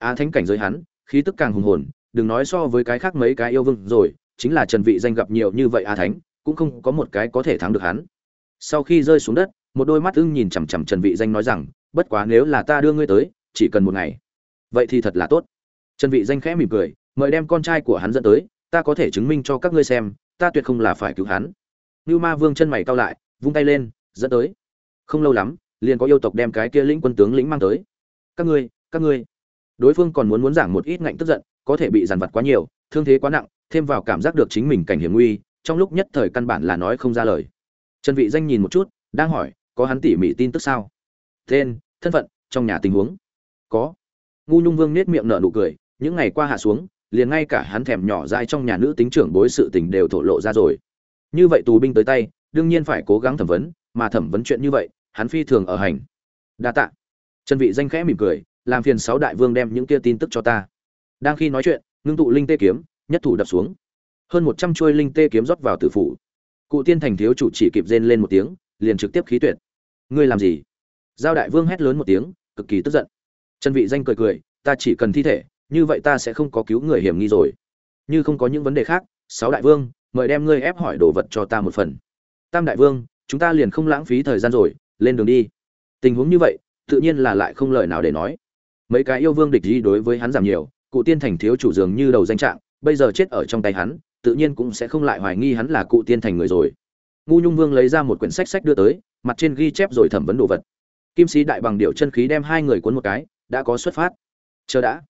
á thánh cảnh giới hắn, khí tức càng hùng hồn, đừng nói so với cái khác mấy cái yêu vương rồi, chính là trần vị danh gặp nhiều như vậy á thánh, cũng không có một cái có thể thắng được hắn. Sau khi rơi xuống đất, một đôi mắt ưng nhìn chằm chằm trần vị danh nói rằng, bất quá nếu là ta đưa ngươi tới, chỉ cần một ngày, vậy thì thật là tốt. Trần vị danh khẽ mỉm cười, mời đem con trai của hắn dẫn tới, ta có thể chứng minh cho các ngươi xem, ta tuyệt không là phải cứu hắn. Lưu ma vương chân mày cau lại, vung tay lên, dẫn tới. Không lâu lắm, liền có yêu tộc đem cái kia lĩnh quân tướng lĩnh mang tới. Các ngươi các ngươi đối phương còn muốn muốn giảng một ít ngạnh tức giận, có thể bị dằn vặt quá nhiều, thương thế quá nặng, thêm vào cảm giác được chính mình cảnh hiểm nguy, trong lúc nhất thời căn bản là nói không ra lời. Trần vị danh nhìn một chút, đang hỏi, có hắn tỉ mỉ tin tức sao? Tên, thân phận, trong nhà tình huống. Có. Ngu nhung vương nét miệng nở nụ cười, những ngày qua hạ xuống, liền ngay cả hắn thèm nhỏ dai trong nhà nữ tính trưởng bối sự tình đều thổ lộ ra rồi. Như vậy tù binh tới tay, đương nhiên phải cố gắng thẩm vấn, mà thẩm vấn chuyện như vậy, hắn phi thường ở hành. Đa tạ. Trần vị danh khẽ mỉm cười làm phiền sáu đại vương đem những kia tin tức cho ta. Đang khi nói chuyện, ngưng tụ linh tê kiếm, nhất thủ đập xuống. Hơn một trăm chuôi linh tê kiếm rót vào tử phủ. Cụ tiên thành thiếu chủ chỉ kịp rên lên một tiếng, liền trực tiếp khí tuyệt. Ngươi làm gì? Giao đại vương hét lớn một tiếng, cực kỳ tức giận. Trần vị danh cười cười, ta chỉ cần thi thể, như vậy ta sẽ không có cứu người hiểm nghi rồi. Như không có những vấn đề khác, sáu đại vương, mời đem ngươi ép hỏi đồ vật cho ta một phần. Tam đại vương, chúng ta liền không lãng phí thời gian rồi, lên đường đi. Tình huống như vậy, tự nhiên là lại không lời nào để nói mấy cái yêu vương địch gì đối với hắn giảm nhiều, cụ tiên thành thiếu chủ dường như đầu danh trạng, bây giờ chết ở trong tay hắn, tự nhiên cũng sẽ không lại hoài nghi hắn là cụ tiên thành người rồi. Ngu nhung vương lấy ra một quyển sách sách đưa tới, mặt trên ghi chép rồi thẩm vấn đồ vật. Kim sĩ đại bằng điệu chân khí đem hai người cuốn một cái, đã có xuất phát. Chờ đã.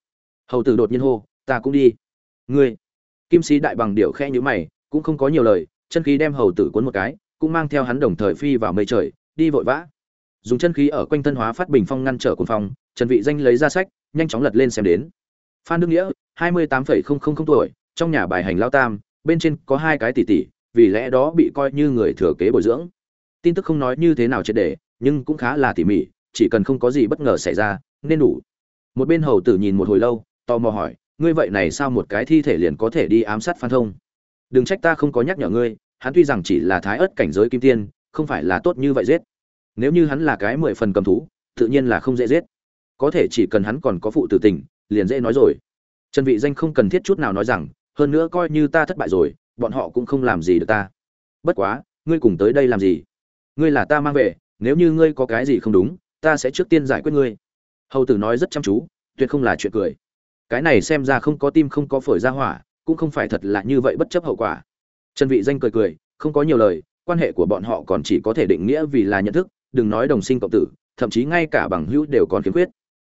Hầu tử đột nhiên hô, ta cũng đi. Ngươi? Kim sĩ đại bằng điệu khẽ nhíu mày, cũng không có nhiều lời, chân khí đem hầu tử cuốn một cái, cũng mang theo hắn đồng thời phi vào mây trời, đi vội vã. Dùng chân khí ở quanh thân hóa phát bình phong ngăn trở cuồng phong trần vị danh lấy ra sách, nhanh chóng lật lên xem đến. Phan đức nghĩa, hai mươi tám tuổi, trong nhà bài hành lao tam, bên trên có hai cái tỷ tỷ, vì lẽ đó bị coi như người thừa kế bồi dưỡng. Tin tức không nói như thế nào triệt để, nhưng cũng khá là tỉ mỉ, chỉ cần không có gì bất ngờ xảy ra, nên đủ. Một bên hầu tử nhìn một hồi lâu, tò mò hỏi, ngươi vậy này sao một cái thi thể liền có thể đi ám sát phan thông? Đừng trách ta không có nhắc nhở ngươi, hắn tuy rằng chỉ là thái ớt cảnh giới kim tiên, không phải là tốt như vậy giết. Nếu như hắn là cái mười phần cầm thú, tự nhiên là không dễ giết có thể chỉ cần hắn còn có phụ tử tình, liền dễ nói rồi. Trần vị danh không cần thiết chút nào nói rằng, hơn nữa coi như ta thất bại rồi, bọn họ cũng không làm gì được ta. Bất quá, ngươi cùng tới đây làm gì? Ngươi là ta mang về, nếu như ngươi có cái gì không đúng, ta sẽ trước tiên giải quyết ngươi. Hầu tử nói rất chăm chú, tuyệt không là chuyện cười. Cái này xem ra không có tim không có phổi ra hỏa, cũng không phải thật là như vậy bất chấp hậu quả. Trần vị danh cười cười, không có nhiều lời, quan hệ của bọn họ còn chỉ có thể định nghĩa vì là nhận thức, đừng nói đồng sinh cộng tử, thậm chí ngay cả bằng hữu đều còn khiếm khuyết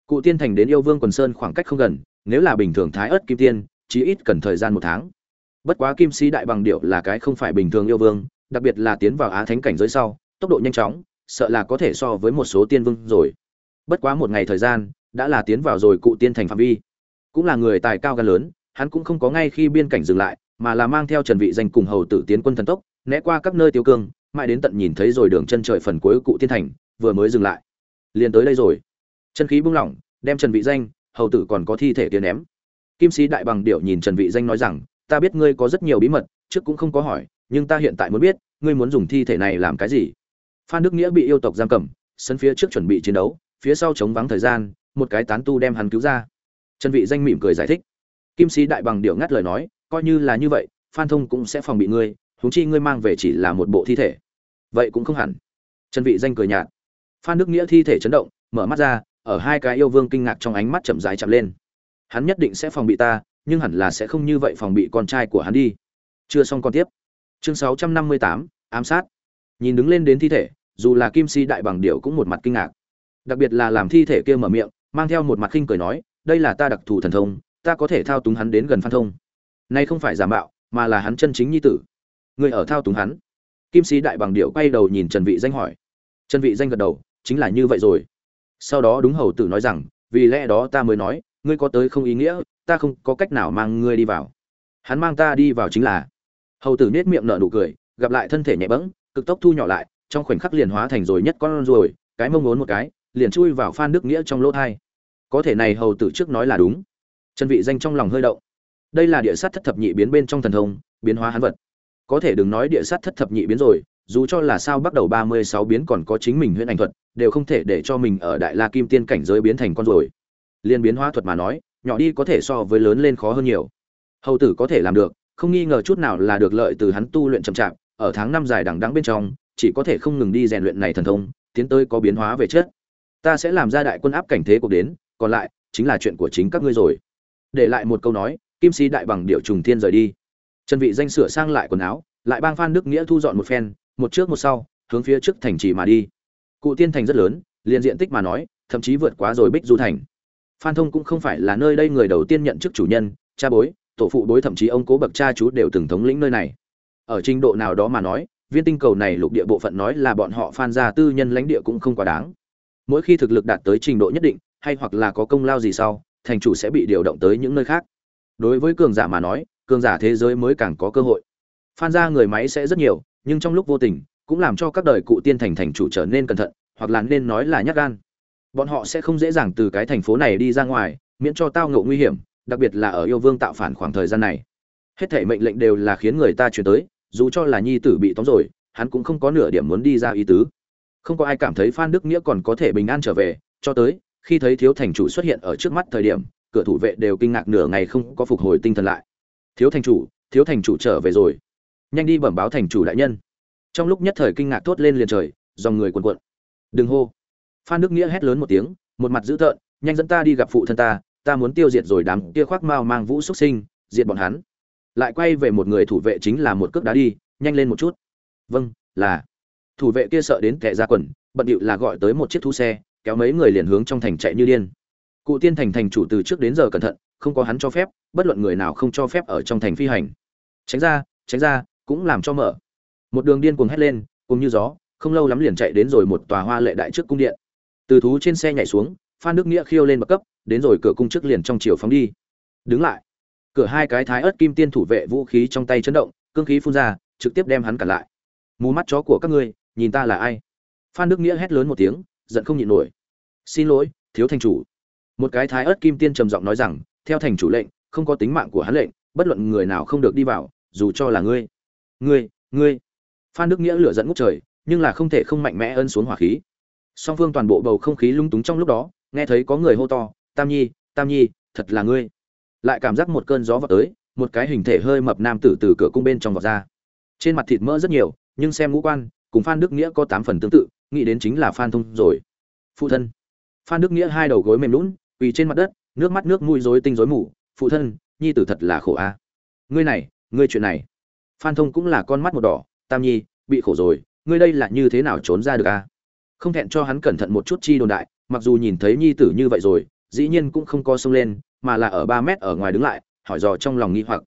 cụ tiên thành đến yêu vương quần sơn khoảng cách không gần, nếu là bình thường thái ớt kim tiên, chí ít cần thời gian một tháng. Bất quá kim sĩ đại bằng điệu là cái không phải bình thường yêu vương, đặc biệt là tiến vào á thánh cảnh giới sau, tốc độ nhanh chóng, sợ là có thể so với một số tiên vương rồi. Bất quá một ngày thời gian, đã là tiến vào rồi cụ tiên thành phạm vi. Cũng là người tài cao gan lớn, hắn cũng không có ngay khi biên cảnh dừng lại, mà là mang theo trần vị danh cùng hầu tử tiến quân thần tốc, né qua các nơi tiêu cương, mãi đến tận nhìn thấy rồi đường chân trời phần cuối cụ tiên thành, vừa mới dừng lại. Liền tới đây rồi chân khí buông lỏng, đem trần vị danh, hầu tử còn có thi thể tiến ném. Kim sĩ đại bằng điệu nhìn trần vị danh nói rằng, ta biết ngươi có rất nhiều bí mật, trước cũng không có hỏi, nhưng ta hiện tại muốn biết, ngươi muốn dùng thi thể này làm cái gì? Phan đức nghĩa bị yêu tộc giam cầm, sân phía trước chuẩn bị chiến đấu, phía sau chống vắng thời gian, một cái tán tu đem hắn cứu ra. Trần vị danh mỉm cười giải thích. Kim sĩ đại bằng điệu ngắt lời nói, coi như là như vậy, phan thông cũng sẽ phòng bị ngươi, huống chi ngươi mang về chỉ là một bộ thi thể. Vậy cũng không hẳn. Trần vị danh cười nhạt. Phan đức nghĩa thi thể chấn động, mở mắt ra ở hai cái yêu vương kinh ngạc trong ánh mắt chậm rãi chậm lên. Hắn nhất định sẽ phòng bị ta nhưng hẳn là sẽ không như vậy phòng bị con trai của hắn đi. Chưa xong con tiếp. Chương 658, ám sát. Nhìn đứng lên đến thi thể dù là kim si đại bằng điệu cũng một mặt kinh ngạc. Đặc biệt là làm thi thể kia mở miệng mang theo một mặt khinh cười nói đây là ta đặc thù thần thông ta có thể thao túng hắn đến gần phan thông. Nay không phải giả mạo mà là hắn chân chính nhi tử. Người ở thao túng hắn. Kim sĩ đại bằng điệu quay đầu nhìn trần vị danh hỏi. Trần vị danh gật đầu chính là như vậy rồi sau đó đúng hầu tử nói rằng, vì lẽ đó ta mới nói, ngươi có tới không ý nghĩa, ta không có cách nào mang ngươi đi vào. Hắn mang ta đi vào chính là. Hầu tử nết miệng nở nụ cười, gặp lại thân thể nhẹ bẫng, cực tốc thu nhỏ lại, trong khoảnh khắc liền hóa thành rồi nhất con rồi cái mông ngốn một cái, liền chui vào phan đức nghĩa trong lỗ thai. Có thể này hầu tử trước nói là đúng. Chân vị danh trong lòng hơi động. Đây là địa sát thất thập nhị biến bên trong thần thông, biến hóa hắn vật. Có thể đừng nói địa sát thất thập nhị biến rồi dù cho là sao bắt đầu ba mươi sáu biến còn có chính mình huyễn ảnh thuật, đều không thể để cho mình ở đại la kim tiên cảnh giới biến thành con rồi. Liên biến hóa thuật mà nói, nhỏ đi có thể so với lớn lên khó hơn nhiều. Hầu tử có thể làm được, không nghi ngờ chút nào là được lợi từ hắn tu luyện chậm chạp, ở tháng năm dài đằng đẵng bên trong, chỉ có thể không ngừng đi rèn luyện này thần thông, tiến tới có biến hóa về chất. Ta sẽ làm ra đại quân áp cảnh thế cuộc đến, còn lại chính là chuyện của chính các ngươi rồi. Để lại một câu nói, kim sĩ đại bằng điệu trùng thiên rời đi. Chân vị danh sửa sang lại quần áo, lại bang phan đức nghĩa thu dọn một phen một trước một sau, hướng phía trước thành trì mà đi. Cụ tiên thành rất lớn, liền diện tích mà nói, thậm chí vượt quá rồi bích du thành. Phan thông cũng không phải là nơi đây người đầu tiên nhận chức chủ nhân, cha bối, tổ phụ bối thậm chí ông cố bậc cha chú đều từng thống lĩnh nơi này. Ở trình độ nào đó mà nói, viên tinh cầu này lục địa bộ phận nói là bọn họ phan gia tư nhân lãnh địa cũng không quá đáng. Mỗi khi thực lực đạt tới trình độ nhất định, hay hoặc là có công lao gì sau, thành chủ sẽ bị điều động tới những nơi khác. Đối với cường giả mà nói, cường giả thế giới mới càng có cơ hội. Phan gia người máy sẽ rất nhiều nhưng trong lúc vô tình, cũng làm cho các đời cụ tiên thành thành chủ trở nên cẩn thận, hoặc là nên nói là nhát gan. Bọn họ sẽ không dễ dàng từ cái thành phố này đi ra ngoài, miễn cho tao ngộ nguy hiểm, đặc biệt là ở yêu vương tạo phản khoảng thời gian này. Hết thể mệnh lệnh đều là khiến người ta chuyển tới, dù cho là nhi tử bị tóm rồi, hắn cũng không có nửa điểm muốn đi ra ý tứ. Không có ai cảm thấy phan đức nghĩa còn có thể bình an trở về, cho tới, khi thấy thiếu thành chủ xuất hiện ở trước mắt thời điểm, cửa thủ vệ đều kinh ngạc nửa ngày không có phục hồi tinh thần lại. Thiếu thành chủ, thiếu thành chủ trở về rồi nhanh đi bẩm báo thành chủ đại nhân. Trong lúc nhất thời kinh ngạc thốt lên liền trời, dòng người cuồn cuộn. Đừng hô. Phan đức nghĩa hét lớn một tiếng, một mặt dữ tợn, nhanh dẫn ta đi gặp phụ thân ta ta muốn tiêu diệt rồi đám kia khoác mao mang vũ xuất sinh, diệt bọn hắn. Lại quay về một người thủ vệ chính là một cước đá đi, nhanh lên một chút. Vâng là. Thủ vệ kia sợ đến kẻ ra quần, bận điệu là gọi tới một chiếc thu xe, kéo mấy người liền hướng trong thành chạy như điên. Cụ tiên thành thành chủ từ trước đến giờ cẩn thận, không có hắn cho phép, bất luận người nào không cho phép ở trong thành phi hành. Tránh ra tránh ra cũng làm cho mở. Một đường điên cuồng hét lên cùng như gió, không lâu lắm liền chạy đến rồi một tòa hoa lệ đại trước cung điện. Từ thú trên xe nhảy xuống, phan đức nghĩa khiêu lên bậc cấp, đến rồi cửa cung trước liền trong chiều phóng đi. Đứng lại. Cửa hai cái thái ớt kim tiên thủ vệ vũ khí trong tay chấn động, cương khí phun ra, trực tiếp đem hắn cản lại. Mù mắt chó của các ngươi, nhìn ta là ai? Phan đức nghĩa hét lớn một tiếng, giận không nhịn nổi. Xin lỗi, thiếu thành chủ. Một cái thái ớt kim tiên trầm giọng nói rằng, theo thành chủ lệnh, không có tính mạng của hắn lệnh, bất luận người nào không được đi vào, dù cho là ngươi ngươi ngươi. Phan đức nghĩa lửa dẫn ngút trời, nhưng là không thể không mạnh mẽ ân xuống hỏa khí. Song phương toàn bộ bầu không khí lung túng trong lúc đó, nghe thấy có người hô to, tam nhi tam nhi, thật là ngươi. Lại cảm giác một cơn gió vào tới, một cái hình thể hơi mập nam tử từ cửa cung bên trong vọt ra. Trên mặt thịt mỡ rất nhiều, nhưng xem ngũ quan, cùng phan đức nghĩa có tám phần tương tự, nghĩ đến chính là phan thông rồi. Phụ thân. Phan đức nghĩa hai đầu gối mềm lún, quỳ trên mặt đất, nước mắt nước mũi rối tinh rối mù, phụ thân, nhi tử thật là khổ a. Ngươi này, ngươi chuyện này phan thông cũng là con mắt một đỏ, tam nhi, bị khổ rồi, ngươi đây là như thế nào trốn ra được a không thẹn cho hắn cẩn thận một chút chi đồn đại, mặc dù nhìn thấy nhi tử như vậy rồi, dĩ nhiên cũng không co sông lên, mà là ở ba mét ở ngoài đứng lại, hỏi dò trong lòng nghi hoặc.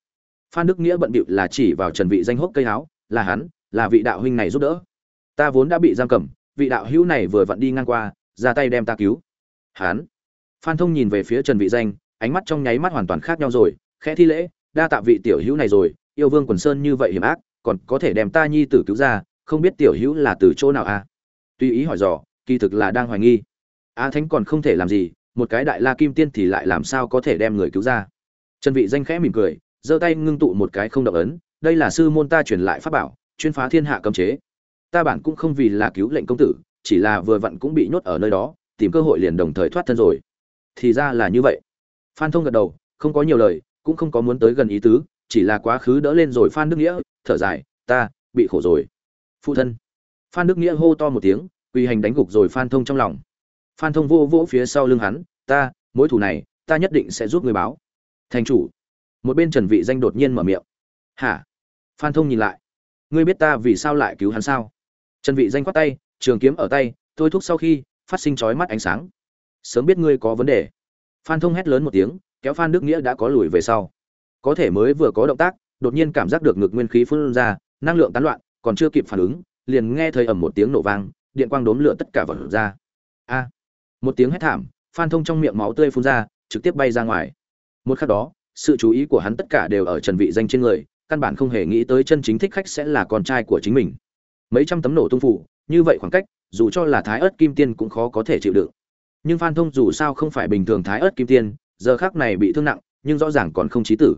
Phan đức nghĩa bận bịu là chỉ vào trần vị danh hốc cây áo, là hắn, là vị đạo huynh này giúp đỡ. Ta vốn đã bị giam cầm, vị đạo hữu này vừa vặn đi ngang qua, ra tay đem ta cứu. Hắn. Phan thông nhìn về phía trần vị danh, ánh mắt trong nháy mắt hoàn toàn khác nhau rồi, khẽ thi lễ, đa tạ vị tiểu hữu này rồi yêu vương quần sơn như vậy hiểm ác, còn có thể đem ta nhi tử cứu ra, không biết tiểu hữu là từ chỗ nào a à? tuy ý hỏi dò, kỳ thực là đang hoài nghi. A thánh còn không thể làm gì, một cái đại la kim tiên thì lại làm sao có thể đem người cứu ra? Trần vị danh khẽ mỉm cười, giơ tay ngưng tụ một cái không động ấn, đây là sư môn ta truyền lại pháp bảo, chuyên phá thiên hạ cấm chế. Ta bản cũng không vì là cứu lệnh công tử, chỉ là vừa vặn cũng bị nhốt ở nơi đó, tìm cơ hội liền đồng thời thoát thân rồi. Thì ra là như vậy. Phan thông gật đầu, không có nhiều lời, cũng không có muốn tới gần ý tứ chỉ là quá khứ đỡ lên rồi phan đức nghĩa, thở dài, ta, bị khổ rồi. Phụ thân. Phan đức nghĩa hô to một tiếng, quỳ hành đánh gục rồi phan thông trong lòng. Phan thông vô vỗ phía sau lưng hắn, ta, mối thủ này, ta nhất định sẽ giúp người báo. Thành chủ. Một bên trần vị danh đột nhiên mở miệng. Hả? Phan thông nhìn lại. Ngươi biết ta vì sao lại cứu hắn sao? Trần vị danh quát tay, trường kiếm ở tay, thôi thúc sau khi phát sinh chói mắt ánh sáng. Sớm biết ngươi có vấn đề. Phan thông hét lớn một tiếng, kéo phan đức nghĩa đã có lùi về sau có thể mới vừa có động tác, đột nhiên cảm giác được ngực nguyên khí phun ra, năng lượng tán loạn, còn chưa kịp phản ứng, liền nghe thấy ầm một tiếng nổ vang, điện quang đốm lửa tất cả vật ra. A! Một tiếng hét thảm, phan thông trong miệng máu tươi phun ra, trực tiếp bay ra ngoài. Một khắc đó, sự chú ý của hắn tất cả đều ở trần vị danh trên người, căn bản không hề nghĩ tới chân chính thích khách sẽ là con trai của chính mình. Mấy trăm tấm nổ tung phủ, như vậy khoảng cách, dù cho là thái ớt kim tiên cũng khó có thể chịu đựng. Nhưng phan thông dù sao không phải bình thường thái ớt kim tiên, giờ khác này bị thương nặng, nhưng rõ ràng còn không chí tử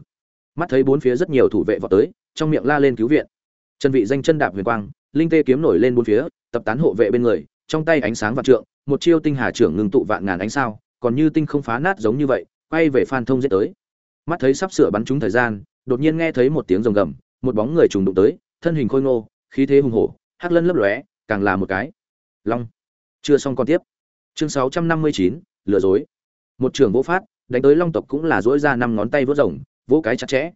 mắt thấy bốn phía rất nhiều thủ vệ vọt tới, trong miệng la lên cứu viện. Trần vị danh chân đạp huyền quang, linh tê kiếm nổi lên bốn phía, tập tán hộ vệ bên người, trong tay ánh sáng vạn trượng, một chiêu tinh hà trưởng ngừng tụ vạn ngàn ánh sao, còn như tinh không phá nát giống như vậy, quay về phan thông giết tới. Mắt thấy sắp sửa bắn trúng thời gian, đột nhiên nghe thấy một tiếng rồng gầm, một bóng người trùng đụng tới, thân hình khôi ngô, khí thế hùng hổ, hắc lân lấp lóe, càng là một cái. Long. Chưa xong còn tiếp. Chương sáu trăm năm mươi chín, lừa dối. Một trường vô phát, đánh tới long tộc cũng là dỗi ra năm ngón tay vỗ rồng vỗ cái chặt chẽ.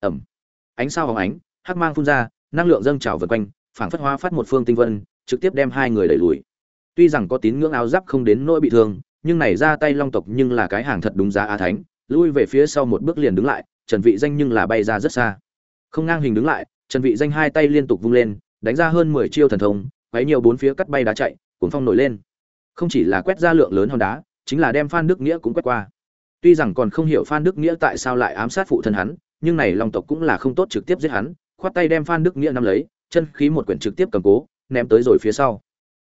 Ẩm. Ánh sao hóng ánh, hắc mang phun ra, năng lượng dâng trào vần quanh, phảng phất hóa phát một phương tinh vân, trực tiếp đem hai người đẩy lùi. Tuy rằng có tín ngưỡng áo giáp không đến nỗi bị thương, nhưng này ra tay long tộc nhưng là cái hàng thật đúng giá a thánh, lui về phía sau một bước liền đứng lại, trần vị danh nhưng là bay ra rất xa. Không ngang hình đứng lại, trần vị danh hai tay liên tục vung lên, đánh ra hơn 10 chiêu thần thông, quấy nhiều bốn phía cắt bay đá chạy cuốn phong nổi lên. Không chỉ là quét ra lượng lớn hòn đá, chính là đem phan đức nghĩa cũng quét qua tuy rằng còn không hiểu phan đức nghĩa tại sao lại ám sát phụ thân hắn, nhưng này long tộc cũng là không tốt trực tiếp giết hắn, khoát tay đem phan đức nghĩa nắm lấy, chân khí một quyển trực tiếp cầm cố, ném tới rồi phía sau.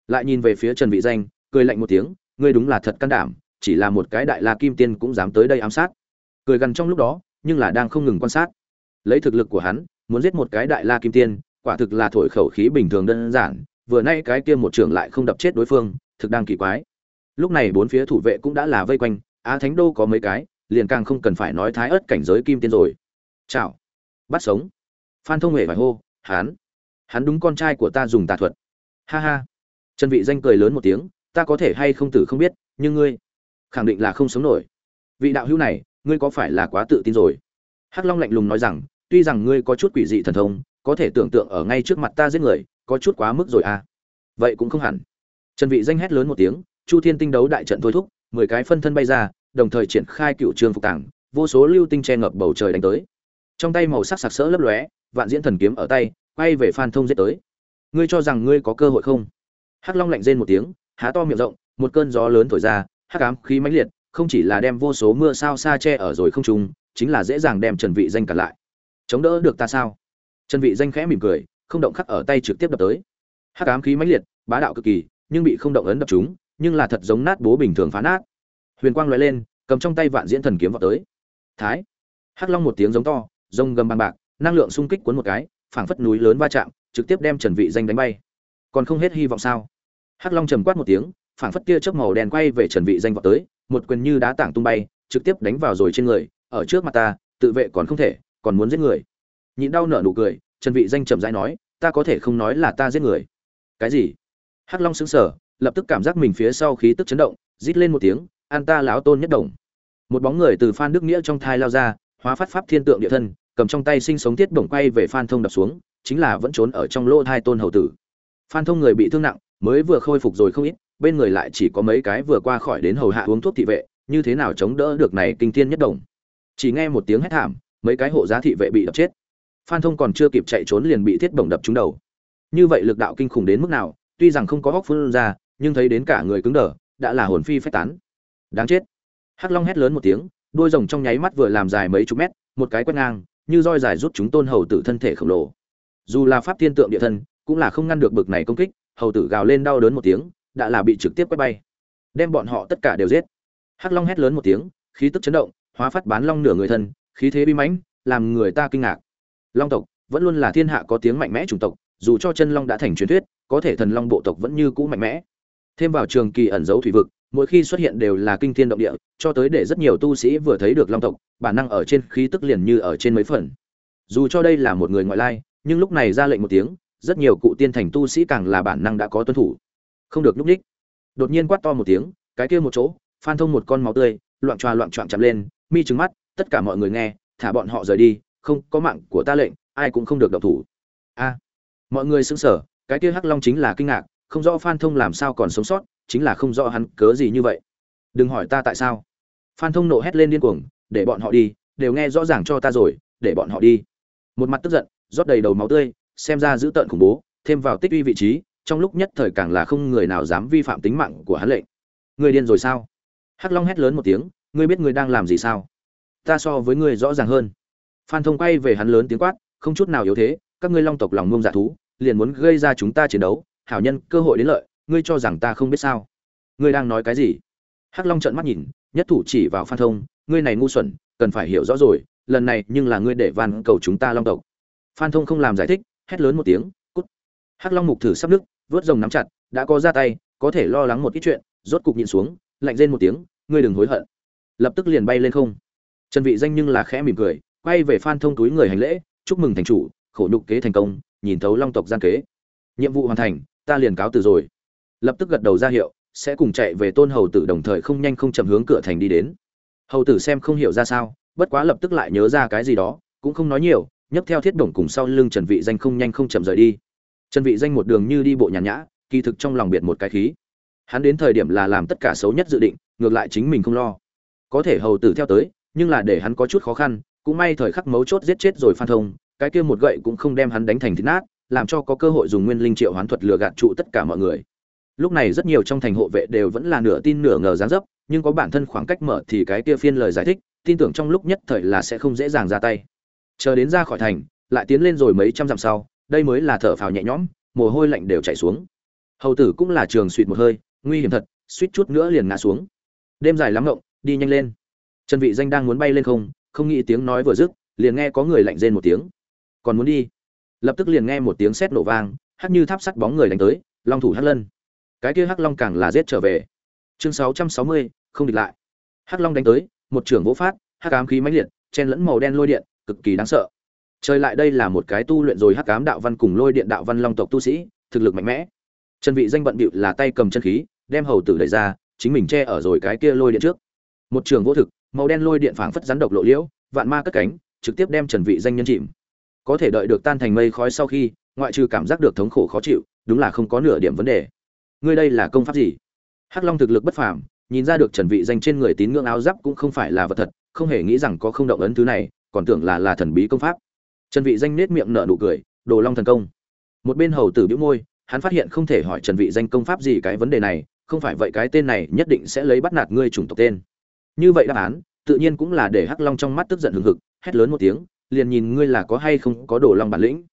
Lại nhìn về phía trần vị danh, cười lạnh một tiếng, ngươi đúng là thật can đảm, chỉ là một cái đại la kim tiên cũng dám tới đây ám sát. Cười gần trong lúc đó, nhưng là đang không ngừng quan sát. Lấy thực lực của hắn, muốn giết một cái đại la kim tiên, quả thực là thổi khẩu khí bình thường đơn giản, vừa nay cái kia một trưởng lại không đập chết đối phương, thực đang kỳ quái. Lúc này bốn phía thủ vệ cũng đã là vây quanh á thánh đô có mấy cái, liền càng không cần phải nói thái ớt cảnh giới kim tiên rồi. Chào bắt sống. Phan thông huệ phải hô hắn hắn đúng con trai của ta dùng tà thuật. Ha ha. Trần vị danh cười lớn một tiếng, ta có thể hay không tử không biết, nhưng ngươi khẳng định là không sống nổi. Vị đạo hữu này, ngươi có phải là quá tự tin rồi? Hắc long lạnh lùng nói rằng, tuy rằng ngươi có chút quỷ dị thần thông, có thể tưởng tượng ở ngay trước mặt ta giết người, có chút quá mức rồi à. Vậy cũng không hẳn. Trần vị danh hét lớn một tiếng, chu thiên tinh đấu đại trận thôi thúc mười cái phân thân bay ra, đồng thời triển khai cựu trường phục tàng, vô số lưu tinh che ngập bầu trời đánh tới. Trong tay màu sắc sặc sỡ lấp lóe, vạn diễn thần kiếm ở tay, quay về phan thông giết tới. Ngươi cho rằng ngươi có cơ hội không? Hắc long lạnh rên một tiếng, há to miệng rộng, một cơn gió lớn thổi ra, hắc ám khí mãnh liệt, không chỉ là đem vô số mưa sao xa che ở rồi không trung, chính là dễ dàng đem trần vị danh cả lại. Chống đỡ được ta sao? Trần vị danh khẽ mỉm cười, không động khắc ở tay trực tiếp đập tới. Hắc ám khí mãnh liệt, bá đạo cực kỳ, nhưng bị không động ấn đập chúng nhưng là thật giống nát bố bình thường phá nát. Huyền quang lóe lên, cầm trong tay vạn diễn thần kiếm vào tới. Thái. Hắc long một tiếng giống to rông gầm bằng bạc, năng lượng xung kích cuốn một cái, phảng phất núi lớn va chạm, trực tiếp đem trần vị danh đánh bay. Còn không hết hy vọng sao? Hắc long trầm quát một tiếng, phảng phất kia chớp màu đen quay về trần vị danh vọt tới, một quyền như đá tảng tung bay, trực tiếp đánh vào rồi trên người, ở trước mặt ta, tự vệ còn không thể, còn muốn giết người. Nhịn đau nở nụ cười, trần vị danh trầm rãi nói, ta có thể không nói là ta giết người. Cái gì? Hắc long sững sờ lập tức cảm giác mình phía sau khí tức chấn động, rít lên một tiếng, an ta lão tôn nhất đồng. Một bóng người từ phan đức nghĩa trong thai lao ra, hóa phát pháp thiên tượng địa thân, cầm trong tay sinh sống tiết bổng quay về phan thông đập xuống, chính là vẫn trốn ở trong lô hai tôn hầu tử. Phan thông người bị thương nặng, mới vừa khôi phục rồi không ít, bên người lại chỉ có mấy cái vừa qua khỏi đến hầu hạ uống thuốc thị vệ, như thế nào chống đỡ được này kinh thiên nhất đồng? Chỉ nghe một tiếng hét thảm, mấy cái hộ giá thị vệ bị đập chết. Phan thông còn chưa kịp chạy trốn liền bị thiết bổng đập trúng đầu. Như vậy lực đạo kinh khủng đến mức nào, tuy rằng không có góc phun ra nhưng thấy đến cả người cứng đờ, đã là hồn phi phách tán. Đáng chết. Hắc long hét lớn một tiếng, đuôi rồng trong nháy mắt vừa làm dài mấy chục mét, một cái quét ngang, như roi dài rút chúng tôn hầu tử thân thể khổng lồ. Dù là pháp thiên tượng địa thân, cũng là không ngăn được bực này công kích, hầu tử gào lên đau đớn một tiếng, đã là bị trực tiếp quét bay. Đem bọn họ tất cả đều giết. Hắc long hét lớn một tiếng, khí tức chấn động, hóa phát bán long nửa người thân, khí thế bi mãnh, làm người ta kinh ngạc. Long tộc, vẫn luôn là thiên hạ có tiếng mạnh mẽ chủng tộc, dù cho chân long đã thành truyền thuyết, có thể thần long bộ tộc vẫn như cũ mạnh mẽ thêm vào trường kỳ ẩn dấu thủy vực, mỗi khi xuất hiện đều là kinh thiên động địa, cho tới để rất nhiều tu sĩ vừa thấy được long tộc, bản năng ở trên khí tức liền như ở trên mấy phần. Dù cho đây là một người ngoại lai, nhưng lúc này ra lệnh một tiếng, rất nhiều cụ tiên thành tu sĩ càng là bản năng đã có tuân thủ. Không được lúc ních đột nhiên quát to một tiếng, cái kia một chỗ, phan thông một con máu tươi, loạn choa loạn choạng chạm lên, mi trừng mắt, tất cả mọi người nghe, thả bọn họ rời đi, không có mạng của ta lệnh, ai cũng không được động thủ. A. Mọi người sững sờ, cái kia hắc long chính là kinh ngạc không rõ phan thông làm sao còn sống sót, chính là không rõ hắn cớ gì như vậy. Đừng hỏi ta tại sao. Phan thông nộ hét lên điên cuồng, để bọn họ đi, đều nghe rõ ràng cho ta rồi, để bọn họ đi. Một mặt tức giận, rót đầy đầu máu tươi, xem ra giữ tợn khủng bố, thêm vào tích uy vị trí, trong lúc nhất thời càng là không người nào dám vi phạm tính mạng của hắn lệnh. Người điên rồi sao? Hắc long hét lớn một tiếng, ngươi biết ngươi đang làm gì sao? Ta so với ngươi rõ ràng hơn. Phan thông quay về hắn lớn tiếng quát, không chút nào yếu thế, các ngươi long tộc lòng ngông dạ thú, liền muốn gây ra chúng ta chiến đấu hảo nhân cơ hội đến lợi ngươi cho rằng ta không biết sao? Ngươi đang nói cái gì? Hắc long trợn mắt nhìn nhất thủ chỉ vào phan thông ngươi này ngu xuẩn cần phải hiểu rõ rồi lần này nhưng là ngươi để van cầu chúng ta long tộc. Phan thông không làm giải thích hét lớn một tiếng cút. Hắc long mục thử sắp nước, vớt rồng nắm chặt đã có ra tay có thể lo lắng một ít chuyện rốt cục nhìn xuống lạnh rên một tiếng ngươi đừng hối hận. Lập tức liền bay lên không. Trần vị danh nhưng là khẽ mỉm cười quay về phan thông túi người hành lễ chúc mừng thành chủ khổ nhục kế thành công nhìn thấu long tộc gian kế. Nhiệm vụ hoàn thành ta liền cáo từ rồi. Lập tức gật đầu ra hiệu, sẽ cùng chạy về tôn hầu tử đồng thời không nhanh không chậm hướng cửa thành đi đến. Hầu tử xem không hiểu ra sao, bất quá lập tức lại nhớ ra cái gì đó, cũng không nói nhiều, nhấc theo thiết đồng cùng sau lưng trần vị danh không nhanh không chậm rời đi. Trần vị danh một đường như đi bộ nhàn nhã, kỳ thực trong lòng biệt một cái khí. Hắn đến thời điểm là làm tất cả xấu nhất dự định, ngược lại chính mình không lo. Có thể hầu tử theo tới, nhưng là để hắn có chút khó khăn, cũng may thời khắc mấu chốt giết chết rồi phan thông, cái kia một gậy cũng không đem hắn đánh thành thịt nát làm cho có cơ hội dùng nguyên linh triệu hoán thuật lừa gạt trụ tất cả mọi người. Lúc này rất nhiều trong thành hộ vệ đều vẫn là nửa tin nửa ngờ dáng dấp, nhưng có bản thân khoảng cách mở thì cái kia phiên lời giải thích, tin tưởng trong lúc nhất thời là sẽ không dễ dàng ra tay. Chờ đến ra khỏi thành, lại tiến lên rồi mấy trăm dặm sau, đây mới là thở phào nhẹ nhõm, mồ hôi lạnh đều chảy xuống. Hầu tử cũng là trường suỵt một hơi, nguy hiểm thật, suýt chút nữa liền ngã xuống. Đêm dài lắm ngộng, đi nhanh lên. Trần vị danh đang muốn bay lên không không nghĩ tiếng nói vừa dứt, liền nghe có người lạnh rên một tiếng. Còn muốn đi? Lập tức liền nghe một tiếng sét nổ vang hắc như tháp sắt bóng người đánh tới long thủ hắc lân. Cái kia hắc long càng là giết trở về. Chương 660, không địch lại. Hắc long đánh tới một trường vỗ phát hắc ám khí mãnh liệt chen lẫn màu đen lôi điện cực kỳ đáng sợ. Trời lại đây là một cái tu luyện rồi hắc ám đạo văn cùng lôi điện đạo văn long tộc tu sĩ thực lực mạnh mẽ. Trần vị danh bận bịu là tay cầm chân khí đem hầu tử đẩy ra chính mình che ở rồi cái kia lôi điện trước. Một trường vô thực màu đen lôi điện phảng phất rắn độc lộ liễu vạn ma cất cánh trực tiếp đem trần vị danh nhân chìm có thể đợi được tan thành mây khói sau khi, ngoại trừ cảm giác được thống khổ khó chịu, đúng là không có nửa điểm vấn đề. Ngươi đây là công pháp gì? Hắc long thực lực bất phàm, nhìn ra được trần vị danh trên người tín ngưỡng áo giáp cũng không phải là vật thật, không hề nghĩ rằng có không động ấn thứ này, còn tưởng là là thần bí công pháp. Trần vị danh nét miệng nở nụ cười, đồ long thần công. Một bên hầu tử bĩu môi, hắn phát hiện không thể hỏi trần vị danh công pháp gì cái vấn đề này, không phải vậy cái tên này nhất định sẽ lấy bắt nạt ngươi chủng tộc tên. Như vậy đáp án, tự nhiên cũng là để hắc long trong mắt tức giận hừng hực, hét lớn một tiếng liền nhìn ngươi là có hay không có đồ long bản lĩnh.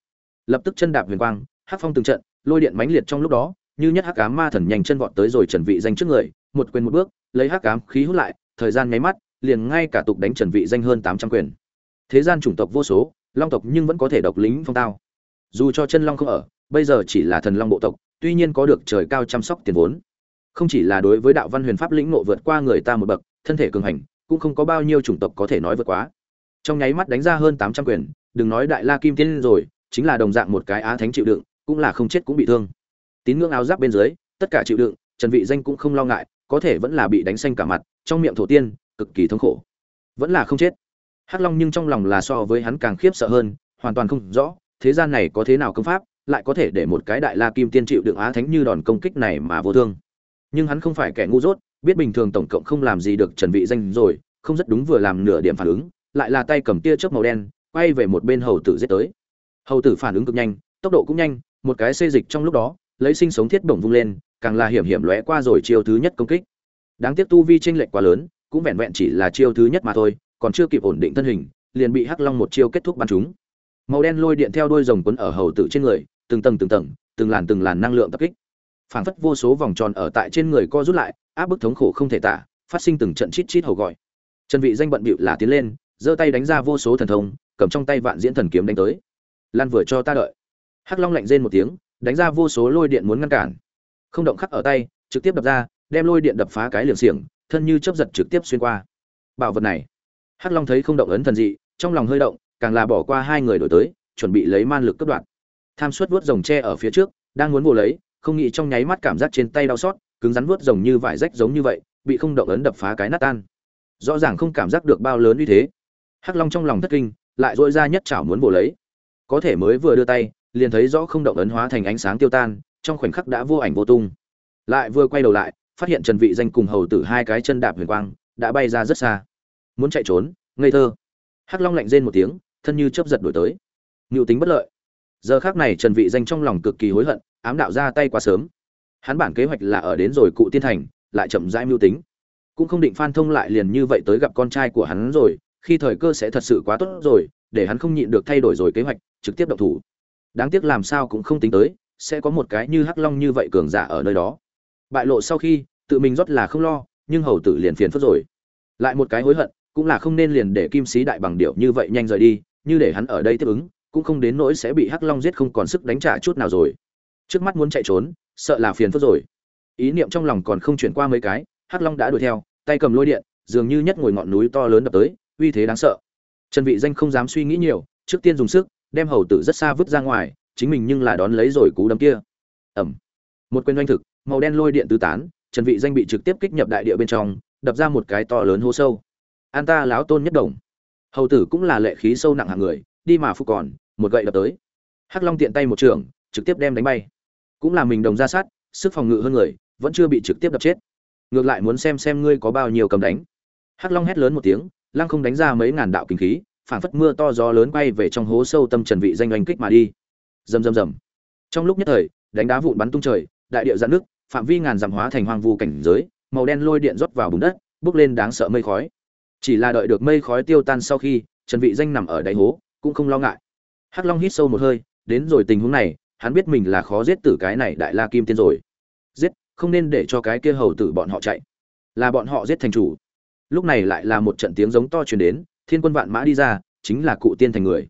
Lập tức chân đạp huyền quang, hắc phong từng trận, lôi điện mãnh liệt trong lúc đó, như nhất hắc ám ma thần nhanh chân vọt tới rồi trần vị danh trước người, một quyền một bước, lấy hắc ám khí hút lại, thời gian nháy mắt, liền ngay cả tục đánh trần vị danh hơn 800 quyền. Thế gian chủng tộc vô số, long tộc nhưng vẫn có thể độc lính phong tao. Dù cho chân long không ở, bây giờ chỉ là thần long bộ tộc, tuy nhiên có được trời cao chăm sóc tiền vốn. Không chỉ là đối với đạo văn huyền pháp lĩnh nộ vượt qua người ta một bậc, thân thể cường hành, cũng không có bao nhiêu chủng tộc có thể nói vượt quá trong nháy mắt đánh ra hơn 800 quyền, đừng nói đại la kim tiên rồi, chính là đồng dạng một cái á thánh chịu đựng, cũng là không chết cũng bị thương. Tín ngưỡng áo giáp bên dưới, tất cả chịu đựng, trần vị danh cũng không lo ngại, có thể vẫn là bị đánh xanh cả mặt, trong miệng thổ tiên, cực kỳ thống khổ. Vẫn là không chết. Hắc long nhưng trong lòng là so với hắn càng khiếp sợ hơn, hoàn toàn không rõ, thế gian này có thế nào công pháp, lại có thể để một cái đại la kim tiên chịu đựng á thánh như đòn công kích này mà vô thương. Nhưng hắn không phải kẻ ngu dốt, biết bình thường tổng cộng không làm gì được trần vị danh rồi, không rất đúng vừa làm nửa điểm phản ứng lại là tay cầm tia chớp màu đen, quay về một bên hầu tử giết tới. Hầu tử phản ứng cực nhanh, tốc độ cũng nhanh, một cái xê dịch trong lúc đó, lấy sinh sống thiết bổng vung lên, càng là hiểm hiểm lóe qua rồi chiêu thứ nhất công kích. Đáng tiếc tu vi tranh lệch quá lớn, cũng vẹn vẹn chỉ là chiêu thứ nhất mà thôi, còn chưa kịp ổn định thân hình, liền bị hắc long một chiêu kết thúc bắn chúng màu đen lôi điện theo đuôi rồng quấn ở hầu tử trên người, từng tầng từng tầng, từng làn từng làn năng lượng tập kích. Phảng phất vô số vòng tròn ở tại trên người co rút lại, áp bức thống khổ không thể tả, phát sinh từng trận chít chít hầu gọi. Trần vị danh bận bịu là tiến lên giơ tay đánh ra vô số thần thông, cầm trong tay vạn diễn thần kiếm đánh tới. Lan vừa cho ta đợi. Hắc long lạnh rên một tiếng, đánh ra vô số lôi điện muốn ngăn cản. Không động khắc ở tay, trực tiếp đập ra, đem lôi điện đập phá cái liều xiềng, thân như chớp giật trực tiếp xuyên qua. Bảo vật này. Hắc long thấy không động ấn thần dị, trong lòng hơi động, càng là bỏ qua hai người đổi tới, chuẩn bị lấy man lực cấp đoạn. Tham suất vuốt rồng tre ở phía trước, đang muốn bù lấy, không nghĩ trong nháy mắt cảm giác trên tay đau xót, cứng rắn vuốt rồng như vải rách giống như vậy, bị không động ấn đập phá cái nát tan. Rõ ràng không cảm giác được bao lớn như thế hắc long trong lòng thất kinh, lại dội ra nhất chảo muốn bổ lấy. Có thể mới vừa đưa tay, liền thấy rõ không động ấn hóa thành ánh sáng tiêu tan, trong khoảnh khắc đã vô ảnh vô tung. Lại vừa quay đầu lại, phát hiện trần vị danh cùng hầu tử hai cái chân đạp huyền quang, đã bay ra rất xa. Muốn chạy trốn, ngây thơ. Hắc long lạnh rên một tiếng, thân như chớp giật đổi tới. Ngưu tính bất lợi. Giờ khắc này trần vị danh trong lòng cực kỳ hối hận, ám đạo ra tay quá sớm. Hắn bản kế hoạch là ở đến rồi cụ tiên thành, lại chậm rãi mưu tính. Cũng không định phan thông lại liền như vậy tới gặp con trai của hắn rồi khi thời cơ sẽ thật sự quá tốt rồi, để hắn không nhịn được thay đổi rồi kế hoạch, trực tiếp động thủ. Đáng tiếc làm sao cũng không tính tới, sẽ có một cái như hắc long như vậy cường giả ở nơi đó. Bại lộ sau khi, tự mình rót là không lo, nhưng hầu tử liền phiền phức rồi. Lại một cái hối hận, cũng là không nên liền để kim sĩ đại bằng điệu như vậy nhanh rời đi, như để hắn ở đây tiếp ứng, cũng không đến nỗi sẽ bị hắc long giết không còn sức đánh trả chút nào rồi. Trước mắt muốn chạy trốn, sợ là phiền phức rồi. Ý niệm trong lòng còn không chuyển qua mấy cái, hắc long đã đuổi theo, tay cầm lôi điện, dường như nhất ngồi ngọn núi to lớn đập tới uy thế đáng sợ. Trần vị danh không dám suy nghĩ nhiều trước tiên dùng sức đem hầu tử rất xa vứt ra ngoài chính mình nhưng là đón lấy rồi cú đấm kia. Ầm, một quyền oanh thực màu đen lôi điện tứ tán trần vị danh bị trực tiếp kích nhập đại địa bên trong đập ra một cái to lớn hố sâu. An ta láo tôn nhất đồng. Hầu tử cũng là lệ khí sâu nặng hạng người đi mà phục còn một gậy đập tới. Hắc long tiện tay một trường trực tiếp đem đánh bay. Cũng là mình đồng ra sát sức phòng ngự hơn người vẫn chưa bị trực tiếp đập chết. Ngược lại muốn xem xem ngươi có bao nhiêu cầm đánh. Hắc long hét lớn một tiếng lăng không đánh ra mấy ngàn đạo kinh khí, phảng phất mưa to gió lớn quay về trong hố sâu tâm trần vị danh oanh kích mà đi. Rầm rầm rầm. Trong lúc nhất thời, đánh đá vụn bắn tung trời, đại địa giãn nước, phạm vi ngàn dặm hóa thành hoang vu cảnh giới, màu đen lôi điện rót vào bùn đất bước lên đáng sợ mây khói. Chỉ là đợi được mây khói tiêu tan sau khi, trần vị danh nằm ở đáy hố, cũng không lo ngại. Hắc long hít sâu một hơi, đến rồi tình huống này, hắn biết mình là khó giết tử cái này đại la kim tiên rồi. Giết, không nên để cho cái kia hầu tử bọn họ chạy. Là bọn họ giết thành chủ lúc này lại là một trận tiếng giống to truyền đến, thiên quân vạn mã đi ra, chính là cụ tiên thành người.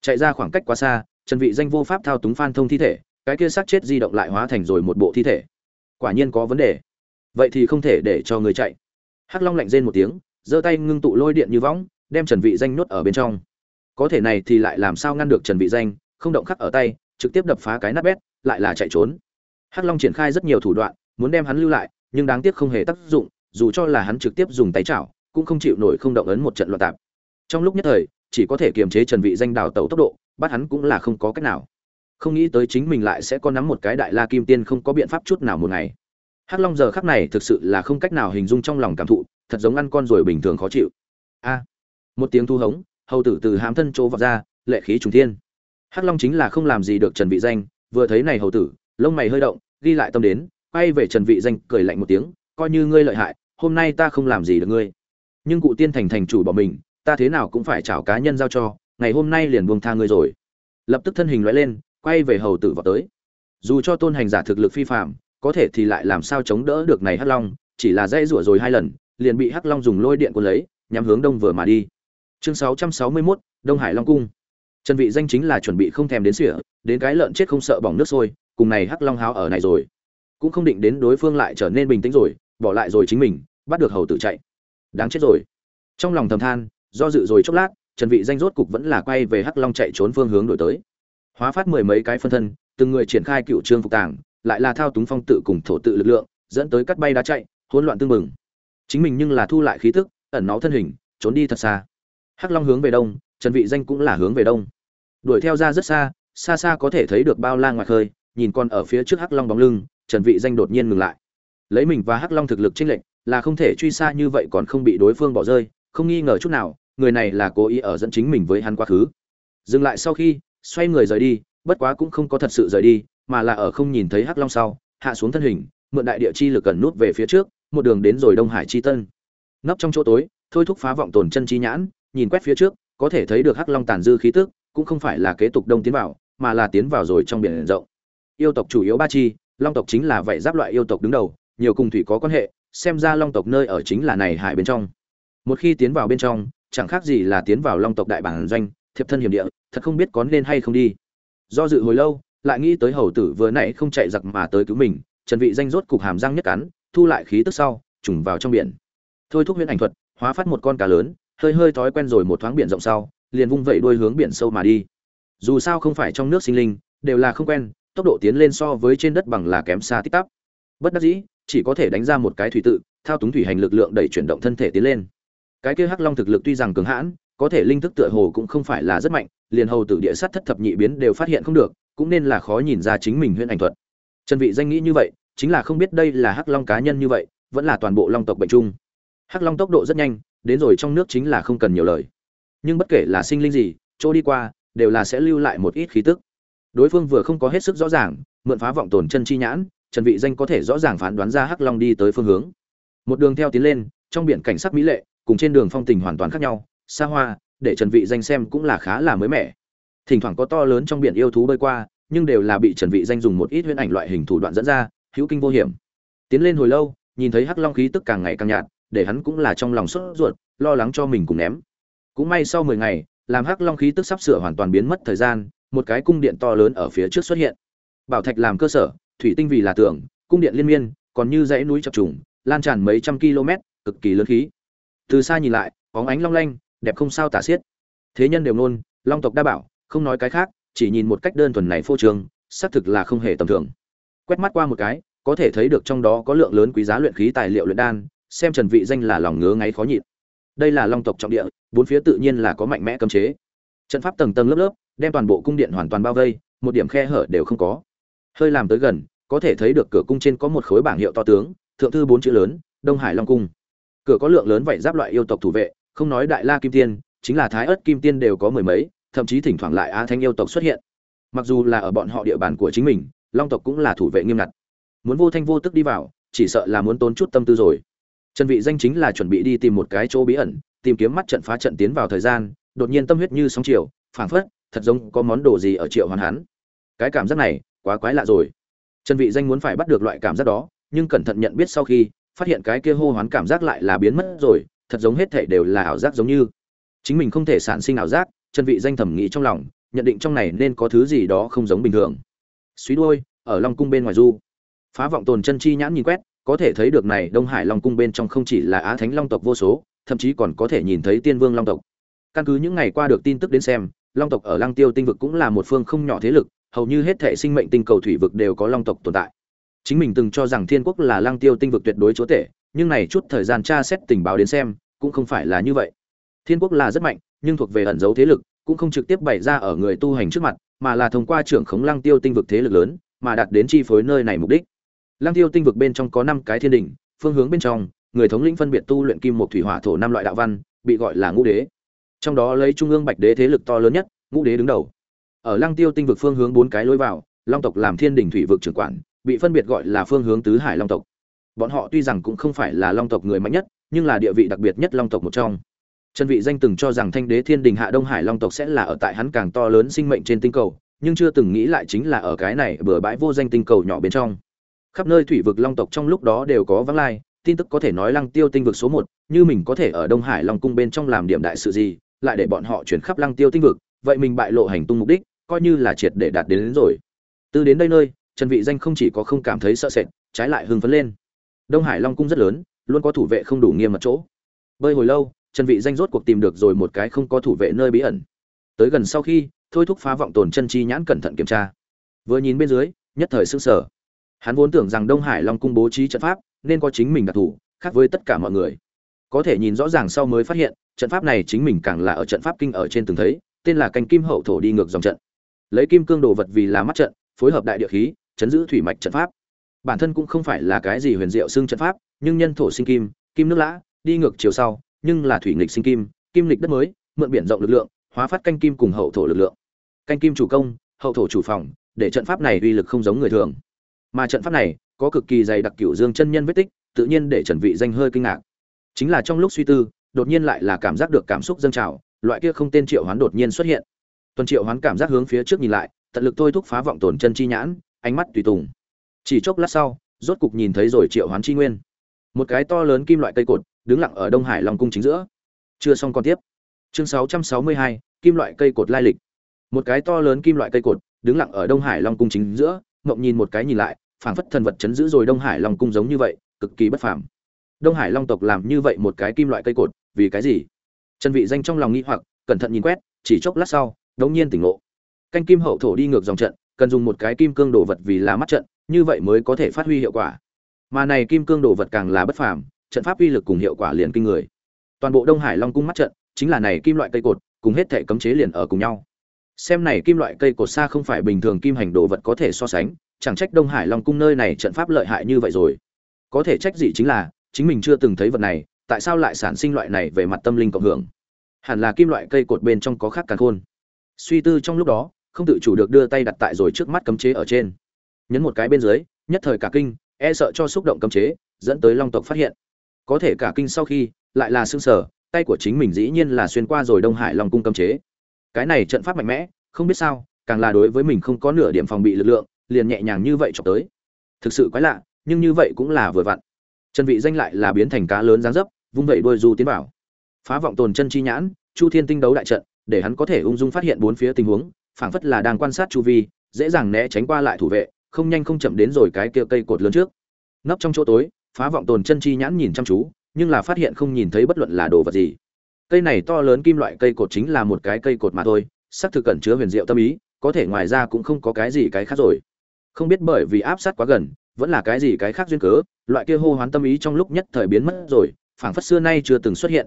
Chạy ra khoảng cách quá xa, trần vị danh vô pháp thao túng phan thông thi thể, cái kia xác chết di động lại hóa thành rồi một bộ thi thể. Quả nhiên có vấn đề. Vậy thì không thể để cho người chạy. Hắc long lạnh rên một tiếng, giơ tay ngưng tụ lôi điện như võng, đem trần vị danh nuốt ở bên trong. Có thể này thì lại làm sao ngăn được trần vị danh, không động khắc ở tay, trực tiếp đập phá cái nát bét, lại là chạy trốn. Hắc long triển khai rất nhiều thủ đoạn, muốn đem hắn lưu lại, nhưng đáng tiếc không hề tác dụng dù cho là hắn trực tiếp dùng tay chảo, cũng không chịu nổi không động ấn một trận loạn tạp. Trong lúc nhất thời, chỉ có thể kiềm chế trần vị danh đào tẩu tốc độ, bắt hắn cũng là không có cách nào. Không nghĩ tới chính mình lại sẽ có nắm một cái đại la kim tiên không có biện pháp chút nào một ngày. Hắc long giờ khắc này thực sự là không cách nào hình dung trong lòng cảm thụ, thật giống ăn con rồi bình thường khó chịu. A! Một tiếng thu hống, hầu tử từ hám thân chỗ vọt ra, lệ khí trùng thiên. Hắc long chính là không làm gì được trần vị danh, vừa thấy này hầu tử, lông mày hơi động, ghi lại tâm đến, quay về trần vị danh cười lạnh một tiếng coi như ngươi lợi hại hôm nay ta không làm gì được ngươi. Nhưng cụ tiên thành thành chủ bỏ mình ta thế nào cũng phải chào cá nhân giao cho ngày hôm nay liền buông tha ngươi rồi. Lập tức thân hình lóe lên quay về hầu tử vào tới. Dù cho tôn hành giả thực lực phi phạm có thể thì lại làm sao chống đỡ được này hắc long chỉ là dây rủa rồi hai lần liền bị hắc long dùng lôi điện cuốn lấy nhắm hướng đông vừa mà đi. Chương 661, đông hải long cung. Trần vị danh chính là chuẩn bị không thèm đến sỉa đến cái lợn chết không sợ bỏng nước sôi cùng này hắc long háo ở này rồi. Cũng không định đến đối phương lại trở nên bình tĩnh rồi bỏ lại rồi chính mình, bắt được hầu tử chạy. Đáng chết rồi. Trong lòng thầm than, do dự rồi chốc lát, trần vị danh rốt cục vẫn là quay về hắc long chạy trốn phương hướng đổi tới. Hóa phát mười mấy cái phân thân, từng người triển khai cựu trương phục tàng, lại là thao túng phong tự cùng thổ tự lực lượng, dẫn tới cắt bay đá chạy, hỗn loạn tương mừng chính mình nhưng là thu lại khí tức, ẩn náu thân hình, trốn đi thật xa. Hắc long hướng về đông, trần vị danh cũng là hướng về đông. Đuổi theo ra rất xa xa xa có thể thấy được bao la ngoài khơi, nhìn con ở phía trước hắc long bóng lưng, trần vị danh đột nhiên ngừng lại lấy mình và hắc long thực lực chênh lệch, là không thể truy xa như vậy còn không bị đối phương bỏ rơi, không nghi ngờ chút nào, người này là cố ý ở dẫn chính mình với hắn quá khứ. Dừng lại sau khi, xoay người rời đi, bất quá cũng không có thật sự rời đi, mà là ở không nhìn thấy hắc long sau, hạ xuống thân hình, mượn đại địa chi lực gần nút về phía trước, một đường đến rồi đông hải chi tân. Nấp trong chỗ tối, thôi thúc phá vọng tồn chân chi nhãn, nhìn quét phía trước, có thể thấy được hắc long tàn dư khí tức, cũng không phải là kế tục đông tiến vào, mà là tiến vào rồi trong biển rộng. Yêu tộc chủ yếu ba chi, long tộc chính là vậy giáp loại yêu tộc đứng đầu nhiều cùng thủy có quan hệ, xem ra long tộc nơi ở chính là này hải bên trong. Một khi tiến vào bên trong, chẳng khác gì là tiến vào long tộc đại bản doanh, thiệp thân hiểm địa, thật không biết có nên hay không đi. Do dự hồi lâu, lại nghĩ tới hầu tử vừa nãy không chạy giặc mà tới cứu mình, trần vị danh rốt cục hàm răng nhất cắn, thu lại khí tức sau, trùng vào trong biển. Thôi thúc huyễn ảnh thuật, hóa phát một con cá lớn, hơi hơi thói quen rồi một thoáng biển rộng sau, liền vung vẩy đuôi hướng biển sâu mà đi. Dù sao không phải trong nước sinh linh, đều là không quen, tốc độ tiến lên so với trên đất bằng là kém xa tích tắp bất đắc dĩ, chỉ có thể đánh ra một cái thủy tự, thao túng thủy hành lực lượng đẩy chuyển động thân thể tiến lên. Cái kia hắc long thực lực tuy rằng cường hãn, có thể linh thức tựa hồ cũng không phải là rất mạnh, liền hầu tử địa sát thất thập nhị biến đều phát hiện không được, cũng nên là khó nhìn ra chính mình huyễn ảnh thuật. Trần vị danh nghĩ như vậy, chính là không biết đây là hắc long cá nhân như vậy, vẫn là toàn bộ long tộc bệnh chung. Hắc long tốc độ rất nhanh, đến rồi trong nước chính là không cần nhiều lời. Nhưng bất kể là sinh linh gì, chỗ đi qua, đều là sẽ lưu lại một ít khí tức. Đối phương vừa không có hết sức rõ ràng, mượn phá vọng tồn chân chi nhãn trần vị danh có thể rõ ràng phán đoán ra hắc long đi tới phương hướng. Một đường theo tiến lên, trong biển cảnh sắc mỹ lệ, cùng trên đường phong tình hoàn toàn khác nhau, xa hoa, để trần vị danh xem cũng là khá là mới mẻ. Thỉnh thoảng có to lớn trong biển yêu thú bơi qua, nhưng đều là bị trần vị danh dùng một ít huyễn ảnh loại hình thủ đoạn dẫn ra, hữu kinh vô hiểm. Tiến lên hồi lâu, nhìn thấy hắc long khí tức càng ngày càng nhạt, để hắn cũng là trong lòng sốt ruột, lo lắng cho mình cùng ném. Cũng may sau 10 ngày, làm hắc long khí tức sắp sửa hoàn toàn biến mất thời gian, một cái cung điện to lớn ở phía trước xuất hiện. Bảo thạch làm cơ sở thủy tinh vì là tưởng, cung điện liên miên còn như dãy núi chập trùng lan tràn mấy trăm km cực kỳ lớn khí. Từ xa nhìn lại bóng ánh long lanh đẹp không sao tả xiết. Thế nhân đều nôn long tộc đa bảo không nói cái khác chỉ nhìn một cách đơn thuần này phô trường xác thực là không hề tầm thường. Quét mắt qua một cái có thể thấy được trong đó có lượng lớn quý giá luyện khí tài liệu luyện đan xem trần vị danh là lòng ngứa ngáy khó nhịn. Đây là long tộc trọng địa bốn phía tự nhiên là có mạnh mẽ cấm chế. Trận pháp tầng tầng lớp lớp đem toàn bộ cung điện hoàn toàn bao vây một điểm khe hở đều không có hơi làm tới gần, có thể thấy được cửa cung trên có một khối bảng hiệu to tướng, thượng thư bốn chữ lớn, đông hải long cung. Cửa có lượng lớn vảy giáp loại yêu tộc thủ vệ, không nói đại la kim tiên, chính là thái ớt kim tiên đều có mười mấy, thậm chí thỉnh thoảng lại á thanh yêu tộc xuất hiện. Mặc dù là ở bọn họ địa bàn của chính mình, long tộc cũng là thủ vệ nghiêm ngặt. Muốn vô thanh vô tức đi vào, chỉ sợ là muốn tốn chút tâm tư rồi. Trần vị danh chính là chuẩn bị đi tìm một cái chỗ bí ẩn, tìm kiếm mắt trận phá trận tiến vào thời gian, đột nhiên tâm huyết như sóng chiều, phảng phất, thật giống có món đồ gì ở triệu hoàn hắn. Cái cảm giác này quá quái lạ rồi. Trần vị danh muốn phải bắt được loại cảm giác đó, nhưng cẩn thận nhận biết sau khi, phát hiện cái kia hô hoán cảm giác lại là biến mất rồi, thật giống hết thảy đều là ảo giác giống như. Chính mình không thể sản sinh ảo giác, trần vị danh thẩm nghĩ trong lòng, nhận định trong này nên có thứ gì đó không giống bình thường. Suy đuôi, ở long cung bên ngoài du. Phá vọng tồn chân chi nhãn nhìn quét, có thể thấy được này đông hải long cung bên trong không chỉ là á thánh long tộc vô số, thậm chí còn có thể nhìn thấy tiên vương long tộc. Căn cứ những ngày qua được tin tức đến xem, long tộc ở lăng tiêu tinh vực cũng là một phương không nhỏ thế lực hầu như hết thể sinh mệnh tinh cầu thủy vực đều có long tộc tồn tại. Chính mình từng cho rằng thiên quốc là lang tiêu tinh vực tuyệt đối chúa tể, nhưng này chút thời gian tra xét tình báo đến xem, cũng không phải là như vậy. Thiên quốc là rất mạnh, nhưng thuộc về ẩn dấu thế lực, cũng không trực tiếp bày ra ở người tu hành trước mặt, mà là thông qua trưởng khống lang tiêu tinh vực thế lực lớn, mà đạt đến chi phối nơi này mục đích. Lang tiêu tinh vực bên trong có năm cái thiên đỉnh, phương hướng bên trong, người thống lĩnh phân biệt tu luyện kim một thủy hỏa thổ năm loại đạo văn, bị gọi là ngũ đế. Trong đó lấy trung ương bạch đế thế lực to lớn nhất, ngũ đế đứng đầu ở lăng tiêu tinh vực phương hướng bốn cái lối vào, long tộc làm thiên đỉnh thủy vực trưởng quản, bị phân biệt gọi là phương hướng tứ hải long tộc. Bọn họ tuy rằng cũng không phải là long tộc người mạnh nhất, nhưng là địa vị đặc biệt nhất long tộc một trong. Trần vị danh từng cho rằng thanh đế thiên đình hạ đông hải long tộc sẽ là ở tại hắn càng to lớn sinh mệnh trên tinh cầu, nhưng chưa từng nghĩ lại chính là ở cái này bừa bãi vô danh tinh cầu nhỏ bên trong. Khắp nơi thủy vực long tộc trong lúc đó đều có vắng lai, tin tức có thể nói lăng tiêu tinh vực số một, như mình có thể ở đông hải long cung bên trong làm điểm đại sự gì, lại để bọn họ chuyển khắp lăng tiêu tinh vực, vậy mình bại lộ hành tung mục đích coi như là triệt để đạt đến, đến rồi. Từ đến đây nơi trần vị danh không chỉ có không cảm thấy sợ sệt trái lại hưng phấn lên. Đông hải long cung rất lớn luôn có thủ vệ không đủ nghiêm mật chỗ. Bơi hồi lâu trần vị danh rốt cuộc tìm được rồi một cái không có thủ vệ nơi bí ẩn. Tới gần sau khi thôi thúc phá vọng tồn chân chi nhãn cẩn thận kiểm tra. Vừa nhìn bên dưới nhất thời sững sờ. Hắn vốn tưởng rằng đông hải long cung bố trí trận pháp nên có chính mình đặc thủ khác với tất cả mọi người. Có thể nhìn rõ ràng sau mới phát hiện trận pháp này chính mình càng là ở trận pháp kinh ở trên từng thấy tên là canh kim hậu thổ đi ngược dòng trận lấy kim cương đồ vật vì là mắt trận, phối hợp đại địa khí, chấn giữ thủy mạch trận pháp. Bản thân cũng không phải là cái gì huyền diệu xưng trận pháp, nhưng nhân thổ sinh kim kim nước lã, đi ngược chiều sau, nhưng là thủy nghịch sinh kim kim lịch đất mới, mượn biển rộng lực lượng, hóa phát canh kim cùng hậu thổ lực lượng. Canh kim chủ công, hậu thổ chủ phòng, để trận pháp này uy lực không giống người thường. Mà trận pháp này, có cực kỳ dày đặc cửu dương chân nhân vết tích, tự nhiên để trần vị danh hơi kinh ngạc. Chính là trong lúc suy tư, đột nhiên lại là cảm giác được cảm xúc dâng trào, loại kia không tên triệu hoán đột nhiên xuất hiện tuần triệu hoán cảm giác hướng phía trước nhìn lại tận lực thôi thúc phá vọng tổn chân chi nhãn ánh mắt tùy tùng. Chỉ chốc lát sau rốt cục nhìn thấy rồi triệu hoán chi nguyên. Một cái to lớn kim loại cây cột đứng lặng ở đông hải long cung chính giữa. Chưa xong còn tiếp. Chương 662, kim loại cây cột lai lịch. Một cái to lớn kim loại cây cột đứng lặng ở đông hải long cung chính giữa ngậm nhìn một cái nhìn lại phảng phất thần vật chấn giữ rồi đông hải long cung giống như vậy cực kỳ bất phàm. Đông hải long tộc làm như vậy một cái kim loại cây cột vì cái gì? Trần vị danh trong lòng nghi hoặc cẩn thận nhìn quét chỉ chốc lát sau đống nhiên tỉnh ngộ. Canh kim hậu thổ đi ngược dòng trận, cần dùng một cái kim cương đồ vật vì là mắt trận, như vậy mới có thể phát huy hiệu quả. Mà này kim cương đồ vật càng là bất phàm, trận pháp uy lực cùng hiệu quả liền kinh người. Toàn bộ đông hải long cung mắt trận, chính là này kim loại cây cột, cùng hết thể cấm chế liền ở cùng nhau. Xem này kim loại cây cột xa không phải bình thường kim hành đồ vật có thể so sánh, chẳng trách đông hải long cung nơi này trận pháp lợi hại như vậy rồi. Có thể trách gì chính là, chính mình chưa từng thấy vật này, tại sao lại sản sinh loại này về mặt tâm linh cộng hưởng? Hẳn là kim loại cây cột bên trong có khác càng khôn suy tư trong lúc đó, không tự chủ được đưa tay đặt tại rồi trước mắt cấm chế ở trên. Nhấn một cái bên dưới, nhất thời cả kinh e sợ cho xúc động cấm chế, dẫn tới long tộc phát hiện. Có thể cả kinh sau khi, lại là xương sở, tay của chính mình dĩ nhiên là xuyên qua rồi đông hải long cung cấm chế. Cái này trận pháp mạnh mẽ, không biết sao, càng là đối với mình không có nửa điểm phòng bị lực lượng, liền nhẹ nhàng như vậy chọc tới. Thực sự quái lạ, nhưng như vậy cũng là vừa vặn. Chân vị danh lại là biến thành cá lớn dáng dấp, vung vẩy đôi du tiến vào. Phá vọng tồn chân chi nhãn, chu thiên tinh đấu đại trận để hắn có thể ung dung phát hiện bốn phía tình huống, phảng phất là đang quan sát chu vi, dễ dàng né tránh qua lại thủ vệ, không nhanh không chậm đến rồi cái kia cây cột lớn trước. Nấp trong chỗ tối, phá vọng tồn chân chi nhãn nhìn chăm chú, nhưng là phát hiện không nhìn thấy bất luận là đồ vật gì. Cây này to lớn kim loại cây cột chính là một cái cây cột mà thôi xác thực cẩn chứa huyền diệu tâm ý, có thể ngoài ra cũng không có cái gì cái khác rồi. Không biết bởi vì áp sát quá gần, vẫn là cái gì cái khác duyên cớ, loại kia hô hoán tâm ý trong lúc nhất thời biến mất rồi, phảng phất xưa nay chưa từng xuất hiện.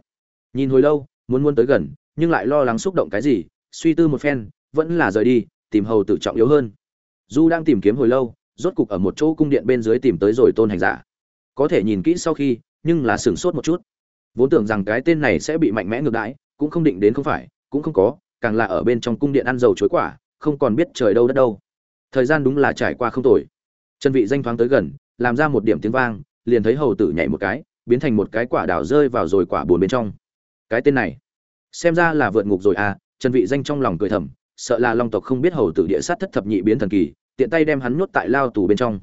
Nhìn hồi lâu, muốn muốn tới gần nhưng lại lo lắng xúc động cái gì, suy tư một phen, vẫn là rời đi, tìm hầu tử trọng yếu hơn. Du đang tìm kiếm hồi lâu, rốt cục ở một chỗ cung điện bên dưới tìm tới rồi tôn hành giả. Có thể nhìn kỹ sau khi, nhưng là sửng sốt một chút. Vốn tưởng rằng cái tên này sẽ bị mạnh mẽ ngược đãi, cũng không định đến không phải, cũng không có, càng là ở bên trong cung điện ăn dầu chối quả, không còn biết trời đâu đất đâu. Thời gian đúng là trải qua không tồi. Chân vị danh thoáng tới gần, làm ra một điểm tiếng vang, liền thấy hầu tử nhảy một cái, biến thành một cái quả đào rơi vào rồi quả buồn bên trong. Cái tên này xem ra là vượt ngục rồi à chân vị danh trong lòng cười thầm, sợ là long tộc không biết hầu tử địa sát thất thập nhị biến thần kỳ, tiện tay đem hắn nuốt tại lao tù bên trong.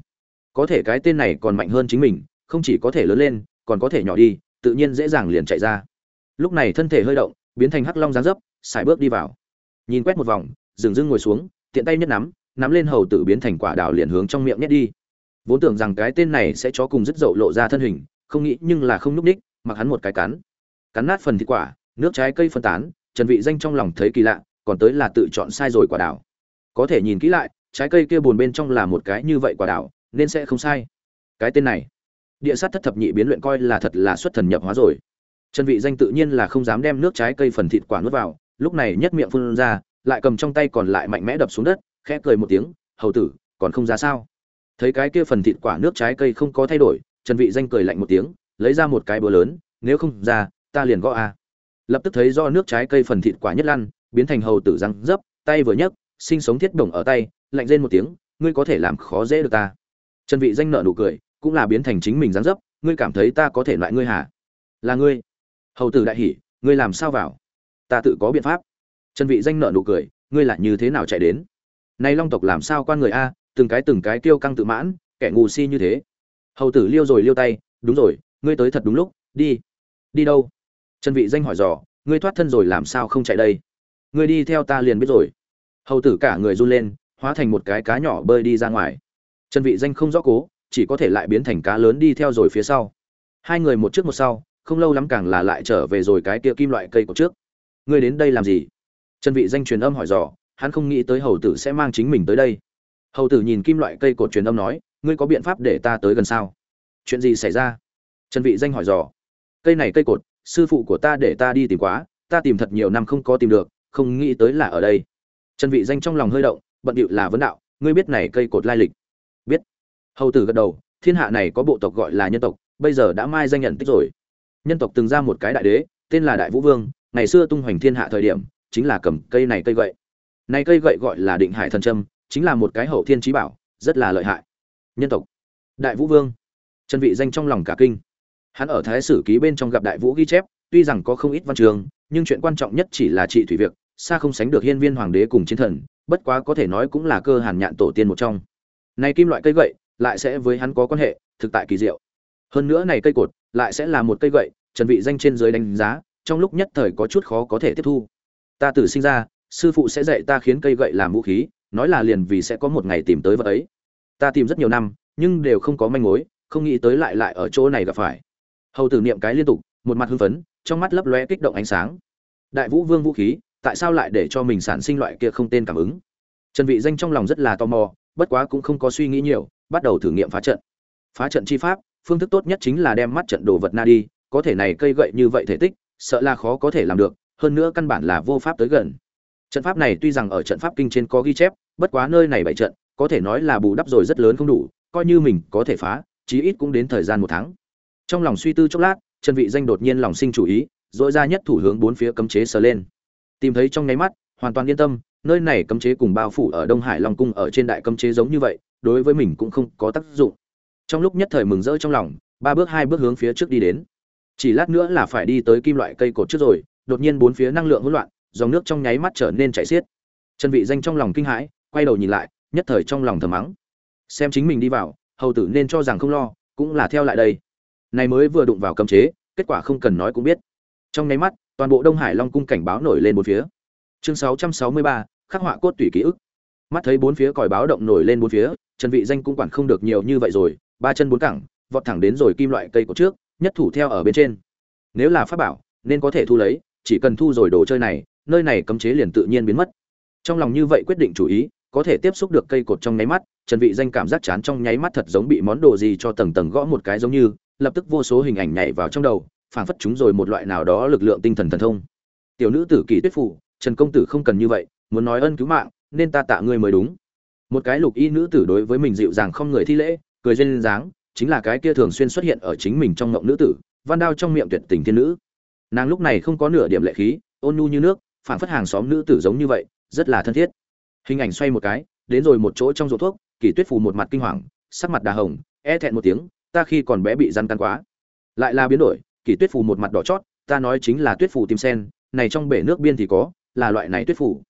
Có thể cái tên này còn mạnh hơn chính mình, không chỉ có thể lớn lên, còn có thể nhỏ đi, tự nhiên dễ dàng liền chạy ra. Lúc này thân thể hơi động, biến thành hắc long giáng dấp xài bước đi vào. Nhìn quét một vòng, dừng dưng ngồi xuống, tiện tay nhất nắm nắm lên hầu tử biến thành quả đào liền hướng trong miệng nhét đi. Vốn tưởng rằng cái tên này sẽ chó cùng rất dậu lộ ra thân hình, không nghĩ nhưng là không núp đích mặc hắn một cái cắn. Cắn nát phần thịt quả nước trái cây phân tán, trần vị danh trong lòng thấy kỳ lạ, còn tới là tự chọn sai rồi quả đào có thể nhìn kỹ lại, trái cây kia buồn bên trong là một cái như vậy quả đào nên sẽ không sai. Cái tên này, địa sát thất thập nhị biến luyện coi là thật là xuất thần nhập hóa rồi. Trần vị danh tự nhiên là không dám đem nước trái cây phần thịt quả nuốt vào, lúc này nhất miệng phun ra, lại cầm trong tay còn lại mạnh mẽ đập xuống đất, khẽ cười một tiếng, hầu tử, còn không ra sao? Thấy cái kia phần thịt quả nước trái cây không có thay đổi, trần vị danh cười lạnh một tiếng, lấy ra một cái búa lớn, nếu không ra, ta liền gõ a lập tức thấy do nước trái cây phần thịt quả nhất lăn, biến thành hầu tử răng dấp, tay vừa nhấc, sinh sống thiết đồng ở tay, lạnh rên một tiếng, ngươi có thể làm khó dễ được ta. Trần vị danh nợ nụ cười, cũng là biến thành chính mình dáng dấp, ngươi cảm thấy ta có thể loại ngươi hả? Là ngươi. Hầu tử đại hỉ, ngươi làm sao vào? Ta tự có biện pháp. Trần vị danh nợ nụ cười, ngươi lại như thế nào chạy đến? Nay long tộc làm sao quan người a, từng cái từng cái kêu căng tự mãn, kẻ ngu si như thế. Hầu tử liêu rồi liêu tay, đúng rồi, ngươi tới thật đúng lúc, đi. Đi đâu? Trần vị danh hỏi dò, ngươi thoát thân rồi làm sao không chạy đây? Ngươi đi theo ta liền biết rồi. Hầu tử cả người run lên, hóa thành một cái cá nhỏ bơi đi ra ngoài. Trần vị danh không rõ cố, chỉ có thể lại biến thành cá lớn đi theo rồi phía sau. Hai người một trước một sau, không lâu lắm càng là lại trở về rồi cái kia kim loại cây của trước. Ngươi đến đây làm gì? Trần vị danh truyền âm hỏi dò, hắn không nghĩ tới hầu tử sẽ mang chính mình tới đây. Hầu tử nhìn kim loại cây cột truyền âm nói, ngươi có biện pháp để ta tới gần sao? Chuyện gì xảy ra? Trần vị danh hỏi dò. Cây này cây cột sư phụ của ta để ta đi tìm quá, ta tìm thật nhiều năm không có tìm được, không nghĩ tới là ở đây. Trần vị danh trong lòng hơi động, bận điệu là vấn đạo, ngươi biết này cây cột lai lịch. Biết. Hầu tử gật đầu, thiên hạ này có bộ tộc gọi là nhân tộc, bây giờ đã mai danh nhận tích rồi. Nhân tộc từng ra một cái đại đế, tên là đại vũ vương, ngày xưa tung hoành thiên hạ thời điểm, chính là cầm cây này cây gậy. Này cây gậy gọi là định hải thần trâm chính là một cái hậu thiên trí bảo, rất là lợi hại. Nhân tộc. Đại vũ vương. Chân vị danh trong lòng cả kinh hắn ở thái sử ký bên trong gặp đại vũ ghi chép, tuy rằng có không ít văn trường, nhưng chuyện quan trọng nhất chỉ là trị thủy việc, xa không sánh được hiên viên hoàng đế cùng chiến thần, bất quá có thể nói cũng là cơ hàn nhạn tổ tiên một trong. Này kim loại cây gậy, lại sẽ với hắn có quan hệ, thực tại kỳ diệu. Hơn nữa này cây cột, lại sẽ là một cây gậy, trần vị danh trên dưới đánh giá, trong lúc nhất thời có chút khó có thể tiếp thu. Ta từ sinh ra, sư phụ sẽ dạy ta khiến cây gậy làm vũ khí, nói là liền vì sẽ có một ngày tìm tới vật ấy. Ta tìm rất nhiều năm, nhưng đều không có manh mối, không nghĩ tới lại lại ở chỗ này gặp phải hầu tử niệm cái liên tục, một mặt hưng phấn, trong mắt lấp lóe kích động ánh sáng. Đại vũ vương vũ khí, tại sao lại để cho mình sản sinh loại kia không tên cảm ứng? Trần vị danh trong lòng rất là tò mò, bất quá cũng không có suy nghĩ nhiều, bắt đầu thử nghiệm phá trận. Phá trận chi pháp, phương thức tốt nhất chính là đem mắt trận đồ vật na đi, có thể này cây gậy như vậy thể tích, sợ là khó có thể làm được, hơn nữa căn bản là vô pháp tới gần. Trận pháp này tuy rằng ở trận pháp kinh trên có ghi chép, bất quá nơi này bảy trận, có thể nói là bù đắp rồi rất lớn không đủ, coi như mình có thể phá, chí ít cũng đến thời gian một tháng trong lòng suy tư chốc lát, trần vị danh đột nhiên lòng sinh chủ ý, dội ra nhất thủ hướng bốn phía cấm chế sờ lên. Tìm thấy trong nháy mắt, hoàn toàn yên tâm, nơi này cấm chế cùng bao phủ ở đông hải long cung ở trên đại cấm chế giống như vậy, đối với mình cũng không có tác dụng. Trong lúc nhất thời mừng rỡ trong lòng, ba bước hai bước hướng phía trước đi đến. Chỉ lát nữa là phải đi tới kim loại cây cột trước rồi, đột nhiên bốn phía năng lượng hỗn loạn, dòng nước trong nháy mắt trở nên chảy xiết. Chân vị danh trong lòng kinh hãi, quay đầu nhìn lại, nhất thời trong lòng thầm mắng. Xem chính mình đi vào, hầu tử nên cho rằng không lo, cũng là theo lại đây này mới vừa đụng vào cấm chế kết quả không cần nói cũng biết. Trong nháy mắt toàn bộ đông hải long cung cảnh báo nổi lên bốn phía. Chương 663, khắc họa cốt tủy ký ức. Mắt thấy bốn phía còi báo động nổi lên bốn phía trần vị danh cũng quản không được nhiều như vậy rồi ba chân bốn cẳng vọt thẳng đến rồi kim loại cây cột trước nhất thủ theo ở bên trên. Nếu là pháp bảo nên có thể thu lấy chỉ cần thu rồi đồ chơi này nơi này cấm chế liền tự nhiên biến mất. Trong lòng như vậy quyết định chủ ý có thể tiếp xúc được cây cột trong nháy mắt trần vị danh cảm giác chán trong nháy mắt thật giống bị món đồ gì cho tầng tầng gõ một cái giống như lập tức vô số hình ảnh nhảy vào trong đầu, phảng phất chúng rồi một loại nào đó lực lượng tinh thần thần thông. Tiểu nữ tử kỳ tuyết phủ, trần công tử không cần như vậy, muốn nói ân cứu mạng, nên ta tạ ngươi mới đúng. Một cái lục y nữ tử đối với mình dịu dàng không người thi lễ, cười duyên dáng, chính là cái kia thường xuyên xuất hiện ở chính mình trong ngộng nữ tử, văn đao trong miệng tuyệt tình thiên nữ. Nàng lúc này không có nửa điểm lệ khí, ôn nhu như nước, phảng phất hàng xóm nữ tử giống như vậy, rất là thân thiết. Hình ảnh xoay một cái, đến rồi một chỗ trong ruột thuốc, kỳ tuyết phù một mặt kinh hoàng, sắc mặt đà hồng e thẹn một tiếng ta khi còn bé bị răn căn quá. Lại là biến đổi kỳ tuyết phù một mặt đỏ chót, ta nói chính là tuyết phù tim sen, này trong bể nước biên thì có, là loại này tuyết phù.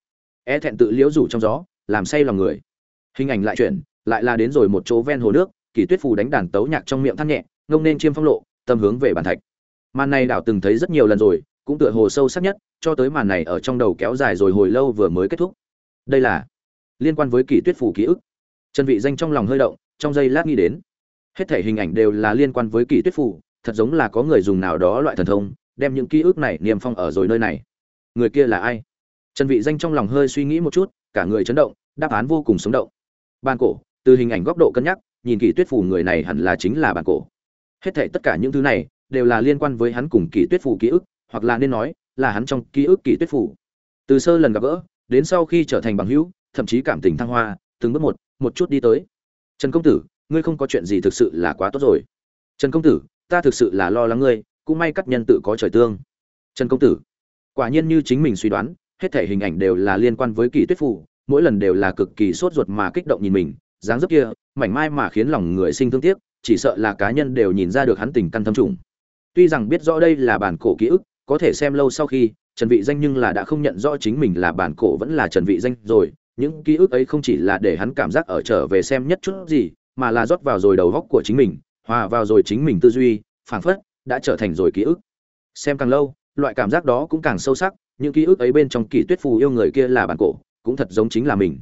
E thẹn tự liễu rủ trong gió, làm say lòng người. Hình ảnh lại chuyển, lại là đến rồi một chỗ ven hồ nước kỳ tuyết phù đánh đàn tấu nhạc trong miệng than nhẹ, ngông nên chiêm phong lộ, tâm hướng về bàn thạch. Màn này đảo từng thấy rất nhiều lần rồi, cũng tựa hồ sâu sắc nhất, cho tới màn này ở trong đầu kéo dài rồi hồi lâu vừa mới kết thúc. Đây là liên quan với kỳ tuyết phủ ký ức. Chân vị danh trong lòng hơi động, trong giây lát nghĩ đến hết thể hình ảnh đều là liên quan với kỳ tuyết phủ, thật giống là có người dùng nào đó loại thần thông, đem những ký ức này niêm phong ở rồi nơi này. Người kia là ai? Trần vị danh trong lòng hơi suy nghĩ một chút, cả người chấn động, đáp án vô cùng sống động. Ban cổ, từ hình ảnh góc độ cân nhắc, nhìn kỳ tuyết phủ người này hẳn là chính là bản cổ. Hết thảy tất cả những thứ này, đều là liên quan với hắn cùng kỳ tuyết phủ ký ức, hoặc là nên nói, là hắn trong ký ức kỳ tuyết phủ. Từ sơ lần gặp gỡ, đến sau khi trở thành bằng hữu, thậm chí cảm tình thăng hoa, từng bước một một chút đi tới. Trần công tử ngươi không có chuyện gì thực sự là quá tốt rồi. Trần công tử, ta thực sự là lo lắng ngươi, cũng may các nhân tự có trời tương. Trần công tử, quả nhiên như chính mình suy đoán, hết thể hình ảnh đều là liên quan với kỳ tuyết phủ mỗi lần đều là cực kỳ sốt ruột mà kích động nhìn mình, dáng dấp kia, mảnh mai mà khiến lòng người sinh thương tiếc, chỉ sợ là cá nhân đều nhìn ra được hắn tình căn thâm trùng. Tuy rằng biết rõ đây là bản cổ ký ức, có thể xem lâu sau khi, trần vị danh nhưng là đã không nhận rõ chính mình là bản cổ vẫn là trần vị danh rồi, những ký ức ấy không chỉ là để hắn cảm giác ở trở về xem nhất chút gì mà là rót vào rồi đầu góc của chính mình, hòa vào rồi chính mình tư duy, phảng phất đã trở thành rồi ký ức. Xem càng lâu, loại cảm giác đó cũng càng sâu sắc, những ký ức ấy bên trong kỳ tuyết phù yêu người kia là bản cổ, cũng thật giống chính là mình.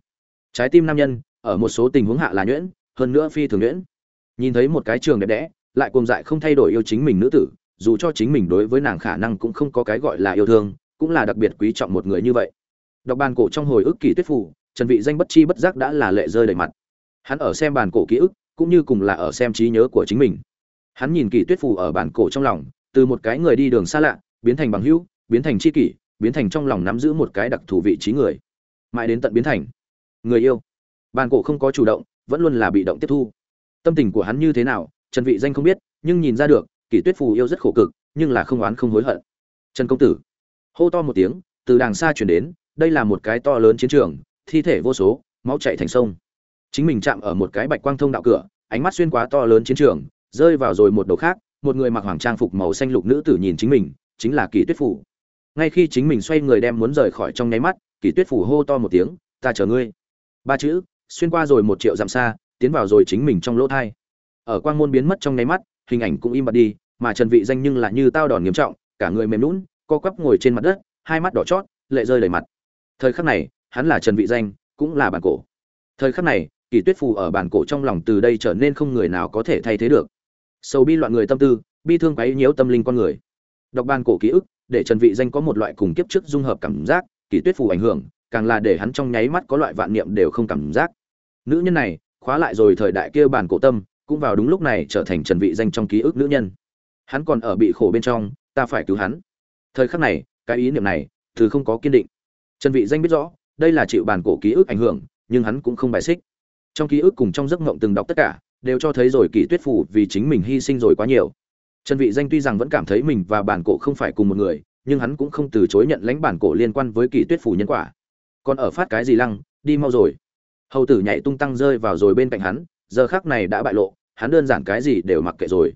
Trái tim nam nhân, ở một số tình huống hạ là nhuyễn, hơn nữa phi thường nhuyễn. Nhìn thấy một cái trường đẹp đẽ, lại cuồng dại không thay đổi yêu chính mình nữ tử, dù cho chính mình đối với nàng khả năng cũng không có cái gọi là yêu thương, cũng là đặc biệt quý trọng một người như vậy. Đọc bàn cổ trong hồi ức kỳ tuyết phủ trần vị danh bất chi bất giác đã là lệ rơi đầy mặt hắn ở xem bản cổ ký ức, cũng như cùng là ở xem trí nhớ của chính mình. Hắn nhìn kỳ tuyết phù ở bản cổ trong lòng, từ một cái người đi đường xa lạ, biến thành bằng hữu, biến thành tri kỷ, biến thành trong lòng nắm giữ một cái đặc thù vị trí người. Mãi đến tận biến thành. Người yêu. Bàn cổ không có chủ động, vẫn luôn là bị động tiếp thu. Tâm tình của hắn như thế nào, trần vị danh không biết, nhưng nhìn ra được kỷ tuyết phù yêu rất khổ cực, nhưng là không oán không hối hận. Trần công tử. Hô to một tiếng, từ đàng xa chuyển đến, đây là một cái to lớn chiến trường, thi thể vô số, máu chảy thành sông chính mình chạm ở một cái bạch quang thông đạo cửa, ánh mắt xuyên qua to lớn chiến trường, rơi vào rồi một đầu khác, một người mặc hoàng trang phục màu xanh lục nữ tử nhìn chính mình, chính là kỳ tuyết phủ. Ngay khi chính mình xoay người đem muốn rời khỏi trong nháy mắt, kỳ tuyết phủ hô to một tiếng, ta chờ ngươi. Ba chữ, xuyên qua rồi một triệu dặm xa, tiến vào rồi chính mình trong lỗ thai. Ở quang môn biến mất trong nháy mắt, hình ảnh cũng im bặt đi, mà trần vị danh nhưng là như tao đòn nghiêm trọng, cả người mềm lún co quắp ngồi trên mặt đất, hai mắt đỏ chót, lệ rơi đầy mặt. Thời khắc này, hắn là trần vị danh, cũng là bản cổ. Thời khắc này kỳ tuyết phù ở bản cổ trong lòng từ đây trở nên không người nào có thể thay thế được. Sầu bi loạn người tâm tư, bi thương quấy nhiễu tâm linh con người. Đọc bản cổ ký ức, để trần vị danh có một loại cùng kiếp trước dung hợp cảm giác, kỳ tuyết phù ảnh hưởng, càng là để hắn trong nháy mắt có loại vạn niệm đều không cảm giác. Nữ nhân này, khóa lại rồi thời đại kia bản cổ tâm, cũng vào đúng lúc này trở thành trần vị danh trong ký ức nữ nhân. Hắn còn ở bị khổ bên trong, ta phải cứu hắn. Thời khắc này, cái ý niệm này, từ không có kiên định. Trần vị danh biết rõ, đây là chịu bản cổ ký ức ảnh hưởng, nhưng hắn cũng không bài xích trong ký ức cùng trong giấc mộng từng đọc tất cả, đều cho thấy rồi kỳ tuyết phủ vì chính mình hy sinh rồi quá nhiều. Trần vị danh tuy rằng vẫn cảm thấy mình và bản cổ không phải cùng một người, nhưng hắn cũng không từ chối nhận lãnh bản cổ liên quan với kỳ tuyết phủ nhân quả. Còn ở phát cái gì lăng, đi mau rồi. Hầu tử nhảy tung tăng rơi vào rồi bên cạnh hắn, giờ khắc này đã bại lộ, hắn đơn giản cái gì đều mặc kệ rồi.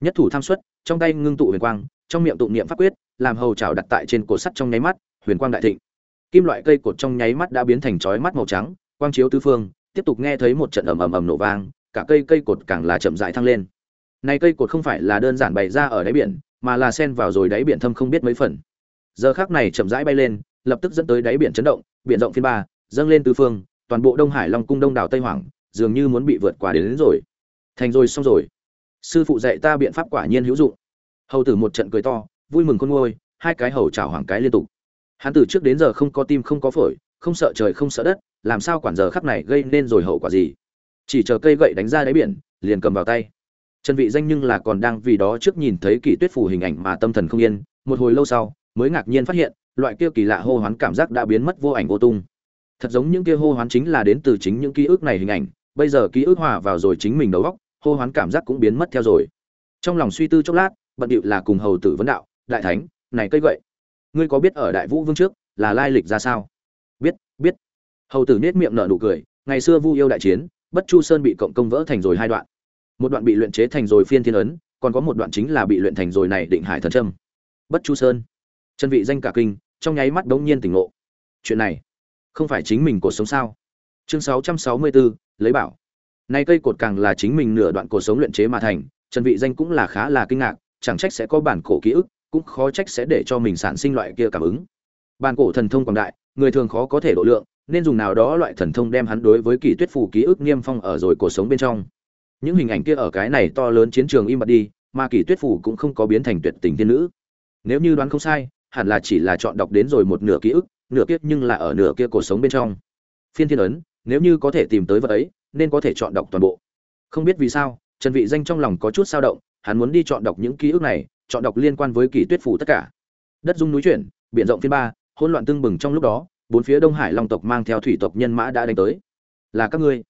Nhất thủ tham xuất, trong tay ngưng tụ huyền quang, trong miệng tụng niệm pháp quyết, làm hầu chảo đặt tại trên cột sắt trong nháy mắt, huyền quang đại thịnh. Kim loại cây cột trong nháy mắt đã biến thành chói mắt màu trắng, quang chiếu tứ phương tiếp tục nghe thấy một trận ầm ầm ầm nổ vang cả cây cây cột càng là chậm rãi thăng lên. Này cây cột không phải là đơn giản bày ra ở đáy biển mà là xen vào rồi đáy biển thâm không biết mấy phần. Giờ khắc này chậm rãi bay lên lập tức dẫn tới đáy biển chấn động biển rộng phiên ba dâng lên tứ phương toàn bộ đông hải long cung đông đảo tây hoàng dường như muốn bị vượt qua đến, đến rồi. Thành rồi xong rồi. Sư phụ dạy ta biện pháp quả nhiên hữu dụng. Hầu tử một trận cười to vui mừng con ngôi hai cái hầu chảo hoàng cái liên tục. Hắn từ trước đến giờ không có tim không có phổi không sợ trời không sợ đất làm sao quản giờ khắc này gây nên rồi hậu quả gì? Chỉ chờ cây gậy đánh ra đáy biển, liền cầm vào tay. Trần vị danh nhưng là còn đang vì đó trước nhìn thấy kỳ tuyết phù hình ảnh mà tâm thần không yên, một hồi lâu sau, mới ngạc nhiên phát hiện, loại kia kỳ lạ hô hoán cảm giác đã biến mất vô ảnh vô tung. Thật giống những kia hô hoán chính là đến từ chính những ký ức này hình ảnh, bây giờ ký ức hòa vào rồi chính mình đầu óc, hô hoán cảm giác cũng biến mất theo rồi. Trong lòng suy tư chốc lát, bận điệu là cùng hầu tử vấn đạo, đại thánh, này cây gậy, ngươi có biết ở đại vũ vương trước là lai lịch ra sao? Biết biết hầu tử nết miệng nở nụ cười ngày xưa vu yêu đại chiến bất chu sơn bị cộng công vỡ thành rồi hai đoạn. Một đoạn bị luyện chế thành rồi phiên thiên ấn còn có một đoạn chính là bị luyện thành rồi này định hải thần trâm bất chu sơn. Chân vị danh cả kinh trong nháy mắt đống nhiên tỉnh ngộ. Chuyện này không phải chính mình cuộc sống sao? Chương 664, lấy bảo. Nay cây cột càng là chính mình nửa đoạn cuộc sống luyện chế mà thành trần vị danh cũng là khá là kinh ngạc chẳng trách sẽ có bản cổ ký ức cũng khó trách sẽ để cho mình sản sinh loại kia cảm ứng. Bản cổ thần thông quảng đại người thường khó có thể độ lượng nên dùng nào đó loại thần thông đem hắn đối với kỳ tuyết phù ký ức niêm phong ở rồi cuộc sống bên trong. Những hình ảnh kia ở cái này to lớn chiến trường im bặt đi, mà kỳ tuyết phù cũng không có biến thành tuyệt tình thiên nữ. Nếu như đoán không sai, hẳn là chỉ là chọn đọc đến rồi một nửa ký ức, nửa kiếp nhưng là ở nửa kia cuộc sống bên trong. Phiên thiên ấn, nếu như có thể tìm tới vật ấy, nên có thể chọn đọc toàn bộ. Không biết vì sao, trần vị danh trong lòng có chút sao động, hắn muốn đi chọn đọc những ký ức này, chọn đọc liên quan với kỳ tuyết phủ tất cả. Đất dung núi chuyển, biển rộng phiên ba, hỗn loạn tương bừng trong lúc đó bốn phía đông hải long tộc mang theo thủy tộc nhân mã đã đánh tới. Là các ngươi.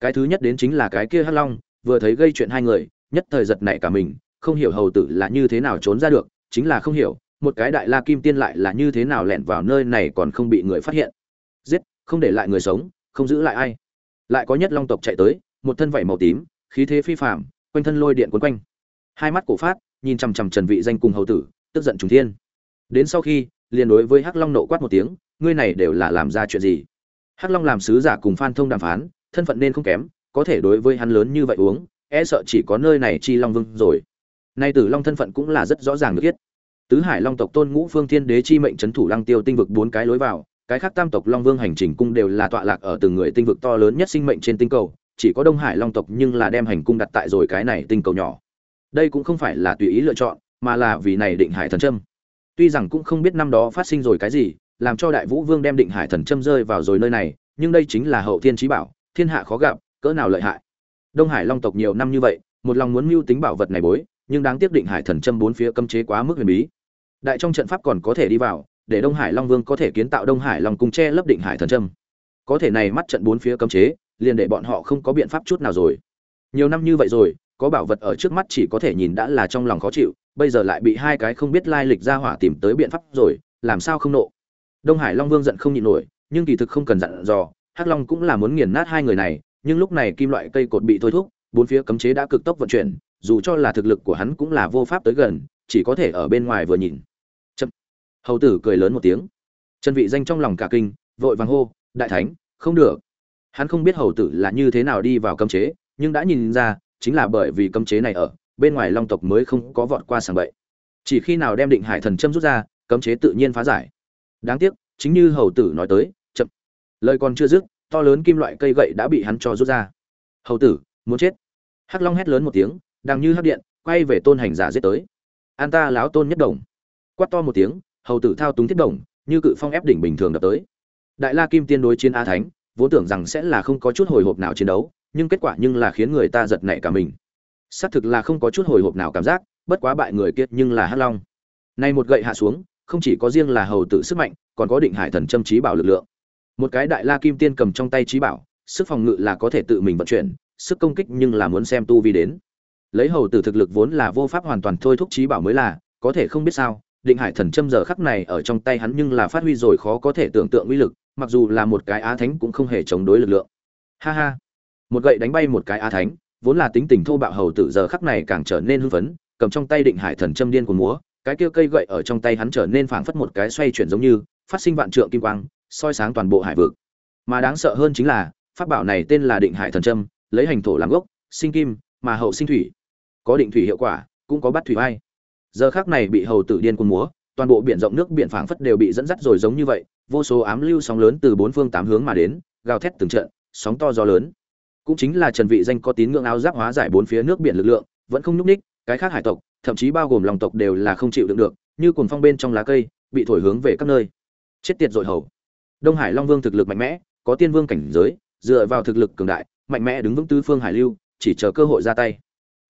Cái thứ nhất đến chính là cái kia hắc long, vừa thấy gây chuyện hai người, nhất thời giật nảy cả mình, không hiểu hầu tử là như thế nào trốn ra được, chính là không hiểu, một cái đại la kim tiên lại là như thế nào lẻn vào nơi này còn không bị người phát hiện. Giết, không để lại người sống, không giữ lại ai. Lại có nhất long tộc chạy tới, một thân vảy màu tím, khí thế phi phạm quanh thân lôi điện quấn quanh. Hai mắt cổ phát, nhìn chằm chằm trần vị danh cùng hầu tử, tức giận trùng thiên. Đến sau khi, liền đối với hắc long nộ quát một tiếng ngươi này đều là làm ra chuyện gì? Hắc long làm sứ giả cùng phan thông đàm phán, thân phận nên không kém, có thể đối với hắn lớn như vậy uống e sợ chỉ có nơi này chi long vương rồi. Nay tử long thân phận cũng là rất rõ ràng được biết. Tứ hải long tộc tôn ngũ phương thiên đế chi mệnh chấn thủ lăng tiêu tinh vực bốn cái lối vào, cái khác tam tộc long vương hành trình cung đều là tọa lạc ở từng người tinh vực to lớn nhất sinh mệnh trên tinh cầu, chỉ có đông hải long tộc nhưng là đem hành cung đặt tại rồi cái này tinh cầu nhỏ. Đây cũng không phải là tùy ý lựa chọn, mà là vì này định hải thần trâm tuy rằng cũng không biết năm đó phát sinh rồi cái gì làm cho đại vũ vương đem định hải thần trâm rơi vào rồi nơi này, nhưng đây chính là hậu thiên trí bảo, thiên hạ khó gặp, cỡ nào lợi hại. Đông hải long tộc nhiều năm như vậy, một lòng muốn mưu tính bảo vật này bối, nhưng đáng tiếc định hải thần trâm bốn phía cấm chế quá mức huyền bí. Đại trong trận pháp còn có thể đi vào, để đông hải long vương có thể kiến tạo đông hải long cung che lấp định hải thần trâm có thể này mắt trận bốn phía cấm chế, liền để bọn họ không có biện pháp chút nào rồi. Nhiều năm như vậy rồi, có bảo vật ở trước mắt chỉ có thể nhìn đã là trong lòng khó chịu, bây giờ lại bị hai cái không biết lai lịch ra hỏa tìm tới biện pháp rồi, làm sao không nộ? Đông hải long vương giận không nhịn nổi, nhưng kỳ thực không cần dặn dò, hắc long cũng là muốn nghiền nát hai người này, nhưng lúc này kim loại cây cột bị thôi thúc, bốn phía cấm chế đã cực tốc vận chuyển, dù cho là thực lực của hắn cũng là vô pháp tới gần, chỉ có thể ở bên ngoài vừa nhìn. Chậm. hầu tử cười lớn một tiếng. Chân vị danh trong lòng cả kinh, vội vàng hô, đại thánh, không được. Hắn không biết hầu tử là như thế nào đi vào cấm chế, nhưng đã nhìn ra, chính là bởi vì cấm chế này ở, bên ngoài long tộc mới không có vọt qua sảng bậy. Chỉ khi nào đem định hải thần châm rút ra, cấm chế tự nhiên phá giải đáng tiếc, chính như hầu tử nói tới, chậm. Lời còn chưa dứt, to lớn kim loại cây gậy đã bị hắn cho rút ra. Hầu tử, muốn chết. Hắc long hét lớn một tiếng đang như hắc điện, quay về tôn hành giả giết tới. An ta láo tôn nhất đồng. Quát to một tiếng, hầu tử thao túng thiết đồng, như cự phong ép đỉnh bình thường đập tới. Đại la kim tiên đối chiến a thánh, vốn tưởng rằng sẽ là không có chút hồi hộp nào chiến đấu, nhưng kết quả nhưng là khiến người ta giật nảy cả mình. Xác thực là không có chút hồi hộp nào cảm giác, bất quá bại người kiệt nhưng là hắc long. Nay một gậy hạ xuống không chỉ có riêng là hầu tử sức mạnh, còn có định hải thần châm trí bảo lực lượng. Một cái đại la kim tiên cầm trong tay trí bảo, sức phòng ngự là có thể tự mình vận chuyển, sức công kích nhưng là muốn xem tu vi đến. Lấy hầu tử thực lực vốn là vô pháp hoàn toàn thôi thúc trí bảo mới là, có thể không biết sao, định hải thần châm giờ khắc này ở trong tay hắn nhưng là phát huy rồi khó có thể tưởng tượng uy lực, mặc dù là một cái á thánh cũng không hề chống đối lực lượng. Ha ha. Một gậy đánh bay một cái á thánh, vốn là tính tình thô bạo hầu tử giờ khắc này càng trở nên hưng phấn, cầm trong tay định hải thần châm điên của múa cái kia cây gậy ở trong tay hắn trở nên phảng phất một cái xoay chuyển giống như phát sinh vạn trượng kim quang soi sáng toàn bộ hải vực. Mà đáng sợ hơn chính là pháp bảo này tên là định hải thần trâm, lấy hành thổ làm gốc sinh kim mà hậu sinh thủy. Có định thủy hiệu quả cũng có bắt thủy vai. Giờ khác này bị hầu tử điên cuồng múa toàn bộ biển rộng nước biển phảng phất đều bị dẫn dắt rồi giống như vậy vô số ám lưu sóng lớn từ bốn phương tám hướng mà đến gào thét từng trận sóng to gió lớn. Cũng chính là trần vị danh có tín ngưỡng áo giáp hóa giải bốn phía nước biển lực lượng vẫn không nhúc ních cái khác hải tộc, thậm chí bao gồm lòng tộc đều là không chịu đựng được, như cồn phong bên trong lá cây, bị thổi hướng về các nơi. Chết tiệt dội hầu. Đông hải long vương thực lực mạnh mẽ, có tiên vương cảnh giới, dựa vào thực lực cường đại, mạnh mẽ đứng vững tứ phương hải lưu, chỉ chờ cơ hội ra tay.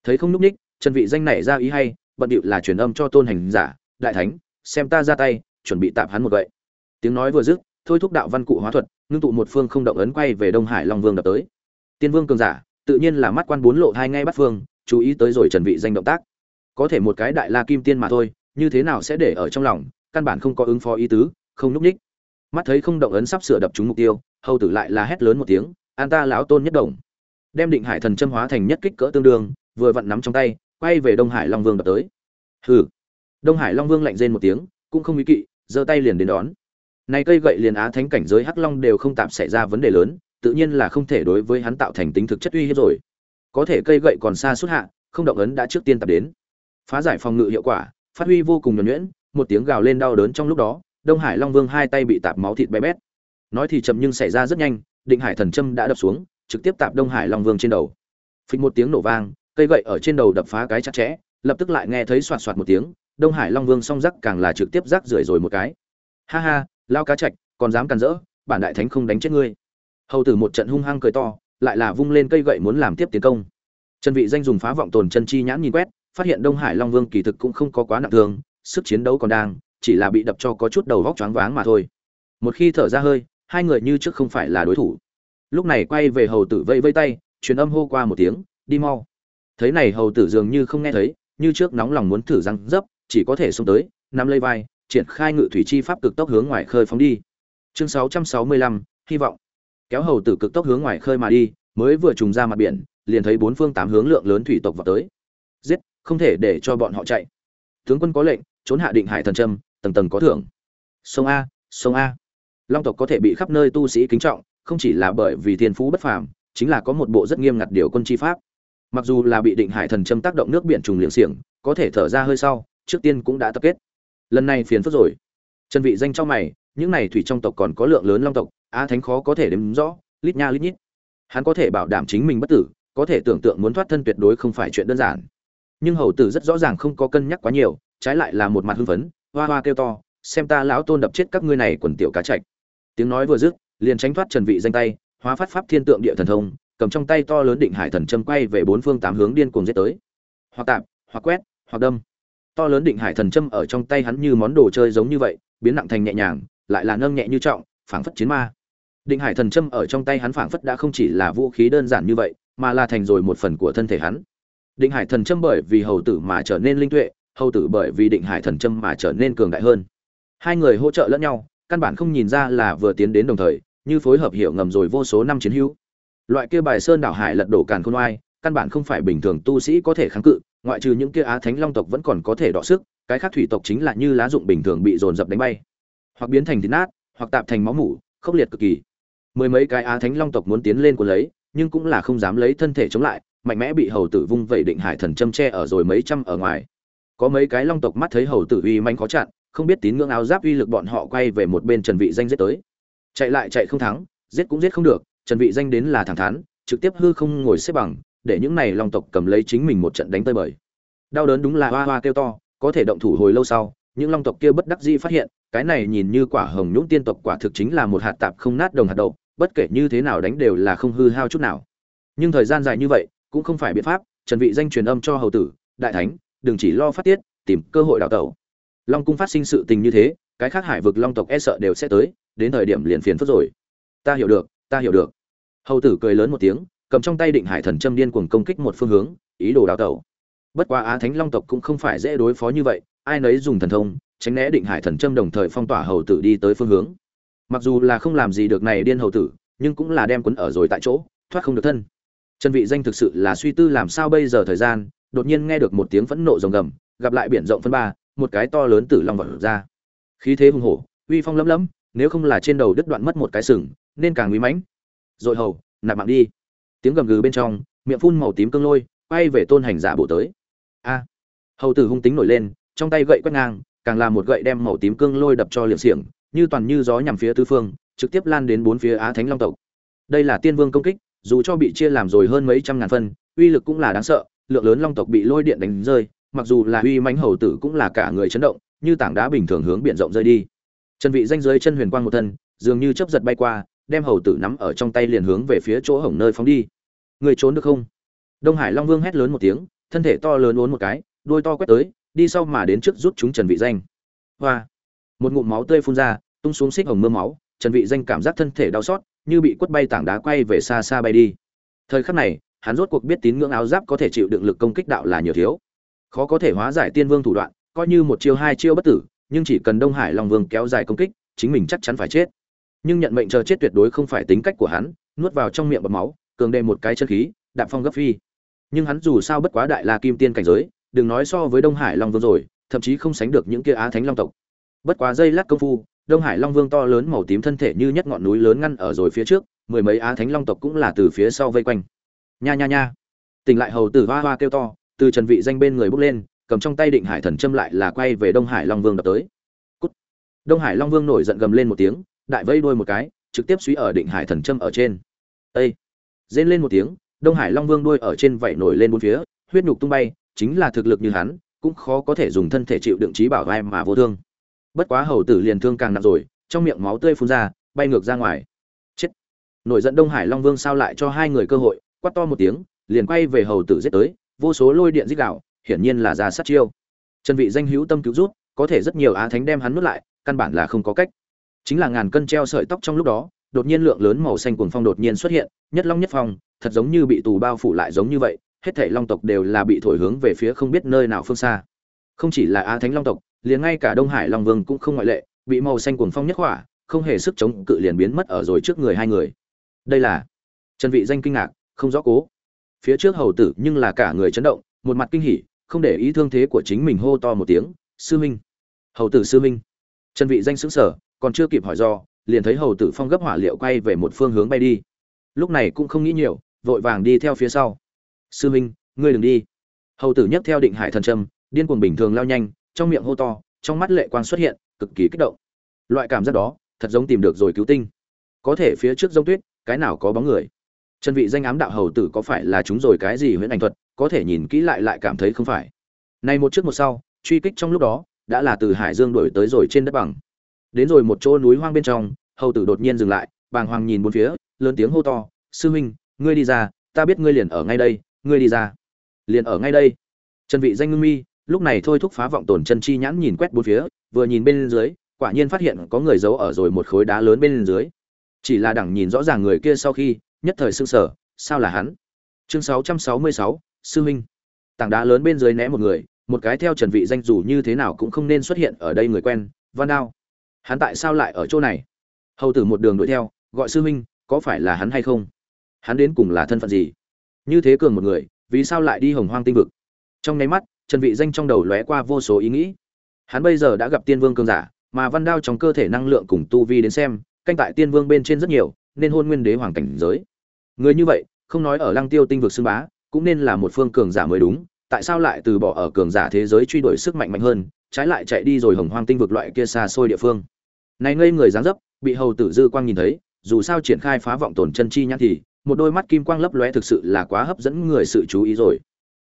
Thấy không núp ních, trần vị danh này ra ý hay, bận điệu là truyền âm cho tôn hành giả, đại thánh, xem ta ra tay, chuẩn bị tạm hắn một gậy. Tiếng nói vừa dứt, thôi thúc đạo văn cụ hóa thuật, ngưng tụ một phương không động ấn quay về đông hải long vương đập tới. Tiên vương cường giả, tự nhiên là mắt quan bốn lộ hai ngay bắt phương chú ý tới rồi trần vị danh động tác. Có thể một cái đại la kim tiên mà thôi, như thế nào sẽ để ở trong lòng, căn bản không có ứng phó ý tứ, không núp ních. Mắt thấy không động ấn sắp sửa đập trúng mục tiêu, hầu tử lại là hét lớn một tiếng, an ta lão tôn nhất đồng. Đem định hải thần châm hóa thành nhất kích cỡ tương đương, vừa vặn nắm trong tay, quay về đông hải long vương đập tới. Hừ. Đông hải long vương lạnh rên một tiếng, cũng không ý kỵ, giơ tay liền đến đón. Này cây gậy liền á thánh cảnh giới hắc long đều không tạm xảy ra vấn đề lớn, tự nhiên là không thể đối với hắn tạo thành tính thực chất uy hiếp rồi có thể cây gậy còn xa suốt hạ, không động ấn đã trước tiên tập đến. Phá giải phòng ngự hiệu quả, phát huy vô cùng nhuẩn nhuyễn, một tiếng gào lên đau đớn trong lúc đó, đông hải long vương hai tay bị tạp máu thịt bé bét. Nói thì chậm nhưng xảy ra rất nhanh, định hải thần châm đã đập xuống, trực tiếp tạp đông hải long vương trên đầu. Phịch một tiếng nổ vang, cây gậy ở trên đầu đập phá cái chặt chẽ, lập tức lại nghe thấy soạt soạt một tiếng, đông hải long vương song rắc càng là trực tiếp rắc rưởi rồi một cái. Ha ha, lao cá chạch, còn dám càn rỡ, bản đại thánh không đánh chết ngươi. Hầu tử một trận hung hăng cười to lại là vung lên cây gậy muốn làm tiếp tiến công. Trần vị danh dùng phá vọng tồn chân chi nhãn nhìn quét phát hiện đông hải long vương kỳ thực cũng không có quá nặng thương sức chiến đấu còn đang chỉ là bị đập cho có chút đầu vóc choáng váng mà thôi. Một khi thở ra hơi hai người như trước không phải là đối thủ. Lúc này quay về hầu tử vây vây tay truyền âm hô qua một tiếng đi mau. Thấy này hầu tử dường như không nghe thấy như trước nóng lòng muốn thử răng dấp chỉ có thể xông tới nắm lấy vai triển khai ngự thủy chi pháp cực tốc hướng ngoài khơi phóng đi. Chương 665, hy vọng kéo hầu tử cực tốc hướng ngoài khơi mà đi, mới vừa trùng ra mặt biển, liền thấy bốn phương tám hướng lượng lớn thủy tộc vào tới. Giết, không thể để cho bọn họ chạy. Tướng quân có lệnh, trốn hạ định hải thần trâm, tầng tầng có thưởng. Sông a sông a. Long tộc có thể bị khắp nơi tu sĩ kính trọng, không chỉ là bởi vì thiên phú bất phàm, chính là có một bộ rất nghiêm ngặt điều quân chi pháp. Mặc dù là bị định hải thần châm tác động nước biển trùng liệng xiềng, có thể thở ra hơi sau, trước tiên cũng đã tập kết. Lần này phiền phức rồi. Chân vị danh trong mày, những này thủy trong tộc còn có lượng lớn long tộc á thánh khó có thể đếm rõ, lít nha lít nhít. Hắn có thể bảo đảm chính mình bất tử, có thể tưởng tượng muốn thoát thân tuyệt đối không phải chuyện đơn giản. Nhưng hầu tử rất rõ ràng không có cân nhắc quá nhiều, trái lại là một mặt hưng phấn, hoa hoa kêu to, xem ta lão tôn đập chết các ngươi này quần tiểu cá chạch. Tiếng nói vừa dứt, liền tránh thoát trần vị danh tay, hóa phát pháp thiên tượng địa thần thông, cầm trong tay to lớn định hải thần châm quay về bốn phương tám hướng điên cuồng giết tới. Hoặc tạm hoặc quét, hoặc đâm. To lớn định hải thần châm ở trong tay hắn như món đồ chơi giống như vậy, biến nặng thành nhẹ nhàng, lại là nâng nhẹ như trọng, phảng phất chiến ma định hải thần châm ở trong tay hắn phảng phất đã không chỉ là vũ khí đơn giản như vậy, mà là thành rồi một phần của thân thể hắn. Định hải thần châm bởi vì hầu tử mà trở nên linh tuệ, hầu tử bởi vì định hải thần châm mà trở nên cường đại hơn. Hai người hỗ trợ lẫn nhau, căn bản không nhìn ra là vừa tiến đến đồng thời, như phối hợp hiểu ngầm rồi vô số năm chiến hữu. Loại kia bài sơn đảo hải lật đổ càn khôn oai, căn bản không phải bình thường tu sĩ có thể kháng cự, ngoại trừ những kia á thánh long tộc vẫn còn có thể đọ sức, cái khác thủy tộc chính là như lá dụng bình thường bị dồn dập đánh bay. Hoặc biến thành thịt nát, hoặc tạp thành máu mủ, khốc liệt cực kỳ mười mấy cái á thánh long tộc muốn tiến lên của lấy, nhưng cũng là không dám lấy thân thể chống lại, mạnh mẽ bị hầu tử vung vẩy định hải thần châm tre ở rồi mấy trăm ở ngoài. Có mấy cái long tộc mắt thấy hầu tử uy manh khó chặn, không biết tín ngưỡng áo giáp uy lực bọn họ quay về một bên trần vị danh giết tới. Chạy lại chạy không thắng, giết cũng giết không được, trần vị danh đến là thẳng thắn, trực tiếp hư không ngồi xếp bằng, để những này long tộc cầm lấy chính mình một trận đánh tơi bời. Đau đớn đúng là hoa hoa kêu to, có thể động thủ hồi lâu sau, những long tộc kia bất đắc dĩ phát hiện, cái này nhìn như quả hồng nhũng tiên tộc quả thực chính là một hạt tạp không nát đồng hạt đậu bất kể như thế nào đánh đều là không hư hao chút nào. Nhưng thời gian dài như vậy, cũng không phải biện pháp, trần vị danh truyền âm cho hầu tử, đại thánh, đừng chỉ lo phát tiết, tìm cơ hội đào tẩu. Long cung phát sinh sự tình như thế, cái khác hải vực long tộc e sợ đều sẽ tới, đến thời điểm liền phiền phức rồi. Ta hiểu được, ta hiểu được. Hầu tử cười lớn một tiếng, cầm trong tay định hải thần châm điên cuồng công kích một phương hướng, ý đồ đào tẩu. Bất quá á thánh long tộc cũng không phải dễ đối phó như vậy, ai nấy dùng thần thông, tránh né định hải thần châm đồng thời phong tỏa hầu tử đi tới phương hướng mặc dù là không làm gì được này điên hầu tử, nhưng cũng là đem quấn ở rồi tại chỗ, thoát không được thân. Trần vị danh thực sự là suy tư làm sao bây giờ thời gian, đột nhiên nghe được một tiếng phẫn nộ rồng gầm, gặp lại biển rộng phân ba, một cái to lớn tử long vọt ra. Khí thế hùng hổ, uy phong lấm lấm, nếu không là trên đầu đứt đoạn mất một cái sừng, nên càng uy mãnh. Rồi hầu, nạp mạng đi. Tiếng gầm gừ bên trong, miệng phun màu tím cương lôi, quay về tôn hành giả bộ tới. A. À, hầu tử hung tính nổi lên, trong tay gậy quét ngang, càng là một gậy đem màu tím cương lôi đập cho liệm xiềng như toàn như gió nhằm phía tứ phương, trực tiếp lan đến bốn phía á thánh long tộc. Đây là tiên vương công kích, dù cho bị chia làm rồi hơn mấy trăm ngàn phân, uy lực cũng là đáng sợ, lượng lớn long tộc bị lôi điện đánh rơi, mặc dù là uy mãnh hầu tử cũng là cả người chấn động, như tảng đá bình thường hướng biển rộng rơi đi. Trần vị danh dưới chân huyền quang một thân, dường như chớp giật bay qua, đem hầu tử nắm ở trong tay liền hướng về phía chỗ hổng nơi phóng đi. Người trốn được không? Đông hải long vương hét lớn một tiếng, thân thể to lớn uốn một cái, đuôi to quét tới, đi sau mà đến trước rút chúng trần vị danh. Hoa! Một ngụm máu tươi phun ra, tung xuống xích hồng mưa máu, trần vị danh cảm giác thân thể đau xót, như bị quất bay tảng đá quay về xa xa bay đi. Thời khắc này, hắn rốt cuộc biết tín ngưỡng áo giáp có thể chịu đựng lực công kích đạo là nhiều thiếu. Khó có thể hóa giải tiên vương thủ đoạn, coi như một chiêu hai chiêu bất tử, nhưng chỉ cần đông hải long vương kéo dài công kích, chính mình chắc chắn phải chết. Nhưng nhận mệnh chờ chết tuyệt đối không phải tính cách của hắn, nuốt vào trong miệng bọt máu, cường đề một cái chân khí đạm phong gấp phi. Nhưng hắn dù sao bất quá đại la kim tiên cảnh giới, đừng nói so với đông hải long vương rồi, thậm chí không sánh được những kia á thánh long tộc bất quá dây lát công phu, đông hải long vương to lớn màu tím thân thể như nhất ngọn núi lớn ngăn ở rồi phía trước, mười mấy á thánh long tộc cũng là từ phía sau vây quanh. Nha nha nha. Tỉnh lại hầu tử hoa hoa kêu to, từ trần vị danh bên người bước lên, cầm trong tay định hải thần châm lại là quay về đông hải long vương đập tới. Cút. đông hải long vương nổi giận gầm lên một tiếng, đại vây đuôi một cái, trực tiếp suy ở định hải thần châm ở trên. Ê! rên lên một tiếng, đông hải long vương đuôi ở trên vảy nổi lên bốn phía, huyết nhục tung bay, chính là thực lực như hắn, cũng khó có thể dùng thân thể chịu đựng trí bảo vai mà vô thương bất quá hầu tử liền thương càng nặng rồi, trong miệng máu tươi phun ra, bay ngược ra ngoài. Chết. Nổi giận đông hải long vương sao lại cho hai người cơ hội, quát to một tiếng, liền quay về hầu tử giết tới, vô số lôi điện giết đạo hiển nhiên là ra sát chiêu. Chân vị danh hữu tâm cứu rút, có thể rất nhiều á thánh đem hắn nuốt lại, căn bản là không có cách. Chính là ngàn cân treo sợi tóc trong lúc đó, đột nhiên lượng lớn màu xanh cuồng phong đột nhiên xuất hiện, nhất long nhất phong, thật giống như bị tù bao phủ lại giống như vậy, hết thảy long tộc đều là bị thổi hướng về phía không biết nơi nào phương xa không chỉ là á thánh long tộc, liền ngay cả đông hải long vương cũng không ngoại lệ, bị màu xanh cuồng phong nhất hỏa, không hề sức chống cự liền biến mất ở rồi trước người hai người. Đây là trần vị danh kinh ngạc, không rõ cố. Phía trước hầu tử nhưng là cả người chấn động, một mặt kinh hỉ, không để ý thương thế của chính mình hô to một tiếng, sư minh! Hầu tử sư minh! Trần vị danh sững sờ, còn chưa kịp hỏi do, liền thấy hầu tử phong gấp hỏa liệu quay về một phương hướng bay đi. Lúc này cũng không nghĩ nhiều, vội vàng đi theo phía sau. Sư minh, ngươi đừng đi. Hầu tử nhấc theo định hải thần trâm điên cuồng bình thường lao nhanh, trong miệng hô to, trong mắt lệ quang xuất hiện, cực kỳ kích động. Loại cảm giác đó, thật giống tìm được rồi cứu tinh. Có thể phía trước giống tuyết, cái nào có bóng người? Chân vị danh ám đạo hầu tử có phải là chúng rồi cái gì huyễn ảnh thuật, có thể nhìn kỹ lại lại cảm thấy không phải. Này một trước một sau, truy kích trong lúc đó, đã là từ hải dương đuổi tới rồi trên đất bằng. Đến rồi một chỗ núi hoang bên trong, hầu tử đột nhiên dừng lại, bàng hoàng nhìn bốn phía, lớn tiếng hô to, sư huynh, ngươi đi ra, ta biết ngươi liền ở ngay đây, ngươi đi ra. Liền ở ngay đây. Trần vị danh ngưng mi lúc này thôi thúc phá vọng tổn chân chi nhãn nhìn quét bốn phía vừa nhìn bên dưới quả nhiên phát hiện có người giấu ở rồi một khối đá lớn bên dưới. Chỉ là đẳng nhìn rõ ràng người kia sau khi nhất thời sưng sở sao là hắn? Chương 666, sư huynh tảng đá lớn bên dưới né một người một cái theo trần vị danh dù như thế nào cũng không nên xuất hiện ở đây người quen văn đao. Hắn tại sao lại ở chỗ này? Hầu tử một đường đuổi theo gọi sư huynh có phải là hắn hay không? Hắn đến cùng là thân phận gì? Như thế cường một người vì sao lại đi hồng hoang tinh vực? Trong nháy mắt trần vị danh trong đầu lóe qua vô số ý nghĩ. Hắn bây giờ đã gặp tiên vương cường giả, mà văn đao trong cơ thể năng lượng cùng tu vi đến xem, canh tại tiên vương bên trên rất nhiều, nên hôn nguyên đế hoàng cảnh giới. Người như vậy, không nói ở lăng tiêu tinh vực xưng bá, cũng nên là một phương cường giả mới đúng. Tại sao lại từ bỏ ở cường giả thế giới truy đuổi sức mạnh mạnh hơn, trái lại chạy đi rồi hồng hoang tinh vực loại kia xa xôi địa phương? Này ngây người dáng dấp, bị hầu tử dư quang nhìn thấy, dù sao triển khai phá vọng tổn chân chi nhãn thì, một đôi mắt kim quang lấp lóe thực sự là quá hấp dẫn người sự chú ý rồi.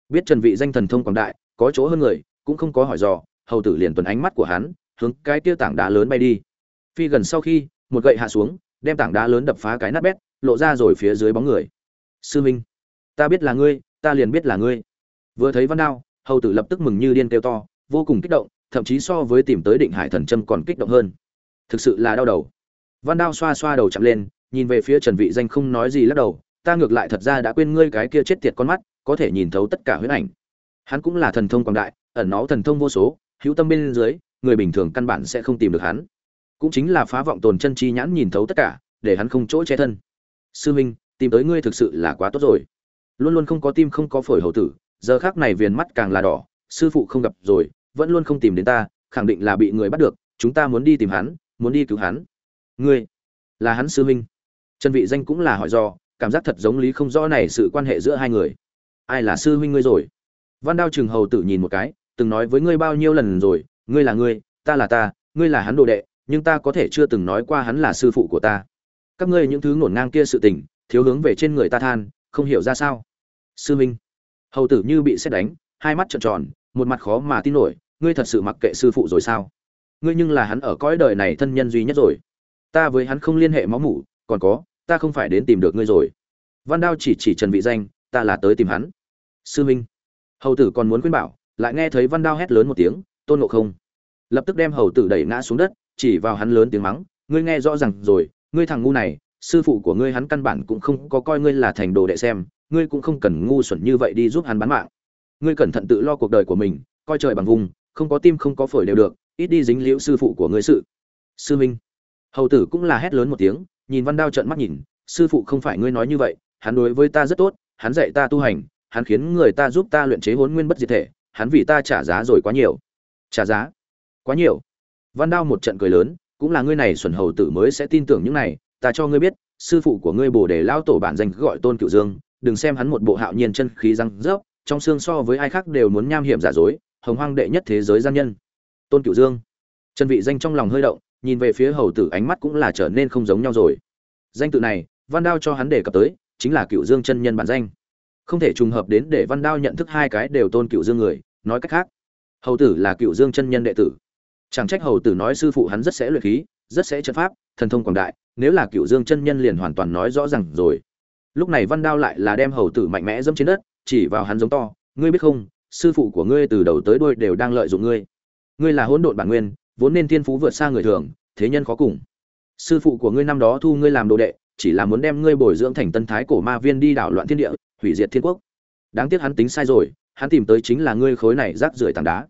Biết trần vị danh thần thông quảng đại có chỗ hơn người, cũng không có hỏi dò, hầu tử liền tuần ánh mắt của hắn, hướng cái kia tảng đá lớn bay đi. Phi gần sau khi, một gậy hạ xuống, đem tảng đá lớn đập phá cái nát bét, lộ ra rồi phía dưới bóng người. Sư minh, ta biết là ngươi, ta liền biết là ngươi. Vừa thấy văn đao, hầu tử lập tức mừng như điên kêu to, vô cùng kích động, thậm chí so với tìm tới định hải thần trâm còn kích động hơn. Thực sự là đau đầu. Văn đao xoa xoa đầu chậm lên, nhìn về phía trần vị danh không nói gì lắc đầu, ta ngược lại thật ra đã quên ngươi cái kia chết tiệt con mắt, có thể nhìn thấu tất cả huyết ảnh hắn cũng là thần thông quảng đại, ẩn nó thần thông vô số, hữu tâm bên dưới, người bình thường căn bản sẽ không tìm được hắn. Cũng chính là phá vọng tồn chân chi nhãn nhìn thấu tất cả, để hắn không chỗ che thân. Sư minh, tìm tới ngươi thực sự là quá tốt rồi. Luôn luôn không có tim không có phổi hầu tử, giờ khác này viền mắt càng là đỏ, sư phụ không gặp rồi, vẫn luôn không tìm đến ta, khẳng định là bị người bắt được, chúng ta muốn đi tìm hắn, muốn đi cứu hắn. Ngươi, là hắn sư minh. Trần vị danh cũng là hỏi do, cảm giác thật giống lý không rõ này sự quan hệ giữa hai người. Ai là sư huynh ngươi rồi? Văn đao trường hầu tử nhìn một cái, từng nói với ngươi bao nhiêu lần rồi, ngươi là ngươi, ta là ta, ngươi là hắn đồ đệ, nhưng ta có thể chưa từng nói qua hắn là sư phụ của ta. Các ngươi những thứ ngổn ngang kia sự tình, thiếu hướng về trên người ta than, không hiểu ra sao? Sư minh. Hầu tử như bị sét đánh, hai mắt trợn tròn, một mặt khó mà tin nổi, ngươi thật sự mặc kệ sư phụ rồi sao? Ngươi nhưng là hắn ở cõi đời này thân nhân duy nhất rồi. Ta với hắn không liên hệ máu mủ, còn có, ta không phải đến tìm được ngươi rồi. Văn đao chỉ chỉ trần vị danh, ta là tới tìm hắn. Sư minh hầu tử còn muốn khuyên bảo, lại nghe thấy văn đao hét lớn một tiếng, tôn ngộ không. Lập tức đem hầu tử đẩy ngã xuống đất, chỉ vào hắn lớn tiếng mắng, ngươi nghe rõ ràng rồi, ngươi thằng ngu này, sư phụ của ngươi hắn căn bản cũng không có coi ngươi là thành đồ đệ xem, ngươi cũng không cần ngu xuẩn như vậy đi giúp hắn bán mạng. Ngươi cẩn thận tự lo cuộc đời của mình, coi trời bằng vùng, không có tim không có phổi đều được, ít đi dính liễu sư phụ của ngươi sự. Sư minh. Hầu tử cũng là hét lớn một tiếng, nhìn văn đao trợn mắt nhìn, sư phụ không phải ngươi nói như vậy, hắn đối với ta rất tốt, hắn dạy ta tu hành hắn khiến người ta giúp ta luyện chế hồn nguyên bất diệt thể, hắn vì ta trả giá rồi quá nhiều. Trả giá? Quá nhiều. Văn đao một trận cười lớn, cũng là ngươi này xuẩn hầu tử mới sẽ tin tưởng những này, ta cho ngươi biết, sư phụ của ngươi bồ đề lao tổ bản danh gọi tôn cửu dương, đừng xem hắn một bộ hạo nhiên chân khí răng rớp, trong xương so với ai khác đều muốn nham hiểm giả dối, hồng hoang đệ nhất thế giới gian nhân. Tôn cửu dương. Chân vị danh trong lòng hơi động, nhìn về phía hầu tử ánh mắt cũng là trở nên không giống nhau rồi. Danh tự này, văn đao cho hắn đề cập tới, chính là cửu dương chân nhân bản danh không thể trùng hợp đến để văn đao nhận thức hai cái đều tôn cựu dương người, nói cách khác, hầu tử là cựu dương chân nhân đệ tử. Chẳng trách hầu tử nói sư phụ hắn rất sẽ luyện khí, rất sẽ trận pháp, thần thông quảng đại, nếu là cựu dương chân nhân liền hoàn toàn nói rõ ràng rồi. Lúc này văn đao lại là đem hầu tử mạnh mẽ dẫm trên đất, chỉ vào hắn giống to, ngươi biết không, sư phụ của ngươi từ đầu tới đuôi đều đang lợi dụng ngươi. Ngươi là hỗn độn bản nguyên, vốn nên thiên phú vượt xa người thường, thế nhân khó cùng. Sư phụ của ngươi năm đó thu ngươi làm đồ đệ, chỉ là muốn đem ngươi bồi dưỡng thành tân thái cổ ma viên đi đảo loạn thiên địa hủy diệt thiên quốc. Đáng tiếc hắn tính sai rồi, hắn tìm tới chính là ngươi khối này rác rưởi tảng đá.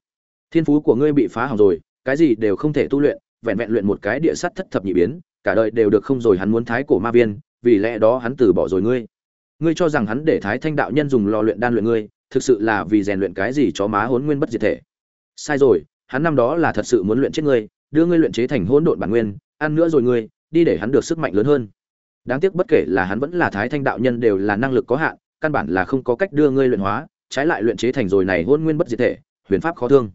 Thiên phú của ngươi bị phá hỏng rồi, cái gì đều không thể tu luyện, vẹn vẹn luyện một cái địa sắt thất thập nhị biến, cả đời đều được không rồi hắn muốn thái cổ ma viên, vì lẽ đó hắn từ bỏ rồi ngươi. Ngươi cho rằng hắn để thái thanh đạo nhân dùng lò luyện đan luyện ngươi, thực sự là vì rèn luyện cái gì cho má hốn nguyên bất diệt thể. Sai rồi, hắn năm đó là thật sự muốn luyện chết ngươi, đưa ngươi luyện chế thành hỗn độn bản nguyên, ăn nữa rồi ngươi, đi để hắn được sức mạnh lớn hơn. Đáng tiếc bất kể là hắn vẫn là thái thanh đạo nhân đều là năng lực có hạn căn bản là không có cách đưa ngươi luyện hóa trái lại luyện chế thành rồi này hôn nguyên bất diệt thể huyền pháp khó thương.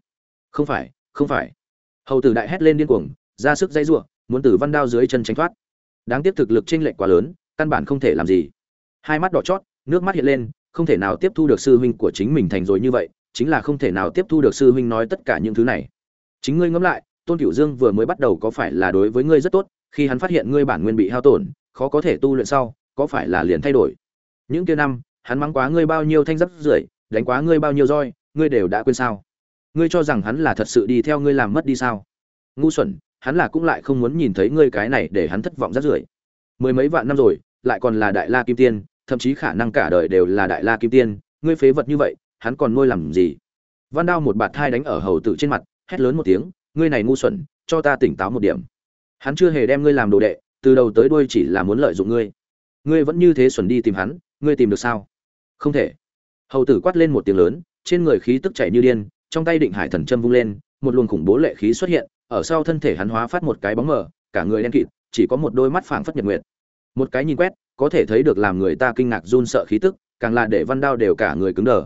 Không phải không phải. Hầu tử đại hét lên điên cuồng ra sức dây rủa, muốn từ văn đao dưới chân tránh thoát. Đáng tiếc thực lực chênh lệch quá lớn căn bản không thể làm gì. Hai mắt đỏ chót nước mắt hiện lên không thể nào tiếp thu được sư huynh của chính mình thành rồi như vậy chính là không thể nào tiếp thu được sư huynh nói tất cả những thứ này. Chính ngươi ngẫm lại tôn cửu dương vừa mới bắt đầu có phải là đối với ngươi rất tốt khi hắn phát hiện ngươi bản nguyên bị hao tổn khó có thể tu luyện sau có phải là liền thay đổi. Những kia năm hắn mắng quá ngươi bao nhiêu thanh rất rưởi, đánh quá ngươi bao nhiêu roi, ngươi đều đã quên sao? Ngươi cho rằng hắn là thật sự đi theo ngươi làm mất đi sao? Ngu xuẩn, hắn là cũng lại không muốn nhìn thấy ngươi cái này để hắn thất vọng rất rưởi. Mười mấy vạn năm rồi, lại còn là đại la kim tiên, thậm chí khả năng cả đời đều là đại la kim tiên, ngươi phế vật như vậy, hắn còn nuôi làm gì? Văn đao một bạt thai đánh ở hầu tử trên mặt, hét lớn một tiếng, ngươi này ngu xuẩn, cho ta tỉnh táo một điểm. Hắn chưa hề đem ngươi làm đồ đệ, từ đầu tới đuôi chỉ là muốn lợi dụng ngươi. Ngươi vẫn như thế xuẩn đi tìm hắn, ngươi tìm được sao? Không thể. Hầu tử quát lên một tiếng lớn, trên người khí tức chảy như điên, trong tay định hải thần châm vung lên, một luồng khủng bố lệ khí xuất hiện, ở sau thân thể hắn hóa phát một cái bóng mờ, cả người đen kịt, chỉ có một đôi mắt phảng phất nhật nguyệt. Một cái nhìn quét, có thể thấy được làm người ta kinh ngạc run sợ khí tức, càng là để văn đao đều cả người cứng đờ.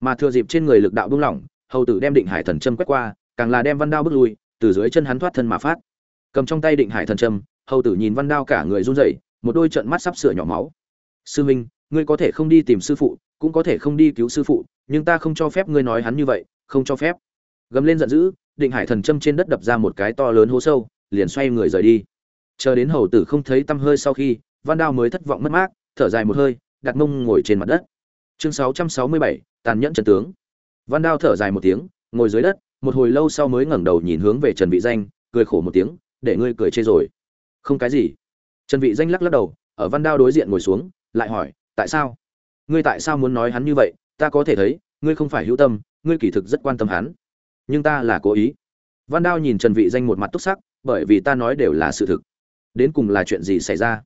Mà thừa dịp trên người lực đạo buông lỏng, hầu tử đem định hải thần châm quét qua, càng là đem văn đao bước lui, từ dưới chân hắn thoát thân mà phát. Cầm trong tay định hải thần châm, hầu tử nhìn văn đao cả người run rẩy, một đôi trận mắt sắp sửa nhỏ máu. Sư minh ngươi có thể không đi tìm sư phụ cũng có thể không đi cứu sư phụ nhưng ta không cho phép ngươi nói hắn như vậy không cho phép. Gầm lên giận dữ định hải thần châm trên đất đập ra một cái to lớn hố sâu liền xoay người rời đi. Chờ đến hầu tử không thấy tăm hơi sau khi văn đao mới thất vọng mất mát thở dài một hơi đặt mông ngồi trên mặt đất. Chương 667, tàn nhẫn trần tướng. Văn đao thở dài một tiếng ngồi dưới đất một hồi lâu sau mới ngẩng đầu nhìn hướng về trần vị danh cười khổ một tiếng để ngươi cười chê rồi. Không cái gì. Trần vị danh lắc lắc đầu ở văn đao đối diện ngồi xuống lại hỏi tại sao? Ngươi tại sao muốn nói hắn như vậy? Ta có thể thấy, ngươi không phải hữu tâm, ngươi kỳ thực rất quan tâm hắn. Nhưng ta là cố ý. Văn đao nhìn trần vị danh một mặt túc sắc, bởi vì ta nói đều là sự thực. Đến cùng là chuyện gì xảy ra?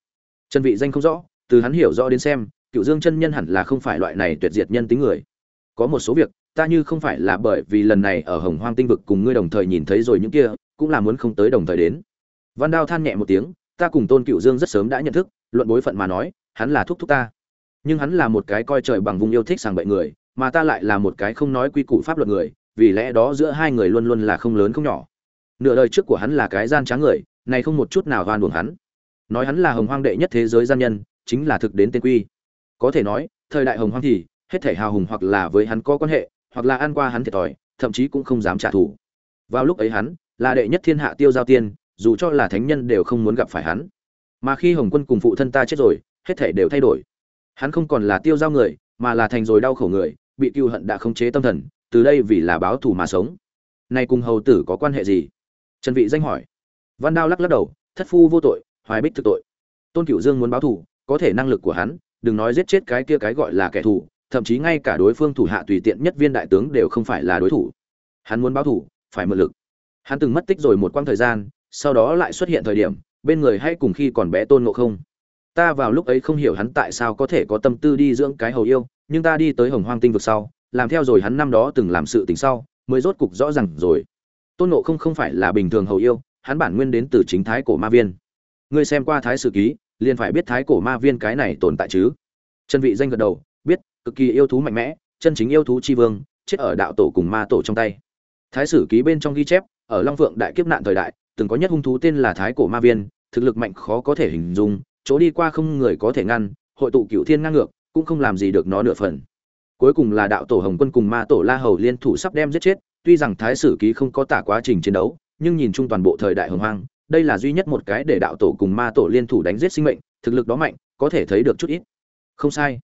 Trần vị danh không rõ, từ hắn hiểu rõ đến xem cựu dương chân nhân hẳn là không phải loại này tuyệt diệt nhân tính người. Có một số việc, ta như không phải là bởi vì lần này ở hồng hoang tinh vực cùng ngươi đồng thời nhìn thấy rồi những kia, cũng là muốn không tới đồng thời đến. Văn đao than nhẹ một tiếng, ta cùng tôn cựu dương rất sớm đã nhận thức, luận bối phận mà nói, hắn là thúc thúc ta nhưng hắn là một cái coi trời bằng vùng yêu thích sàng bậy người, mà ta lại là một cái không nói quy củ pháp luật người, vì lẽ đó giữa hai người luôn luôn là không lớn không nhỏ. Nửa đời trước của hắn là cái gian trá người, này không một chút nào hoan uổng hắn. Nói hắn là hồng hoang đệ nhất thế giới gian nhân, chính là thực đến tên quy. Có thể nói, thời đại hồng hoang thì, hết thể hào hùng hoặc là với hắn có quan hệ, hoặc là ăn qua hắn thiệt thòi, thậm chí cũng không dám trả thù. Vào lúc ấy hắn, là đệ nhất thiên hạ tiêu giao tiên, dù cho là thánh nhân đều không muốn gặp phải hắn. Mà khi hồng quân cùng phụ thân ta chết rồi, hết thể đều thay đổi hắn không còn là tiêu giao người, mà là thành rồi đau khổ người, bị cựu hận đã khống chế tâm thần, từ đây vì là báo thù mà sống. Nay cùng hầu tử có quan hệ gì? Trần vị danh hỏi. Văn đao lắc lắc đầu, thất phu vô tội, hoài bích thực tội. Tôn cửu dương muốn báo thù, có thể năng lực của hắn, đừng nói giết chết cái kia cái gọi là kẻ thù, thậm chí ngay cả đối phương thủ hạ tùy tiện nhất viên đại tướng đều không phải là đối thủ. Hắn muốn báo thù, phải mượn lực. Hắn từng mất tích rồi một quãng thời gian, sau đó lại xuất hiện thời điểm, bên người hay cùng khi còn bé tôn ngộ không ta vào lúc ấy không hiểu hắn tại sao có thể có tâm tư đi dưỡng cái hầu yêu, nhưng ta đi tới hồng hoang tinh vực sau, làm theo rồi hắn năm đó từng làm sự tình sau, mới rốt cục rõ ràng rồi. Tôn ngộ không không phải là bình thường hầu yêu, hắn bản nguyên đến từ chính thái cổ ma viên. Ngươi xem qua thái sử ký, liền phải biết thái cổ ma viên cái này tồn tại chứ. Chân vị danh gật đầu, biết, cực kỳ yêu thú mạnh mẽ, chân chính yêu thú chi vương, chết ở đạo tổ cùng ma tổ trong tay. Thái sử ký bên trong ghi chép, ở long vượng đại kiếp nạn thời đại, từng có nhất hung thú tên là thái cổ ma viên, thực lực mạnh khó có thể hình dung chỗ đi qua không người có thể ngăn, hội tụ cửu thiên ngang ngược, cũng không làm gì được nó nửa phần. Cuối cùng là đạo tổ hồng quân cùng ma tổ la hầu liên thủ sắp đem giết chết, tuy rằng thái sử ký không có tả quá trình chiến đấu, nhưng nhìn chung toàn bộ thời đại hồng hoang, đây là duy nhất một cái để đạo tổ cùng ma tổ liên thủ đánh giết sinh mệnh, thực lực đó mạnh, có thể thấy được chút ít. Không sai.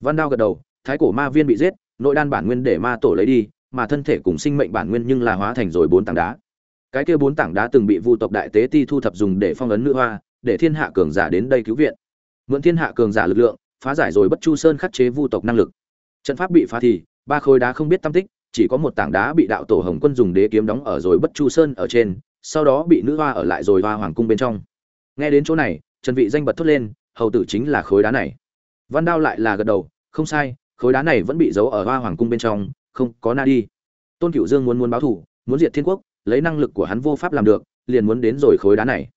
Văn đao gật đầu, thái cổ ma viên bị giết, nội đan bản nguyên để ma tổ lấy đi, mà thân thể cùng sinh mệnh bản nguyên nhưng là hóa thành rồi bốn tảng đá. Cái kia bốn tảng đá từng bị vu tộc đại tế ti thu thập dùng để phong ấn nữ hoa để thiên hạ cường giả đến đây cứu viện. Mượn thiên hạ cường giả lực lượng, phá giải rồi bất chu sơn khắc chế vu tộc năng lực. Trận pháp bị phá thì, ba khối đá không biết tâm tích, chỉ có một tảng đá bị đạo tổ hồng quân dùng đế kiếm đóng ở rồi bất chu sơn ở trên, sau đó bị nữ hoa ở lại rồi hoa hoàng cung bên trong. Nghe đến chỗ này, trần vị danh bật thốt lên, hầu tử chính là khối đá này. Văn đao lại là gật đầu, không sai, khối đá này vẫn bị giấu ở hoa hoàng cung bên trong, không có na đi. Tôn cửu dương muốn muốn báo thù, muốn diệt thiên quốc, lấy năng lực của hắn vô pháp làm được, liền muốn đến rồi khối đá này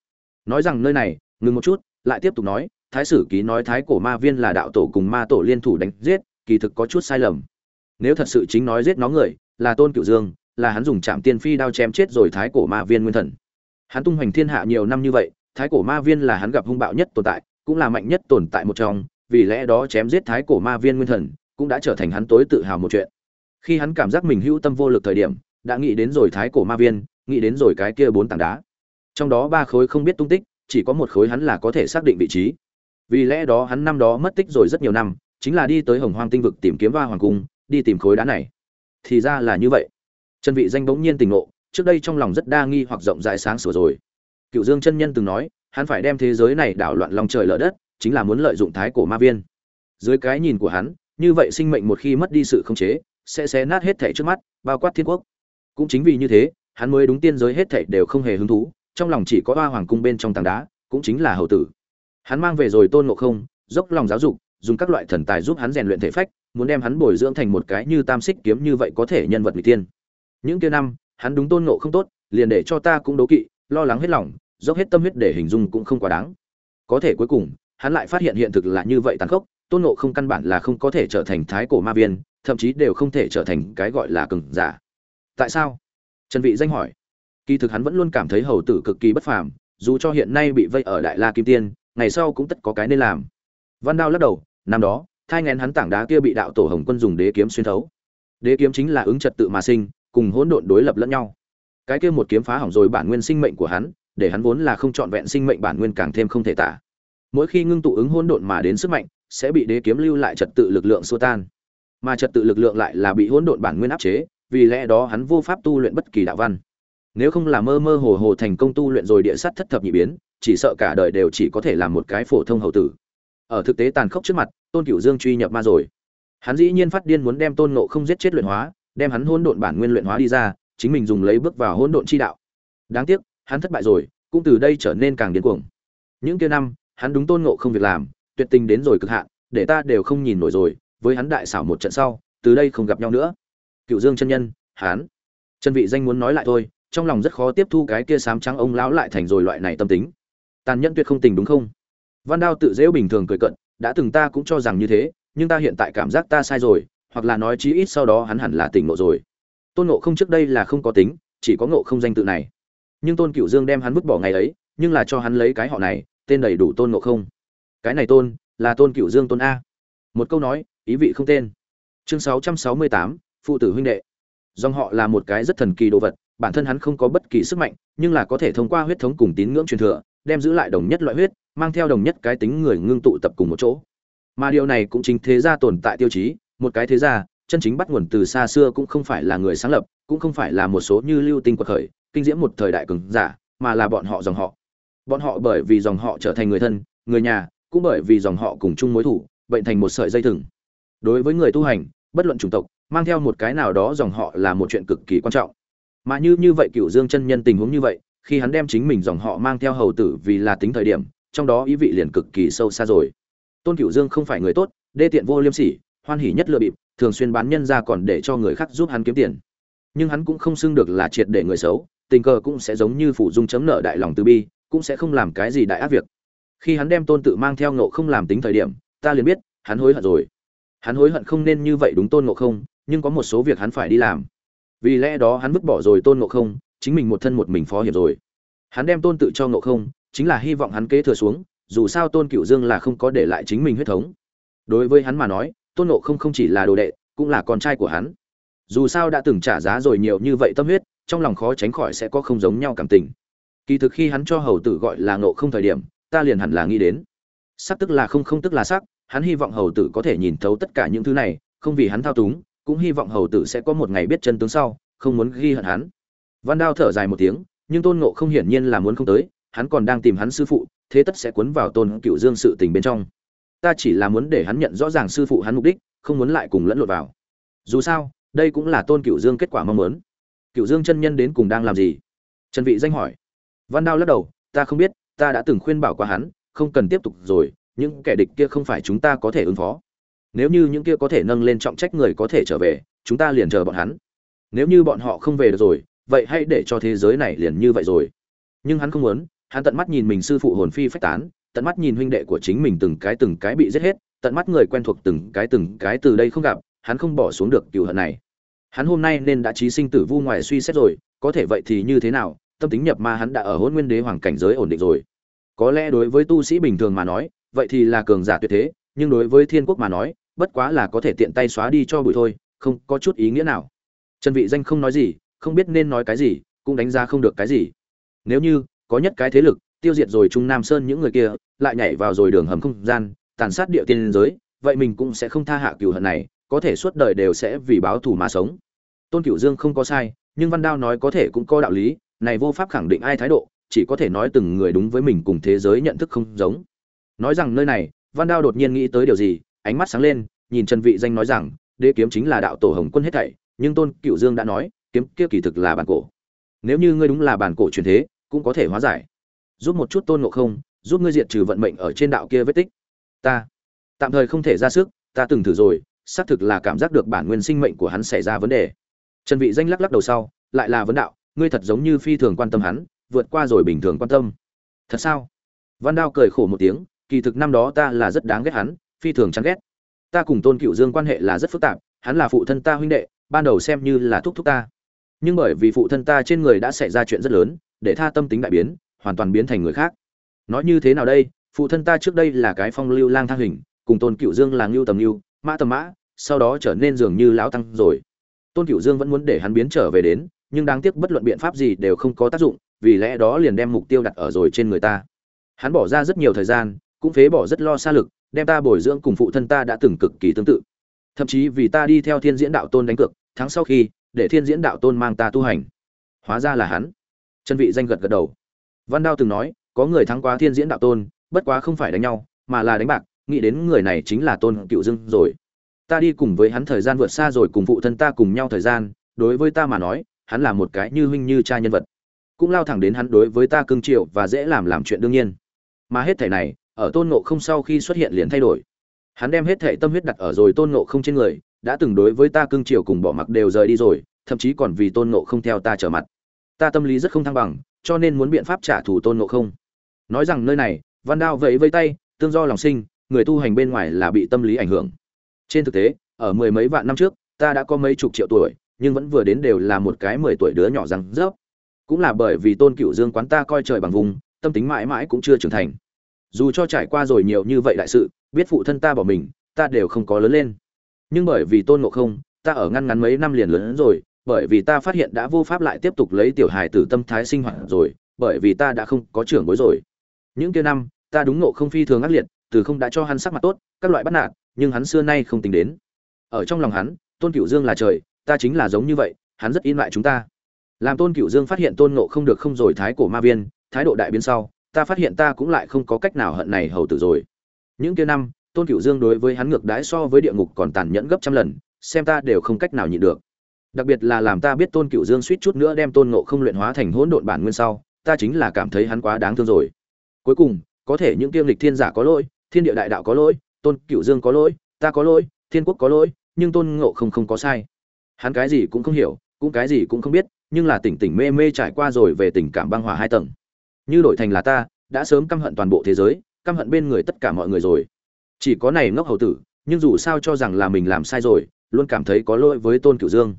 nói rằng nơi này, ngừng một chút, lại tiếp tục nói, thái sử ký nói thái cổ ma viên là đạo tổ cùng ma tổ liên thủ đánh giết, kỳ thực có chút sai lầm. Nếu thật sự chính nói giết nó người, là tôn cửu dương, là hắn dùng chạm tiên phi đao chém chết rồi thái cổ ma viên nguyên thần. Hắn tung hoành thiên hạ nhiều năm như vậy, thái cổ ma viên là hắn gặp hung bạo nhất tồn tại, cũng là mạnh nhất tồn tại một trong, vì lẽ đó chém giết thái cổ ma viên nguyên thần, cũng đã trở thành hắn tối tự hào một chuyện. Khi hắn cảm giác mình hữu tâm vô lực thời điểm, đã nghĩ đến rồi thái cổ ma viên, nghĩ đến rồi cái kia bốn tảng đá trong đó ba khối không biết tung tích, chỉ có một khối hắn là có thể xác định vị trí. Vì lẽ đó hắn năm đó mất tích rồi rất nhiều năm, chính là đi tới hồng hoang tinh vực tìm kiếm va hoàng cung, đi tìm khối đá này. Thì ra là như vậy. Trần vị danh bỗng nhiên tỉnh ngộ, trước đây trong lòng rất đa nghi hoặc rộng rãi sáng sủa rồi. Cựu dương chân nhân từng nói, hắn phải đem thế giới này đảo loạn long trời lở đất, chính là muốn lợi dụng thái cổ ma viên. Dưới cái nhìn của hắn, như vậy sinh mệnh một khi mất đi sự khống chế, sẽ xé nát hết thảy trước mắt, bao quát thiên quốc. Cũng chính vì như thế, hắn mới đúng tiên giới hết thảy đều không hề hứng thú trong lòng chỉ có hoa hoàng cung bên trong tảng đá, cũng chính là hầu tử. Hắn mang về rồi tôn ngộ không, dốc lòng giáo dục, dùng các loại thần tài giúp hắn rèn luyện thể phách, muốn đem hắn bồi dưỡng thành một cái như tam xích kiếm như vậy có thể nhân vật vị tiên những kia năm, hắn đúng tôn ngộ không tốt, liền để cho ta cũng đố kỵ, lo lắng hết lòng, dốc hết tâm huyết để hình dung cũng không quá đáng. Có thể cuối cùng, hắn lại phát hiện hiện thực là như vậy tàn khốc, tôn ngộ không căn bản là không có thể trở thành thái cổ ma viên, thậm chí đều không thể trở thành cái gọi là cường giả. Tại sao? Trần vị danh hỏi kỳ thực hắn vẫn luôn cảm thấy hầu tử cực kỳ bất phàm, dù cho hiện nay bị vây ở đại la kim tiên, ngày sau cũng tất có cái nên làm. Văn đao lắc đầu, năm đó, thai ngén hắn tảng đá kia bị đạo tổ hồng quân dùng đế kiếm xuyên thấu. Đế kiếm chính là ứng trật tự mà sinh, cùng hỗn độn đối lập lẫn nhau. Cái kia một kiếm phá hỏng rồi bản nguyên sinh mệnh của hắn, để hắn vốn là không trọn vẹn sinh mệnh bản nguyên càng thêm không thể tả. Mỗi khi ngưng tụ ứng hỗn độn mà đến sức mạnh, sẽ bị đế kiếm lưu lại trật tự lực lượng xua tan. Mà trật tự lực lượng lại là bị hỗn độn bản nguyên áp chế, vì lẽ đó hắn vô pháp tu luyện bất kỳ đạo văn nếu không là mơ mơ hồ hồ thành công tu luyện rồi địa sắt thất thập nhị biến, chỉ sợ cả đời đều chỉ có thể làm một cái phổ thông hậu tử. Ở thực tế tàn khốc trước mặt, tôn cửu dương truy nhập ma rồi. Hắn dĩ nhiên phát điên muốn đem tôn nộ không giết chết luyện hóa, đem hắn hôn độn bản nguyên luyện hóa đi ra, chính mình dùng lấy bước vào hôn độn chi đạo. Đáng tiếc, hắn thất bại rồi, cũng từ đây trở nên càng điên cuồng. Những kia năm, hắn đúng tôn nộ không việc làm, tuyệt tình đến rồi cực hạn, để ta đều không nhìn nổi rồi, với hắn đại xảo một trận sau, từ đây không gặp nhau nữa. Cựu dương chân nhân, hắn. Chân vị danh muốn nói lại thôi trong lòng rất khó tiếp thu cái kia sám trắng ông lão lại thành rồi loại này tâm tính. Tàn nhẫn tuyệt không tình đúng không? Văn đao tự dễu bình thường cười cận đã từng ta cũng cho rằng như thế nhưng ta hiện tại cảm giác ta sai rồi hoặc là nói chí ít sau đó hắn hẳn là tỉnh ngộ rồi. Tôn ngộ không trước đây là không có tính chỉ có ngộ không danh tự này. Nhưng tôn cựu dương đem hắn vứt bỏ ngày ấy nhưng là cho hắn lấy cái họ này tên đầy đủ tôn ngộ không. Cái này tôn là tôn cựu dương tôn a. Một câu nói ý vị không tên. Chương 668, phụ tử huynh đệ. Dòng họ là một cái rất thần kỳ đồ vật bản thân hắn không có bất kỳ sức mạnh, nhưng là có thể thông qua huyết thống cùng tín ngưỡng truyền thừa, đem giữ lại đồng nhất loại huyết, mang theo đồng nhất cái tính người ngưng tụ tập cùng một chỗ. Mà điều này cũng chính thế gia tồn tại tiêu chí, một cái thế gia, chân chính bắt nguồn từ xa xưa cũng không phải là người sáng lập, cũng không phải là một số như lưu tinh quật khởi, kinh diễm một thời đại cường giả, mà là bọn họ dòng họ. Bọn họ bởi vì dòng họ trở thành người thân, người nhà, cũng bởi vì dòng họ cùng chung mối thủ, bệnh thành một sợi dây thừng. Đối với người tu hành, bất luận chủng tộc, mang theo một cái nào đó dòng họ là một chuyện cực kỳ quan trọng mà như như vậy cựu dương chân nhân tình huống như vậy, khi hắn đem chính mình dòng họ mang theo hầu tử vì là tính thời điểm, trong đó ý vị liền cực kỳ sâu xa rồi. Tôn cựu dương không phải người tốt, đê tiện vô liêm sỉ, hoan hỉ nhất lựa bịp, thường xuyên bán nhân ra còn để cho người khác giúp hắn kiếm tiền. Nhưng hắn cũng không xưng được là triệt để người xấu, tình cờ cũng sẽ giống như phủ dung chấm nợ đại lòng từ bi, cũng sẽ không làm cái gì đại ác việc. Khi hắn đem tôn tự mang theo ngộ không làm tính thời điểm, ta liền biết, hắn hối hận rồi. Hắn hối hận không nên như vậy đúng tôn ngộ không, nhưng có một số việc hắn phải đi làm vì lẽ đó hắn vứt bỏ rồi tôn ngộ không, chính mình một thân một mình phó hiệp rồi. Hắn đem tôn tự cho ngộ không, chính là hy vọng hắn kế thừa xuống, dù sao tôn cựu dương là không có để lại chính mình huyết thống. Đối với hắn mà nói, tôn ngộ không không chỉ là đồ đệ, cũng là con trai của hắn. Dù sao đã từng trả giá rồi nhiều như vậy tâm huyết, trong lòng khó tránh khỏi sẽ có không giống nhau cảm tình. Kỳ thực khi hắn cho hầu tử gọi là ngộ không thời điểm, ta liền hẳn là nghĩ đến. Sắc tức là không không tức là sắc, hắn hy vọng hầu tử có thể nhìn thấu tất cả những thứ này, không vì hắn thao túng cũng hy vọng hầu tử sẽ có một ngày biết chân tướng sau, không muốn ghi hận hắn. Văn đao thở dài một tiếng, nhưng tôn ngộ không hiển nhiên là muốn không tới, hắn còn đang tìm hắn sư phụ, thế tất sẽ cuốn vào tôn cựu dương sự tình bên trong. Ta chỉ là muốn để hắn nhận rõ ràng sư phụ hắn mục đích, không muốn lại cùng lẫn lộn vào. Dù sao, đây cũng là tôn cựu dương kết quả mong muốn. Cựu dương chân nhân đến cùng đang làm gì? Trần vị danh hỏi. Văn đao lắc đầu, ta không biết, ta đã từng khuyên bảo qua hắn, không cần tiếp tục rồi, những kẻ địch kia không phải chúng ta có thể ứng phó nếu như những kia có thể nâng lên trọng trách người có thể trở về, chúng ta liền chờ bọn hắn. Nếu như bọn họ không về được rồi, vậy hãy để cho thế giới này liền như vậy rồi. Nhưng hắn không muốn, hắn tận mắt nhìn mình sư phụ hồn phi phách tán, tận mắt nhìn huynh đệ của chính mình từng cái từng cái bị giết hết, tận mắt người quen thuộc từng cái từng cái từ đây không gặp, hắn không bỏ xuống được cựu hận này. Hắn hôm nay nên đã trí sinh tử vu ngoài suy xét rồi, có thể vậy thì như thế nào, tâm tính nhập ma hắn đã ở hôn nguyên đế hoàng cảnh giới ổn định rồi. Có lẽ đối với tu sĩ bình thường mà nói, vậy thì là cường giả tuyệt thế, nhưng đối với thiên quốc mà nói bất quá là có thể tiện tay xóa đi cho bụi thôi, không có chút ý nghĩa nào. Trần vị danh không nói gì, không biết nên nói cái gì, cũng đánh giá không được cái gì. Nếu như có nhất cái thế lực, tiêu diệt rồi trung nam sơn những người kia, lại nhảy vào rồi đường hầm không gian, tàn sát địa tiên giới, vậy mình cũng sẽ không tha hạ cửu hận này, có thể suốt đời đều sẽ vì báo thù mà sống. Tôn cửu dương không có sai, nhưng văn đao nói có thể cũng có đạo lý, này vô pháp khẳng định ai thái độ, chỉ có thể nói từng người đúng với mình cùng thế giới nhận thức không giống. Nói rằng nơi này, văn đao đột nhiên nghĩ tới điều gì ánh mắt sáng lên, nhìn trần vị danh nói rằng, đế kiếm chính là đạo tổ hồng quân hết thảy, nhưng tôn cựu dương đã nói, kiếm kia kỳ thực là bản cổ. Nếu như ngươi đúng là bản cổ truyền thế, cũng có thể hóa giải. Giúp một chút tôn ngộ không, giúp ngươi diệt trừ vận mệnh ở trên đạo kia vết tích. Ta, tạm thời không thể ra sức, ta từng thử rồi, xác thực là cảm giác được bản nguyên sinh mệnh của hắn xảy ra vấn đề. Trần vị danh lắc lắc đầu sau, lại là vấn đạo, ngươi thật giống như phi thường quan tâm hắn, vượt qua rồi bình thường quan tâm. Thật sao? Văn đao cười khổ một tiếng, kỳ thực năm đó ta là rất đáng ghét hắn phi thường chán ghét. Ta cùng tôn cựu dương quan hệ là rất phức tạp, hắn là phụ thân ta huynh đệ, ban đầu xem như là thúc thúc ta. Nhưng bởi vì phụ thân ta trên người đã xảy ra chuyện rất lớn, để tha tâm tính đại biến, hoàn toàn biến thành người khác. Nói như thế nào đây? Phụ thân ta trước đây là cái phong lưu lang thang hình, cùng tôn cựu dương là ngưu tầm ngưu, mã tầm mã, sau đó trở nên dường như lão tăng rồi. Tôn cựu dương vẫn muốn để hắn biến trở về đến, nhưng đáng tiếc bất luận biện pháp gì đều không có tác dụng, vì lẽ đó liền đem mục tiêu đặt ở rồi trên người ta. Hắn bỏ ra rất nhiều thời gian, cũng phế bỏ rất lo xa lực đem ta bồi dưỡng cùng phụ thân ta đã từng cực kỳ tương tự. Thậm chí vì ta đi theo thiên diễn đạo tôn đánh cược, tháng sau khi, để thiên diễn đạo tôn mang ta tu hành. Hóa ra là hắn. Chân vị danh gật gật đầu. Văn đao từng nói, có người thắng quá thiên diễn đạo tôn, bất quá không phải đánh nhau, mà là đánh bạc, nghĩ đến người này chính là tôn cựu dưng rồi. Ta đi cùng với hắn thời gian vượt xa rồi cùng phụ thân ta cùng nhau thời gian, đối với ta mà nói, hắn là một cái như huynh như cha nhân vật. Cũng lao thẳng đến hắn đối với ta cưng triệu và dễ làm làm chuyện đương nhiên. Mà hết thể này ở tôn ngộ không sau khi xuất hiện liền thay đổi. Hắn đem hết thệ tâm huyết đặt ở rồi tôn ngộ không trên người, đã từng đối với ta cưng chiều cùng bỏ mặc đều rời đi rồi, thậm chí còn vì tôn ngộ không theo ta trở mặt. Ta tâm lý rất không thăng bằng, cho nên muốn biện pháp trả thù tôn ngộ không. Nói rằng nơi này, văn đao vẫy vây tay, tương do lòng sinh, người tu hành bên ngoài là bị tâm lý ảnh hưởng. Trên thực tế, ở mười mấy vạn năm trước, ta đã có mấy chục triệu tuổi, nhưng vẫn vừa đến đều là một cái mười tuổi đứa nhỏ răng rớp. Cũng là bởi vì tôn cựu dương quán ta coi trời bằng vùng, tâm tính mãi mãi cũng chưa trưởng thành dù cho trải qua rồi nhiều như vậy đại sự, biết phụ thân ta bỏ mình, ta đều không có lớn lên. Nhưng bởi vì tôn ngộ không, ta ở ngăn ngắn mấy năm liền lớn rồi, bởi vì ta phát hiện đã vô pháp lại tiếp tục lấy tiểu hài tử tâm thái sinh hoạt rồi, bởi vì ta đã không có trưởng bối rồi. Những kia năm, ta đúng ngộ không phi thường ác liệt, từ không đã cho hắn sắc mặt tốt, các loại bắt nạt, nhưng hắn xưa nay không tính đến. Ở trong lòng hắn, tôn cửu dương là trời, ta chính là giống như vậy, hắn rất in lại chúng ta. Làm tôn cửu dương phát hiện tôn ngộ không được không rồi thái cổ ma viên, thái độ đại biến sau ta phát hiện ta cũng lại không có cách nào hận này hầu tử rồi. Những kia năm, tôn cửu dương đối với hắn ngược đãi so với địa ngục còn tàn nhẫn gấp trăm lần, xem ta đều không cách nào nhịn được. Đặc biệt là làm ta biết tôn cửu dương suýt chút nữa đem tôn ngộ không luyện hóa thành hỗn độn bản nguyên sau, ta chính là cảm thấy hắn quá đáng thương rồi. Cuối cùng, có thể những kiêm lịch thiên giả có lỗi, thiên địa đại đạo có lỗi, tôn cửu dương có lỗi, ta có lỗi, thiên quốc có lỗi, nhưng tôn ngộ không không có sai. Hắn cái gì cũng không hiểu, cũng cái gì cũng không biết, nhưng là tỉnh tỉnh mê mê trải qua rồi về tình cảm băng hòa hai tầng như đổi thành là ta đã sớm căm hận toàn bộ thế giới căm hận bên người tất cả mọi người rồi. Chỉ có này ngốc hầu tử nhưng dù sao cho rằng là mình làm sai rồi luôn cảm thấy có lỗi với tôn cửu dương.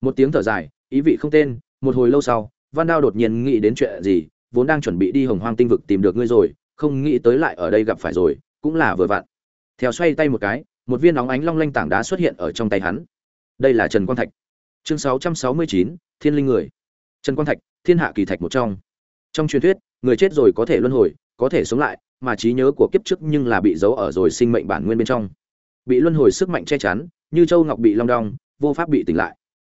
Một tiếng thở dài ý vị không tên một hồi lâu sau văn đao đột nhiên nghĩ đến chuyện gì vốn đang chuẩn bị đi hồng hoang tinh vực tìm được ngươi rồi không nghĩ tới lại ở đây gặp phải rồi cũng là vừa vặn. Theo xoay tay một cái một viên nóng ánh long lanh tảng đá xuất hiện ở trong tay hắn. Đây là trần quang thạch. Chương 669, thiên linh người. Trần quang thạch thiên hạ kỳ thạch một trong. Trong truyền thuyết người chết rồi có thể luân hồi, có thể sống lại, mà trí nhớ của kiếp trước nhưng là bị giấu ở rồi sinh mệnh bản nguyên bên trong. Bị luân hồi sức mạnh che chắn, như châu ngọc bị long đong, vô pháp bị tỉnh lại.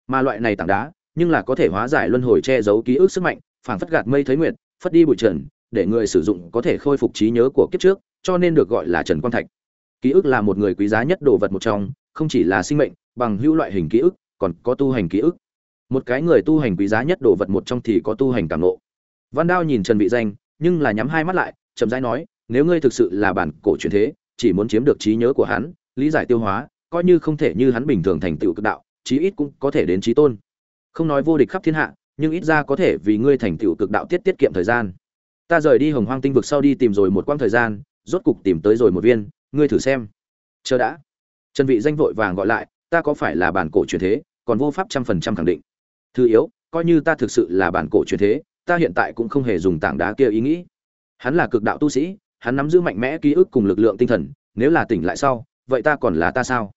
Mà loại này tảng đá, nhưng là có thể hóa giải luân hồi che giấu ký ức sức mạnh phản phất gạt mây thấy nguyệt, phất đi bụi trần, để người sử dụng có thể khôi phục trí nhớ của kiếp trước, cho nên được gọi là trần quang thạch. Ký ức là một người quý giá nhất đồ vật một trong, không chỉ là sinh mệnh, bằng hữu loại hình ký ức, còn có tu hành ký ức. Một cái người tu hành quý giá nhất đồ vật một trong thì có tu hành cảm nộ văn đao nhìn trần vị danh, nhưng là nhắm hai mắt lại, chậm rãi nói, nếu ngươi thực sự là bản cổ truyền thế, chỉ muốn chiếm được trí nhớ của hắn, lý giải tiêu hóa, coi như không thể như hắn bình thường thành tựu cực đạo, chí ít cũng có thể đến trí tôn. Không nói vô địch khắp thiên hạ, nhưng ít ra có thể vì ngươi thành tựu cực đạo tiết tiết kiệm thời gian. Ta rời đi hồng hoang tinh vực sau đi tìm rồi một quãng thời gian, rốt cục tìm tới rồi một viên, ngươi thử xem. Chờ đã. Trần vị danh vội vàng gọi lại, ta có phải là bản cổ truyền thế, còn vô pháp trăm phần trăm khẳng định. Thứ yếu, coi như ta thực sự là bản cổ truyền thế ta hiện tại cũng không hề dùng tảng đá kia ý nghĩ. Hắn là cực đạo tu sĩ, hắn nắm giữ mạnh mẽ ký ức cùng lực lượng tinh thần, nếu là tỉnh lại sau, vậy ta còn là ta sao?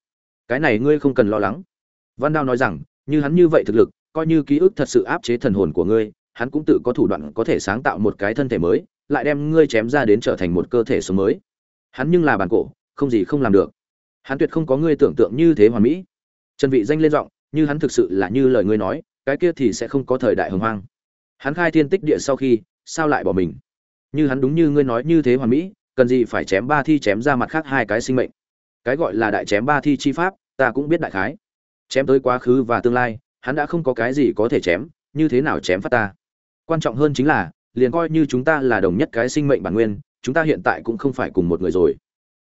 Cái này ngươi không cần lo lắng. Văn đao nói rằng, như hắn như vậy thực lực, coi như ký ức thật sự áp chế thần hồn của ngươi, hắn cũng tự có thủ đoạn có thể sáng tạo một cái thân thể mới, lại đem ngươi chém ra đến trở thành một cơ thể sống mới. Hắn nhưng là bản cổ, không gì không làm được. Hắn tuyệt không có ngươi tưởng tượng như thế hoàn mỹ. Trần vị danh lên giọng, như hắn thực sự là như lời ngươi nói, cái kia thì sẽ không có thời đại hồng hoang hắn khai thiên tích địa sau khi, sao lại bỏ mình? Như hắn đúng như ngươi nói như thế hoàn mỹ, cần gì phải chém ba thi chém ra mặt khác hai cái sinh mệnh? Cái gọi là đại chém ba thi chi pháp, ta cũng biết đại khái. Chém tới quá khứ và tương lai, hắn đã không có cái gì có thể chém, như thế nào chém phát ta? Quan trọng hơn chính là, liền coi như chúng ta là đồng nhất cái sinh mệnh bản nguyên, chúng ta hiện tại cũng không phải cùng một người rồi.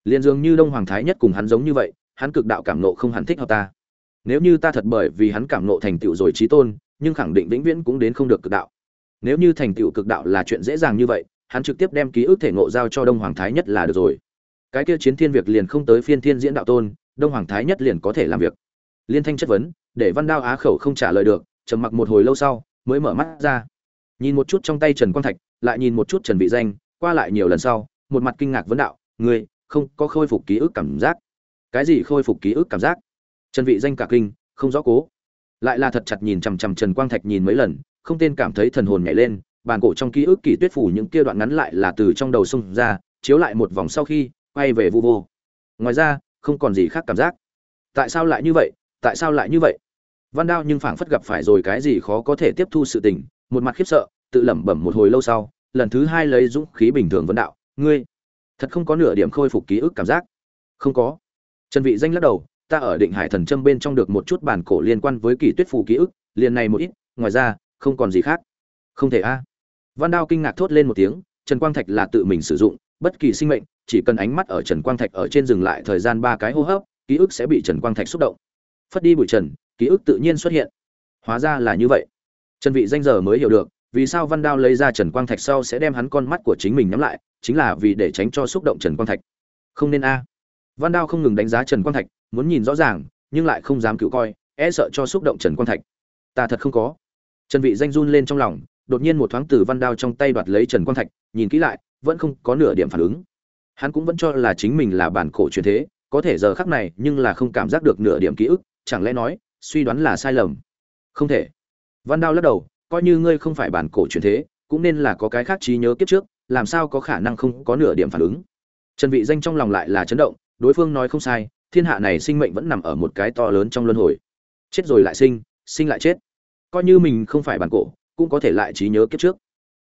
Liền dường như đông hoàng thái nhất cùng hắn giống như vậy, hắn cực đạo cảm nộ không hẳn thích hợp ta. Nếu như ta thật bởi vì hắn cảm nộ thành tựu rồi trí tôn, nhưng khẳng định vĩnh viễn cũng đến không được cực đạo nếu như thành tựu cực đạo là chuyện dễ dàng như vậy, hắn trực tiếp đem ký ức thể ngộ giao cho đông hoàng thái nhất là được rồi. Cái kia chiến thiên việc liền không tới phiên thiên diễn đạo tôn, đông hoàng thái nhất liền có thể làm việc. Liên thanh chất vấn, để văn đao á khẩu không trả lời được, trầm mặc một hồi lâu sau, mới mở mắt ra. Nhìn một chút trong tay trần quang thạch, lại nhìn một chút trần vị danh, qua lại nhiều lần sau, một mặt kinh ngạc vấn đạo, ngươi, không có khôi phục ký ức cảm giác? Cái gì khôi phục ký ức cảm giác? Trần vị danh cả kinh, không rõ cố. Lại là thật chặt nhìn chằm chằm trần quang thạch nhìn mấy lần không tên cảm thấy thần hồn nhảy lên, bàn cổ trong ký ức kỳ tuyết phủ những kia đoạn ngắn lại là từ trong đầu xung ra, chiếu lại một vòng sau khi, quay về vu vô. Ngoài ra, không còn gì khác cảm giác. Tại sao lại như vậy? Tại sao lại như vậy? Văn đao nhưng phảng phất gặp phải rồi cái gì khó có thể tiếp thu sự tình, một mặt khiếp sợ, tự lẩm bẩm một hồi lâu sau, lần thứ hai lấy dũng khí bình thường vấn đạo, ngươi, thật không có nửa điểm khôi phục ký ức cảm giác? Không có. Trần vị danh lắc đầu, ta ở định hải thần châm bên trong được một chút bản cổ liên quan với kỳ tuyết phù ký ức, liền này một ít, ngoài ra không còn gì khác. Không thể a. Văn đao kinh ngạc thốt lên một tiếng, trần quang thạch là tự mình sử dụng, bất kỳ sinh mệnh, chỉ cần ánh mắt ở trần quang thạch ở trên dừng lại thời gian ba cái hô hấp, ký ức sẽ bị trần quang thạch xúc động. Phất đi bụi trần, ký ức tự nhiên xuất hiện. Hóa ra là như vậy. Trần vị danh giờ mới hiểu được, vì sao văn đao lấy ra trần quang thạch sau sẽ đem hắn con mắt của chính mình nhắm lại, chính là vì để tránh cho xúc động trần quang thạch. Không nên a. Văn đao không ngừng đánh giá trần quang thạch, muốn nhìn rõ ràng, nhưng lại không dám cựu coi e sợ cho xúc động trần quang thạch. Ta thật không có trần vị danh run lên trong lòng, đột nhiên một thoáng từ văn đao trong tay đoạt lấy trần quang thạch, nhìn kỹ lại, vẫn không có nửa điểm phản ứng. Hắn cũng vẫn cho là chính mình là bản cổ truyền thế, có thể giờ khắc này nhưng là không cảm giác được nửa điểm ký ức, chẳng lẽ nói, suy đoán là sai lầm? Không thể. Văn đao lắc đầu, coi như ngươi không phải bản cổ truyền thế, cũng nên là có cái khác trí nhớ kiếp trước, làm sao có khả năng không có nửa điểm phản ứng? Trần vị danh trong lòng lại là chấn động, đối phương nói không sai, thiên hạ này sinh mệnh vẫn nằm ở một cái to lớn trong luân hồi. Chết rồi lại sinh sinh lại chết coi như mình không phải bản cổ, cũng có thể lại trí nhớ kiếp trước.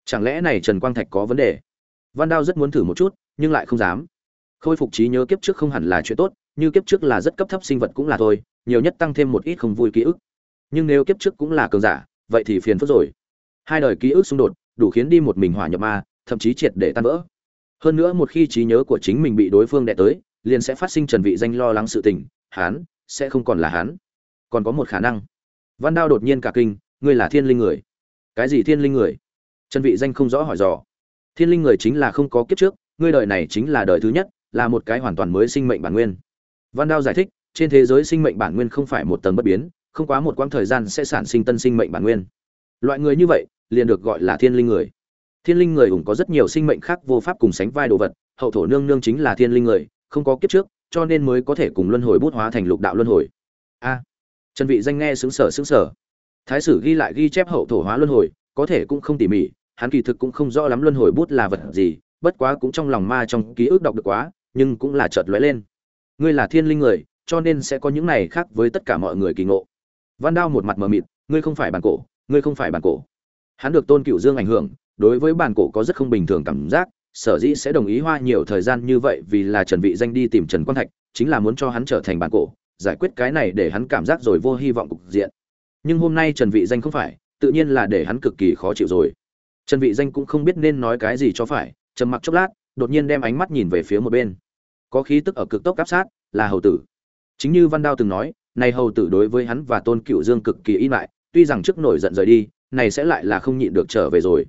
Chẳng lẽ này trần quang thạch có vấn đề? Văn đao rất muốn thử một chút, nhưng lại không dám. Khôi phục trí nhớ kiếp trước không hẳn là chuyện tốt, như kiếp trước là rất cấp thấp sinh vật cũng là thôi, nhiều nhất tăng thêm một ít không vui ký ức. Nhưng nếu kiếp trước cũng là cường giả, vậy thì phiền phức rồi. Hai đời ký ức xung đột, đủ khiến đi một mình hỏa nhập ma, thậm chí triệt để tan vỡ. Hơn nữa một khi trí nhớ của chính mình bị đối phương đè tới, liền sẽ phát sinh trần vị danh lo lắng sự tình hán sẽ không còn là hán còn có một khả năng văn đao đột nhiên cả kinh, ngươi là thiên linh người? Cái gì thiên linh người? Trần vị danh không rõ hỏi dò. Thiên linh người chính là không có kiếp trước, ngươi đời này chính là đời thứ nhất, là một cái hoàn toàn mới sinh mệnh bản nguyên. Văn đao giải thích, trên thế giới sinh mệnh bản nguyên không phải một tầng bất biến, không quá một quãng thời gian sẽ sản sinh tân sinh mệnh bản nguyên. Loại người như vậy, liền được gọi là thiên linh người. Thiên linh người ủng có rất nhiều sinh mệnh khác vô pháp cùng sánh vai đồ vật, hậu thổ nương nương chính là thiên linh người, không có kiếp trước, cho nên mới có thể cùng luân hồi bút hóa thành lục đạo luân hồi. A trần vị danh nghe sướng sở sướng sở thái sử ghi lại ghi chép hậu thổ hóa luân hồi, có thể cũng không tỉ mỉ, hắn kỳ thực cũng không rõ lắm luân hồi bút là vật gì, bất quá cũng trong lòng ma trong ký ức đọc được quá, nhưng cũng là chợt lóe lên. Ngươi là thiên linh người, cho nên sẽ có những này khác với tất cả mọi người kỳ ngộ. Văn đao một mặt mờ mịt, ngươi không phải bản cổ, ngươi không phải bản cổ. Hắn được tôn cựu dương ảnh hưởng, đối với bản cổ có rất không bình thường cảm giác, sở dĩ sẽ đồng ý hoa nhiều thời gian như vậy vì là trần vị danh đi tìm trần Quan thạch, chính là muốn cho hắn trở thành bản cổ giải quyết cái này để hắn cảm giác rồi vô hy vọng cục diện. Nhưng hôm nay trần vị danh không phải, tự nhiên là để hắn cực kỳ khó chịu rồi. Trần vị danh cũng không biết nên nói cái gì cho phải, trầm mặc chốc lát, đột nhiên đem ánh mắt nhìn về phía một bên. Có khí tức ở cực tốc áp sát, là hầu tử. Chính như văn đao từng nói, này hầu tử đối với hắn và tôn cựu dương cực kỳ ý lại, tuy rằng trước nổi giận rời đi, này sẽ lại là không nhịn được trở về rồi.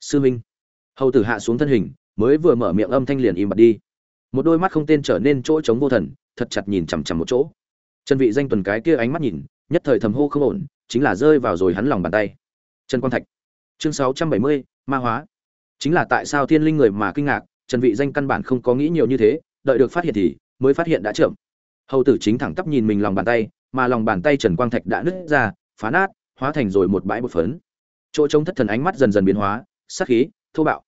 Sư minh. Hầu tử hạ xuống thân hình, mới vừa mở miệng âm thanh liền im bặt đi. Một đôi mắt không tên trở nên chỗ trống vô thần, thật chặt nhìn chằm chằm một chỗ trần vị danh tuần cái kia ánh mắt nhìn nhất thời thầm hô không ổn chính là rơi vào rồi hắn lòng bàn tay. Trần quang thạch. Chương 670, ma hóa. Chính là tại sao thiên linh người mà kinh ngạc trần vị danh căn bản không có nghĩ nhiều như thế đợi được phát hiện thì mới phát hiện đã chậm. Hầu tử chính thẳng tắp nhìn mình lòng bàn tay mà lòng bàn tay trần quang thạch đã nứt ra phá nát hóa thành rồi một bãi bột phấn. Chỗ trống thất thần ánh mắt dần dần biến hóa sắc khí thô bạo.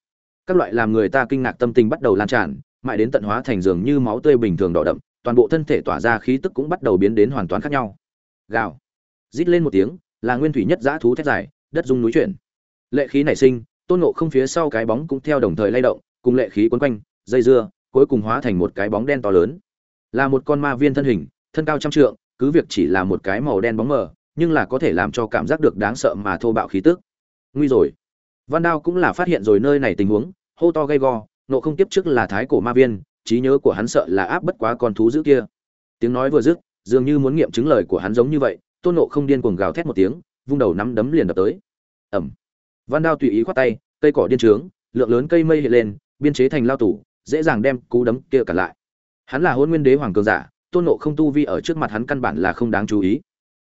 Các loại làm người ta kinh ngạc tâm tình bắt đầu lan tràn mãi đến tận hóa thành dường như máu tươi bình thường đỏ đậm toàn bộ thân thể tỏa ra khí tức cũng bắt đầu biến đến hoàn toàn khác nhau. Gào. Rít lên một tiếng, là nguyên thủy nhất dã thú thét dài, đất rung núi chuyển. Lệ khí nảy sinh, tôn ngộ không phía sau cái bóng cũng theo đồng thời lay động, cùng lệ khí quấn quanh, dây dưa, cuối cùng hóa thành một cái bóng đen to lớn. Là một con ma viên thân hình, thân cao trăm trượng, cứ việc chỉ là một cái màu đen bóng mờ, nhưng là có thể làm cho cảm giác được đáng sợ mà thô bạo khí tức. Nguy rồi. Văn đao cũng là phát hiện rồi nơi này tình huống, hô to gay go nộ không tiếp trước là thái cổ ma viên trí nhớ của hắn sợ là áp bất quá con thú dữ kia. Tiếng nói vừa dứt, dường như muốn nghiệm chứng lời của hắn giống như vậy, tôn nộ không điên cuồng gào thét một tiếng, vung đầu nắm đấm liền đập tới. Ẩm văn đao tùy ý khoát tay, cây cỏ điên trướng, lượng lớn cây mây hiện lên, biên chế thành lao tủ dễ dàng đem cú đấm kia cả lại. Hắn là hôn nguyên đế hoàng cường giả, tôn nộ không tu vi ở trước mặt hắn căn bản là không đáng chú ý.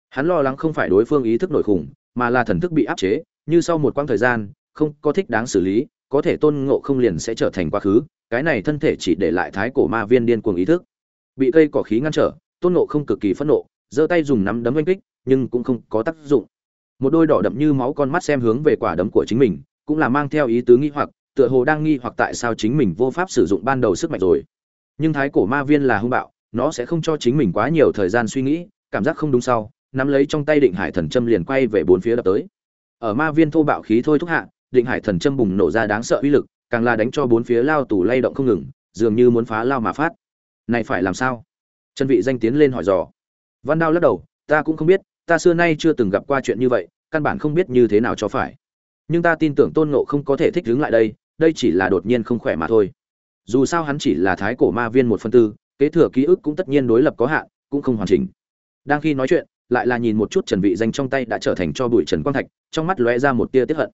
Hắn lo lắng không phải đối phương ý thức nổi khủng, mà là thần thức bị áp chế, như sau một quãng thời gian, không có thích đáng xử lý, có thể tôn ngộ không liền sẽ trở thành quá khứ cái này thân thể chỉ để lại thái cổ ma viên điên cuồng ý thức. Bị cây cỏ khí ngăn trở, tôn ngộ không cực kỳ phẫn nộ, giơ tay dùng nắm đấm oanh kích, nhưng cũng không có tác dụng. Một đôi đỏ đậm như máu con mắt xem hướng về quả đấm của chính mình, cũng là mang theo ý tứ nghi hoặc, tựa hồ đang nghi hoặc tại sao chính mình vô pháp sử dụng ban đầu sức mạnh rồi. Nhưng thái cổ ma viên là hung bạo, nó sẽ không cho chính mình quá nhiều thời gian suy nghĩ, cảm giác không đúng sau, nắm lấy trong tay định hải thần châm liền quay về bốn phía đập tới. Ở ma viên thô bạo khí thôi thúc hạ, định hải thần châm bùng nổ ra đáng sợ uy lực càng là đánh cho bốn phía lao tù lay động không ngừng, dường như muốn phá lao mà phát. Này phải làm sao? Chân vị danh tiến lên hỏi dò. Văn đao lắc đầu, ta cũng không biết, ta xưa nay chưa từng gặp qua chuyện như vậy, căn bản không biết như thế nào cho phải. Nhưng ta tin tưởng tôn ngộ không có thể thích đứng lại đây đây chỉ là đột nhiên không khỏe mà thôi. Dù sao hắn chỉ là thái cổ ma viên một phân tư, kế thừa ký ức cũng tất nhiên đối lập có hạn, cũng không hoàn chỉnh. Đang khi nói chuyện, lại là nhìn một chút trần vị danh trong tay đã trở thành cho bụi trần quang thạch, trong mắt lóe ra một tia tiếc hận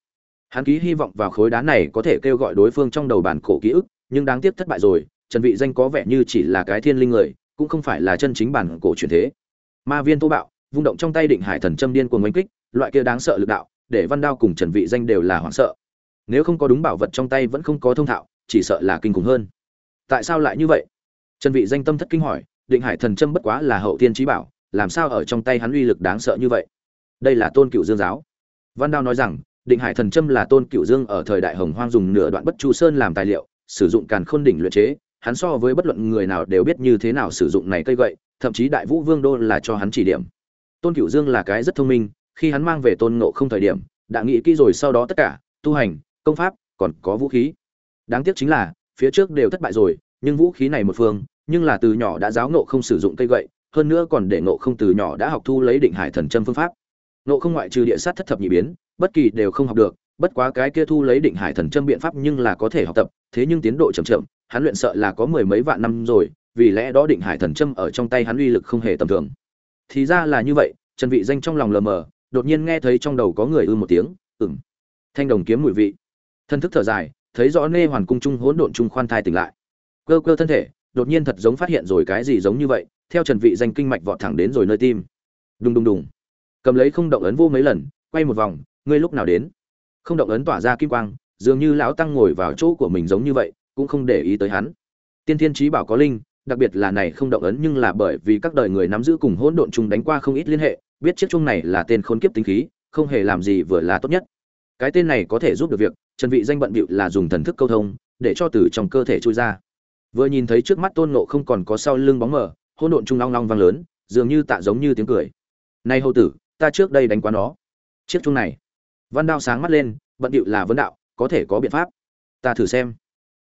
hắn ký hy vọng vào khối đá này có thể kêu gọi đối phương trong đầu bản cổ ký ức, nhưng đáng tiếc thất bại rồi, trần vị danh có vẻ như chỉ là cái thiên linh người, cũng không phải là chân chính bản cổ truyền thế. Ma viên Tô bạo, vung động trong tay định hải thần châm điên cuồng đánh kích, loại kia đáng sợ lực đạo, để văn đao cùng trần vị danh đều là hoảng sợ. Nếu không có đúng bảo vật trong tay vẫn không có thông thạo, chỉ sợ là kinh khủng hơn. Tại sao lại như vậy? Trần vị danh tâm thất kinh hỏi, định hải thần châm bất quá là hậu thiên trí bảo, làm sao ở trong tay hắn uy lực đáng sợ như vậy? Đây là tôn cựu dương giáo. Văn đao nói rằng định hải thần châm là tôn cựu dương ở thời đại hồng hoang dùng nửa đoạn bất chu sơn làm tài liệu, sử dụng càn khôn đỉnh luyện chế, hắn so với bất luận người nào đều biết như thế nào sử dụng này cây gậy, thậm chí đại vũ vương đô là cho hắn chỉ điểm. Tôn cựu dương là cái rất thông minh, khi hắn mang về tôn ngộ không thời điểm, đã nghĩ kỹ rồi sau đó tất cả, tu hành, công pháp, còn có vũ khí. Đáng tiếc chính là, phía trước đều thất bại rồi, nhưng vũ khí này một phương, nhưng là từ nhỏ đã giáo ngộ không sử dụng cây gậy, hơn nữa còn để ngộ không từ nhỏ đã học thu lấy định hải thần châm phương pháp. Ngộ không ngoại trừ địa sát thất thập nhị biến bất kỳ đều không học được, bất quá cái kia thu lấy định hải thần châm biện pháp nhưng là có thể học tập, thế nhưng tiến độ chậm chậm, hắn luyện sợ là có mười mấy vạn năm rồi, vì lẽ đó định hải thần châm ở trong tay hắn uy lực không hề tầm thường. Thì ra là như vậy, trần vị danh trong lòng lờ mờ, đột nhiên nghe thấy trong đầu có người ư một tiếng, ừm. Thanh đồng kiếm mùi vị. Thân thức thở dài, thấy rõ nê hoàn cung trung hỗn độn trung khoan thai tỉnh lại. Cơ cơ thân thể, đột nhiên thật giống phát hiện rồi cái gì giống như vậy, theo trần vị danh kinh mạch vọt thẳng đến rồi nơi tim. Đùng đùng đùng. Cầm lấy không động ấn vô mấy lần, quay một vòng ngươi lúc nào đến? Không động ấn tỏa ra kim quang, dường như lão tăng ngồi vào chỗ của mình giống như vậy, cũng không để ý tới hắn. Tiên thiên trí bảo có linh, đặc biệt là này không động ấn nhưng là bởi vì các đời người nắm giữ cùng hỗn độn chung đánh qua không ít liên hệ, biết chiếc chung này là tên khốn kiếp tính khí, không hề làm gì vừa là tốt nhất. Cái tên này có thể giúp được việc, trần vị danh bận bịu là dùng thần thức câu thông, để cho từ trong cơ thể chui ra. Vừa nhìn thấy trước mắt tôn ngộ không còn có sau lưng bóng mờ, hỗn độn chung long long vang lớn, dường như tạ giống như tiếng cười. Này hầu tử, ta trước đây đánh quá nó. Chiếc chung này văn đao sáng mắt lên, bận bịu là vấn đạo, có thể có biện pháp. Ta thử xem.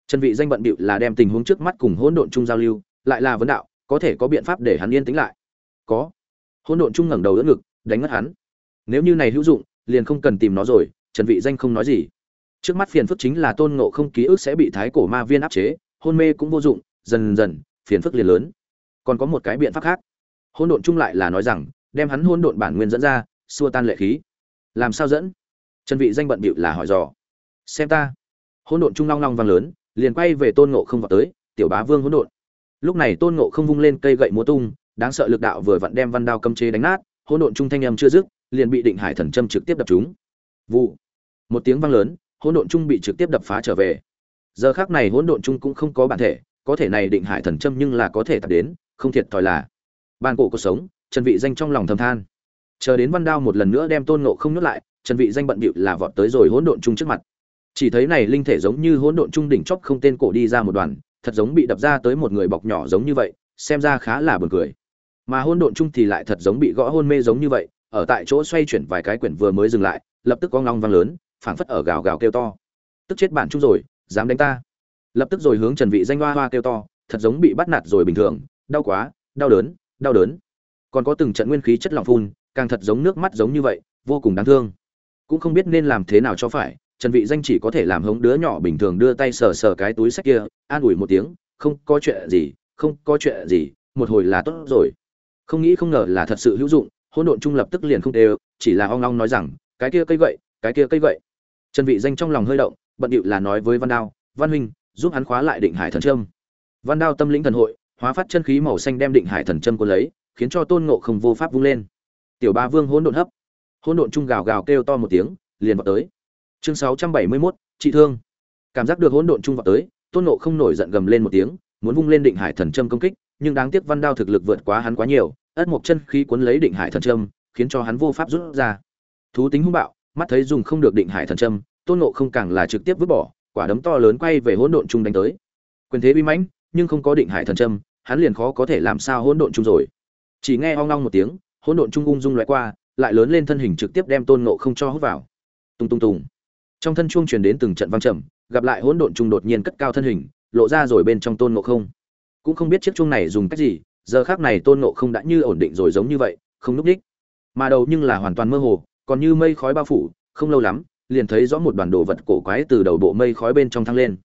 Trần vị danh bận bịu là đem tình huống trước mắt cùng hỗn độn chung giao lưu, lại là vấn đạo, có thể có biện pháp để hắn yên tĩnh lại. Có. Hỗn độn chung ngẩng đầu đỡ ngực, đánh ngất hắn. Nếu như này hữu dụng, liền không cần tìm nó rồi, trần vị danh không nói gì. Trước mắt phiền phức chính là tôn ngộ không ký ức sẽ bị thái cổ ma viên áp chế, hôn mê cũng vô dụng, dần dần, phiền phức liền lớn. Còn có một cái biện pháp khác. Hỗn độn chung lại là nói rằng, đem hắn hỗn độn bản nguyên dẫn ra, xua tan lệ khí. Làm sao dẫn? Trần vị danh bận bịu là hỏi dò. Xem ta. Hỗn độn trung long long vang lớn, liền quay về tôn ngộ không vào tới, tiểu bá vương hỗn độn. Lúc này tôn ngộ không vung lên cây gậy múa tung, đáng sợ lực đạo vừa vặn đem văn đao cấm chế đánh nát, hỗn độn trung thanh âm chưa dứt, liền bị định hải thần châm trực tiếp đập trúng. Vụ. Một tiếng vang lớn, hỗn độn trung bị trực tiếp đập phá trở về. Giờ khắc này hỗn độn trung cũng không có bản thể, có thể này định hải thần châm nhưng là có thể tập đến, không thiệt thòi là. Ban cổ cuộc sống, trần vị danh trong lòng thầm than. Chờ đến văn đao một lần nữa đem tôn ngộ không nuốt lại trần vị danh bận bịu là vọt tới rồi hỗn độn trung trước mặt. Chỉ thấy này linh thể giống như hỗn độn trung đỉnh chóp không tên cổ đi ra một đoàn, thật giống bị đập ra tới một người bọc nhỏ giống như vậy, xem ra khá là buồn cười. Mà hỗn độn trung thì lại thật giống bị gõ hôn mê giống như vậy, ở tại chỗ xoay chuyển vài cái quyển vừa mới dừng lại, lập tức có ngong vang lớn, phảng phất ở gào gào kêu to. Tức chết bản trung rồi, dám đánh ta. Lập tức rồi hướng trần vị danh hoa hoa kêu to, thật giống bị bắt nạt rồi bình thường, đau quá, đau đớn đau đớn. Còn có từng trận nguyên khí chất lỏng phun, càng thật giống nước mắt giống như vậy, vô cùng đáng thương cũng không biết nên làm thế nào cho phải, trần vị danh chỉ có thể làm hống đứa nhỏ bình thường đưa tay sờ sờ cái túi sách kia, an ủi một tiếng, không có chuyện gì, không có chuyện gì, một hồi là tốt rồi. Không nghĩ không ngờ là thật sự hữu dụng, hỗn độn trung lập tức liền không đều, chỉ là ong ong nói rằng, cái kia cây gậy, cái kia cây gậy. Trần vị danh trong lòng hơi động, bận điệu là nói với văn đao, văn huynh, giúp hắn khóa lại định hải thần trâm văn đao tâm lĩnh thần hội, hóa phát chân khí màu xanh đem định hải thần trâm cuốn lấy, khiến cho tôn ngộ không vô pháp vung lên. Tiểu ba vương hỗn độn hấp hỗn độn trung gào gào kêu to một tiếng liền vào tới. Chương 671, trị thương. Cảm giác được hỗn độn trung vào tới tôn ngộ không nổi giận gầm lên một tiếng muốn vung lên định hải thần trâm công kích nhưng đáng tiếc văn đao thực lực vượt quá hắn quá nhiều ất một chân khí cuốn lấy định hải thần trâm khiến cho hắn vô pháp rút ra. Thú tính hung bạo mắt thấy dùng không được định hải thần trâm tôn ngộ không càng là trực tiếp vứt bỏ quả đấm to lớn quay về hỗn độn trung đánh tới. Quyền thế bi mãnh nhưng không có định hải thần trâm hắn liền khó có thể làm sao hỗn độn trung rồi. Chỉ nghe ong long một tiếng hỗn độn trung ung dung loại qua lại lớn lên thân hình trực tiếp đem tôn ngộ không cho hút vào. Tung tung tung trong thân chuông truyền đến từng trận vang trầm, gặp lại hỗn độn trung đột nhiên cất cao thân hình, lộ ra rồi bên trong tôn ngộ không. Cũng không biết chiếc chuông này dùng cách gì, giờ khác này tôn ngộ không đã như ổn định rồi giống như vậy, không núp đích. Mà đầu nhưng là hoàn toàn mơ hồ, còn như mây khói bao phủ, không lâu lắm, liền thấy rõ một đoàn đồ vật cổ quái từ đầu bộ mây khói bên trong thăng lên.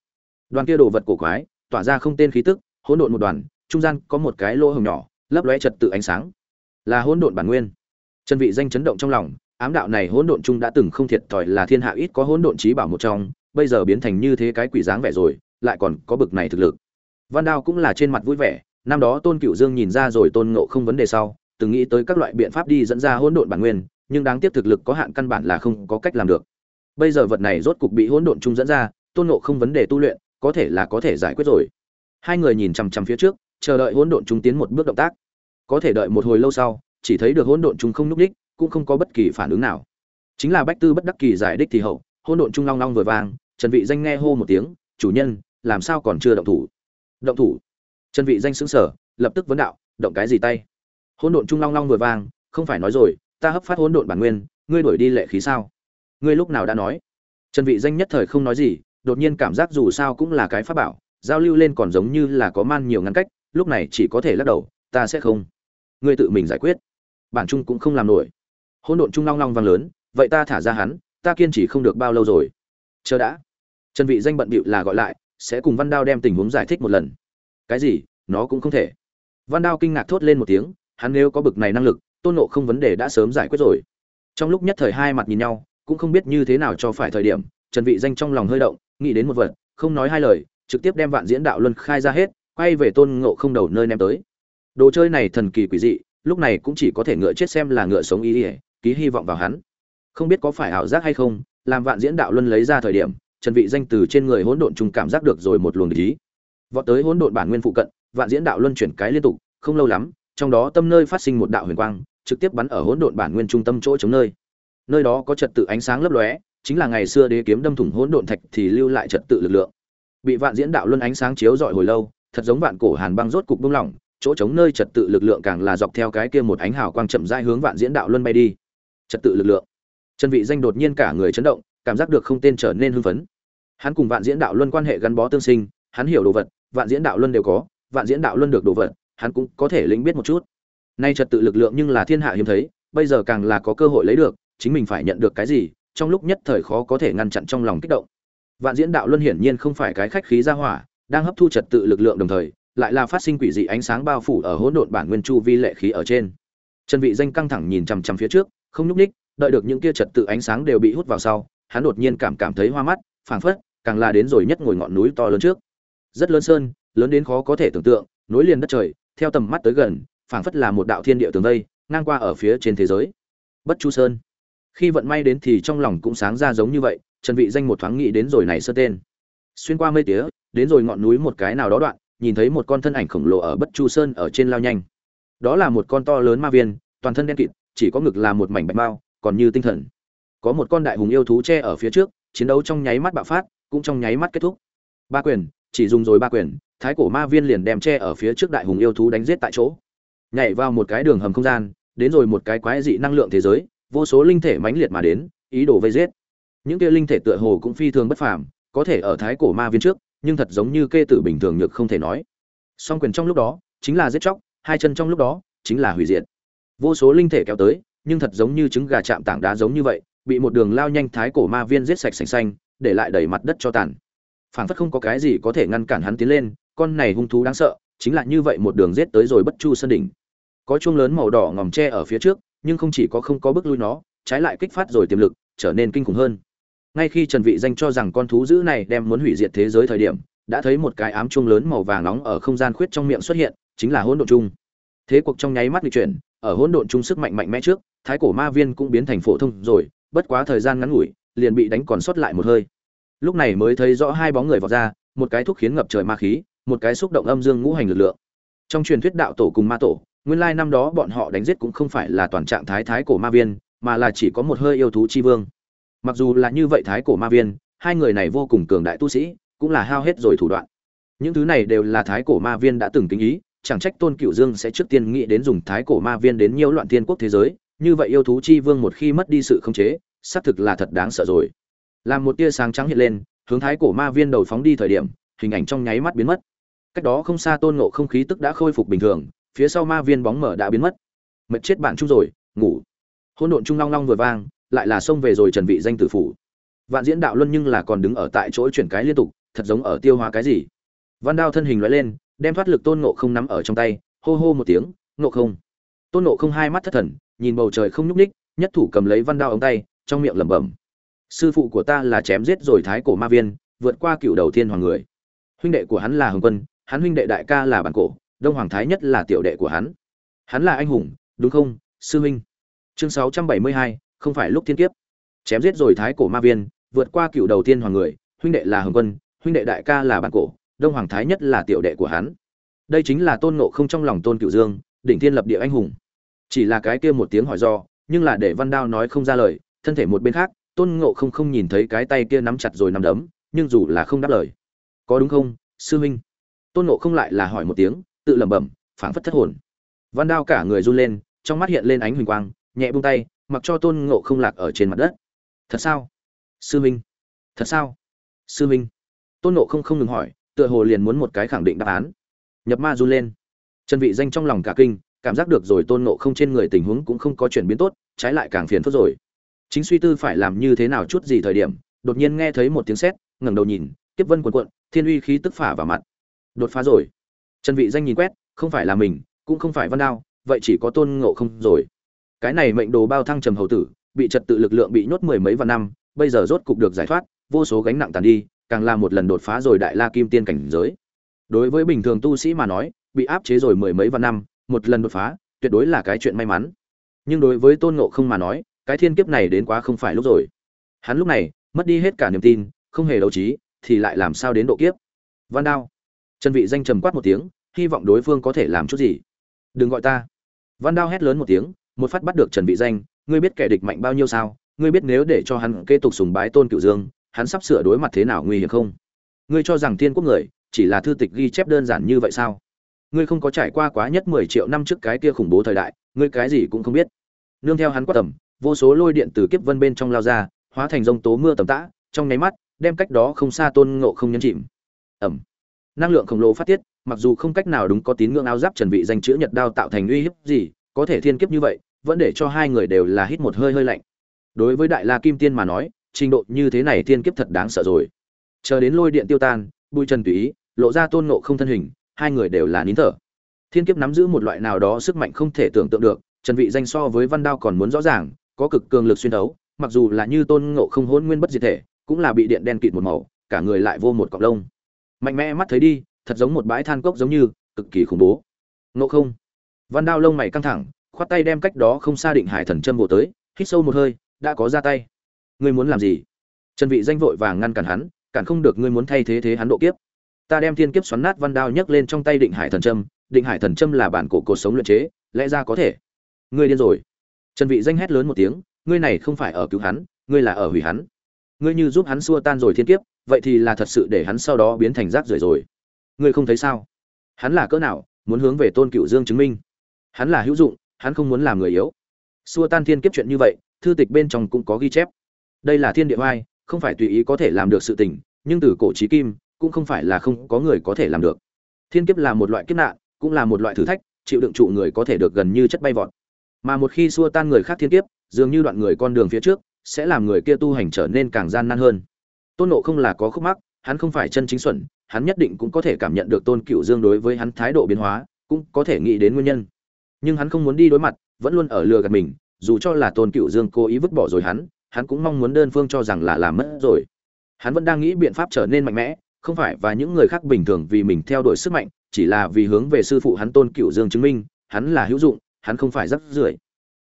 Đoàn kia đồ vật cổ quái, tỏa ra không tên khí tức, hỗn độn một đoàn, trung gian có một cái lỗ hồng nhỏ, lấp lóe trật tự ánh sáng. Là hỗn độn bản nguyên chân vị danh chấn động trong lòng, ám đạo này hỗn độn chung đã từng không thiệt thòi là thiên hạ ít có hỗn độn trí bảo một trong, bây giờ biến thành như thế cái quỷ dáng vẻ rồi, lại còn có bực này thực lực. Văn đao cũng là trên mặt vui vẻ, năm đó tôn cửu dương nhìn ra rồi tôn ngộ không vấn đề sau, từng nghĩ tới các loại biện pháp đi dẫn ra hỗn độn bản nguyên, nhưng đáng tiếc thực lực có hạn căn bản là không có cách làm được. Bây giờ vật này rốt cục bị hỗn độn chung dẫn ra, tôn ngộ không vấn đề tu luyện, có thể là có thể giải quyết rồi. Hai người nhìn chằm chằm phía trước, chờ đợi hỗn độn trung tiến một bước động tác. Có thể đợi một hồi lâu sau chỉ thấy được hỗn độn trung không núp đích, cũng không có bất kỳ phản ứng nào. Chính là bách tư bất đắc kỳ giải đích thì hậu, hỗn độn trung long long vừa vang, trần vị danh nghe hô một tiếng, chủ nhân, làm sao còn chưa động thủ? Động thủ? Trần vị danh sững sờ, lập tức vấn đạo, động cái gì tay? Hỗn độn trung long long vừa vang, không phải nói rồi, ta hấp phát hỗn độn bản nguyên, ngươi đuổi đi lệ khí sao? Ngươi lúc nào đã nói? Trần vị danh nhất thời không nói gì, đột nhiên cảm giác dù sao cũng là cái pháp bảo, giao lưu lên còn giống như là có man nhiều ngăn cách, lúc này chỉ có thể lắc đầu, ta sẽ không. Ngươi tự mình giải quyết bản trung cũng không làm nổi. Hỗn độn trung long long vang lớn, vậy ta thả ra hắn, ta kiên trì không được bao lâu rồi. Chờ đã. Trần vị danh bận bịu là gọi lại, sẽ cùng văn đao đem tình huống giải thích một lần. Cái gì? Nó cũng không thể. Văn đao kinh ngạc thốt lên một tiếng, hắn nếu có bực này năng lực, tôn nộ không vấn đề đã sớm giải quyết rồi. Trong lúc nhất thời hai mặt nhìn nhau, cũng không biết như thế nào cho phải thời điểm, trần vị danh trong lòng hơi động, nghĩ đến một vật, không nói hai lời, trực tiếp đem vạn diễn đạo luân khai ra hết, quay về tôn ngộ không đầu nơi ném tới. Đồ chơi này thần kỳ quỷ dị lúc này cũng chỉ có thể ngựa chết xem là ngựa sống ý ỉa, ký hy vọng vào hắn. Không biết có phải ảo giác hay không, làm vạn diễn đạo luân lấy ra thời điểm, trần vị danh từ trên người hỗn độn trùng cảm giác được rồi một luồng ý. Vọt tới hỗn độn bản nguyên phụ cận, vạn diễn đạo luân chuyển cái liên tục, không lâu lắm, trong đó tâm nơi phát sinh một đạo huyền quang, trực tiếp bắn ở hỗn độn bản nguyên trung tâm chỗ chống nơi. Nơi đó có trật tự ánh sáng lấp lóe, chính là ngày xưa đế kiếm đâm thủng hỗn độn thạch thì lưu lại trật tự lực lượng. Bị vạn diễn đạo luân ánh sáng chiếu rọi hồi lâu, thật giống vạn cổ hàn băng rốt cục buông lỏng chỗ chống nơi trật tự lực lượng càng là dọc theo cái kia một ánh hào quang chậm rãi hướng vạn diễn đạo luân bay đi. Trật tự lực lượng. Chân vị danh đột nhiên cả người chấn động, cảm giác được không tên trở nên hưng phấn. Hắn cùng vạn diễn đạo luân quan hệ gắn bó tương sinh, hắn hiểu đồ vật, vạn diễn đạo luân đều có, vạn diễn đạo luân được đồ vật, hắn cũng có thể lĩnh biết một chút. Nay trật tự lực lượng nhưng là thiên hạ hiếm thấy, bây giờ càng là có cơ hội lấy được, chính mình phải nhận được cái gì, trong lúc nhất thời khó có thể ngăn chặn trong lòng kích động. Vạn diễn đạo luân hiển nhiên không phải cái khách khí ra hỏa, đang hấp thu trật tự lực lượng đồng thời lại là phát sinh quỷ dị ánh sáng bao phủ ở hỗn độn bản nguyên chu vi lệ khí ở trên. Trần vị danh căng thẳng nhìn chằm chằm phía trước không nhúc nhích, đợi được những kia trật tự ánh sáng đều bị hút vào sau hắn đột nhiên cảm cảm thấy hoa mắt phảng phất càng là đến rồi nhất ngồi ngọn núi to lớn trước. Rất lớn sơn lớn đến khó có thể tưởng tượng nối liền đất trời theo tầm mắt tới gần phảng phất là một đạo thiên địa tường vây ngang qua ở phía trên thế giới. Bất chu sơn. Khi vận may đến thì trong lòng cũng sáng ra giống như vậy trần vị danh một thoáng nghĩ đến rồi này sơ tên. Xuyên qua mây tía đến rồi ngọn núi một cái nào đó đoạn nhìn thấy một con thân ảnh khổng lồ ở bất chu sơn ở trên lao nhanh. Đó là một con to lớn ma viên, toàn thân đen kịt, chỉ có ngực là một mảnh bạch mao, còn như tinh thần. Có một con đại hùng yêu thú che ở phía trước, chiến đấu trong nháy mắt bạo phát, cũng trong nháy mắt kết thúc. Ba quyền, chỉ dùng rồi ba quyền, thái cổ ma viên liền đem che ở phía trước đại hùng yêu thú đánh giết tại chỗ. Nhảy vào một cái đường hầm không gian, đến rồi một cái quái dị năng lượng thế giới, vô số linh thể mãnh liệt mà đến, ý đồ vây giết. Những kia linh thể tựa hồ cũng phi thường bất phàm, có thể ở thái cổ ma viên trước nhưng thật giống như kê tử bình thường nhược không thể nói. Song quyền trong lúc đó, chính là giết chóc, hai chân trong lúc đó, chính là hủy diệt. Vô số linh thể kéo tới, nhưng thật giống như trứng gà chạm tảng đá giống như vậy, bị một đường lao nhanh thái cổ ma viên giết sạch sành xanh, để lại đầy mặt đất cho tàn. Phảng phất không có cái gì có thể ngăn cản hắn tiến lên, con này hung thú đáng sợ, chính là như vậy một đường giết tới rồi bất chu sân đỉnh. Có chuông lớn màu đỏ ngòm tre ở phía trước, nhưng không chỉ có không có bước lui nó, trái lại kích phát rồi tiềm lực, trở nên kinh khủng hơn ngay khi trần vị danh cho rằng con thú dữ này đem muốn hủy diệt thế giới thời điểm, đã thấy một cái ám trung lớn màu vàng nóng ở không gian khuyết trong miệng xuất hiện, chính là hỗn độn chung. Thế cuộc trong nháy mắt di chuyển, ở hỗn độn chung sức mạnh mạnh mẽ trước, thái cổ ma viên cũng biến thành phổ thông rồi, bất quá thời gian ngắn ngủi, liền bị đánh còn sót lại một hơi. Lúc này mới thấy rõ hai bóng người vọt ra, một cái thúc khiến ngập trời ma khí, một cái xúc động âm dương ngũ hành lực lượng. Trong truyền thuyết đạo tổ cùng ma tổ, nguyên lai năm đó bọn họ đánh giết cũng không phải là toàn trạng thái thái cổ ma viên, mà là chỉ có một hơi yêu thú chi vương mặc dù là như vậy thái cổ ma viên, hai người này vô cùng cường đại tu sĩ, cũng là hao hết rồi thủ đoạn. Những thứ này đều là thái cổ ma viên đã từng kính ý, chẳng trách tôn cựu dương sẽ trước tiên nghĩ đến dùng thái cổ ma viên đến nhiễu loạn thiên quốc thế giới, như vậy yêu thú chi vương một khi mất đi sự khống chế, xác thực là thật đáng sợ rồi. Làm một tia sáng trắng hiện lên, hướng thái cổ ma viên đầu phóng đi thời điểm, hình ảnh trong nháy mắt biến mất. Cách đó không xa tôn ngộ không khí tức đã khôi phục bình thường, phía sau ma viên bóng mở đã biến mất. Mệt chết bạn chung rồi, ngủ. Hôn độn trung long long vừa vang lại là xông về rồi trần vị danh tử phủ. Vạn diễn đạo luân nhưng là còn đứng ở tại chỗ chuyển cái liên tục thật giống ở tiêu hóa cái gì. Văn đao thân hình lóe lên đem thoát lực tôn ngộ không nắm ở trong tay hô hô một tiếng ngộ không. Tôn ngộ không hai mắt thất thần nhìn bầu trời không nhúc ních nhất thủ cầm lấy văn đao ống tay trong miệng lẩm bẩm sư phụ của ta là chém giết rồi thái cổ ma viên vượt qua cựu đầu thiên hoàng người. Huynh đệ của hắn là hồng quân hắn huynh đệ đại ca là bản cổ đông hoàng thái nhất là tiểu đệ của hắn. Hắn là anh hùng đúng không sư huynh? Chương 672, không phải lúc thiên kiếp. Chém giết rồi thái cổ ma viên, vượt qua cựu đầu tiên hoàng người, huynh đệ là hồng quân, huynh đệ đại ca là bản cổ, đông hoàng thái nhất là tiểu đệ của hắn. Đây chính là tôn ngộ không trong lòng tôn cựu dương, đỉnh thiên lập địa anh hùng. Chỉ là cái kia một tiếng hỏi do, nhưng là để văn đao nói không ra lời, thân thể một bên khác, tôn ngộ không không nhìn thấy cái tay kia nắm chặt rồi nắm đấm, nhưng dù là không đáp lời. Có đúng không, sư huynh? Tôn ngộ không lại là hỏi một tiếng, tự lẩm bẩm, phảng phất thất hồn. Văn đao cả người run lên, trong mắt hiện lên ánh huỳnh quang, nhẹ buông tay mặc cho tôn ngộ không lạc ở trên mặt đất. Thật sao? Sư minh, thật sao? Sư minh, tôn ngộ không không ngừng hỏi tựa hồ liền muốn một cái khẳng định đáp án. Nhập ma run lên. Chân vị danh trong lòng cả kinh cảm giác được rồi tôn ngộ không trên người tình huống cũng không có chuyển biến tốt trái lại càng phiền phức rồi. Chính suy tư phải làm như thế nào chút gì thời điểm đột nhiên nghe thấy một tiếng sét ngẩng đầu nhìn tiếp vân cuộn cuộn thiên uy khí tức phả vào mặt. Đột phá rồi. Chân vị danh nhìn quét không phải là mình cũng không phải văn đao vậy chỉ có tôn ngộ không rồi cái này mệnh đồ bao thăng trầm hầu tử, bị trật tự lực lượng bị nhốt mười mấy vạn năm, bây giờ rốt cục được giải thoát, vô số gánh nặng tàn đi, càng là một lần đột phá rồi đại la kim tiên cảnh giới. Đối với bình thường tu sĩ mà nói, bị áp chế rồi mười mấy vạn năm, một lần đột phá, tuyệt đối là cái chuyện may mắn. Nhưng đối với tôn ngộ không mà nói, cái thiên kiếp này đến quá không phải lúc rồi. Hắn lúc này, mất đi hết cả niềm tin, không hề đấu trí, thì lại làm sao đến độ kiếp? Văn đao. Trần vị danh trầm quát một tiếng, hy vọng đối phương có thể làm chút gì? Đừng gọi ta. Văn đao hét lớn một tiếng một phát bắt được trần vị danh, ngươi biết kẻ địch mạnh bao nhiêu sao? Ngươi biết nếu để cho hắn kế tục sùng bái tôn cửu dương, hắn sắp sửa đối mặt thế nào nguy hiểm không? Ngươi cho rằng thiên quốc người chỉ là thư tịch ghi chép đơn giản như vậy sao? Ngươi không có trải qua quá nhất mười triệu năm trước cái kia khủng bố thời đại, ngươi cái gì cũng không biết. Nương theo hắn quát tầm, vô số lôi điện từ kiếp vân bên trong lao ra, hóa thành rông tố mưa tầm tã, trong nháy mắt, đem cách đó không xa tôn ngộ không nhấn chìm. Ẩm. Năng lượng khổng lồ phát tiết, mặc dù không cách nào đúng có tín ngưỡng áo giáp trần vị danh chữ nhật đao tạo thành uy hiếp gì, có thể thiên kiếp như vậy vẫn để cho hai người đều là hít một hơi hơi lạnh. Đối với đại la kim tiên mà nói, trình độ như thế này thiên kiếp thật đáng sợ rồi. Chờ đến lôi điện tiêu tan, bùi trần tùy ý, lộ ra tôn ngộ không thân hình, hai người đều là nín thở. Thiên kiếp nắm giữ một loại nào đó sức mạnh không thể tưởng tượng được, trần vị danh so với văn đao còn muốn rõ ràng, có cực cường lực xuyên đấu, mặc dù là như tôn ngộ không hỗn nguyên bất diệt thể, cũng là bị điện đen kịt một màu, cả người lại vô một cọng lông. Mạnh mẽ mắt thấy đi, thật giống một bãi than cốc giống như, cực kỳ khủng bố. Ngộ không. Văn đao lông mày căng thẳng khoát tay đem cách đó không xa định hải thần châm bộ tới, hít sâu một hơi, đã có ra tay. Ngươi muốn làm gì? Trần vị danh vội vàng ngăn cản hắn, cản không được ngươi muốn thay thế thế hắn độ kiếp. Ta đem thiên kiếp xoắn nát văn đao nhấc lên trong tay định hải thần châm. Định hải thần châm là bản cổ cột sống luyện chế, lẽ ra có thể. Ngươi điên rồi. Trần vị danh hét lớn một tiếng, ngươi này không phải ở cứu hắn, ngươi là ở hủy hắn. Ngươi như giúp hắn xua tan rồi thiên kiếp, vậy thì là thật sự để hắn sau đó biến thành rác rưởi rồi. Ngươi không thấy sao? Hắn là cỡ nào, muốn hướng về tôn cựu dương chứng minh. Hắn là hữu dụng hắn không muốn làm người yếu. Xua tan thiên kiếp chuyện như vậy, thư tịch bên trong cũng có ghi chép. Đây là thiên địa oai, không phải tùy ý có thể làm được sự tình, nhưng từ cổ chí kim, cũng không phải là không có người có thể làm được. Thiên kiếp là một loại kiếp nạn, cũng là một loại thử thách, chịu đựng trụ người có thể được gần như chất bay vọt. Mà một khi xua tan người khác thiên kiếp, dường như đoạn người con đường phía trước, sẽ làm người kia tu hành trở nên càng gian nan hơn. Tôn nộ không là có khúc mắc, hắn không phải chân chính xuẩn, hắn nhất định cũng có thể cảm nhận được tôn cựu dương đối với hắn thái độ biến hóa, cũng có thể nghĩ đến nguyên nhân nhưng hắn không muốn đi đối mặt, vẫn luôn ở lừa gạt mình, dù cho là tôn cựu dương cố ý vứt bỏ rồi hắn hắn cũng mong muốn đơn phương cho rằng là làm mất rồi. Hắn vẫn đang nghĩ biện pháp trở nên mạnh mẽ, không phải và những người khác bình thường vì mình theo đuổi sức mạnh, chỉ là vì hướng về sư phụ hắn tôn cựu dương chứng minh, hắn là hữu dụng, hắn không phải rắc rưởi.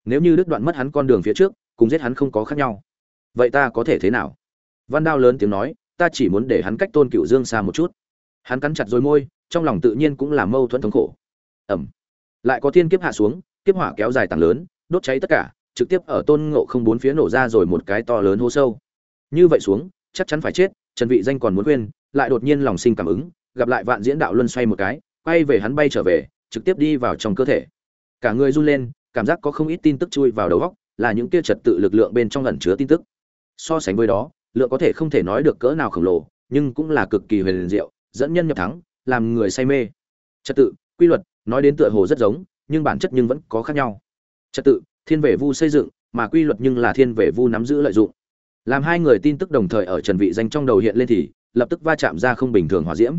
Nếu như đứt đoạn mất hắn con đường phía trước, cùng giết hắn không có khác nhau. Vậy ta có thể thế nào? Văn đao lớn tiếng nói, ta chỉ muốn để hắn cách tôn cựu dương xa một chút. Hắn cắn chặt rồi môi, trong lòng tự nhiên cũng là mâu thuẫn thống khổ. Ẩm lại có thiên kiếp hạ xuống, kiếp hỏa kéo dài tảng lớn, đốt cháy tất cả, trực tiếp ở tôn ngộ không bốn phía nổ ra rồi một cái to lớn hô sâu. Như vậy xuống, chắc chắn phải chết, trần vị danh còn muốn quên lại đột nhiên lòng sinh cảm ứng, gặp lại vạn diễn đạo luân xoay một cái, quay về hắn bay trở về, trực tiếp đi vào trong cơ thể. Cả người run lên, cảm giác có không ít tin tức chui vào đầu óc, là những kia trật tự lực lượng bên trong ẩn chứa tin tức. So sánh với đó, lượng có thể không thể nói được cỡ nào khổng lồ, nhưng cũng là cực kỳ huyền diệu, dẫn nhân nhập thắng, làm người say mê. Trật tự, quy luật nói đến tựa hồ rất giống, nhưng bản chất nhưng vẫn có khác nhau. Trật tự, thiên về vu xây dựng, mà quy luật nhưng là thiên về vu nắm giữ lợi dụng. Làm hai người tin tức đồng thời ở trần vị danh trong đầu hiện lên thì, lập tức va chạm ra không bình thường hỏa diễm.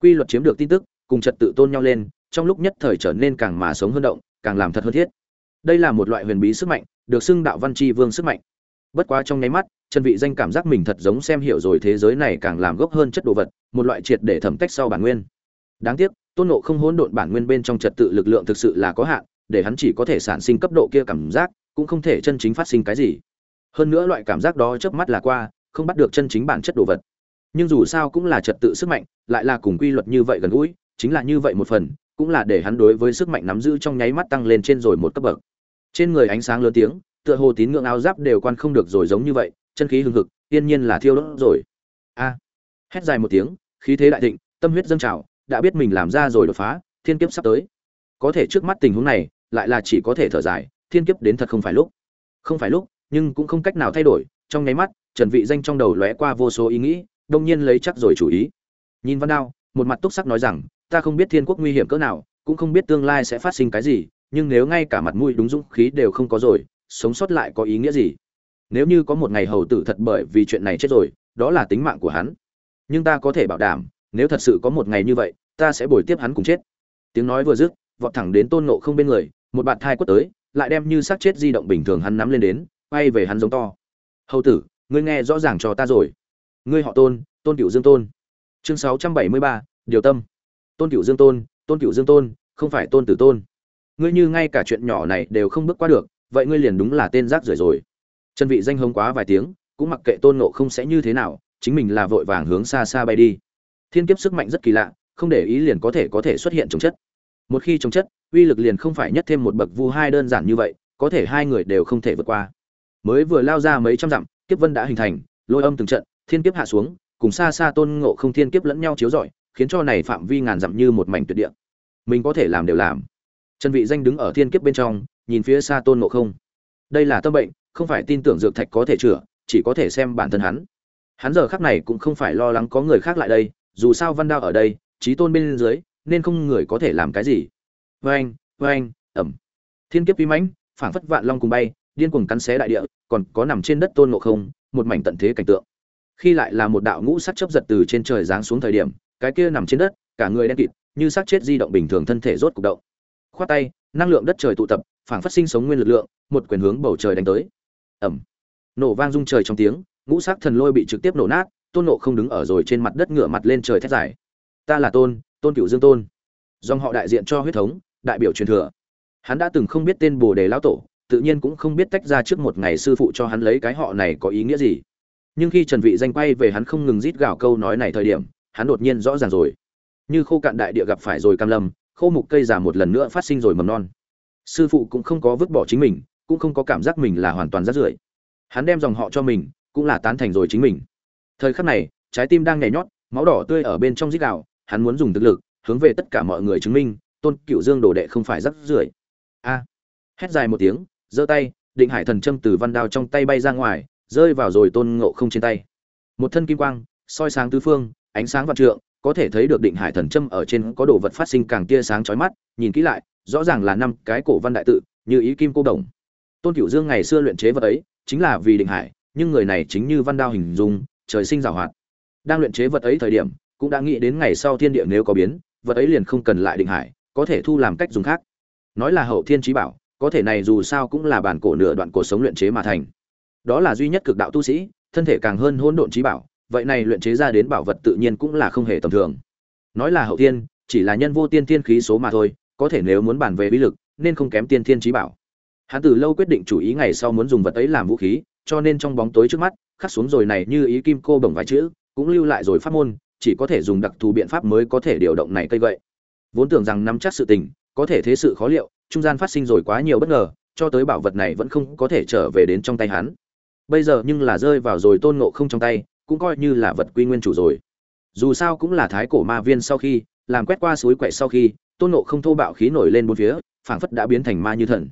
Quy luật chiếm được tin tức, cùng trật tự tôn nhau lên, trong lúc nhất thời trở nên càng mà sống hơn động, càng làm thật hơn thiết. Đây là một loại huyền bí sức mạnh, được xưng đạo văn chi vương sức mạnh. Bất quá trong nháy mắt, trần vị danh cảm giác mình thật giống xem hiểu rồi thế giới này càng làm gốc hơn chất đồ vật, một loại triệt để thẩm tách sau bản nguyên. Đáng tiếc tôn nộ không hỗn độn bản nguyên bên trong trật tự lực lượng thực sự là có hạn, để hắn chỉ có thể sản sinh cấp độ kia cảm giác, cũng không thể chân chính phát sinh cái gì. Hơn nữa loại cảm giác đó chớp mắt là qua, không bắt được chân chính bản chất đồ vật. Nhưng dù sao cũng là trật tự sức mạnh, lại là cùng quy luật như vậy gần gũi, chính là như vậy một phần, cũng là để hắn đối với sức mạnh nắm giữ trong nháy mắt tăng lên trên rồi một cấp bậc. Trên người ánh sáng lớn tiếng, tựa hồ tín ngưỡng áo giáp đều quan không được rồi giống như vậy, chân khí hưng hực tiên nhiên là thiêu đốt rồi. A. Hét dài một tiếng, khí thế đại thịnh, tâm huyết dâng trào đã biết mình làm ra rồi đột phá, thiên kiếp sắp tới. Có thể trước mắt tình huống này, lại là chỉ có thể thở dài, thiên kiếp đến thật không phải lúc. Không phải lúc, nhưng cũng không cách nào thay đổi, trong nháy mắt, trần vị danh trong đầu lóe qua vô số ý nghĩ, đông nhiên lấy chắc rồi chủ ý. Nhìn văn đao, một mặt túc sắc nói rằng, ta không biết thiên quốc nguy hiểm cỡ nào, cũng không biết tương lai sẽ phát sinh cái gì, nhưng nếu ngay cả mặt mũi đúng dũng khí đều không có rồi, sống sót lại có ý nghĩa gì? Nếu như có một ngày hầu tử thật bởi vì chuyện này chết rồi, đó là tính mạng của hắn. Nhưng ta có thể bảo đảm nếu thật sự có một ngày như vậy, ta sẽ bồi tiếp hắn cùng chết. Tiếng nói vừa dứt, vọt thẳng đến tôn nộ không bên người, một bạn thai quất tới, lại đem như xác chết di động bình thường hắn nắm lên đến, quay về hắn giống to. Hầu tử, ngươi nghe rõ ràng cho ta rồi. Ngươi họ tôn tôn cựu dương tôn. Chương sáu trăm bảy mươi ba, điều tâm. Tôn cựu dương tôn tôn cựu dương tôn, không phải tôn tử tôn. Ngươi như ngay cả chuyện nhỏ này đều không bước qua được, vậy ngươi liền đúng là tên rác rưởi rồi. Chân vị danh hông quá vài tiếng, cũng mặc kệ tôn nộ không sẽ như thế nào, chính mình là vội vàng hướng xa xa bay đi thiên kiếp sức mạnh rất kỳ lạ, không để ý liền có thể có thể xuất hiện chống chất. Một khi chống chất, uy lực liền không phải nhất thêm một bậc vu hai đơn giản như vậy, có thể hai người đều không thể vượt qua. Mới vừa lao ra mấy trăm dặm, kiếp vân đã hình thành, lôi âm từng trận, thiên kiếp hạ xuống, cùng xa xa tôn ngộ không thiên kiếp lẫn nhau chiếu rọi, khiến cho này phạm vi ngàn dặm như một mảnh tuyệt địa. Mình có thể làm đều làm. Trần vị danh đứng ở thiên kiếp bên trong, nhìn phía xa tôn ngộ không. Đây là tâm bệnh, không phải tin tưởng dược thạch có thể chữa, chỉ có thể xem bản thân hắn. Hắn giờ khắc này cũng không phải lo lắng có người khác lại đây dù sao văn đao ở đây, trí tôn bên dưới, nên không người có thể làm cái gì. Vang vang ẩm. Thiên kiếp vi mãnh, phảng phất vạn long cùng bay, điên cuồng cắn xé đại địa, còn có nằm trên đất tôn ngộ không, một mảnh tận thế cảnh tượng. Khi lại là một đạo ngũ sắc chớp giật từ trên trời giáng xuống thời điểm, cái kia nằm trên đất, cả người đen kịt, như xác chết di động bình thường thân thể rốt cục động. Khoát tay, năng lượng đất trời tụ tập, phảng phất sinh sống nguyên lực lượng, một quyền hướng bầu trời đánh tới. Ẩm. Nổ vang rung trời trong tiếng, ngũ sắc thần lôi bị trực tiếp nổ nát tôn nộ không đứng ở rồi trên mặt đất ngửa mặt lên trời thét dài. Ta là tôn tôn cựu dương tôn. Dòng họ đại diện cho huyết thống, đại biểu truyền thừa. Hắn đã từng không biết tên bồ đề lão tổ, tự nhiên cũng không biết tách ra trước một ngày sư phụ cho hắn lấy cái họ này có ý nghĩa gì. Nhưng khi trần vị danh quay về hắn không ngừng rít gào câu nói này thời điểm, hắn đột nhiên rõ ràng rồi. Như khô cạn đại địa gặp phải rồi cam lâm, khô mục cây già một lần nữa phát sinh rồi mầm non. Sư phụ cũng không có vứt bỏ chính mình, cũng không có cảm giác mình là hoàn toàn rác rưởi. Hắn đem dòng họ cho mình, cũng là tán thành rồi chính mình thời khắc này, trái tim đang nhảy nhót, máu đỏ tươi ở bên trong dít đạo hắn muốn dùng thực lực, hướng về tất cả mọi người chứng minh, tôn cựu dương đồ đệ không phải rắc rưởi. A! Hét dài một tiếng, giơ tay, định hải thần châm từ văn đao trong tay bay ra ngoài, rơi vào rồi tôn ngộ không trên tay. Một thân kim quang, soi sáng tứ phương, ánh sáng vạn trượng, có thể thấy được định hải thần châm ở trên có đồ vật phát sinh càng tia sáng chói mắt, nhìn kỹ lại, rõ ràng là năm cái cổ văn đại tự, như ý kim cô đồng. Tôn cửu dương ngày xưa luyện chế vật ấy, chính là vì định hải, nhưng người này chính như văn đao hình dung trời sinh giàu hoạt. Đang luyện chế vật ấy thời điểm, cũng đã nghĩ đến ngày sau thiên địa nếu có biến, vật ấy liền không cần lại định hải, có thể thu làm cách dùng khác. Nói là hậu thiên chí bảo, có thể này dù sao cũng là bản cổ nửa đoạn cổ sống luyện chế mà thành. Đó là duy nhất cực đạo tu sĩ, thân thể càng hơn hỗn độn chí bảo, vậy này luyện chế ra đến bảo vật tự nhiên cũng là không hề tầm thường. Nói là hậu thiên, chỉ là nhân vô tiên thiên khí số mà thôi, có thể nếu muốn bàn về bí lực, nên không kém tiên thiên chí bảo. Hắn từ lâu quyết định chủ ý ngày sau muốn dùng vật ấy làm vũ khí, cho nên trong bóng tối trước mắt khắc xuống rồi này như ý kim cô bổng vài chữ, cũng lưu lại rồi pháp môn, chỉ có thể dùng đặc thù biện pháp mới có thể điều động này cây gậy. Vốn tưởng rằng nắm chắc sự tình, có thể thế sự khó liệu, trung gian phát sinh rồi quá nhiều bất ngờ, cho tới bảo vật này vẫn không có thể trở về đến trong tay hắn. Bây giờ nhưng là rơi vào rồi tôn ngộ không trong tay, cũng coi như là vật quy nguyên chủ rồi. Dù sao cũng là thái cổ ma viên sau khi, làm quét qua suối quậy sau khi, tôn ngộ không thô bạo khí nổi lên bốn phía, phảng phất đã biến thành ma như thần.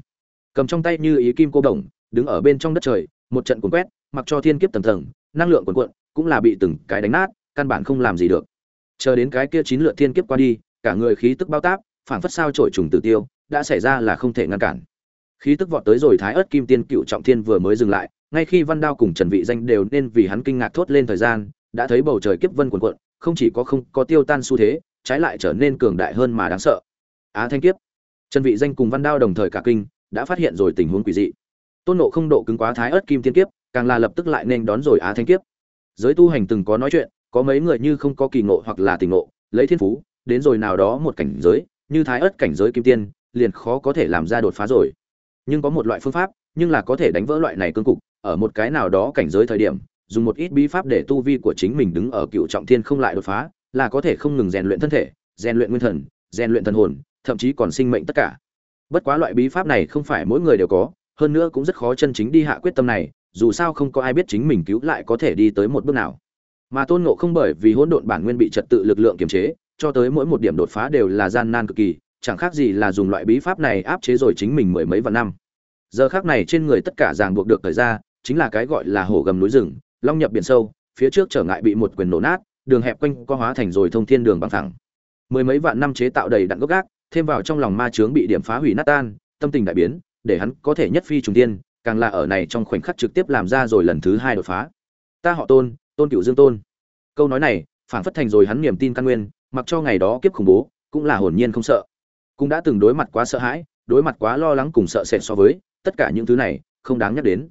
Cầm trong tay như ý kim cô đồng đứng ở bên trong đất trời, một trận cuốn quét mặc cho thiên kiếp tầng tầng, năng lượng cuồn cuộn, cũng là bị từng cái đánh nát, căn bản không làm gì được. Chờ đến cái kia chín lượt thiên kiếp qua đi, cả người khí tức bao táp, phảng phất sao trổi trùng tử tiêu, đã xảy ra là không thể ngăn cản. Khí tức vọt tới rồi thái Ức kim tiên cựu trọng thiên vừa mới dừng lại, ngay khi văn đao cùng trần vị danh đều nên vì hắn kinh ngạc thốt lên thời gian, đã thấy bầu trời kiếp vân cuồn cuộn, không chỉ có không có tiêu tan xu thế, trái lại trở nên cường đại hơn mà đáng sợ. Á thanh kiếp. Trần vị danh cùng văn đao đồng thời cả kinh, đã phát hiện rồi tình huống quỷ dị. Tôn nộ không độ cứng quá thái Ức kim tiên kiếp càng là lập tức lại nên đón rồi á thanh kiếp. Giới tu hành từng có nói chuyện, có mấy người như không có kỳ ngộ hoặc là tình ngộ, lấy thiên phú, đến rồi nào đó một cảnh giới, như thái ớt cảnh giới kim tiên, liền khó có thể làm ra đột phá rồi. Nhưng có một loại phương pháp, nhưng là có thể đánh vỡ loại này cương cục, ở một cái nào đó cảnh giới thời điểm, dùng một ít bí pháp để tu vi của chính mình đứng ở cựu trọng thiên không lại đột phá, là có thể không ngừng rèn luyện thân thể, rèn luyện nguyên thần, rèn luyện thần hồn, thậm chí còn sinh mệnh tất cả. Bất quá loại bí pháp này không phải mỗi người đều có, hơn nữa cũng rất khó chân chính đi hạ quyết tâm này dù sao không có ai biết chính mình cứu lại có thể đi tới một bước nào. Mà tôn ngộ không bởi vì hỗn độn bản nguyên bị trật tự lực lượng kiềm chế, cho tới mỗi một điểm đột phá đều là gian nan cực kỳ, chẳng khác gì là dùng loại bí pháp này áp chế rồi chính mình mười mấy vạn năm. Giờ khác này trên người tất cả ràng buộc được thời ra, chính là cái gọi là hổ gầm núi rừng, long nhập biển sâu, phía trước trở ngại bị một quyền nổ nát, đường hẹp quanh co hóa thành rồi thông thiên đường bằng thẳng. Mười mấy vạn năm chế tạo đầy đặn gốc gác, thêm vào trong lòng ma chướng bị điểm phá hủy nát tan, tâm tình đại biến, để hắn có thể nhất phi trùng tiên càng là ở này trong khoảnh khắc trực tiếp làm ra rồi lần thứ hai đột phá. Ta họ tôn tôn cựu dương tôn. Câu nói này phản phất thành rồi hắn niềm tin căn nguyên, mặc cho ngày đó kiếp khủng bố, cũng là hồn nhiên không sợ. Cũng đã từng đối mặt quá sợ hãi, đối mặt quá lo lắng cùng sợ sệt so với, tất cả những thứ này, không đáng nhắc đến.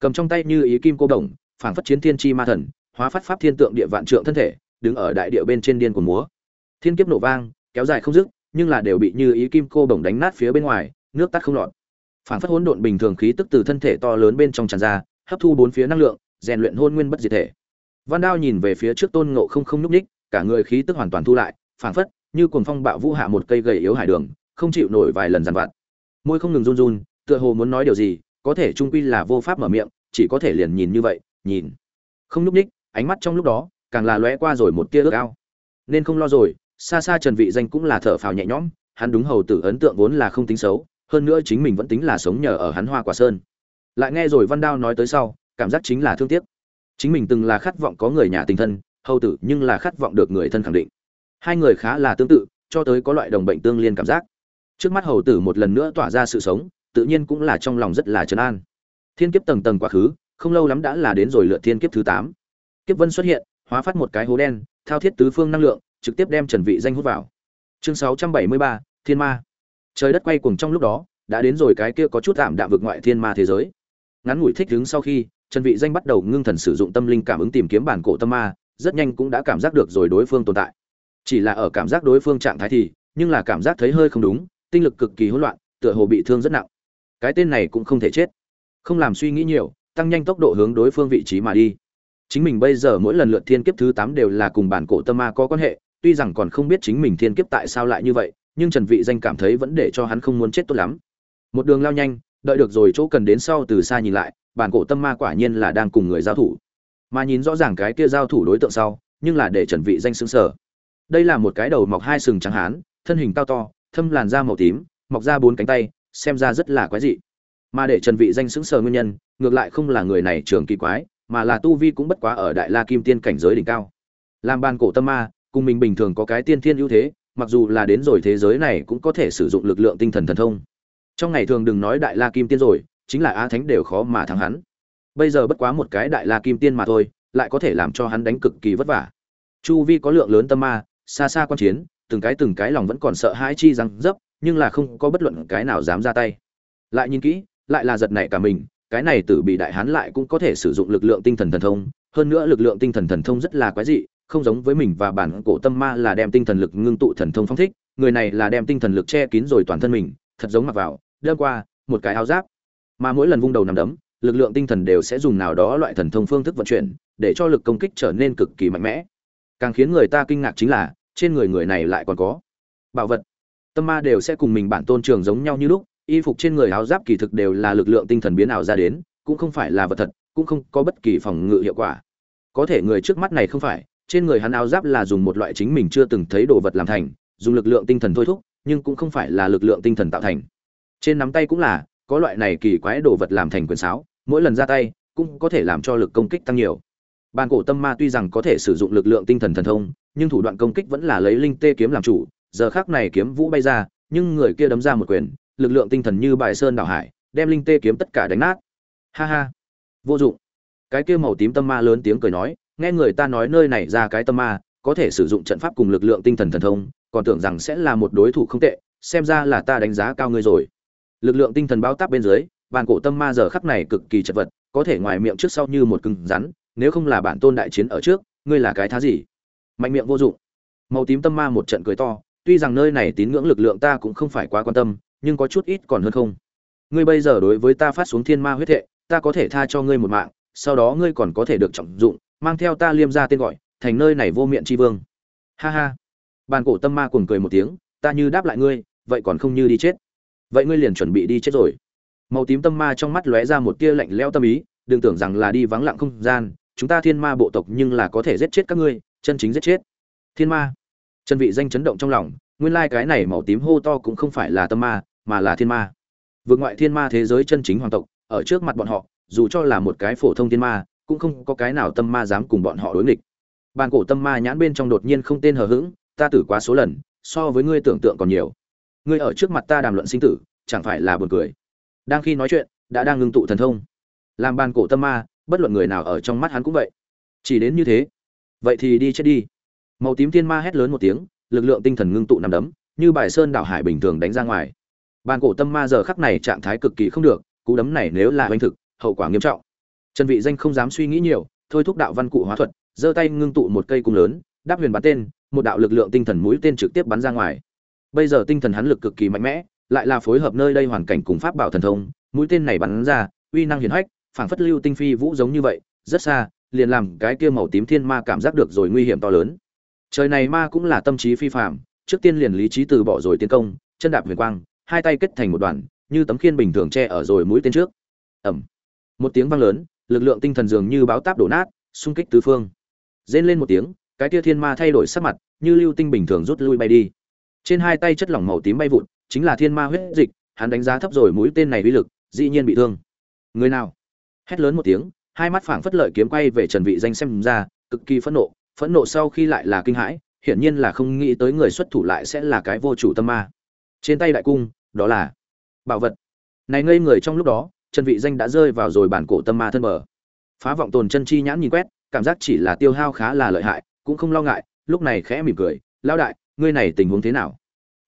Cầm trong tay như ý kim cô đồng, phảng phất chiến thiên chi ma thần, hóa phát pháp thiên tượng địa vạn trượng thân thể, đứng ở đại địa bên trên điên của múa. Thiên kiếp nổ vang, kéo dài không dứt, nhưng là đều bị như ý kim cô đồng đánh nát phía bên ngoài, nước tắt không lọt phảng phất hỗn độn bình thường khí tức từ thân thể to lớn bên trong tràn ra, hấp thu bốn phía năng lượng, rèn luyện hôn nguyên bất diệt thể. Văn đao nhìn về phía trước tôn ngộ không không nhúc ních cả người khí tức hoàn toàn thu lại, phảng phất như cuồng phong bạo vũ hạ một cây gầy yếu hải đường, không chịu nổi vài lần dằn vặt. Môi không ngừng run run, tựa hồ muốn nói điều gì, có thể trung quy là vô pháp mở miệng, chỉ có thể liền nhìn như vậy, nhìn. Không nhúc ních ánh mắt trong lúc đó, càng là lóe qua rồi một tia ước ao. Nên không lo rồi, xa xa trần vị danh cũng là thở phào nhẹ nhõm, hắn đúng hầu tử ấn tượng vốn là không tính xấu hơn nữa chính mình vẫn tính là sống nhờ ở hắn hoa quả sơn. Lại nghe rồi văn đao nói tới sau cảm giác chính là thương tiếc. Chính mình từng là khát vọng có người nhà tình thân hầu tử nhưng là khát vọng được người thân khẳng định. Hai người khá là tương tự cho tới có loại đồng bệnh tương liên cảm giác. Trước mắt hầu tử một lần nữa tỏa ra sự sống tự nhiên cũng là trong lòng rất là trấn an. Thiên kiếp tầng tầng quá khứ không lâu lắm đã là đến rồi lượt thiên kiếp thứ tám. Kiếp vân xuất hiện hóa phát một cái hố đen thao thiết tứ phương năng lượng trực tiếp đem trần vị danh hút vào. Chương 673, thiên ma trời đất quay cuồng trong lúc đó, đã đến rồi cái kia có chút tạm đạm vực ngoại thiên ma thế giới. Ngắn ngủi thích đứng sau khi, trần vị danh bắt đầu ngưng thần sử dụng tâm linh cảm ứng tìm kiếm bản cổ tâm ma, rất nhanh cũng đã cảm giác được rồi đối phương tồn tại. Chỉ là ở cảm giác đối phương trạng thái thì, nhưng là cảm giác thấy hơi không đúng, tinh lực cực kỳ hỗn loạn, tựa hồ bị thương rất nặng. Cái tên này cũng không thể chết. Không làm suy nghĩ nhiều, tăng nhanh tốc độ hướng đối phương vị trí mà đi. Chính mình bây giờ mỗi lần lượt thiên kiếp thứ tám đều là cùng bản cổ tâm ma có quan hệ, tuy rằng còn không biết chính mình thiên kiếp tại sao lại như vậy nhưng trần vị danh cảm thấy vẫn để cho hắn không muốn chết tốt lắm. Một đường lao nhanh, đợi được rồi chỗ cần đến sau từ xa nhìn lại, bản cổ tâm ma quả nhiên là đang cùng người giao thủ. Mà nhìn rõ ràng cái kia giao thủ đối tượng sau, nhưng là để trần vị danh sững sờ. Đây là một cái đầu mọc hai sừng trắng hán, thân hình cao to, thâm làn da màu tím, mọc ra bốn cánh tay, xem ra rất là quái dị. Mà để trần vị danh sững sờ nguyên nhân, ngược lại không là người này trưởng kỳ quái, mà là tu vi cũng bất quá ở đại la kim tiên cảnh giới đỉnh cao. Làm bản cổ tâm ma, cùng mình bình thường có cái tiên thiên ưu thế mặc dù là đến rồi thế giới này cũng có thể sử dụng lực lượng tinh thần thần thông. Trong ngày thường đừng nói đại la kim tiên rồi, chính là a thánh đều khó mà thắng hắn. Bây giờ bất quá một cái đại la kim tiên mà thôi, lại có thể làm cho hắn đánh cực kỳ vất vả. Chu vi có lượng lớn tâm ma, xa xa quan chiến, từng cái từng cái lòng vẫn còn sợ hãi chi răng dấp, nhưng là không có bất luận cái nào dám ra tay. Lại nhìn kỹ, lại là giật nảy cả mình, cái này tử bị đại hán lại cũng có thể sử dụng lực lượng tinh thần thần thông, hơn nữa lực lượng tinh thần thần thông rất là quái dị không giống với mình và bản cổ tâm ma là đem tinh thần lực ngưng tụ thần thông phong thích, người này là đem tinh thần lực che kín rồi toàn thân mình, thật giống mặc vào, đâm qua, một cái áo giáp. Mà mỗi lần vung đầu nằm đấm, lực lượng tinh thần đều sẽ dùng nào đó loại thần thông phương thức vận chuyển, để cho lực công kích trở nên cực kỳ mạnh mẽ. Càng khiến người ta kinh ngạc chính là, trên người người này lại còn có bảo vật. Tâm ma đều sẽ cùng mình bản tôn trường giống nhau như lúc, y phục trên người áo giáp kỳ thực đều là lực lượng tinh thần biến ảo ra đến, cũng không phải là vật thật, cũng không có bất kỳ phòng ngự hiệu quả. Có thể người trước mắt này không phải trên người hắn áo giáp là dùng một loại chính mình chưa từng thấy đồ vật làm thành, dùng lực lượng tinh thần thôi thúc, nhưng cũng không phải là lực lượng tinh thần tạo thành. Trên nắm tay cũng là, có loại này kỳ quái đồ vật làm thành quyền sáo, mỗi lần ra tay, cũng có thể làm cho lực công kích tăng nhiều. Bàn cổ tâm ma tuy rằng có thể sử dụng lực lượng tinh thần thần thông, nhưng thủ đoạn công kích vẫn là lấy linh tê kiếm làm chủ, giờ khác này kiếm vũ bay ra, nhưng người kia đấm ra một quyền, lực lượng tinh thần như bài sơn đảo hải, đem linh tê kiếm tất cả đánh nát. Ha ha. Vô dụng. Cái kia màu tím tâm ma lớn tiếng cười nói nghe người ta nói nơi này ra cái tâm ma, có thể sử dụng trận pháp cùng lực lượng tinh thần thần thông, còn tưởng rằng sẽ là một đối thủ không tệ, xem ra là ta đánh giá cao ngươi rồi. Lực lượng tinh thần bao táp bên dưới bàn cổ tâm ma giờ khắc này cực kỳ chật vật, có thể ngoài miệng trước sau như một cứng rắn, nếu không là bản tôn đại chiến ở trước, ngươi là cái thá gì? Mạnh miệng vô dụng. Màu tím tâm ma một trận cười to, tuy rằng nơi này tín ngưỡng lực lượng ta cũng không phải quá quan tâm, nhưng có chút ít còn hơn không. Ngươi bây giờ đối với ta phát xuống thiên ma huyết thệ ta có thể tha cho ngươi một mạng, sau đó ngươi còn có thể được trọng dụng mang theo ta liêm ra tên gọi, thành nơi này vô miệng tri vương. Ha ha. Bàn cổ tâm ma cuồng cười một tiếng, ta như đáp lại ngươi, vậy còn không như đi chết. Vậy ngươi liền chuẩn bị đi chết rồi. Màu tím tâm ma trong mắt lóe ra một tia lạnh lẽo tâm ý, đừng tưởng rằng là đi vắng lặng không gian, chúng ta thiên ma bộ tộc nhưng là có thể giết chết các ngươi, chân chính giết chết. Thiên ma. Chân vị danh chấn động trong lòng, nguyên lai cái này màu tím hô to cũng không phải là tâm ma, mà là thiên ma. Vượt ngoại thiên ma thế giới chân chính hoàng tộc, ở trước mặt bọn họ, dù cho là một cái phổ thông thiên ma cũng không có cái nào tâm ma dám cùng bọn họ đối nghịch. Bàn cổ tâm ma nhãn bên trong đột nhiên không tên hờ hững, ta tử quá số lần, so với ngươi tưởng tượng còn nhiều. Ngươi ở trước mặt ta đàm luận sinh tử, chẳng phải là buồn cười? Đang khi nói chuyện, đã đang ngưng tụ thần thông. Làm bàn cổ tâm ma, bất luận người nào ở trong mắt hắn cũng vậy. Chỉ đến như thế, vậy thì đi chết đi. Màu tím thiên ma hét lớn một tiếng, lực lượng tinh thần ngưng tụ nằm đấm, như bài sơn đảo hải bình thường đánh ra ngoài. Bàn cổ tâm ma giờ khắc này trạng thái cực kỳ không được, cú đấm này nếu là oanh thực, hậu quả nghiêm trọng trần vị danh không dám suy nghĩ nhiều, thôi thúc đạo văn cụ hóa thuật, giơ tay ngưng tụ một cây cung lớn, đáp huyền bắn tên, một đạo lực lượng tinh thần mũi tên trực tiếp bắn ra ngoài. Bây giờ tinh thần hắn lực cực kỳ mạnh mẽ, lại là phối hợp nơi đây hoàn cảnh cùng pháp bảo thần thông, mũi tên này bắn ra, uy năng hiển hách, phảng phất lưu tinh phi vũ giống như vậy, rất xa, liền làm cái kia màu tím thiên ma cảm giác được rồi nguy hiểm to lớn. Trời này ma cũng là tâm trí phi phàm, trước tiên liền lý trí từ bỏ rồi tiến công, chân đạp huyền quang, hai tay kết thành một đoàn, như tấm khiên bình thường che ở rồi mũi tên trước. Ẩm một tiếng vang lớn lực lượng tinh thần dường như báo táp đổ nát, xung kích tứ phương. Rên lên một tiếng, cái tia thiên ma thay đổi sắc mặt, như lưu tinh bình thường rút lui bay đi. Trên hai tay chất lỏng màu tím bay vụn chính là thiên ma huyết dịch, hắn đánh giá thấp rồi mũi tên này uy lực, dĩ nhiên bị thương. Người nào? Hét lớn một tiếng, hai mắt phảng phất lợi kiếm quay về trần vị danh xem ra, cực kỳ phẫn nộ phẫn nộ sau khi lại là kinh hãi, hiển nhiên là không nghĩ tới người xuất thủ lại sẽ là cái vô chủ tâm ma. Trên tay đại cung, đó là bảo vật. Này ngây người trong lúc đó trần vị danh đã rơi vào rồi bản cổ tâm ma thân bờ. Phá vọng tồn chân chi nhãn nhìn quét, cảm giác chỉ là tiêu hao khá là lợi hại, cũng không lo ngại, lúc này khẽ mỉm cười, lão đại, ngươi này tình huống thế nào?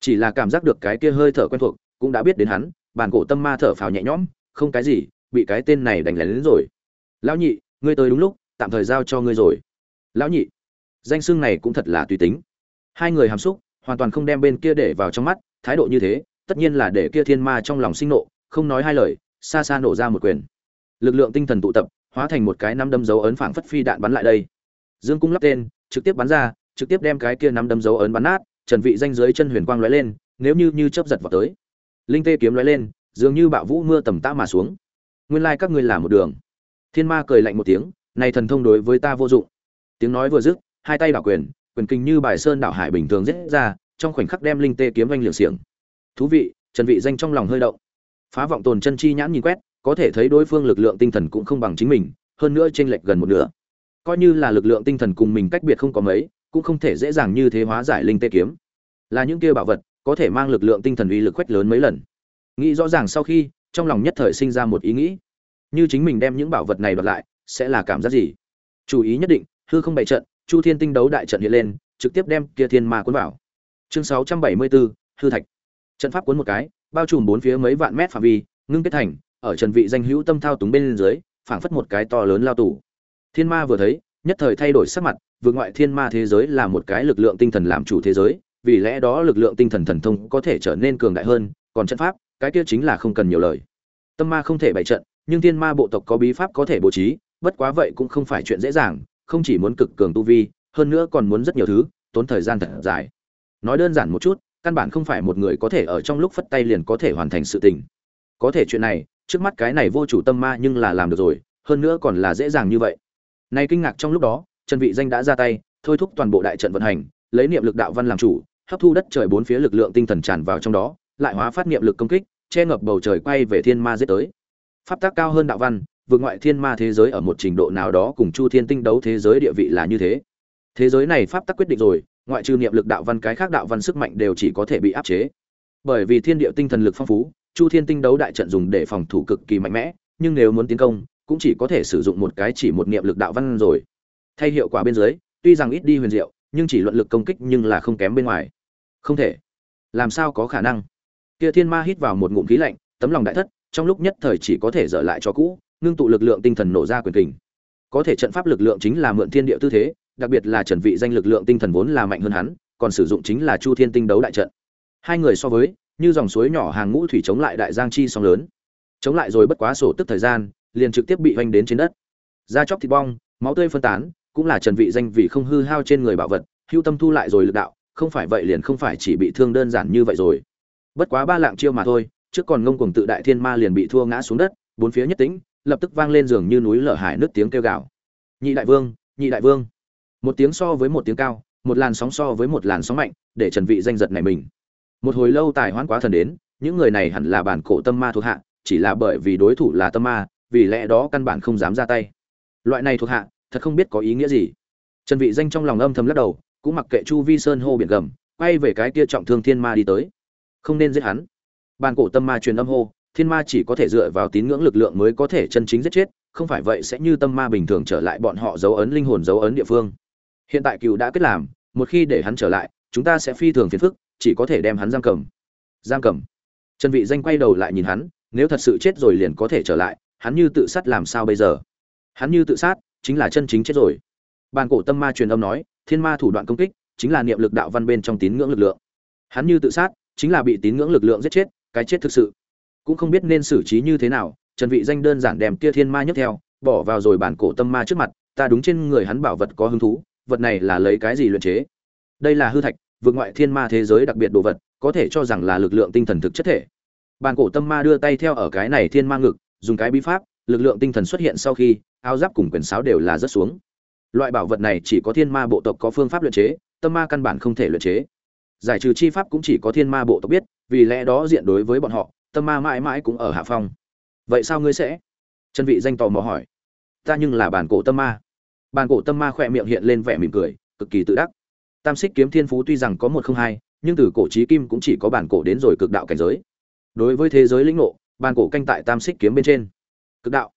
Chỉ là cảm giác được cái kia hơi thở quen thuộc, cũng đã biết đến hắn, bản cổ tâm ma thở phào nhẹ nhõm, không cái gì, bị cái tên này đánh lén đến rồi. Lão nhị, ngươi tới đúng lúc, tạm thời giao cho ngươi rồi. Lão nhị. Danh xưng này cũng thật là tùy tính. Hai người hàm xúc, hoàn toàn không đem bên kia để vào trong mắt, thái độ như thế, tất nhiên là để kia thiên ma trong lòng sinh nộ, không nói hai lời xa xa nổ ra một quyền. Lực lượng tinh thần tụ tập, hóa thành một cái nắm đâm dấu ấn phảng phất phi đạn bắn lại đây. Dương cung lắp tên, trực tiếp bắn ra, trực tiếp đem cái kia nắm đâm dấu ấn bắn nát, trần vị danh dưới chân huyền quang lóe lên, nếu như như chớp giật vào tới. Linh tê kiếm lóe lên, dường như bạo vũ mưa tầm tã mà xuống. Nguyên lai like các ngươi là một đường. Thiên ma cười lạnh một tiếng, này thần thông đối với ta vô dụng. Tiếng nói vừa dứt, hai tay đảo quyền quyền kinh như bài sơn đảo hải bình thường giết ra, trong khoảnh khắc đem linh tê kiếm vanh liều xiềng. Thú vị, trần vị danh trong lòng hơi động phá vọng tồn chân chi nhãn nhìn quét có thể thấy đối phương lực lượng tinh thần cũng không bằng chính mình hơn nữa chênh lệch gần một nửa. Coi như là lực lượng tinh thần cùng mình cách biệt không có mấy cũng không thể dễ dàng như thế hóa giải linh tê kiếm. Là những kia bảo vật có thể mang lực lượng tinh thần uy lực quét lớn mấy lần. Nghĩ rõ ràng sau khi trong lòng nhất thời sinh ra một ý nghĩ. Như chính mình đem những bảo vật này đoạt lại sẽ là cảm giác gì? Chú ý nhất định hư không bày trận chu thiên tinh đấu đại trận hiện lên trực tiếp đem kia thiên ma cuốn vào. Chương 674, hư thạch. Trận pháp cuốn một cái bao trùm bốn phía mấy vạn mét phạm vi, ngưng kết thành, ở trần vị danh hữu tâm thao túng bên dưới, phảng phất một cái to lớn lao tủ thiên ma vừa thấy, nhất thời thay đổi sắc mặt, vượt ngoại thiên ma thế giới là một cái lực lượng tinh thần làm chủ thế giới, vì lẽ đó lực lượng tinh thần thần thông có thể trở nên cường đại hơn, còn trận pháp, cái kia chính là không cần nhiều lời. Tâm ma không thể bày trận, nhưng thiên ma bộ tộc có bí pháp có thể bố trí, bất quá vậy cũng không phải chuyện dễ dàng, không chỉ muốn cực cường tu vi, hơn nữa còn muốn rất nhiều thứ, tốn thời gian thật dài. Nói đơn giản một chút căn bản không phải một người có thể ở trong lúc phất tay liền có thể hoàn thành sự tình. Có thể chuyện này, trước mắt cái này vô chủ tâm ma nhưng là làm được rồi, hơn nữa còn là dễ dàng như vậy. Nay kinh ngạc trong lúc đó, trần vị danh đã ra tay, thôi thúc toàn bộ đại trận vận hành, lấy niệm lực đạo văn làm chủ, hấp thu đất trời bốn phía lực lượng tinh thần tràn vào trong đó, lại hóa phát niệm lực công kích, che ngập bầu trời quay về thiên ma giết tới. Pháp tác cao hơn đạo văn, vượt ngoại thiên ma thế giới ở một trình độ nào đó cùng chu thiên tinh đấu thế giới địa vị là như thế. Thế giới này pháp tắc quyết định rồi ngoại trừ niệm lực đạo văn cái khác đạo văn sức mạnh đều chỉ có thể bị áp chế. Bởi vì thiên địa tinh thần lực phong phú, chu thiên tinh đấu đại trận dùng để phòng thủ cực kỳ mạnh mẽ, nhưng nếu muốn tiến công, cũng chỉ có thể sử dụng một cái chỉ một niệm lực đạo văn rồi. Thay hiệu quả bên dưới, tuy rằng ít đi huyền diệu, nhưng chỉ luận lực công kích nhưng là không kém bên ngoài. Không thể. Làm sao có khả năng? Kia thiên ma hít vào một ngụm khí lạnh, tấm lòng đại thất, trong lúc nhất thời chỉ có thể dở lại cho cũ, ngưng tụ lực lượng tinh thần nổ ra quyền kình. Có thể trận pháp lực lượng chính là mượn thiên địa tư thế đặc biệt là trần vị danh lực lượng tinh thần vốn là mạnh hơn hắn, còn sử dụng chính là chu thiên tinh đấu đại trận. Hai người so với, như dòng suối nhỏ hàng ngũ thủy chống lại đại giang chi sóng lớn. Chống lại rồi bất quá sổ tức thời gian, liền trực tiếp bị hoành đến trên đất. Da chóc thịt bong, máu tươi phân tán, cũng là trần vị danh vì không hư hao trên người bảo vật, hưu tâm thu lại rồi lực đạo, không phải vậy liền không phải chỉ bị thương đơn giản như vậy rồi. Bất quá ba lạng chiêu mà thôi, trước còn ngông cuồng tự đại thiên ma liền bị thua ngã xuống đất, bốn phía nhất tĩnh, lập tức vang lên giường như núi lở hải nước tiếng kêu gào. Nhị đại vương, nhị đại vương một tiếng so với một tiếng cao, một làn sóng so với một làn sóng mạnh, để trần vị danh giật này mình. Một hồi lâu tài hoãn quá thần đến, những người này hẳn là bản cổ tâm ma thuộc hạ, chỉ là bởi vì đối thủ là tâm ma, vì lẽ đó căn bản không dám ra tay. Loại này thuộc hạ, thật không biết có ý nghĩa gì. Trần vị danh trong lòng âm thầm lắc đầu, cũng mặc kệ chu vi sơn hô biển gầm, quay về cái kia trọng thương thiên ma đi tới. Không nên giết hắn. Bản cổ tâm ma truyền âm hô, thiên ma chỉ có thể dựa vào tín ngưỡng lực lượng mới có thể chân chính giết chết, không phải vậy sẽ như tâm ma bình thường trở lại bọn họ dấu ấn linh hồn dấu ấn địa phương hiện tại cựu đã kết làm, một khi để hắn trở lại, chúng ta sẽ phi thường phiền phức, chỉ có thể đem hắn giam cầm. Giam cầm. Trần vị danh quay đầu lại nhìn hắn, nếu thật sự chết rồi liền có thể trở lại, hắn như tự sát làm sao bây giờ? Hắn như tự sát, chính là chân chính chết rồi. Bàn cổ tâm ma truyền âm nói, thiên ma thủ đoạn công kích, chính là niệm lực đạo văn bên trong tín ngưỡng lực lượng. Hắn như tự sát, chính là bị tín ngưỡng lực lượng giết chết, cái chết thực sự. Cũng không biết nên xử trí như thế nào, trần vị danh đơn giản đem kia thiên ma nhất theo, bỏ vào rồi bản cổ tâm ma trước mặt, ta đúng trên người hắn bảo vật có hứng thú vật này là lấy cái gì luyện chế? Đây là hư thạch, vượt ngoại thiên ma thế giới đặc biệt đồ vật, có thể cho rằng là lực lượng tinh thần thực chất thể. Bàn cổ tâm ma đưa tay theo ở cái này thiên ma ngực, dùng cái bí pháp, lực lượng tinh thần xuất hiện sau khi, áo giáp cùng quyền sáo đều là rất xuống. Loại bảo vật này chỉ có thiên ma bộ tộc có phương pháp luyện chế, tâm ma căn bản không thể luyện chế. Giải trừ chi pháp cũng chỉ có thiên ma bộ tộc biết, vì lẽ đó diện đối với bọn họ, tâm ma mãi mãi cũng ở hạ phong. Vậy sao ngươi sẽ? Chân vị danh tò mò hỏi. Ta nhưng là bản cổ tâm ma bàn cổ tâm ma khỏe miệng hiện lên vẻ mỉm cười, cực kỳ tự đắc. Tam xích kiếm thiên phú tuy rằng có một không hai, nhưng từ cổ trí kim cũng chỉ có bản cổ đến rồi cực đạo cảnh giới. Đối với thế giới lĩnh ngộ, bàn cổ canh tại tam xích kiếm bên trên. Cực đạo.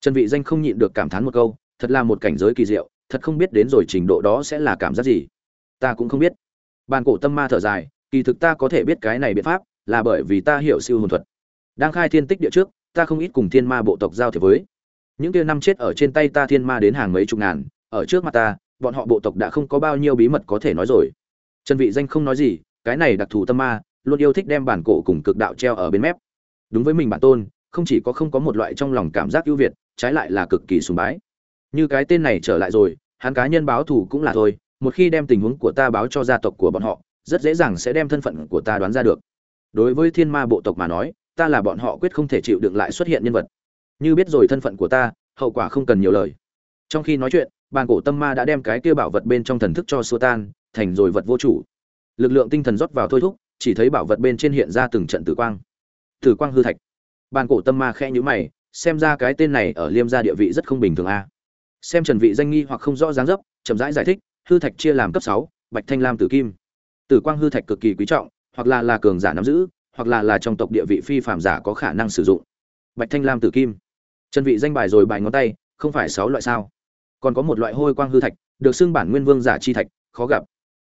Trần vị danh không nhịn được cảm thán một câu, thật là một cảnh giới kỳ diệu, thật không biết đến rồi trình độ đó sẽ là cảm giác gì. Ta cũng không biết. Bàn cổ tâm ma thở dài, kỳ thực ta có thể biết cái này biện pháp, là bởi vì ta hiểu siêu hồn thuật. Đang khai thiên tích địa trước, ta không ít cùng thiên ma bộ tộc giao thiệp với những kia năm chết ở trên tay ta thiên ma đến hàng mấy chục ngàn, ở trước mặt ta, bọn họ bộ tộc đã không có bao nhiêu bí mật có thể nói rồi. Trần vị danh không nói gì, cái này đặc thù tâm ma, luôn yêu thích đem bản cổ cùng cực đạo treo ở bên mép. Đúng với mình bản tôn, không chỉ có không có một loại trong lòng cảm giác ưu việt, trái lại là cực kỳ sùng bái. Như cái tên này trở lại rồi, hắn cá nhân báo thù cũng là thôi, một khi đem tình huống của ta báo cho gia tộc của bọn họ, rất dễ dàng sẽ đem thân phận của ta đoán ra được. Đối với thiên ma bộ tộc mà nói, ta là bọn họ quyết không thể chịu đựng lại xuất hiện nhân vật như biết rồi thân phận của ta hậu quả không cần nhiều lời. Trong khi nói chuyện bàn cổ tâm ma đã đem cái kia bảo vật bên trong thần thức cho xua tan thành rồi vật vô chủ. Lực lượng tinh thần rót vào thôi thúc chỉ thấy bảo vật bên trên hiện ra từng trận tử quang. Tử quang hư thạch. Bàn cổ tâm ma khẽ nhíu mày xem ra cái tên này ở liêm gia địa vị rất không bình thường a. Xem trần vị danh nghi hoặc không rõ dáng dấp chậm rãi giải, giải thích hư thạch chia làm cấp 6, bạch thanh lam tử kim. Tử quang hư thạch cực kỳ quý trọng hoặc là là cường giả nắm giữ hoặc là là trong tộc địa vị phi phàm giả có khả năng sử dụng. Bạch thanh lam tử kim chân vị danh bài rồi bài ngón tay, không phải sáu loại sao? Còn có một loại hôi quang hư thạch, được xưng bản nguyên vương giả chi thạch, khó gặp.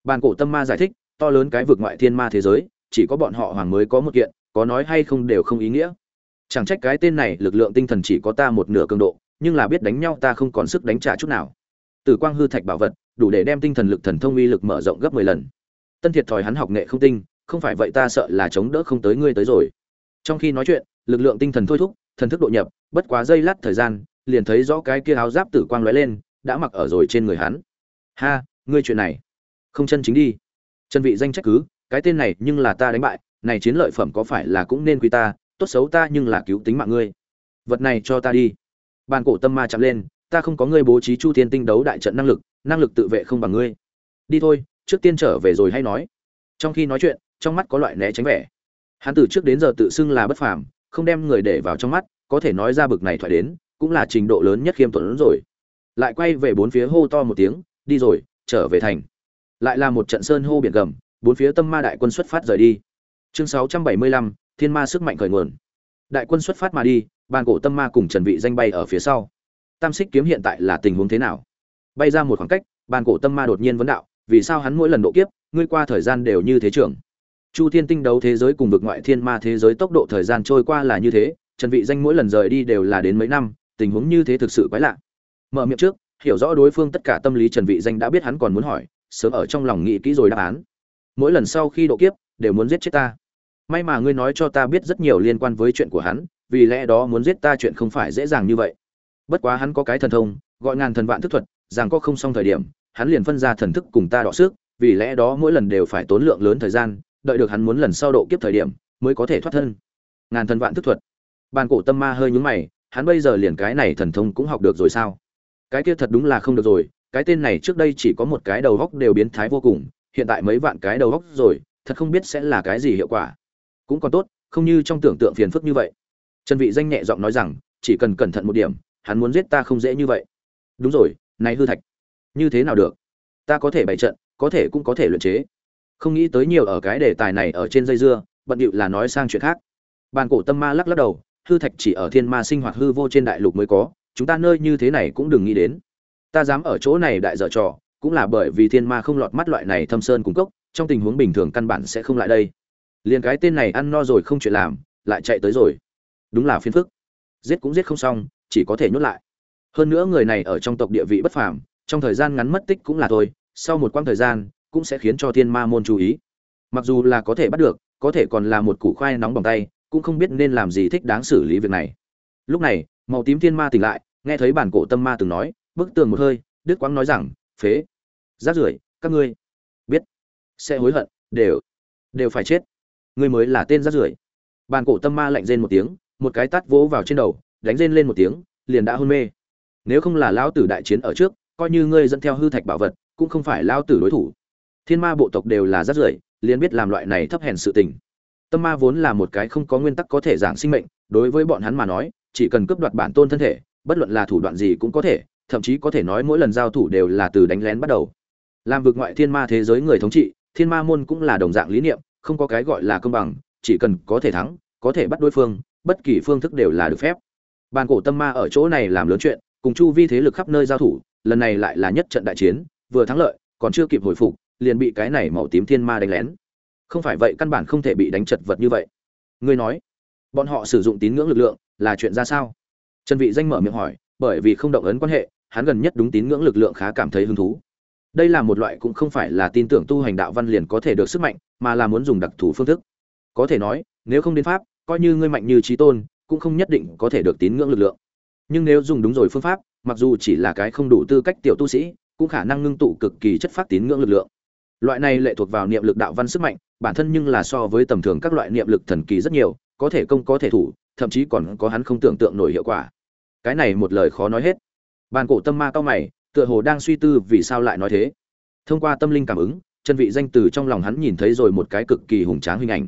Bàn cổ tâm ma giải thích, to lớn cái vực ngoại thiên ma thế giới, chỉ có bọn họ hoàng mới có một kiện, có nói hay không đều không ý nghĩa. Chẳng trách cái tên này, lực lượng tinh thần chỉ có ta một nửa cường độ, nhưng là biết đánh nhau ta không còn sức đánh trả chút nào. Tử quang hư thạch bảo vật, đủ để đem tinh thần lực thần thông uy lực mở rộng gấp 10 lần. Tân thiệt thòi hắn học nghệ không tinh, không phải vậy ta sợ là chống đỡ không tới ngươi tới rồi. Trong khi nói chuyện, lực lượng tinh thần thôi thúc thần thức độ nhập, bất quá giây lát thời gian, liền thấy rõ cái kia áo giáp tử quang lóe lên, đã mặc ở rồi trên người hắn. Ha, ngươi chuyện này. Không chân chính đi. Chân vị danh trách cứ, cái tên này nhưng là ta đánh bại, này chiến lợi phẩm có phải là cũng nên quy ta, tốt xấu ta nhưng là cứu tính mạng ngươi. Vật này cho ta đi. Bàn cổ tâm ma chạm lên, ta không có ngươi bố trí chu thiên tinh đấu đại trận năng lực năng lực tự vệ không bằng ngươi. Đi thôi, trước tiên trở về rồi hay nói. Trong khi nói chuyện, trong mắt có loại né tránh vẻ. Hắn từ trước đến giờ tự xưng là bất phàm không đem người để vào trong mắt có thể nói ra bực này thoại đến cũng là trình độ lớn nhất khiêm tốn rồi. Lại quay về bốn phía hô to một tiếng đi rồi trở về thành. Lại là một trận sơn hô biển gầm bốn phía tâm ma đại quân xuất phát rời đi. Chương 675, thiên ma sức mạnh khởi nguồn. Đại quân xuất phát mà đi bàn cổ tâm ma cùng trần vị danh bay ở phía sau. Tam xích kiếm hiện tại là tình huống thế nào? Bay ra một khoảng cách bàn cổ tâm ma đột nhiên vấn đạo vì sao hắn mỗi lần độ kiếp ngươi qua thời gian đều như thế trưởng? Chu thiên tinh đấu thế giới cùng vực ngoại thiên ma thế giới tốc độ thời gian trôi qua là như thế, trần vị danh mỗi lần rời đi đều là đến mấy năm, tình huống như thế thực sự quái lạ. Mở miệng trước, hiểu rõ đối phương tất cả tâm lý trần vị danh đã biết hắn còn muốn hỏi, sớm ở trong lòng nghĩ kỹ rồi đáp án. Mỗi lần sau khi độ kiếp, đều muốn giết chết ta. May mà ngươi nói cho ta biết rất nhiều liên quan với chuyện của hắn, vì lẽ đó muốn giết ta chuyện không phải dễ dàng như vậy. Bất quá hắn có cái thần thông, gọi ngàn thần vạn thức thuật, rằng có không xong thời điểm, hắn liền phân ra thần thức cùng ta đọ sức vì lẽ đó mỗi lần đều phải tốn lượng lớn thời gian đợi được hắn muốn lần sau độ kiếp thời điểm, mới có thể thoát thân. Ngàn thần vạn thức thuật. Bàn cổ tâm ma hơi nhúng mày, hắn bây giờ liền cái này thần thông cũng học được rồi sao? Cái kia thật đúng là không được rồi, cái tên này trước đây chỉ có một cái đầu góc đều biến thái vô cùng, hiện tại mấy vạn cái đầu góc rồi, thật không biết sẽ là cái gì hiệu quả. Cũng còn tốt, không như trong tưởng tượng phiền phức như vậy. Trần vị danh nhẹ giọng nói rằng, chỉ cần cẩn thận một điểm, hắn muốn giết ta không dễ như vậy. Đúng rồi, này hư thạch. Như thế nào được? Ta có thể bày trận, có thể cũng có thể luyện chế không nghĩ tới nhiều ở cái đề tài này ở trên dây dưa, bận điệu là nói sang chuyện khác. Bàn cổ tâm ma lắc lắc đầu, hư thạch chỉ ở thiên ma sinh hoạt hư vô trên đại lục mới có, chúng ta nơi như thế này cũng đừng nghĩ đến. Ta dám ở chỗ này đại dở trò, cũng là bởi vì thiên ma không lọt mắt loại này thâm sơn cung cốc, trong tình huống bình thường căn bản sẽ không lại đây. Liền cái tên này ăn no rồi không chuyện làm, lại chạy tới rồi. Đúng là phiền phức. Giết cũng giết không xong, chỉ có thể nhốt lại. Hơn nữa người này ở trong tộc địa vị bất phàm, trong thời gian ngắn mất tích cũng là thôi, sau một quãng thời gian cũng sẽ khiến cho thiên ma môn chú ý. Mặc dù là có thể bắt được, có thể còn là một củ khoai nóng bằng tay, cũng không biết nên làm gì thích đáng xử lý việc này. Lúc này, màu tím thiên ma tỉnh lại, nghe thấy bản cổ tâm ma từng nói, bức tường một hơi đức quang nói rằng, phế, rác rưởi, các ngươi biết, sẽ hối hận, đều đều phải chết. Ngươi mới là tên rác rưởi. Bản cổ tâm ma lạnh rên một tiếng, một cái tát vỗ vào trên đầu, đánh rên lên một tiếng, liền đã hôn mê. Nếu không là lão tử đại chiến ở trước, coi như ngươi dẫn theo hư thạch bảo vật, cũng không phải lão tử đối thủ thiên ma bộ tộc đều là rất rưởi, liền biết làm loại này thấp hèn sự tình. Tâm ma vốn là một cái không có nguyên tắc có thể giảng sinh mệnh, đối với bọn hắn mà nói, chỉ cần cướp đoạt bản tôn thân thể, bất luận là thủ đoạn gì cũng có thể, thậm chí có thể nói mỗi lần giao thủ đều là từ đánh lén bắt đầu. Làm vực ngoại thiên ma thế giới người thống trị, thiên ma môn cũng là đồng dạng lý niệm, không có cái gọi là công bằng, chỉ cần có thể thắng, có thể bắt đối phương, bất kỳ phương thức đều là được phép. Bàn cổ tâm ma ở chỗ này làm lớn chuyện, cùng chu vi thế lực khắp nơi giao thủ, lần này lại là nhất trận đại chiến, vừa thắng lợi, còn chưa kịp hồi phục liền bị cái này màu tím thiên ma đánh lén. Không phải vậy căn bản không thể bị đánh chật vật như vậy. Ngươi nói, bọn họ sử dụng tín ngưỡng lực lượng là chuyện ra sao? Trần vị danh mở miệng hỏi, bởi vì không động ấn quan hệ, hắn gần nhất đúng tín ngưỡng lực lượng khá cảm thấy hứng thú. Đây là một loại cũng không phải là tin tưởng tu hành đạo văn liền có thể được sức mạnh, mà là muốn dùng đặc thù phương thức. Có thể nói, nếu không đến pháp, coi như ngươi mạnh như trí tôn, cũng không nhất định có thể được tín ngưỡng lực lượng. Nhưng nếu dùng đúng rồi phương pháp, mặc dù chỉ là cái không đủ tư cách tiểu tu sĩ, cũng khả năng ngưng tụ cực kỳ chất phát tín ngưỡng lực lượng loại này lệ thuộc vào niệm lực đạo văn sức mạnh, bản thân nhưng là so với tầm thường các loại niệm lực thần kỳ rất nhiều, có thể công, có thể thủ, thậm chí còn có hắn không tưởng tượng nổi hiệu quả. Cái này một lời khó nói hết. Bàn cổ tâm ma cao mày, tựa hồ đang suy tư vì sao lại nói thế. Thông qua tâm linh cảm ứng, chân vị danh từ trong lòng hắn nhìn thấy rồi một cái cực kỳ hùng tráng hình ảnh.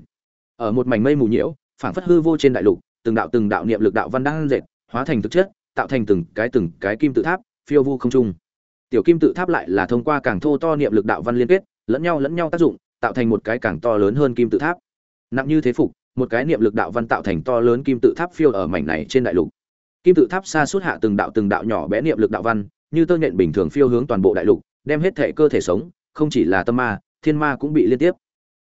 Ở một mảnh mây mù nhiễu, phảng phất hư vô trên đại lục, từng đạo từng đạo niệm lực đạo văn đang dệt, hóa thành thực chất, tạo thành từng cái từng cái kim tự tháp, phiêu vu không trung. Tiểu kim tự tháp lại là thông qua càng thô to niệm lực đạo văn liên kết lẫn nhau lẫn nhau tác dụng, tạo thành một cái càng to lớn hơn kim tự tháp. Nặng như thế phục, một cái niệm lực đạo văn tạo thành to lớn kim tự tháp phiêu ở mảnh này trên đại lục. Kim tự tháp xa suốt hạ từng đạo từng đạo nhỏ bé niệm lực đạo văn, như tơ nhện bình thường phiêu hướng toàn bộ đại lục, đem hết thể cơ thể sống, không chỉ là tâm ma, thiên ma cũng bị liên tiếp.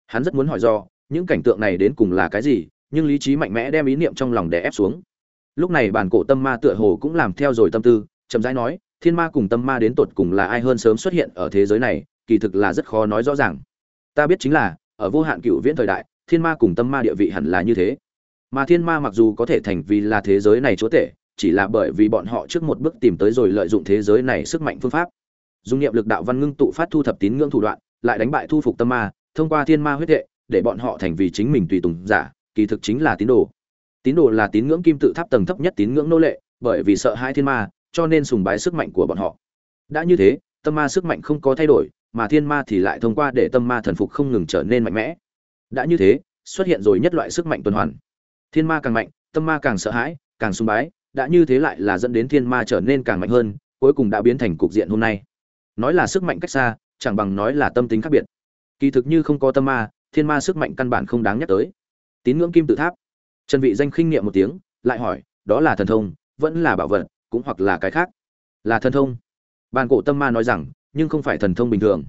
Hắn rất muốn hỏi do, những cảnh tượng này đến cùng là cái gì, nhưng lý trí mạnh mẽ đem ý niệm trong lòng đè ép xuống. Lúc này bản cổ tâm ma tựa hồ cũng làm theo rồi tâm tư, chậm rãi nói, thiên ma cùng tâm ma đến tột cùng là ai hơn sớm xuất hiện ở thế giới này kỳ thực là rất khó nói rõ ràng. Ta biết chính là, ở vô hạn cựu viễn thời đại, thiên ma cùng tâm ma địa vị hẳn là như thế. Mà thiên ma mặc dù có thể thành vì là thế giới này chúa tể, chỉ là bởi vì bọn họ trước một bước tìm tới rồi lợi dụng thế giới này sức mạnh phương pháp. Dùng niệm lực đạo văn ngưng tụ phát thu thập tín ngưỡng thủ đoạn, lại đánh bại thu phục tâm ma, thông qua thiên ma huyết hệ, để bọn họ thành vì chính mình tùy tùng giả, kỳ thực chính là tín đồ. Tín đồ là tín ngưỡng kim tự tháp tầng thấp nhất tín ngưỡng nô lệ, bởi vì sợ hai thiên ma, cho nên sùng bái sức mạnh của bọn họ. Đã như thế, tâm ma sức mạnh không có thay đổi mà thiên ma thì lại thông qua để tâm ma thần phục không ngừng trở nên mạnh mẽ. Đã như thế, xuất hiện rồi nhất loại sức mạnh tuần hoàn. Thiên ma càng mạnh, tâm ma càng sợ hãi, càng sùng bái, đã như thế lại là dẫn đến thiên ma trở nên càng mạnh hơn, cuối cùng đã biến thành cục diện hôm nay. Nói là sức mạnh cách xa, chẳng bằng nói là tâm tính khác biệt. Kỳ thực như không có tâm ma, thiên ma sức mạnh căn bản không đáng nhắc tới. Tín ngưỡng kim tự tháp. Trần vị danh khinh niệm một tiếng, lại hỏi, đó là thần thông, vẫn là bảo vật, cũng hoặc là cái khác. Là thần thông. Bàn cổ tâm ma nói rằng nhưng không phải thần thông bình thường.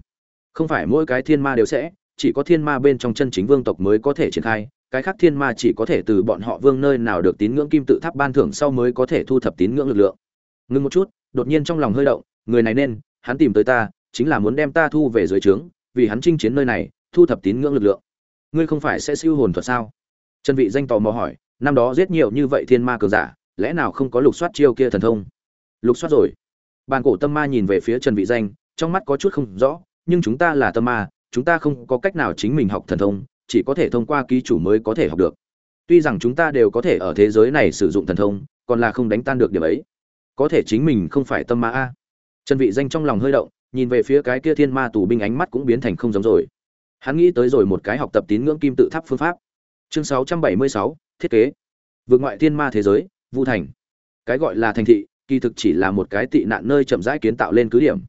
Không phải mỗi cái thiên ma đều sẽ, chỉ có thiên ma bên trong chân chính vương tộc mới có thể triển khai, cái khác thiên ma chỉ có thể từ bọn họ vương nơi nào được tín ngưỡng kim tự tháp ban thưởng sau mới có thể thu thập tín ngưỡng lực lượng. Ngưng một chút, đột nhiên trong lòng hơi động, người này nên, hắn tìm tới ta, chính là muốn đem ta thu về dưới trướng, vì hắn chinh chiến nơi này, thu thập tín ngưỡng lực lượng. Ngươi không phải sẽ siêu hồn thuật sao? Trần vị danh tò mò hỏi, năm đó giết nhiều như vậy thiên ma cường giả, lẽ nào không có lục soát chiêu kia thần thông? Lục soát rồi. Bàn cổ tâm ma nhìn về phía trần vị danh trong mắt có chút không rõ nhưng chúng ta là tâm ma chúng ta không có cách nào chính mình học thần thông chỉ có thể thông qua ký chủ mới có thể học được. Tuy rằng chúng ta đều có thể ở thế giới này sử dụng thần thông còn là không đánh tan được điểm ấy. Có thể chính mình không phải tâm ma a. Trần vị danh trong lòng hơi động nhìn về phía cái kia thiên ma tù binh ánh mắt cũng biến thành không giống rồi. Hắn nghĩ tới rồi một cái học tập tín ngưỡng kim tự tháp phương pháp. Chương 676, thiết kế. Vượt ngoại thiên ma thế giới vu thành. Cái gọi là thành thị kỳ thực chỉ là một cái tị nạn nơi chậm rãi kiến tạo lên cứ điểm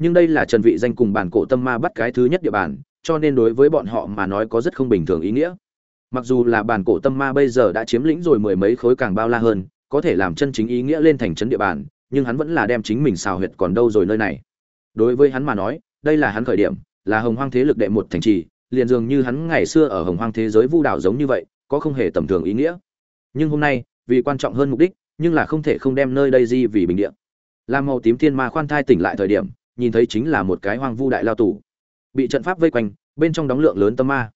nhưng đây là trần vị danh cùng bản cổ tâm ma bắt cái thứ nhất địa bàn, cho nên đối với bọn họ mà nói có rất không bình thường ý nghĩa. Mặc dù là bản cổ tâm ma bây giờ đã chiếm lĩnh rồi mười mấy khối càng bao la hơn, có thể làm chân chính ý nghĩa lên thành trấn địa bàn, nhưng hắn vẫn là đem chính mình xào huyệt còn đâu rồi nơi này. Đối với hắn mà nói, đây là hắn khởi điểm, là hồng hoang thế lực đệ một thành trì, liền dường như hắn ngày xưa ở hồng hoang thế giới vu đảo giống như vậy, có không hề tầm thường ý nghĩa. Nhưng hôm nay, vì quan trọng hơn mục đích, nhưng là không thể không đem nơi đây di vì bình địa. Làm màu tím thiên ma khoan thai tỉnh lại thời điểm nhìn thấy chính là một cái hoang vu đại lao tù. Bị trận pháp vây quanh, bên trong đóng lượng lớn tâm ma.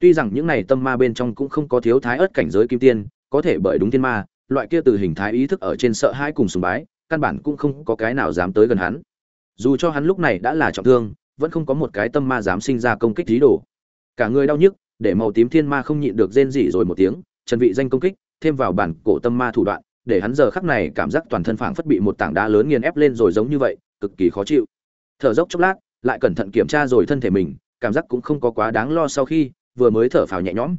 Tuy rằng những này tâm ma bên trong cũng không có thiếu thái ớt cảnh giới kim tiên, có thể bởi đúng thiên ma, loại kia từ hình thái ý thức ở trên sợ hãi cùng sùng bái, căn bản cũng không có cái nào dám tới gần hắn. Dù cho hắn lúc này đã là trọng thương, vẫn không có một cái tâm ma dám sinh ra công kích dí đồ. Cả người đau nhức, để màu tím thiên ma không nhịn được rên rỉ rồi một tiếng trần vị danh công kích, thêm vào bản cổ tâm ma thủ đoạn, để hắn giờ khắc này cảm giác toàn thân phảng phất bị một tảng đá lớn nghiền ép lên rồi giống như vậy, cực kỳ khó chịu thở dốc chốc lát, lại cẩn thận kiểm tra rồi thân thể mình, cảm giác cũng không có quá đáng lo sau khi vừa mới thở phào nhẹ nhõm.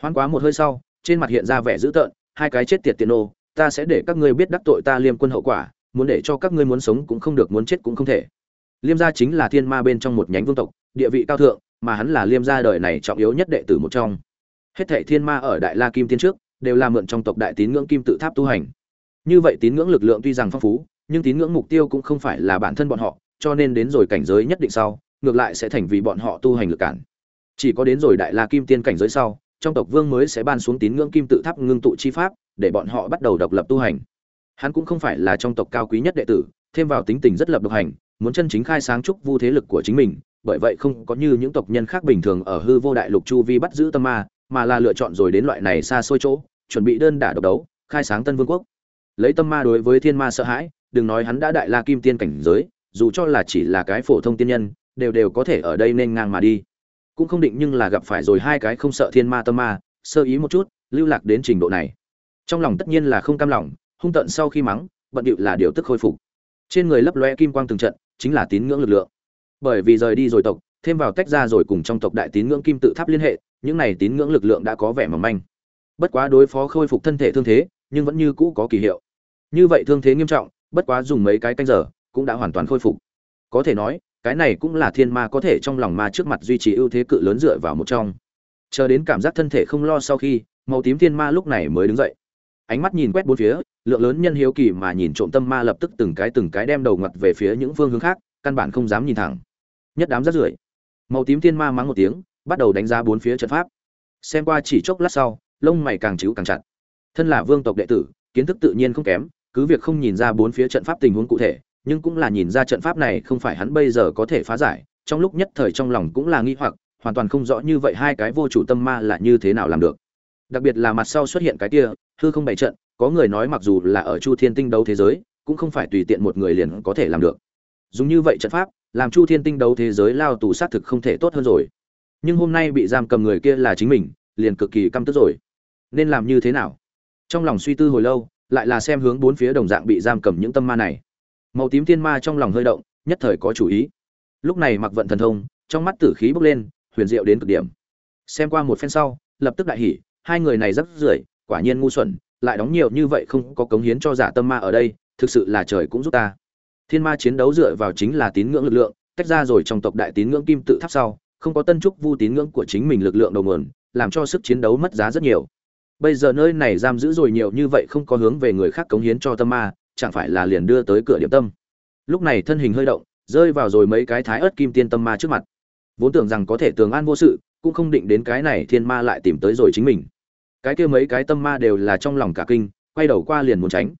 Hoan quá một hơi sau, trên mặt hiện ra vẻ dữ tợn, hai cái chết tiệt tiền ô ta sẽ để các ngươi biết đắc tội ta liêm quân hậu quả, muốn để cho các ngươi muốn sống cũng không được, muốn chết cũng không thể. Liêm gia chính là thiên ma bên trong một nhánh vương tộc, địa vị cao thượng, mà hắn là liêm gia đời này trọng yếu nhất đệ tử một trong. Hết thệ thiên ma ở đại la kim tiên trước, đều là mượn trong tộc đại tín ngưỡng kim tự tháp tu hành. Như vậy tín ngưỡng lực lượng tuy rằng phong phú, nhưng tín ngưỡng mục tiêu cũng không phải là bản thân bọn họ cho nên đến rồi cảnh giới nhất định sau, ngược lại sẽ thành vì bọn họ tu hành lực cản. Chỉ có đến rồi đại la kim tiên cảnh giới sau, trong tộc vương mới sẽ ban xuống tín ngưỡng kim tự tháp ngưng tụ chi pháp, để bọn họ bắt đầu độc lập tu hành. Hắn cũng không phải là trong tộc cao quý nhất đệ tử, thêm vào tính tình rất lập độc hành, muốn chân chính khai sáng trúc vu thế lực của chính mình, bởi vậy không có như những tộc nhân khác bình thường ở hư vô đại lục chu vi bắt giữ tâm ma, mà là lựa chọn rồi đến loại này xa xôi chỗ, chuẩn bị đơn đả độc đấu, khai sáng tân vương quốc. Lấy tâm ma đối với thiên ma sợ hãi, đừng nói hắn đã đại la kim tiên cảnh giới dù cho là chỉ là cái phổ thông tiên nhân, đều đều có thể ở đây nên ngang mà đi. Cũng không định nhưng là gặp phải rồi hai cái không sợ thiên ma tâm ma, sơ ý một chút, lưu lạc đến trình độ này. Trong lòng tất nhiên là không cam lòng, hung tận sau khi mắng, bận điệu là điều tức khôi phục. Trên người lấp loe kim quang từng trận, chính là tín ngưỡng lực lượng. Bởi vì rời đi rồi tộc, thêm vào tách ra rồi cùng trong tộc đại tín ngưỡng kim tự tháp liên hệ, những này tín ngưỡng lực lượng đã có vẻ mỏng manh. Bất quá đối phó khôi phục thân thể thương thế, nhưng vẫn như cũ có kỳ hiệu. Như vậy thương thế nghiêm trọng, bất quá dùng mấy cái canh giờ cũng đã hoàn toàn khôi phục. Có thể nói, cái này cũng là thiên ma có thể trong lòng ma trước mặt duy trì ưu thế cự lớn dựa vào một trong. Chờ đến cảm giác thân thể không lo sau khi, màu tím thiên ma lúc này mới đứng dậy. Ánh mắt nhìn quét bốn phía, lượng lớn nhân hiếu kỳ mà nhìn trộm tâm ma lập tức từng cái từng cái đem đầu ngặt về phía những phương hướng khác, căn bản không dám nhìn thẳng. Nhất đám rất rưởi. Màu tím thiên ma mắng một tiếng, bắt đầu đánh giá bốn phía trận pháp. Xem qua chỉ chốc lát sau, lông mày càng chịu càng chặt. Thân là vương tộc đệ tử, kiến thức tự nhiên không kém, cứ việc không nhìn ra bốn phía trận pháp tình huống cụ thể nhưng cũng là nhìn ra trận pháp này không phải hắn bây giờ có thể phá giải, trong lúc nhất thời trong lòng cũng là nghi hoặc, hoàn toàn không rõ như vậy hai cái vô chủ tâm ma là như thế nào làm được. Đặc biệt là mặt sau xuất hiện cái kia, hư không bày trận, có người nói mặc dù là ở chu thiên tinh đấu thế giới, cũng không phải tùy tiện một người liền có thể làm được. Dùng như vậy trận pháp, làm chu thiên tinh đấu thế giới lao tù sát thực không thể tốt hơn rồi. Nhưng hôm nay bị giam cầm người kia là chính mình, liền cực kỳ căm tức rồi. Nên làm như thế nào? Trong lòng suy tư hồi lâu, lại là xem hướng bốn phía đồng dạng bị giam cầm những tâm ma này màu tím thiên ma trong lòng hơi động, nhất thời có chủ ý. Lúc này mặc vận thần thông, trong mắt tử khí bốc lên, huyền diệu đến cực điểm. Xem qua một phen sau, lập tức đại hỉ, hai người này rất rưởi, quả nhiên ngu xuẩn, lại đóng nhiều như vậy không có cống hiến cho giả tâm ma ở đây, thực sự là trời cũng giúp ta. Thiên ma chiến đấu dựa vào chính là tín ngưỡng lực lượng, tách ra rồi trong tộc đại tín ngưỡng kim tự tháp sau, không có tân trúc vu tín ngưỡng của chính mình lực lượng đầu nguồn, làm cho sức chiến đấu mất giá rất nhiều. Bây giờ nơi này giam giữ rồi nhiều như vậy không có hướng về người khác cống hiến cho tâm ma chẳng phải là liền đưa tới cửa điểm tâm. Lúc này thân hình hơi động, rơi vào rồi mấy cái thái ớt kim tiên tâm ma trước mặt. Vốn tưởng rằng có thể tường an vô sự, cũng không định đến cái này thiên ma lại tìm tới rồi chính mình. Cái kia mấy cái tâm ma đều là trong lòng cả kinh, quay đầu qua liền muốn tránh.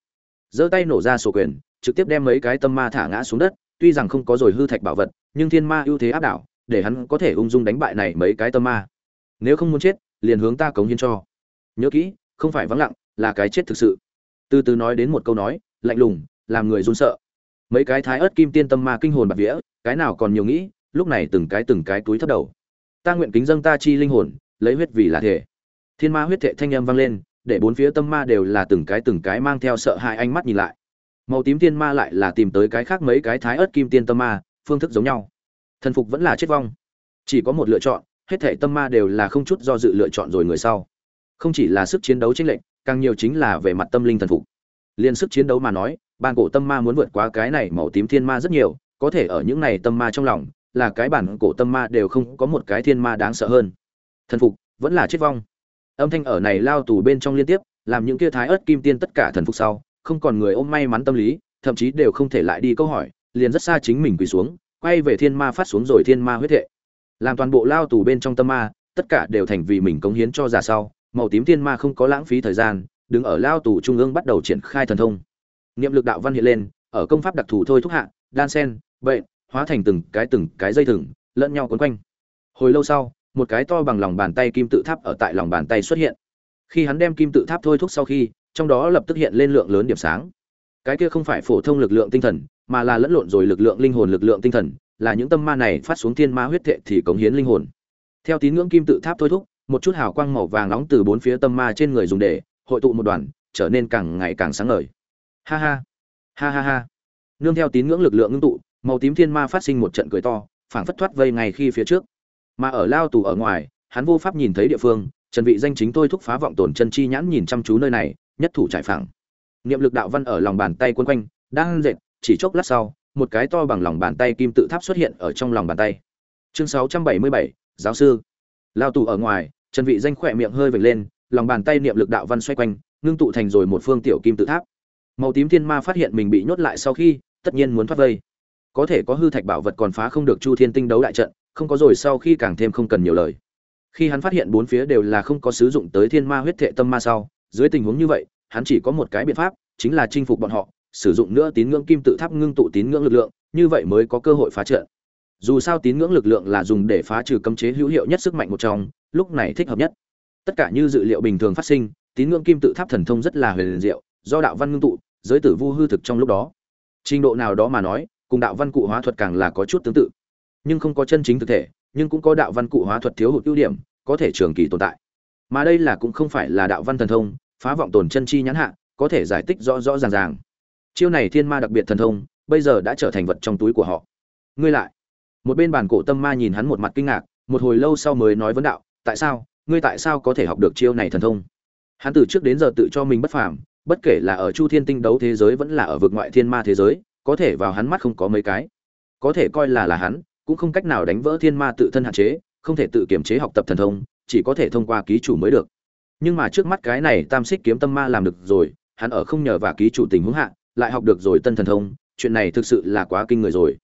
Giơ tay nổ ra sổ quyền, trực tiếp đem mấy cái tâm ma thả ngã xuống đất, tuy rằng không có rồi hư thạch bảo vật, nhưng thiên ma ưu thế áp đảo, để hắn có thể ung dung đánh bại này mấy cái tâm ma. Nếu không muốn chết, liền hướng ta cống hiến cho. Nhớ kỹ, không phải vắng lặng, là cái chết thực sự. Từ từ nói đến một câu nói lạnh lùng, làm người run sợ. Mấy cái thái ớt kim tiên tâm ma kinh hồn bạc vía, cái nào còn nhiều nghĩ, lúc này từng cái từng cái túi thấp đầu. Ta nguyện kính dâng ta chi linh hồn, lấy huyết vì là thể. Thiên ma huyết thệ thanh âm vang lên, để bốn phía tâm ma đều là từng cái từng cái mang theo sợ hãi ánh mắt nhìn lại. Màu tím thiên ma lại là tìm tới cái khác mấy cái thái ớt kim tiên tâm ma, phương thức giống nhau. Thần phục vẫn là chết vong. Chỉ có một lựa chọn, hết thể tâm ma đều là không chút do dự lựa chọn rồi người sau. Không chỉ là sức chiến đấu chênh lệch, càng nhiều chính là về mặt tâm linh thần phục liên sức chiến đấu mà nói bản cổ tâm ma muốn vượt qua cái này màu tím thiên ma rất nhiều, có thể ở những này tâm ma trong lòng, là cái bản cổ tâm ma đều không có một cái thiên ma đáng sợ hơn. Thần phục, vẫn là chết vong. Âm thanh ở này lao tù bên trong liên tiếp, làm những kia thái ớt kim tiên tất cả thần phục sau, không còn người ôm may mắn tâm lý, thậm chí đều không thể lại đi câu hỏi, liền rất xa chính mình quỳ xuống, quay về thiên ma phát xuống rồi thiên ma huyết thệ làm toàn bộ lao tù bên trong tâm ma, tất cả đều thành vì mình cống hiến cho giả sau, màu tím thiên ma không có lãng phí thời gian đứng ở lao tù trung ương bắt đầu triển khai thần thông. Niệm lực đạo văn hiện lên, ở công pháp đặc thù thôi thúc hạ, đan sen, bệnh, hóa thành từng cái từng cái dây thừng, lẫn nhau quấn quanh. Hồi lâu sau, một cái to bằng lòng bàn tay kim tự tháp ở tại lòng bàn tay xuất hiện. Khi hắn đem kim tự tháp thôi thúc sau khi, trong đó lập tức hiện lên lượng lớn điểm sáng. Cái kia không phải phổ thông lực lượng tinh thần, mà là lẫn lộn rồi lực lượng linh hồn lực lượng tinh thần, là những tâm ma này phát xuống thiên ma huyết thệ thì cống hiến linh hồn. Theo tín ngưỡng kim tự tháp thôi thúc, một chút hào quang màu vàng nóng từ bốn phía tâm ma trên người dùng để hội tụ một đoàn trở nên càng ngày càng sáng ngời. Ha ha ha ha ha. Nương theo tín ngưỡng lực lượng ngưng tụ màu tím thiên ma phát sinh một trận cười to phảng phất thoát vây ngay khi phía trước. Mà ở lao tù ở ngoài hắn vô pháp nhìn thấy địa phương trần vị danh chính tôi thúc phá vọng tổn chân chi nhãn nhìn chăm chú nơi này nhất thủ trải phẳng. Niệm lực đạo văn ở lòng bàn tay quấn quanh đang dệt chỉ chốc lát sau một cái to bằng lòng bàn tay kim tự tháp xuất hiện ở trong lòng bàn tay. Chương 677, giáo sư. Lao tù ở ngoài trần vị danh khỏe miệng hơi vểnh lên lòng bàn tay niệm lực đạo văn xoay quanh, ngưng tụ thành rồi một phương tiểu kim tự tháp. Màu tím thiên ma phát hiện mình bị nhốt lại sau khi, tất nhiên muốn thoát vây. Có thể có hư thạch bảo vật còn phá không được chu thiên tinh đấu đại trận, không có rồi sau khi càng thêm không cần nhiều lời. Khi hắn phát hiện bốn phía đều là không có sử dụng tới thiên ma huyết thệ tâm ma sau, dưới tình huống như vậy, hắn chỉ có một cái biện pháp, chính là chinh phục bọn họ, sử dụng nữa tín ngưỡng kim tự tháp ngưng tụ tín ngưỡng lực lượng, như vậy mới có cơ hội phá trận. Dù sao tín ngưỡng lực lượng là dùng để phá trừ cấm chế hữu hiệu nhất sức mạnh một trong, lúc này thích hợp nhất tất cả như dự liệu bình thường phát sinh, tín ngưỡng kim tự tháp thần thông rất là huyền diệu, do đạo văn ngưng tụ, giới tử vu hư thực trong lúc đó. Trình độ nào đó mà nói, cùng đạo văn cụ hóa thuật càng là có chút tương tự. Nhưng không có chân chính thực thể, nhưng cũng có đạo văn cụ hóa thuật thiếu hụt ưu điểm, có thể trường kỳ tồn tại. Mà đây là cũng không phải là đạo văn thần thông, phá vọng tồn chân chi nhãn hạ, có thể giải thích rõ rõ ràng ràng. Chiêu này thiên ma đặc biệt thần thông, bây giờ đã trở thành vật trong túi của họ. Ngươi lại. Một bên bàn cổ tâm ma nhìn hắn một mặt kinh ngạc, một hồi lâu sau mới nói vấn đạo, tại sao? Ngươi tại sao có thể học được chiêu này thần thông? Hắn từ trước đến giờ tự cho mình bất phàm, bất kể là ở chu thiên tinh đấu thế giới vẫn là ở vực ngoại thiên ma thế giới, có thể vào hắn mắt không có mấy cái. Có thể coi là là hắn, cũng không cách nào đánh vỡ thiên ma tự thân hạn chế, không thể tự kiểm chế học tập thần thông, chỉ có thể thông qua ký chủ mới được. Nhưng mà trước mắt cái này tam xích kiếm tâm ma làm được rồi, hắn ở không nhờ và ký chủ tình huống hạ, lại học được rồi tân thần thông, chuyện này thực sự là quá kinh người rồi.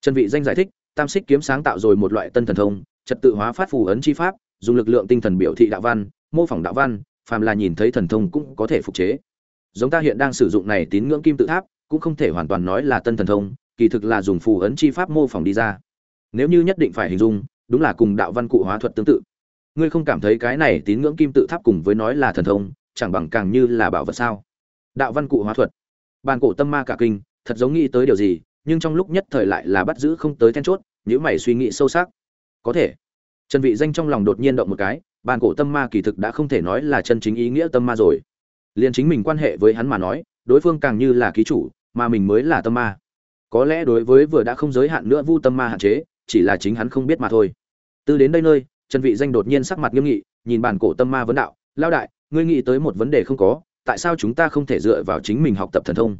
Trần vị danh giải thích, tam xích kiếm sáng tạo rồi một loại tân thần thông, trật tự hóa phát phù ấn chi pháp dùng lực lượng tinh thần biểu thị đạo văn, mô phỏng đạo văn, phàm là nhìn thấy thần thông cũng có thể phục chế. Giống ta hiện đang sử dụng này tín ngưỡng kim tự tháp, cũng không thể hoàn toàn nói là tân thần thông, kỳ thực là dùng phù ấn chi pháp mô phỏng đi ra. Nếu như nhất định phải hình dung, đúng là cùng đạo văn cụ hóa thuật tương tự. Ngươi không cảm thấy cái này tín ngưỡng kim tự tháp cùng với nói là thần thông, chẳng bằng càng như là bảo vật sao? Đạo văn cụ hóa thuật. Bàn cổ tâm ma cả kinh, thật giống nghĩ tới điều gì, nhưng trong lúc nhất thời lại là bắt giữ không tới then chốt nếu mày suy nghĩ sâu sắc. Có thể trần vị danh trong lòng đột nhiên động một cái bàn cổ tâm ma kỳ thực đã không thể nói là chân chính ý nghĩa tâm ma rồi. Liền chính mình quan hệ với hắn mà nói, đối phương càng như là ký chủ, mà mình mới là tâm ma. Có lẽ đối với vừa đã không giới hạn nữa vu tâm ma hạn chế, chỉ là chính hắn không biết mà thôi. Từ đến đây nơi, trần vị danh đột nhiên sắc mặt nghiêm nghị, nhìn bản cổ tâm ma vấn đạo lao đại, ngươi nghĩ tới một vấn đề không có, tại sao chúng ta không thể dựa vào chính mình học tập thần thông?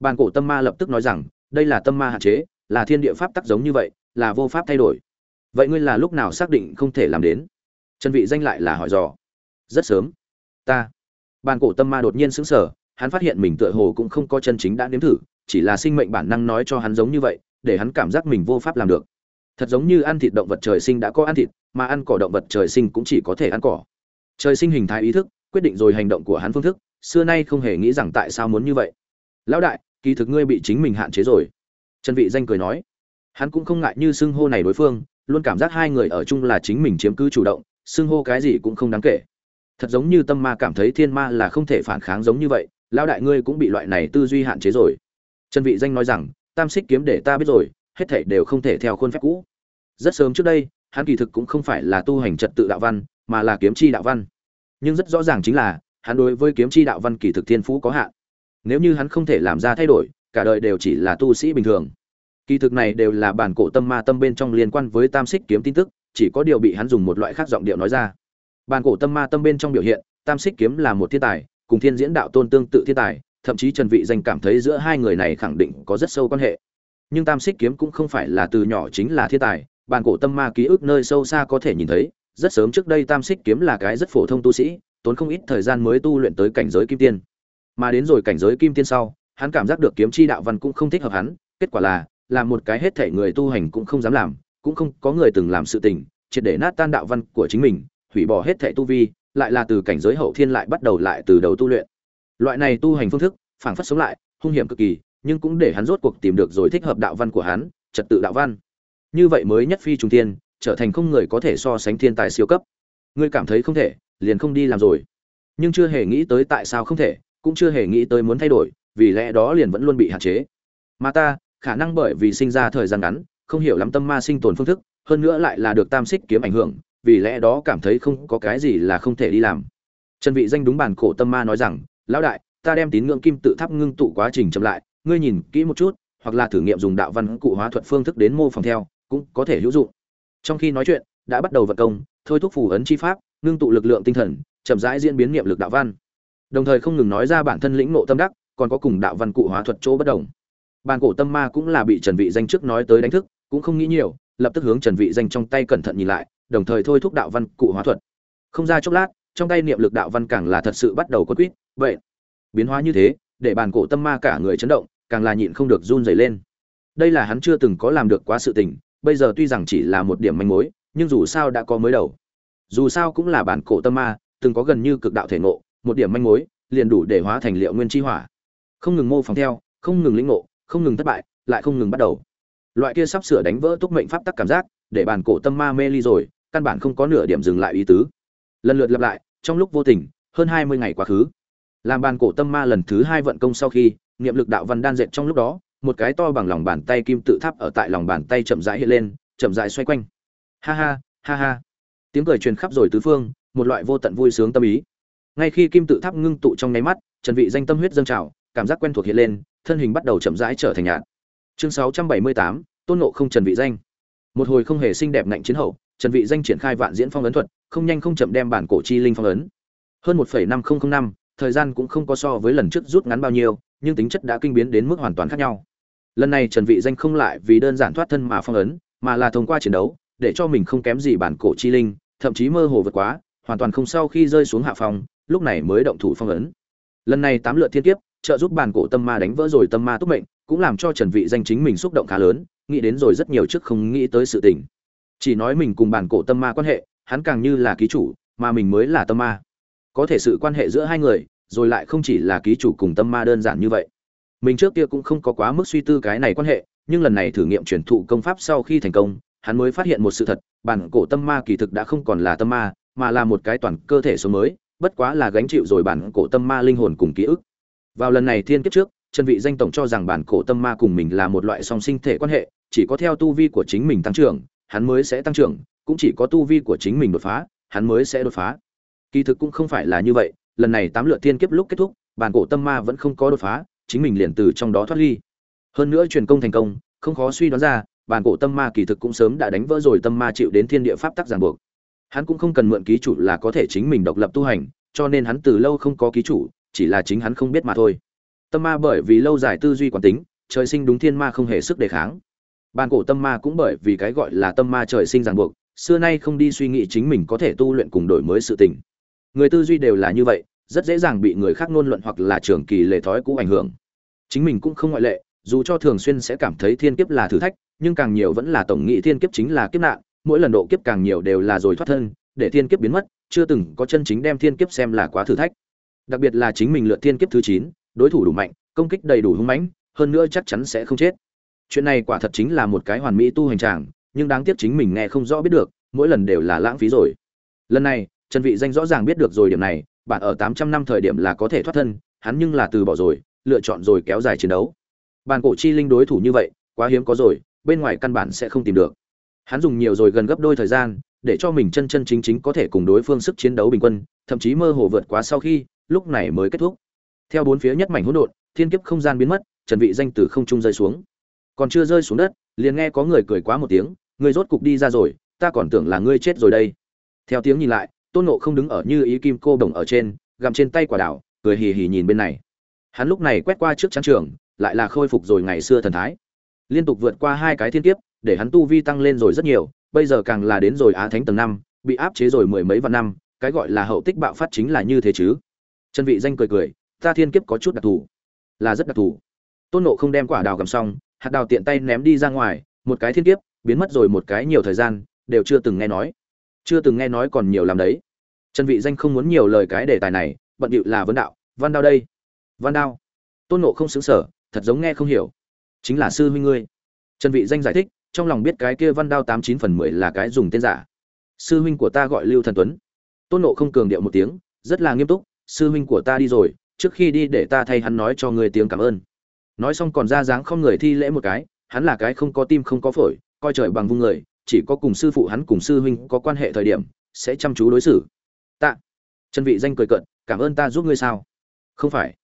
Bản cổ tâm ma lập tức nói rằng, đây là tâm ma hạn chế, là thiên địa pháp tắc giống như vậy, là vô pháp thay đổi vậy ngươi là lúc nào xác định không thể làm đến? Trần vị danh lại là hỏi dò. Rất sớm. Ta. Bàn cổ tâm ma đột nhiên sững sờ, hắn phát hiện mình tựa hồ cũng không có chân chính đã nếm thử, chỉ là sinh mệnh bản năng nói cho hắn giống như vậy, để hắn cảm giác mình vô pháp làm được. Thật giống như ăn thịt động vật trời sinh đã có ăn thịt, mà ăn cỏ động vật trời sinh cũng chỉ có thể ăn cỏ. Trời sinh hình thái ý thức, quyết định rồi hành động của hắn phương thức, xưa nay không hề nghĩ rằng tại sao muốn như vậy. Lão đại, kỳ thực ngươi bị chính mình hạn chế rồi. Trần vị danh cười nói. Hắn cũng không ngại như xưng hô này đối phương luôn cảm giác hai người ở chung là chính mình chiếm cứ chủ động, xưng hô cái gì cũng không đáng kể. Thật giống như tâm ma cảm thấy thiên ma là không thể phản kháng giống như vậy, lão đại ngươi cũng bị loại này tư duy hạn chế rồi. Trần vị danh nói rằng, tam xích kiếm để ta biết rồi, hết thảy đều không thể theo khuôn phép cũ. Rất sớm trước đây, hắn kỳ thực cũng không phải là tu hành trật tự đạo văn, mà là kiếm chi đạo văn. Nhưng rất rõ ràng chính là, hắn đối với kiếm chi đạo văn kỳ thực thiên phú có hạn. Nếu như hắn không thể làm ra thay đổi, cả đời đều chỉ là tu sĩ bình thường kỳ thực này đều là bản cổ tâm ma tâm bên trong liên quan với tam xích kiếm tin tức, chỉ có điều bị hắn dùng một loại khác giọng điệu nói ra. Bản cổ tâm ma tâm bên trong biểu hiện, tam xích kiếm là một thiên tài, cùng thiên diễn đạo tôn tương tự thiên tài, thậm chí trần vị danh cảm thấy giữa hai người này khẳng định có rất sâu quan hệ. Nhưng tam xích kiếm cũng không phải là từ nhỏ chính là thiên tài, bản cổ tâm ma ký ức nơi sâu xa có thể nhìn thấy, rất sớm trước đây tam xích kiếm là cái rất phổ thông tu sĩ, tốn không ít thời gian mới tu luyện tới cảnh giới kim tiên. Mà đến rồi cảnh giới kim tiên sau, hắn cảm giác được kiếm chi đạo văn cũng không thích hợp hắn, kết quả là làm một cái hết thể người tu hành cũng không dám làm, cũng không có người từng làm sự tình, triệt để nát tan đạo văn của chính mình, hủy bỏ hết thể tu vi, lại là từ cảnh giới hậu thiên lại bắt đầu lại từ đầu tu luyện. Loại này tu hành phương thức, phảng phất sống lại, hung hiểm cực kỳ, nhưng cũng để hắn rốt cuộc tìm được rồi thích hợp đạo văn của hắn, trật tự đạo văn. Như vậy mới nhất phi trùng thiên, trở thành không người có thể so sánh thiên tài siêu cấp. Ngươi cảm thấy không thể, liền không đi làm rồi. Nhưng chưa hề nghĩ tới tại sao không thể, cũng chưa hề nghĩ tới muốn thay đổi, vì lẽ đó liền vẫn luôn bị hạn chế. Mà ta khả năng bởi vì sinh ra thời gian ngắn, không hiểu lắm tâm ma sinh tồn phương thức, hơn nữa lại là được tam xích kiếm ảnh hưởng, vì lẽ đó cảm thấy không có cái gì là không thể đi làm. Trần vị danh đúng bản cổ tâm ma nói rằng, lão đại, ta đem tín ngưỡng kim tự tháp ngưng tụ quá trình chậm lại, ngươi nhìn kỹ một chút, hoặc là thử nghiệm dùng đạo văn cụ hóa thuật phương thức đến mô phỏng theo, cũng có thể hữu dụng. Trong khi nói chuyện, đã bắt đầu vận công, thôi thúc phù ấn chi pháp, ngưng tụ lực lượng tinh thần, chậm rãi diễn biến niệm lực đạo văn. Đồng thời không ngừng nói ra bản thân lĩnh ngộ tâm đắc, còn có cùng đạo văn cụ hóa thuật chỗ bất đồng bàn cổ tâm ma cũng là bị trần vị danh trước nói tới đánh thức, cũng không nghĩ nhiều, lập tức hướng trần vị danh trong tay cẩn thận nhìn lại, đồng thời thôi thúc đạo văn cụ hóa thuật. Không ra chốc lát, trong tay niệm lực đạo văn càng là thật sự bắt đầu quất quýt, vậy biến hóa như thế, để bàn cổ tâm ma cả người chấn động, càng là nhịn không được run rẩy lên. Đây là hắn chưa từng có làm được quá sự tình, bây giờ tuy rằng chỉ là một điểm manh mối, nhưng dù sao đã có mới đầu. Dù sao cũng là bản cổ tâm ma, từng có gần như cực đạo thể ngộ, một điểm manh mối, liền đủ để hóa thành liệu nguyên chi hỏa. Không ngừng mô phỏng theo, không ngừng lĩnh ngộ không ngừng thất bại, lại không ngừng bắt đầu. Loại kia sắp sửa đánh vỡ túc mệnh pháp tắc cảm giác, để bản cổ tâm ma mê ly rồi, căn bản không có nửa điểm dừng lại ý tứ. Lần lượt lặp lại, trong lúc vô tình, hơn hai mươi ngày quá khứ. Làm bàn cổ tâm ma lần thứ hai vận công sau khi, niệm lực đạo văn đan dệt trong lúc đó, một cái to bằng lòng bàn tay kim tự tháp ở tại lòng bàn tay chậm rãi hiện lên, chậm rãi xoay quanh. Ha ha ha ha. Tiếng cười truyền khắp rồi tứ phương, một loại vô tận vui sướng tâm ý. Ngay khi kim tự tháp ngưng tụ trong nháy mắt, trần vị danh tâm huyết dâng trào, cảm giác quen thuộc hiện lên thân hình bắt đầu chậm rãi trở thành nhạt. Chương 678, tôn nộ không trần vị danh. Một hồi không hề xinh đẹp ngạnh chiến hậu trần vị danh triển khai vạn diễn phong ấn thuật không nhanh không chậm đem bản cổ chi linh phong ấn. Hơn 1.5005 thời gian cũng không có so với lần trước rút ngắn bao nhiêu nhưng tính chất đã kinh biến đến mức hoàn toàn khác nhau. Lần này trần vị danh không lại vì đơn giản thoát thân mà phong ấn mà là thông qua chiến đấu để cho mình không kém gì bản cổ chi linh thậm chí mơ hồ vượt quá hoàn toàn không sau khi rơi xuống hạ phòng lúc này mới động thủ phong ấn. Lần này tám lượt thiên kiếp trợ giúp bản cổ tâm ma đánh vỡ rồi tâm ma túc mệnh, cũng làm cho trần vị danh chính mình xúc động khá lớn, nghĩ đến rồi rất nhiều trước không nghĩ tới sự tình. Chỉ nói mình cùng bản cổ tâm ma quan hệ, hắn càng như là ký chủ, mà mình mới là tâm ma. Có thể sự quan hệ giữa hai người, rồi lại không chỉ là ký chủ cùng tâm ma đơn giản như vậy. Mình trước kia cũng không có quá mức suy tư cái này quan hệ, nhưng lần này thử nghiệm truyền thụ công pháp sau khi thành công, hắn mới phát hiện một sự thật, bản cổ tâm ma kỳ thực đã không còn là tâm ma, mà là một cái toàn cơ thể số mới, bất quá là gánh chịu rồi bản cổ tâm ma linh hồn cùng ký ức vào lần này thiên kiếp trước chân vị danh tổng cho rằng bản cổ tâm ma cùng mình là một loại song sinh thể quan hệ, chỉ có theo tu vi của chính mình tăng trưởng, hắn mới sẽ tăng trưởng, cũng chỉ có tu vi của chính mình đột phá, hắn mới sẽ đột phá. Kỳ thực cũng không phải là như vậy, lần này tám lượt thiên kiếp lúc kết thúc, bản cổ tâm ma vẫn không có đột phá, chính mình liền từ trong đó thoát ly. Hơn nữa truyền công thành công, không khó suy đoán ra, bản cổ tâm ma kỳ thực cũng sớm đã đánh vỡ rồi tâm ma chịu đến thiên địa pháp tắc ràng buộc. Hắn cũng không cần mượn ký chủ là có thể chính mình độc lập tu hành, cho nên hắn từ lâu không có ký chủ chỉ là chính hắn không biết mà thôi. Tâm ma bởi vì lâu dài tư duy quán tính, trời sinh đúng thiên ma không hề sức đề kháng. Bản cổ tâm ma cũng bởi vì cái gọi là tâm ma trời sinh ràng buộc, xưa nay không đi suy nghĩ chính mình có thể tu luyện cùng đổi mới sự tình. Người tư duy đều là như vậy, rất dễ dàng bị người khác ngôn luận hoặc là trường kỳ lệ thói cũ ảnh hưởng. Chính mình cũng không ngoại lệ, dù cho thường xuyên sẽ cảm thấy thiên kiếp là thử thách, nhưng càng nhiều vẫn là tổng nghị thiên kiếp chính là kiếp nạn, mỗi lần độ kiếp càng nhiều đều là rồi thoát thân, để thiên kiếp biến mất, chưa từng có chân chính đem thiên kiếp xem là quá thử thách đặc biệt là chính mình lượt thiên kiếp thứ chín, đối thủ đủ mạnh, công kích đầy đủ hung mãnh, hơn nữa chắc chắn sẽ không chết. Chuyện này quả thật chính là một cái hoàn mỹ tu hành tràng, nhưng đáng tiếc chính mình nghe không rõ biết được, mỗi lần đều là lãng phí rồi. Lần này, trần vị danh rõ ràng biết được rồi điểm này, bạn ở 800 năm thời điểm là có thể thoát thân, hắn nhưng là từ bỏ rồi, lựa chọn rồi kéo dài chiến đấu. Bàn cổ chi linh đối thủ như vậy, quá hiếm có rồi, bên ngoài căn bản sẽ không tìm được. Hắn dùng nhiều rồi gần gấp đôi thời gian, để cho mình chân chân chính chính có thể cùng đối phương sức chiến đấu bình quân, thậm chí mơ hồ vượt quá sau khi lúc này mới kết thúc. Theo bốn phía nhất mảnh hỗn độn, thiên kiếp không gian biến mất, trần vị danh từ không trung rơi xuống. Còn chưa rơi xuống đất, liền nghe có người cười quá một tiếng người rốt cục đi ra rồi, ta còn tưởng là ngươi chết rồi đây. Theo tiếng nhìn lại, tôn ngộ không đứng ở như ý kim cô đồng ở trên, gặm trên tay quả đảo, cười hì hì nhìn bên này. Hắn lúc này quét qua trước trang trường, lại là khôi phục rồi ngày xưa thần thái. Liên tục vượt qua hai cái thiên kiếp, để hắn tu vi tăng lên rồi rất nhiều, bây giờ càng là đến rồi á thánh tầng năm, bị áp chế rồi mười mấy vạn năm, cái gọi là hậu tích bạo phát chính là như thế chứ. Trần vị danh cười cười, ta thiên kiếp có chút đặc thù. Là rất đặc thù. Tôn nộ không đem quả đào cầm xong, hạt đào tiện tay ném đi ra ngoài, một cái thiên kiếp, biến mất rồi một cái nhiều thời gian, đều chưa từng nghe nói. Chưa từng nghe nói còn nhiều làm đấy. Trần vị danh không muốn nhiều lời cái đề tài này, bận điệu là vấn đạo, văn đao đây. Văn đao? Tôn nộ không xứng sở thật giống nghe không hiểu. Chính là sư huynh ngươi. Trần vị danh giải thích, trong lòng biết cái kia văn đao tám chín phần mười là cái dùng tên giả. Sư huynh của ta gọi lưu thần tuấn. Tôn nộ không cường điệu một tiếng, rất là nghiêm túc sư huynh của ta đi rồi, trước khi đi để ta thay hắn nói cho người tiếng cảm ơn. Nói xong còn ra dáng không người thi lễ một cái, hắn là cái không có tim không có phổi, coi trời bằng vung người, chỉ có cùng sư phụ hắn cùng sư huynh có quan hệ thời điểm, sẽ chăm chú đối xử. Tạ. Trần vị danh cười cận cảm ơn ta giúp ngươi sao? Không phải.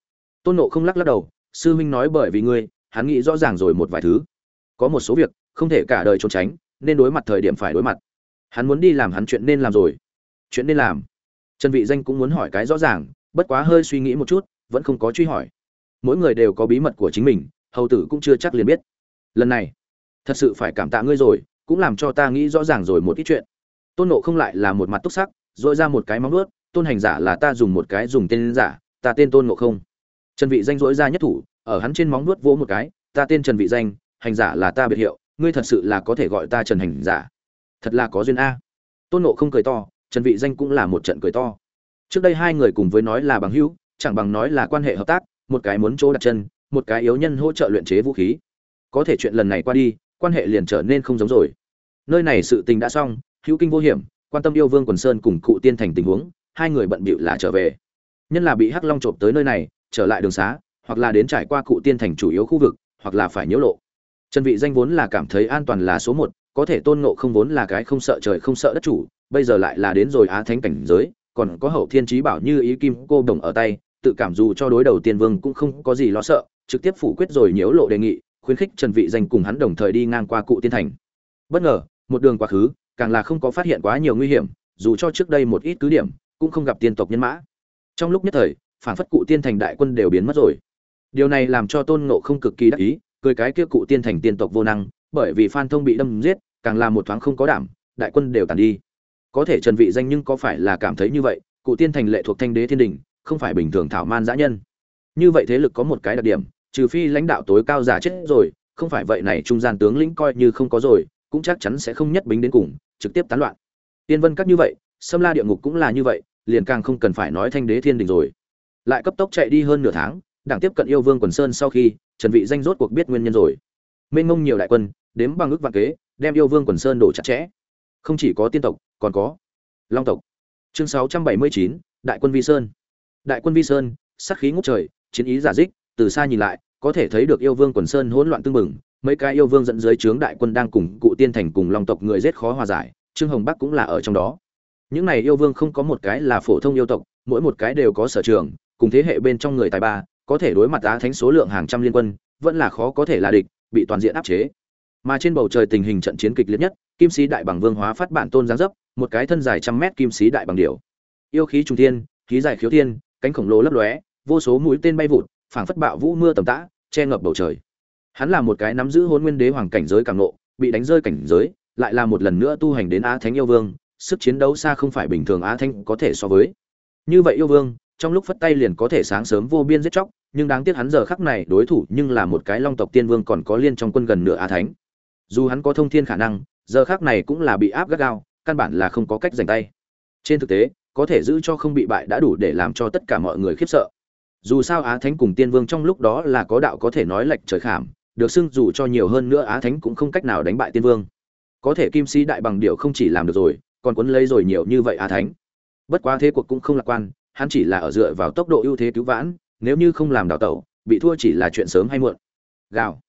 Tôn nộ không lắc lắc đầu, sư huynh nói bởi vì ngươi, hắn nghĩ rõ ràng rồi một vài thứ. Có một số việc, không thể cả đời trốn tránh, nên đối mặt thời điểm phải đối mặt. Hắn muốn đi làm hắn chuyện nên làm rồi. Chuyện nên làm trần vị danh cũng muốn hỏi cái rõ ràng bất quá hơi suy nghĩ một chút vẫn không có truy hỏi. Mỗi người đều có bí mật của chính mình hầu tử cũng chưa chắc liền biết. Lần này thật sự phải cảm tạ ngươi rồi cũng làm cho ta nghĩ rõ ràng rồi một ít chuyện. Tôn nộ không lại là một mặt túc sắc dội ra một cái móng vuốt, tôn hành giả là ta dùng một cái dùng tên giả ta tên tôn nộ không. Trần vị danh dỗi ra nhất thủ ở hắn trên móng nuốt vỗ một cái ta tên trần vị danh hành giả là ta biệt hiệu ngươi thật sự là có thể gọi ta trần hành giả. Thật là có duyên a. Tôn nộ không cười to trần vị danh cũng là một trận cười to. Trước đây hai người cùng với nói là bằng hữu, chẳng bằng nói là quan hệ hợp tác, một cái muốn chỗ đặt chân, một cái yếu nhân hỗ trợ luyện chế vũ khí. Có thể chuyện lần này qua đi, quan hệ liền trở nên không giống rồi. Nơi này sự tình đã xong, hữu kinh vô hiểm, quan tâm yêu vương quần sơn cùng cụ tiên thành tình huống, hai người bận bịu là trở về. Nhân là bị hắc long trộm tới nơi này, trở lại đường xá, hoặc là đến trải qua cụ tiên thành chủ yếu khu vực, hoặc là phải nhiễu lộ. Trần vị danh vốn là cảm thấy an toàn là số một có thể tôn ngộ không vốn là cái không sợ trời không sợ đất chủ, bây giờ lại là đến rồi á thánh cảnh giới, còn có hậu thiên trí bảo như ý kim cô đồng ở tay, tự cảm dù cho đối đầu tiên vương cũng không có gì lo sợ, trực tiếp phủ quyết rồi nhiễu lộ đề nghị, khuyến khích trần vị danh cùng hắn đồng thời đi ngang qua cụ tiên thành. Bất ngờ, một đường quá khứ, càng là không có phát hiện quá nhiều nguy hiểm, dù cho trước đây một ít cứ điểm, cũng không gặp tiên tộc nhân mã. Trong lúc nhất thời, phản phất cụ tiên thành đại quân đều biến mất rồi. Điều này làm cho tôn ngộ không cực kỳ đắc ý, cười cái kia cụ tiên thành tiên tộc vô năng bởi vì phan thông bị đâm giết, càng là một thoáng không có đảm, đại quân đều tàn đi. Có thể trần vị danh nhưng có phải là cảm thấy như vậy, cụ tiên thành lệ thuộc thanh đế thiên đình, không phải bình thường thảo man dã nhân. Như vậy thế lực có một cái đặc điểm, trừ phi lãnh đạo tối cao giả chết rồi, không phải vậy này trung gian tướng lĩnh coi như không có rồi, cũng chắc chắn sẽ không nhất bính đến cùng, trực tiếp tán loạn. Tiên vân các như vậy, sâm la địa ngục cũng là như vậy, liền càng không cần phải nói thanh đế thiên đình rồi. Lại cấp tốc chạy đi hơn nửa tháng, đảng tiếp cận yêu vương quần sơn sau khi, trần vị danh rốt cuộc biết nguyên nhân rồi. Mên ngông nhiều đại quân đếm bằng ước vạn kế đem yêu vương quần sơn đổ chặt chẽ. Không chỉ có tiên tộc còn có long tộc. Chương 679, đại quân vi sơn. Đại quân vi sơn sát khí ngút trời chiến ý giả dích từ xa nhìn lại có thể thấy được yêu vương quần sơn hỗn loạn tương mừng mấy cái yêu vương dẫn dưới trướng đại quân đang cùng cụ tiên thành cùng long tộc người giết khó hòa giải trương hồng bắc cũng là ở trong đó. Những này yêu vương không có một cái là phổ thông yêu tộc mỗi một cái đều có sở trường cùng thế hệ bên trong người tài ba có thể đối mặt á thánh số lượng hàng trăm liên quân vẫn là khó có thể là địch bị toàn diện áp chế mà trên bầu trời tình hình trận chiến kịch liệt nhất, kim sĩ đại bằng vương hóa phát bản tôn giáng dấp, một cái thân dài trăm mét kim sĩ đại bằng điểu. Yêu khí trung thiên, khí dài khiếu thiên, cánh khổng lồ lấp lóe, vô số mũi tên bay vụt, phảng phất bạo vũ mưa tầm tã, che ngập bầu trời. Hắn là một cái nắm giữ hôn nguyên đế hoàng cảnh giới càng nộ bị đánh rơi cảnh giới, lại là một lần nữa tu hành đến á thánh yêu vương, sức chiến đấu xa không phải bình thường á thánh có thể so với. Như vậy yêu vương, trong lúc phất tay liền có thể sáng sớm vô biên giết chóc, nhưng đáng tiếc hắn giờ khắc này đối thủ nhưng là một cái long tộc tiên vương còn có liên trong quân gần nửa á thánh dù hắn có thông thiên khả năng, giờ khắc này cũng là bị áp gắt gao, căn bản là không có cách giành tay. Trên thực tế, có thể giữ cho không bị bại đã đủ để làm cho tất cả mọi người khiếp sợ. Dù sao á thánh cùng tiên vương trong lúc đó là có đạo có thể nói lệch trời khảm, được xưng dù cho nhiều hơn nữa á thánh cũng không cách nào đánh bại tiên vương. Có thể kim sĩ đại bằng điệu không chỉ làm được rồi, còn quấn lấy rồi nhiều như vậy á thánh. Bất quá thế cuộc cũng không lạc quan, hắn chỉ là ở dựa vào tốc độ ưu thế cứu vãn, nếu như không làm đào tẩu, bị thua chỉ là chuyện sớm hay muộn. Gào.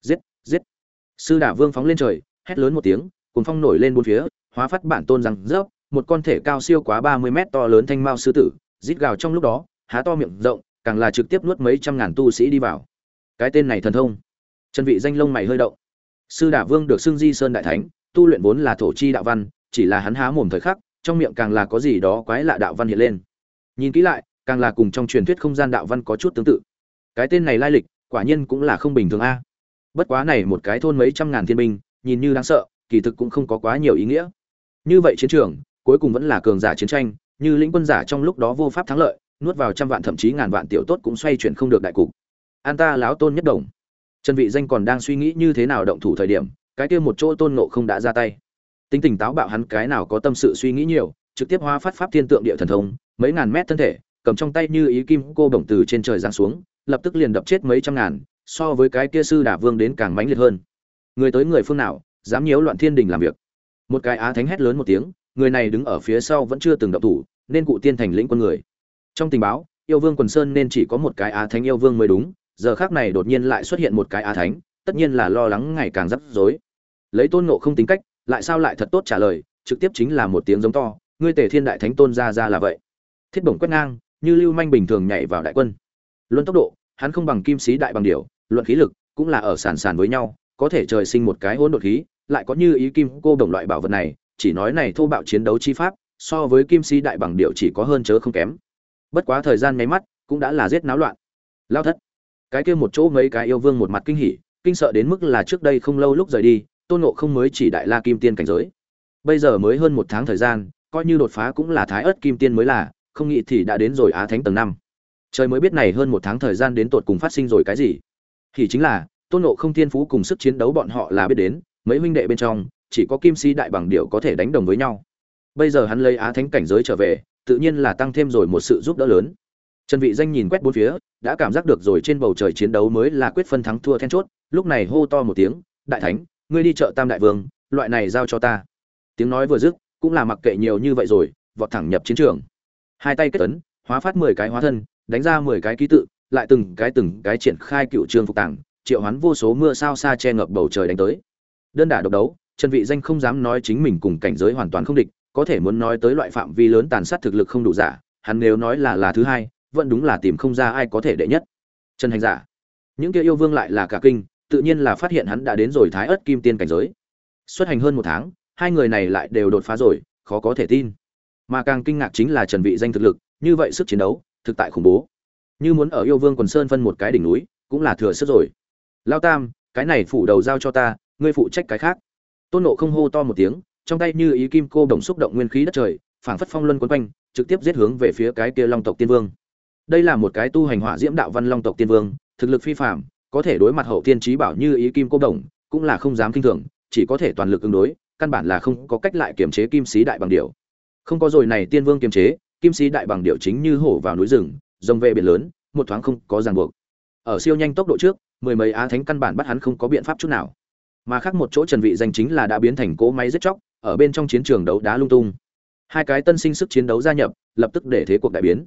Giết giết sư đả vương phóng lên trời, hét lớn một tiếng cùng phong nổi lên bốn phía, hóa phát bản tôn rằng, rớp, một con thể cao siêu quá ba mươi mét to lớn thanh mao sư tử, rít gào trong lúc đó, há to miệng rộng, càng là trực tiếp nuốt mấy trăm ngàn tu sĩ đi vào. Cái tên này thần thông. Chân vị danh lông mày hơi động. Sư đả vương được xưng di sơn đại thánh, tu luyện vốn là thổ chi đạo văn, chỉ là hắn há mồm thời khắc, trong miệng càng là có gì đó quái lạ đạo văn hiện lên. Nhìn kỹ lại, càng là cùng trong truyền thuyết không gian đạo văn có chút tương tự. Cái tên này lai lịch, quả nhiên cũng là không bình thường a bất quá này một cái thôn mấy trăm ngàn thiên binh, nhìn như đáng sợ, kỳ thực cũng không có quá nhiều ý nghĩa. Như vậy chiến trường, cuối cùng vẫn là cường giả chiến tranh, như lĩnh quân giả trong lúc đó vô pháp thắng lợi, nuốt vào trăm vạn thậm chí ngàn vạn tiểu tốt cũng xoay chuyển không được đại cục. An ta láo tôn nhất đồng. Trần vị danh còn đang suy nghĩ như thế nào động thủ thời điểm, cái kia một chỗ tôn nộ không đã ra tay. Tính tình táo bạo hắn cái nào có tâm sự suy nghĩ nhiều, trực tiếp hóa phát pháp thiên tượng địa thần thông, mấy ngàn mét thân thể, cầm trong tay như ý kim cô bổng từ trên trời giáng xuống, lập tức liền đập chết mấy trăm ngàn so với cái kia sư đả vương đến càng mãnh liệt hơn. Người tới người phương nào, dám nhiễu loạn thiên đình làm việc. Một cái á thánh hét lớn một tiếng, người này đứng ở phía sau vẫn chưa từng động thủ, nên cụ tiên thành lĩnh quân người. Trong tình báo, yêu vương quần sơn nên chỉ có một cái á thánh yêu vương mới đúng, giờ khác này đột nhiên lại xuất hiện một cái á thánh, tất nhiên là lo lắng ngày càng rắc rối. Lấy tôn nộ không tính cách, lại sao lại thật tốt trả lời, trực tiếp chính là một tiếng giống to, ngươi tề thiên đại thánh tôn ra ra là vậy. Thiết bổng quét ngang, như lưu manh bình thường nhảy vào đại quân. Luân tốc độ, hắn không bằng kim sĩ đại bằng điểu luận khí lực, cũng là ở sàn sàn với nhau, có thể trời sinh một cái hỗn độn khí, lại có như ý kim cô đồng loại bảo vật này, chỉ nói này thô bạo chiến đấu chi pháp, so với kim si đại bằng điệu chỉ có hơn chớ không kém. Bất quá thời gian nháy mắt, cũng đã là giết náo loạn. Lao thất. Cái kia một chỗ mấy cái yêu vương một mặt kinh hỉ, kinh sợ đến mức là trước đây không lâu lúc rời đi, tôn nộ không mới chỉ đại la kim tiên cảnh giới. Bây giờ mới hơn một tháng thời gian, coi như đột phá cũng là thái ớt kim tiên mới là, không nghĩ thì đã đến rồi á thánh tầng năm. Trời mới biết này hơn một tháng thời gian đến tột cùng phát sinh rồi cái gì thì chính là, tôn nộ không thiên phú cùng sức chiến đấu bọn họ là biết đến, mấy huynh đệ bên trong, chỉ có kim si đại bằng điệu có thể đánh đồng với nhau. Bây giờ hắn lấy á thánh cảnh giới trở về, tự nhiên là tăng thêm rồi một sự giúp đỡ lớn. Trần vị danh nhìn quét bốn phía, đã cảm giác được rồi trên bầu trời chiến đấu mới là quyết phân thắng thua then chốt, lúc này hô to một tiếng, đại thánh, ngươi đi chợ tam đại vương, loại này giao cho ta. Tiếng nói vừa dứt, cũng là mặc kệ nhiều như vậy rồi, vọt thẳng nhập chiến trường. Hai tay kết tấn hóa phát mười cái hóa thân, đánh ra mười cái ký tự lại từng cái từng cái triển khai cựu trường phục tàng, triệu hoán vô số mưa sao xa che ngập bầu trời đánh tới. Đơn đả độc đấu, trần vị danh không dám nói chính mình cùng cảnh giới hoàn toàn không địch, có thể muốn nói tới loại phạm vi lớn tàn sát thực lực không đủ giả, hắn nếu nói là là thứ hai, vẫn đúng là tìm không ra ai có thể đệ nhất. Trần hành giả. Những kia yêu vương lại là cả kinh, tự nhiên là phát hiện hắn đã đến rồi thái ớt kim tiên cảnh giới. Xuất hành hơn một tháng, hai người này lại đều đột phá rồi, khó có thể tin. Mà càng kinh ngạc chính là trần vị danh thực lực, như vậy sức chiến đấu, thực tại khủng bố như muốn ở yêu vương quần sơn phân một cái đỉnh núi, cũng là thừa sức rồi. Lao tam, cái này phủ đầu giao cho ta, ngươi phụ trách cái khác. Tôn nộ không hô to một tiếng, trong tay như ý kim cô đồng xúc động nguyên khí đất trời, phảng phất phong luân quấn quanh, trực tiếp giết hướng về phía cái kia long tộc tiên vương. Đây là một cái tu hành hỏa diễm đạo văn long tộc tiên vương, thực lực phi phạm có thể đối mặt hậu tiên trí bảo như ý kim cô đồng, cũng là không dám kinh thường, chỉ có thể toàn lực ứng đối, căn bản là không có cách lại kiềm chế kim sĩ đại bằng điệu không có rồi này tiên vương kiềm chế, kim sĩ đại bằng điệu chính như hổ vào núi rừng rồng về biển lớn, một thoáng không có ràng buộc. Ở siêu nhanh tốc độ trước, mười mấy á thánh căn bản bắt hắn không có biện pháp chút nào. Mà khác một chỗ trần vị danh chính là đã biến thành cỗ máy giết chóc, ở bên trong chiến trường đấu đá lung tung. Hai cái tân sinh sức chiến đấu gia nhập, lập tức để thế cuộc đại biến.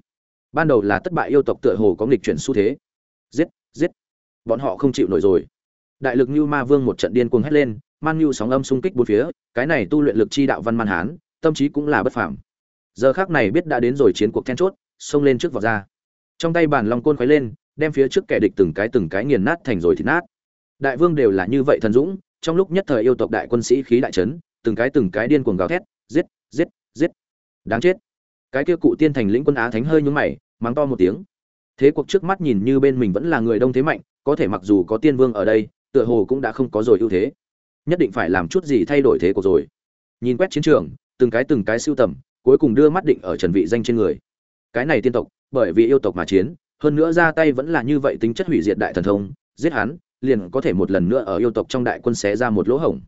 Ban đầu là thất bại yêu tộc tựa hồ có nghịch chuyển xu thế. Giết giết. Bọn họ không chịu nổi rồi. Đại lực như ma vương một trận điên cuồng hét lên man Nhu sóng âm xung kích bốn phía, cái này tu luyện lực chi đạo văn man hán, tâm trí cũng là bất phàm. Giờ khắc này biết đã đến rồi chiến cuộc then chốt, xông lên trước vào ra trong tay bản long côn khuấy lên, đem phía trước kẻ địch từng cái từng cái nghiền nát thành rồi thịt nát. Đại vương đều là như vậy thần dũng, trong lúc nhất thời yêu tộc đại quân sĩ khí đại trấn từng cái từng cái điên cuồng gào thét, giết giết giết. Đáng chết. Cái kia cụ tiên thành lĩnh quân á thánh hơi nhúng mày, mắng to một tiếng. Thế cuộc trước mắt nhìn như bên mình vẫn là người đông thế mạnh, có thể mặc dù có tiên vương ở đây, tựa hồ cũng đã không có rồi ưu thế. Nhất định phải làm chút gì thay đổi thế cuộc rồi. Nhìn quét chiến trường, từng cái từng cái siêu tầm, cuối cùng đưa mắt định ở trần vị danh trên người. Cái này tiên tộc bởi vì yêu tộc mà chiến, hơn nữa ra tay vẫn là như vậy tính chất hủy diệt đại thần thông, giết hắn, liền có thể một lần nữa ở yêu tộc trong đại quân xé ra một lỗ hổng.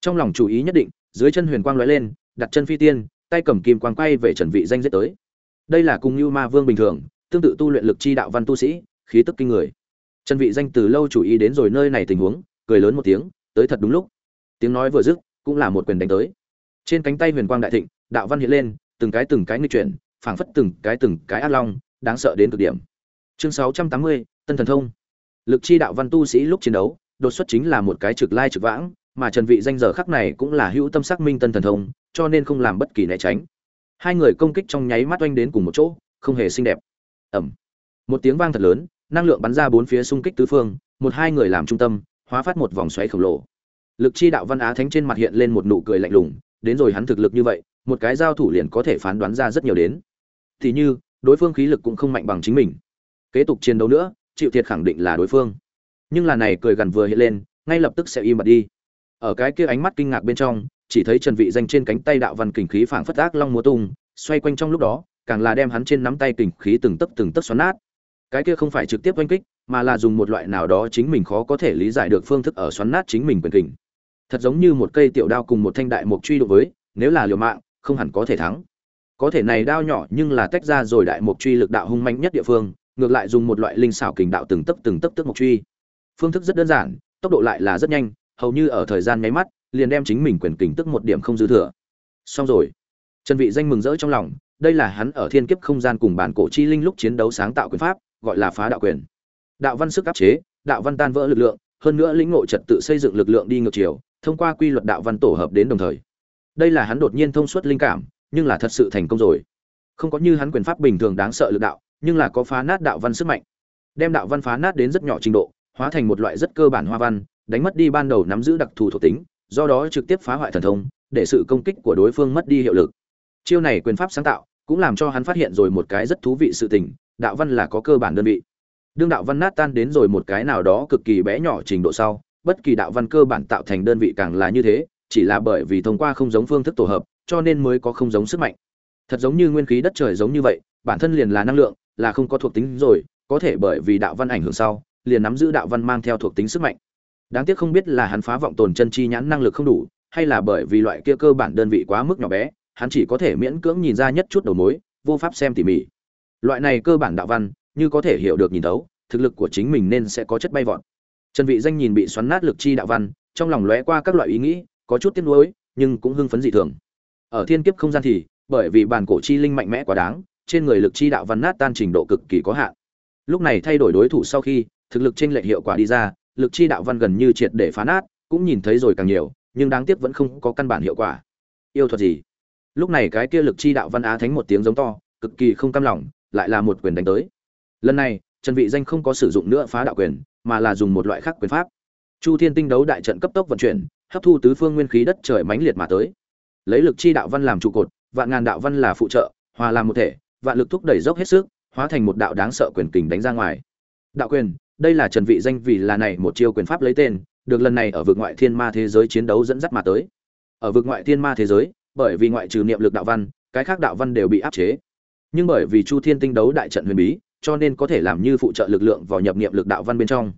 Trong lòng chú ý nhất định, dưới chân huyền quang lóe lên, đặt chân phi tiên, tay cầm kim quang quay về trần vị danh giết tới. Đây là cùng Nưu ma vương bình thường, tương tự tu luyện lực chi đạo văn tu sĩ, khí tức kinh người. Trần vị danh từ lâu chú ý đến rồi nơi này tình huống, cười lớn một tiếng, tới thật đúng lúc. Tiếng nói vừa dứt, cũng là một quyền đánh tới. Trên cánh tay huyền quang đại thịnh, đạo văn hiện lên, từng cái từng cái nguy chuyển, phảng phất từng cái từng cái ác long đáng sợ đến cực điểm. Chương 680, tân thần thông. Lực chi đạo văn tu sĩ lúc chiến đấu đột xuất chính là một cái trực lai trực vãng mà trần vị danh giờ khắc này cũng là hữu tâm sắc minh tân thần thông cho nên không làm bất kỳ né tránh. Hai người công kích trong nháy mắt oanh đến cùng một chỗ không hề xinh đẹp. Ầm, một tiếng vang thật lớn năng lượng bắn ra bốn phía xung kích tứ phương một hai người làm trung tâm hóa phát một vòng xoáy khổng lồ. Lực chi đạo văn á thánh trên mặt hiện lên một nụ cười lạnh lùng đến rồi hắn thực lực như vậy một cái giao thủ liền có thể phán đoán ra rất nhiều đến. Thì như đối phương khí lực cũng không mạnh bằng chính mình. Kế tục chiến đấu nữa chịu thiệt khẳng định là đối phương. Nhưng là này cười gần vừa hiện lên, ngay lập tức sẽ im bặt đi. Ở cái kia ánh mắt kinh ngạc bên trong, chỉ thấy trần vị danh trên cánh tay đạo văn kình khí phảng phất ác long múa tung, xoay quanh trong lúc đó, càng là đem hắn trên nắm tay kình khí từng tấc từng tấc xoắn nát. Cái kia không phải trực tiếp oanh kích, mà là dùng một loại nào đó chính mình khó có thể lý giải được phương thức ở xoắn nát chính mình quyền kình. Thật giống như một cây tiểu đao cùng một thanh đại mục truy đụng với, nếu là liều mạng, không hẳn có thể thắng có thể này đao nhỏ nhưng là tách ra rồi đại mục truy lực đạo hung mạnh nhất địa phương, ngược lại dùng một loại linh xảo kình đạo từng tấc từng tấc tức mục truy. Phương thức rất đơn giản, tốc độ lại là rất nhanh, hầu như ở thời gian nháy mắt, liền đem chính mình quyền kình tức một điểm không dư thừa. Xong rồi. Trần vị danh mừng rỡ trong lòng, đây là hắn ở thiên kiếp không gian cùng bản cổ chi linh lúc chiến đấu sáng tạo quyền pháp, gọi là phá đạo quyền. Đạo văn sức áp chế, đạo văn tan vỡ lực lượng, hơn nữa lĩnh ngộ trật tự xây dựng lực lượng đi ngược chiều, thông qua quy luật đạo văn tổ hợp đến đồng thời. Đây là hắn đột nhiên thông suốt linh cảm nhưng là thật sự thành công rồi. Không có như hắn quyền pháp bình thường đáng sợ lực đạo, nhưng là có phá nát đạo văn sức mạnh. Đem đạo văn phá nát đến rất nhỏ trình độ, hóa thành một loại rất cơ bản hoa văn, đánh mất đi ban đầu nắm giữ đặc thù thuộc tính, do đó trực tiếp phá hoại thần thông, để sự công kích của đối phương mất đi hiệu lực. Chiêu này quyền pháp sáng tạo, cũng làm cho hắn phát hiện rồi một cái rất thú vị sự tình, đạo văn là có cơ bản đơn vị. Đương đạo văn nát tan đến rồi một cái nào đó cực kỳ bé nhỏ trình độ sau, bất kỳ đạo văn cơ bản tạo thành đơn vị càng là như thế, chỉ là bởi vì thông qua không giống phương thức tổ hợp cho nên mới có không giống sức mạnh. Thật giống như nguyên khí đất trời giống như vậy, bản thân liền là năng lượng, là không có thuộc tính rồi, có thể bởi vì đạo văn ảnh hưởng sau, liền nắm giữ đạo văn mang theo thuộc tính sức mạnh. Đáng tiếc không biết là hắn phá vọng tồn chân chi nhãn năng lực không đủ, hay là bởi vì loại kia cơ bản đơn vị quá mức nhỏ bé, hắn chỉ có thể miễn cưỡng nhìn ra nhất chút đầu mối, vô pháp xem tỉ mỉ. Loại này cơ bản đạo văn, như có thể hiểu được nhìn thấu, thực lực của chính mình nên sẽ có chất bay vọt. Trần vị danh nhìn bị xoắn nát lực chi đạo văn, trong lòng lóe qua các loại ý nghĩ, có chút tiếc nuối, nhưng cũng hưng phấn dị thường ở thiên kiếp không gian thì, bởi vì bản cổ chi linh mạnh mẽ quá đáng, trên người lực chi đạo văn nát tan trình độ cực kỳ có hạn. Lúc này thay đổi đối thủ sau khi, thực lực trên lệch hiệu quả đi ra, lực chi đạo văn gần như triệt để phá nát, cũng nhìn thấy rồi càng nhiều, nhưng đáng tiếc vẫn không có căn bản hiệu quả. Yêu thuật gì? Lúc này cái kia lực chi đạo văn á thánh một tiếng giống to, cực kỳ không cam lòng, lại là một quyền đánh tới. Lần này, trần vị danh không có sử dụng nữa phá đạo quyền, mà là dùng một loại khác quyền pháp. Chu thiên tinh đấu đại trận cấp tốc vận chuyển, hấp thu tứ phương nguyên khí đất trời mãnh liệt mà tới lấy lực chi đạo văn làm trụ cột, vạn ngàn đạo văn là phụ trợ, hòa làm một thể, vạn lực thúc đẩy dốc hết sức, hóa thành một đạo đáng sợ quyền kình đánh ra ngoài. Đạo quyền, đây là trần vị danh vì là này một chiêu quyền pháp lấy tên, được lần này ở vực ngoại thiên ma thế giới chiến đấu dẫn dắt mà tới. Ở vực ngoại thiên ma thế giới, bởi vì ngoại trừ niệm lực đạo văn, cái khác đạo văn đều bị áp chế. Nhưng bởi vì chu thiên tinh đấu đại trận huyền bí, cho nên có thể làm như phụ trợ lực lượng vào nhập niệm lực đạo văn bên trong.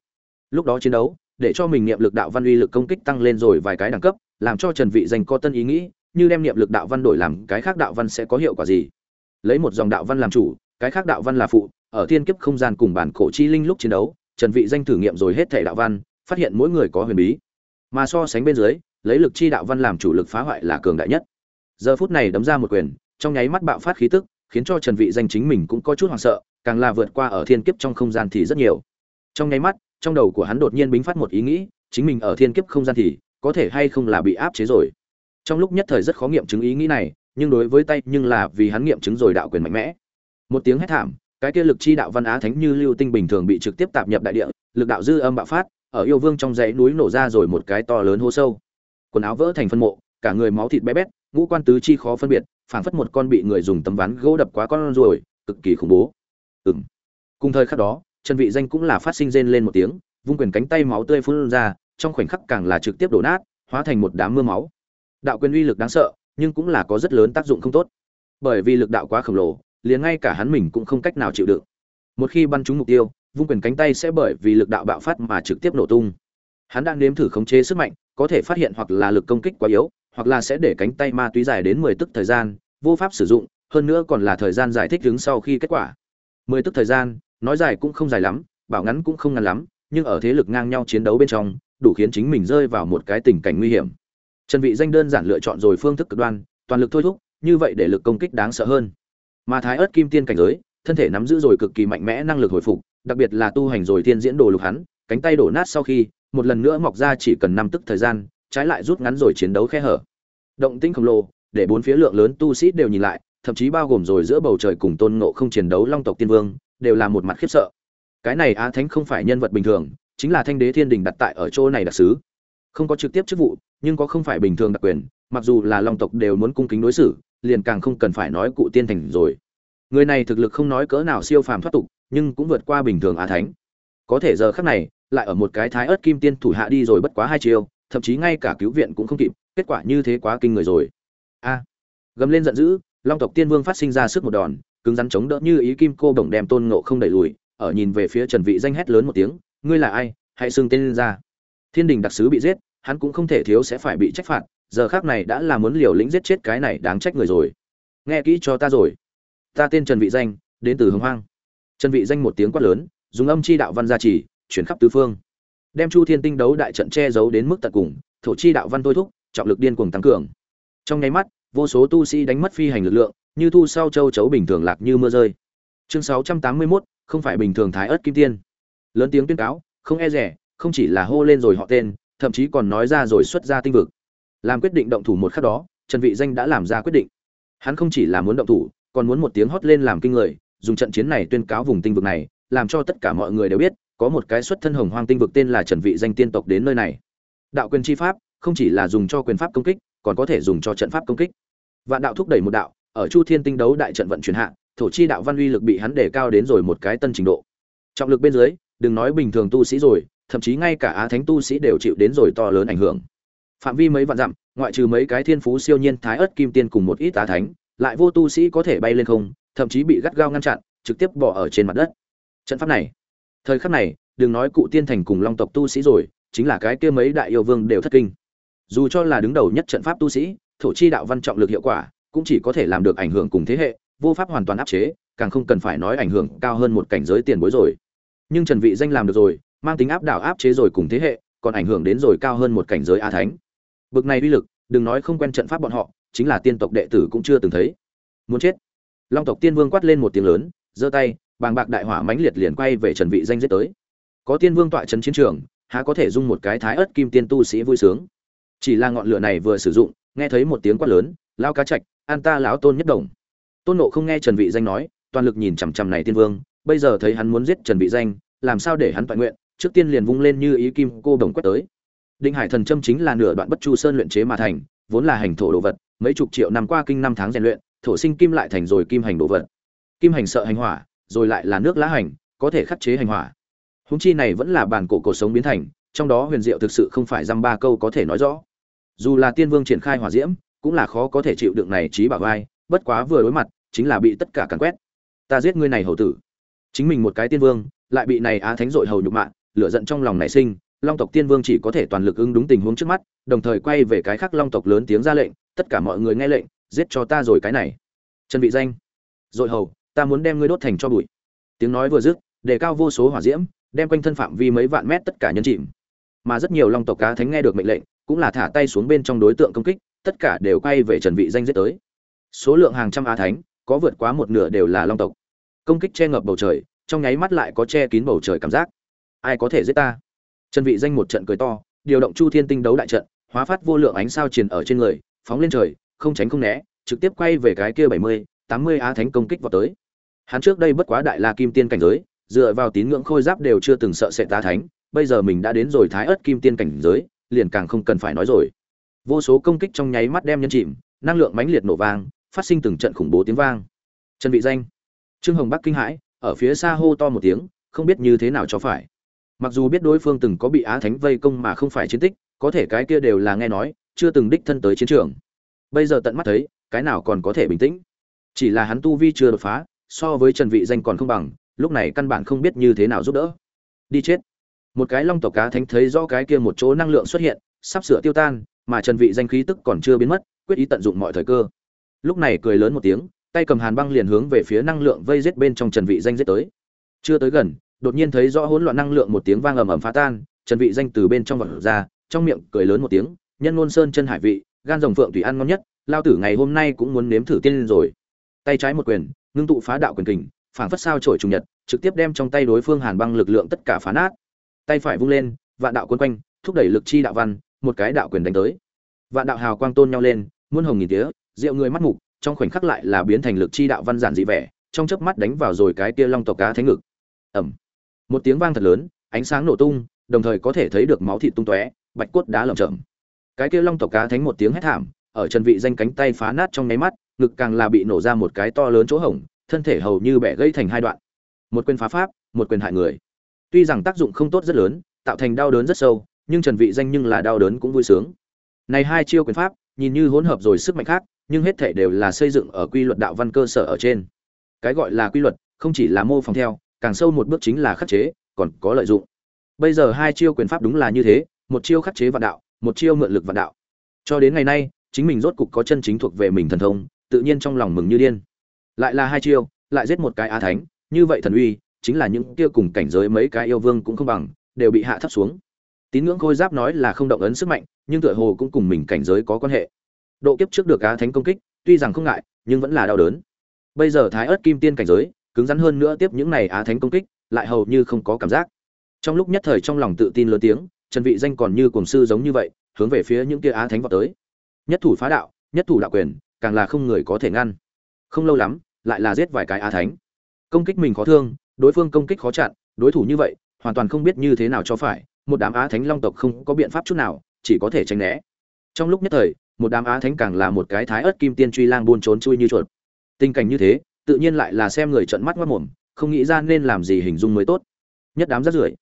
Lúc đó chiến đấu, để cho mình niệm lực đạo văn uy lực công kích tăng lên rồi vài cái đẳng cấp, làm cho trần vị danh có tân ý nghĩ như đem niệm lực đạo văn đổi làm cái khác đạo văn sẽ có hiệu quả gì? Lấy một dòng đạo văn làm chủ, cái khác đạo văn là phụ, ở thiên kiếp không gian cùng bản cổ chi linh lúc chiến đấu, trần vị danh thử nghiệm rồi hết thể đạo văn, phát hiện mỗi người có huyền bí. Mà so sánh bên dưới, lấy lực chi đạo văn làm chủ lực phá hoại là cường đại nhất. Giờ phút này đấm ra một quyền, trong nháy mắt bạo phát khí tức, khiến cho trần vị danh chính mình cũng có chút hoảng sợ, càng là vượt qua ở thiên kiếp trong không gian thì rất nhiều. Trong nháy mắt, trong đầu của hắn đột nhiên bính phát một ý nghĩ, chính mình ở thiên kiếp không gian thì có thể hay không là bị áp chế rồi trong lúc nhất thời rất khó nghiệm chứng ý nghĩ này, nhưng đối với tay nhưng là vì hắn nghiệm chứng rồi đạo quyền mạnh mẽ. Một tiếng hét thảm, cái kia lực chi đạo văn á thánh như lưu tinh bình thường bị trực tiếp tạp nhập đại địa, lực đạo dư âm bạo phát, ở yêu vương trong dãy núi nổ ra rồi một cái to lớn hố sâu. Quần áo vỡ thành phân mộ, cả người máu thịt bé bét, ngũ quan tứ chi khó phân biệt, phảng phất một con bị người dùng tấm ván gỗ đập quá con rồi, cực kỳ khủng bố. Ừm. Cùng thời khắc đó chân vị danh cũng là phát sinh rên lên một tiếng, vung quyền cánh tay máu tươi phun ra, trong khoảnh khắc càng là trực tiếp đổ nát, hóa thành một đám mưa máu đạo quyền uy lực đáng sợ, nhưng cũng là có rất lớn tác dụng không tốt. Bởi vì lực đạo quá khổng lồ, liền ngay cả hắn mình cũng không cách nào chịu đựng. Một khi bắn trúng mục tiêu, vung quyền cánh tay sẽ bởi vì lực đạo bạo phát mà trực tiếp nổ tung. Hắn đang nếm thử khống chế sức mạnh, có thể phát hiện hoặc là lực công kích quá yếu, hoặc là sẽ để cánh tay ma túy dài đến mười tức thời gian, vô pháp sử dụng, hơn nữa còn là thời gian giải thích đứng sau khi kết quả. Mười tức thời gian, nói dài cũng không dài lắm, bảo ngắn cũng không ngắn lắm, nhưng ở thế lực ngang nhau chiến đấu bên trong, đủ khiến chính mình rơi vào một cái tình cảnh nguy hiểm trần vị danh đơn giản lựa chọn rồi phương thức cực đoan, toàn lực thôi thúc, như vậy để lực công kích đáng sợ hơn. Mà thái Ưt kim tiên cảnh giới, thân thể nắm giữ rồi cực kỳ mạnh mẽ năng lực hồi phục, đặc biệt là tu hành rồi thiên diễn đồ lục hắn, cánh tay đổ nát sau khi, một lần nữa mọc ra chỉ cần năm tức thời gian, trái lại rút ngắn rồi chiến đấu khe hở. Động tĩnh khổng lồ, để bốn phía lượng lớn tu sĩ đều nhìn lại, thậm chí bao gồm rồi giữa bầu trời cùng tôn ngộ không chiến đấu long tộc tiên vương, đều là một mặt khiếp sợ. Cái này á thánh không phải nhân vật bình thường, chính là thanh đế thiên đình đặt tại ở chỗ này đặc sứ. Không có trực tiếp chức vụ nhưng có không phải bình thường đặc quyền mặc dù là long tộc đều muốn cung kính đối xử liền càng không cần phải nói cụ tiên thành rồi. Người này thực lực không nói cỡ nào siêu phàm thoát tục nhưng cũng vượt qua bình thường á thánh. Có thể giờ khắc này lại ở một cái thái ớt kim tiên thủ hạ đi rồi bất quá hai chiều, thậm chí ngay cả cứu viện cũng không kịp kết quả như thế quá kinh người rồi. A. Gầm lên giận dữ long tộc tiên vương phát sinh ra sức một đòn cứng rắn chống đỡ như ý kim cô đồng đem tôn ngộ không đẩy lùi ở nhìn về phía trần vị danh hét lớn một tiếng ngươi là ai? Hãy xưng tên lên ra. Thiên đình đặc sứ bị giết hắn cũng không thể thiếu sẽ phải bị trách phạt giờ khác này đã là muốn liều lĩnh giết chết cái này đáng trách người rồi. Nghe kỹ cho ta rồi. Ta tên trần vị danh đến từ hồng hoang. Trần vị danh một tiếng quát lớn dùng âm chi đạo văn gia trì chuyển khắp tứ phương. Đem chu thiên tinh đấu đại trận che giấu đến mức tận cùng thổ chi đạo văn thôi thúc trọng lực điên cuồng tăng cường. Trong nháy mắt vô số tu sĩ đánh mất phi hành lực lượng như thu sau châu chấu bình thường lạc như mưa rơi. Chương 681, không phải bình thường thái ớt kim tiên. Lớn tiếng tuyên cáo không e rẻ không chỉ là hô lên rồi họ tên thậm chí còn nói ra rồi xuất ra tinh vực. Làm quyết định động thủ một khắc đó, trần vị danh đã làm ra quyết định. Hắn không chỉ là muốn động thủ, còn muốn một tiếng hót lên làm kinh người, dùng trận chiến này tuyên cáo vùng tinh vực này, làm cho tất cả mọi người đều biết, có một cái xuất thân hồng hoang tinh vực tên là trần vị danh tiên tộc đến nơi này. Đạo quyền chi pháp, không chỉ là dùng cho quyền pháp công kích, còn có thể dùng cho trận pháp công kích. Vạn đạo thúc đẩy một đạo, ở chu thiên tinh đấu đại trận vận chuyển hạ, thổ chi đạo văn uy lực bị hắn đề cao đến rồi một cái tân trình độ. Trọng lực bên dưới, đừng nói bình thường tu sĩ rồi thậm chí ngay cả á thánh tu sĩ đều chịu đến rồi to lớn ảnh hưởng. Phạm vi mấy vạn dặm, ngoại trừ mấy cái thiên phú siêu nhiên thái ớt kim tiên cùng một ít á thánh, lại vô tu sĩ có thể bay lên không, thậm chí bị gắt gao ngăn chặn, trực tiếp bỏ ở trên mặt đất. Trận pháp này, thời khắc này, đừng nói cụ tiên thành cùng long tộc tu sĩ rồi, chính là cái kia mấy đại yêu vương đều thất kinh. Dù cho là đứng đầu nhất trận pháp tu sĩ, thổ chi đạo văn trọng lực hiệu quả, cũng chỉ có thể làm được ảnh hưởng cùng thế hệ, vô pháp hoàn toàn áp chế, càng không cần phải nói ảnh hưởng cao hơn một cảnh giới tiền bối rồi. Nhưng trần vị danh làm được rồi mang tính áp đảo áp chế rồi cùng thế hệ, còn ảnh hưởng đến rồi cao hơn một cảnh giới a thánh. Bực này uy lực, đừng nói không quen trận pháp bọn họ, chính là tiên tộc đệ tử cũng chưa từng thấy. Muốn chết. Long tộc tiên vương quát lên một tiếng lớn, giơ tay, bàng bạc đại hỏa mãnh liệt liền quay về trần vị danh giết tới. Có tiên vương tọa trấn chiến trường, há có thể dung một cái thái ớt kim tiên tu sĩ vui sướng. Chỉ là ngọn lửa này vừa sử dụng, nghe thấy một tiếng quát lớn lao cá trạch, an ta lão tôn nhất đồng. Tôn nộ không nghe trần vị danh nói, toàn lực nhìn chằm chằm này tiên vương, bây giờ thấy hắn muốn giết trần vị danh, làm sao để hắn toàn nguyện? Trước tiên liền vung lên như ý kim cô đồng quét tới. Định hải thần châm chính là nửa đoạn bất chu sơn luyện chế mà thành, vốn là hành thổ đồ vật, mấy chục triệu năm qua kinh năm tháng rèn luyện, thổ sinh kim lại thành rồi kim hành đồ vật. Kim hành sợ hành hỏa, rồi lại là nước lá hành, có thể khắc chế hành hỏa. Húng chi này vẫn là bản cổ cổ sống biến thành, trong đó huyền diệu thực sự không phải dăm ba câu có thể nói rõ. Dù là tiên vương triển khai hỏa diễm, cũng là khó có thể chịu đựng này trí bảo vai, bất quá vừa đối mặt, chính là bị tất cả càn quét. Ta giết ngươi này hầu tử. Chính mình một cái tiên vương, lại bị này á thánh dội hầu nhục mạng lửa giận trong lòng nảy sinh, long tộc tiên vương chỉ có thể toàn lực ứng đúng tình huống trước mắt, đồng thời quay về cái khác long tộc lớn tiếng ra lệnh, tất cả mọi người nghe lệnh, giết cho ta rồi cái này. Trần vị danh, rồi hầu, ta muốn đem ngươi đốt thành cho bụi. Tiếng nói vừa dứt, đề cao vô số hỏa diễm, đem quanh thân phạm vi mấy vạn mét tất cả nhân chìm. Mà rất nhiều long tộc cá thánh nghe được mệnh lệnh, cũng là thả tay xuống bên trong đối tượng công kích, tất cả đều quay về trần vị danh giết tới. Số lượng hàng trăm á thánh, có vượt quá một nửa đều là long tộc. Công kích che ngập bầu trời, trong nháy mắt lại có che kín bầu trời cảm giác ai có thể giết ta? Trần vị danh một trận cười to điều động chu thiên tinh đấu đại trận hóa phát vô lượng ánh sao truyền ở trên người phóng lên trời không tránh không né trực tiếp quay về cái kia 70, 80 á thánh công kích vào tới. Hắn trước đây bất quá đại la kim tiên cảnh giới dựa vào tín ngưỡng khôi giáp đều chưa từng sợ sẽ tá thánh bây giờ mình đã đến rồi thái ớt kim tiên cảnh giới liền càng không cần phải nói rồi. Vô số công kích trong nháy mắt đem nhân chìm năng lượng mãnh liệt nổ vang phát sinh từng trận khủng bố tiếng vang. Trần vị danh trương hồng bắc kinh hãi ở phía xa hô to một tiếng không biết như thế nào cho phải mặc dù biết đối phương từng có bị á thánh vây công mà không phải chiến tích, có thể cái kia đều là nghe nói, chưa từng đích thân tới chiến trường. Bây giờ tận mắt thấy, cái nào còn có thể bình tĩnh. Chỉ là hắn tu vi chưa đột phá, so với trần vị danh còn không bằng, lúc này căn bản không biết như thế nào giúp đỡ. Đi chết. Một cái long tộc cá thánh thấy rõ cái kia một chỗ năng lượng xuất hiện, sắp sửa tiêu tan, mà trần vị danh khí tức còn chưa biến mất, quyết ý tận dụng mọi thời cơ. Lúc này cười lớn một tiếng, tay cầm hàn băng liền hướng về phía năng lượng vây giết bên trong trần vị danh giết tới. Chưa tới gần đột nhiên thấy rõ hỗn loạn năng lượng một tiếng vang ầm ầm phá tan, trần vị danh từ bên trong vọt ra, trong miệng cười lớn một tiếng, nhân ngôn sơn chân hải vị, gan rồng phượng thủy ăn ngon nhất, lao tử ngày hôm nay cũng muốn nếm thử tiên lên rồi. Tay trái một quyền, ngưng tụ phá đạo quyền kình, phảng phất sao chổi trùng nhật, trực tiếp đem trong tay đối phương hàn băng lực lượng tất cả phá nát. Tay phải vung lên, vạn đạo cuốn quanh, thúc đẩy lực chi đạo văn, một cái đạo quyền đánh tới. Vạn đạo hào quang tôn nhau lên, muôn hồng nghìn tía, rượu người mắt mục, trong khoảnh khắc lại là biến thành lực chi đạo văn giản dị vẻ, trong chớp mắt đánh vào rồi cái kia long tộc cá thánh ngực. Ầm một tiếng vang thật lớn, ánh sáng nổ tung, đồng thời có thể thấy được máu thịt tung tóe, bạch cốt đá lởm chởm. Cái kia long tộc cá thánh một tiếng hét thảm, ở chân vị danh cánh tay phá nát trong nháy mắt, ngực càng là bị nổ ra một cái to lớn chỗ hổng, thân thể hầu như bẻ gãy thành hai đoạn. Một quyền phá pháp, một quyền hại người. Tuy rằng tác dụng không tốt rất lớn, tạo thành đau đớn rất sâu, nhưng trần vị danh nhưng là đau đớn cũng vui sướng. Này hai chiêu quyền pháp, nhìn như hỗn hợp rồi sức mạnh khác, nhưng hết thể đều là xây dựng ở quy luật đạo văn cơ sở ở trên. Cái gọi là quy luật, không chỉ là mô phỏng theo càng sâu một bước chính là khắc chế, còn có lợi dụng. Bây giờ hai chiêu quyền pháp đúng là như thế, một chiêu khắc chế vạn đạo, một chiêu mượn lực vạn đạo. Cho đến ngày nay, chính mình rốt cục có chân chính thuộc về mình thần thông, tự nhiên trong lòng mừng như điên. Lại là hai chiêu, lại giết một cái á thánh, như vậy thần uy, chính là những kia cùng cảnh giới mấy cái yêu vương cũng không bằng, đều bị hạ thấp xuống. Tín ngưỡng khôi giáp nói là không động ấn sức mạnh, nhưng tựa hồ cũng cùng mình cảnh giới có quan hệ. Độ kiếp trước được á thánh công kích, tuy rằng không ngại, nhưng vẫn là đau đớn. Bây giờ thái ớt kim tiên cảnh giới cứng rắn hơn nữa tiếp những này á thánh công kích, lại hầu như không có cảm giác. Trong lúc nhất thời trong lòng tự tin lớn tiếng, trần vị danh còn như cuồng sư giống như vậy, hướng về phía những kia á thánh vọt tới. Nhất thủ phá đạo, nhất thủ đạo quyền, càng là không người có thể ngăn. Không lâu lắm, lại là giết vài cái á thánh. Công kích mình khó thương, đối phương công kích khó chặn, đối thủ như vậy, hoàn toàn không biết như thế nào cho phải, một đám á thánh long tộc không có biện pháp chút nào, chỉ có thể tránh né. Trong lúc nhất thời, một đám á thánh càng là một cái thái ớt kim tiên truy lang buôn trốn chui như chuột. Tình cảnh như thế tự nhiên lại là xem người trợn mắt mắt mồm, không nghĩ ra nên làm gì hình dung mới tốt. Nhất đám rất rưởi.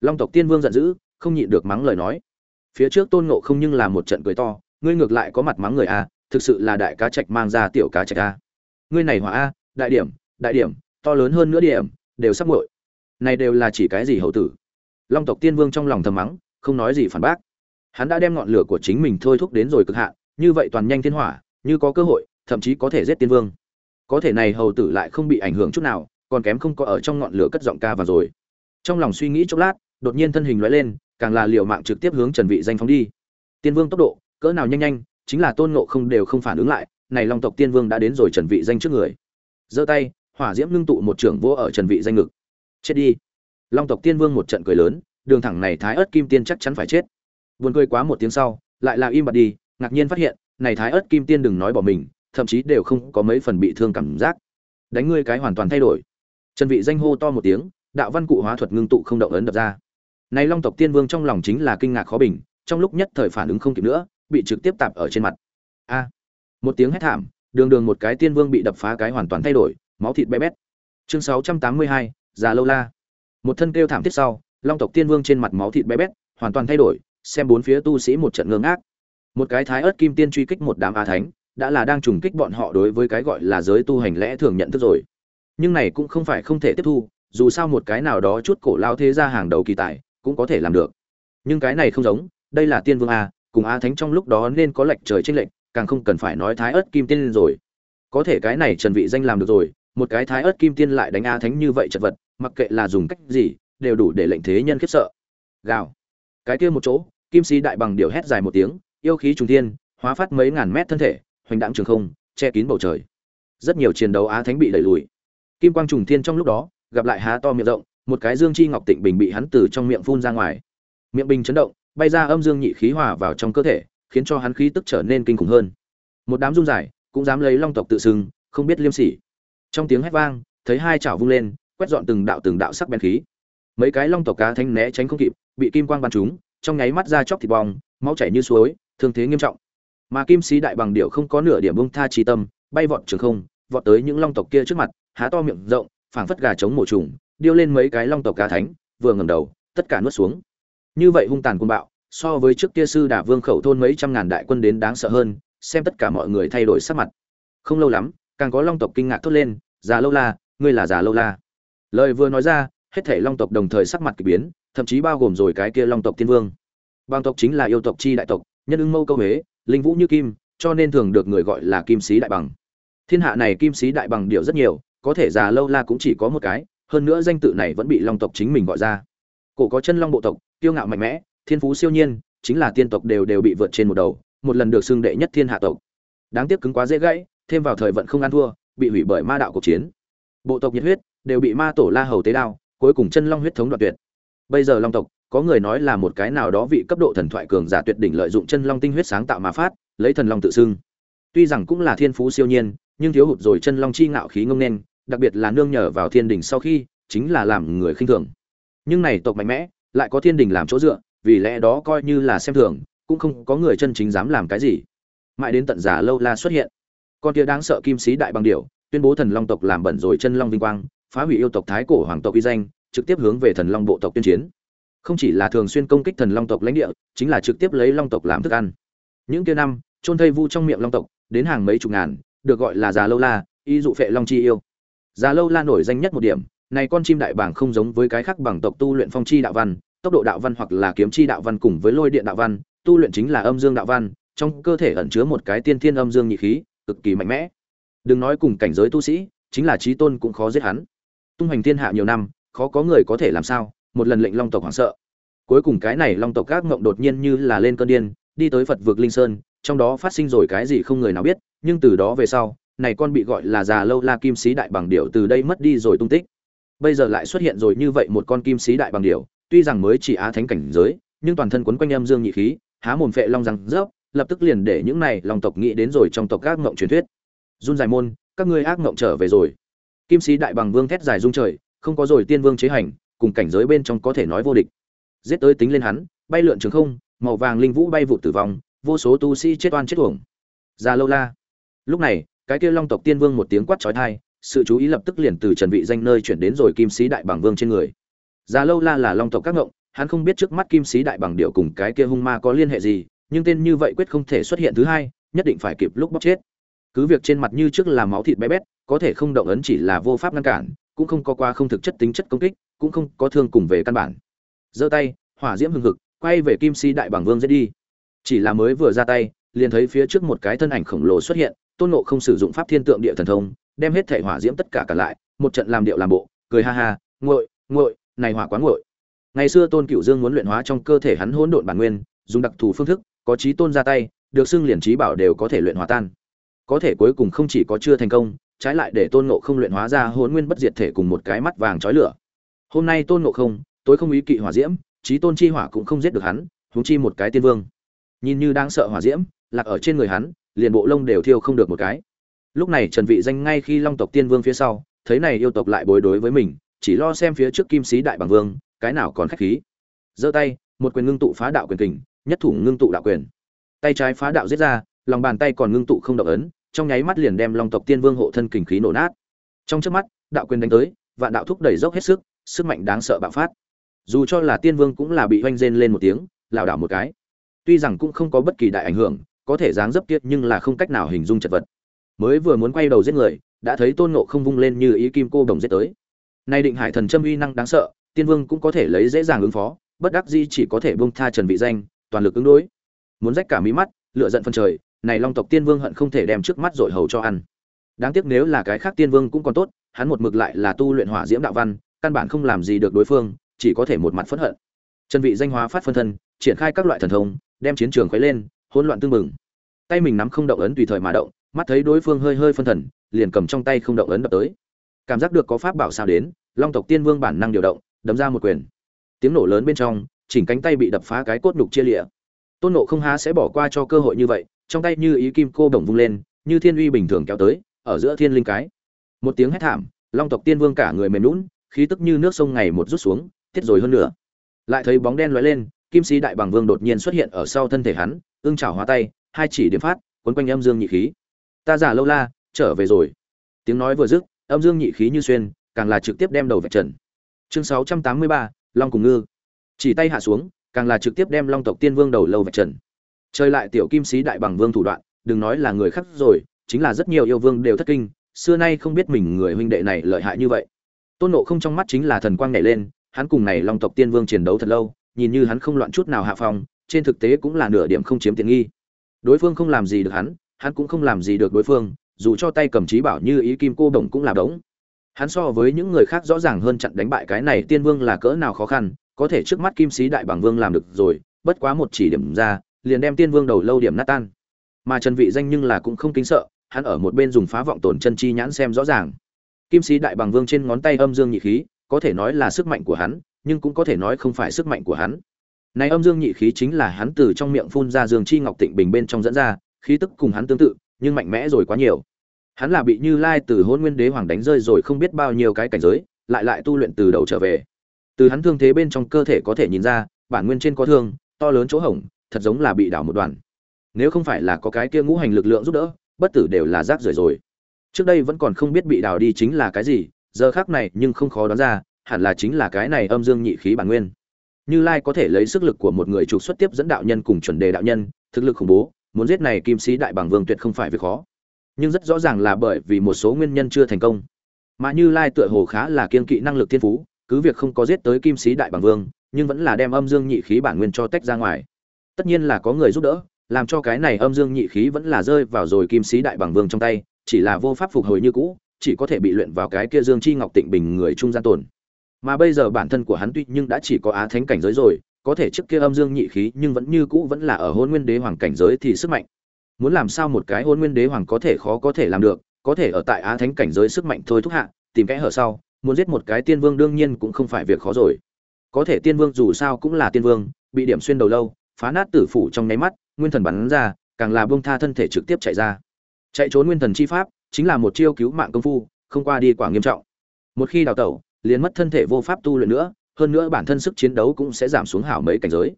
Long tộc tiên vương giận dữ, không nhịn được mắng lời nói. Phía trước tôn ngộ không nhưng là một trận cười to, ngươi ngược lại có mặt mắng người a thực sự là đại cá trạch mang ra tiểu cá trạch a à. ngươi này hỏa a đại điểm đại điểm, to lớn hơn nữa điểm, đều sắp nguội. Này đều là chỉ cái gì hậu tử? Long tộc tiên vương trong lòng thầm mắng, không nói gì phản bác. Hắn đã đem ngọn lửa của chính mình thôi thúc đến rồi cực hạn, như vậy toàn nhanh thiên hỏa, như có cơ hội, thậm chí có thể giết tiên vương có thể này hầu tử lại không bị ảnh hưởng chút nào, còn kém không có ở trong ngọn lửa cất giọng ca vào rồi. Trong lòng suy nghĩ chốc lát, đột nhiên thân hình lóe lên, càng là liều mạng trực tiếp hướng trần vị danh phóng đi. Tiên vương tốc độ, cỡ nào nhanh nhanh, chính là tôn ngộ không đều không phản ứng lại, này long tộc tiên vương đã đến rồi trần vị danh trước người. Giơ tay, hỏa diễm ngưng tụ một trưởng vô ở trần vị danh ngực. Chết đi. Long tộc tiên vương một trận cười lớn, đường thẳng này thái ớt kim tiên chắc chắn phải chết. Buồn cười quá một tiếng sau, lại là im bặt đi, ngạc nhiên phát hiện, này thái ớt kim tiên đừng nói bỏ mình thậm chí đều không có mấy phần bị thương cảm giác. Đánh ngươi cái hoàn toàn thay đổi. Trần vị danh hô to một tiếng đạo văn cụ hóa thuật ngưng tụ không động ấn đập ra. Này long tộc tiên vương trong lòng chính là kinh ngạc khó bình trong lúc nhất thời phản ứng không kịp nữa bị trực tiếp tạp ở trên mặt. A! Một tiếng hét thảm đường đường một cái tiên vương bị đập phá cái hoàn toàn thay đổi máu thịt bé bét. Chương 682, già lâu la. Một thân kêu thảm thiết sau long tộc tiên vương trên mặt máu thịt bé bét hoàn toàn thay đổi xem bốn phía tu sĩ một trận ngơ ngác. Một cái thái ớt kim tiên truy kích một đám a thánh đã là đang trùng kích bọn họ đối với cái gọi là giới tu hành lẽ thường nhận thức rồi. Nhưng này cũng không phải không thể tiếp thu, dù sao một cái nào đó chút cổ lao thế ra hàng đầu kỳ tài cũng có thể làm được. Nhưng cái này không giống, đây là tiên vương a, cùng a thánh trong lúc đó nên có lệch trời tranh lệch, càng không cần phải nói thái ớt kim tiên rồi. Có thể cái này trần vị danh làm được rồi, một cái thái ớt kim tiên lại đánh a thánh như vậy chật vật, mặc kệ là dùng cách gì, đều đủ để lệnh thế nhân khiếp sợ. Gào. Cái kia một chỗ, kim sĩ đại bằng điều hét dài một tiếng, yêu khí trùng thiên, hóa phát mấy ngàn mét thân thể hoành đãng trường không, che kín bầu trời. Rất nhiều chiến đấu á thánh bị đẩy lùi. Kim quang trùng thiên trong lúc đó, gặp lại há to miệng rộng, một cái dương chi ngọc tịnh bình bị hắn từ trong miệng phun ra ngoài. Miệng bình chấn động, bay ra âm dương nhị khí hòa vào trong cơ thể, khiến cho hắn khí tức trở nên kinh khủng hơn. Một đám rung dài, cũng dám lấy long tộc tự xưng, không biết liêm sỉ. Trong tiếng hét vang, thấy hai chảo vung lên, quét dọn từng đạo từng đạo sắc bén khí. Mấy cái long tộc cá thanh né tránh không kịp, bị kim quang bắn trúng, trong nháy mắt ra chóc thịt bong, máu chảy như suối, thương thế nghiêm trọng mà kim sĩ đại bằng điệu không có nửa điểm bông tha trí tâm, bay vọt trường không, vọt tới những long tộc kia trước mặt, há to miệng rộng, phảng phất gà chống mổ trùng, điêu lên mấy cái long tộc cá thánh, vừa ngầm đầu, tất cả nuốt xuống. Như vậy hung tàn côn bạo, so với trước kia sư đả vương khẩu thôn mấy trăm ngàn đại quân đến đáng sợ hơn, xem tất cả mọi người thay đổi sắc mặt. Không lâu lắm, càng có long tộc kinh ngạc thốt lên, già lâu la, ngươi là già lâu la. Lời vừa nói ra, hết thể long tộc đồng thời sắc mặt kỳ biến, thậm chí bao gồm rồi cái kia long tộc tiên vương. Bang tộc chính là yêu tộc chi đại tộc, nhân ưng mâu câu huế linh vũ như kim, cho nên thường được người gọi là kim sĩ đại bằng. Thiên hạ này kim sĩ đại bằng điệu rất nhiều, có thể già lâu la cũng chỉ có một cái, hơn nữa danh tự này vẫn bị long tộc chính mình gọi ra. Cổ có chân long bộ tộc, kiêu ngạo mạnh mẽ, thiên phú siêu nhiên, chính là tiên tộc đều đều bị vượt trên một đầu, một lần được xưng đệ nhất thiên hạ tộc. Đáng tiếc cứng quá dễ gãy, thêm vào thời vận không ăn thua, bị hủy bởi ma đạo cuộc chiến. Bộ tộc nhiệt huyết đều bị ma tổ la hầu tế đao, cuối cùng chân long huyết thống đoạt tuyệt. Bây giờ long tộc có người nói là một cái nào đó vị cấp độ thần thoại cường giả tuyệt đỉnh lợi dụng chân long tinh huyết sáng tạo mà phát, lấy thần long tự xưng. Tuy rằng cũng là thiên phú siêu nhiên, nhưng thiếu hụt rồi chân long chi ngạo khí ngông nên, đặc biệt là nương nhờ vào thiên đỉnh sau khi, chính là làm người khinh thường. Nhưng này tộc mạnh mẽ, lại có thiên đỉnh làm chỗ dựa, vì lẽ đó coi như là xem thường, cũng không có người chân chính dám làm cái gì. Mãi đến tận giả lâu la xuất hiện. Con kia đáng sợ kim sĩ đại bằng điểu, tuyên bố thần long tộc làm bẩn rồi chân long vinh quang, phá hủy yêu tộc thái cổ hoàng tộc uy danh, trực tiếp hướng về thần long bộ tộc tuyên chiến không chỉ là thường xuyên công kích thần long tộc lãnh địa, chính là trực tiếp lấy long tộc làm thức ăn. Những kia năm trôn thây vu trong miệng long tộc, đến hàng mấy chục ngàn, được gọi là già lâu la, y dụ phệ long chi yêu. Già lâu la nổi danh nhất một điểm, này con chim đại bảng không giống với cái khác bằng tộc tu luyện phong chi đạo văn, tốc độ đạo văn hoặc là kiếm chi đạo văn cùng với lôi điện đạo văn, tu luyện chính là âm dương đạo văn, trong cơ thể ẩn chứa một cái tiên thiên âm dương nhị khí, cực kỳ mạnh mẽ. Đừng nói cùng cảnh giới tu sĩ, chính là trí tôn cũng khó giết hắn. Tung hoành thiên hạ nhiều năm, khó có người có thể làm sao? Một lần lệnh long tộc hoảng sợ. Cuối cùng cái này long tộc các ngộng đột nhiên như là lên cơn điên, đi tới phật vực linh sơn, trong đó phát sinh rồi cái gì không người nào biết, nhưng từ đó về sau, này con bị gọi là già lâu la kim sĩ đại bằng điểu từ đây mất đi rồi tung tích. Bây giờ lại xuất hiện rồi như vậy một con kim sĩ đại bằng điểu, tuy rằng mới chỉ á thánh cảnh giới, nhưng toàn thân quấn quanh âm dương nhị khí, há mồm phệ long răng rớp, lập tức liền để những này long tộc nghĩ đến rồi trong tộc các ngộng truyền thuyết. Run dài môn, các ngươi ác ngộng trở về rồi. Kim sĩ đại bằng vương thét dài rung trời, không có rồi tiên vương chế hành cùng cảnh giới bên trong có thể nói vô địch. Giết tới tính lên hắn, bay lượn trường không, màu vàng linh vũ bay vụt tử vong, vô số tu sĩ chết oan chết uổng. Ra lâu la. Lúc này, cái kia long tộc tiên vương một tiếng quát chói tai, sự chú ý lập tức liền từ trần vị danh nơi chuyển đến rồi kim sĩ đại bằng vương trên người. Ra lâu la là long tộc các ngộng, hắn không biết trước mắt kim sĩ đại bằng điệu cùng cái kia hung ma có liên hệ gì, nhưng tên như vậy quyết không thể xuất hiện thứ hai, nhất định phải kịp lúc bóc chết. Cứ việc trên mặt như trước là máu thịt bé bét, có thể không động ấn chỉ là vô pháp ngăn cản, cũng không có qua không thực chất tính chất công kích cũng không có thương cùng về căn bản. Giơ tay, hỏa diễm hừng hực, quay về kim si đại bằng vương giết đi. Chỉ là mới vừa ra tay, liền thấy phía trước một cái thân ảnh khổng lồ xuất hiện, tôn nộ không sử dụng pháp thiên tượng địa thần thông, đem hết thể hỏa diễm tất cả cả lại, một trận làm điệu làm bộ, cười ha ha nguội nguội này hỏa quá nguội ngày xưa tôn cửu dương muốn luyện hóa trong cơ thể hắn hỗn độn bản nguyên, dùng đặc thù phương thức, có trí tôn ra tay, được xưng liền trí bảo đều có thể luyện hóa tan. Có thể cuối cùng không chỉ có chưa thành công, trái lại để tôn nộ không luyện hóa ra hỗn nguyên bất diệt thể cùng một cái mắt vàng chói lửa hôm nay tôn ngộ không, tối không ý kỵ hỏa diễm trí tôn chi hỏa cũng không giết được hắn thúng chi một cái tiên vương. Nhìn như đang sợ hỏa diễm, lạc ở trên người hắn, liền bộ lông đều thiêu không được một cái. Lúc này trần vị danh ngay khi long tộc tiên vương phía sau, thấy này yêu tộc lại bối đối với mình, chỉ lo xem phía trước kim sĩ đại bằng vương, cái nào còn khách khí. Giơ tay, một quyền ngưng tụ phá đạo quyền kình, nhất thủ ngưng tụ đạo quyền. Tay trái phá đạo giết ra, lòng bàn tay còn ngưng tụ không động ấn, trong nháy mắt liền đem long tộc tiên vương hộ thân kình khí nổ nát. Trong chớp mắt, đạo quyền đánh tới, vạn đạo thúc đẩy dốc hết sức sức mạnh đáng sợ bạo phát. Dù cho là tiên vương cũng là bị oanh rên lên một tiếng, lảo đảo một cái. Tuy rằng cũng không có bất kỳ đại ảnh hưởng, có thể dáng dấp tiết nhưng là không cách nào hình dung chật vật. Mới vừa muốn quay đầu giết người, đã thấy tôn ngộ không vung lên như ý kim cô đồng giết tới. Nay định hải thần châm uy năng đáng sợ, tiên vương cũng có thể lấy dễ dàng ứng phó, bất đắc di chỉ có thể bông tha trần vị danh, toàn lực ứng đối. Muốn rách cả mí mắt lựa giận phân trời, này long tộc tiên vương hận không thể đem trước mắt dội hầu cho ăn. Đáng tiếc nếu là cái khác tiên vương cũng còn tốt, hắn một mực lại là tu luyện hỏa diễm đạo văn căn bản không làm gì được đối phương, chỉ có thể một mặt phẫn hận. Trần vị danh hóa phát phân thân, triển khai các loại thần thông, đem chiến trường khuấy lên, hỗn loạn tương mừng tay mình nắm không động ấn tùy thời mà động, mắt thấy đối phương hơi hơi phân thần, liền cầm trong tay không động ấn đập tới. Cảm giác được có pháp bảo sao đến, long tộc tiên vương bản năng điều động, đấm ra một quyền. Tiếng nổ lớn bên trong, chỉnh cánh tay bị đập phá cái cốt nhục chia lịa tôn nộ không há sẽ bỏ qua cho cơ hội như vậy, trong tay như ý kim cô đồng vung lên, như thiên uy bình thường kéo tới, ở giữa thiên linh cái. Một tiếng hét thảm, long tộc tiên vương cả người mềm lún khí tức như nước sông ngày một rút xuống tiết rồi hơn nữa lại thấy bóng đen lóe lên, kim sĩ đại bằng vương đột nhiên xuất hiện ở sau thân thể hắn, ương chảo hóa tay, hai chỉ điểm phát, quấn quanh âm dương nhị khí. Ta giả lâu la, trở về rồi. Tiếng nói vừa dứt, âm dương nhị khí như xuyên, càng là trực tiếp đem đầu vạch trần. Chương sáu trăm tám mươi ba, long cùng ngư. Chỉ tay hạ xuống, càng là trực tiếp đem long tộc tiên vương đầu lâu vạch trần. Chơi lại tiểu kim sĩ đại bằng vương thủ đoạn, đừng nói là người khác rồi, chính là rất nhiều yêu vương đều thất kinh, xưa nay không biết mình người huynh đệ này lợi hại như vậy tôn nộ không trong mắt chính là thần quang nhảy lên hắn cùng này long tộc tiên vương chiến đấu thật lâu nhìn như hắn không loạn chút nào hạ phòng, trên thực tế cũng là nửa điểm không chiếm tiện nghi. Đối phương không làm gì được hắn hắn cũng không làm gì được đối phương dù cho tay cầm trí bảo như ý kim cô đồng cũng là đống. Hắn so với những người khác rõ ràng hơn chặn đánh bại cái này tiên vương là cỡ nào khó khăn có thể trước mắt kim sĩ đại bảng vương làm được rồi bất quá một chỉ điểm ra liền đem tiên vương đầu lâu điểm nát tan. Mà trần vị danh nhưng là cũng không kính sợ hắn ở một bên dùng phá vọng tổn chân chi nhãn xem rõ ràng kim sĩ đại bằng vương trên ngón tay âm dương nhị khí, có thể nói là sức mạnh của hắn, nhưng cũng có thể nói không phải sức mạnh của hắn. Này âm dương nhị khí chính là hắn từ trong miệng phun ra dương chi ngọc tịnh bình bên trong dẫn ra, khí tức cùng hắn tương tự, nhưng mạnh mẽ rồi quá nhiều. Hắn là bị như lai từ hôn nguyên đế hoàng đánh rơi rồi không biết bao nhiêu cái cảnh giới, lại lại tu luyện từ đầu trở về. Từ hắn thương thế bên trong cơ thể có thể nhìn ra, bản nguyên trên có thương, to lớn chỗ hổng, thật giống là bị đảo một đoàn. Nếu không phải là có cái kia ngũ hành lực lượng giúp đỡ, bất tử đều là rác rưởi rồi trước đây vẫn còn không biết bị đào đi chính là cái gì, giờ khác này nhưng không khó đoán ra, hẳn là chính là cái này âm dương nhị khí bản nguyên. Như lai có thể lấy sức lực của một người trục xuất tiếp dẫn đạo nhân cùng chuẩn đề đạo nhân, thực lực khủng bố, muốn giết này kim sĩ đại bảng vương tuyệt không phải việc khó. Nhưng rất rõ ràng là bởi vì một số nguyên nhân chưa thành công. Mà như lai tựa hồ khá là kiên kỵ năng lực thiên phú, cứ việc không có giết tới kim sĩ đại bảng vương, nhưng vẫn là đem âm dương nhị khí bản nguyên cho tách ra ngoài. Tất nhiên là có người giúp đỡ, làm cho cái này âm dương nhị khí vẫn là rơi vào rồi kim sĩ đại bảng vương trong tay chỉ là vô pháp phục hồi như cũ, chỉ có thể bị luyện vào cái kia dương chi ngọc tịnh bình người trung gian tồn. Mà bây giờ bản thân của hắn tuy nhưng đã chỉ có á thánh cảnh giới rồi, có thể trước kia âm dương nhị khí nhưng vẫn như cũ vẫn là ở hôn nguyên đế hoàng cảnh giới thì sức mạnh. Muốn làm sao một cái hôn nguyên đế hoàng có thể khó có thể làm được, có thể ở tại á thánh cảnh giới sức mạnh thôi thúc hạ, tìm kẽ hở sau, muốn giết một cái tiên vương đương nhiên cũng không phải việc khó rồi. Có thể tiên vương dù sao cũng là tiên vương, bị điểm xuyên đầu lâu, phá nát tử phủ trong nháy mắt, nguyên thần bắn ra, càng là bông tha thân thể trực tiếp chạy ra chạy trốn nguyên thần chi pháp chính là một chiêu cứu mạng công phu, không qua đi quả nghiêm trọng. Một khi đào tẩu, liền mất thân thể vô pháp tu luyện nữa, hơn nữa bản thân sức chiến đấu cũng sẽ giảm xuống hảo mấy cảnh giới.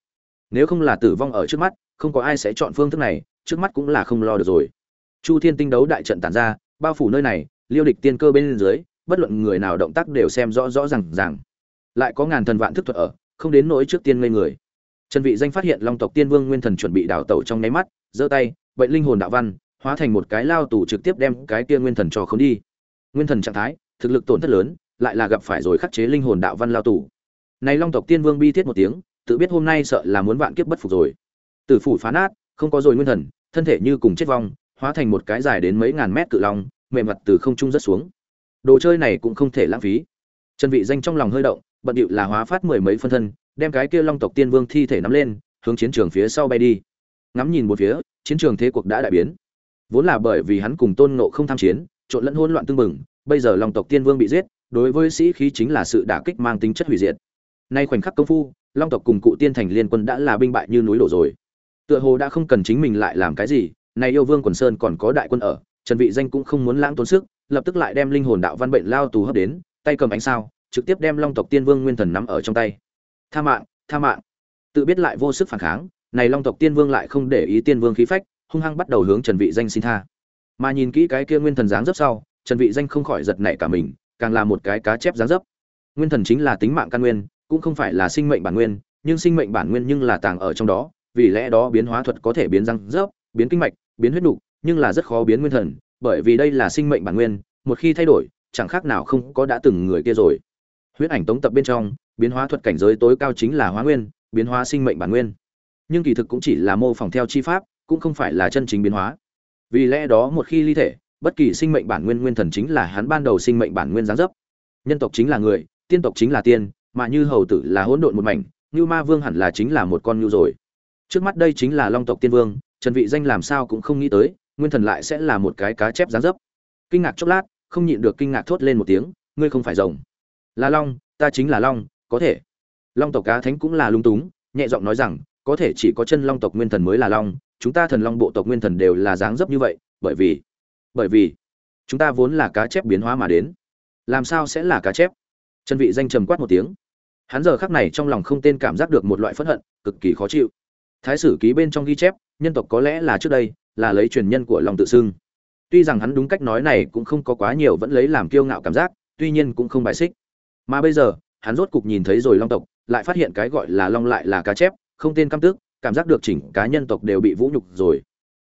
Nếu không là tử vong ở trước mắt, không có ai sẽ chọn phương thức này, trước mắt cũng là không lo được rồi. Chu thiên tinh đấu đại trận tàn ra, bao phủ nơi này, liêu địch tiên cơ bên dưới, bất luận người nào động tác đều xem rõ rõ ràng ràng. Lại có ngàn thần vạn thức thuật ở, không đến nỗi trước tiên ngây người. Trần vị danh phát hiện long tộc tiên vương nguyên thần chuẩn bị đào tẩu trong nháy mắt, giơ tay, bệnh linh hồn đạo văn hóa thành một cái lao tù trực tiếp đem cái kia nguyên thần cho không đi. Nguyên thần trạng thái, thực lực tổn thất lớn, lại là gặp phải rồi khắc chế linh hồn đạo văn lao tù. Này long tộc tiên vương bi thiết một tiếng, tự biết hôm nay sợ là muốn vạn kiếp bất phục rồi. Tử phủ phá nát, không có rồi nguyên thần, thân thể như cùng chết vong, hóa thành một cái dài đến mấy ngàn mét cự long mềm mặt từ không trung rất xuống. Đồ chơi này cũng không thể lãng phí. Trần vị danh trong lòng hơi động, bận điệu là hóa phát mười mấy phân thân, đem cái kia long tộc tiên vương thi thể nắm lên, hướng chiến trường phía sau bay đi. Ngắm nhìn một phía, chiến trường thế cuộc đã đại biến vốn là bởi vì hắn cùng tôn ngộ không tham chiến, trộn lẫn hỗn loạn tương mừng bây giờ long tộc tiên vương bị giết, đối với sĩ khí chính là sự đả kích mang tính chất hủy diệt. Nay khoảnh khắc công phu, long tộc cùng cụ tiên thành liên quân đã là binh bại như núi đổ rồi. Tựa hồ đã không cần chính mình lại làm cái gì này yêu vương quần sơn còn có đại quân ở, trần vị danh cũng không muốn lãng tốn sức, lập tức lại đem linh hồn đạo văn bệnh lao tù hấp đến, tay cầm ánh sao, trực tiếp đem long tộc tiên vương nguyên thần nắm ở trong tay. Tha mạng tha mạng. Tự biết lại vô sức phản kháng, này long tộc tiên vương lại không để ý tiên vương khí phách hung hăng bắt đầu hướng trần vị danh xin tha. Mà nhìn kỹ cái kia nguyên thần dáng dấp sau trần vị danh không khỏi giật nảy cả mình càng là một cái cá chép dáng dấp. Nguyên thần chính là tính mạng căn nguyên cũng không phải là sinh mệnh bản nguyên nhưng sinh mệnh bản nguyên nhưng là tàng ở trong đó vì lẽ đó biến hóa thuật có thể biến răng dấp, biến kinh mạch biến huyết đủ, nhưng là rất khó biến nguyên thần bởi vì đây là sinh mệnh bản nguyên một khi thay đổi chẳng khác nào không có đã từng người kia rồi. Huyết ảnh tống tập bên trong biến hóa thuật cảnh giới tối cao chính là hóa nguyên biến hóa sinh mệnh bản nguyên. Nhưng kỳ thực cũng chỉ là mô phỏng theo chi pháp cũng không phải là chân chính biến hóa. Vì lẽ đó một khi ly thể, bất kỳ sinh mệnh bản nguyên nguyên thần chính là hắn ban đầu sinh mệnh bản nguyên giáng dấp. Nhân tộc chính là người, tiên tộc chính là tiên, mà như hầu tử là hỗn độn một mảnh, như ma vương hẳn là chính là một con nhu rồi. Trước mắt đây chính là long tộc tiên vương, trần vị danh làm sao cũng không nghĩ tới, nguyên thần lại sẽ là một cái cá chép dáng dấp. Kinh ngạc chốc lát, không nhịn được kinh ngạc thốt lên một tiếng, ngươi không phải rồng. Là long, ta chính là long, có thể. Long tộc cá thánh cũng là lung túng, nhẹ giọng nói rằng, có thể chỉ có chân long tộc nguyên thần mới là long chúng ta thần long bộ tộc nguyên thần đều là dáng dấp như vậy, bởi vì bởi vì, chúng ta vốn là cá chép biến hóa mà đến. Làm sao sẽ là cá chép? Chân vị danh trầm quát một tiếng. Hắn giờ khắc này trong lòng không tên cảm giác được một loại phẫn hận, cực kỳ khó chịu. Thái sử ký bên trong ghi chép, nhân tộc có lẽ là trước đây, là lấy truyền nhân của lòng tự xưng. Tuy rằng hắn đúng cách nói này cũng không có quá nhiều vẫn lấy làm kiêu ngạo cảm giác, tuy nhiên cũng không bài xích. Mà bây giờ, hắn rốt cục nhìn thấy rồi long tộc, lại phát hiện cái gọi là long lại là cá chép, không tên căm tức cảm giác được chỉnh cá nhân tộc đều bị vũ nhục rồi.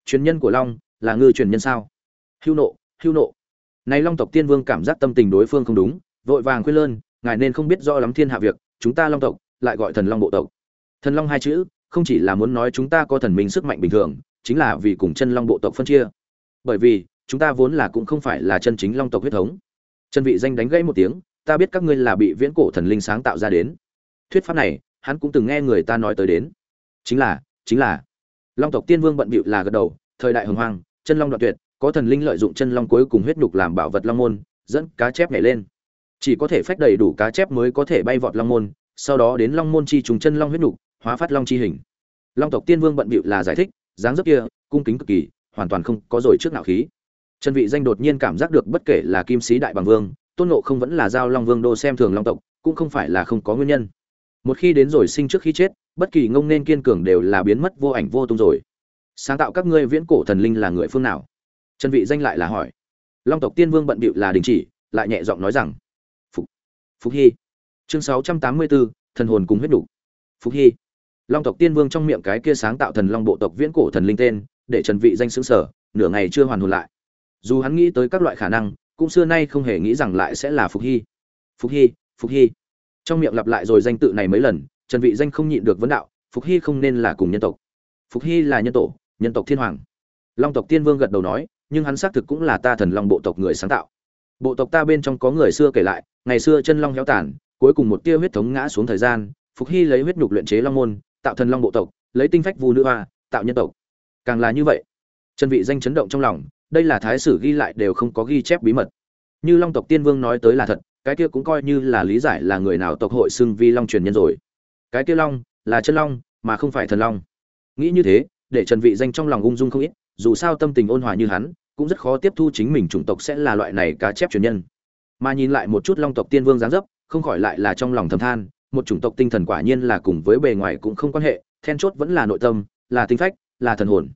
Truyền nhân của long là ngư truyền nhân sao? Hưu nộ hưu nộ. Này long tộc tiên vương cảm giác tâm tình đối phương không đúng, vội vàng khuyên lơn, ngài nên không biết rõ lắm thiên hạ việc, chúng ta long tộc lại gọi thần long bộ tộc. Thần long hai chữ, không chỉ là muốn nói chúng ta có thần minh sức mạnh bình thường, chính là vì cùng chân long bộ tộc phân chia. Bởi vì, chúng ta vốn là cũng không phải là chân chính long tộc huyết thống. Chân vị danh đánh gãy một tiếng, ta biết các ngươi là bị viễn cổ thần linh sáng tạo ra đến. Thuyết pháp này, hắn cũng từng nghe người ta nói tới đến chính là chính là. Long tộc tiên vương bận bịu là gật đầu, thời đại hồng hoang, chân long đoạn tuyệt, có thần linh lợi dụng chân long cuối cùng huyết nhục làm bảo vật long môn, dẫn cá chép nhảy lên. Chỉ có thể phách đầy đủ cá chép mới có thể bay vọt long môn, sau đó đến long môn chi trùng chân long huyết nhục, hóa phát long chi hình. Long tộc tiên vương bận bịu là giải thích, dáng dấp kia, cung kính cực kỳ, hoàn toàn không có rồi trước nào khí. Trần vị danh đột nhiên cảm giác được bất kể là kim sĩ đại bằng vương, tôn nộ không vẫn là giao long vương đô xem thường long tộc, cũng không phải là không có nguyên nhân. Một khi đến rồi sinh trước khi chết bất kỳ ngông nên kiên cường đều là biến mất vô ảnh vô tung rồi. Sáng tạo các ngươi viễn cổ thần linh là người phương nào? Trần vị danh lại là hỏi. Long tộc tiên vương bận bịu là đình chỉ lại nhẹ giọng nói rằng phục phục hy. Chương 684, thần hồn cùng huyết đủ. Phục hy. Long tộc tiên vương trong miệng cái kia sáng tạo thần long bộ tộc viễn cổ thần linh tên để trần vị danh sững sờ nửa ngày chưa hoàn hồn lại. Dù hắn nghĩ tới các loại khả năng cũng xưa nay không hề nghĩ rằng lại sẽ là phục hy. Phục hy phục hy. Trong miệng lặp lại rồi danh tự này mấy lần trần vị danh không nhịn được vấn đạo, phục hy không nên là cùng nhân tộc. Phục hy là nhân tổ, nhân tộc thiên hoàng. Long tộc tiên vương gật đầu nói, nhưng hắn xác thực cũng là ta thần long bộ tộc người sáng tạo. Bộ tộc ta bên trong có người xưa kể lại, ngày xưa chân long héo tàn, cuối cùng một tia huyết thống ngã xuống thời gian, phục hy lấy huyết nhục luyện chế long môn, tạo thần long bộ tộc, lấy tinh phách vu nữ hoa, tạo nhân tộc. Càng là như vậy, trần vị danh chấn động trong lòng, đây là thái sử ghi lại đều không có ghi chép bí mật. Như long tộc tiên vương nói tới là thật, cái kia cũng coi như là lý giải là người nào tộc hội xưng vi long truyền nhân rồi cái kia long là chân long, mà không phải thần long. Nghĩ như thế, để trần vị danh trong lòng ung dung không ít, dù sao tâm tình ôn hòa như hắn, cũng rất khó tiếp thu chính mình chủng tộc sẽ là loại này cá chép truyền nhân. Mà nhìn lại một chút long tộc tiên vương dáng dấp, không khỏi lại là trong lòng thầm than, một chủng tộc tinh thần quả nhiên là cùng với bề ngoài cũng không quan hệ, then chốt vẫn là nội tâm, là tinh phách, là thần hồn.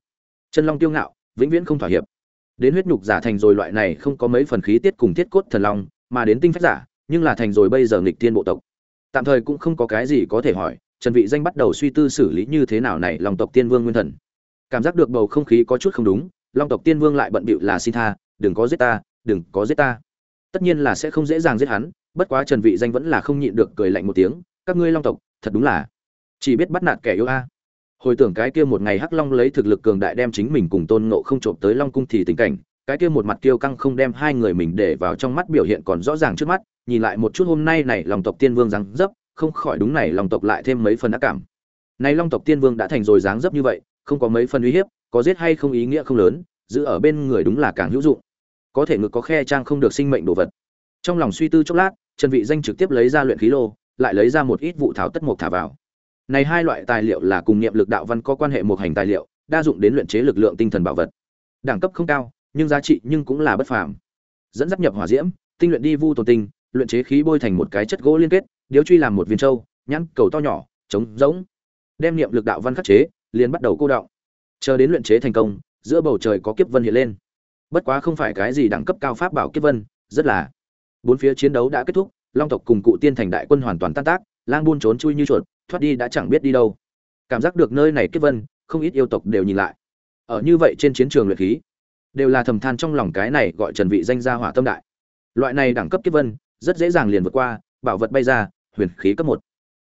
Chân long tiêu ngạo, vĩnh viễn không thỏa hiệp. Đến huyết nhục giả thành rồi loại này không có mấy phần khí tiết cùng thiết cốt thần long, mà đến tinh phách giả, nhưng là thành rồi bây giờ nghịch thiên bộ tộc tạm thời cũng không có cái gì có thể hỏi, trần vị danh bắt đầu suy tư xử lý như thế nào này long tộc tiên vương nguyên thần. Cảm giác được bầu không khí có chút không đúng, long tộc tiên vương lại bận bịu là xin tha, đừng có giết ta, đừng có giết ta. Tất nhiên là sẽ không dễ dàng giết hắn, bất quá trần vị danh vẫn là không nhịn được cười lạnh một tiếng, các ngươi long tộc, thật đúng là chỉ biết bắt nạt kẻ yếu a. Hồi tưởng cái kia một ngày hắc long lấy thực lực cường đại đem chính mình cùng tôn ngộ không trộm tới long cung thì tình cảnh cái kia một mặt kiêu căng không đem hai người mình để vào trong mắt biểu hiện còn rõ ràng trước mắt, nhìn lại một chút hôm nay này lòng tộc tiên vương dáng dấp, không khỏi đúng này lòng tộc lại thêm mấy phần ác cảm. Này long tộc tiên vương đã thành rồi dáng dấp như vậy, không có mấy phần uy hiếp, có giết hay không ý nghĩa không lớn, giữ ở bên người đúng là càng hữu dụng. Có thể ngực có khe trang không được sinh mệnh đồ vật. Trong lòng suy tư chốc lát, trần vị danh trực tiếp lấy ra luyện khí lô, lại lấy ra một ít vụ thảo tất mục thả vào. Này hai loại tài liệu là cùng niệm lực đạo văn có quan hệ một hành tài liệu, đa dụng đến luyện chế lực lượng tinh thần bảo vật. Đẳng cấp không cao nhưng giá trị nhưng cũng là bất phàm. Dẫn dắt nhập hỏa diễm, tinh luyện đi vu tồn tinh, luyện chế khí bôi thành một cái chất gỗ liên kết, điếu truy làm một viên châu, nhãn cầu to nhỏ, trống rỗng. Đem niệm lực đạo văn khắc chế, liền bắt đầu cô động chờ đến luyện chế thành công, giữa bầu trời có kiếp vân hiện lên. Bất quá không phải cái gì đẳng cấp cao pháp bảo kiếp vân, rất là. Bốn phía chiến đấu đã kết thúc, long tộc cùng cụ tiên thành đại quân hoàn toàn tan tác, lang buôn trốn chui như chuột, thoát đi đã chẳng biết đi đâu. Cảm giác được nơi này kiếp vân, không ít yêu tộc đều nhìn lại. Ở như vậy trên chiến trường luyện khí đều là thầm than trong lòng cái này gọi trần vị danh gia hỏa tâm đại. Loại này đẳng cấp kiếp vân, rất dễ dàng liền vượt qua, bảo vật bay ra, huyền khí cấp một.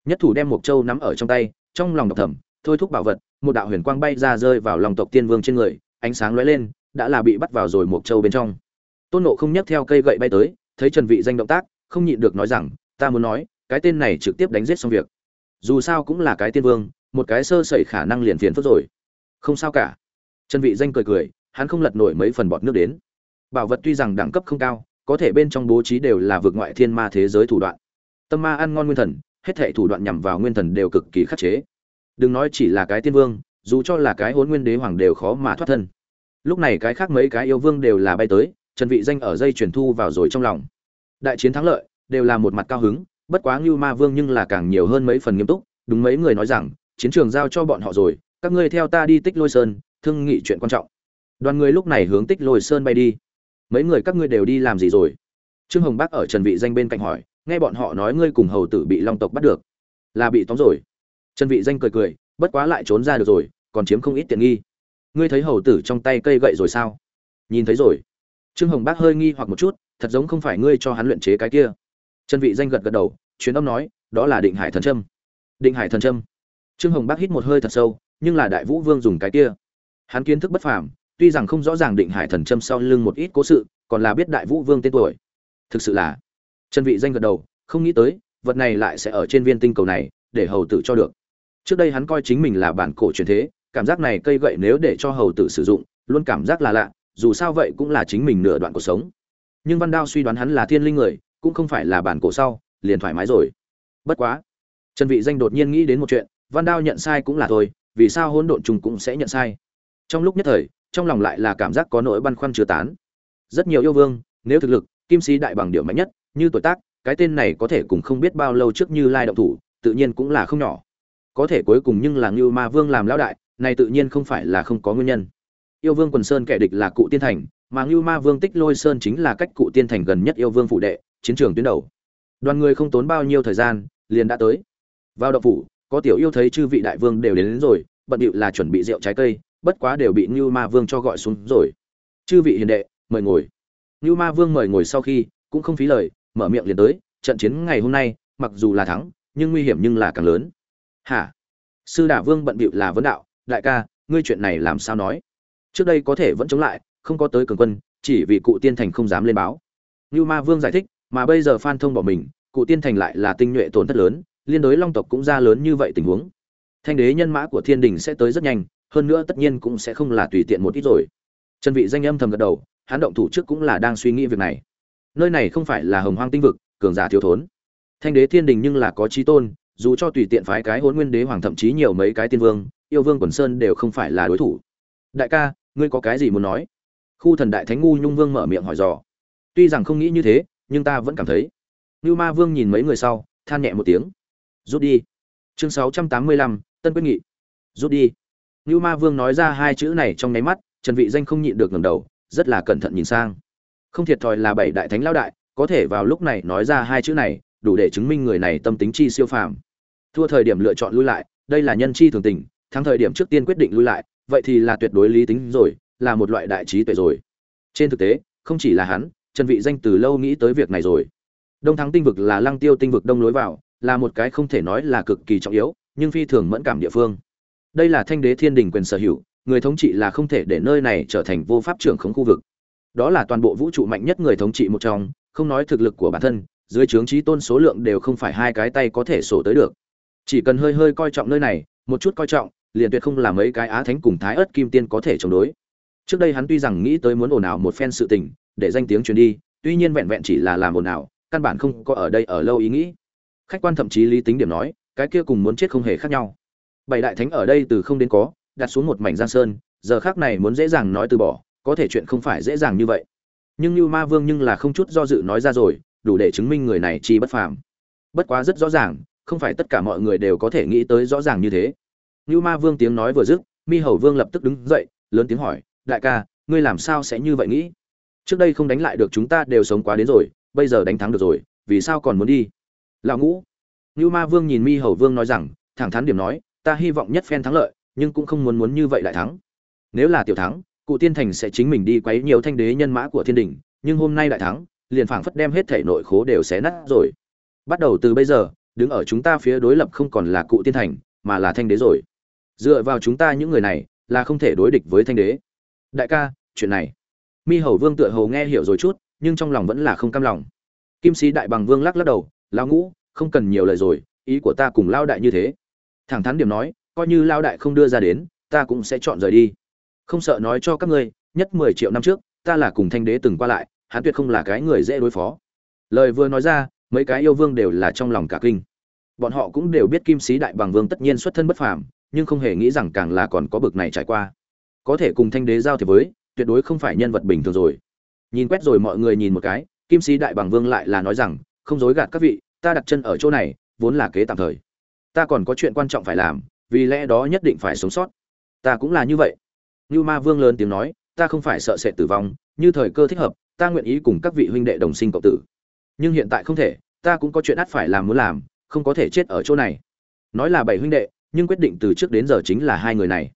Nhất thủ đem một châu nắm ở trong tay, trong lòng độc thầm, thôi thúc bảo vật, một đạo huyền quang bay ra rơi vào lòng tộc tiên vương trên người, ánh sáng lóe lên, đã là bị bắt vào rồi một châu bên trong. Tôn nộ không nhấc theo cây gậy bay tới, thấy trần vị danh động tác, không nhịn được nói rằng, ta muốn nói, cái tên này trực tiếp đánh giết xong việc. Dù sao cũng là cái tiên vương, một cái sơ sẩy khả năng liền phiền phức rồi. Không sao cả. Trần vị danh cười cười hắn không lật nổi mấy phần bọt nước đến. Bảo vật tuy rằng đẳng cấp không cao, có thể bên trong bố trí đều là vượt ngoại thiên ma thế giới thủ đoạn. Tâm ma ăn ngon nguyên thần, hết thảy thủ đoạn nhằm vào nguyên thần đều cực kỳ khắc chế. Đừng nói chỉ là cái tiên vương, dù cho là cái hôn nguyên đế hoàng đều khó mà thoát thân. Lúc này cái khác mấy cái yêu vương đều là bay tới, trần vị danh ở dây truyền thu vào rồi trong lòng. Đại chiến thắng lợi, đều là một mặt cao hứng, bất quá như ma vương nhưng là càng nhiều hơn mấy phần nghiêm túc, đúng mấy người nói rằng, chiến trường giao cho bọn họ rồi, các ngươi theo ta đi tích lôi sơn, thương nghị chuyện quan trọng đoàn người lúc này hướng tích lôi sơn bay đi. Mấy người các ngươi đều đi làm gì rồi? Trương hồng bác ở trần vị danh bên cạnh hỏi, nghe bọn họ nói ngươi cùng hầu tử bị long tộc bắt được. Là bị tóm rồi. Trần vị danh cười cười, bất quá lại trốn ra được rồi, còn chiếm không ít tiện nghi. Ngươi thấy hầu tử trong tay cây gậy rồi sao? Nhìn thấy rồi. Trương hồng bác hơi nghi hoặc một chút, thật giống không phải ngươi cho hắn luyện chế cái kia. Trần vị danh gật gật đầu, truyền âm nói, đó là định hải thần trâm định hải thần trâm trương hồng bác hít một hơi thật sâu, nhưng là đại vũ vương dùng cái kia. Hắn kiến thức bất phàm tuy rằng không rõ ràng định hải thần châm sau lưng một ít cố sự, còn là biết đại vũ vương tên tuổi. Thực sự là chân vị danh gật đầu, không nghĩ tới, vật này lại sẽ ở trên viên tinh cầu này, để hầu tử cho được. Trước đây hắn coi chính mình là bản cổ truyền thế, cảm giác này cây gậy nếu để cho hầu tử sử dụng, luôn cảm giác là lạ, dù sao vậy cũng là chính mình nửa đoạn cuộc sống. Nhưng văn đao suy đoán hắn là thiên linh người, cũng không phải là bản cổ sau, liền thoải mái rồi. Bất quá, trần vị danh đột nhiên nghĩ đến một chuyện, văn đao nhận sai cũng là thôi, vì sao hỗn độn trùng cũng sẽ nhận sai? Trong lúc nhất thời trong lòng lại là cảm giác có nỗi băn khoăn chưa tán. Rất nhiều yêu vương nếu thực lực kim sĩ đại bằng điều mạnh nhất như tuổi tác cái tên này có thể cùng không biết bao lâu trước như lai động thủ tự nhiên cũng là không nhỏ. Có thể cuối cùng nhưng là như ma vương làm lão đại này tự nhiên không phải là không có nguyên nhân. Yêu vương quần sơn kẻ địch là cụ tiên thành mà như ma vương tích lôi sơn chính là cách cụ tiên thành gần nhất yêu vương phụ đệ chiến trường tuyến đầu. Đoàn người không tốn bao nhiêu thời gian liền đã tới. Vào động phủ có tiểu yêu thấy chư vị đại vương đều đến, đến rồi bận điệu là chuẩn bị rượu trái cây bất quá đều bị như ma vương cho gọi xuống rồi. Chư vị hiền đệ, mời ngồi. Như ma vương mời ngồi sau khi, cũng không phí lời, mở miệng liền tới, trận chiến ngày hôm nay, mặc dù là thắng, nhưng nguy hiểm nhưng là càng lớn. Hả? Sư đả vương bận bịu là vấn đạo, đại ca, ngươi chuyện này làm sao nói? Trước đây có thể vẫn chống lại, không có tới cường quân, chỉ vì cụ tiên thành không dám lên báo. Như ma vương giải thích, mà bây giờ phan thông bỏ mình, cụ tiên thành lại là tinh nhuệ tổn thất lớn, liên đối long tộc cũng ra lớn như vậy tình huống. Thanh đế nhân mã của thiên đình sẽ tới rất nhanh hơn nữa tất nhiên cũng sẽ không là tùy tiện một ít rồi. Trần vị danh âm thầm gật đầu, hắn động thủ trước cũng là đang suy nghĩ việc này. Nơi này không phải là hồng hoang tinh vực, cường giả thiếu thốn. Thanh đế thiên đình nhưng là có trí tôn, dù cho tùy tiện phái cái hôn nguyên đế hoàng thậm chí nhiều mấy cái tiên vương, yêu vương quần sơn đều không phải là đối thủ. Đại ca, ngươi có cái gì muốn nói? Khu thần đại thánh ngu nhung vương mở miệng hỏi dò. Tuy rằng không nghĩ như thế, nhưng ta vẫn cảm thấy. Như ma vương nhìn mấy người sau, than nhẹ một tiếng. Rút đi. Chương sáu trăm tám mươi lăm, tân quyết nghị. Rút đi như ma vương nói ra hai chữ này trong nháy mắt, trần vị danh không nhịn được ngẩng đầu, rất là cẩn thận nhìn sang. Không thiệt thòi là bảy đại thánh lão đại, có thể vào lúc này nói ra hai chữ này, đủ để chứng minh người này tâm tính chi siêu phàm. Thua thời điểm lựa chọn lui lại, đây là nhân chi thường tình, thắng thời điểm trước tiên quyết định lui lại, vậy thì là tuyệt đối lý tính rồi, là một loại đại trí tuệ rồi. Trên thực tế, không chỉ là hắn, trần vị danh từ lâu nghĩ tới việc này rồi. Đông thắng tinh vực là lăng tiêu tinh vực đông lối vào, là một cái không thể nói là cực kỳ trọng yếu, nhưng phi thường mẫn cảm địa phương đây là thanh đế thiên đình quyền sở hữu, người thống trị là không thể để nơi này trở thành vô pháp trưởng khống khu vực. Đó là toàn bộ vũ trụ mạnh nhất người thống trị một trong, không nói thực lực của bản thân, dưới trướng trí tôn số lượng đều không phải hai cái tay có thể sổ tới được. Chỉ cần hơi hơi coi trọng nơi này, một chút coi trọng, liền tuyệt không là mấy cái á thánh cùng thái ớt kim tiên có thể chống đối. Trước đây hắn tuy rằng nghĩ tới muốn ồn ào một phen sự tình, để danh tiếng truyền đi, tuy nhiên vẹn vẹn chỉ là làm ồn ào, căn bản không có ở đây ở lâu ý nghĩ. Khách quan thậm chí lý tính điểm nói, cái kia cùng muốn chết không hề khác nhau bảy đại thánh ở đây từ không đến có, đặt xuống một mảnh giang sơn, giờ khác này muốn dễ dàng nói từ bỏ, có thể chuyện không phải dễ dàng như vậy. Nhưng như ma vương nhưng là không chút do dự nói ra rồi, đủ để chứng minh người này chi bất phàm. Bất quá rất rõ ràng, không phải tất cả mọi người đều có thể nghĩ tới rõ ràng như thế. Như ma vương tiếng nói vừa dứt, mi hầu vương lập tức đứng dậy, lớn tiếng hỏi, đại ca, ngươi làm sao sẽ như vậy nghĩ? Trước đây không đánh lại được chúng ta đều sống quá đến rồi, bây giờ đánh thắng được rồi, vì sao còn muốn đi? Lão ngũ. Như ma vương nhìn mi hầu vương nói rằng, thẳng thắn điểm nói ta hy vọng nhất phen thắng lợi, nhưng cũng không muốn muốn như vậy lại thắng. Nếu là tiểu thắng, cụ tiên thành sẽ chính mình đi quấy nhiều thanh đế nhân mã của thiên đình, nhưng hôm nay lại thắng, liền phảng phất đem hết thể nội khố đều xé nát rồi. Bắt đầu từ bây giờ, đứng ở chúng ta phía đối lập không còn là cụ tiên thành, mà là thanh đế rồi. Dựa vào chúng ta những người này, là không thể đối địch với thanh đế. Đại ca, chuyện này. Mi hầu vương tựa hầu nghe hiểu rồi chút, nhưng trong lòng vẫn là không cam lòng. Kim sĩ đại bằng vương lắc lắc đầu lao ngũ, không cần nhiều lời rồi, ý của ta cùng lao đại như thế thẳng thắn điểm nói, coi như lao đại không đưa ra đến, ta cũng sẽ chọn rời đi. Không sợ nói cho các ngươi, nhất mười triệu năm trước, ta là cùng thanh đế từng qua lại, hắn tuyệt không là cái người dễ đối phó. Lời vừa nói ra, mấy cái yêu vương đều là trong lòng cả kinh. Bọn họ cũng đều biết kim sĩ đại bằng vương tất nhiên xuất thân bất phàm, nhưng không hề nghĩ rằng càng là còn có bực này trải qua. Có thể cùng thanh đế giao thiệp với, tuyệt đối không phải nhân vật bình thường rồi. Nhìn quét rồi mọi người nhìn một cái, kim sĩ đại bằng vương lại là nói rằng, không dối gạt các vị, ta đặt chân ở chỗ này, vốn là kế tạm thời ta còn có chuyện quan trọng phải làm, vì lẽ đó nhất định phải sống sót. Ta cũng là như vậy. Như ma vương lớn tiếng nói, ta không phải sợ sệt tử vong, như thời cơ thích hợp, ta nguyện ý cùng các vị huynh đệ đồng sinh cộng tử. Nhưng hiện tại không thể, ta cũng có chuyện ắt phải làm muốn làm, không có thể chết ở chỗ này. Nói là bảy huynh đệ, nhưng quyết định từ trước đến giờ chính là hai người này.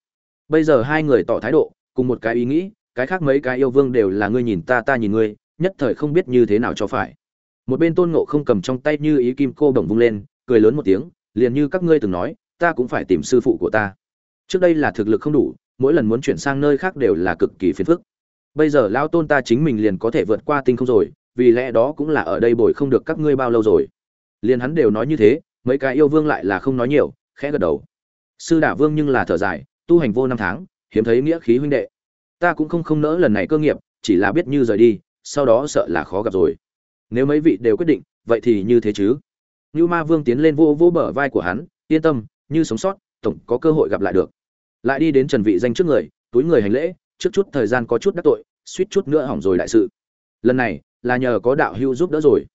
Bây giờ hai người tỏ thái độ, cùng một cái ý nghĩ, cái khác mấy cái yêu vương đều là ngươi nhìn ta ta nhìn ngươi, nhất thời không biết như thế nào cho phải. Một bên tôn ngộ không cầm trong tay như ý kim cô đồng vung lên, cười lớn một tiếng liền như các ngươi từng nói, ta cũng phải tìm sư phụ của ta. Trước đây là thực lực không đủ, mỗi lần muốn chuyển sang nơi khác đều là cực kỳ phiền phức. Bây giờ lao tôn ta chính mình liền có thể vượt qua tinh không rồi, vì lẽ đó cũng là ở đây bồi không được các ngươi bao lâu rồi. Liền hắn đều nói như thế, mấy cái yêu vương lại là không nói nhiều, khẽ gật đầu. Sư đả vương nhưng là thở dài, tu hành vô năm tháng, hiếm thấy nghĩa khí huynh đệ. Ta cũng không không nỡ lần này cơ nghiệp, chỉ là biết như rời đi, sau đó sợ là khó gặp rồi. Nếu mấy vị đều quyết định, vậy thì như thế chứ? Nưu Ma Vương tiến lên vô vô bờ vai của hắn, yên tâm, như sống sót, tổng có cơ hội gặp lại được. Lại đi đến Trần Vị danh trước người, túi người hành lễ, trước chút thời gian có chút đắc tội, suýt chút nữa hỏng rồi đại sự. Lần này, là nhờ có đạo hữu giúp đỡ rồi.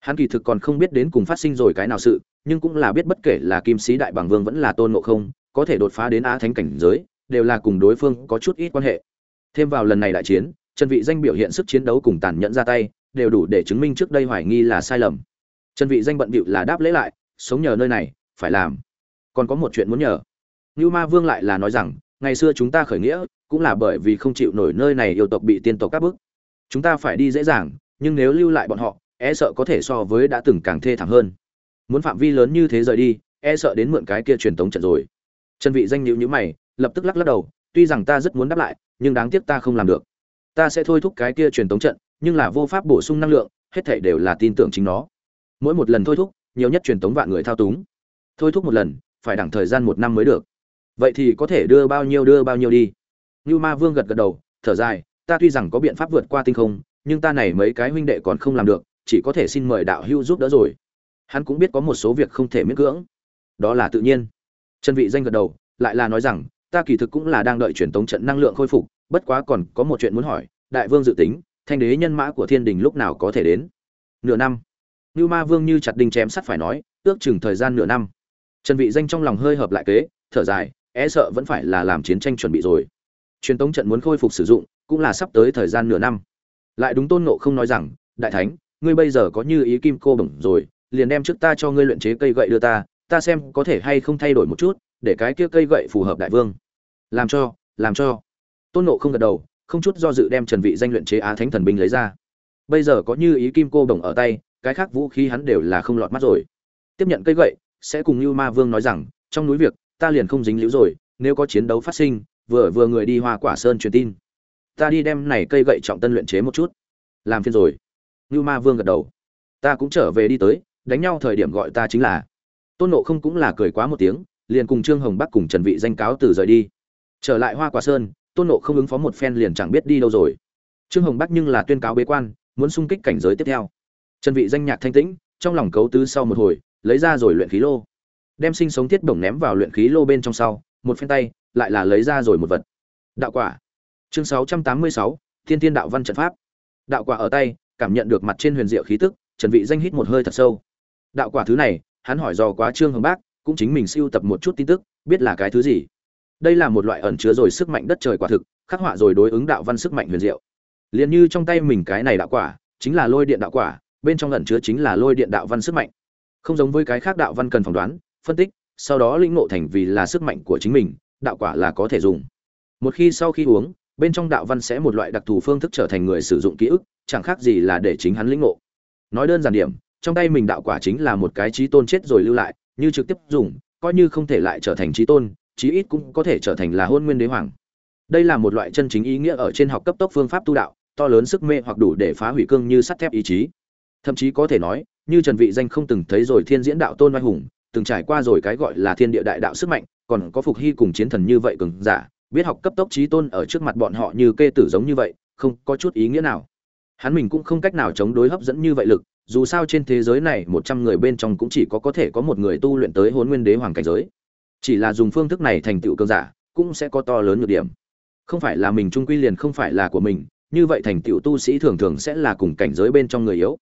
Hắn kỳ thực còn không biết đến cùng phát sinh rồi cái nào sự, nhưng cũng là biết bất kể là Kim Sĩ Đại Bàng Vương vẫn là Tôn Ngộ Không, có thể đột phá đến Á Thánh cảnh giới, đều là cùng đối phương có chút ít quan hệ. Thêm vào lần này đại chiến, Trần Vị danh biểu hiện sức chiến đấu cùng tàn nhẫn ra tay, đều đủ để chứng minh trước đây hoài nghi là sai lầm. Trần Vị danh bận bịu là đáp lễ lại, sống nhờ nơi này, phải làm. Còn có một chuyện muốn nhờ. Nưu Ma Vương lại là nói rằng, ngày xưa chúng ta khởi nghĩa, cũng là bởi vì không chịu nổi nơi này yêu tộc bị tiên tộc các bức. Chúng ta phải đi dễ dàng, nhưng nếu lưu lại bọn họ, e sợ có thể so với đã từng càng thê thảm hơn. Muốn phạm vi lớn như thế rời đi, e sợ đến mượn cái kia truyền tống trận rồi. Trần Vị danh nhíu nhíu mày, lập tức lắc lắc đầu, tuy rằng ta rất muốn đáp lại, nhưng đáng tiếc ta không làm được. Ta sẽ thôi thúc cái kia truyền tống trận, nhưng là vô pháp bổ sung năng lượng, hết thảy đều là tin tưởng chính nó. Mỗi một lần thôi thúc, nhiều nhất truyền tống vạn người thao túng. Thôi thúc một lần, phải đẳng thời gian một năm mới được. Vậy thì có thể đưa bao nhiêu đưa bao nhiêu đi. Như Ma Vương gật gật đầu, thở dài, ta tuy rằng có biện pháp vượt qua tinh không, nhưng ta này mấy cái huynh đệ còn không làm được, chỉ có thể xin mời đạo Hưu giúp đỡ rồi. Hắn cũng biết có một số việc không thể miễn cưỡng. Đó là tự nhiên. Trần Vị danh gật đầu, lại là nói rằng, ta kỳ thực cũng là đang đợi truyền tống trận năng lượng khôi phục, bất quá còn có một chuyện muốn hỏi, đại vương dự tính, thanh đế nhân mã của thiên đình lúc nào có thể đến? Nửa năm. Nưu Ma Vương như chặt đinh chém sắt phải nói, ước chừng thời gian nửa năm. Trần Vị danh trong lòng hơi hợp lại kế, thở dài, e sợ vẫn phải là làm chiến tranh chuẩn bị rồi. Truyền tống trận muốn khôi phục sử dụng, cũng là sắp tới thời gian nửa năm. Lại đúng Tôn Ngộ không nói rằng, đại thánh, ngươi bây giờ có như ý kim cô bổng rồi, liền đem trước ta cho ngươi luyện chế cây gậy đưa ta, ta xem có thể hay không thay đổi một chút, để cái kia cây gậy phù hợp đại vương. Làm cho, làm cho. Tôn Ngộ không gật đầu, không chút do dự đem Trần Vị danh luyện chế Á Thánh thần binh lấy ra. Bây giờ có như ý kim cô bổng ở tay, cái khác vũ khí hắn đều là không lọt mắt rồi. Tiếp nhận cây gậy, sẽ cùng Như Ma Vương nói rằng, trong núi việc, ta liền không dính líu rồi, nếu có chiến đấu phát sinh, vừa vừa người đi Hoa Quả Sơn truyền tin. Ta đi đem này cây gậy trọng tân luyện chế một chút. Làm phiền rồi. Như Ma Vương gật đầu. Ta cũng trở về đi tới, đánh nhau thời điểm gọi ta chính là. Tôn Nộ không cũng là cười quá một tiếng, liền cùng Trương Hồng Bắc cùng Trần Vị danh cáo từ rời đi. Trở lại Hoa Quả Sơn, Tôn Nộ không ứng phó một phen liền chẳng biết đi đâu rồi. Trương Hồng Bắc nhưng là tuyên cáo bế quan, muốn xung kích cảnh giới tiếp theo. Trần Vị danh nhạc thanh tĩnh, trong lòng cấu tứ sau một hồi, lấy ra rồi luyện khí lô. Đem sinh sống thiết bổng ném vào luyện khí lô bên trong sau, một phen tay, lại là lấy ra rồi một vật. Đạo quả. Chương 686, Thiên Thiên đạo văn trận pháp. Đạo quả ở tay, cảm nhận được mặt trên huyền diệu khí tức, Trần Vị danh hít một hơi thật sâu. Đạo quả thứ này, hắn hỏi dò quá Trương Hồng Bác, cũng chính mình siêu tập một chút tin tức, biết là cái thứ gì. Đây là một loại ẩn chứa rồi sức mạnh đất trời quả thực, khắc họa rồi đối ứng đạo văn sức mạnh huyền diệu. Liên như trong tay mình cái này đạo quả, chính là lôi điện đạo quả, bên trong ẩn chứa chính là lôi điện đạo văn sức mạnh. Không giống với cái khác đạo văn cần phỏng đoán, phân tích, sau đó linh ngộ thành vì là sức mạnh của chính mình, đạo quả là có thể dùng. Một khi sau khi uống, bên trong đạo văn sẽ một loại đặc thù phương thức trở thành người sử dụng ký ức, chẳng khác gì là để chính hắn lĩnh ngộ. Nói đơn giản điểm, trong tay mình đạo quả chính là một cái chí tôn chết rồi lưu lại, như trực tiếp dùng, coi như không thể lại trở thành chí tôn, chí ít cũng có thể trở thành là hôn nguyên đế hoàng. Đây là một loại chân chính ý nghĩa ở trên học cấp tốc phương pháp tu đạo, to lớn sức mê hoặc đủ để phá hủy cương như sắt thép ý chí. Thậm chí có thể nói, như Trần Vị danh không từng thấy rồi thiên diễn đạo tôn oai hùng, từng trải qua rồi cái gọi là thiên địa đại đạo sức mạnh, còn có phục hy cùng chiến thần như vậy cường giả, biết học cấp tốc trí tôn ở trước mặt bọn họ như kê tử giống như vậy, không có chút ý nghĩa nào. Hắn mình cũng không cách nào chống đối hấp dẫn như vậy lực, dù sao trên thế giới này một trăm người bên trong cũng chỉ có có thể có một người tu luyện tới Hỗn Nguyên Đế hoàng cảnh giới. Chỉ là dùng phương thức này thành tựu cường giả, cũng sẽ có to lớn nhược điểm. Không phải là mình trung quy liền không phải là của mình, như vậy thành tựu tu sĩ thường thường sẽ là cùng cảnh giới bên trong người yếu.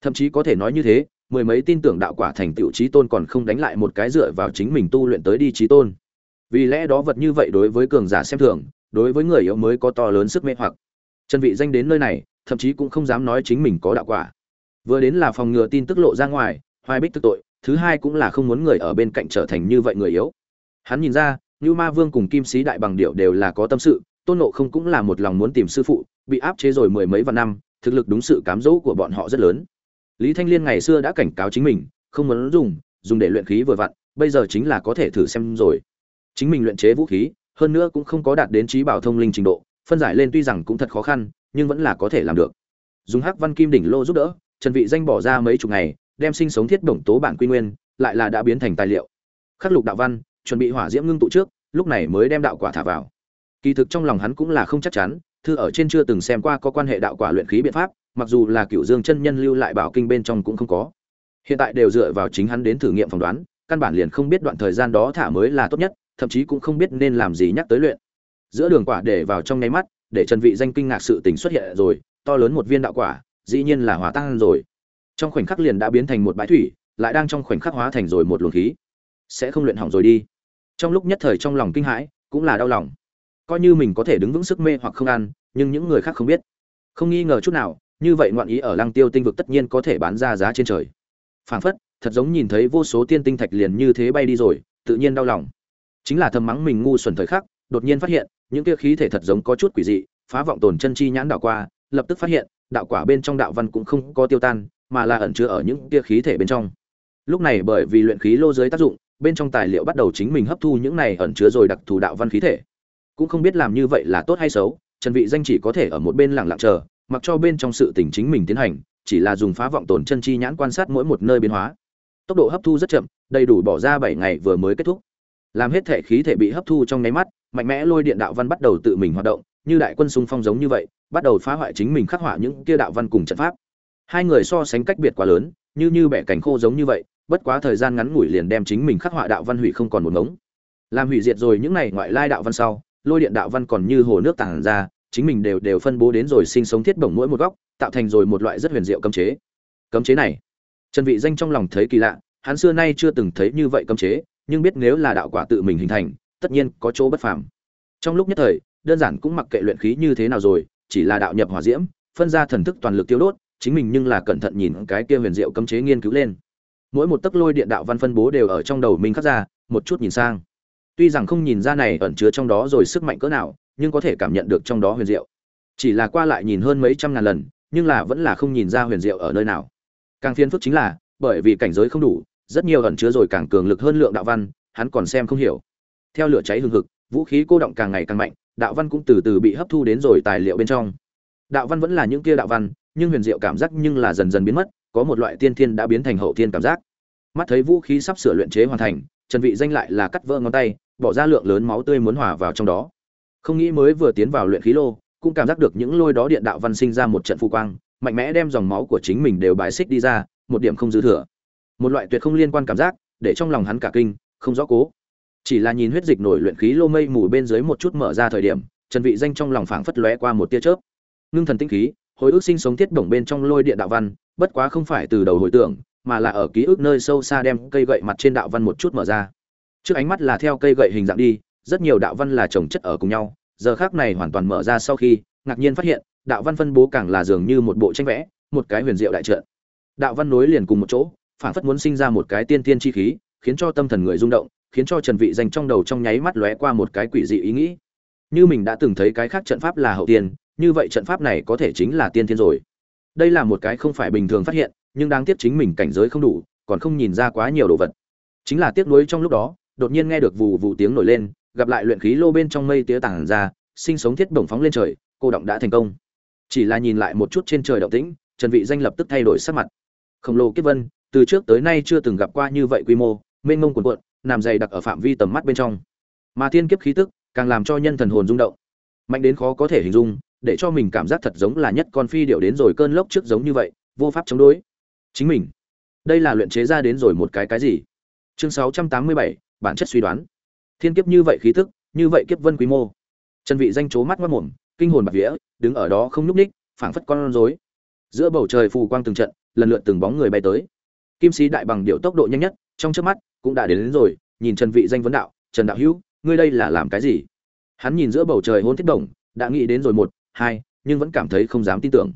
Thậm chí có thể nói như thế, mười mấy tin tưởng đạo quả thành tựu trí tôn còn không đánh lại một cái dựa vào chính mình tu luyện tới đi trí tôn. Vì lẽ đó vật như vậy đối với cường giả xem thường, đối với người yếu mới có to lớn sức mê hoặc. Chân vị danh đến nơi này, thậm chí cũng không dám nói chính mình có đạo quả vừa đến là phòng ngừa tin tức lộ ra ngoài hoài bích tức tội thứ hai cũng là không muốn người ở bên cạnh trở thành như vậy người yếu hắn nhìn ra như ma vương cùng kim sĩ đại bằng điệu đều là có tâm sự tôn nộ không cũng là một lòng muốn tìm sư phụ bị áp chế rồi mười mấy vạn năm thực lực đúng sự cám dỗ của bọn họ rất lớn lý thanh liên ngày xưa đã cảnh cáo chính mình, không muốn dùng dùng để luyện khí vừa vặn, bây giờ chính là có thể thử xem rồi. Chính mình luyện chế vũ khí, hơn nữa cũng không có đạt đến trí bảo thông linh trình độ, phân giải lên tuy rằng cũng thật khó khăn, nhưng vẫn là có thể làm được. Dùng hắc văn kim đỉnh lô giúp đỡ, trần vị danh bỏ ra mấy chục ngày, đem sinh sống thiết đồng tố bản quy nguyên, lại là đã biến thành tài liệu. Khắc lục đạo văn, chuẩn bị hỏa diễm ngưng tụ trước, lúc này mới đem đạo quả thả vào. Kỳ thực trong lòng hắn cũng là không chắc chắn, thư ở trên chưa từng xem qua có quan hệ đạo quả luyện khí biện pháp mặc dù là cựu dương chân nhân lưu lại bảo kinh bên trong cũng không có. Hiện tại đều dựa vào chính hắn đến thử nghiệm phỏng đoán, căn bản liền không biết đoạn thời gian đó thả mới là tốt nhất, thậm chí cũng không biết nên làm gì nhắc tới luyện. Giữa đường quả để vào trong nháy mắt, để trần vị danh kinh ngạc sự tình xuất hiện rồi, to lớn một viên đạo quả, dĩ nhiên là hòa tan rồi. Trong khoảnh khắc liền đã biến thành một bãi thủy, lại đang trong khoảnh khắc hóa thành rồi một luồng khí. Sẽ không luyện hỏng rồi đi. Trong lúc nhất thời trong lòng kinh hãi, cũng là đau lòng. Coi như mình có thể đứng vững sức mê hoặc không ăn, nhưng những người khác không biết. Không nghi ngờ chút nào như vậy ngoạn ý ở lăng tiêu tinh vực tất nhiên có thể bán ra giá trên trời. Phảng phất, thật giống nhìn thấy vô số tiên tinh thạch liền như thế bay đi rồi, tự nhiên đau lòng. Chính là thầm mắng mình ngu xuẩn thời khắc, đột nhiên phát hiện, những kia khí thể thật giống có chút quỷ dị, phá vọng tồn chân chi nhãn đạo qua, lập tức phát hiện, đạo quả bên trong đạo văn cũng không có tiêu tan, mà là ẩn chứa ở những kia khí thể bên trong. Lúc này bởi vì luyện khí lô giới tác dụng, bên trong tài liệu bắt đầu chính mình hấp thu những này ẩn chứa rồi đặc thù đạo văn khí thể. Cũng không biết làm như vậy là tốt hay xấu, trần vị danh chỉ có thể ở một bên lặng lặng chờ mặc cho bên trong sự tỉnh chính mình tiến hành, chỉ là dùng phá vọng tồn chân chi nhãn quan sát mỗi một nơi biến hóa. Tốc độ hấp thu rất chậm, đầy đủ bỏ ra bảy ngày vừa mới kết thúc. Làm hết thể khí thể bị hấp thu trong nháy mắt, mạnh mẽ lôi điện đạo văn bắt đầu tự mình hoạt động, như đại quân xung phong giống như vậy, bắt đầu phá hoại chính mình khắc họa những kia đạo văn cùng trận pháp. Hai người so sánh cách biệt quá lớn, như như bẻ cành khô giống như vậy, bất quá thời gian ngắn ngủi liền đem chính mình khắc họa đạo văn hủy không còn một ngống. Làm hủy diệt rồi những này ngoại lai đạo văn sau, lôi điện đạo văn còn như hồ nước tàng ra chính mình đều đều phân bố đến rồi sinh sống thiết bổng mỗi một góc, tạo thành rồi một loại rất huyền diệu cấm chế. Cấm chế này, trần vị danh trong lòng thấy kỳ lạ, hắn xưa nay chưa từng thấy như vậy cấm chế, nhưng biết nếu là đạo quả tự mình hình thành, tất nhiên có chỗ bất phàm. Trong lúc nhất thời, đơn giản cũng mặc kệ luyện khí như thế nào rồi, chỉ là đạo nhập hỏa diễm, phân ra thần thức toàn lực tiêu đốt, chính mình nhưng là cẩn thận nhìn cái kia huyền diệu cấm chế nghiên cứu lên. Mỗi một tấc lôi điện đạo văn phân bố đều ở trong đầu mình khắc ra, một chút nhìn sang. Tuy rằng không nhìn ra này ẩn chứa trong đó rồi sức mạnh cỡ nào nhưng có thể cảm nhận được trong đó huyền diệu. Chỉ là qua lại nhìn hơn mấy trăm ngàn lần, nhưng là vẫn là không nhìn ra huyền diệu ở nơi nào. Càng phiền phức chính là, bởi vì cảnh giới không đủ, rất nhiều ẩn chứa rồi càng cường lực hơn lượng đạo văn, hắn còn xem không hiểu. Theo lửa cháy hừng hực, vũ khí cô động càng ngày càng mạnh, đạo văn cũng từ từ bị hấp thu đến rồi tài liệu bên trong. Đạo văn vẫn là những kia đạo văn, nhưng huyền diệu cảm giác nhưng là dần dần biến mất, có một loại tiên thiên đã biến thành hậu thiên cảm giác. Mắt thấy vũ khí sắp sửa luyện chế hoàn thành, trần vị danh lại là cắt vỡ ngón tay, bỏ ra lượng lớn máu tươi muốn hòa vào trong đó không nghĩ mới vừa tiến vào luyện khí lô, cũng cảm giác được những lôi đó điện đạo văn sinh ra một trận phù quang, mạnh mẽ đem dòng máu của chính mình đều bài xích đi ra, một điểm không dư thừa. Một loại tuyệt không liên quan cảm giác, để trong lòng hắn cả kinh, không rõ cố. Chỉ là nhìn huyết dịch nổi luyện khí lô mây mù bên dưới một chút mở ra thời điểm, trần vị danh trong lòng phảng phất lóe qua một tia chớp. Ngưng thần tinh khí, hồi ức sinh sống thiết động bên trong lôi điện đạo văn, bất quá không phải từ đầu hồi tưởng, mà là ở ký ức nơi sâu xa đem cây gậy mặt trên đạo văn một chút mở ra. Trước ánh mắt là theo cây gậy hình dạng đi rất nhiều đạo văn là chồng chất ở cùng nhau, giờ khác này hoàn toàn mở ra sau khi, ngạc nhiên phát hiện, đạo văn phân bố càng là dường như một bộ tranh vẽ, một cái huyền diệu đại trận. Đạo văn nối liền cùng một chỗ, phản phất muốn sinh ra một cái tiên tiên chi khí, khiến cho tâm thần người rung động, khiến cho trần vị dành trong đầu trong nháy mắt lóe qua một cái quỷ dị ý nghĩ. Như mình đã từng thấy cái khác trận pháp là hậu tiên, như vậy trận pháp này có thể chính là tiên thiên rồi. Đây là một cái không phải bình thường phát hiện, nhưng đáng tiếc chính mình cảnh giới không đủ, còn không nhìn ra quá nhiều đồ vật. Chính là tiếc nuối trong lúc đó, đột nhiên nghe được vù vù tiếng nổi lên gặp lại luyện khí lô bên trong mây tía tàng ra sinh sống thiết bổng phóng lên trời cô động đã thành công. Chỉ là nhìn lại một chút trên trời động tĩnh trần vị danh lập tức thay đổi sắc mặt. Khổng lồ kiếp vân từ trước tới nay chưa từng gặp qua như vậy quy mô mênh mông cuồn cuộn nằm dày đặc ở phạm vi tầm mắt bên trong. Mà thiên kiếp khí tức càng làm cho nhân thần hồn rung động. Mạnh đến khó có thể hình dung để cho mình cảm giác thật giống là nhất con phi điệu đến rồi cơn lốc trước giống như vậy vô pháp chống đối. Chính mình. Đây là luyện chế ra đến rồi một cái cái gì? Chương 687, bản chất suy đoán thiên kiếp như vậy khí tức như vậy kiếp vân quy mô. Trần vị danh chố mắt mắt mồm kinh hồn bạt vía đứng ở đó không nhúc ních phảng phất con rối. Giữa bầu trời phù quang từng trận lần lượt từng bóng người bay tới. Kim sĩ đại bằng điệu tốc độ nhanh nhất trong chớp mắt cũng đã đến, đến rồi nhìn trần vị danh vấn đạo trần đạo hữu ngươi đây là làm cái gì? Hắn nhìn giữa bầu trời hôn thiết động đã nghĩ đến rồi một hai nhưng vẫn cảm thấy không dám tin tưởng.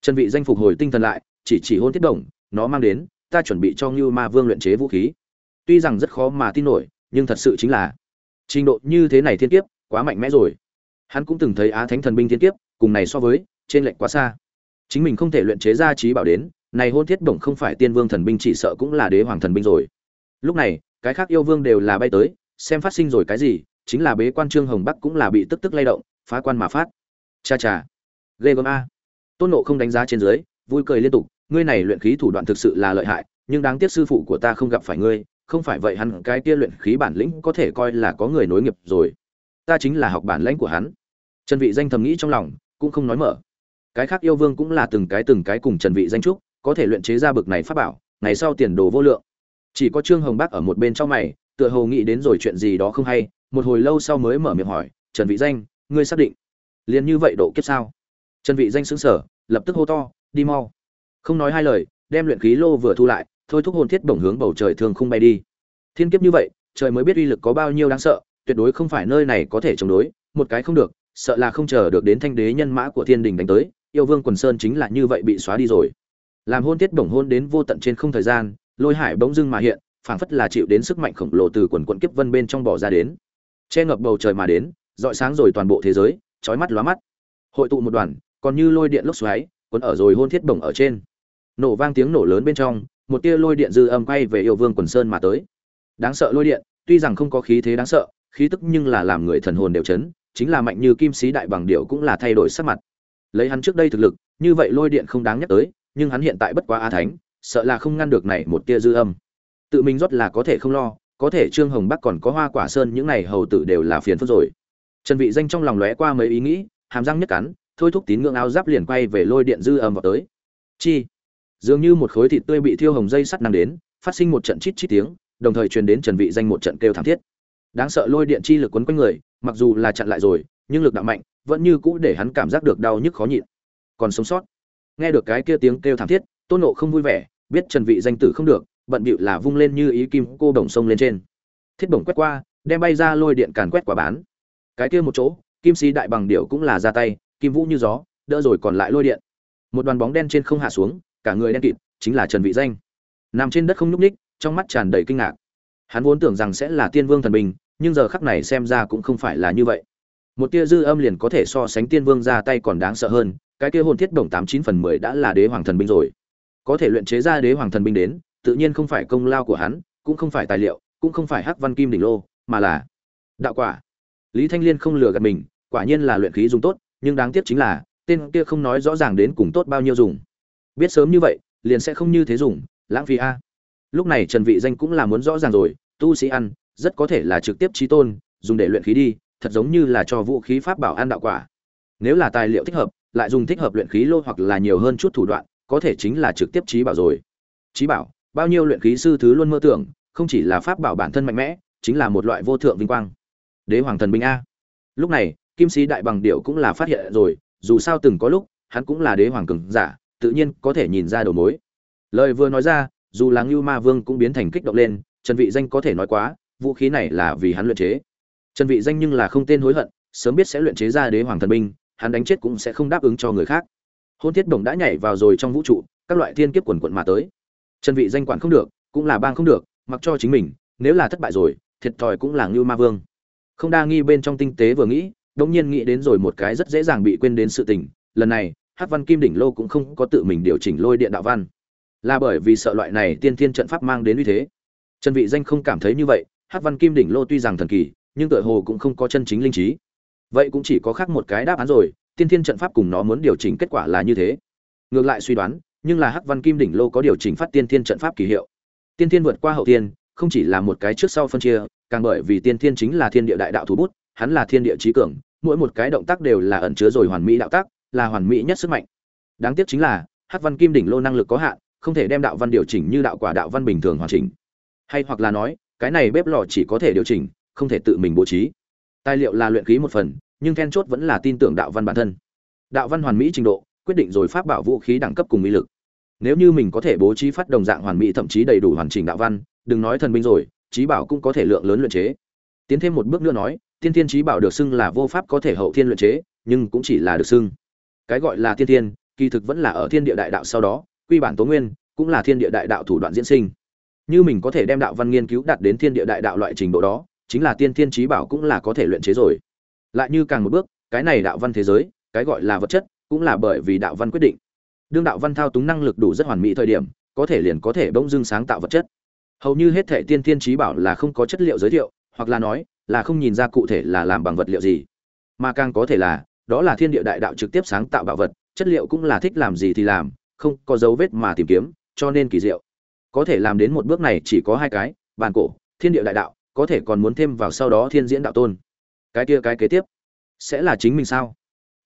Trần vị danh phục hồi tinh thần lại chỉ chỉ hôn thiết động nó mang đến ta chuẩn bị cho Ngưu Ma Vương luyện chế vũ khí. Tuy rằng rất khó mà tin nổi nhưng thật sự chính là trình độ như thế này thiên kiếp, quá mạnh mẽ rồi. Hắn cũng từng thấy á thánh thần binh thiên kiếp, cùng này so với, trên lệnh quá xa. Chính mình không thể luyện chế ra trí bảo đến, này hôn thiết bổng không phải tiên vương thần binh chỉ sợ cũng là đế hoàng thần binh rồi. Lúc này, cái khác yêu vương đều là bay tới, xem phát sinh rồi cái gì, chính là bế quan trương hồng bắc cũng là bị tức tức lay động, phá quan mà phát. Cha cha. Ghê gớm a. Tôn nộ không đánh giá trên dưới, vui cười liên tục, ngươi này luyện khí thủ đoạn thực sự là lợi hại, nhưng đáng tiếc sư phụ của ta không gặp phải ngươi không phải vậy hắn cái kia luyện khí bản lĩnh có thể coi là có người nối nghiệp rồi. Ta chính là học bản lãnh của hắn. Trần vị danh thầm nghĩ trong lòng, cũng không nói mở. Cái khác yêu vương cũng là từng cái từng cái cùng trần vị danh trúc có thể luyện chế ra bực này pháp bảo, ngày sau tiền đồ vô lượng. Chỉ có trương hồng bác ở một bên trong mày, tựa hồ nghĩ đến rồi chuyện gì đó không hay, một hồi lâu sau mới mở miệng hỏi, trần vị danh, ngươi xác định liền như vậy độ kiếp sao? Trần vị danh sững sờ, lập tức hô to, đi mau. Không nói hai lời, đem luyện khí lô vừa thu lại thôi thúc hồn thiết bổng hướng bầu trời thường không bay đi. Thiên kiếp như vậy, trời mới biết uy lực có bao nhiêu đáng sợ, tuyệt đối không phải nơi này có thể chống đối, một cái không được, sợ là không chờ được đến thanh đế nhân mã của thiên đình đánh tới, yêu vương quần sơn chính là như vậy bị xóa đi rồi. Làm hôn thiết bổng hôn đến vô tận trên không thời gian, lôi hải bỗng dưng mà hiện, phảng phất là chịu đến sức mạnh khổng lồ từ quần quận kiếp vân bên trong bỏ ra đến. Che ngập bầu trời mà đến dọi sáng rồi toàn bộ thế giới, chói mắt lóa mắt. Hội tụ một đoàn, còn như lôi điện lốc xoáy, cuốn ở rồi hôn thiết bổng ở trên. Nổ vang tiếng nổ lớn bên trong một tia lôi điện dư âm quay về yêu vương quần sơn mà tới. Đáng sợ lôi điện, tuy rằng không có khí thế đáng sợ, khí tức nhưng là làm người thần hồn đều chấn, chính là mạnh như kim sĩ đại bằng điệu cũng là thay đổi sắc mặt. Lấy hắn trước đây thực lực, như vậy lôi điện không đáng nhắc tới, nhưng hắn hiện tại bất quá a thánh, sợ là không ngăn được này một tia dư âm. Tự mình rót là có thể không lo, có thể trương hồng bắc còn có hoa quả sơn những này hầu tử đều là phiền phức rồi. Trần vị danh trong lòng lóe qua mấy ý nghĩ, hàm răng nhất cắn, thôi thúc tín ngưỡng áo giáp liền quay về lôi điện dư âm vào tới. Chi? Dường như một khối thịt tươi bị thiêu hồng dây sắt năng đến, phát sinh một trận chít chít tiếng, đồng thời truyền đến trần vị danh một trận kêu thảm thiết. Đáng sợ lôi điện chi lực quấn quanh người, mặc dù là chặn lại rồi, nhưng lực đạo mạnh, vẫn như cũ để hắn cảm giác được đau nhức khó nhịn. Còn sống sót. Nghe được cái kia tiếng kêu thảm thiết, tôn nộ không vui vẻ, biết trần vị danh tử không được, bận bịu là vung lên như ý kim cô đồng sông lên trên. Thiết bổng quét qua, đem bay ra lôi điện càn quét quả bán. Cái kia một chỗ, kim sĩ đại bằng điệu cũng là ra tay, kim vũ như gió, đỡ rồi còn lại lôi điện. Một đoàn bóng đen trên không hạ xuống cả người đen kịt chính là trần vị danh. Nằm trên đất không nhúc ních trong mắt tràn đầy kinh ngạc. Hắn vốn tưởng rằng sẽ là tiên vương thần Bình, nhưng giờ khắc này xem ra cũng không phải là như vậy. Một tia dư âm liền có thể so sánh tiên vương ra tay còn đáng sợ hơn cái kia hồn thiết đồng tám chín phần mười đã là đế hoàng thần binh rồi. Có thể luyện chế ra đế hoàng thần binh đến tự nhiên không phải công lao của hắn cũng không phải tài liệu cũng không phải hắc văn kim đỉnh lô mà là đạo quả. Lý thanh liên không lừa gạt mình quả nhiên là luyện khí dùng tốt nhưng đáng tiếc chính là tên kia không nói rõ ràng đến cùng tốt bao nhiêu dùng biết sớm như vậy, liền sẽ không như thế dùng, lãng phí a. Lúc này trần vị danh cũng là muốn rõ ràng rồi, tu sĩ ăn, rất có thể là trực tiếp trí tôn, dùng để luyện khí đi, thật giống như là cho vũ khí pháp bảo ăn đạo quả. Nếu là tài liệu thích hợp, lại dùng thích hợp luyện khí lô hoặc là nhiều hơn chút thủ đoạn, có thể chính là trực tiếp trí bảo rồi. Trí bảo, bao nhiêu luyện khí sư thứ luôn mơ tưởng, không chỉ là pháp bảo bản thân mạnh mẽ, chính là một loại vô thượng vinh quang. Đế hoàng thần binh a. Lúc này, kim sĩ đại bằng điệu cũng là phát hiện rồi, dù sao từng có lúc, hắn cũng là đế hoàng cường giả tự nhiên có thể nhìn ra đầu mối. Lời vừa nói ra, dù là ngưu ma vương cũng biến thành kích động lên, trần vị danh có thể nói quá, vũ khí này là vì hắn luyện chế. Trần vị danh nhưng là không tên hối hận, sớm biết sẽ luyện chế ra đế hoàng thần binh, hắn đánh chết cũng sẽ không đáp ứng cho người khác. Hôn thiết đồng đã nhảy vào rồi trong vũ trụ, các loại thiên kiếp quần quận mà tới. Trần vị danh quản không được, cũng là bang không được, mặc cho chính mình, nếu là thất bại rồi, thiệt thòi cũng là ngưu ma vương. Không đa nghi bên trong tinh tế vừa nghĩ, đống nhiên nghĩ đến rồi một cái rất dễ dàng bị quên đến sự tình, lần này Hát văn kim đỉnh lô cũng không có tự mình điều chỉnh lôi điện đạo văn. Là bởi vì sợ loại này tiên thiên trận pháp mang đến uy thế. Trần vị danh không cảm thấy như vậy Hát văn kim đỉnh lô tuy rằng thần kỳ, nhưng tựa hồ cũng không có chân chính linh trí. Vậy cũng chỉ có khác một cái đáp án rồi, tiên thiên trận pháp cùng nó muốn điều chỉnh kết quả là như thế. Ngược lại suy đoán, nhưng là hắc văn kim đỉnh lô có điều chỉnh phát tiên thiên trận pháp kỳ hiệu. Tiên thiên vượt qua hậu tiên không chỉ là một cái trước sau phân chia, càng bởi vì tiên thiên chính là thiên địa đại đạo thủ bút, hắn là thiên địa trí cường, mỗi một cái động tác đều là ẩn chứa rồi hoàn mỹ đạo tác là hoàn mỹ nhất sức mạnh. Đáng tiếc chính là, hắc văn kim đỉnh lô năng lực có hạn, không thể đem đạo văn điều chỉnh như đạo quả đạo văn bình thường hoàn chỉnh. Hay hoặc là nói, cái này bếp lò chỉ có thể điều chỉnh, không thể tự mình bố trí. Tài liệu là luyện khí một phần, nhưng then chốt vẫn là tin tưởng đạo văn bản thân. Đạo văn hoàn mỹ trình độ, quyết định rồi pháp bảo vũ khí đẳng cấp cùng mỹ lực. Nếu như mình có thể bố trí phát đồng dạng hoàn mỹ thậm chí đầy đủ hoàn chỉnh đạo văn, đừng nói thần binh rồi trí bảo cũng có thể lượng lớn luyện chế. Tiến thêm một bước nữa nói, tiên thiên trí bảo được xưng là vô pháp có thể hậu thiên luyện chế, nhưng cũng chỉ là được xưng cái gọi là thiên thiên kỳ thực vẫn là ở thiên địa đại đạo sau đó, quy bản tố nguyên cũng là thiên địa đại đạo thủ đoạn diễn sinh. Như mình có thể đem đạo văn nghiên cứu đạt đến thiên địa đại đạo loại trình độ đó, chính là tiên thiên trí bảo cũng là có thể luyện chế rồi. Lại như càng một bước, cái này đạo văn thế giới, cái gọi là vật chất, cũng là bởi vì đạo văn quyết định. Đương đạo văn thao túng năng lực đủ rất hoàn mỹ thời điểm, có thể liền có thể bỗng dưng sáng tạo vật chất. Hầu như hết thể tiên thiên trí bảo là không có chất liệu giới thiệu, hoặc là nói, là không nhìn ra cụ thể là làm bằng vật liệu gì. Mà càng có thể là đó là thiên địa đại đạo trực tiếp sáng tạo bảo vật chất liệu cũng là thích làm gì thì làm không có dấu vết mà tìm kiếm cho nên kỳ diệu. Có thể làm đến một bước này chỉ có hai cái bàn cổ thiên địa đại đạo có thể còn muốn thêm vào sau đó thiên diễn đạo tôn. Cái kia cái kế tiếp sẽ là chính mình sao?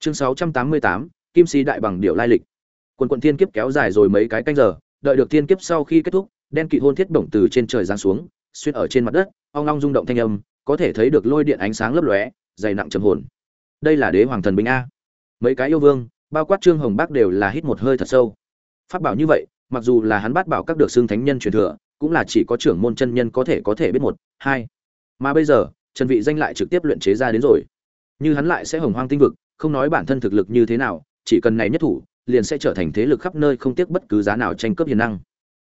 Chương 688, kim si đại bằng điệu lai lịch. Quần quận thiên kiếp kéo dài rồi mấy cái canh giờ đợi được thiên kiếp sau khi kết thúc đen kỵ hôn thiết bổng từ trên trời giáng xuống xuyên ở trên mặt đất ong long rung động thanh âm có thể thấy được lôi điện ánh sáng lấp lóe dày nặng trầm hồn đây là đế hoàng thần binh a. Mấy cái yêu vương, bao quát trương hồng bác đều là hít một hơi thật sâu. Phát bảo như vậy, mặc dù là hắn bắt bảo các được xương thánh nhân truyền thừa, cũng là chỉ có trưởng môn chân nhân có thể có thể biết một, hai. Mà bây giờ, trần vị danh lại trực tiếp luyện chế ra đến rồi. Như hắn lại sẽ hồng hoang tinh vực, không nói bản thân thực lực như thế nào, chỉ cần này nhất thủ, liền sẽ trở thành thế lực khắp nơi không tiếc bất cứ giá nào tranh cướp hiền năng.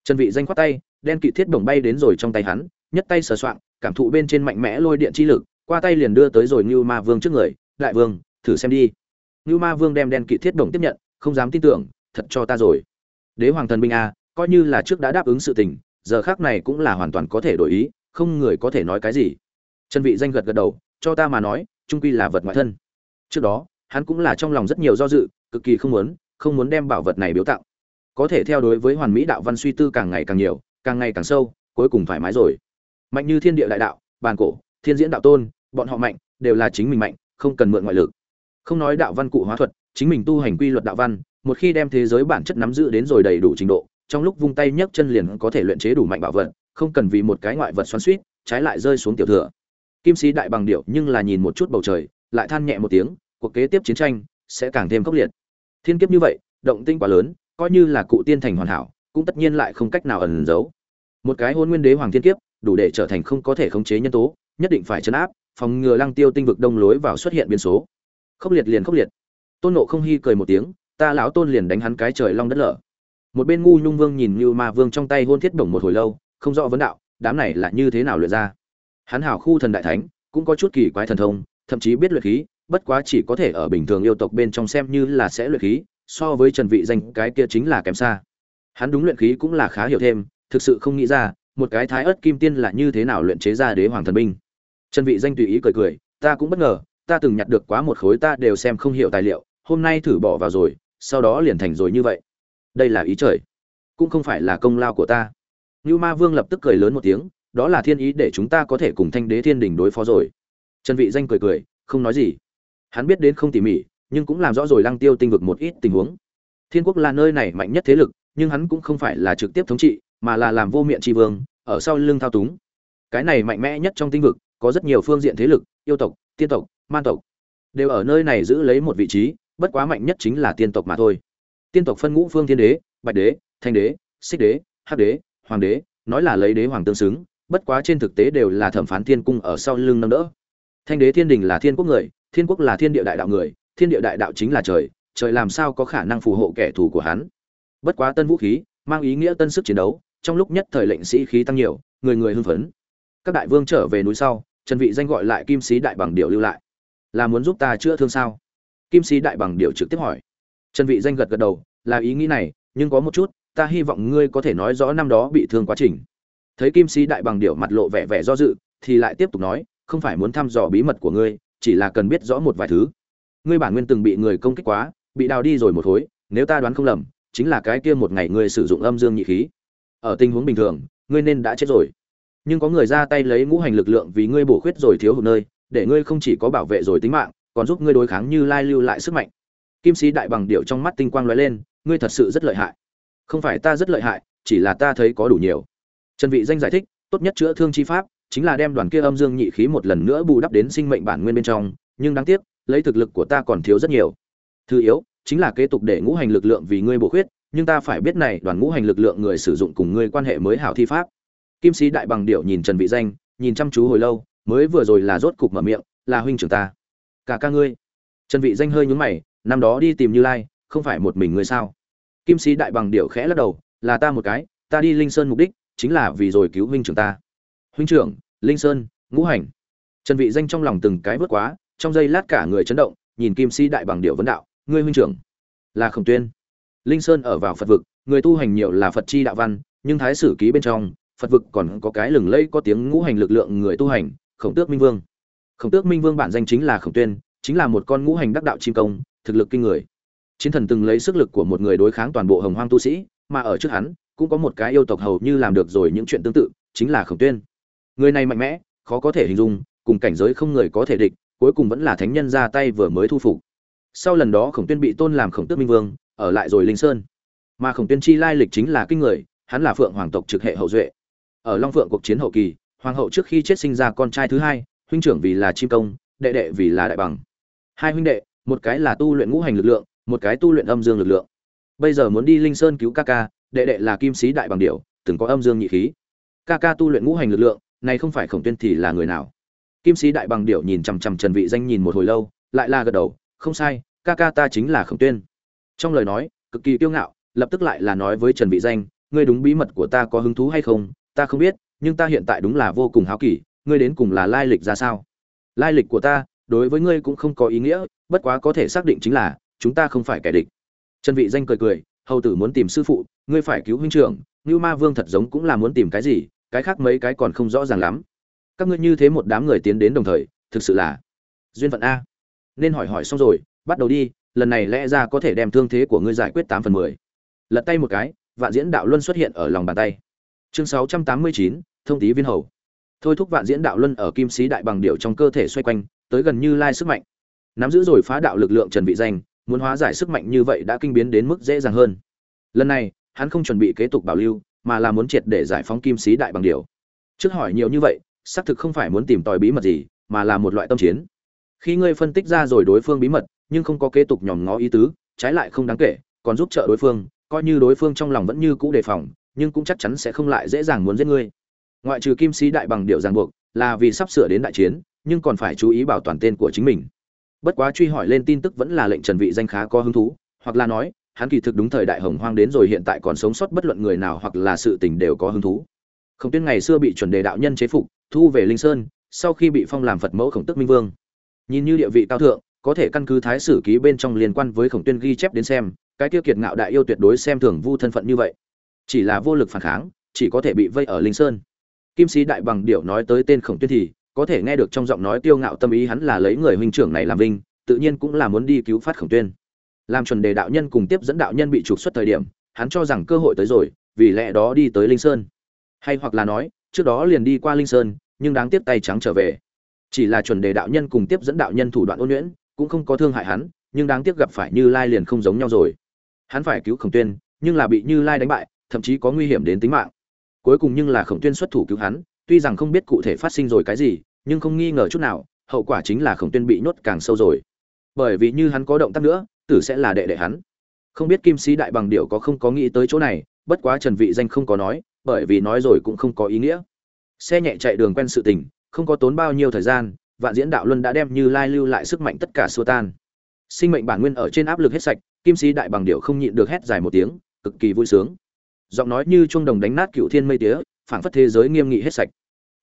Trần vị danh quát tay, đen kỵ thiết đồng bay đến rồi trong tay hắn, nhất tay sờ soạng, cảm thụ bên trên mạnh mẽ lôi điện chi lực, qua tay liền đưa tới rồi như ma vương trước người đại vương, thử xem đi. Ngưu ma vương đem đen kỵ thiết đồng tiếp nhận, không dám tin tưởng, thật cho ta rồi. Đế hoàng thần binh a, coi như là trước đã đáp ứng sự tình, giờ khác này cũng là hoàn toàn có thể đổi ý, không người có thể nói cái gì. Chân vị danh gật gật đầu, cho ta mà nói, trung quy là vật ngoại thân. Trước đó, hắn cũng là trong lòng rất nhiều do dự, cực kỳ không muốn không muốn đem bảo vật này biếu tặng. Có thể theo đối với hoàn mỹ đạo văn suy tư càng ngày càng nhiều, càng ngày càng sâu, cuối cùng thoải mái rồi. Mạnh như thiên địa đại đạo bàn cổ, thiên diễn đạo tôn, bọn họ mạnh, đều là chính mình mạnh không cần mượn ngoại lực. Không nói đạo văn cụ hóa thuật, chính mình tu hành quy luật đạo văn, một khi đem thế giới bản chất nắm giữ đến rồi đầy đủ trình độ, trong lúc vung tay nhấc chân liền có thể luyện chế đủ mạnh bảo vật, không cần vì một cái ngoại vật xoắn suýt trái lại rơi xuống tiểu thừa. Kim sĩ đại bằng điệu nhưng là nhìn một chút bầu trời, lại than nhẹ một tiếng, cuộc kế tiếp chiến tranh sẽ càng thêm khốc liệt. Thiên kiếp như vậy, động tinh quá lớn, coi như là cụ tiên thành hoàn hảo, cũng tất nhiên lại không cách nào ẩn giấu. Một cái hôn nguyên đế hoàng thiên kiếp, đủ để trở thành không có thể khống chế nhân tố, nhất định phải chấn áp phòng ngừa lăng tiêu tinh vực đông lối vào xuất hiện biến số. Khốc liệt liền khốc liệt. Tôn nộ không hy cười một tiếng, ta lão tôn liền đánh hắn cái trời long đất lở. Một bên ngu nhung vương nhìn như ma vương trong tay hôn thiết bổng một hồi lâu, không rõ vấn đạo, đám này là như thế nào luyện ra? Hắn hảo khu thần đại thánh, cũng có chút kỳ quái thần thông, thậm chí biết luyện khí, bất quá chỉ có thể ở bình thường yêu tộc bên trong xem như là sẽ luyện khí, so với trần vị danh, cái kia chính là kém xa. Hắn đúng luyện khí cũng là khá hiểu thêm, thực sự không nghĩ ra, một cái thái ớt kim tiên là như thế nào luyện chế ra đế hoàng thần binh trần vị danh tùy ý cười cười ta cũng bất ngờ ta từng nhặt được quá một khối ta đều xem không hiểu tài liệu hôm nay thử bỏ vào rồi sau đó liền thành rồi như vậy đây là ý trời cũng không phải là công lao của ta Nưu Ma Vương lập tức cười lớn một tiếng, đó là thiên ý để chúng ta có thể cùng Thanh Đế Thiên Đình đối phó rồi. Trần Vị Danh cười cười, không nói gì. Hắn biết đến không tỉ mỉ, nhưng cũng làm rõ rồi Lăng Tiêu tinh vực một ít tình huống. Thiên quốc là nơi này mạnh nhất thế lực, nhưng hắn cũng không phải là trực tiếp thống trị, mà là làm vô miệng tri vương, ở sau lưng thao túng. Cái này mạnh mẽ nhất trong tinh vực, có rất nhiều phương diện thế lực, yêu tộc, tiên tộc, man tộc, đều ở nơi này giữ lấy một vị trí, bất quá mạnh nhất chính là tiên tộc mà thôi. Tiên tộc phân ngũ phương thiên đế, bạch đế, thanh đế, xích đế, hắc đế, hoàng đế nói là lấy đế hoàng tương xứng bất quá trên thực tế đều là thẩm phán thiên cung ở sau lưng nâng đỡ. Thanh đế thiên đình là thiên quốc người thiên quốc là thiên địa đại đạo người thiên địa đại đạo chính là trời trời làm sao có khả năng phù hộ kẻ thù của hắn? Bất quá tân vũ khí mang ý nghĩa tân sức chiến đấu trong lúc nhất thời lệnh sĩ khí tăng nhiều người người hưng phấn. Các đại vương trở về núi sau trần vị danh gọi lại kim sĩ đại bằng điệu lưu lại. Là muốn giúp ta chữa thương sao? Kim sĩ đại bằng điệu trực tiếp hỏi. Trần vị danh gật gật đầu, là ý nghĩ này, nhưng có một chút, ta hy vọng ngươi có thể nói rõ năm đó bị thương quá trình. Thấy kim sĩ đại bằng điệu mặt lộ vẻ vẻ do dự, thì lại tiếp tục nói, không phải muốn thăm dò bí mật của ngươi, chỉ là cần biết rõ một vài thứ. Ngươi bản nguyên từng bị người công kích quá, bị đào đi rồi một khối nếu ta đoán không lầm, chính là cái kia một ngày ngươi sử dụng âm dương nhị khí. Ở tình huống bình thường, ngươi nên đã chết rồi nhưng có người ra tay lấy ngũ hành lực lượng vì ngươi bổ khuyết rồi thiếu hụt nơi, để ngươi không chỉ có bảo vệ rồi tính mạng, còn giúp ngươi đối kháng như lai lưu lại sức mạnh. Kim sĩ đại bằng điệu trong mắt tinh quang lóe lên, ngươi thật sự rất lợi hại. Không phải ta rất lợi hại, chỉ là ta thấy có đủ nhiều. Trần vị danh giải thích, tốt nhất chữa thương chi pháp, chính là đem đoàn kia âm dương nhị khí một lần nữa bù đắp đến sinh mệnh bản nguyên bên trong, nhưng đáng tiếc, lấy thực lực của ta còn thiếu rất nhiều. Thứ yếu, chính là kế tục để ngũ hành lực lượng vì ngươi bổ khuyết, nhưng ta phải biết này, đoàn ngũ hành lực lượng người sử dụng cùng ngươi quan hệ mới hảo thi pháp kim sĩ đại bằng điệu nhìn trần vị danh, nhìn chăm chú hồi lâu, mới vừa rồi là rốt cục mở miệng, là huynh trưởng ta. Cả ca ngươi. Trần vị danh hơi nhướng mày, năm đó đi tìm như lai, không phải một mình ngươi sao? Kim sĩ đại bằng điệu khẽ lắc đầu, là ta một cái, ta đi linh sơn mục đích, chính là vì rồi cứu huynh trưởng ta. Huynh trưởng, linh sơn, ngũ hành. Trần vị danh trong lòng từng cái vớt quá, trong giây lát cả người chấn động, nhìn kim sĩ đại bằng điệu vấn đạo, ngươi huynh trưởng, là khổng tuyên. Linh sơn ở vào phật vực, người tu hành nhiều là phật chi đạo văn, nhưng thái sử ký bên trong phật vực còn có cái lừng lẫy có tiếng ngũ hành lực lượng người tu hành, khổng tước minh vương. Khổng tước minh vương bản danh chính là khổng tuyên, chính là một con ngũ hành đắc đạo chim công, thực lực kinh người. Chiến thần từng lấy sức lực của một người đối kháng toàn bộ hồng hoang tu sĩ, mà ở trước hắn, cũng có một cái yêu tộc hầu như làm được rồi những chuyện tương tự, chính là khổng tuyên. Người này mạnh mẽ, khó có thể hình dung, cùng cảnh giới không người có thể địch, cuối cùng vẫn là thánh nhân ra tay vừa mới thu phục. Sau lần đó khổng tuyên bị tôn làm khổng tước minh vương, ở lại rồi linh sơn. Mà khổng tuyên chi lai lịch chính là kinh người, hắn là phượng hoàng tộc trực hệ hậu duệ ở long phượng cuộc chiến hậu kỳ, hoàng hậu trước khi chết sinh ra con trai thứ hai, huynh trưởng vì là chim công, đệ đệ vì là đại bằng. Hai huynh đệ, một cái là tu luyện ngũ hành lực lượng, một cái tu luyện âm dương lực lượng. Bây giờ muốn đi linh sơn cứu ca ca, đệ đệ là kim sĩ đại bằng điệu từng có âm dương nhị khí. Ca ca tu luyện ngũ hành lực lượng, này không phải khổng tuyên thì là người nào? Kim sĩ đại bằng điệu nhìn chằm chằm trần vị danh nhìn một hồi lâu, lại là gật đầu, không sai, ca ca ta chính là khổng tuyên. Trong lời nói, cực kỳ kiêu ngạo, lập tức lại là nói với trần vị danh, ngươi đúng bí mật của ta có hứng thú hay không? Ta không biết, nhưng ta hiện tại đúng là vô cùng háo kỳ, ngươi đến cùng là lai lịch ra sao? Lai lịch của ta, đối với ngươi cũng không có ý nghĩa, bất quá có thể xác định chính là, chúng ta không phải kẻ địch. Trần vị danh cười cười, hầu tử muốn tìm sư phụ, ngươi phải cứu huynh trưởng như ma vương thật giống cũng là muốn tìm cái gì, cái khác mấy cái còn không rõ ràng lắm. Các ngươi như thế một đám người tiến đến đồng thời, thực sự là duyên phận a. Nên hỏi hỏi xong rồi, bắt đầu đi, lần này lẽ ra có thể đem thương thế của ngươi giải quyết tám phần mười. Lật tay một cái, vạn diễn đạo luân xuất hiện ở lòng bàn tay chương sáu trăm tám mươi chín, thông tí viên hầu. Thôi thúc vạn diễn đạo luân ở kim sĩ đại bằng điệu trong cơ thể xoay quanh, tới gần như lai sức mạnh. Nắm giữ rồi phá đạo lực lượng trần vị danh, muốn hóa giải sức mạnh như vậy đã kinh biến đến mức dễ dàng hơn. Lần này, hắn không chuẩn bị kế tục bảo lưu, mà là muốn triệt để giải phóng kim sĩ đại bằng điệu trước hỏi nhiều như vậy, xác thực không phải muốn tìm tòi bí mật gì, mà là một loại tâm chiến. Khi ngươi phân tích ra rồi đối phương bí mật, nhưng không có kế tục nhòm ngó ý tứ, trái lại không đáng kể, còn giúp trợ đối phương, coi như đối phương trong lòng vẫn như cũ đề phòng nhưng cũng chắc chắn sẽ không lại dễ dàng muốn giết ngươi. Ngoại trừ kim sĩ đại bằng điệu ràng buộc, là vì sắp sửa đến đại chiến, nhưng còn phải chú ý bảo toàn tên của chính mình. Bất quá truy hỏi lên tin tức vẫn là lệnh trần vị danh khá có hứng thú, hoặc là nói, hắn kỳ thực đúng thời đại hồng hoang đến rồi hiện tại còn sống sót bất luận người nào hoặc là sự tình đều có hứng thú. Khổng Tuyên ngày xưa bị chuẩn đề đạo nhân chế phục, thu về linh sơn, sau khi bị phong làm phật mẫu khổng tức minh vương. Nhìn như địa vị cao thượng, có thể căn cứ thái sử ký bên trong liên quan với khổng tuyên ghi chép đến xem, cái tiêu kiệt ngạo đại yêu tuyệt đối xem thường vu thân phận như vậy chỉ là vô lực phản kháng, chỉ có thể bị vây ở linh sơn. Kim sĩ đại bằng điệu nói tới tên khổng tuyên thì, có thể nghe được trong giọng nói tiêu ngạo tâm ý hắn là lấy người huynh trưởng này làm vinh, tự nhiên cũng là muốn đi cứu phát khổng tuyên. Làm chuẩn đề đạo nhân cùng tiếp dẫn đạo nhân bị trục xuất thời điểm, hắn cho rằng cơ hội tới rồi, vì lẽ đó đi tới linh sơn. Hay hoặc là nói, trước đó liền đi qua linh sơn, nhưng đáng tiếc tay trắng trở về. Chỉ là chuẩn đề đạo nhân cùng tiếp dẫn đạo nhân thủ đoạn ôn nhuyễn, cũng không có thương hại hắn, nhưng đáng tiếc gặp phải như lai liền không giống nhau rồi. Hắn phải cứu khổng tuyên, nhưng là bị như lai đánh bại thậm chí có nguy hiểm đến tính mạng. Cuối cùng nhưng là khổng tuyên xuất thủ cứu hắn, tuy rằng không biết cụ thể phát sinh rồi cái gì, nhưng không nghi ngờ chút nào, hậu quả chính là khổng tuyên bị nhốt càng sâu rồi. Bởi vì như hắn có động tác nữa, tử sẽ là đệ đệ hắn. Không biết kim sĩ đại bằng điệu có không có nghĩ tới chỗ này, bất quá trần vị danh không có nói, bởi vì nói rồi cũng không có ý nghĩa. Xe nhẹ chạy đường quen sự tình, không có tốn bao nhiêu thời gian, vạn diễn đạo luân đã đem như lai lưu lại sức mạnh tất cả xua tan. Sinh mệnh bản nguyên ở trên áp lực hết sạch, kim sĩ đại bằng điệu không nhịn được hét dài một tiếng, cực kỳ vui sướng giọng nói như chuông đồng đánh nát cựu thiên mây tía, phảng phất thế giới nghiêm nghị hết sạch.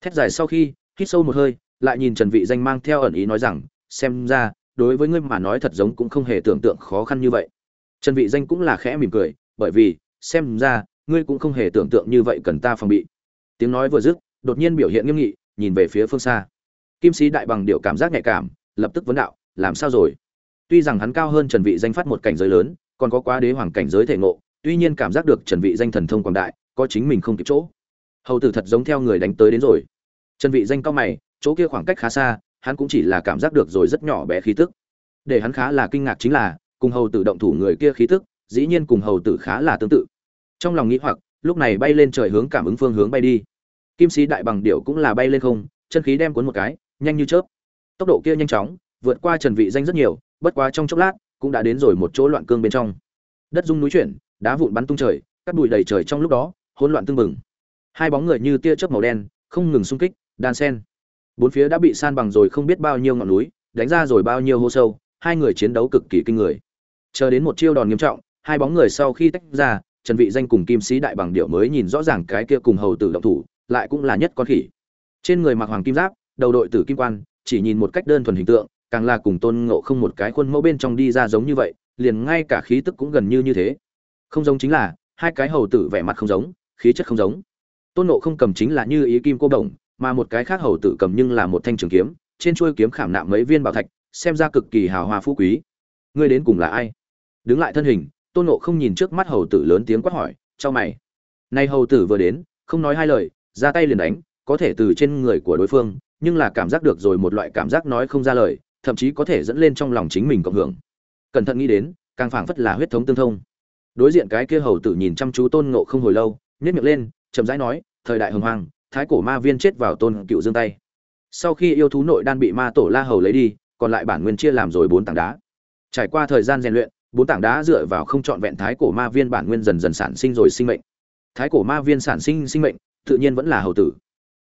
Thét dài sau khi, hít sâu một hơi, lại nhìn trần vị danh mang theo ẩn ý nói rằng, xem ra, đối với ngươi mà nói thật giống cũng không hề tưởng tượng khó khăn như vậy. Trần vị danh cũng là khẽ mỉm cười, bởi vì, xem ra, ngươi cũng không hề tưởng tượng như vậy cần ta phòng bị. Tiếng nói vừa dứt, đột nhiên biểu hiện nghiêm nghị, nhìn về phía phương xa. Kim sĩ đại bằng điệu cảm giác nhạy cảm, lập tức vấn đạo, làm sao rồi? Tuy rằng hắn cao hơn trần vị danh phát một cảnh giới lớn, còn có quá đế hoàng cảnh giới thể ngộ tuy nhiên cảm giác được trần vị danh thần thông quảng đại, có chính mình không kịp chỗ. Hầu tử thật giống theo người đánh tới đến rồi. Trần vị danh cao mày, chỗ kia khoảng cách khá xa, hắn cũng chỉ là cảm giác được rồi rất nhỏ bé khí tức. Để hắn khá là kinh ngạc chính là, cùng hầu tử động thủ người kia khí tức, dĩ nhiên cùng hầu tử khá là tương tự. Trong lòng nghĩ hoặc, lúc này bay lên trời hướng cảm ứng phương hướng bay đi. Kim sĩ đại bằng điệu cũng là bay lên không, chân khí đem cuốn một cái, nhanh như chớp. Tốc độ kia nhanh chóng, vượt qua trần vị danh rất nhiều, bất quá trong chốc lát, cũng đã đến rồi một chỗ loạn cương bên trong. Đất rung núi chuyển đá vụn bắn tung trời, cát bụi đầy trời trong lúc đó, hỗn loạn tương mừng hai bóng người như tia chớp màu đen, không ngừng xung kích, đan sen. Bốn phía đã bị san bằng rồi không biết bao nhiêu ngọn núi, đánh ra rồi bao nhiêu hô sâu, hai người chiến đấu cực kỳ kinh người. Chờ đến một chiêu đòn nghiêm trọng, hai bóng người sau khi tách ra, trần vị danh cùng kim sĩ đại bằng điệu mới nhìn rõ ràng cái kia cùng hầu tử động thủ, lại cũng là nhất con khỉ. Trên người mặc hoàng kim giáp, đầu đội tử kim quan, chỉ nhìn một cách đơn thuần hình tượng, càng là cùng tôn ngộ không một cái khuôn mẫu bên trong đi ra giống như vậy, liền ngay cả khí tức cũng gần như như thế không giống chính là, hai cái hầu tử vẻ mặt không giống, khí chất không giống. Tôn Nộ không cầm chính là như ý kim cô đồng, mà một cái khác hầu tử cầm nhưng là một thanh trường kiếm, trên chuôi kiếm khảm nạm mấy viên bảo thạch, xem ra cực kỳ hào hoa phú quý. Ngươi đến cùng là ai? Đứng lại thân hình, tôn Nộ không nhìn trước mắt hầu tử lớn tiếng quát hỏi cho mày. Nay hầu tử vừa đến, không nói hai lời, ra tay liền đánh, có thể từ trên người của đối phương, nhưng là cảm giác được rồi một loại cảm giác nói không ra lời, thậm chí có thể dẫn lên trong lòng chính mình cộng hưởng. Cẩn thận nghĩ đến, càng phảng phất là huyết thống tương thông đối diện cái kia hầu tử nhìn chăm chú tôn ngộ không hồi lâu nhét miệng lên, chậm rãi nói, thời đại hồng hoàng thái cổ ma viên chết vào tôn cựu dương tay. Sau khi yêu thú nội đan bị ma tổ la hầu lấy đi, còn lại bản nguyên chia làm rồi bốn tảng đá. Trải qua thời gian rèn luyện, bốn tảng đá dựa vào không trọn vẹn thái cổ ma viên bản nguyên dần dần sản sinh rồi sinh mệnh. Thái cổ ma viên sản sinh sinh mệnh, tự nhiên vẫn là hầu tử.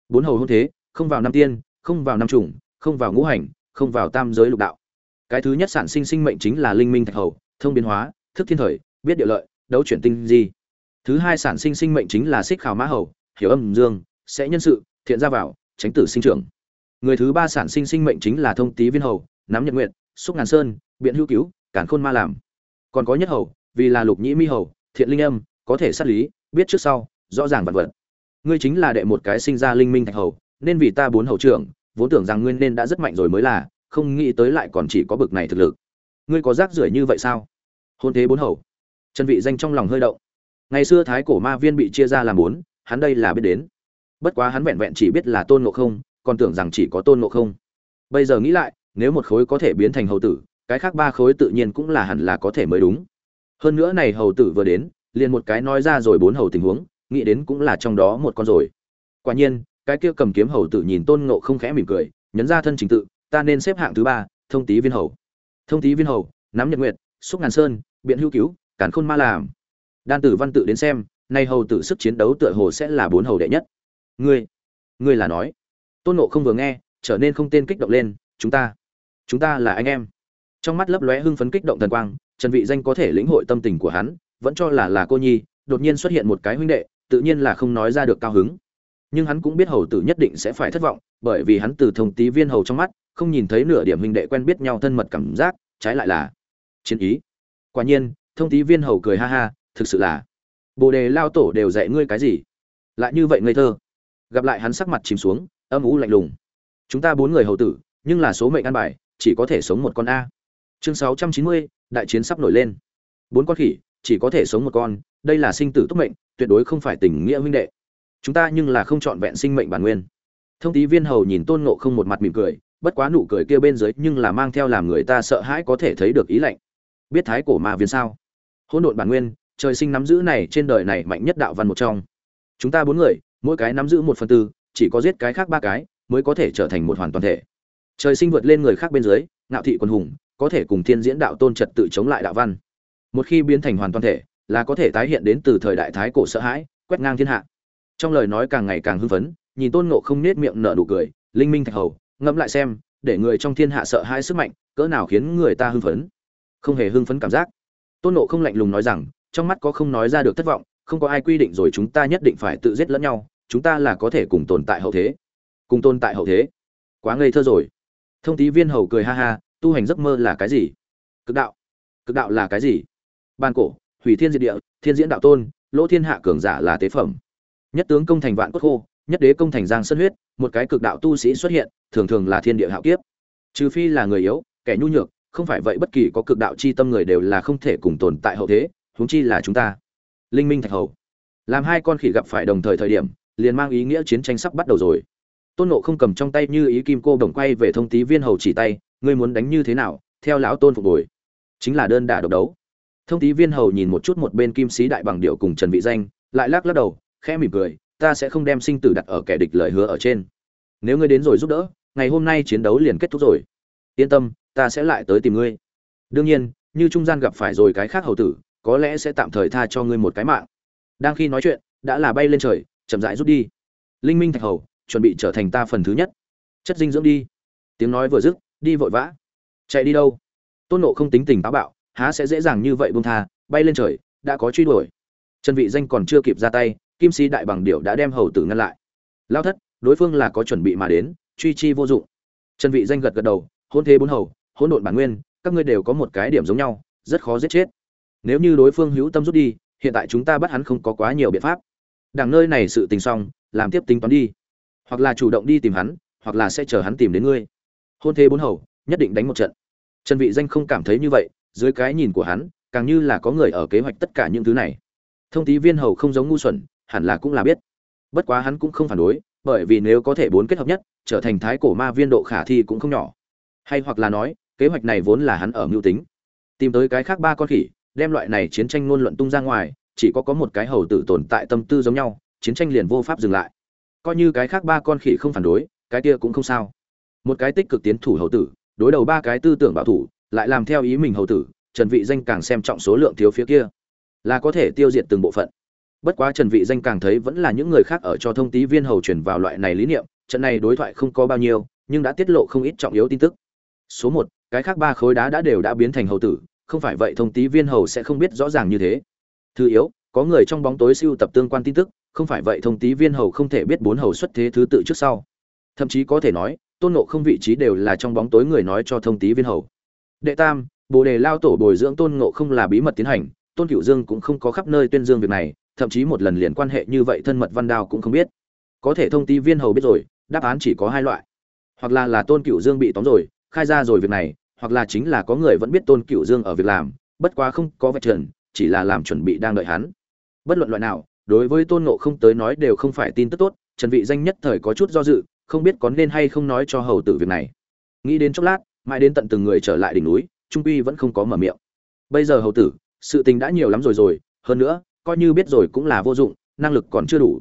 Bốn hầu hôn thế, không vào năm tiên, không vào năm trùng, không vào ngũ hành, không vào tam giới lục đạo. Cái thứ nhất sản sinh sinh mệnh chính là linh minh thạch hầu, thông biến hóa, thức thiên thời biết địa lợi, đấu chuyển tinh di. Thứ hai sản sinh sinh mệnh chính là xích khảo mã hầu, hiểu âm dương, sẽ nhân sự, thiện ra vào, tránh tử sinh trưởng. Người thứ ba sản sinh sinh mệnh chính là thông tý viên hầu, nắm nhật nguyện xúc ngàn sơn, biện hữu cứu cản khôn ma làm. Còn có nhất hầu, vì là lục nhĩ mi hầu, thiện linh âm, có thể sát lý, biết trước sau, rõ ràng vật vật. Ngươi chính là đệ một cái sinh ra linh minh thạch hầu, nên vì ta bốn hầu trưởng, vốn tưởng rằng ngươi nên đã rất mạnh rồi mới là, không nghĩ tới lại còn chỉ có bực này thực lực. Ngươi có rác rưởi như vậy sao? Hôn thế bốn hầu trần vị danh trong lòng hơi động. Ngày xưa thái cổ ma viên bị chia ra làm bốn, hắn đây là biết đến. Bất quá hắn vẹn vẹn chỉ biết là tôn ngộ không, còn tưởng rằng chỉ có tôn ngộ không. Bây giờ nghĩ lại, nếu một khối có thể biến thành hầu tử, cái khác ba khối tự nhiên cũng là hẳn là có thể mới đúng. Hơn nữa này hầu tử vừa đến, liền một cái nói ra rồi bốn hầu tình huống, nghĩ đến cũng là trong đó một con rồi. Quả nhiên, cái kia cầm kiếm hầu tử nhìn tôn ngộ không khẽ mỉm cười, nhấn ra thân trình tự, ta nên xếp hạng thứ ba, thông tý viên hầu. Thông tý viên hầu, nắm nhật nguyệt, xúc ngàn sơn, biện hữu cứu cản khôn ma làm. Đan tử văn tự đến xem, nay hầu tử sức chiến đấu tựa hồ sẽ là bốn hầu đệ nhất. Ngươi ngươi là nói. Tôn nộ không vừa nghe, trở nên không tên kích động lên, chúng ta chúng ta là anh em. Trong mắt lấp lóe hưng phấn kích động thần quang, trần vị danh có thể lĩnh hội tâm tình của hắn, vẫn cho là là cô nhi, đột nhiên xuất hiện một cái huynh đệ, tự nhiên là không nói ra được cao hứng. Nhưng hắn cũng biết hầu tử nhất định sẽ phải thất vọng, bởi vì hắn từ thông tí viên hầu trong mắt, không nhìn thấy nửa điểm huynh đệ quen biết nhau thân mật cảm giác, trái lại là chiến ý. Quả nhiên thông tí viên hầu cười ha ha, thực sự là. Bồ đề lao tổ đều dạy ngươi cái gì? Lại như vậy ngây thơ. Gặp lại hắn sắc mặt chìm xuống, âm ú lạnh lùng. Chúng ta bốn người hầu tử, nhưng là số mệnh ăn bài, chỉ có thể sống một con a. Chương sáu trăm chín mươi, đại chiến sắp nổi lên. Bốn con khỉ, chỉ có thể sống một con, đây là sinh tử túc mệnh, tuyệt đối không phải tình nghĩa huynh đệ. Chúng ta nhưng là không chọn vẹn sinh mệnh bản nguyên. Thông tí viên hầu nhìn tôn ngộ không một mặt mỉm cười, bất quá nụ cười kia bên dưới nhưng là mang theo làm người ta sợ hãi có thể thấy được ý lạnh. Biết thái cổ ma viên sao? Hỗn độn bản nguyên, trời sinh nắm giữ này trên đời này mạnh nhất đạo văn một trong. Chúng ta bốn người, mỗi cái nắm giữ một phần tư, chỉ có giết cái khác ba cái, mới có thể trở thành một hoàn toàn thể. Trời sinh vượt lên người khác bên dưới, ngạo thị quân hùng, có thể cùng thiên diễn đạo tôn trật tự chống lại đạo văn. Một khi biến thành hoàn toàn thể, là có thể tái hiện đến từ thời đại thái cổ sợ hãi, quét ngang thiên hạ. Trong lời nói càng ngày càng hưng phấn, nhìn tôn ngộ không nết miệng nở nụ cười, linh minh thạch hầu, ngẫm lại xem, để người trong thiên hạ sợ hãi sức mạnh, cỡ nào khiến người ta hưng phấn. Không hề hưng phấn cảm giác tôn ngộ không lạnh lùng nói rằng, trong mắt có không nói ra được thất vọng, không có ai quy định rồi chúng ta nhất định phải tự giết lẫn nhau, chúng ta là có thể cùng tồn tại hậu thế. Cùng tồn tại hậu thế? Quá ngây thơ rồi. Thông tí viên hầu cười ha ha, tu hành giấc mơ là cái gì? Cực đạo. Cực đạo là cái gì? Ban cổ, hủy thiên diệt địa, thiên diễn đạo tôn, lỗ thiên hạ cường giả là tế phẩm. Nhất tướng công thành vạn cốt khô, nhất đế công thành giang sân huyết, một cái cực đạo tu sĩ xuất hiện, thường thường là thiên địa hạo kiếp. Trừ phi là người yếu, kẻ nhu nhược không phải vậy bất kỳ có cực đạo chi tâm người đều là không thể cùng tồn tại hậu thế, huống chi là chúng ta. Linh minh thạch hầu. Làm hai con khỉ gặp phải đồng thời thời điểm, liền mang ý nghĩa chiến tranh sắp bắt đầu rồi. Tôn nộ không cầm trong tay như ý kim cô đồng quay về thông tí viên hầu chỉ tay, ngươi muốn đánh như thế nào? Theo lão tôn phục hồi. Chính là đơn đả độc đấu. Thông tí viên hầu nhìn một chút một bên kim sĩ đại bằng điệu cùng trần vị danh, lại lắc lắc đầu, khẽ mỉm cười, ta sẽ không đem sinh tử đặt ở kẻ địch lời hứa ở trên. Nếu ngươi đến rồi giúp đỡ, ngày hôm nay chiến đấu liền kết thúc rồi. Yên tâm ta sẽ lại tới tìm ngươi. Đương nhiên, như trung gian gặp phải rồi cái khác hầu tử, có lẽ sẽ tạm thời tha cho ngươi một cái mạng. Đang khi nói chuyện, đã là bay lên trời, chậm rãi rút đi. Linh minh thạch hầu, chuẩn bị trở thành ta phần thứ nhất. Chất dinh dưỡng đi. Tiếng nói vừa dứt, đi vội vã. Chạy đi đâu? Tôn nộ không tính tình táo bạo, há sẽ dễ dàng như vậy buông tha, bay lên trời, đã có truy đuổi. Trần vị danh còn chưa kịp ra tay, kim sĩ đại bằng điệu đã đem hầu tử ngăn lại. Lao thất, đối phương là có chuẩn bị mà đến, truy chi vô dụng. Trần vị danh gật gật đầu, hôn thế bốn hầu hỗn độn bản nguyên, các ngươi đều có một cái điểm giống nhau, rất khó giết chết. Nếu như đối phương hữu tâm rút đi, hiện tại chúng ta bắt hắn không có quá nhiều biện pháp. Đằng nơi này sự tình xong, làm tiếp tính toán đi. Hoặc là chủ động đi tìm hắn, hoặc là sẽ chờ hắn tìm đến ngươi. Hôn thế bốn hầu, nhất định đánh một trận. Trần vị danh không cảm thấy như vậy, dưới cái nhìn của hắn, càng như là có người ở kế hoạch tất cả những thứ này. Thông tí viên hầu không giống ngu xuẩn, hẳn là cũng là biết. Bất quá hắn cũng không phản đối, bởi vì nếu có thể bốn kết hợp nhất, trở thành thái cổ ma viên độ khả thi cũng không nhỏ. Hay hoặc là nói kế hoạch này vốn là hắn ở mưu tính. Tìm tới cái khác ba con khỉ, đem loại này chiến tranh ngôn luận tung ra ngoài, chỉ có có một cái hầu tử tồn tại tâm tư giống nhau, chiến tranh liền vô pháp dừng lại. Coi như cái khác ba con khỉ không phản đối, cái kia cũng không sao. Một cái tích cực tiến thủ hầu tử, đối đầu ba cái tư tưởng bảo thủ, lại làm theo ý mình hầu tử, trần vị danh càng xem trọng số lượng thiếu phía kia. Là có thể tiêu diệt từng bộ phận. Bất quá trần vị danh càng thấy vẫn là những người khác ở cho thông tí viên hầu truyền vào loại này lý niệm, trận này đối thoại không có bao nhiêu, nhưng đã tiết lộ không ít trọng yếu tin tức. Số một cái khác ba khối đá đã đều đã biến thành hầu tử, không phải vậy thông tí viên hầu sẽ không biết rõ ràng như thế. Thứ yếu, có người trong bóng tối siêu tập tương quan tin tức, không phải vậy thông tí viên hầu không thể biết bốn hầu xuất thế thứ tự trước sau. Thậm chí có thể nói, tôn nộ không vị trí đều là trong bóng tối người nói cho thông tí viên hầu. Đệ tam, bồ đề lao tổ bồi dưỡng tôn ngộ không là bí mật tiến hành, tôn cựu dương cũng không có khắp nơi tuyên dương việc này, thậm chí một lần liền quan hệ như vậy thân mật văn đao cũng không biết. Có thể thông tí viên hầu biết rồi, đáp án chỉ có hai loại. Hoặc là là tôn cựu dương bị tóm rồi khai ra rồi việc này, hoặc là chính là có người vẫn biết tôn cựu dương ở việc làm, bất quá không có vạch trần, chỉ là làm chuẩn bị đang đợi hắn. Bất luận loại nào, đối với tôn nộ không tới nói đều không phải tin tức tốt, trần vị danh nhất thời có chút do dự, không biết có nên hay không nói cho hầu tử việc này. Nghĩ đến chốc lát, mãi đến tận từng người trở lại đỉnh núi, trung quy vẫn không có mở miệng. Bây giờ hầu tử, sự tình đã nhiều lắm rồi rồi, hơn nữa, coi như biết rồi cũng là vô dụng, năng lực còn chưa đủ.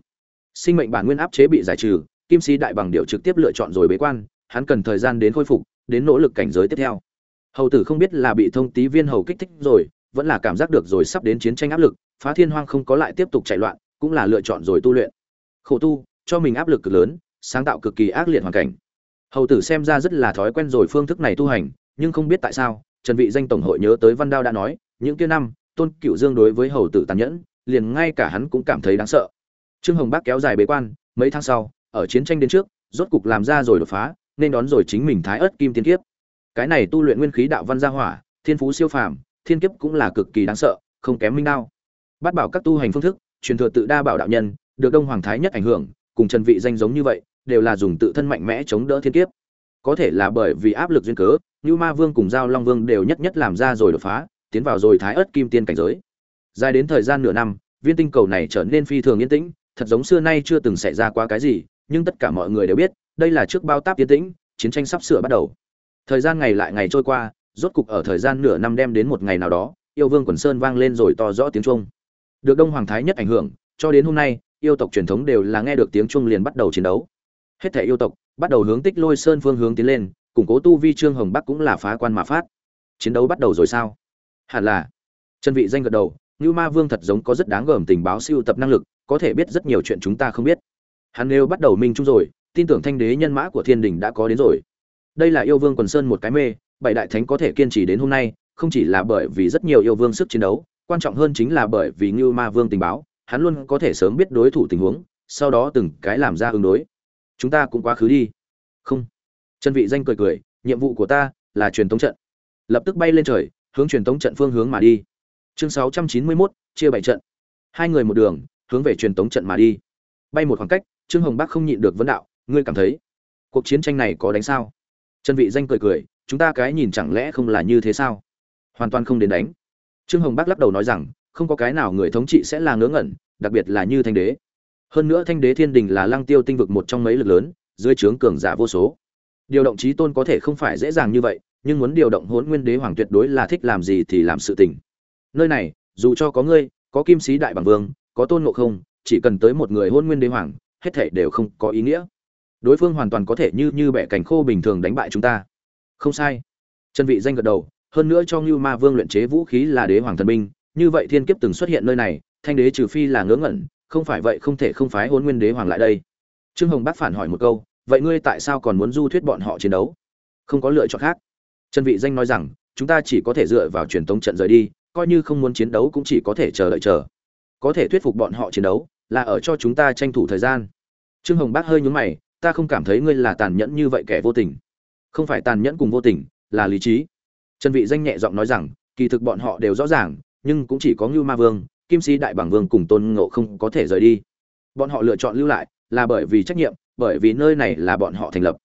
Sinh mệnh bản nguyên áp chế bị giải trừ, kim sĩ đại bằng điệu trực tiếp lựa chọn rồi bế quan, hắn cần thời gian đến khôi phục đến nỗ lực cảnh giới tiếp theo. Hầu tử không biết là bị thông tí viên hầu kích thích rồi, vẫn là cảm giác được rồi sắp đến chiến tranh áp lực, phá thiên hoang không có lại tiếp tục chạy loạn, cũng là lựa chọn rồi tu luyện. Khổ tu, cho mình áp lực cực lớn, sáng tạo cực kỳ ác liệt hoàn cảnh. Hầu tử xem ra rất là thói quen rồi phương thức này tu hành, nhưng không biết tại sao, trần vị danh tổng hội nhớ tới văn đao đã nói, những kia năm, tôn cửu dương đối với hầu tử tàn nhẫn, liền ngay cả hắn cũng cảm thấy đáng sợ. Trương hồng bác kéo dài bế quan, mấy tháng sau, ở chiến tranh đến trước, rốt cục làm ra rồi đột phá nên đón rồi chính mình thái ớt kim tiên kiếp. Cái này tu luyện nguyên khí đạo văn gia hỏa, thiên phú siêu phàm, thiên kiếp cũng là cực kỳ đáng sợ, không kém minh đao. Bắt bảo các tu hành phương thức, truyền thừa tự đa bảo đạo nhân, được đông hoàng thái nhất ảnh hưởng, cùng trần vị danh giống như vậy, đều là dùng tự thân mạnh mẽ chống đỡ thiên kiếp. Có thể là bởi vì áp lực duyên cớ, như ma vương cùng giao long vương đều nhất nhất làm ra rồi đột phá, tiến vào rồi thái ớt kim tiên cảnh giới. Dài đến thời gian nửa năm, viên tinh cầu này trở nên phi thường yên tĩnh, thật giống xưa nay chưa từng xảy ra qua cái gì, nhưng tất cả mọi người đều biết đây là trước bao táp tiến tĩnh, chiến tranh sắp sửa bắt đầu. Thời gian ngày lại ngày trôi qua, rốt cục ở thời gian nửa năm đem đến một ngày nào đó, yêu vương quần sơn vang lên rồi to rõ tiếng trung được đông hoàng thái nhất ảnh hưởng, cho đến hôm nay, yêu tộc truyền thống đều là nghe được tiếng trung liền bắt đầu chiến đấu. Hết thể yêu tộc bắt đầu hướng tích lôi sơn phương hướng tiến lên, củng cố tu vi trương hồng bắc cũng là phá quan mà phát. Chiến đấu bắt đầu rồi sao? Hẳn là. Chân vị danh gật đầu như ma vương thật giống có rất đáng gờm tình báo siêu tập năng lực, có thể biết rất nhiều chuyện chúng ta không biết. Hắn nếu bắt đầu minh trung rồi tin tưởng thanh đế nhân mã của thiên đình đã có đến rồi. Đây là yêu vương quần sơn một cái mê bảy đại thánh có thể kiên trì đến hôm nay không chỉ là bởi vì rất nhiều yêu vương sức chiến đấu quan trọng hơn chính là bởi vì ngưu ma vương tình báo hắn luôn có thể sớm biết đối thủ tình huống sau đó từng cái làm ra ứng đối. Chúng ta cũng quá khứ đi. Không. Chân vị danh cười cười nhiệm vụ của ta là truyền tống trận. Lập tức bay lên trời hướng truyền tống trận phương hướng mà đi. Chương 691, chia bảy trận. Hai người một đường hướng về truyền tống trận mà đi. Bay một khoảng cách trương hồng bắc không nhịn được vấn đạo ngươi cảm thấy cuộc chiến tranh này có đánh sao? Trần vị danh cười cười, chúng ta cái nhìn chẳng lẽ không là như thế sao? Hoàn toàn không đến đánh. Trương hồng bác lắc đầu nói rằng, không có cái nào người thống trị sẽ là ngớ ngẩn, đặc biệt là như thanh đế. Hơn nữa thanh đế thiên đình là lăng tiêu tinh vực một trong mấy lực lớn, dưới trướng cường giả vô số. Điều động trí tôn có thể không phải dễ dàng như vậy, nhưng muốn điều động hỗn nguyên đế hoàng tuyệt đối là thích làm gì thì làm sự tình. Nơi này, dù cho có ngươi, có kim sĩ đại bằng vương, có tôn ngộ không, chỉ cần tới một người hôn nguyên đế hoàng, hết thể đều không có ý nghĩa đối phương hoàn toàn có thể như như bẻ cành khô bình thường đánh bại chúng ta không sai trần vị danh gật đầu hơn nữa cho Ngưu Ma Vương luyện chế vũ khí là đế hoàng thần binh, như vậy thiên kiếp từng xuất hiện nơi này, thanh đế trừ phi là ngớ ngẩn, không phải vậy không thể không phái hôn Nguyên Đế hoàng lại đây. Trương Hồng Bác phản hỏi một câu, vậy ngươi tại sao còn muốn du thuyết bọn họ chiến đấu? Không có lựa chọn khác. Trần Vị Danh nói rằng, chúng ta chỉ có thể dựa vào truyền thống trận rời đi, coi như không muốn chiến đấu cũng chỉ có thể chờ đợi chờ. Có thể thuyết phục bọn họ chiến đấu, là ở cho chúng ta tranh thủ thời gian. Trương Hồng Bác hơi nhún mày, ta không cảm thấy ngươi là tàn nhẫn như vậy kẻ vô tình. Không phải tàn nhẫn cùng vô tình, là lý trí. Trần Vị danh nhẹ giọng nói rằng, kỳ thực bọn họ đều rõ ràng, nhưng cũng chỉ có Ngưu Ma Vương, Kim Sĩ Đại Bảng Vương cùng Tôn Ngộ không có thể rời đi. Bọn họ lựa chọn lưu lại, là bởi vì trách nhiệm, bởi vì nơi này là bọn họ thành lập.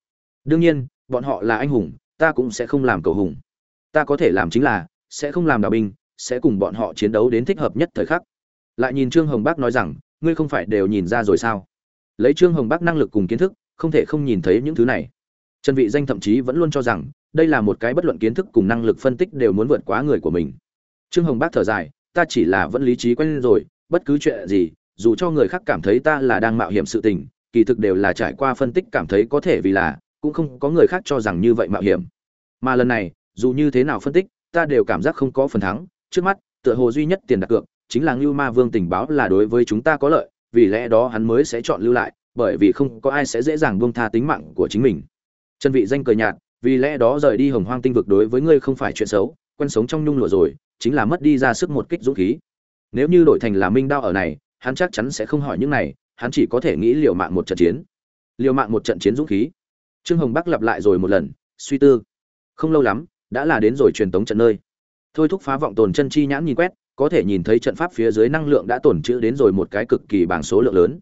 Đương nhiên, bọn họ là anh hùng, ta cũng sẽ không làm cầu hùng. Ta có thể làm chính là, sẽ không làm đạo binh, sẽ cùng bọn họ chiến đấu đến thích hợp nhất thời khắc. Lại nhìn Trương Hồng Bác nói rằng, ngươi không phải đều nhìn ra rồi sao? Lấy Trương Hồng bắc năng lực cùng kiến thức, không thể không nhìn thấy những thứ này. Trần Vị Danh thậm chí vẫn luôn cho rằng, đây là một cái bất luận kiến thức cùng năng lực phân tích đều muốn vượt quá người của mình. Trương hồng bắc thở dài ta chỉ là vẫn lý trí quen rồi bất cứ chuyện gì dù cho người khác cảm thấy ta là đang mạo hiểm sự tình kỳ thực đều là trải qua phân tích cảm thấy có thể vì là cũng không có người khác cho rằng như vậy mạo hiểm. Mà lần này dù như thế nào phân tích ta đều cảm giác không có phần thắng. Trước mắt tựa hồ duy nhất tiền đặt cược chính là Ngưu Ma Vương tình báo là đối với chúng ta có lợi, vì lẽ đó hắn mới sẽ chọn lưu lại, bởi vì không có ai sẽ dễ dàng buông tha tính mạng của chính mình. chân Vị danh cười nhạt, vì lẽ đó rời đi Hồng Hoang tinh vực đối với ngươi không phải chuyện xấu, quen sống trong nhung lụa rồi, chính là mất đi ra sức một kích dũng khí. Nếu như đổi thành là Minh Đao ở này, hắn chắc chắn sẽ không hỏi những này, hắn chỉ có thể nghĩ liều mạng một trận chiến. Liều mạng một trận chiến dũng khí. Trương Hồng Bắc lặp lại rồi một lần, suy tư. Không lâu lắm, đã là đến rồi truyền tống trận nơi. Thôi thúc phá vọng tồn chân chi nhãn nhìn quét, có thể nhìn thấy trận pháp phía dưới năng lượng đã tổn trữ đến rồi một cái cực kỳ bảng số lượng lớn.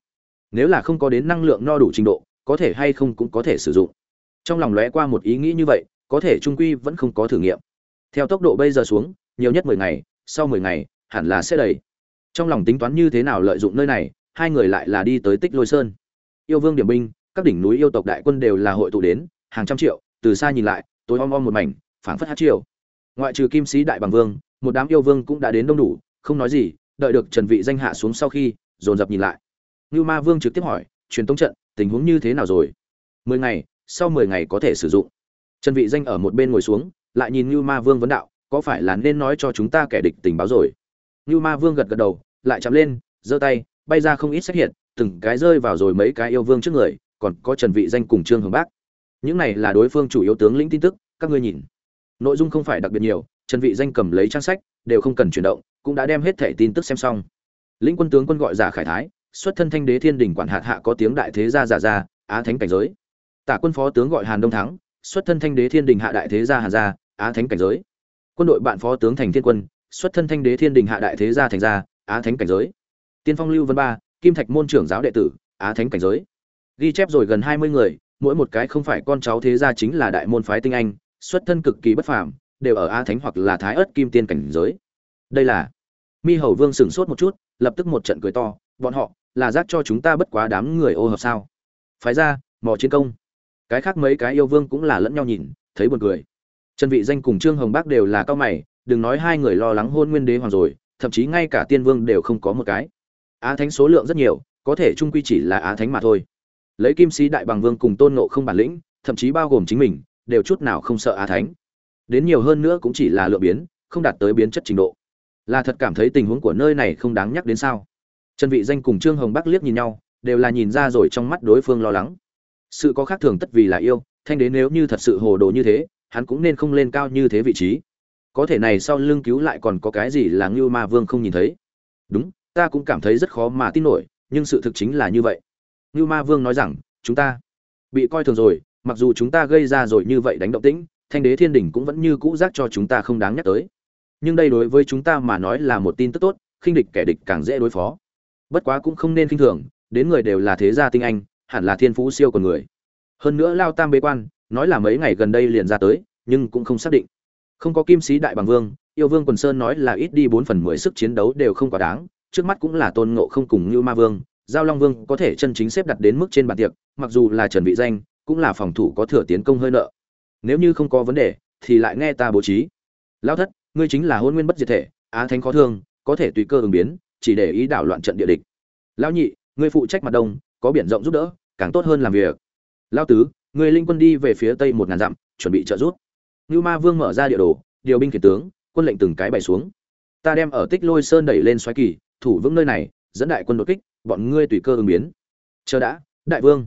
Nếu là không có đến năng lượng no đủ trình độ, có thể hay không cũng có thể sử dụng. Trong lòng lóe qua một ý nghĩ như vậy, có thể trung quy vẫn không có thử nghiệm. Theo tốc độ bây giờ xuống, nhiều nhất mười ngày, sau mười ngày, hẳn là sẽ đầy. Trong lòng tính toán như thế nào lợi dụng nơi này, hai người lại là đi tới tích lôi sơn. Yêu vương điểm binh, các đỉnh núi yêu tộc đại quân đều là hội tụ đến, hàng trăm triệu, từ xa nhìn lại, tối om om một mảnh, phảng phất hát triều. Ngoại trừ kim sĩ đại bằng vương một đám yêu vương cũng đã đến đông đủ không nói gì đợi được trần vị danh hạ xuống sau khi dồn dập nhìn lại lưu Ma Vương trực tiếp hỏi, truyền tống trận, tình huống như thế nào rồi? Mười ngày, sau mười ngày có thể sử dụng. Trần Vị Danh ở một bên ngồi xuống, lại nhìn lưu Ma Vương vấn đạo, có phải là nên nói cho chúng ta kẻ địch tình báo rồi? lưu Ma Vương gật gật đầu, lại chạm lên, giơ tay, bay ra không ít xuất hiện, từng cái rơi vào rồi mấy cái yêu vương trước người, còn có Trần Vị Danh cùng Trương Hồng Bác. Những này là đối phương chủ yếu tướng lĩnh tin tức, các ngươi nhìn. Nội dung không phải đặc biệt nhiều, Trần Vị Danh cầm lấy trang sách, đều không cần chuyển động, cũng đã đem hết thể tin tức xem xong. Lĩnh quân tướng quân gọi giả Khải Thái, xuất thân thanh đế thiên đình quản hạt hạ có tiếng đại thế gia giả gia á thánh cảnh giới. Tả quân phó tướng gọi hàn đông thắng xuất thân thanh đế thiên đình hạ đại thế gia hàn gia á thánh cảnh giới. Quân đội bạn phó tướng thành thiên quân xuất thân thanh đế thiên đình hạ đại thế gia thành gia á thánh cảnh giới. Tiên phong lưu vân ba kim thạch môn trưởng giáo đệ tử á thánh cảnh giới. Ghi chép rồi gần hai mươi người mỗi một cái không phải con cháu thế gia chính là đại môn phái tinh anh xuất thân cực kỳ bất phàm đều ở á thánh hoặc là thái ớt kim tiên cảnh giới. Đây là, mi hầu vương sửng sốt một chút, lập tức một trận cười to, bọn họ là giác cho chúng ta bất quá đám người ô hợp sao? Phái ra, mò chiến công. Cái khác mấy cái yêu vương cũng là lẫn nhau nhìn, thấy buồn cười. Trần vị danh cùng trương hồng bác đều là cao mày, đừng nói hai người lo lắng hôn nguyên đế hoàng rồi, thậm chí ngay cả tiên vương đều không có một cái. Á thánh số lượng rất nhiều, có thể trung quy chỉ là á thánh mà thôi. Lấy kim sĩ đại bằng vương cùng tôn nộ không bản lĩnh, thậm chí bao gồm chính mình, đều chút nào không sợ á thánh đến nhiều hơn nữa cũng chỉ là lựa biến, không đạt tới biến chất trình độ. Là thật cảm thấy tình huống của nơi này không đáng nhắc đến sao? Trần vị danh cùng trương hồng bắc liếc nhìn nhau, đều là nhìn ra rồi trong mắt đối phương lo lắng. Sự có khác thường tất vì là yêu, thanh đến nếu như thật sự hồ đồ như thế, hắn cũng nên không lên cao như thế vị trí. Có thể này sau lưng cứu lại còn có cái gì là ngưu ma vương không nhìn thấy? Đúng, ta cũng cảm thấy rất khó mà tin nổi, nhưng sự thực chính là như vậy. Ngưu ma vương nói rằng, chúng ta bị coi thường rồi, mặc dù chúng ta gây ra rồi như vậy đánh động tĩnh thanh đế thiên đỉnh cũng vẫn như cũ giác cho chúng ta không đáng nhắc tới. Nhưng đây đối với chúng ta mà nói là một tin tức tốt, khinh địch kẻ địch càng dễ đối phó. Bất quá cũng không nên khinh thường, đến người đều là thế gia tinh anh, hẳn là thiên phú siêu còn người. Hơn nữa lao tam bế quan, nói là mấy ngày gần đây liền ra tới, nhưng cũng không xác định. Không có kim sĩ đại bằng vương, yêu vương quần sơn nói là ít đi bốn phần mười sức chiến đấu đều không quá đáng, trước mắt cũng là tôn ngộ không cùng như ma vương, giao long vương có thể chân chính xếp đặt đến mức trên bàn tiệc, mặc dù là trần vị danh, cũng là phòng thủ có thừa tiến công hơi nợ nếu như không có vấn đề thì lại nghe ta bố trí lao thất ngươi chính là hôn nguyên bất diệt thể á thánh khó thương có thể tùy cơ ứng biến chỉ để ý đảo loạn trận địa địch lão nhị ngươi phụ trách mặt đông có biển rộng giúp đỡ càng tốt hơn làm việc lão tứ người linh quân đi về phía tây một ngàn dặm chuẩn bị trợ giúp Nưu Ma Vương mở ra địa đồ, điều binh khiển tướng, quân lệnh từng cái bày xuống. Ta đem ở Tích Lôi Sơn đẩy lên xoáy kỳ, thủ vững nơi này, dẫn đại quân đột kích, bọn ngươi tùy cơ ứng biến. Chờ đã, đại vương.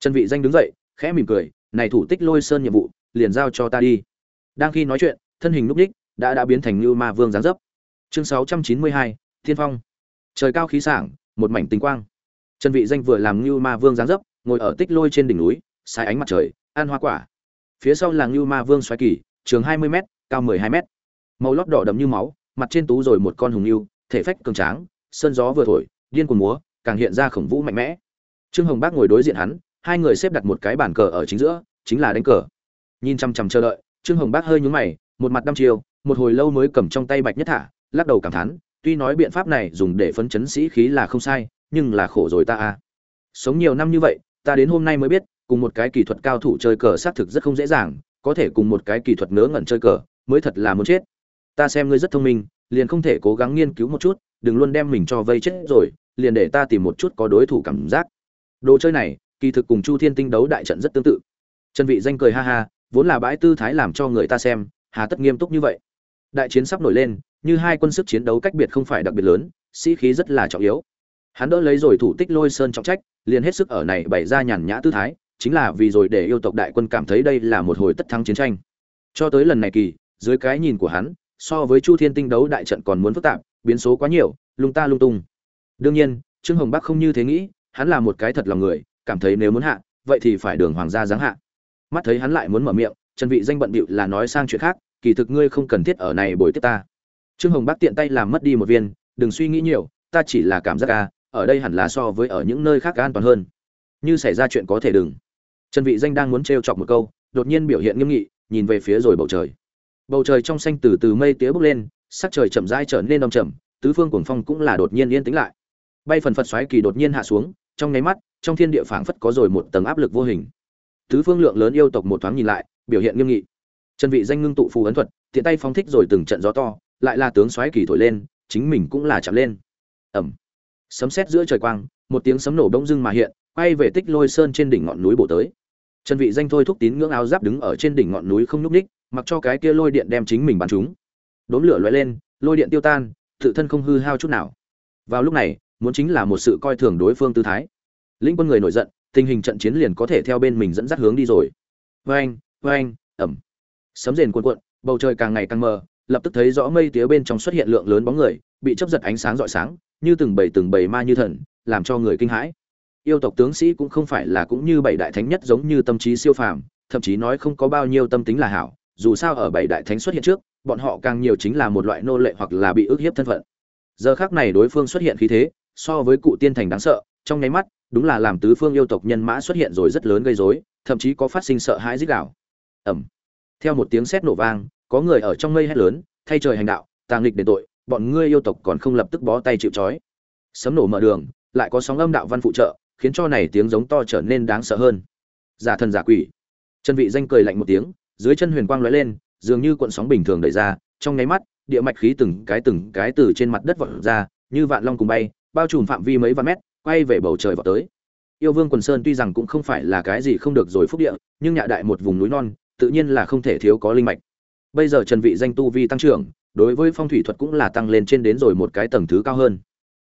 Trần Vị Danh đứng dậy, khẽ mỉm cười, này thủ Tích Lôi Sơn nhiệm vụ, liền giao cho ta đi. Đang khi nói chuyện, thân hình lúc đích đã đã biến thành lưu Ma Vương dáng dấp. Chương 692, Thiên Phong. Trời cao khí sảng một mảnh tinh quang. Trần vị danh vừa làm như ma vương dáng dấp ngồi ở tích lôi trên đỉnh núi sai ánh mặt trời ăn hoa quả. Phía sau là như ma vương xoáy kỳ trường 20 m cao 12 m màu lót đỏ đậm như máu mặt trên tú rồi một con hùng lưu thể phách cường tráng sơn gió vừa thổi điên cuồng múa càng hiện ra khổng vũ mạnh mẽ. Trương hồng bác ngồi đối diện hắn hai người xếp đặt một cái bàn cờ ở chính giữa chính là đánh cờ nhìn chăm chăm chờ đợi, trương hồng bác hơi nhúng mày, một mặt đăm chiều, một hồi lâu mới cầm trong tay bạch nhất thả, lắc đầu cảm thán, tuy nói biện pháp này dùng để phấn chấn sĩ khí là không sai, nhưng là khổ rồi ta à. Sống nhiều năm như vậy, ta đến hôm nay mới biết, cùng một cái kỹ thuật cao thủ chơi cờ xác thực rất không dễ dàng, có thể cùng một cái kỹ thuật ngớ ngẩn chơi cờ, mới thật là muốn chết. Ta xem ngươi rất thông minh, liền không thể cố gắng nghiên cứu một chút, đừng luôn đem mình cho vây chết rồi, liền để ta tìm một chút có đối thủ cảm giác. Đồ chơi này, kỳ thực cùng chu thiên tinh đấu đại trận rất tương tự. Trần vị danh cười ha ha vốn là bãi tư thái làm cho người ta xem, hà tất nghiêm túc như vậy. Đại chiến sắp nổi lên, như hai quân sức chiến đấu cách biệt không phải đặc biệt lớn, sĩ khí rất là trọng yếu. Hắn đỡ lấy rồi thủ tích lôi sơn trọng trách, liền hết sức ở này bày ra nhàn nhã tư thái, chính là vì rồi để yêu tộc đại quân cảm thấy đây là một hồi tất thắng chiến tranh. Cho tới lần này kỳ, dưới cái nhìn của hắn, so với chu thiên tinh đấu đại trận còn muốn phức tạp, biến số quá nhiều, lung ta lung tung. Đương nhiên, trương hồng bắc không như thế nghĩ, hắn là một cái thật lòng người, cảm thấy nếu muốn hạ, vậy thì phải đường hoàng gia giáng hạ mắt thấy hắn lại muốn mở miệng, trần vị danh bận bịu là nói sang chuyện khác, kỳ thực ngươi không cần thiết ở này bồi tiếp ta. Trương hồng Bác tiện tay làm mất đi một viên, đừng suy nghĩ nhiều, ta chỉ là cảm giác ca ở đây hẳn là so với ở những nơi khác an toàn hơn. Như xảy ra chuyện có thể đừng. Trần vị danh đang muốn trêu chọc một câu, đột nhiên biểu hiện nghiêm nghị, nhìn về phía rồi bầu trời. Bầu trời trong xanh từ từ mây tía bốc lên, sắc trời chậm rãi trở nên đông trầm, tứ phương cuồng phong cũng là đột nhiên yên tĩnh lại. Bay phần phật xoáy kỳ đột nhiên hạ xuống, trong nháy mắt, trong thiên địa phảng phất có rồi một tầng áp lực vô hình tứ phương lượng lớn yêu tộc một thoáng nhìn lại biểu hiện nghiêm nghị. Chân vị danh ngưng tụ phù ấn thuật tiện tay phóng thích rồi từng trận gió to lại là tướng xoáy kỳ thổi lên chính mình cũng là chạm lên. Ẩm sấm sét giữa trời quang một tiếng sấm nổ bỗng dưng mà hiện quay về tích lôi sơn trên đỉnh ngọn núi bổ tới. Chân vị danh thôi thúc tín ngưỡng áo giáp đứng ở trên đỉnh ngọn núi không nhúc ních mặc cho cái kia lôi điện đem chính mình bắn chúng, đốm lửa lóe lên lôi điện tiêu tan tự thân không hư hao chút nào. Vào lúc này muốn chính là một sự coi thường đối phương tư thái. Linh quân người nổi giận tình hình trận chiến liền có thể theo bên mình dẫn dắt hướng đi rồi. Vang vang ẩm. Sấm rền cuộn cuộn, bầu trời càng ngày càng mờ, lập tức thấy rõ mây tía bên trong xuất hiện lượng lớn bóng người, bị chấp giật ánh sáng rọi sáng, như từng bầy từng bầy ma như thần, làm cho người kinh hãi. Yêu tộc tướng sĩ cũng không phải là cũng như bảy đại thánh nhất giống như tâm trí siêu phàm, thậm chí nói không có bao nhiêu tâm tính là hảo, dù sao ở bảy đại thánh xuất hiện trước, bọn họ càng nhiều chính là một loại nô lệ hoặc là bị ức hiếp thân phận. Giờ khác này đối phương xuất hiện khí thế, so với cụ tiên thành đáng sợ, trong nháy mắt đúng là làm tứ phương yêu tộc nhân mã xuất hiện rồi rất lớn gây rối thậm chí có phát sinh sợ hãi dích đảo ầm, theo một tiếng sét nổ vang có người ở trong mây hét lớn thay trời hành đạo tàng nghịch để tội bọn ngươi yêu tộc còn không lập tức bó tay chịu trói. Sấm nổ mở đường lại có sóng âm đạo văn phụ trợ khiến cho này tiếng giống to trở nên đáng sợ hơn. Giả thần giả quỷ. Chân vị danh cười lạnh một tiếng dưới chân huyền quang lóe lên dường như cuộn sóng bình thường đẩy ra trong nháy mắt địa mạch khí từng cái từng cái từ trên mặt đất vọt ra như vạn long cùng bay bao trùm phạm vi mấy vạn mét quay về bầu trời vọt tới. Yêu vương quần sơn tuy rằng cũng không phải là cái gì không được rồi phúc địa, nhưng nhạ đại một vùng núi non, tự nhiên là không thể thiếu có linh mạch. Bây giờ trần vị danh tu vi tăng trưởng, đối với phong thủy thuật cũng là tăng lên trên đến rồi một cái tầng thứ cao hơn.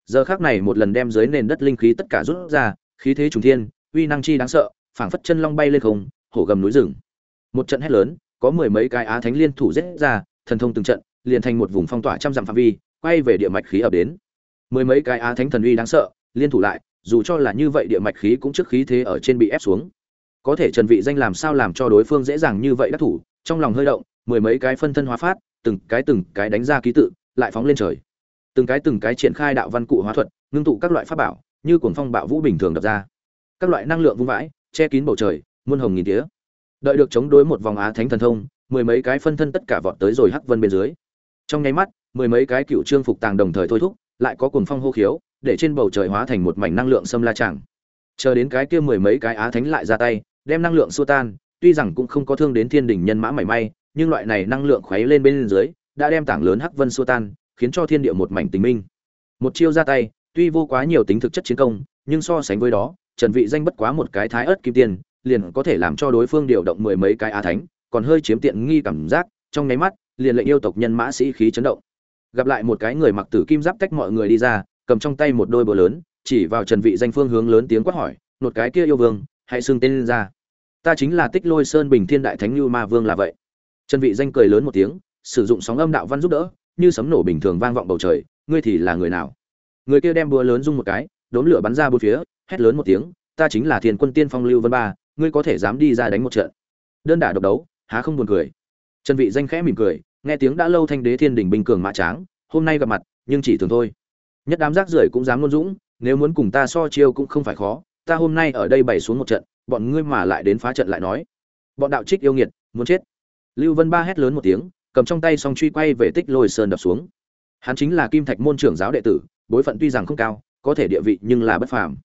Giờ khắc này một lần đem dưới nền đất linh khí tất cả rút ra, khí thế trùng thiên, uy năng chi đáng sợ, phảng phất chân long bay lên không, hổ gầm núi rừng. Một trận hét lớn, có mười mấy cái á thánh liên thủ giết ra, thần thông từng trận, liền thành một vùng phong tỏa trăm dặm phạm vi, quay về địa mạch khí ập đến. Mười mấy cái á thánh thần uy đáng sợ liên thủ lại, dù cho là như vậy địa mạch khí cũng trước khí thế ở trên bị ép xuống. Có thể trần vị danh làm sao làm cho đối phương dễ dàng như vậy đắc thủ, trong lòng hơi động, mười mấy cái phân thân hóa phát, từng cái từng cái đánh ra ký tự, lại phóng lên trời. Từng cái từng cái triển khai đạo văn cụ hóa thuật, ngưng tụ các loại pháp bảo, như cuồng phong bạo vũ bình thường đập ra. Các loại năng lượng vung vãi, che kín bầu trời, muôn hồng nghìn tía. Đợi được chống đối một vòng á thánh thần thông, mười mấy cái phân thân tất cả vọt tới rồi hắc vân bên dưới. Trong nháy mắt, mười mấy cái cựu trương phục tàng đồng thời thôi thúc, lại có cuồng phong hô khiếu để trên bầu trời hóa thành một mảnh năng lượng xâm la chẳng chờ đến cái kia mười mấy cái á thánh lại ra tay, đem năng lượng xua tan, tuy rằng cũng không có thương đến thiên đình nhân mã mảy may, nhưng loại này năng lượng khuấy lên bên dưới, đã đem tảng lớn hắc vân xua tan, khiến cho thiên địa một mảnh tình minh. Một chiêu ra tay, tuy vô quá nhiều tính thực chất chiến công, nhưng so sánh với đó, trần vị danh bất quá một cái thái ớt kim tiền liền có thể làm cho đối phương điều động mười mấy cái á thánh, còn hơi chiếm tiện nghi cảm giác, trong nháy mắt, liền lệnh yêu tộc nhân mã sĩ khí chấn động. Gặp lại một cái người mặc tử kim giáp tách mọi người đi ra cầm trong tay một đôi bờ lớn, chỉ vào trần vị danh phương hướng lớn tiếng quát hỏi, một cái kia yêu vương, hãy xưng tên lên ra. Ta chính là tích lôi sơn bình thiên đại thánh lưu ma vương là vậy. Trần vị danh cười lớn một tiếng, sử dụng sóng âm đạo văn giúp đỡ, như sấm nổ bình thường vang vọng bầu trời, ngươi thì là người nào? Người kia đem búa lớn rung một cái đốn lửa bắn ra bốn phía, hét lớn một tiếng, ta chính là thiên quân tiên phong lưu vân ba, ngươi có thể dám đi ra đánh một trận. Đơn đả độc đấu, há không buồn cười. Trần vị danh khẽ mỉm cười, nghe tiếng đã lâu thanh đế thiên đỉnh bình cường mã tráng, hôm nay gặp mặt, nhưng chỉ thường thôi nhất đám rác rưởi cũng dám ngôn dũng, nếu muốn cùng ta so chiêu cũng không phải khó, ta hôm nay ở đây bày xuống một trận, bọn ngươi mà lại đến phá trận lại nói. Bọn đạo trích yêu nghiệt, muốn chết. Lưu vân ba hét lớn một tiếng, cầm trong tay song truy quay về tích lôi sơn đập xuống. Hắn chính là kim thạch môn trưởng giáo đệ tử, bối phận tuy rằng không cao, có thể địa vị nhưng là bất phàm.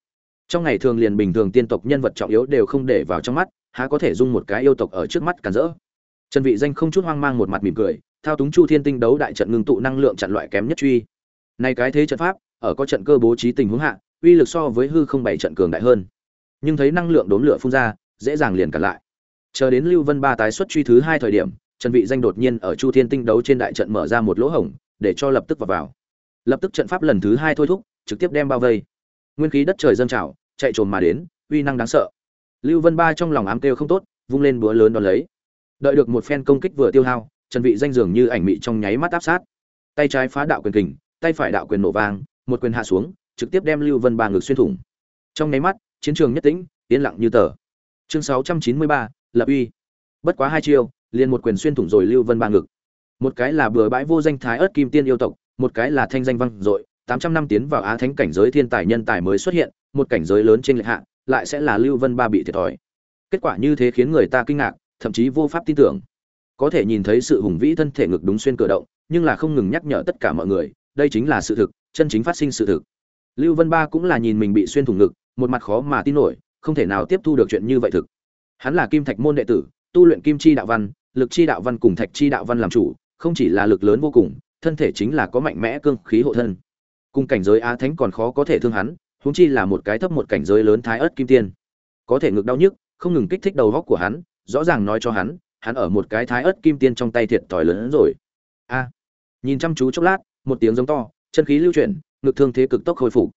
Trong ngày thường liền bình thường tiên tộc nhân vật trọng yếu đều không để vào trong mắt, há có thể dung một cái yêu tộc ở trước mắt cản rỡ. Trần vị danh không chút hoang mang một mặt mỉm cười, thao túng chu thiên tinh đấu đại trận ngưng tụ năng lượng chặn loại kém nhất truy này cái thế trận pháp, ở có trận cơ bố trí tình huống hạ, uy lực so với hư không bảy trận cường đại hơn. Nhưng thấy năng lượng đốn lửa phun ra, dễ dàng liền cản lại. Chờ đến lưu vân ba tái xuất truy thứ hai thời điểm, trần vị danh đột nhiên ở chu thiên tinh đấu trên đại trận mở ra một lỗ hổng, để cho lập tức vào vào. Lập tức trận pháp lần thứ hai thôi thúc, trực tiếp đem bao vây. Nguyên khí đất trời dâng trào, chạy trồm mà đến, uy năng đáng sợ. Lưu vân ba trong lòng ám kêu không tốt, vung lên búa lớn đón lấy. Đợi được một phen công kích vừa tiêu hao, trần vị danh dường như ảnh mị trong nháy mắt áp sát. Tay trái phá đạo quyền kình tay phải đạo quyền nổ vang một quyền hạ xuống trực tiếp đem lưu vân ba ngực xuyên thủng. Trong nháy mắt chiến trường nhất tĩnh yên lặng như tờ. Chương 693, lập uy. Bất quá hai chiêu liền một quyền xuyên thủng rồi lưu vân ba ngực. Một cái là bừa bãi vô danh thái ớt kim tiên yêu tộc một cái là thanh danh văn rồi 800 năm tiến vào á thánh cảnh giới thiên tài nhân tài mới xuất hiện một cảnh giới lớn trên lệ hạ lại sẽ là lưu vân ba bị thiệt thòi. Kết quả như thế khiến người ta kinh ngạc thậm chí vô pháp tin tưởng. Có thể nhìn thấy sự hùng vĩ thân thể ngực đúng xuyên cửa động nhưng là không ngừng nhắc nhở tất cả mọi người đây chính là sự thực, chân chính phát sinh sự thực. Lưu vân ba cũng là nhìn mình bị xuyên thủng ngực, một mặt khó mà tin nổi, không thể nào tiếp thu được chuyện như vậy thực. Hắn là kim thạch môn đệ tử, tu luyện kim chi đạo văn, lực chi đạo văn cùng thạch chi đạo văn làm chủ, không chỉ là lực lớn vô cùng, thân thể chính là có mạnh mẽ cương khí hộ thân. Cùng cảnh giới á thánh còn khó có thể thương hắn, huống chi là một cái thấp một cảnh giới lớn thái ớt kim tiên. Có thể ngực đau nhức, không ngừng kích thích đầu góc của hắn, rõ ràng nói cho hắn hắn ở một cái thái ớt kim tiên trong tay thiệt tỏi lớn hơn rồi. A, nhìn chăm chú chốc lát một tiếng giống to, chân khí lưu chuyển, ngực thương thế cực tốc hồi phục.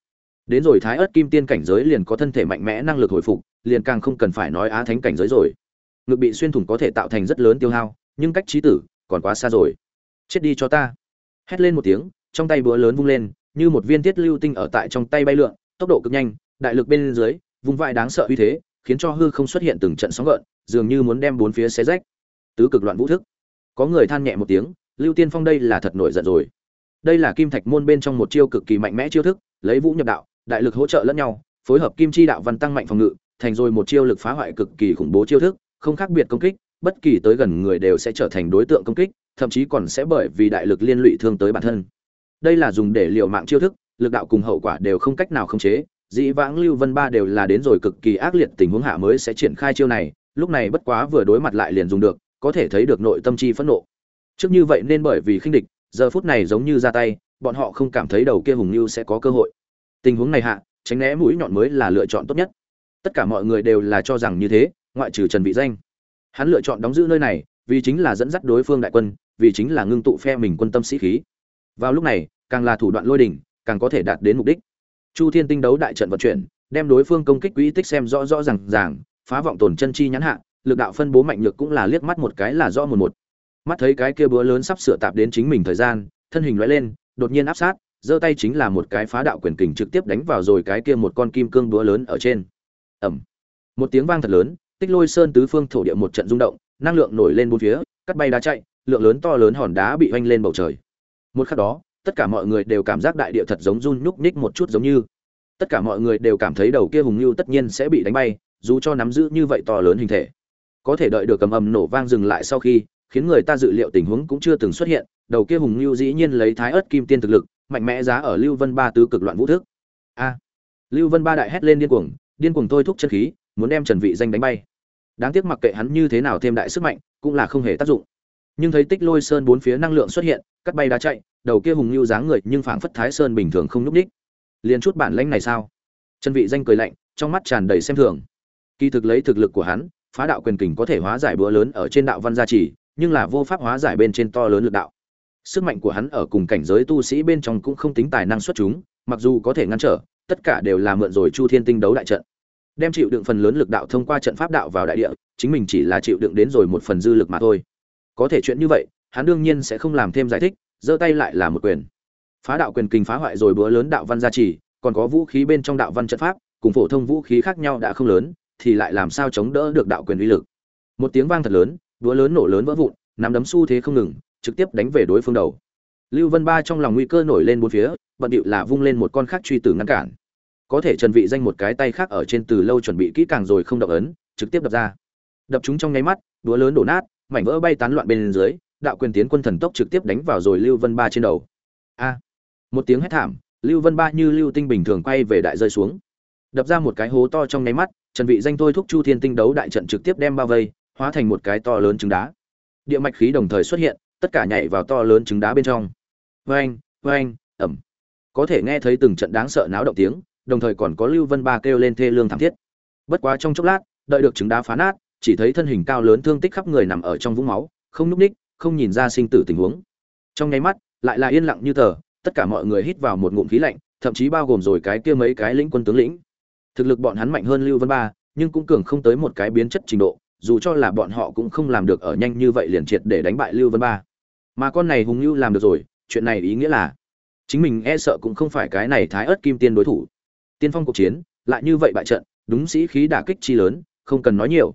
Đến rồi thái ớt kim tiên cảnh giới liền có thân thể mạnh mẽ năng lực hồi phục, liền càng không cần phải nói á thánh cảnh giới rồi. Ngực bị xuyên thủng có thể tạo thành rất lớn tiêu hao, nhưng cách trí tử còn quá xa rồi. Chết đi cho ta. Hét lên một tiếng, trong tay búa lớn vung lên, như một viên tiết lưu tinh ở tại trong tay bay lượn, tốc độ cực nhanh, đại lực bên dưới, vùng vãi đáng sợ uy thế, khiến cho hư không xuất hiện từng trận sóng gợn, dường như muốn đem bốn phía xé rách. Tứ cực loạn vũ thức. Có người than nhẹ một tiếng, lưu tiên phong đây là thật nổi giận rồi đây là kim thạch môn bên trong một chiêu cực kỳ mạnh mẽ chiêu thức, lấy vũ nhập đạo, đại lực hỗ trợ lẫn nhau, phối hợp kim chi đạo văn tăng mạnh phòng ngự, thành rồi một chiêu lực phá hoại cực kỳ khủng bố chiêu thức, không khác biệt công kích, bất kỳ tới gần người đều sẽ trở thành đối tượng công kích, thậm chí còn sẽ bởi vì đại lực liên lụy thương tới bản thân. Đây là dùng để liều mạng chiêu thức, lực đạo cùng hậu quả đều không cách nào khống chế, dĩ vãng lưu vân ba đều là đến rồi cực kỳ ác liệt tình huống hạ mới sẽ triển khai chiêu này, lúc này bất quá vừa đối mặt lại liền dùng được, có thể thấy được nội tâm chi phẫn nộ. Trước như vậy nên bởi vì khinh địch giờ phút này giống như ra tay, bọn họ không cảm thấy đầu kia hùng lưu sẽ có cơ hội. Tình huống này hạ, tránh né mũi nhọn mới là lựa chọn tốt nhất. Tất cả mọi người đều là cho rằng như thế, ngoại trừ trần vị danh. Hắn lựa chọn đóng giữ nơi này, vì chính là dẫn dắt đối phương đại quân, vì chính là ngưng tụ phe mình quân tâm sĩ khí. Vào lúc này, càng là thủ đoạn lôi đỉnh, càng có thể đạt đến mục đích. Chu thiên tinh đấu đại trận vận chuyển, đem đối phương công kích quỹ tích xem rõ rõ ràng ràng, phá vọng tổn chân chi nhãn hạ, lực đạo phân bố mạnh nhược cũng là liếc mắt một cái là rõ một một mắt thấy cái kia búa lớn sắp sửa tạp đến chính mình thời gian, thân hình lóe lên, đột nhiên áp sát, giơ tay chính là một cái phá đạo quyền kình trực tiếp đánh vào rồi cái kia một con kim cương búa lớn ở trên. Ẩm một tiếng vang thật lớn, tích lôi sơn tứ phương thổ địa một trận rung động, năng lượng nổi lên bốn phía, cắt bay đá chạy, lượng lớn to lớn hòn đá bị oanh lên bầu trời. Một khắc đó, tất cả mọi người đều cảm giác đại địa thật giống run nhúc nhích một chút giống như. Tất cả mọi người đều cảm thấy đầu kia hùng lưu tất nhiên sẽ bị đánh bay, dù cho nắm giữ như vậy to lớn hình thể. Có thể đợi được cầm ầm nổ vang dừng lại sau khi khiến người ta dự liệu tình huống cũng chưa từng xuất hiện, đầu kia hùng lưu dĩ nhiên lấy thái ớt kim tiên thực lực, mạnh mẽ giá ở lưu vân ba tứ cực loạn vũ thức. A, lưu vân ba đại hét lên điên cuồng điên cuồng thôi thúc chân khí, muốn đem trần vị danh đánh bay. Đáng tiếc mặc kệ hắn như thế nào thêm đại sức mạnh, cũng là không hề tác dụng. Nhưng thấy tích lôi sơn bốn phía năng lượng xuất hiện, cắt bay đá chạy, đầu kia hùng lưu dáng người nhưng phảng phất thái sơn bình thường không nhúc đích liền chút bản lãnh này sao? Trần vị danh cười lạnh, trong mắt tràn đầy xem thường. Kỳ thực lấy thực lực của hắn, phá đạo quyền kình có thể hóa giải búa lớn ở trên đạo văn gia trì nhưng là vô pháp hóa giải bên trên to lớn lực đạo. Sức mạnh của hắn ở cùng cảnh giới tu sĩ bên trong cũng không tính tài năng xuất chúng, mặc dù có thể ngăn trở, tất cả đều là mượn rồi chu thiên tinh đấu đại trận. Đem chịu đựng phần lớn lực đạo thông qua trận pháp đạo vào đại địa, chính mình chỉ là chịu đựng đến rồi một phần dư lực mà thôi. Có thể chuyện như vậy, hắn đương nhiên sẽ không làm thêm giải thích, giơ tay lại là một quyền. Phá đạo quyền kinh phá hoại rồi búa lớn đạo văn gia trì, còn có vũ khí bên trong đạo văn trận pháp, cùng phổ thông vũ khí khác nhau đã không lớn, thì lại làm sao chống đỡ được đạo quyền uy lực. Một tiếng vang thật lớn đũa lớn nổ lớn vỡ vụn, nắm đấm xu thế không ngừng, trực tiếp đánh về đối phương đầu. Lưu vân ba trong lòng nguy cơ nổi lên bốn phía, bận điệu là vung lên một con khác truy tử ngăn cản. Có thể trần vị danh một cái tay khác ở trên từ lâu chuẩn bị kỹ càng rồi không động ấn, trực tiếp đập ra. Đập chúng trong nháy mắt, đũa lớn đổ nát, mảnh vỡ bay tán loạn bên dưới, đạo quyền tiến quân thần tốc trực tiếp đánh vào rồi lưu vân ba trên đầu. A! Một tiếng hét thảm, lưu vân ba như lưu tinh bình thường quay về đại rơi xuống. Đập ra một cái hố to trong nháy mắt, trần vị danh thôi thúc chu thiên tinh đấu đại trận trực tiếp đem bao vây hóa thành một cái to lớn trứng đá. Địa mạch khí đồng thời xuất hiện, tất cả nhảy vào to lớn trứng đá bên trong. Vang vang ẩm có thể nghe thấy từng trận đáng sợ náo động tiếng, đồng thời còn có lưu vân ba kêu lên thê lương thảm thiết. Bất quá trong chốc lát, đợi được trứng đá phá nát, chỉ thấy thân hình cao lớn thương tích khắp người nằm ở trong vũng máu, không nhúc ních, không nhìn ra sinh tử tình huống. Trong nháy mắt, lại là yên lặng như tờ, tất cả mọi người hít vào một ngụm khí lạnh, thậm chí bao gồm rồi cái kia mấy cái lĩnh quân tướng lĩnh. Thực lực bọn hắn mạnh hơn lưu vân ba, nhưng cũng cường không tới một cái biến chất trình độ dù cho là bọn họ cũng không làm được ở nhanh như vậy liền triệt để đánh bại lưu vân ba. Mà con này hùng lưu làm được rồi, chuyện này ý nghĩa là, chính mình e sợ cũng không phải cái này thái ớt kim tiên đối thủ. Tiên phong cuộc chiến, lại như vậy bại trận, đúng sĩ khí đả kích chi lớn, không cần nói nhiều.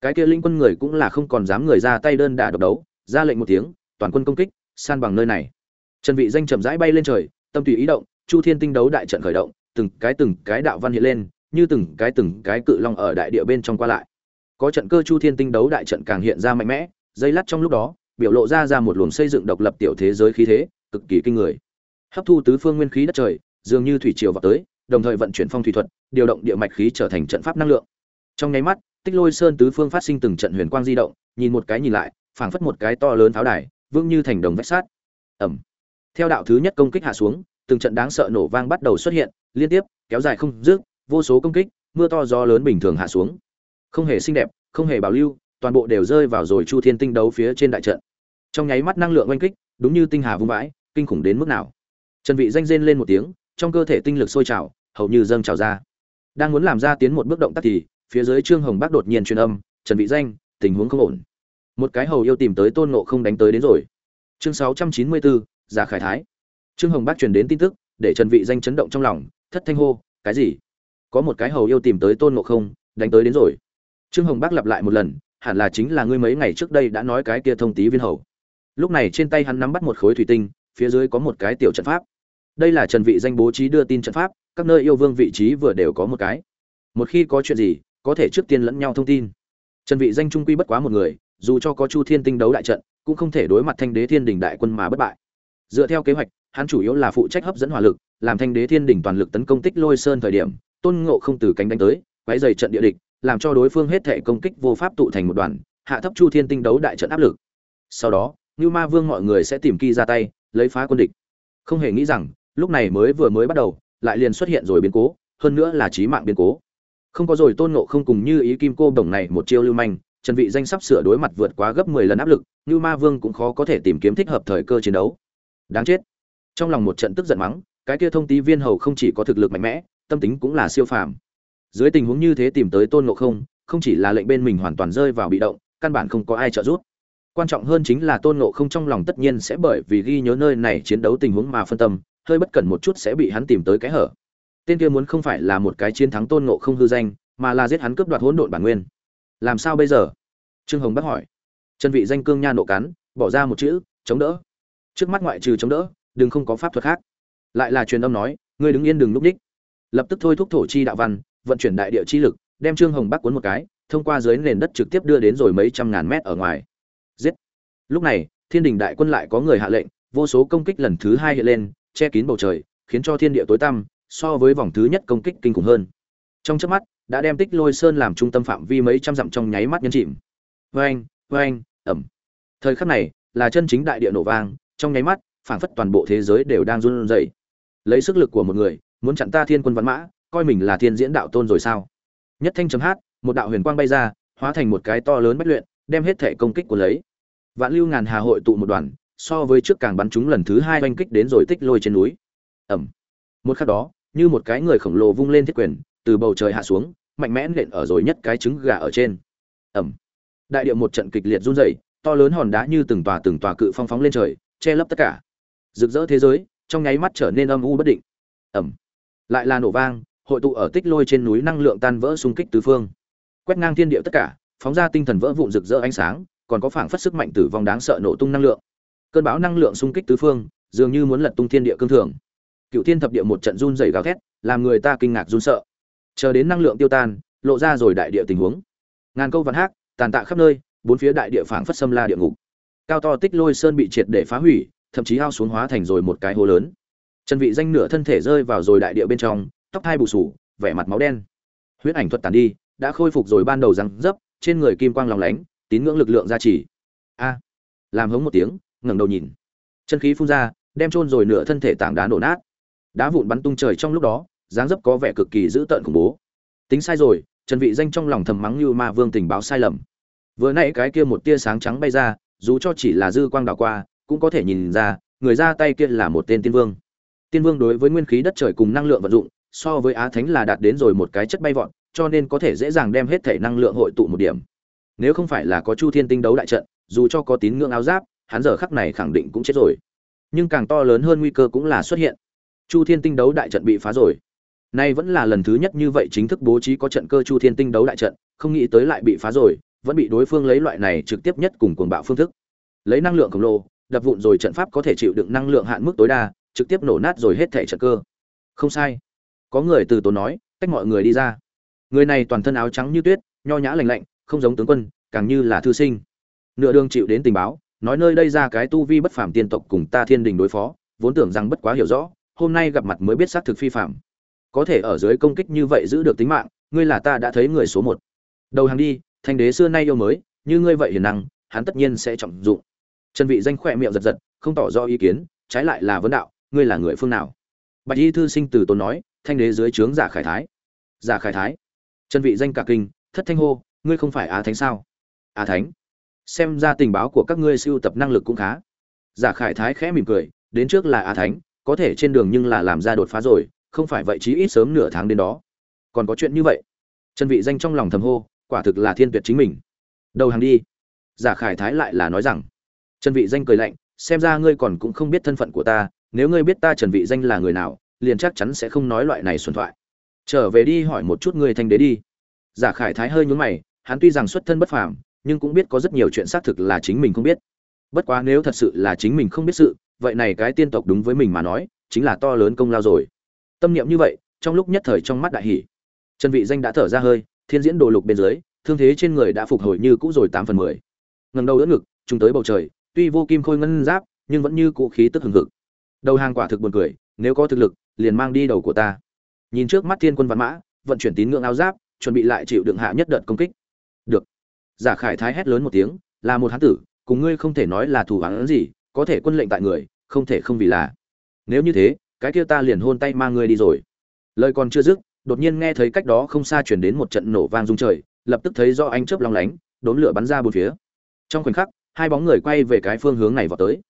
Cái kia linh quân người cũng là không còn dám người ra tay đơn đả độc đấu, ra lệnh một tiếng, toàn quân công kích, san bằng nơi này. Trần vị danh chậm rãi bay lên trời, tâm tùy ý động, chu thiên tinh đấu đại trận khởi động, từng cái từng cái đạo văn hiện lên, như từng cái từng cái cự long ở đại địa bên trong qua lại có trận cơ chu thiên tinh đấu đại trận càng hiện ra mạnh mẽ, dây lát trong lúc đó, biểu lộ ra ra một luồng xây dựng độc lập tiểu thế giới khí thế, cực kỳ kinh người. Hấp thu tứ phương nguyên khí đất trời, dường như thủy triều vào tới, đồng thời vận chuyển phong thủy thuật, điều động địa mạch khí trở thành trận pháp năng lượng. Trong nháy mắt, tích lôi sơn tứ phương phát sinh từng trận huyền quang di động, nhìn một cái nhìn lại, phảng phất một cái to lớn tháo đài vương như thành đồng vách sát ẩm theo đạo thứ nhất công kích hạ xuống, từng trận đáng sợ nổ vang bắt đầu xuất hiện, liên tiếp, kéo dài không dứt, vô số công kích, mưa to gió lớn bình thường hạ xuống không hề xinh đẹp không hề bảo lưu toàn bộ đều rơi vào rồi chu thiên tinh đấu phía trên đại trận. Trong nháy mắt năng lượng oanh kích đúng như tinh hà vung vãi kinh khủng đến mức nào. Trần vị danh rên lên một tiếng trong cơ thể tinh lực sôi trào hầu như dâng trào ra. Đang muốn làm ra tiến một bước động tác thì phía dưới trương hồng bác đột nhiên truyền âm trần vị danh tình huống không ổn. Một cái hầu yêu tìm tới tôn ngộ không đánh tới đến rồi. Chương 694, giả khải thái. Trương hồng bác truyền đến tin tức để trần vị danh chấn động trong lòng thất thanh hô cái gì? Có một cái hầu yêu tìm tới tôn ngộ không đánh tới đến rồi trương hồng bác lặp lại một lần, hẳn là chính là ngươi mấy ngày trước đây đã nói cái kia thông tí viên hầu. Lúc này trên tay hắn nắm bắt một khối thủy tinh, phía dưới có một cái tiểu trận pháp. Đây là trần vị danh bố trí đưa tin trận pháp, các nơi yêu vương vị trí vừa đều có một cái. Một khi có chuyện gì, có thể trước tiên lẫn nhau thông tin. Trần vị danh trung quy bất quá một người, dù cho có chu thiên tinh đấu đại trận, cũng không thể đối mặt thanh đế thiên đình đại quân mà bất bại. Dựa theo kế hoạch, hắn chủ yếu là phụ trách hấp dẫn hỏa lực, làm thanh đế thiên đình toàn lực tấn công tích lôi sơn thời điểm, tôn ngộ không từ cánh đánh tới, quấy dày trận địa địch làm cho đối phương hết thể công kích vô pháp tụ thành một đoàn, hạ thấp chu thiên tinh đấu đại trận áp lực. Sau đó như ma vương mọi người sẽ tìm kỳ ra tay, lấy phá quân địch. Không hề nghĩ rằng, lúc này mới vừa mới bắt đầu, lại liền xuất hiện rồi biến cố, hơn nữa là chí mạng biến cố. Không có rồi, tôn nộ không cùng như ý kim cô đồng này một chiêu lưu manh, trần vị danh sắp sửa đối mặt vượt quá gấp 10 lần áp lực như ma vương cũng khó có thể tìm kiếm thích hợp thời cơ chiến đấu. Đáng chết. Trong lòng một trận tức giận mắng, cái kia thông tí viên hầu không chỉ có thực lực mạnh mẽ, tâm tính cũng là siêu phàm dưới tình huống như thế tìm tới tôn ngộ không không chỉ là lệnh bên mình hoàn toàn rơi vào bị động, căn bản không có ai trợ giúp. Quan trọng hơn chính là tôn ngộ không trong lòng tất nhiên sẽ bởi vì ghi nhớ nơi này chiến đấu tình huống mà phân tâm, hơi bất cẩn một chút sẽ bị hắn tìm tới cái hở. Tên kia muốn không phải là một cái chiến thắng tôn ngộ không hư danh, mà là giết hắn cướp đoạt hỗn độn bản nguyên. Làm sao bây giờ? Trương hồng bác hỏi. Chân vị danh cương nha nộ cắn, bỏ ra một chữ, chống đỡ. Trước mắt ngoại trừ chống đỡ, đừng không có pháp thuật khác. Lại là truyền âm nói, ngươi đứng yên đừng núp đích. Lập tức thôi thúc thổ chi đạo văn vận chuyển đại địa chi lực, đem trương hồng bắc cuốn một cái, thông qua dưới nền đất trực tiếp đưa đến rồi mấy trăm ngàn mét ở ngoài. Giết! Lúc này, thiên đình đại quân lại có người hạ lệnh, vô số công kích lần thứ hai hiện lên, che kín bầu trời, khiến cho thiên địa tối tăm, so với vòng thứ nhất công kích kinh khủng hơn. Trong chớp mắt, đã đem tích lôi sơn làm trung tâm phạm vi mấy trăm dặm trong nháy mắt nhấn chìm. Vang vang ầm. thời khắc này, là chân chính đại địa nổ vang, trong nháy mắt, phảng phất toàn bộ thế giới đều đang run rẩy. Lấy sức lực của một người, muốn chặn ta thiên quân văn mã coi mình là thiên diễn đạo tôn rồi sao? Nhất thanh chấm hát, một đạo huyền quang bay ra, hóa thành một cái to lớn bất luyện, đem hết thể công kích của lấy. Vạn lưu ngàn hà hội tụ một đoàn, so với trước càng bắn chúng lần thứ hai oanh kích đến rồi tích lôi trên núi. Ẩm. Một khắc đó, như một cái người khổng lồ vung lên thiết quyền, từ bầu trời hạ xuống, mạnh mẽ nện ở rồi nhất cái trứng gà ở trên. Ẩm. Đại điệu một trận kịch liệt run rẩy, to lớn hòn đá như từng tòa từng tòa cự phong phóng lên trời, che lấp tất cả. Rực rỡ thế giới, trong nháy mắt trở nên âm u bất định. Ẩm. Lại là nổ vang hội tụ ở tích lôi trên núi năng lượng tan vỡ xung kích tứ phương. Quét ngang thiên địa tất cả, phóng ra tinh thần vỡ vụn rực rỡ ánh sáng, còn có phảng phất sức mạnh tử vong đáng sợ nổ tung năng lượng. Cơn bão năng lượng xung kích tứ phương, dường như muốn lật tung thiên địa cương thường. Cựu thiên thập địa một trận run rẩy gào thét, làm người ta kinh ngạc run sợ. Chờ đến năng lượng tiêu tan, lộ ra rồi đại địa tình huống. Ngàn câu văn hát, tàn tạ khắp nơi, bốn phía đại địa phảng phất xâm la địa ngục. Cao to tích lôi sơn bị triệt để phá hủy, thậm chí ao xuống hóa thành rồi một cái hố lớn. Trần vị danh nửa thân thể rơi vào rồi đại địa bên trong tóc hai bù sù, vẻ mặt máu đen. Huyết ảnh thuật tàn đi, đã khôi phục rồi ban đầu răng dấp, trên người kim quang lòng lánh, tín ngưỡng lực lượng gia trì. A. Làm hống một tiếng, ngẩng đầu nhìn. Chân khí phun ra, đem trôn rồi nửa thân thể tảng đá nổ nát. Đá vụn bắn tung trời trong lúc đó, dáng dấp có vẻ cực kỳ dữ tợn khủng bố. Tính sai rồi, trần vị danh trong lòng thầm mắng như ma vương tình báo sai lầm. Vừa nãy cái kia một tia sáng trắng bay ra, dù cho chỉ là dư quang đảo qua, cũng có thể nhìn ra, người ra tay kia là một tên tiên vương. Tiên vương đối với nguyên khí đất trời cùng năng lượng vận dụng so với á thánh là đạt đến rồi một cái chất bay vọt, cho nên có thể dễ dàng đem hết thể năng lượng hội tụ một điểm. Nếu không phải là có chu thiên tinh đấu đại trận, dù cho có tín ngưỡng áo giáp, hắn giờ khắc này khẳng định cũng chết rồi. Nhưng càng to lớn hơn nguy cơ cũng là xuất hiện. Chu thiên tinh đấu đại trận bị phá rồi. Nay vẫn là lần thứ nhất như vậy chính thức bố trí có trận cơ chu thiên tinh đấu đại trận, không nghĩ tới lại bị phá rồi, vẫn bị đối phương lấy loại này trực tiếp nhất cùng cuồng bạo phương thức. Lấy năng lượng khổng lồ, đập vụn rồi trận pháp có thể chịu đựng năng lượng hạn mức tối đa, trực tiếp nổ nát rồi hết thể trận cơ. Không sai có người từ tốn nói, cách mọi người đi ra. Người này toàn thân áo trắng như tuyết, nho nhã lành lạnh, không giống tướng quân, càng như là thư sinh. Nửa đường chịu đến tình báo, nói nơi đây ra cái tu vi bất phàm tiên tộc cùng ta thiên đình đối phó, vốn tưởng rằng bất quá hiểu rõ, hôm nay gặp mặt mới biết xác thực phi phạm. Có thể ở dưới công kích như vậy giữ được tính mạng, ngươi là ta đã thấy người số một. Đầu hàng đi, thanh đế xưa nay yêu mới, như ngươi vậy hiền năng, hắn tất nhiên sẽ trọng dụng. Trần vị danh khỏe miệng giật giật, không tỏ rõ ý kiến, trái lại là vấn đạo, ngươi là người phương nào? Bạch y thư sinh từ tốn nói thanh đế dưới trướng giả khải thái. Giả khải thái. Chân vị danh cả kinh, thất thanh hô, ngươi không phải á thánh sao? Á thánh. Xem ra tình báo của các ngươi siêu tập năng lực cũng khá. Giả khải thái khẽ mỉm cười, đến trước là á thánh, có thể trên đường nhưng là làm ra đột phá rồi, không phải vậy chí ít sớm nửa tháng đến đó. Còn có chuyện như vậy. Chân vị danh trong lòng thầm hô, quả thực là thiên tuyệt chính mình. Đầu hàng đi. Giả khải thái lại là nói rằng trần vị danh cười lạnh, xem ra ngươi còn cũng không biết thân phận của ta, nếu ngươi biết ta trần vị danh là người nào liền chắc chắn sẽ không nói loại này xuân thoại. Trở về đi hỏi một chút người thanh đế đi. Giả khải thái hơi nhún mày, hắn tuy rằng xuất thân bất phàm, nhưng cũng biết có rất nhiều chuyện xác thực là chính mình không biết. Bất quá nếu thật sự là chính mình không biết sự, vậy này cái tiên tộc đúng với mình mà nói, chính là to lớn công lao rồi. Tâm niệm như vậy, trong lúc nhất thời trong mắt đại hỷ trần vị danh đã thở ra hơi, thiên diễn đồ lục bên dưới, thương thế trên người đã phục hồi như cũ rồi tám phần mười. Ngẩng đầu đỡ ngực, trùng tới bầu trời, tuy vô kim khôi ngân giáp, nhưng vẫn như cũ khí tức hừng hực. Đầu hàng quả thực buồn cười, nếu có thực lực liền mang đi đầu của ta. Nhìn trước mắt thiên quân văn mã, vận chuyển tín ngưỡng áo giáp, chuẩn bị lại chịu đựng hạ nhất đợt công kích. Được. Giả khải thái hét lớn một tiếng, là một hán tử, cùng ngươi không thể nói là thủ hắn gì, có thể quân lệnh tại người, không thể không vì là. Nếu như thế, cái kia ta liền hôn tay mang ngươi đi rồi. Lời còn chưa dứt, đột nhiên nghe thấy cách đó không xa chuyển đến một trận nổ vang rung trời, lập tức thấy do ánh chớp long lánh, đốn lửa bắn ra bốn phía. Trong khoảnh khắc, hai bóng người quay về cái phương hướng này vào tới.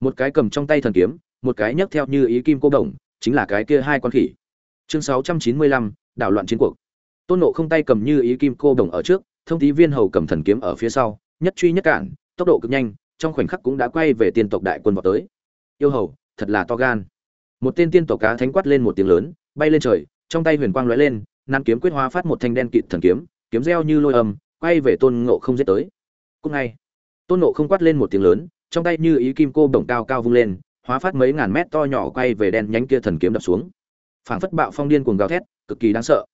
Một cái cầm trong tay thần kiếm, một cái nhấc theo như ý kim cô đồng chính là cái kia hai con khỉ. Chương sáu trăm chín mươi lăm, đảo loạn chiến cuộc. Tôn nộ không tay cầm như ý kim cô đồng ở trước, thông tí viên hầu cầm thần kiếm ở phía sau, nhất truy nhất cản, tốc độ cực nhanh, trong khoảnh khắc cũng đã quay về tiên tộc đại quân vào tới. Yêu hầu, thật là to gan. Một tên tiên tộc cá thánh quát lên một tiếng lớn, bay lên trời, trong tay huyền quang lóe lên nan kiếm quyết hóa phát một thanh đen kịt thần kiếm kiếm reo như lôi âm, quay về tôn ngộ không giết tới. Cùng ngay, tôn ngộ không quát lên một tiếng lớn, trong tay như ý kim cô đồng cao cao vung lên hóa phát mấy ngàn mét to nhỏ quay về đen nhánh kia thần kiếm đập xuống. Phảng phất bạo phong điên cuồng gào thét, cực kỳ đáng sợ.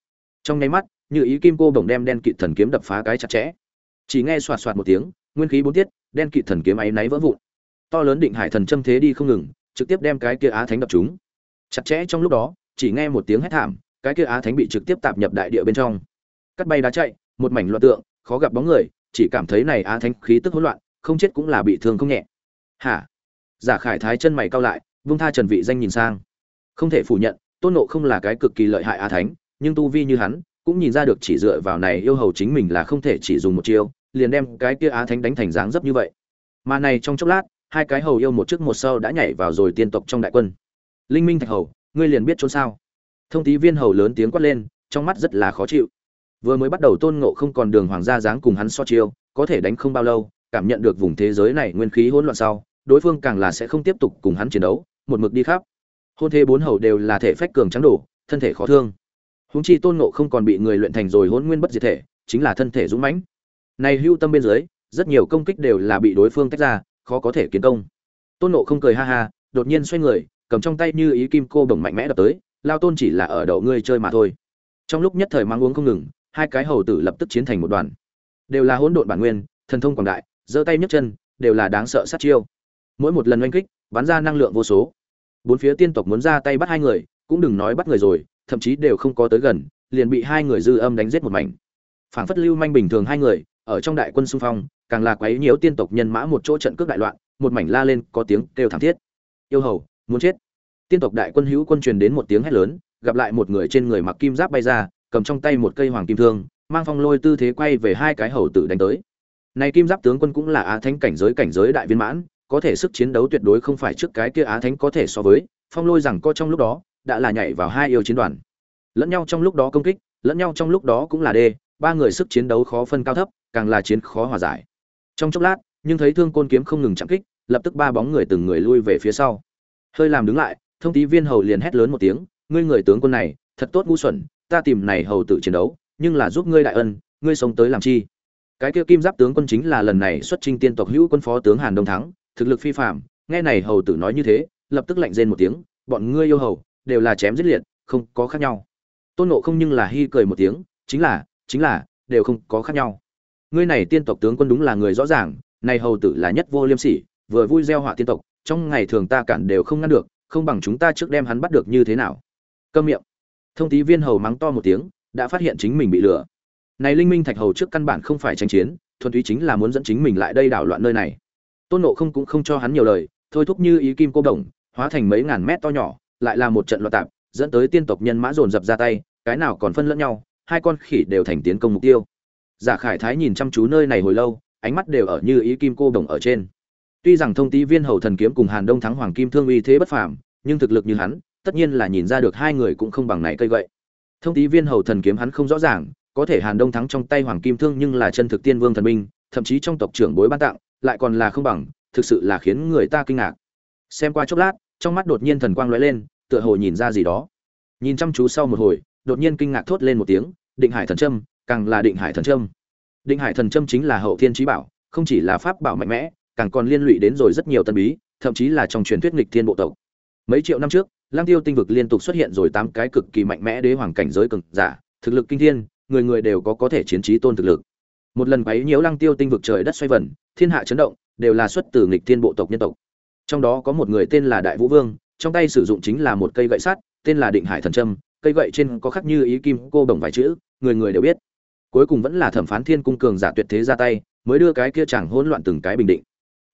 Trong nháy mắt, như ý kim cô bổng đem đen kịt thần kiếm đập phá cái chặt chẽ. Chỉ nghe xoạt xoạt một tiếng, nguyên khí bốn tiết, đen kịt thần kiếm ấy náy vỡ vụn. To lớn định hải thần châm thế đi không ngừng, trực tiếp đem cái kia á thánh đập chúng chặt chẽ trong lúc đó, chỉ nghe một tiếng hét thảm, cái kia á thánh bị trực tiếp tạp nhập đại địa bên trong. Cắt bay đá chạy, một mảnh loạn tượng, khó gặp bóng người, chỉ cảm thấy này á thánh khí tức hỗn loạn, không chết cũng là bị thương không nhẹ. Hả? Giả khải thái chân mày cao lại, vung tha trần vị danh nhìn sang. Không thể phủ nhận, tôn nộ không là cái cực kỳ lợi hại á thánh, nhưng tu vi như hắn, cũng nhìn ra được chỉ dựa vào này yêu hầu chính mình là không thể chỉ dùng một chiêu, liền đem cái kia á thánh đánh thành dáng dấp như vậy. Mà này trong chốc lát, hai cái hầu yêu một trước một sau đã nhảy vào rồi tiên tộc trong đại quân. Linh minh thạch hầu, ngươi liền biết trốn sao? Thông tí viên hầu lớn tiếng quát lên, trong mắt rất là khó chịu. Vừa mới bắt đầu tôn ngộ không còn đường hoàng gia dáng cùng hắn so chiêu, có thể đánh không bao lâu, cảm nhận được vùng thế giới này nguyên khí hỗn loạn sau đối phương càng là sẽ không tiếp tục cùng hắn chiến đấu, một mực đi khắp. Hôn thế bốn hầu đều là thể phách cường trắng đổ thân thể khó thương. Húng chi tôn nộ không còn bị người luyện thành rồi hôn nguyên bất diệt thể, chính là thân thể dũng mãnh. Này hưu tâm bên dưới, rất nhiều công kích đều là bị đối phương tách ra, khó có thể kiến công. Tôn nộ không cười ha ha, đột nhiên xoay người, cầm trong tay như ý kim cô bồng mạnh mẽ đập tới, lao tôn chỉ là ở đậu ngươi chơi mà thôi. Trong lúc nhất thời mang uống không ngừng, hai cái hầu tử lập tức chiến thành một đoàn. Đều là hỗn độn bản nguyên, thần thông quảng đại, giơ tay nhấc chân, đều là đáng sợ sát chiêu mỗi một lần oanh kích, bắn ra năng lượng vô số. Bốn phía tiên tộc muốn ra tay bắt hai người, cũng đừng nói bắt người rồi, thậm chí đều không có tới gần, liền bị hai người dư âm đánh giết một mảnh. Phảng phất lưu manh bình thường hai người, ở trong đại quân xung phong, càng là quấy nhiễu tiên tộc nhân mã một chỗ trận cướp đại loạn, một mảnh la lên, có tiếng kêu thảm thiết. Yêu hầu, muốn chết. Tiên tộc đại quân hữu quân truyền đến một tiếng hét lớn, gặp lại một người trên người mặc kim giáp bay ra, cầm trong tay một cây hoàng kim thương, mang phong lôi tư thế quay về hai cái hầu tử đánh tới. Này kim giáp tướng quân cũng là á thánh cảnh giới cảnh giới đại viên mãn có thể sức chiến đấu tuyệt đối không phải trước cái kia á thánh có thể so với, phong lôi rằng co trong lúc đó, đã là nhảy vào hai yêu chiến đoàn. Lẫn nhau trong lúc đó công kích, lẫn nhau trong lúc đó cũng là đê, ba người sức chiến đấu khó phân cao thấp, càng là chiến khó hòa giải. Trong chốc lát, nhưng thấy thương côn kiếm không ngừng chạm kích, lập tức ba bóng người từng người lui về phía sau. Hơi làm đứng lại, thông tí viên hầu liền hét lớn một tiếng, ngươi người tướng quân này, thật tốt ngu xuẩn, ta tìm này hầu tự chiến đấu, nhưng là giúp ngươi đại ân, ngươi sống tới làm chi? Cái kia kim giáp tướng quân chính là lần này xuất trình tiên tộc hữu quân phó tướng hàn đông thắng thực lực phi phạm nghe này hầu tử nói như thế, lập tức lạnh rên một tiếng, bọn ngươi yêu hầu, đều là chém giết liệt, không có khác nhau. Tôn nộ không nhưng là hy cười một tiếng, chính là chính là, đều không có khác nhau. Ngươi này tiên tộc tướng quân đúng là người rõ ràng, này hầu tử là nhất vô liêm sỉ, vừa vui gieo họa tiên tộc, trong ngày thường ta cản đều không ngăn được, không bằng chúng ta trước đem hắn bắt được như thế nào. Câm miệng. Thông tí viên hầu mắng to một tiếng, đã phát hiện chính mình bị lừa. Này linh minh thạch hầu trước căn bản không phải tranh chiến, thuần túy chính là muốn dẫn chính mình lại đây đảo loạn nơi này tôn nộ không cũng không cho hắn nhiều lời, thôi thúc như ý kim cô đồng, hóa thành mấy ngàn mét to nhỏ, lại là một trận loạn tạp, dẫn tới tiên tộc nhân mã dồn dập ra tay, cái nào còn phân lẫn nhau, hai con khỉ đều thành tiến công mục tiêu. Giả khải thái nhìn chăm chú nơi này hồi lâu, ánh mắt đều ở như ý kim cô đồng ở trên. Tuy rằng thông tí viên hầu thần kiếm cùng hàn đông thắng hoàng kim thương uy thế bất phàm, nhưng thực lực như hắn, tất nhiên là nhìn ra được hai người cũng không bằng này cây gậy. Thông tí viên hầu thần kiếm hắn không rõ ràng, có thể hàn đông thắng trong tay hoàng kim thương nhưng là chân thực tiên vương thần minh thậm chí trong tộc trưởng bối ban tặng lại còn là không bằng, thực sự là khiến người ta kinh ngạc. Xem qua chốc lát, trong mắt đột nhiên thần quang lóe lên, tựa hồ nhìn ra gì đó. Nhìn chăm chú sau một hồi, đột nhiên kinh ngạc thốt lên một tiếng, định hải thần trâm càng là định hải thần trâm định hải thần trâm chính là hậu thiên trí bảo, không chỉ là pháp bảo mạnh mẽ, càng còn liên lụy đến rồi rất nhiều tân bí, thậm chí là trong truyền thuyết nghịch thiên bộ tộc. Mấy triệu năm trước lang tiêu tinh vực liên tục xuất hiện rồi tám cái cực kỳ mạnh mẽ đế hoàng cảnh giới cực giả, thực lực kinh thiên, người người đều có có thể chiến trí tôn thực lực một lần quấy nhiễu lăng tiêu tinh vực trời đất xoay vần, thiên hạ chấn động, đều là xuất từ nghịch thiên bộ tộc nhân tộc. Trong đó có một người tên là đại vũ vương, trong tay sử dụng chính là một cây gậy sắt, tên là định hải thần trâm cây gậy trên có khắc như ý kim, cô đồng vài chữ, người người đều biết. Cuối cùng vẫn là thẩm phán thiên cung cường giả tuyệt thế ra tay, mới đưa cái kia chẳng hỗn loạn từng cái bình định.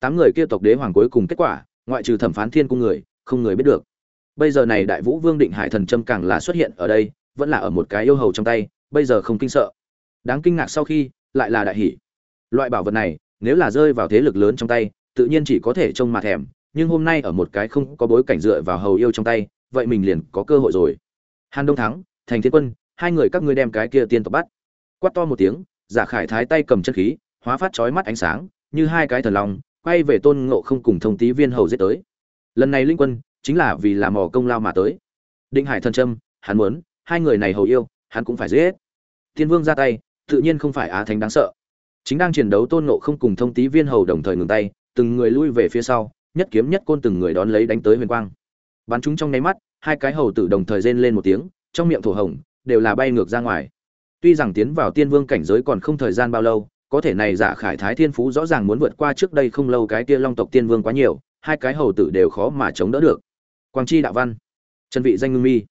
Tám người kia tộc đế hoàng cuối cùng kết quả, ngoại trừ thẩm phán thiên cung người, không người biết được. Bây giờ này đại vũ vương định hải thần trâm càng là xuất hiện ở đây, vẫn là ở một cái yêu hầu trong tay, bây giờ không kinh sợ. Đáng kinh ngạc sau khi lại là đại hỷ. Loại bảo vật này, nếu là rơi vào thế lực lớn trong tay, tự nhiên chỉ có thể trông mà thèm, nhưng hôm nay ở một cái không có bối cảnh dựa vào hầu yêu trong tay, vậy mình liền có cơ hội rồi. Hàn đông thắng, thành thiên quân, hai người các ngươi đem cái kia tiên tộc bắt. Quát to một tiếng, giả khải thái tay cầm chân khí, hóa phát chói mắt ánh sáng, như hai cái thần lòng quay về tôn ngộ không cùng thông tí viên hầu giết tới. Lần này linh quân, chính là vì làm mò công lao mà tới. Định hải thần trâm hắn muốn, hai người này hầu yêu, hắn cũng phải giết. Tiên vương ra tay tự nhiên không phải á thánh đáng sợ. Chính đang chiến đấu tôn ngộ không cùng thông tí viên hầu đồng thời ngừng tay, từng người lui về phía sau, nhất kiếm nhất côn từng người đón lấy đánh tới huyền quang. Bắn chúng trong nháy mắt, hai cái hầu tử đồng thời rên lên một tiếng, trong miệng thổ hồng, đều là bay ngược ra ngoài. Tuy rằng tiến vào tiên vương cảnh giới còn không thời gian bao lâu, có thể này giả khải thái thiên phú rõ ràng muốn vượt qua trước đây không lâu cái kia long tộc tiên vương quá nhiều, hai cái hầu tử đều khó mà chống đỡ được. Quang chi đạo văn, chân vị danh ngưng mi.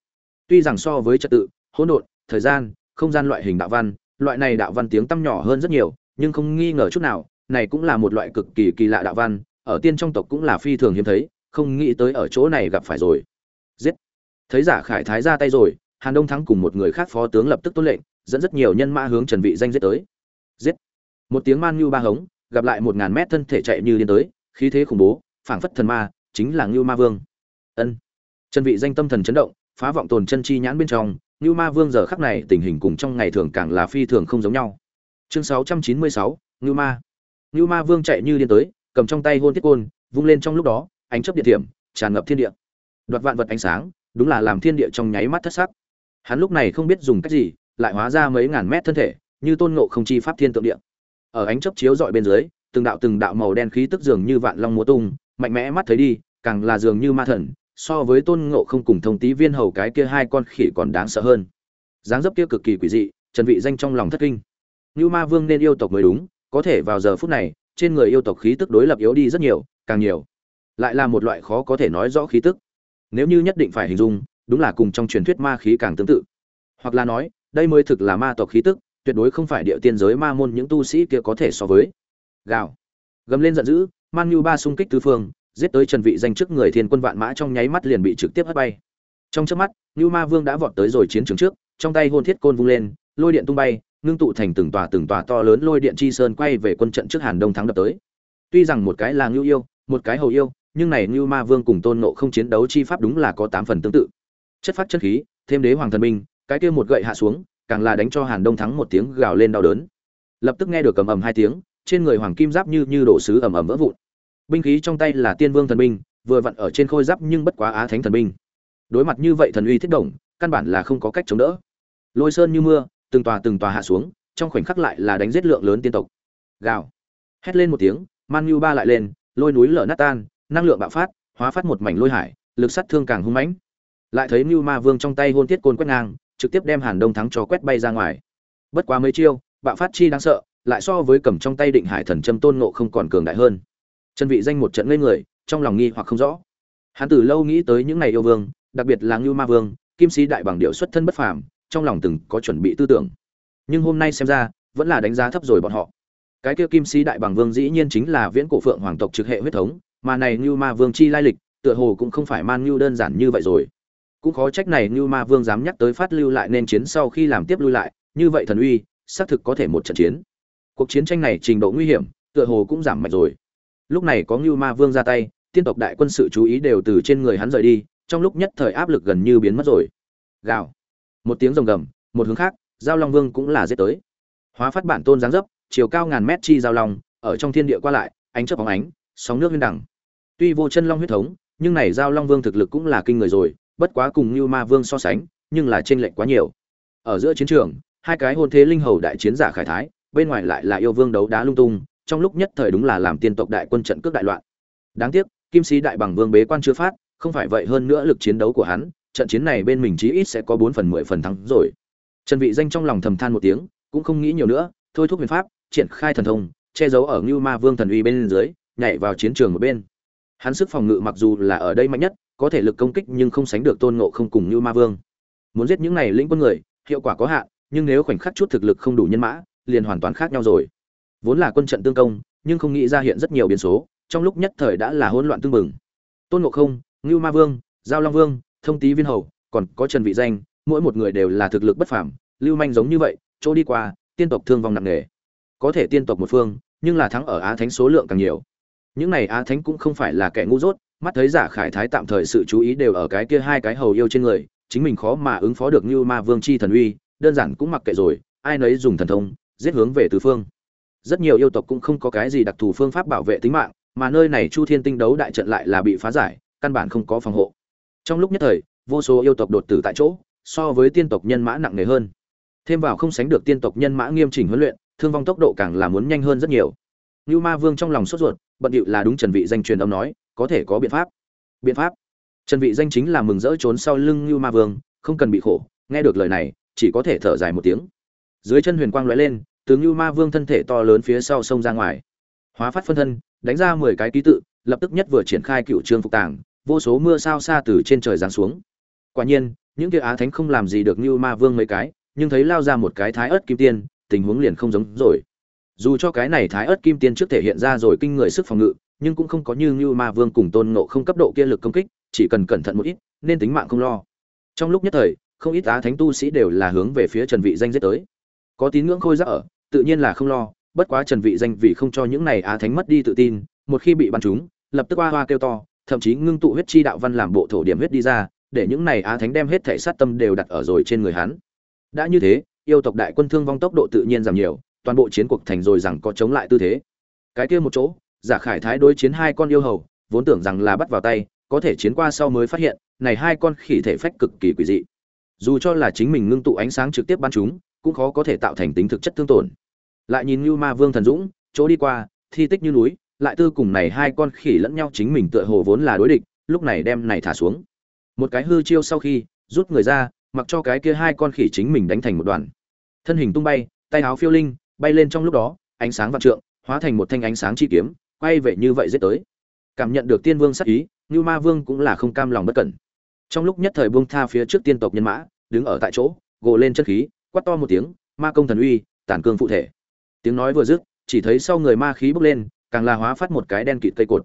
Tuy rằng so với trật tự, hỗn độn, thời gian, không gian loại hình đạo văn loại này đạo văn tiếng tăm nhỏ hơn rất nhiều, nhưng không nghi ngờ chút nào, này cũng là một loại cực kỳ kỳ lạ đạo văn, ở tiên trong tộc cũng là phi thường hiếm thấy, không nghĩ tới ở chỗ này gặp phải rồi. Giết! Thấy giả khải thái ra tay rồi, hàn đông thắng cùng một người khác phó tướng lập tức tuân lệnh, dẫn rất nhiều nhân mã hướng trần vị danh giết tới. Giết! Một tiếng man như ba hống, gặp lại một ngàn mét thân thể chạy như điên tới, khí thế khủng bố, phảng phất thần ma, chính là ngưu ma vương. Ân! Trần vị danh tâm thần chấn động, phá vọng tồn chân chi nhãn bên trong Nưu ma vương giờ khắc này tình hình cùng trong ngày thường càng là phi thường không giống nhau. Chương 696, Nưu ma. Nưu ma vương chạy như điên tới cầm trong tay hôn thiết côn vung lên trong lúc đó ánh chớp điện thiểm tràn ngập thiên địa. Đoạt vạn vật ánh sáng đúng là làm thiên địa trong nháy mắt thất sắc. Hắn lúc này không biết dùng cách gì lại hóa ra mấy ngàn mét thân thể như tôn ngộ không chi pháp thiên tượng địa. Ở ánh chớp chiếu dọi bên dưới từng đạo từng đạo màu đen khí tức dường như vạn long múa tung mạnh mẽ mắt thấy đi càng là dường như ma thần so với tôn ngộ không cùng thông tí viên hầu cái kia hai con khỉ còn đáng sợ hơn. Dáng dấp kia cực kỳ quỷ dị, trần vị danh trong lòng thất kinh. Như ma vương nên yêu tộc mới đúng, có thể vào giờ phút này, trên người yêu tộc khí tức đối lập yếu đi rất nhiều, càng nhiều. Lại là một loại khó có thể nói rõ khí tức. Nếu như nhất định phải hình dung, đúng là cùng trong truyền thuyết ma khí càng tương tự. Hoặc là nói, đây mới thực là ma tộc khí tức, tuyệt đối không phải địa tiên giới ma môn những tu sĩ kia có thể so với. Gào. Gầm lên giận dữ, man nhu ba xung kích tứ phương giết tới trần vị danh trước người thiên quân vạn mã trong nháy mắt liền bị trực tiếp hất bay. Trong chớp mắt lưu ma vương đã vọt tới rồi chiến trường trước, trong tay hôn thiết côn vung lên, lôi điện tung bay, ngưng tụ thành từng tòa từng tòa to lớn lôi điện chi sơn quay về quân trận trước hàn đông thắng đập tới. Tuy rằng một cái là ngưu yêu, một cái hầu yêu, nhưng này ngưu ma vương cùng tôn nộ không chiến đấu chi pháp đúng là có tám phần tương tự. Chất phát chất khí, thêm đế hoàng thần minh cái kia một gậy hạ xuống, càng là đánh cho hàn đông thắng một tiếng gào lên đau đớn. Lập tức nghe được cầm ầm hai tiếng, trên người hoàng kim giáp như như đổ sứ ầm ầm vỡ vụn binh khí trong tay là tiên vương thần binh, vừa vặn ở trên khôi giáp nhưng bất quá á thánh thần binh. Đối mặt như vậy thần uy thiết động, căn bản là không có cách chống đỡ. Lôi sơn như mưa, từng tòa từng tòa hạ xuống, trong khoảnh khắc lại là đánh giết lượng lớn tiên tộc. Gào. Hét lên một tiếng, man như ba lại lên, lôi núi lở nát tan, năng lượng bạo phát, hóa phát một mảnh lôi hải, lực sát thương càng hung mãnh. Lại thấy như ma vương trong tay hôn thiết côn quét ngang, trực tiếp đem hàn đông thắng cho quét bay ra ngoài. Bất quá mấy chiêu, bạo phát chi đáng sợ, lại so với cầm trong tay định hải thần châm tôn ngộ không còn cường đại hơn chân vị danh một trận ngây người, trong lòng nghi hoặc không rõ. Hắn từ lâu nghĩ tới những ngày yêu vương, đặc biệt là ngưu ma vương, kim sĩ đại bằng điệu xuất thân bất phàm, trong lòng từng có chuẩn bị tư tưởng. Nhưng hôm nay xem ra, vẫn là đánh giá thấp rồi bọn họ. Cái kia kim sĩ đại bằng vương dĩ nhiên chính là viễn cổ phượng hoàng tộc trực hệ huyết thống, mà này Ngưu ma vương chi lai lịch, tựa hồ cũng không phải man Ngưu đơn giản như vậy rồi. Cũng khó trách này Ngưu ma vương dám nhắc tới phát lưu lại nên chiến sau khi làm tiếp lui lại, như vậy thần uy, xác thực có thể một trận chiến. Cuộc chiến tranh này trình độ nguy hiểm, tựa hồ cũng giảm mạnh rồi lúc này có ngưu ma vương ra tay, tiên tộc đại quân sự chú ý đều từ trên người hắn rời đi, trong lúc nhất thời áp lực gần như biến mất rồi. Gào. Một tiếng rồng gầm, một hướng khác, giao long vương cũng là giết tới. Hóa phát bản tôn giáng dấp, chiều cao ngàn mét chi giao long, ở trong thiên địa qua lại, ánh chớp bóng ánh, sóng nước lên đẳng. Tuy vô chân long huyết thống, nhưng này giao long vương thực lực cũng là kinh người rồi, bất quá cùng như ma vương so sánh, nhưng là trên lệnh quá nhiều. Ở giữa chiến trường, hai cái hôn thế linh hầu đại chiến giả khải thái, bên ngoài lại là yêu vương đấu đá lung tung trong lúc nhất thời đúng là làm tiên tộc đại quân trận cước đại loạn đáng tiếc kim sĩ đại bằng vương bế quan chưa phát không phải vậy hơn nữa lực chiến đấu của hắn trận chiến này bên mình chí ít sẽ có bốn phần mười phần thắng rồi trần vị danh trong lòng thầm than một tiếng cũng không nghĩ nhiều nữa thôi thúc huyền pháp triển khai thần thông che giấu ở Ngưu Ma Vương thần uy bên dưới, nhảy vào chiến trường một bên. Hắn sức phòng ngự mặc dù là ở đây mạnh nhất, có thể lực công kích nhưng không sánh được Tôn Ngộ không cùng Ngưu Ma Vương. Muốn giết những này lĩnh quân người, hiệu quả có hạn, nhưng nếu khoảnh khắc chút thực lực không đủ nhân mã, liền hoàn toàn khác nhau rồi. Vốn là quân trận tương công, nhưng không nghĩ ra hiện rất nhiều biến số, trong lúc nhất thời đã là hỗn loạn tương mừng. Tôn Ngộ không, Ngưu Ma Vương, Giao Long Vương, Thông Tý Viên Hầu, còn có Trần Vị Danh, mỗi một người đều là thực lực bất phàm, lưu manh giống như vậy, chỗ đi qua, tiên tộc thương vong nặng nề. Có thể tiên tộc một phương nhưng là thắng ở á thánh số lượng càng nhiều. Những này á thánh cũng không phải là kẻ ngu dốt mắt thấy giả khải thái tạm thời sự chú ý đều ở cái kia hai cái hầu yêu trên người chính mình khó mà ứng phó được như ma vương chi thần uy đơn giản cũng mặc kệ rồi ai nấy dùng thần thông giết hướng về tứ phương rất nhiều yêu tộc cũng không có cái gì đặc thù phương pháp bảo vệ tính mạng, mà nơi này chu thiên tinh đấu đại trận lại là bị phá giải, căn bản không có phòng hộ. Trong lúc nhất thời, vô số yêu tộc đột tử tại chỗ, so với tiên tộc nhân mã nặng nề hơn. Thêm vào không sánh được tiên tộc nhân mã nghiêm chỉnh huấn luyện, thương vong tốc độ càng là muốn nhanh hơn rất nhiều. Như ma vương trong lòng sốt ruột, bận điệu là đúng trần vị danh truyền âm nói, có thể có biện pháp. Biện pháp? Trần vị danh chính là mừng rỡ trốn sau lưng như ma vương, không cần bị khổ, nghe được lời này, chỉ có thể thở dài một tiếng. Dưới chân huyền quang lóe lên từ như ma vương thân thể to lớn phía sau sông ra ngoài. Hóa phát phân thân, đánh ra 10 cái ký tự, lập tức nhất vừa triển khai cựu trương phục tàng, vô số mưa sao xa từ trên trời giáng xuống. Quả nhiên, những kia á thánh không làm gì được như ma vương mấy cái, nhưng thấy lao ra một cái thái ớt kim tiên, tình huống liền không giống rồi. Dù cho cái này thái ớt kim tiên trước thể hiện ra rồi kinh người sức phòng ngự, nhưng cũng không có như như ma vương cùng tôn nộ không cấp độ kia lực công kích, chỉ cần cẩn thận một ít, nên tính mạng không lo. Trong lúc nhất thời, không ít á thánh tu sĩ đều là hướng về phía trần vị danh giết tới. Có tín ngưỡng khôi giác ở tự nhiên là không lo, bất quá trần vị danh vì không cho những này á thánh mất đi tự tin, một khi bị bắn trúng, lập tức hoa hoa kêu to, thậm chí ngưng tụ huyết chi đạo văn làm bộ thổ điểm huyết đi ra, để những này á thánh đem hết thể sát tâm đều đặt ở rồi trên người hắn. Đã như thế, yêu tộc đại quân thương vong tốc độ tự nhiên giảm nhiều, toàn bộ chiến cuộc thành rồi rằng có chống lại tư thế. Cái kia một chỗ, giả khải thái đối chiến hai con yêu hầu, vốn tưởng rằng là bắt vào tay, có thể chiến qua sau mới phát hiện, này hai con khỉ thể phách cực kỳ quỷ dị. Dù cho là chính mình ngưng tụ ánh sáng trực tiếp bắn chúng cũng khó có thể tạo thành tính thực chất thương tổn. Lại nhìn như ma vương thần dũng, chỗ đi qua, thi tích như núi, lại tư cùng này hai con khỉ lẫn nhau chính mình tựa hồ vốn là đối địch, lúc này đem này thả xuống. Một cái hư chiêu sau khi, rút người ra, mặc cho cái kia hai con khỉ chính mình đánh thành một đoàn. Thân hình tung bay, tay áo phiêu linh, bay lên trong lúc đó, ánh sáng vạn trượng, hóa thành một thanh ánh sáng chi kiếm, quay về như vậy giết tới. Cảm nhận được tiên vương sắc ý như ma vương cũng là không cam lòng bất cẩn. Trong lúc nhất thời buông tha phía trước tiên tộc nhân mã, đứng ở tại chỗ, gồ lên chân khí quát to một tiếng ma công thần uy tản cương phụ thể. Tiếng nói vừa dứt chỉ thấy sau người ma khí bốc lên càng là hóa phát một cái đen kịt cây cột.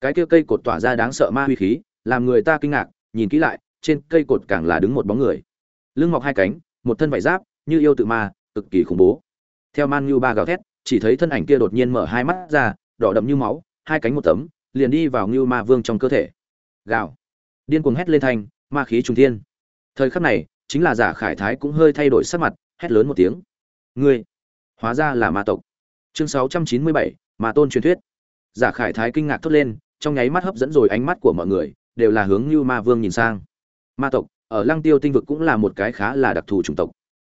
Cái kia cây cột tỏa ra đáng sợ ma huy khí làm người ta kinh ngạc nhìn kỹ lại trên cây cột càng là đứng một bóng người. Lưng mọc hai cánh một thân vải giáp như yêu tự ma cực kỳ khủng bố. Theo man như ba gào thét chỉ thấy thân ảnh kia đột nhiên mở hai mắt ra đỏ đậm như máu hai cánh một tấm liền đi vào như ma vương trong cơ thể. Gào. Điên cuồng hét lên thành, ma khí trùng thiên. Thời khắc này chính là giả khải thái cũng hơi thay đổi sắc mặt hét lớn một tiếng. Ngươi hóa ra là ma tộc. Chương 697, ma tôn truyền thuyết. Giả khải thái kinh ngạc thốt lên trong nháy mắt hấp dẫn rồi ánh mắt của mọi người đều là hướng như ma vương nhìn sang. Ma tộc ở lăng tiêu tinh vực cũng là một cái khá là đặc thù chủng tộc.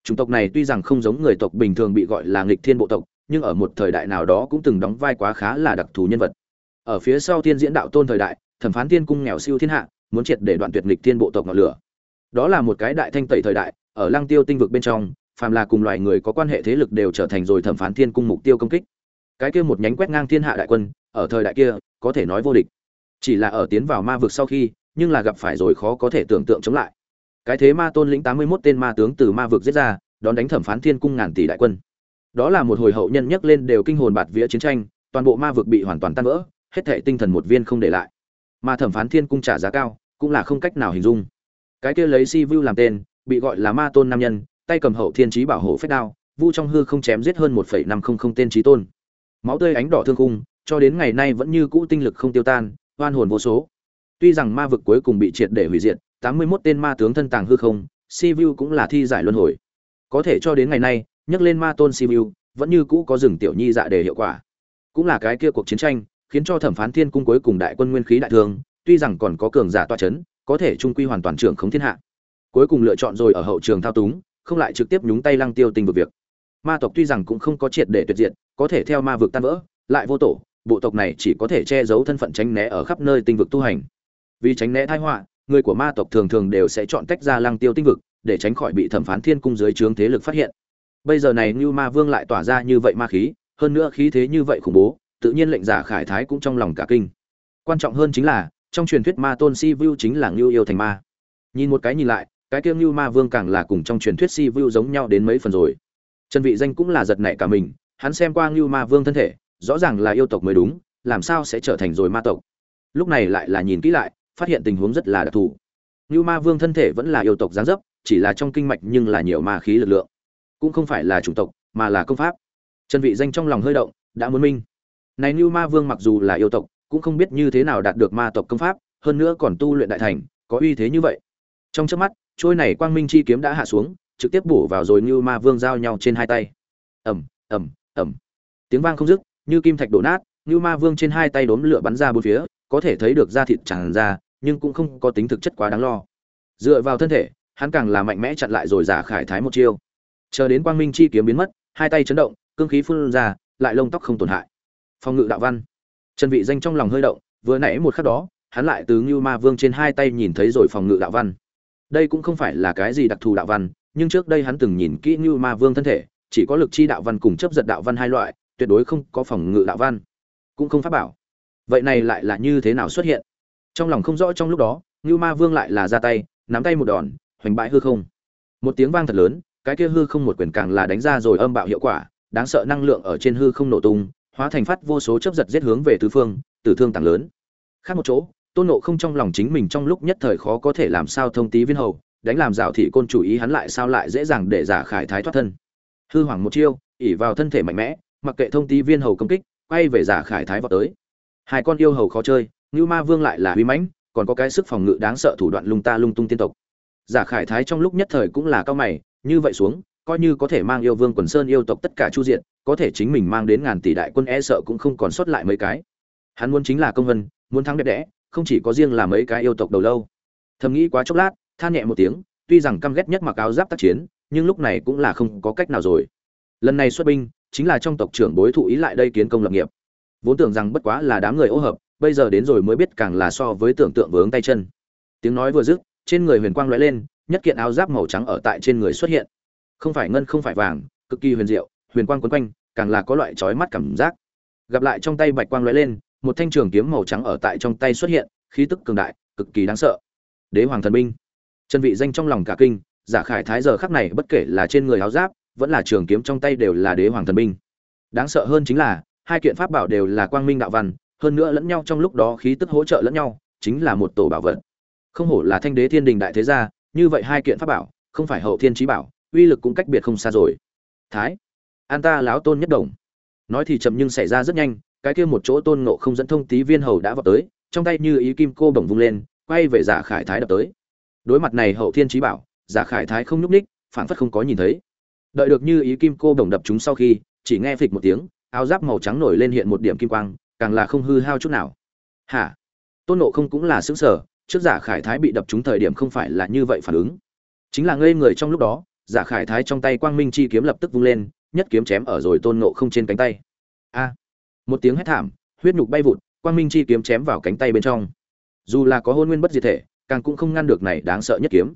Chủng tộc này tuy rằng không giống người tộc bình thường bị gọi là nghịch thiên bộ tộc nhưng ở một thời đại nào đó cũng từng đóng vai quá khá là đặc thù nhân vật. Ở phía sau thiên diễn đạo tôn thời đại thẩm phán tiên cung nghèo siêu thiên hạ muốn triệt để đoạn tuyệt nghịch thiên bộ tộc ngọn lửa đó là một cái đại thanh tẩy thời đại, ở lăng tiêu tinh vực bên trong, phàm là cùng loài người có quan hệ thế lực đều trở thành rồi thẩm phán thiên cung mục tiêu công kích. Cái kia một nhánh quét ngang thiên hạ đại quân, ở thời đại kia, có thể nói vô địch. Chỉ là ở tiến vào ma vực sau khi, nhưng là gặp phải rồi khó có thể tưởng tượng chống lại. Cái thế ma tôn lĩnh tám mươi 81 tên ma tướng từ ma vực giết ra, đón đánh thẩm phán thiên cung ngàn tỷ đại quân. Đó là một hồi hậu nhân nhắc lên đều kinh hồn bạt vía chiến tranh, toàn bộ ma vực bị hoàn toàn tan vỡ, hết thệ tinh thần một viên không để lại. Mà thẩm phán thiên cung trả giá cao, cũng là không cách nào hình dung cái kia lấy si vu làm tên, bị gọi là ma tôn nam nhân, tay cầm hậu thiên trí bảo hộ phép đao, vu trong hư không chém giết hơn một phẩy năm không không tên trí tôn. Máu tươi ánh đỏ thương khung, cho đến ngày nay vẫn như cũ tinh lực không tiêu tan, oan hồn vô số. Tuy rằng ma vực cuối cùng bị triệt để hủy diệt, tám mươi 81 tên ma tướng thân tàng hư không, si vu cũng là thi giải luân hồi. Có thể cho đến ngày nay, nhắc lên ma tôn si vu, vẫn như cũ có rừng tiểu nhi dạ để hiệu quả. Cũng là cái kia cuộc chiến tranh, khiến cho thẩm phán thiên cung cuối cùng đại quân nguyên khí đại thương, tuy rằng còn có cường giả toa chấn có thể trung quy hoàn toàn trưởng không thiên hạ. Cuối cùng lựa chọn rồi ở hậu trường thao túng, không lại trực tiếp nhúng tay lăng tiêu tình vực việc. Ma tộc tuy rằng cũng không có triệt để tuyệt diệt có thể theo ma vực tan vỡ, lại vô tổ, bộ tộc này chỉ có thể che giấu thân phận tránh né ở khắp nơi tinh vực tu hành. Vì tránh né tai họa, người của ma tộc thường thường đều sẽ chọn tách ra lăng tiêu tinh vực, để tránh khỏi bị thẩm phán thiên cung dưới trướng thế lực phát hiện. Bây giờ này như ma vương lại tỏa ra như vậy ma khí, hơn nữa khí thế như vậy khủng bố, tự nhiên lệnh giả khải thái cũng trong lòng cả kinh. Quan trọng hơn chính là trong truyền thuyết ma tôn si vu chính là ngưu yêu thành ma. Nhìn một cái nhìn lại, cái kia ngưu ma vương càng là cùng trong truyền thuyết si vu giống nhau đến mấy phần rồi. Trần vị danh cũng là giật nảy cả mình, hắn xem qua ngưu ma vương thân thể, rõ ràng là yêu tộc mới đúng, làm sao sẽ trở thành rồi ma tộc? Lúc này lại là nhìn kỹ lại, phát hiện tình huống rất là đặc thù. Ngưu ma vương thân thể vẫn là yêu tộc giáng dấp, chỉ là trong kinh mạch nhưng là nhiều ma khí lực lượng. Cũng không phải là chủng tộc, mà là công pháp. Trần vị danh trong lòng hơi động, đã muốn minh. Này ngưu ma vương mặc dù là yêu tộc cũng không biết như thế nào đạt được ma tộc công pháp, hơn nữa còn tu luyện đại thành, có uy thế như vậy. Trong chớp mắt, trôi này quang minh chi kiếm đã hạ xuống, trực tiếp bổ vào rồi như ma vương giao nhau trên hai tay. Ầm ầm ầm. Tiếng vang không dứt, như kim thạch đổ nát, như ma vương trên hai tay đốm lửa bắn ra bốn phía, có thể thấy được da thịt tràn ra, nhưng cũng không có tính thực chất quá đáng lo. Dựa vào thân thể, hắn càng là mạnh mẽ chặn lại rồi giả khải thái một chiêu. Chờ đến quang minh chi kiếm biến mất, hai tay chấn động, cương khí phun ra, lại lông tóc không tổn hại. Phong ngự đạo văn trần vị danh trong lòng hơi động, vừa nãy một khắc đó, hắn lại từ Ngưu ma vương trên hai tay nhìn thấy rồi phòng ngự đạo văn. Đây cũng không phải là cái gì đặc thù đạo văn, nhưng trước đây hắn từng nhìn kỹ Ngưu ma vương thân thể, chỉ có lực chi đạo văn cùng chấp giật đạo văn hai loại, tuyệt đối không có phòng ngự đạo văn, cũng không pháp bảo. Vậy này lại là như thế nào xuất hiện? Trong lòng không rõ trong lúc đó, Ngưu ma vương lại là ra tay, nắm tay một đòn, hoành bãi hư không. Một tiếng vang thật lớn, cái kia hư không một quyền càng là đánh ra rồi âm bạo hiệu quả, đáng sợ năng lượng ở trên hư không nổ tung hóa thành phát vô số chớp giật giết hướng về tứ phương, tử thương tăng lớn. Khác một chỗ, tôn ngộ không trong lòng chính mình trong lúc nhất thời khó có thể làm sao thông tí viên hầu, đánh làm rào thị côn chủ ý hắn lại sao lại dễ dàng để giả khải thái thoát thân. Hư hoàng một chiêu ỉ vào thân thể mạnh mẽ, mặc kệ thông tí viên hầu công kích, quay về giả khải thái vọt tới. Hai con yêu hầu khó chơi như ma vương lại là huy mãnh, còn có cái sức phòng ngự đáng sợ thủ đoạn lung ta lung tung tiên tộc. Giả khải thái trong lúc nhất thời cũng là cao mày, như vậy xuống, coi như có thể mang yêu vương quần sơn yêu tộc tất cả chu diện có thể chính mình mang đến ngàn tỷ đại quân e sợ cũng không còn sót lại mấy cái. Hắn muốn chính là công vân, muốn thắng đẹp đẽ, không chỉ có riêng là mấy cái yêu tộc đầu lâu. Thầm nghĩ quá chốc lát, than nhẹ một tiếng, tuy rằng căm ghét nhất mặc áo giáp tác chiến, nhưng lúc này cũng là không có cách nào rồi. Lần này xuất binh, chính là trong tộc trưởng bối thụ ý lại đây kiến công lập nghiệp. Vốn tưởng rằng bất quá là đám người ô hợp, bây giờ đến rồi mới biết càng là so với tưởng tượng vướng tay chân. Tiếng nói vừa dứt, trên người huyền quang lóe lên, nhất kiện áo giáp màu trắng ở tại trên người xuất hiện. Không phải ngân, không phải vàng, cực kỳ huyền diệu huyền quang quấn quanh, càng là có loại chói mắt cảm giác. Gặp lại trong tay bạch quang lóe lên, một thanh trường kiếm màu trắng ở tại trong tay xuất hiện, khí tức cường đại, cực kỳ đáng sợ. Đế hoàng thần binh. Chân vị danh trong lòng cả kinh, giả khải thái giờ khắc này bất kể là trên người áo giáp, vẫn là trường kiếm trong tay đều là đế hoàng thần binh. Đáng sợ hơn chính là, hai kiện pháp bảo đều là quang minh đạo văn, hơn nữa lẫn nhau trong lúc đó khí tức hỗ trợ lẫn nhau, chính là một tổ bảo vật. Không hổ là thanh đế thiên đình đại thế gia, như vậy hai kiện pháp bảo, không phải hậu thiên chí bảo, uy lực cũng cách biệt không xa rồi. Thái an ta láo tôn nhất đồng. Nói thì chậm nhưng xảy ra rất nhanh, cái kia một chỗ tôn ngộ không dẫn thông tí viên hầu đã vào tới, trong tay như ý kim cô bổng vung lên, quay về giả khải thái đập tới. Đối mặt này hậu thiên trí bảo, giả khải thái không nhúc ních phản phất không có nhìn thấy. Đợi được như ý kim cô bổng đập chúng sau khi, chỉ nghe phịch một tiếng, áo giáp màu trắng nổi lên hiện một điểm kim quang, càng là không hư hao chút nào. Hả? Tôn nộ không cũng là xứng sở trước giả khải thái bị đập trúng thời điểm không phải là như vậy phản ứng. Chính là ngây người trong lúc đó, giả khải thái trong tay quang minh chi kiếm lập tức vung lên nhất kiếm chém ở rồi tôn nộ không trên cánh tay. A, một tiếng hét thảm, huyết nhục bay vụt, quang minh chi kiếm chém vào cánh tay bên trong. Dù là có hôn nguyên bất diệt thể, càng cũng không ngăn được này đáng sợ nhất kiếm.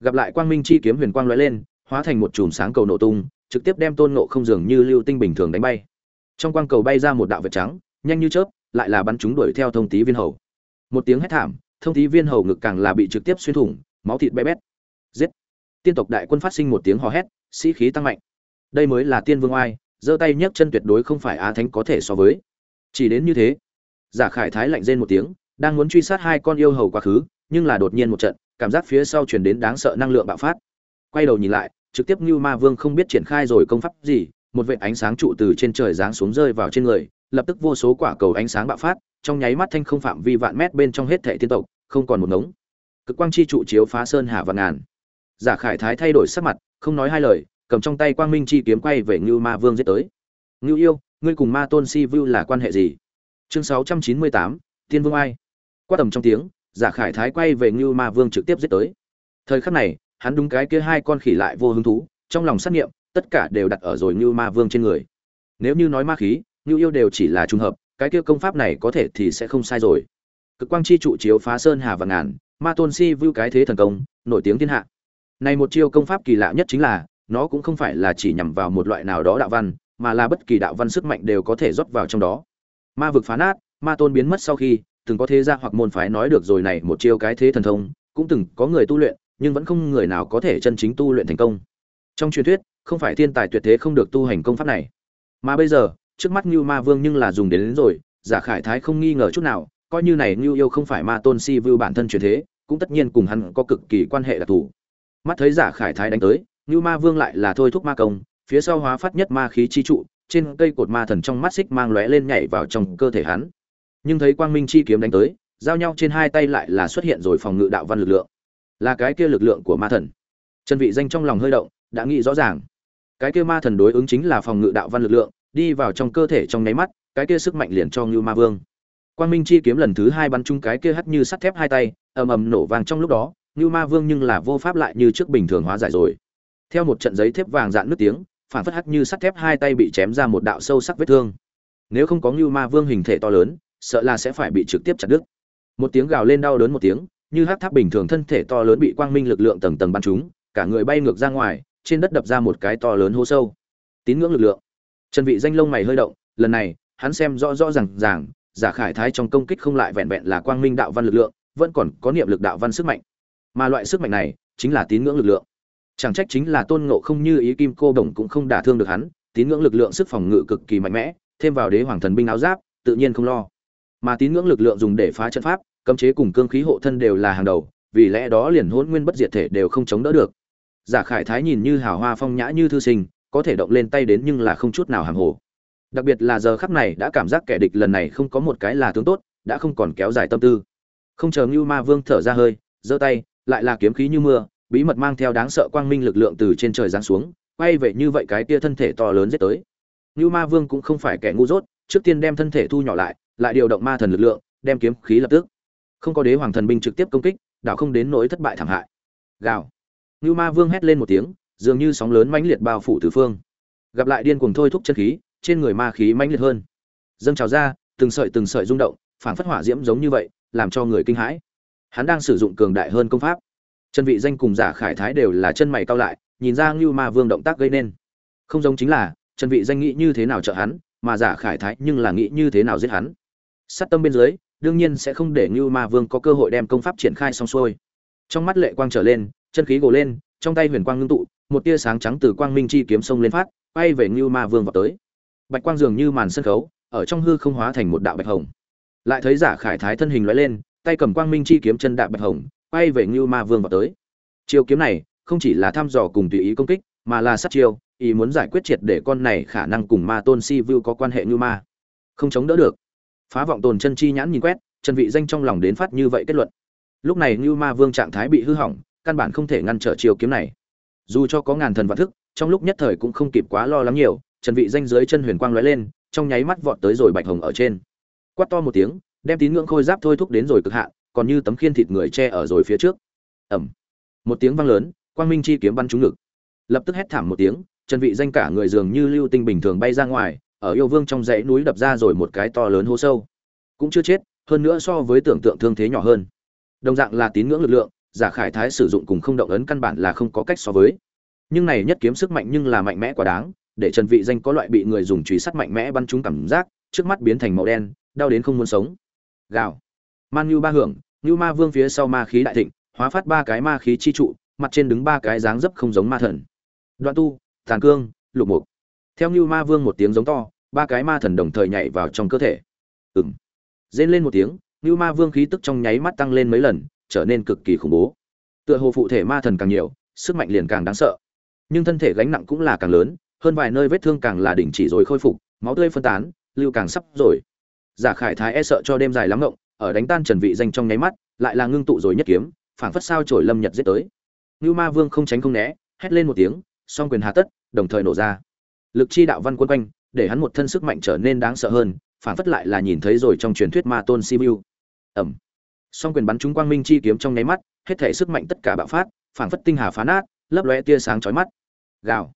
Gặp lại quang minh chi kiếm huyền quang lóe lên, hóa thành một chùm sáng cầu nổ tung, trực tiếp đem tôn nộ không dường như lưu tinh bình thường đánh bay. Trong quang cầu bay ra một đạo vệt trắng, nhanh như chớp, lại là bắn chúng đuổi theo thông tí viên hầu. Một tiếng hét thảm, thông tí viên hầu ngực càng là bị trực tiếp xuyên thủng, máu thịt bé bét. Giết! Tiên tộc đại quân phát sinh một tiếng hò hét, sĩ khí tăng mạnh đây mới là tiên vương oai, giơ tay nhấc chân tuyệt đối không phải á thánh có thể so với. Chỉ đến như thế, giả khải thái lạnh rên một tiếng, đang muốn truy sát hai con yêu hầu quá khứ, nhưng là đột nhiên một trận, cảm giác phía sau chuyển đến đáng sợ năng lượng bạo phát. Quay đầu nhìn lại, trực tiếp như ma vương không biết triển khai rồi công pháp gì, một vệt ánh sáng trụ từ trên trời giáng xuống rơi vào trên người, lập tức vô số quả cầu ánh sáng bạo phát, trong nháy mắt thanh không phạm vi vạn mét bên trong hết thệ tiên tộc, không còn một ngống. Cực quang chi trụ chiếu phá sơn hà và ngàn. Giả khải thái thay đổi sắc mặt, không nói hai lời cầm trong tay quang minh chi kiếm quay về ngưu ma vương giết tới. Ngưu yêu, ngươi cùng ma tôn si vu là quan hệ gì? Chương sáu trăm chín mươi tám, tiên vương ai. Qua tầm trong tiếng, giả khải thái quay về ngưu ma vương trực tiếp giết tới. Thời khắc này, hắn đúng cái kia hai con khỉ lại vô hứng thú, trong lòng sát nghiệm tất cả đều đặt ở rồi ngưu ma vương trên người. Nếu như nói ma khí, ngưu yêu đều chỉ là trùng hợp, cái kia công pháp này có thể thì sẽ không sai rồi. Cực quang chi trụ chiếu phá sơn hà và ngàn, ma tôn si vu cái thế thần công, nổi tiếng thiên hạ. Này một chiêu công pháp kỳ lạ nhất chính là nó cũng không phải là chỉ nhằm vào một loại nào đó đạo văn mà là bất kỳ đạo văn sức mạnh đều có thể rót vào trong đó. Ma vực phá nát ma tôn biến mất sau khi từng có thế gia hoặc môn phái nói được rồi này một chiêu cái thế thần thông cũng từng có người tu luyện nhưng vẫn không người nào có thể chân chính tu luyện thành công. Trong truyền thuyết không phải thiên tài tuyệt thế không được tu hành công pháp này. Mà bây giờ trước mắt như ma vương nhưng là dùng đến, đến rồi giả khải thái không nghi ngờ chút nào coi như này như yêu không phải ma tôn si vưu bản thân truyền thế cũng tất nhiên cùng hắn có cực kỳ quan hệ đặc thù. Mắt thấy giả khải thái đánh tới như ma vương lại là thôi thúc ma công, phía sau hóa phát nhất ma khí chi trụ, trên cây cột ma thần trong mắt xích mang lóe lên nhảy vào trong cơ thể hắn. Nhưng thấy quang minh chi kiếm đánh tới, giao nhau trên hai tay lại là xuất hiện rồi phòng ngự đạo văn lực lượng. Là cái kia lực lượng của ma thần. Chân vị danh trong lòng hơi động, đã nghĩ rõ ràng. Cái kia ma thần đối ứng chính là phòng ngự đạo văn lực lượng, đi vào trong cơ thể trong nháy mắt, cái kia sức mạnh liền cho như ma vương. Quang minh chi kiếm lần thứ hai bắn chung cái kia hắt như sắt thép hai tay, ầm ầm nổ vàng trong lúc đó, như ma vương nhưng là vô pháp lại như trước bình thường hóa giải rồi theo một trận giấy thép vàng dạn nước tiếng phản phất hắc như sắt thép hai tay bị chém ra một đạo sâu sắc vết thương. Nếu không có ngưu ma vương hình thể to lớn, sợ là sẽ phải bị trực tiếp chặt đứt. Một tiếng gào lên đau đớn một tiếng, như hắc tháp bình thường thân thể to lớn bị quang minh lực lượng tầng tầng bắn trúng, cả người bay ngược ra ngoài, trên đất đập ra một cái to lớn hố sâu. Tín ngưỡng lực lượng. Trần vị danh lông mày hơi động, lần này, hắn xem rõ rõ ràng ràng, giả khải thái trong công kích không lại vẹn vẹn là quang minh đạo văn lực lượng, vẫn còn có niệm lực đạo văn sức mạnh. Mà loại sức mạnh này, chính là tín ngưỡng lực lượng chẳng trách chính là tôn ngộ không như ý kim cô đồng cũng không đả thương được hắn, tín ngưỡng lực lượng sức phòng ngự cực kỳ mạnh mẽ, thêm vào đế hoàng thần binh áo giáp, tự nhiên không lo. Mà tín ngưỡng lực lượng dùng để phá trận pháp, cấm chế cùng cương khí hộ thân đều là hàng đầu, vì lẽ đó liền hỗn nguyên bất diệt thể đều không chống đỡ được. Giả khải thái nhìn như hào hoa phong nhã như thư sinh, có thể động lên tay đến nhưng là không chút nào hàng hồ. Đặc biệt là giờ khắc này đã cảm giác kẻ địch lần này không có một cái là tướng tốt, đã không còn kéo dài tâm tư. Không chờ ngưu ma vương thở ra hơi, giơ tay, lại là kiếm khí như mưa bí mật mang theo đáng sợ quang minh lực lượng từ trên trời giáng xuống, quay về như vậy cái kia thân thể to lớn giết tới. Nưu ma vương cũng không phải kẻ ngu dốt, trước tiên đem thân thể thu nhỏ lại lại điều động ma thần lực lượng, đem kiếm khí lập tức. Không có đế hoàng thần binh trực tiếp công kích, đảo không đến nỗi thất bại thảm hại. Gào. Nưu ma vương hét lên một tiếng, dường như sóng lớn mãnh liệt bao phủ tứ phương. Gặp lại điên cuồng thôi thúc chân khí, trên người ma khí mãnh liệt hơn. Dâng trào ra, từng sợi từng sợi rung động phản phất hỏa diễm giống như vậy, làm cho người kinh hãi. Hắn đang sử dụng cường đại hơn công pháp chân vị danh cùng giả khải thái đều là chân mày cao lại, nhìn ra ngưu ma vương động tác gây nên. Không giống chính là chân vị danh nghĩ như thế nào trợ hắn, mà giả khải thái nhưng là nghĩ như thế nào giết hắn. Sát tâm bên dưới, đương nhiên sẽ không để ngưu ma vương có cơ hội đem công pháp triển khai xong xuôi. Trong mắt lệ quang trở lên, chân khí gồ lên, trong tay huyền quang ngưng tụ, một tia sáng trắng từ quang minh chi kiếm sông lên phát, bay về ngưu ma vương vào tới. Bạch quang dường như màn sân khấu, ở trong hư không hóa thành một đạo bạch hồng. Lại thấy giả khải thái thân hình lóe lên, tay cầm quang minh chi kiếm chân đạp bạch hồng quay về ngưu ma vương vào tới. Chiêu kiếm này không chỉ là thăm dò cùng tùy ý công kích, mà là sát chiêu, ý muốn giải quyết triệt để con này khả năng cùng ma tôn si vu có quan hệ ngưu ma. Không chống đỡ được. Phá vọng tồn chân chi nhãn nhìn quét, chân vị danh trong lòng đến phát như vậy kết luận. Lúc này ngưu ma vương trạng thái bị hư hỏng, căn bản không thể ngăn trở chiêu kiếm này. Dù cho có ngàn thần vạn thức, trong lúc nhất thời cũng không kịp quá lo lắng nhiều trần vị danh dưới chân huyền quang lóe lên, trong nháy mắt vọt tới rồi bạch hồng ở trên. Quát to một tiếng, đem tín ngưỡng khôi giáp thôi thúc đến rồi cực hạn còn như tấm khiên thịt người che ở rồi phía trước. Ẩm. Một tiếng vang lớn, quang minh chi kiếm bắn trúng ngực. Lập tức hét thảm một tiếng, trần vị danh cả người dường như lưu tinh bình thường bay ra ngoài, ở yêu vương trong dãy núi đập ra rồi một cái to lớn hố sâu. Cũng chưa chết, hơn nữa so với tưởng tượng thương thế nhỏ hơn. Đồng dạng là tín ngưỡng lực lượng, giả khải thái sử dụng cùng không động ấn căn bản là không có cách so với. Nhưng này nhất kiếm sức mạnh nhưng là mạnh mẽ quá đáng, để trần vị danh có loại bị người dùng chùy sắt mạnh mẽ bắn trúng cảm giác, trước mắt biến thành màu đen, đau đến không muốn sống. Gào man như ba hưởng, như ma vương phía sau ma khí đại thịnh, hóa phát ba cái ma khí chi trụ, mặt trên đứng ba cái dáng dấp không giống ma thần. Đoạn tu, tàn cương, lục mục. Theo như ma vương một tiếng giống to, ba cái ma thần đồng thời nhảy vào trong cơ thể. Ừng rên lên một tiếng, như ma vương khí tức trong nháy mắt tăng lên mấy lần, trở nên cực kỳ khủng bố. Tựa hồ phụ thể ma thần càng nhiều, sức mạnh liền càng đáng sợ. Nhưng thân thể gánh nặng cũng là càng lớn, hơn vài nơi vết thương càng là đỉnh chỉ rồi khôi phục, máu tươi phân tán, lưu càng sắp rồi. Giả khải thái e sợ cho đêm dài lắm ngộng ở đánh tan trần vị danh trong nháy mắt, lại là ngưng tụ rồi nhất kiếm, phảng phất sao trời lâm nhật giết tới. Nưu ma vương không tránh không né, hét lên một tiếng, song quyền hà tất, đồng thời nổ ra. Lực chi đạo văn quân quanh, để hắn một thân sức mạnh trở nên đáng sợ hơn, phảng phất lại là nhìn thấy rồi trong truyền thuyết ma tôn sibiu ầm. song quyền bắn trúng quang minh chi kiếm trong nháy mắt, hết thể sức mạnh tất cả bạo phát, phảng phất tinh hà phá nát, lấp lóe tia sáng chói mắt. Gào.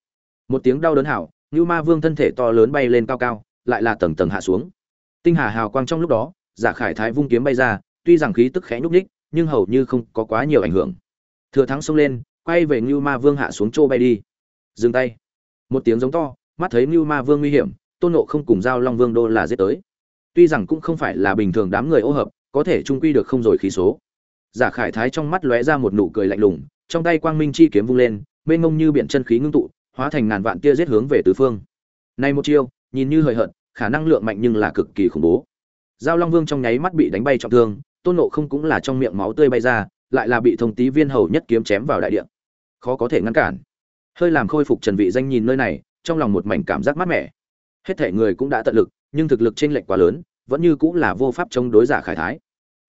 Một tiếng đau đớn hảo Nưu ma vương thân thể to lớn bay lên cao cao, lại là tầng tầng hạ xuống. Tinh hà hào quang trong lúc đó giả khải thái vung kiếm bay ra, tuy rằng khí tức khẽ nhúc nhích, nhưng hầu như không có quá nhiều ảnh hưởng. Thừa thắng xông lên, quay về ngưu ma vương hạ xuống châu bay đi. Dừng tay. Một tiếng giống to, mắt thấy ngưu ma vương nguy hiểm, tôn nộ không cùng giao long vương đô là giết tới. Tuy rằng cũng không phải là bình thường đám người ô hợp, có thể trung quy được không rồi khí số. Giả khải thái trong mắt lóe ra một nụ cười lạnh lùng, trong tay quang minh chi kiếm vung lên, mênh mông như biển chân khí ngưng tụ, hóa thành ngàn vạn tia giết hướng về tứ phương. Này một chiêu, nhìn như hời hợt, khả năng lượng mạnh nhưng là cực kỳ khủng bố giao long vương trong nháy mắt bị đánh bay trọng thương, tôn nộ không cũng là trong miệng máu tươi bay ra, lại là bị thông tí viên hầu nhất kiếm chém vào đại địa. Khó có thể ngăn cản. Hơi làm khôi phục trần vị danh nhìn nơi này, trong lòng một mảnh cảm giác mát mẻ. Hết thể người cũng đã tận lực, nhưng thực lực chênh lệch quá lớn, vẫn như cũng là vô pháp chống đối giả khải thái.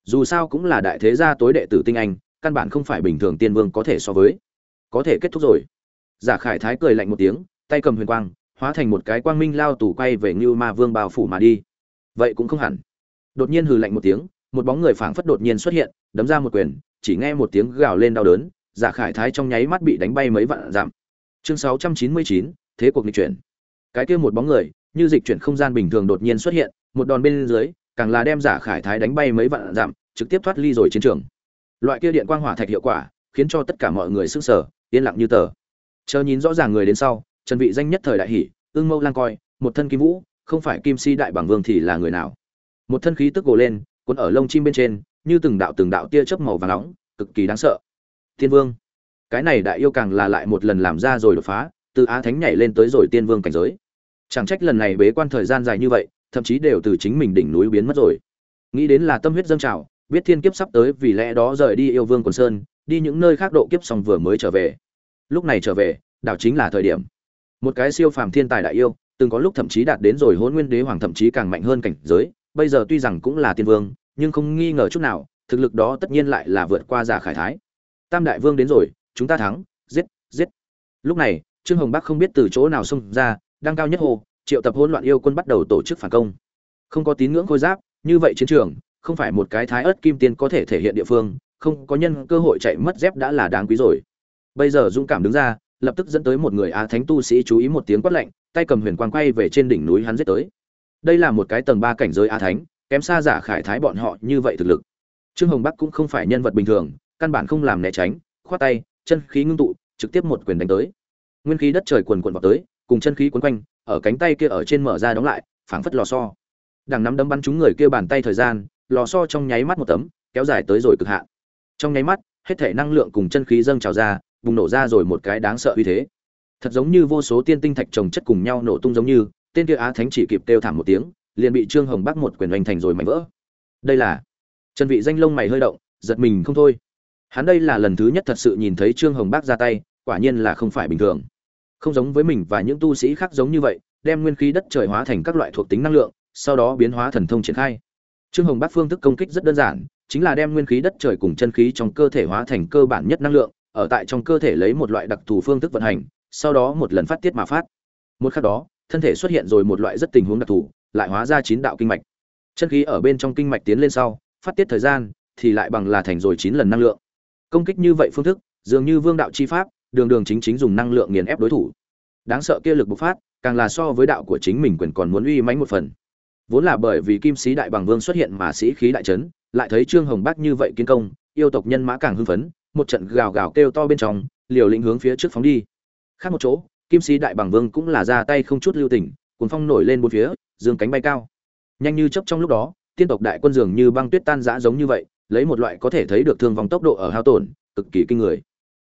Dù sao cũng là đại thế gia tối đệ tử tinh anh, căn bản không phải bình thường tiên vương có thể so với. Có thể kết thúc rồi. Giả khải thái cười lạnh một tiếng, tay cầm huyền quang, hóa thành một cái quang minh lao tù quay về như ma vương bao phủ mà đi. Vậy cũng không hẳn đột nhiên hừ lạnh một tiếng một bóng người phảng phất đột nhiên xuất hiện đấm ra một quyền chỉ nghe một tiếng gào lên đau đớn giả khải thái trong nháy mắt bị đánh bay mấy vạn dặm. Chương 699, thế cuộc nghịch chuyển. Cái kia một bóng người như dịch chuyển không gian bình thường đột nhiên xuất hiện một đòn bên dưới càng là đem giả khải thái đánh bay mấy vạn dặm trực tiếp thoát ly rồi chiến trường. Loại kia điện quang hỏa thạch hiệu quả khiến cho tất cả mọi người sững sờ yên lặng như tờ. Chờ nhìn rõ ràng người đến sau trần vị danh nhất thời đại hỉ ương mâu lang coi một thân kim vũ không phải kim si đại bằng vương thì là người nào? Một thân khí tức gồ lên, cuốn ở lông chim bên trên, như từng đạo từng đạo tia chớp màu vàng nóng, cực kỳ đáng sợ. Tiên vương. Cái này đại yêu càng là lại một lần làm ra rồi đột phá, từ á thánh nhảy lên tới rồi tiên vương cảnh giới. Chẳng trách lần này bế quan thời gian dài như vậy, thậm chí đều từ chính mình đỉnh núi biến mất rồi. Nghĩ đến là tâm huyết dâng trào, biết thiên kiếp sắp tới vì lẽ đó rời đi yêu vương quần sơn, đi những nơi khác độ kiếp xong vừa mới trở về. Lúc này trở về, đảo chính là thời điểm. Một cái siêu phàm thiên tài đại yêu, từng có lúc thậm chí đạt đến rồi hôn nguyên đế hoàng thậm chí càng mạnh hơn cảnh giới bây giờ tuy rằng cũng là tiên vương, nhưng không nghi ngờ chút nào, thực lực đó tất nhiên lại là vượt qua giả khải thái. Tam đại vương đến rồi, chúng ta thắng, giết giết. Lúc này, trương hồng bắc không biết từ chỗ nào xông ra, đang cao nhất hồ triệu tập hỗn loạn yêu quân bắt đầu tổ chức phản công. Không có tín ngưỡng khôi giáp, như vậy chiến trường, không phải một cái thái ớt kim tiên có thể thể hiện địa phương, không có nhân cơ hội chạy mất dép đã là đáng quý rồi. Bây giờ dũng cảm đứng ra, lập tức dẫn tới một người á thánh tu sĩ chú ý một tiếng quát lạnh, tay cầm huyền quang quay về trên đỉnh núi hắn giết tới đây là một cái tầng ba cảnh giới a thánh, kém xa giả khải thái bọn họ như vậy thực lực. Trương hồng bắc cũng không phải nhân vật bình thường, căn bản không làm né tránh, khoát tay, chân khí ngưng tụ, trực tiếp một quyền đánh tới. Nguyên khí đất trời quần quần vào tới, cùng chân khí quấn quanh, ở cánh tay kia ở trên mở ra đóng lại, phảng phất lò xo. Đằng nắm đấm bắn trúng người kia bàn tay thời gian, lò xo trong nháy mắt một tấm, kéo dài tới rồi cực hạn. Trong nháy mắt, hết thể năng lượng cùng chân khí dâng trào ra, bùng nổ ra rồi một cái đáng sợ uy thế. Thật giống như vô số tiên tinh thạch trồng chất cùng nhau nổ tung giống như tên kia á thánh chỉ kịp kêu thảm một tiếng, liền bị trương hồng bắc một quyền oanh thành rồi mảnh vỡ. Đây là trần vị danh lông mày hơi động, giật mình không thôi. Hắn đây là lần thứ nhất thật sự nhìn thấy trương hồng bắc ra tay, quả nhiên là không phải bình thường. Không giống với mình và những tu sĩ khác giống như vậy, đem nguyên khí đất trời hóa thành các loại thuộc tính năng lượng, sau đó biến hóa thần thông triển khai. Trương hồng bắc phương thức công kích rất đơn giản, chính là đem nguyên khí đất trời cùng chân khí trong cơ thể hóa thành cơ bản nhất năng lượng, ở tại trong cơ thể lấy một loại đặc thù phương thức vận hành, sau đó một lần phát tiết mà phát. Một khắc đó thân thể xuất hiện rồi một loại rất tình huống đặc thù, lại hóa ra chín đạo kinh mạch. Chân khí ở bên trong kinh mạch tiến lên sau, phát tiết thời gian, thì lại bằng là thành rồi chín lần năng lượng. Công kích như vậy phương thức, dường như vương đạo chi pháp, đường đường chính chính dùng năng lượng nghiền ép đối thủ. Đáng sợ kia lực bộc phát, càng là so với đạo của chính mình quyền còn muốn uy mãnh một phần. Vốn là bởi vì kim sĩ đại bằng vương xuất hiện mà sĩ khí đại trấn lại thấy trương hồng bác như vậy kiến công, yêu tộc nhân mã càng hưng phấn, một trận gào gào kêu to bên trong, liều lĩnh hướng phía trước phóng đi. Khác một chỗ kim sĩ đại bằng vương cũng là ra tay không chút lưu tình cuốn phong nổi lên bốn phía, dương cánh bay cao. Nhanh như chấp trong lúc đó, tiên tộc đại quân dường như băng tuyết tan rã giống như vậy, lấy một loại có thể thấy được thương vong tốc độ ở hao tổn, cực kỳ kinh người.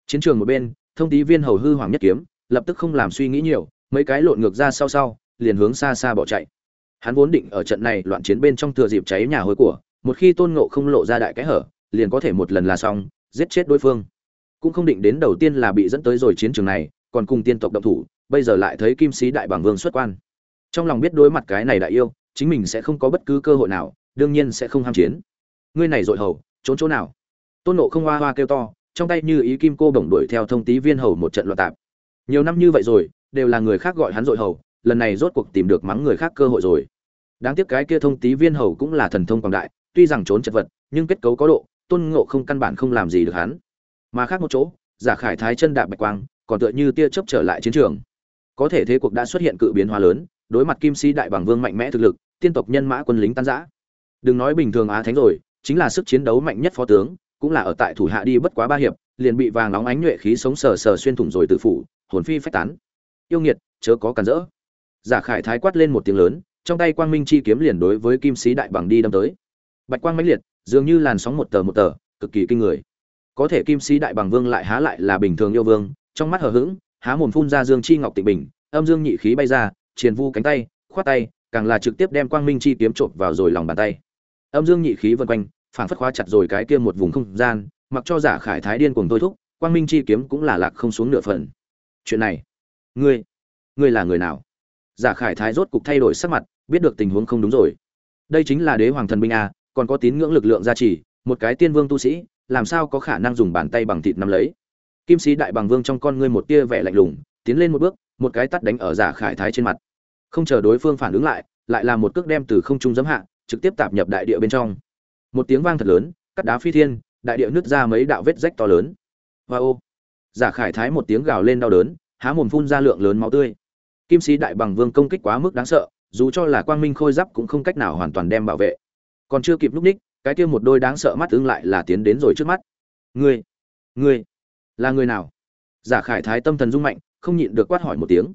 Chiến trường một bên, thông tí viên hầu hư hoàng nhất kiếm, lập tức không làm suy nghĩ nhiều, mấy cái lộn ngược ra sau sau, liền hướng xa xa bỏ chạy. Hắn vốn định ở trận này loạn chiến bên trong thừa dịp cháy nhà hối của, một khi tôn ngộ không lộ ra đại cái hở, liền có thể một lần là xong, giết chết đối phương. Cũng không định đến đầu tiên là bị dẫn tới rồi chiến trường này còn cùng tiên tộc động thủ, bây giờ lại thấy kim sĩ đại bảng vương xuất quan. Trong lòng biết đối mặt cái này đại yêu, chính mình sẽ không có bất cứ cơ hội nào, đương nhiên sẽ không ham chiến. Ngươi này dội hầu, trốn chỗ nào? Tôn nộ không hoa hoa kêu to, trong tay như ý kim cô bổng đuổi theo thông tí viên hầu một trận loạn tạp. Nhiều năm như vậy rồi, đều là người khác gọi hắn dội hầu, lần này rốt cuộc tìm được mắng người khác cơ hội rồi. Đáng tiếc cái kia thông tí viên hầu cũng là thần thông quảng đại, tuy rằng trốn chật vật, nhưng kết cấu có độ, tôn ngộ không căn bản không làm gì được hắn. Mà khác một chỗ, giả khải thái chân đạp bạch quang còn tựa như tia chớp trở lại chiến trường. Có thể thế cuộc đã xuất hiện cự biến hóa lớn, đối mặt kim sĩ đại bằng vương mạnh mẽ thực lực, tiên tộc nhân mã quân lính tan giã đừng nói bình thường á thánh rồi, chính là sức chiến đấu mạnh nhất phó tướng, cũng là ở tại thủ hạ đi bất quá ba hiệp, liền bị vàng nóng ánh nhuệ khí sống sờ sờ xuyên thủng rồi tự phủ, hồn phi phách tán. Yêu nghiệt, chớ có cản rỡ. Giả khải thái quát lên một tiếng lớn, trong tay quang minh chi kiếm liền đối với kim sĩ đại bằng đi đâm tới. Bạch quang mãnh liệt, dường như làn sóng một tờ một tờ, cực kỳ kinh người. Có thể kim sĩ đại bằng vương lại há lại là bình thường yêu vương trong mắt hờ hững, há mồm phun ra dương chi ngọc tịnh bình, âm dương nhị khí bay ra triền vu cánh tay, khoát tay, càng là trực tiếp đem quang minh chi kiếm chộp vào rồi lòng bàn tay. Âm dương nhị khí vân quanh phản phất khóa chặt rồi cái kia một vùng không gian, mặc cho giả khải thái điên cuồng thôi thúc, quang minh chi kiếm cũng là lạc không xuống nửa phần. Chuyện này, ngươi ngươi là người nào? Giả khải thái rốt cục thay đổi sắc mặt, biết được tình huống không đúng rồi. Đây chính là đế hoàng thần binh a, còn có tín ngưỡng lực lượng gia trì, một cái tiên vương tu sĩ, làm sao có khả năng dùng bàn tay bằng thịt nắm lấy? Kim sĩ đại bằng vương trong con ngươi một tia vẻ lạnh lùng, tiến lên một bước, một cái tắt đánh ở giả khải thái trên mặt. Không chờ đối phương phản ứng lại lại là một cước đem từ không trung giấm hạ, trực tiếp tạp nhập đại địa bên trong. Một tiếng vang thật lớn, cắt đá phi thiên, đại địa nứt ra mấy đạo vết rách to lớn. Và ô. Giả khải thái một tiếng gào lên đau đớn, há mồm phun ra lượng lớn máu tươi. Kim sĩ đại bằng vương công kích quá mức đáng sợ, dù cho là quang minh khôi giáp cũng không cách nào hoàn toàn đem bảo vệ. Còn chưa kịp lúc ních, cái kia một đôi đáng sợ mắt tương lại là tiến đến rồi trước mắt. Ngươi ngươi là người nào? Giả khải thái tâm thần rung mạnh, không nhịn được quát hỏi một tiếng.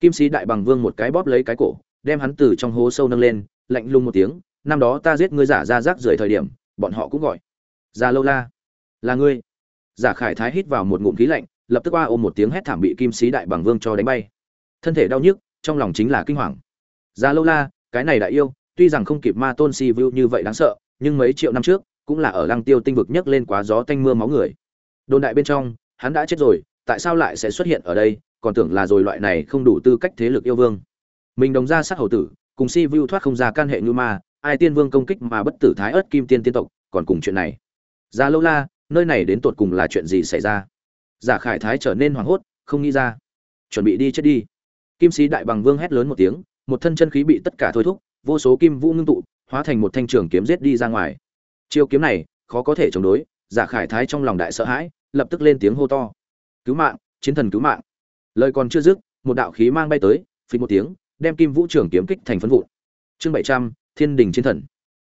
Kim sĩ đại bằng vương một cái bóp lấy cái cổ, đem hắn từ trong hố sâu nâng lên, lạnh lùng một tiếng, năm đó ta giết ngươi giả ra rác rưởi thời điểm, bọn họ cũng gọi già lâu la. Là ngươi. Giả khải thái hít vào một ngụm khí lạnh, lập tức qua ôm một tiếng hét thảm bị kim sĩ đại bằng vương cho đánh bay. Thân thể đau nhức, trong lòng chính là kinh hoàng. Già lâu la, cái này đại yêu, tuy rằng không kịp ma tôn si vu như vậy đáng sợ, nhưng mấy triệu năm trước, cũng là ở lăng tiêu tinh vực nhấc lên quá gió tanh mưa máu người. Đồn đại bên trong hắn đã chết rồi, tại sao lại sẽ xuất hiện ở đây? Còn tưởng là rồi loại này không đủ tư cách thế lực yêu vương. Mình đồng ra sát hầu tử, cùng si vu thoát không ra can hệ như ma, ai tiên vương công kích mà bất tử thái ớt kim tiên tiên tộc, còn cùng chuyện này. Ra lâu la, nơi này đến tột cùng là chuyện gì xảy ra? Giả khải thái trở nên hoảng hốt, không nghĩ ra. Chuẩn bị đi chết đi. Kim sĩ đại bằng vương hét lớn một tiếng, một thân chân khí bị tất cả thôi thúc, vô số kim vũ ngưng tụ, hóa thành một thanh trường kiếm giết đi ra ngoài. Chiêu kiếm này, khó có thể chống đối, giả khải thái trong lòng đại sợ hãi lập tức lên tiếng hô to. Cứu mạng, chiến thần cứu mạng. Lời còn chưa dứt, một đạo khí mang bay tới phình một tiếng, đem kim vũ trưởng kiếm kích thành phân vụn. Chương bảy trăm, thiên đình chiến thần.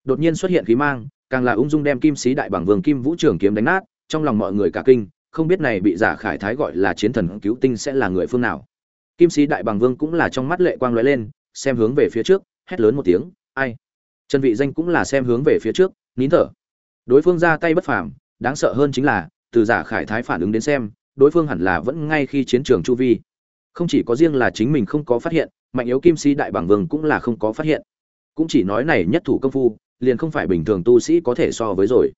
Đột nhiên xuất hiện khí mang, càng là ung dung đem kim sĩ đại bằng vương kim vũ trưởng kiếm đánh nát, trong lòng mọi người cả kinh, không biết này bị giả khải thái gọi là chiến thần cứu tinh sẽ là người phương nào. Kim sĩ đại bằng vương cũng là trong mắt lệ quang lóe lên, xem hướng về phía trước, hét lớn một tiếng, ai? Trần vị danh cũng là xem hướng về phía trước, nín thở. Đối phương ra tay bất phàm, đáng sợ hơn chính là từ giả khải thái phản ứng đến xem, đối phương hẳn là vẫn ngay khi chiến trường chu vi. Không chỉ có riêng là chính mình không có phát hiện, mạnh yếu kim sĩ đại bảng vương cũng là không có phát hiện. Cũng chỉ nói này nhất thủ công phu, liền không phải bình thường tu sĩ có thể so với rồi.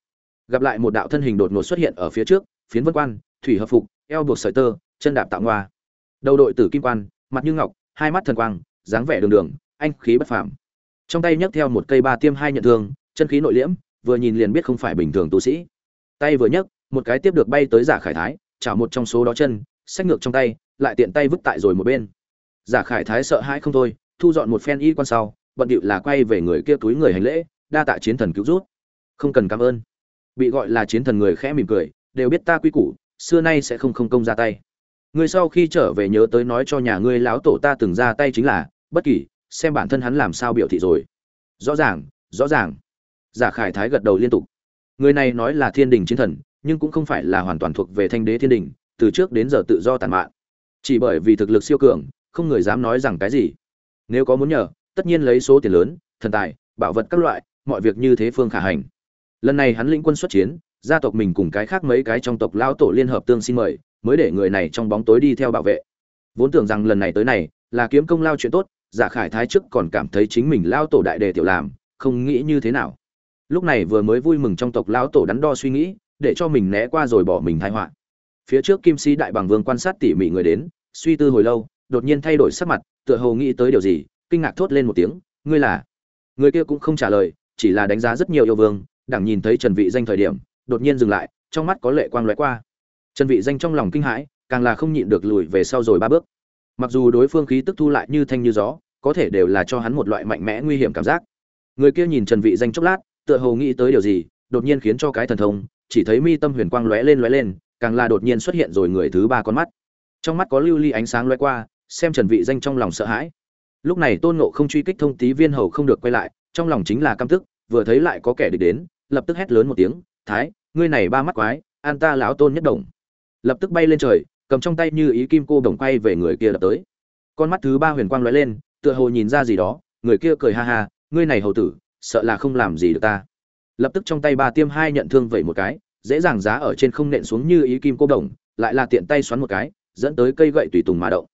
Gặp lại một đạo thân hình đột ngột xuất hiện ở phía trước, phiến vân quan, thủy hợp phục, eo buộc sợi tơ, chân đạp tạo ngoa. Đầu đội tử kim quan, mặt như ngọc, hai mắt thần quang, dáng vẻ đường đường, anh khí bất phàm. Trong tay nhấc theo một cây ba tiêm hai nhận thương, chân khí nội liễm, vừa nhìn liền biết không phải bình thường tu sĩ. Tay vừa nhấc một cái tiếp được bay tới giả khải thái, chảo một trong số đó chân, xách ngược trong tay, lại tiện tay vứt tại rồi một bên. Giả khải thái sợ hãi không thôi, thu dọn một phen y quan sau, bận điệu là quay về người kia túi người hành lễ, đa tạ chiến thần cứu rút không cần cảm ơn. Bị gọi là chiến thần người khẽ mỉm cười, đều biết ta quy củ, xưa nay sẽ không không công ra tay. Người sau khi trở về nhớ tới nói cho nhà ngươi láo tổ ta từng ra tay chính là, bất kỳ xem bản thân hắn làm sao biểu thị rồi. Rõ ràng rõ ràng. Giả khải thái gật đầu liên tục. Người này nói là thiên đình chiến thần nhưng cũng không phải là hoàn toàn thuộc về thanh đế thiên đình, từ trước đến giờ tự do tàn mạn. Chỉ bởi vì thực lực siêu cường, không người dám nói rằng cái gì. Nếu có muốn nhờ, tất nhiên lấy số tiền lớn, thần tài, bảo vật các loại, mọi việc như thế phương khả hành. Lần này hắn lĩnh quân xuất chiến, gia tộc mình cùng cái khác mấy cái trong tộc lao tổ liên hợp tương xin mời, mới để người này trong bóng tối đi theo bảo vệ. Vốn tưởng rằng lần này tới này, là kiếm công lao chuyện tốt, giả khải thái trước còn cảm thấy chính mình lao tổ đại đề tiểu làm, không nghĩ như thế nào. Lúc này vừa mới vui mừng trong tộc lao tổ đắn đo suy nghĩ để cho mình né qua rồi bỏ mình thai họa. Phía trước kim sĩ đại bằng vương quan sát tỉ mỉ người đến, suy tư hồi lâu, đột nhiên thay đổi sắc mặt, tựa hồ nghĩ tới điều gì, kinh ngạc thốt lên một tiếng, ngươi là? Người kia cũng không trả lời, chỉ là đánh giá rất nhiều yêu vương đảng nhìn thấy trần vị danh thời điểm, đột nhiên dừng lại, trong mắt có lệ quang lóe qua. Trần vị danh trong lòng kinh hãi, càng là không nhịn được lùi về sau rồi ba bước. Mặc dù đối phương khí tức thu lại như thanh như gió, có thể đều là cho hắn một loại mạnh mẽ nguy hiểm cảm giác. Người kia nhìn trần vị danh chốc lát, tựa hồ nghĩ tới điều gì, đột nhiên khiến cho cái thần thông chỉ thấy mi tâm huyền quang lóe lên lóe lên, càng là đột nhiên xuất hiện rồi người thứ ba con mắt. Trong mắt có lưu ly ánh sáng lóe qua, xem trần vị danh trong lòng sợ hãi. Lúc này tôn ngộ không truy kích thông tí viên hầu không được quay lại, trong lòng chính là căm tức, vừa thấy lại có kẻ địch đến, lập tức hét lớn một tiếng, thái, ngươi này ba mắt quái, an ta lão tôn nhất đồng. Lập tức bay lên trời, cầm trong tay như ý kim cô đồng quay về người kia đập tới. Con mắt thứ ba huyền quang lóe lên, tựa hồ nhìn ra gì đó, người kia cười ha ha, ngươi này hầu tử, sợ là không làm gì được ta lập tức trong tay ba tiêm hai nhận thương vẩy một cái, dễ dàng giá ở trên không nện xuống như ý kim cô đồng, lại là tiện tay xoắn một cái, dẫn tới cây gậy tùy tùng mà động.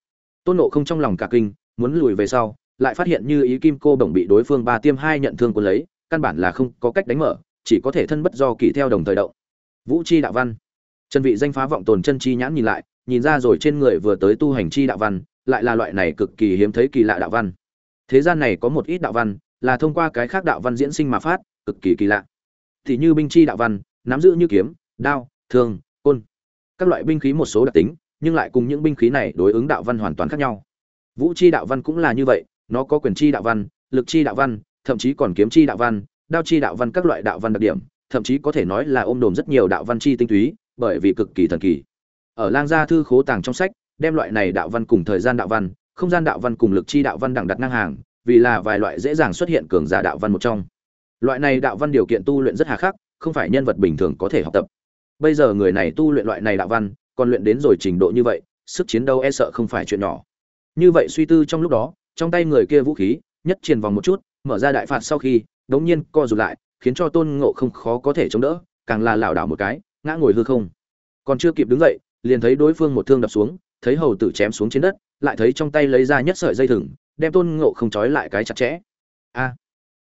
Tôn nộ không trong lòng cả kinh, muốn lùi về sau, lại phát hiện như ý kim cô đồng bị đối phương ba tiêm hai nhận thương quân lấy, căn bản là không có cách đánh mở, chỉ có thể thân bất do kỳ theo đồng thời động. Vũ chi đạo văn. Chân vị danh phá vọng tồn chân chi nhãn nhìn lại, nhìn ra rồi trên người vừa tới tu hành chi đạo văn, lại là loại này cực kỳ hiếm thấy kỳ lạ đạo văn. Thế gian này có một ít đạo văn, là thông qua cái khác đạo văn diễn sinh mà phát, cực kỳ kỳ lạ thì như binh chi đạo văn, nắm giữ như kiếm, đao, thương, côn. Các loại binh khí một số đặc tính, nhưng lại cùng những binh khí này đối ứng đạo văn hoàn toàn khác nhau. Vũ chi đạo văn cũng là như vậy, nó có quyền chi đạo văn, lực chi đạo văn, thậm chí còn kiếm chi đạo văn, đao chi đạo văn các loại đạo văn đặc điểm, thậm chí có thể nói là ôm đồm rất nhiều đạo văn chi tinh túy, bởi vì cực kỳ thần kỳ. Ở lang gia thư khố tàng trong sách, đem loại này đạo văn cùng thời gian đạo văn, không gian đạo văn cùng lực chi đạo văn đẳng đặt ngang hàng, vì là vài loại dễ dàng xuất hiện cường giả đạo văn một trong loại này đạo văn điều kiện tu luyện rất hà khắc, không phải nhân vật bình thường có thể học tập. Bây giờ người này tu luyện loại này đạo văn, còn luyện đến rồi trình độ như vậy, sức chiến đấu e sợ không phải chuyện nhỏ. Như vậy suy tư trong lúc đó, trong tay người kia vũ khí, nhất truyền vòng một chút, mở ra đại phạt sau khi, đống nhiên co rụt lại, khiến cho tôn ngộ không khó có thể chống đỡ, càng là lảo đảo một cái, ngã ngồi hư không. Còn chưa kịp đứng dậy, liền thấy đối phương một thương đập xuống, thấy hầu tử chém xuống trên đất, lại thấy trong tay lấy ra nhất sợi dây thừng, đem tôn ngộ không trói lại cái chặt chẽ. A!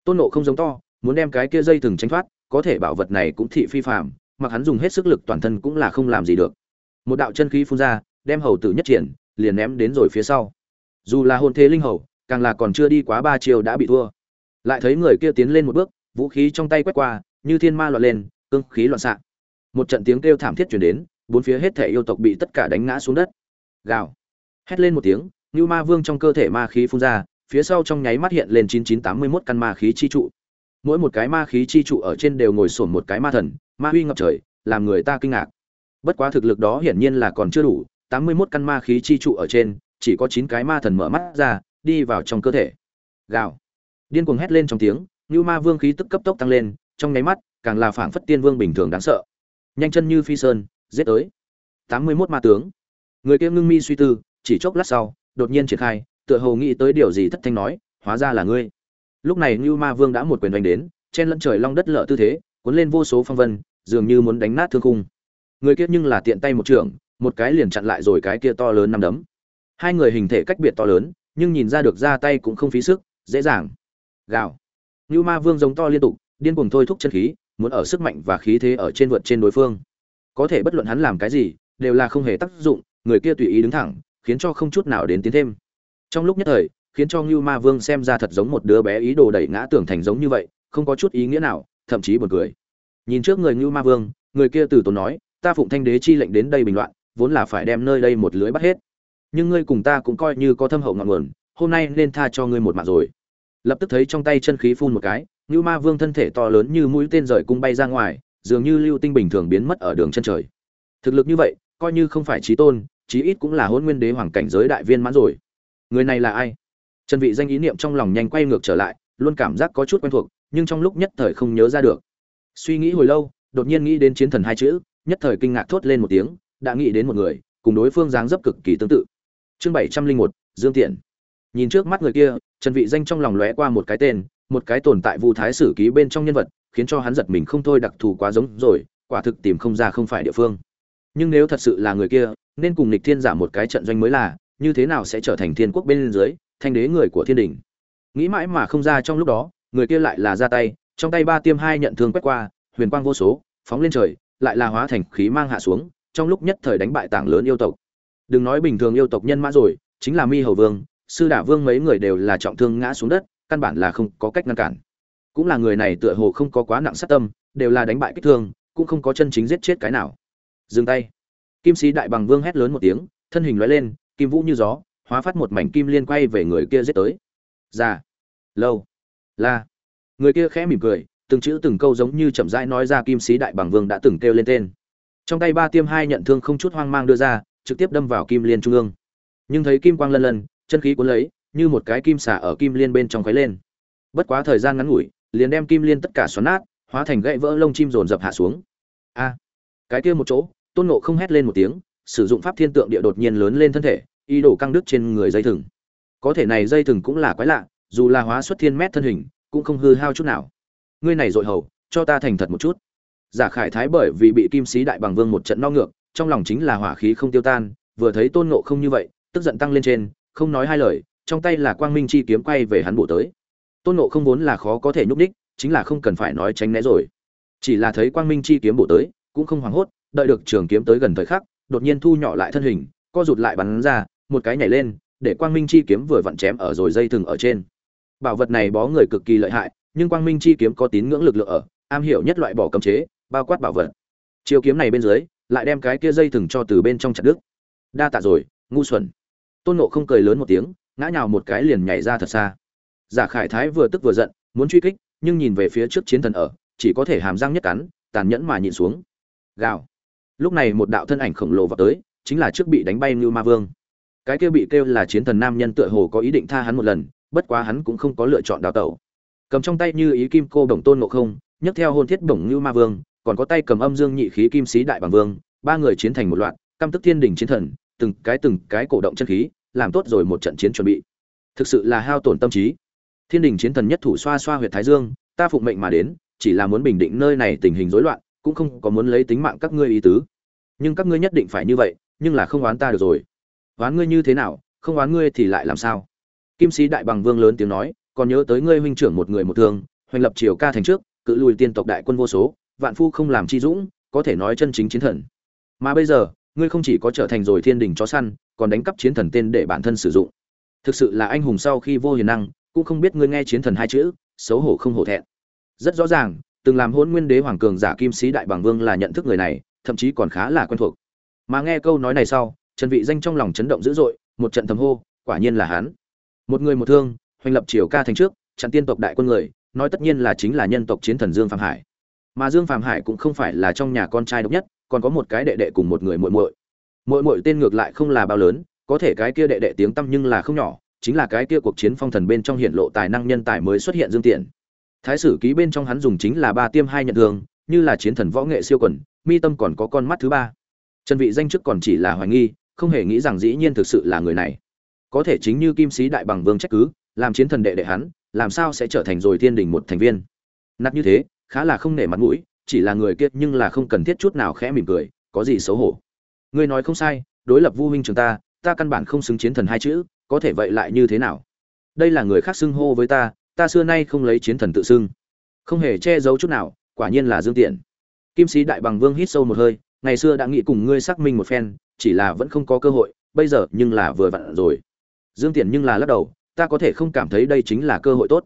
Tôn ngộ không giống to muốn đem cái kia dây thừng tránh thoát, có thể bảo vật này cũng thị phi phạm mặc hắn dùng hết sức lực toàn thân cũng là không làm gì được. Một đạo chân khí phun ra, đem hầu tử nhất triển, liền ném đến rồi phía sau. Dù là hôn thế linh hầu, càng là còn chưa đi quá ba chiều đã bị thua. Lại thấy người kia tiến lên một bước, vũ khí trong tay quét qua, như thiên ma loạn lên, cương khí loạn xạ. Một trận tiếng kêu thảm thiết chuyển đến, bốn phía hết thể yêu tộc bị tất cả đánh ngã xuống đất. Gào. Hét lên một tiếng như ma vương trong cơ thể ma khí phun ra, phía sau trong nháy mắt hiện lên 9981 căn ma khí chi trụ mỗi một cái ma khí chi trụ ở trên đều ngồi sổn một cái ma thần, ma huy ngập trời, làm người ta kinh ngạc. Bất quá thực lực đó hiển nhiên là còn chưa đủ 81 căn ma khí chi trụ ở trên, chỉ có chín cái ma thần mở mắt ra, đi vào trong cơ thể. Gào. Điên cuồng hét lên trong tiếng như ma vương khí tức cấp tốc tăng lên, trong nháy mắt, càng là phảng phất tiên vương bình thường đáng sợ. Nhanh chân như phi sơn, giết tới. 81 ma tướng. Người kia ngưng mi suy tư, chỉ chốc lát sau, đột nhiên triển khai, tựa hồ nghĩ tới điều gì thất thanh nói, hóa ra là ngươi lúc này như ma vương đã một quyền đánh đến chen lẫn trời long đất lở tư thế cuốn lên vô số phong vân dường như muốn đánh nát thương khung người kia nhưng là tiện tay một trường một cái liền chặn lại rồi cái kia to lớn năm đấm hai người hình thể cách biệt to lớn nhưng nhìn ra được ra tay cũng không phí sức dễ dàng gào Như Ma Vương giống to liên tục, điên cuồng thôi thúc chân khí, muốn ở sức mạnh và khí thế ở trên vượt trên đối phương. Có thể bất luận hắn làm cái gì, đều là không hề tác dụng, người kia tùy ý đứng thẳng, khiến cho không chút nào đến tiến thêm. Trong lúc nhất thời, khiến cho Ngưu Ma Vương xem ra thật giống một đứa bé ý đồ đẩy ngã tưởng thành giống như vậy, không có chút ý nghĩa nào, thậm chí buồn cười. Nhìn trước người Ngưu Ma Vương, người kia từ tốn nói, ta phụng thanh đế chi lệnh đến đây bình loạn, vốn là phải đem nơi đây một lưới bắt hết. Nhưng ngươi cùng ta cũng coi như có thâm hậu ngọn nguồn, hôm nay nên tha cho ngươi một mạng rồi. Lập tức thấy trong tay chân khí phun một cái, Ngưu Ma Vương thân thể to lớn như mũi tên rời cung bay ra ngoài, dường như lưu tinh bình thường biến mất ở đường chân trời. Thực lực như vậy, coi như không phải chí tôn, chí ít cũng là Hỗn Nguyên Đế hoàng cảnh giới đại viên mãn rồi. Người này là ai? Trần Vị danh ý niệm trong lòng nhanh quay ngược trở lại, luôn cảm giác có chút quen thuộc, nhưng trong lúc nhất thời không nhớ ra được. Suy nghĩ hồi lâu, đột nhiên nghĩ đến chiến thần hai chữ, nhất thời kinh ngạc thốt lên một tiếng, đã nghĩ đến một người, cùng đối phương dáng dấp cực kỳ tương tự. Chương 701, Dương Tiện. Nhìn trước mắt người kia, Trần Vị danh trong lòng lóe qua một cái tên, một cái tồn tại Vu Thái Sử ký bên trong nhân vật, khiến cho hắn giật mình không thôi đặc thù quá giống rồi, quả thực tìm không ra không phải địa phương. Nhưng nếu thật sự là người kia, nên cùng Lịch Thiên giả một cái trận doanh mới là, như thế nào sẽ trở thành thiên quốc bên dưới, thanh đế người của thiên đình. Nghĩ mãi mà không ra trong lúc đó, người kia lại là ra tay, trong tay ba tiêm hai nhận thương quét qua, huyền quang vô số, phóng lên trời, lại là hóa thành khí mang hạ xuống, trong lúc nhất thời đánh bại tảng lớn yêu tộc. Đừng nói bình thường yêu tộc nhân mã rồi, chính là Mi Hầu Vương, Sư Đả Vương mấy người đều là trọng thương ngã xuống đất, căn bản là không có cách ngăn cản. Cũng là người này tựa hồ không có quá nặng sát tâm, đều là đánh bại kích thương, cũng không có chân chính giết chết cái nào. Dừng tay. Kim sĩ đại bằng vương hét lớn một tiếng, thân hình lóe lên, kim vũ như gió, hóa phát một mảnh kim liên quay về người kia giết tới. già Lâu. La. Người kia khẽ mỉm cười, từng chữ từng câu giống như chậm rãi nói ra kim sĩ đại bằng vương đã từng kêu lên tên trong tay ba tiêm hai nhận thương không chút hoang mang đưa ra trực tiếp đâm vào kim liên trung ương nhưng thấy kim quang lân lân chân khí cuốn lấy như một cái kim xả ở kim liên bên trong khuấy lên bất quá thời gian ngắn ngủi liền đem kim liên tất cả xoắn nát hóa thành gãy vỡ lông chim dồn dập hạ xuống a cái kia một chỗ tôn nộ không hét lên một tiếng sử dụng pháp thiên tượng địa đột nhiên lớn lên thân thể y đổ căng đứt trên người dây thừng. Có thể này dây thừng cũng là quái lạ, dù là hóa xuất thiên mét thân hình, cũng không hư hao chút nào. Ngươi này dội hầu, cho ta thành thật một chút. Giả khải thái bởi vì bị kim sĩ đại bằng vương một trận no ngược, trong lòng chính là hỏa khí không tiêu tan, vừa thấy tôn nộ không như vậy, tức giận tăng lên trên, không nói hai lời, trong tay là quang minh chi kiếm quay về hắn bổ tới. Tôn nộ không vốn là khó có thể nhúc đích chính là không cần phải nói tránh né rồi. Chỉ là thấy quang minh chi kiếm bổ tới, cũng không hoảng hốt, đợi được trường kiếm tới gần thời khắc, đột nhiên thu nhỏ lại thân hình, co rụt lại bắn ra một cái nhảy lên, để quang minh chi kiếm vừa vặn chém ở rồi dây thừng ở trên. Bảo vật này bó người cực kỳ lợi hại, nhưng quang minh chi kiếm có tín ngưỡng lực lượng ở, am hiểu nhất loại bỏ cấm chế, bao quát bảo vật. Chiêu kiếm này bên dưới, lại đem cái kia dây thừng cho từ bên trong chặt đứt. Đa tạ rồi, ngu xuẩn. Tôn nộ không cười lớn một tiếng, ngã nhào một cái liền nhảy ra thật xa. Giả khải thái vừa tức vừa giận, muốn truy kích, nhưng nhìn về phía trước chiến thần ở, chỉ có thể hàm răng nhất cắn, tàn nhẫn mà nhịn xuống. Gào. Lúc này một đạo thân ảnh khổng lồ vào tới, chính là trước bị đánh bay ngưu ma vương cái kia bị kêu là chiến thần nam nhân tựa hồ có ý định tha hắn một lần, bất quá hắn cũng không có lựa chọn đào tẩu. Cầm trong tay như ý kim cô đồng tôn ngộ không, nhấc theo hôn thiết bổng như ma vương, còn có tay cầm âm dương nhị khí kim sĩ đại bằng vương, ba người chiến thành một loạt, căm tức thiên đình chiến thần, từng cái từng cái cổ động chân khí, làm tốt rồi một trận chiến chuẩn bị. Thực sự là hao tổn tâm trí. Thiên đình chiến thần nhất thủ xoa xoa huyệt thái dương, ta phụng mệnh mà đến, chỉ là muốn bình định nơi này tình hình rối loạn, cũng không có muốn lấy tính mạng các ngươi ý tứ. Nhưng các ngươi nhất định phải như vậy, nhưng là không oán ta được rồi oán ngươi như thế nào, không oán ngươi thì lại làm sao? Kim sĩ đại bằng vương lớn tiếng nói, còn nhớ tới ngươi huynh trưởng một người một thương, hoành lập triều ca thành trước, cự lùi tiên tộc đại quân vô số, vạn phu không làm chi dũng, có thể nói chân chính chiến thần. Mà bây giờ, ngươi không chỉ có trở thành rồi thiên đình chó săn, còn đánh cắp chiến thần tên để bản thân sử dụng. Thực sự là anh hùng sau khi vô hiền năng, cũng không biết ngươi nghe chiến thần hai chữ, xấu hổ không hổ thẹn. Rất rõ ràng, từng làm hôn nguyên đế hoàng cường giả kim sĩ đại bằng vương là nhận thức người này, thậm chí còn khá là quen thuộc. Mà nghe câu nói này sau trần vị danh trong lòng chấn động dữ dội, một trận thầm hô, quả nhiên là hắn. Một người một thương, hoành lập triều ca thành trước, chặn tiên tộc đại quân người, nói tất nhiên là chính là nhân tộc chiến thần dương phạm hải. Mà dương phạm hải cũng không phải là trong nhà con trai độc nhất, còn có một cái đệ đệ cùng một người muội muội. Muội muội tên ngược lại không là bao lớn, có thể cái kia đệ đệ tiếng tăm nhưng là không nhỏ, chính là cái kia cuộc chiến phong thần bên trong hiện lộ tài năng nhân tài mới xuất hiện dương tiện. Thái sử ký bên trong hắn dùng chính là ba tiêm hai nhận thường, như là chiến thần võ nghệ siêu quần, mi tâm còn có con mắt thứ ba. Trần vị danh chức còn chỉ là hoài nghi không hề nghĩ rằng dĩ nhiên thực sự là người này. Có thể chính như kim sĩ đại bằng vương trách cứ, làm chiến thần đệ đệ hắn, làm sao sẽ trở thành rồi thiên đình một thành viên? Nặc như thế, khá là không nể mặt mũi, chỉ là người kiệt nhưng là không cần thiết chút nào khẽ mỉm cười, có gì xấu hổ. Ngươi nói không sai, đối lập vu huynh trường ta ta căn bản không xứng chiến thần hai chữ, có thể vậy lại như thế nào? Đây là người khác xưng hô với ta ta xưa nay không lấy chiến thần tự xưng. Không hề che giấu chút nào, quả nhiên là dương tiện. Kim sĩ đại bằng vương hít sâu một hơi, ngày xưa đã nghĩ cùng ngươi xác minh một phen chỉ là vẫn không có cơ hội, bây giờ nhưng là vừa vặn rồi. Dương tiện nhưng là lắc đầu, ta có thể không cảm thấy đây chính là cơ hội tốt.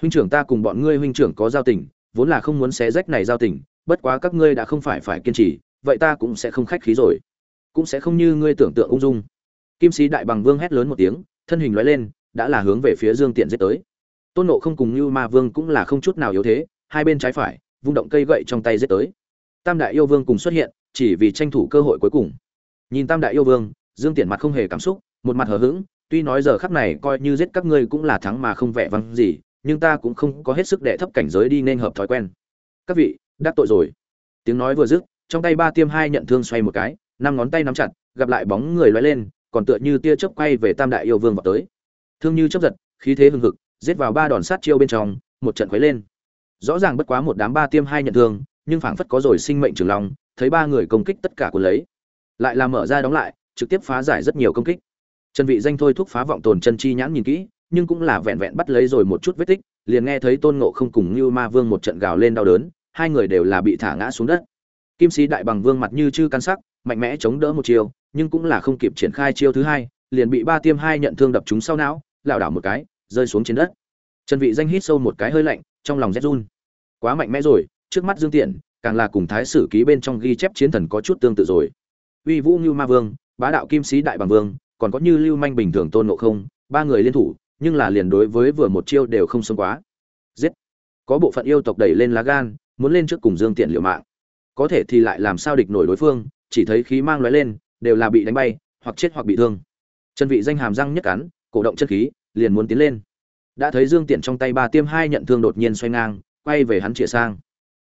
Huynh trưởng ta cùng bọn ngươi huynh trưởng có giao tình, vốn là không muốn xé rách này giao tình, bất quá các ngươi đã không phải phải kiên trì, vậy ta cũng sẽ không khách khí rồi. Cũng sẽ không như ngươi tưởng tượng ung dung. Kim sĩ đại bằng vương hét lớn một tiếng, thân hình lóe lên, đã là hướng về phía dương tiện giết tới. Tôn nộ không cùng như ma vương cũng là không chút nào yếu thế, hai bên trái phải, vung động cây gậy trong tay giết tới. Tam đại yêu vương cùng xuất hiện, chỉ vì tranh thủ cơ hội cuối cùng nhìn tam đại yêu vương, dương tiện mặt không hề cảm xúc, một mặt hờ hững, tuy nói giờ khắc này coi như giết các ngươi cũng là thắng mà không vẻ vang gì, nhưng ta cũng không có hết sức đệ thấp cảnh giới đi nên hợp thói quen. Các vị, đắc tội rồi. Tiếng nói vừa dứt, trong tay ba tiêm hai nhận thương xoay một cái, năm ngón tay nắm chặt, gặp lại bóng người loay lên, còn tựa như tia chớp quay về tam đại yêu vương vào tới. Thương như chớp giật, khí thế hừng hực, giết vào ba đòn sát chiêu bên trong, một trận khuấy lên. Rõ ràng bất quá một đám ba tiêm hai nhận thương, nhưng phảng phất có rồi sinh mệnh trường long, thấy ba người công kích tất cả của lấy lại làm mở ra đóng lại, trực tiếp phá giải rất nhiều công kích. Trần vị danh thôi thúc phá vọng tồn chân chi nhãn nhìn kỹ, nhưng cũng là vẹn vẹn bắt lấy rồi một chút vết tích, liền nghe thấy tôn ngộ không cùng như ma vương một trận gào lên đau đớn, hai người đều là bị thả ngã xuống đất. Kim sĩ đại bằng vương mặt như chư căn sắc, mạnh mẽ chống đỡ một chiêu nhưng cũng là không kịp triển khai chiêu thứ hai, liền bị ba tiêm hai nhận thương đập trúng sau não, lảo đảo một cái, rơi xuống trên đất. Trần vị danh hít sâu một cái hơi lạnh, trong lòng rét run. Quá mạnh mẽ rồi, trước mắt dương tiện, càng là cùng thái sử ký bên trong ghi chép chiến thần có chút tương tự rồi uy vũ như ma vương, bá đạo kim sĩ đại bằng vương, còn có như lưu manh bình thường tôn ngộ không, ba người liên thủ, nhưng là liền đối với vừa một chiêu đều không xông quá. Giết! Có bộ phận yêu tộc đẩy lên lá gan, muốn lên trước cùng dương tiện liều mạng. Có thể thì lại làm sao địch nổi đối phương, chỉ thấy khí mang lóe lên, đều là bị đánh bay, hoặc chết hoặc bị thương. Chân vị danh hàm răng nhất cắn, cổ động chân khí, liền muốn tiến lên. Đã thấy dương tiện trong tay ba tiêm hai nhận thương đột nhiên xoay ngang, quay về hắn chĩa sang.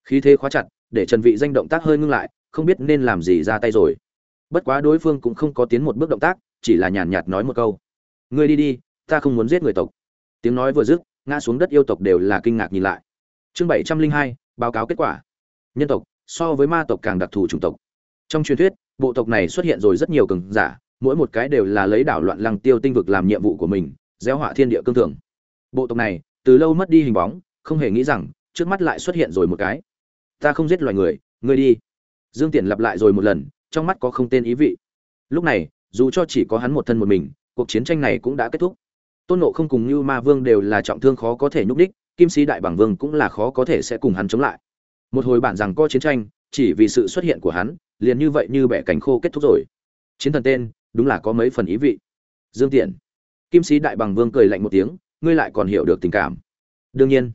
Khí thế khóa chặt, để trần vị danh động tác hơi ngưng lại, không biết nên làm gì ra tay rồi bất quá đối phương cũng không có tiến một bước động tác, chỉ là nhàn nhạt nói một câu. Ngươi đi đi, ta không muốn giết người tộc. Tiếng nói vừa dứt, ngã xuống đất yêu tộc đều là kinh ngạc nhìn lại. Chương bảy trăm linh hai, báo cáo kết quả. Nhân tộc, so với ma tộc càng đặc thù chủng tộc. Trong truyền thuyết, bộ tộc này xuất hiện rồi rất nhiều cường giả, mỗi một cái đều là lấy đảo loạn lăng tiêu tinh vực làm nhiệm vụ của mình, gieo họa thiên địa cương thường. Bộ tộc này, từ lâu mất đi hình bóng, không hề nghĩ rằng, trước mắt lại xuất hiện rồi một cái. Ta không giết loài người, ngươi đi. Dương tiện lặp lại rồi một lần trong mắt có không tên ý vị. Lúc này, dù cho chỉ có hắn một thân một mình, cuộc chiến tranh này cũng đã kết thúc. Tôn nộ không cùng như ma vương đều là trọng thương khó có thể nhúc đích kim sĩ đại bằng vương cũng là khó có thể sẽ cùng hắn chống lại. Một hồi bản rằng có chiến tranh, chỉ vì sự xuất hiện của hắn, liền như vậy như bẻ cánh khô kết thúc rồi. Chiến thần tên, đúng là có mấy phần ý vị. Dương tiện. Kim sĩ đại bằng vương cười lạnh một tiếng, ngươi lại còn hiểu được tình cảm. Đương nhiên.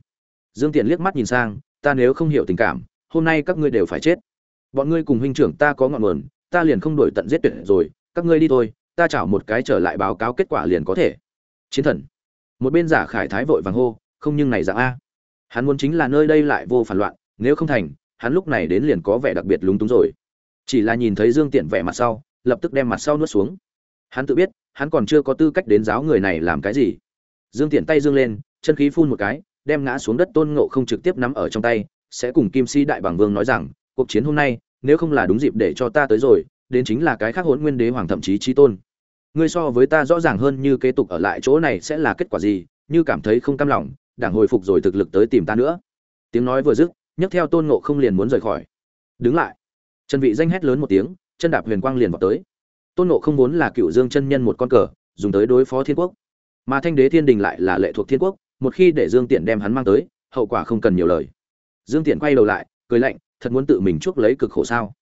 Dương tiện liếc mắt nhìn sang, ta nếu không hiểu tình cảm, hôm nay các ngươi đều phải chết bọn ngươi cùng huynh trưởng ta có ngọn nguồn, ta liền không đổi tận giết tuyệt rồi, các ngươi đi thôi, ta chảo một cái trở lại báo cáo kết quả liền có thể. Chiến thần. Một bên giả khải thái vội vàng hô, không nhưng này dạng a. Hắn muốn chính là nơi đây lại vô phản loạn, nếu không thành, hắn lúc này đến liền có vẻ đặc biệt lúng túng rồi. Chỉ là nhìn thấy dương tiện vẻ mặt sau, lập tức đem mặt sau nuốt xuống. Hắn tự biết, hắn còn chưa có tư cách đến giáo người này làm cái gì. Dương tiện tay dương lên, chân khí phun một cái, đem ngã xuống đất tôn ngộ không trực tiếp nắm ở trong tay, sẽ cùng kim si đại bảng vương nói rằng cuộc chiến hôm nay, nếu không là đúng dịp để cho ta tới rồi, đến chính là cái khác hỗn nguyên đế hoàng thậm chí trí tôn. Ngươi so với ta rõ ràng hơn như kế tục ở lại chỗ này sẽ là kết quả gì, như cảm thấy không cam lòng, đảng hồi phục rồi thực lực tới tìm ta nữa. Tiếng nói vừa dứt, nhấc theo tôn ngộ không liền muốn rời khỏi. Đứng lại. Trần vị danh hét lớn một tiếng, chân đạp huyền quang liền vào tới. Tôn ngộ không vốn là cựu dương chân nhân một con cờ, dùng tới đối phó thiên quốc. Mà thanh đế thiên đình lại là lệ thuộc thiên quốc, một khi để dương tiện đem hắn mang tới, hậu quả không cần nhiều lời. Dương tiện quay đầu lại, cười lạnh thật muốn tự mình chuốc lấy cực khổ sao?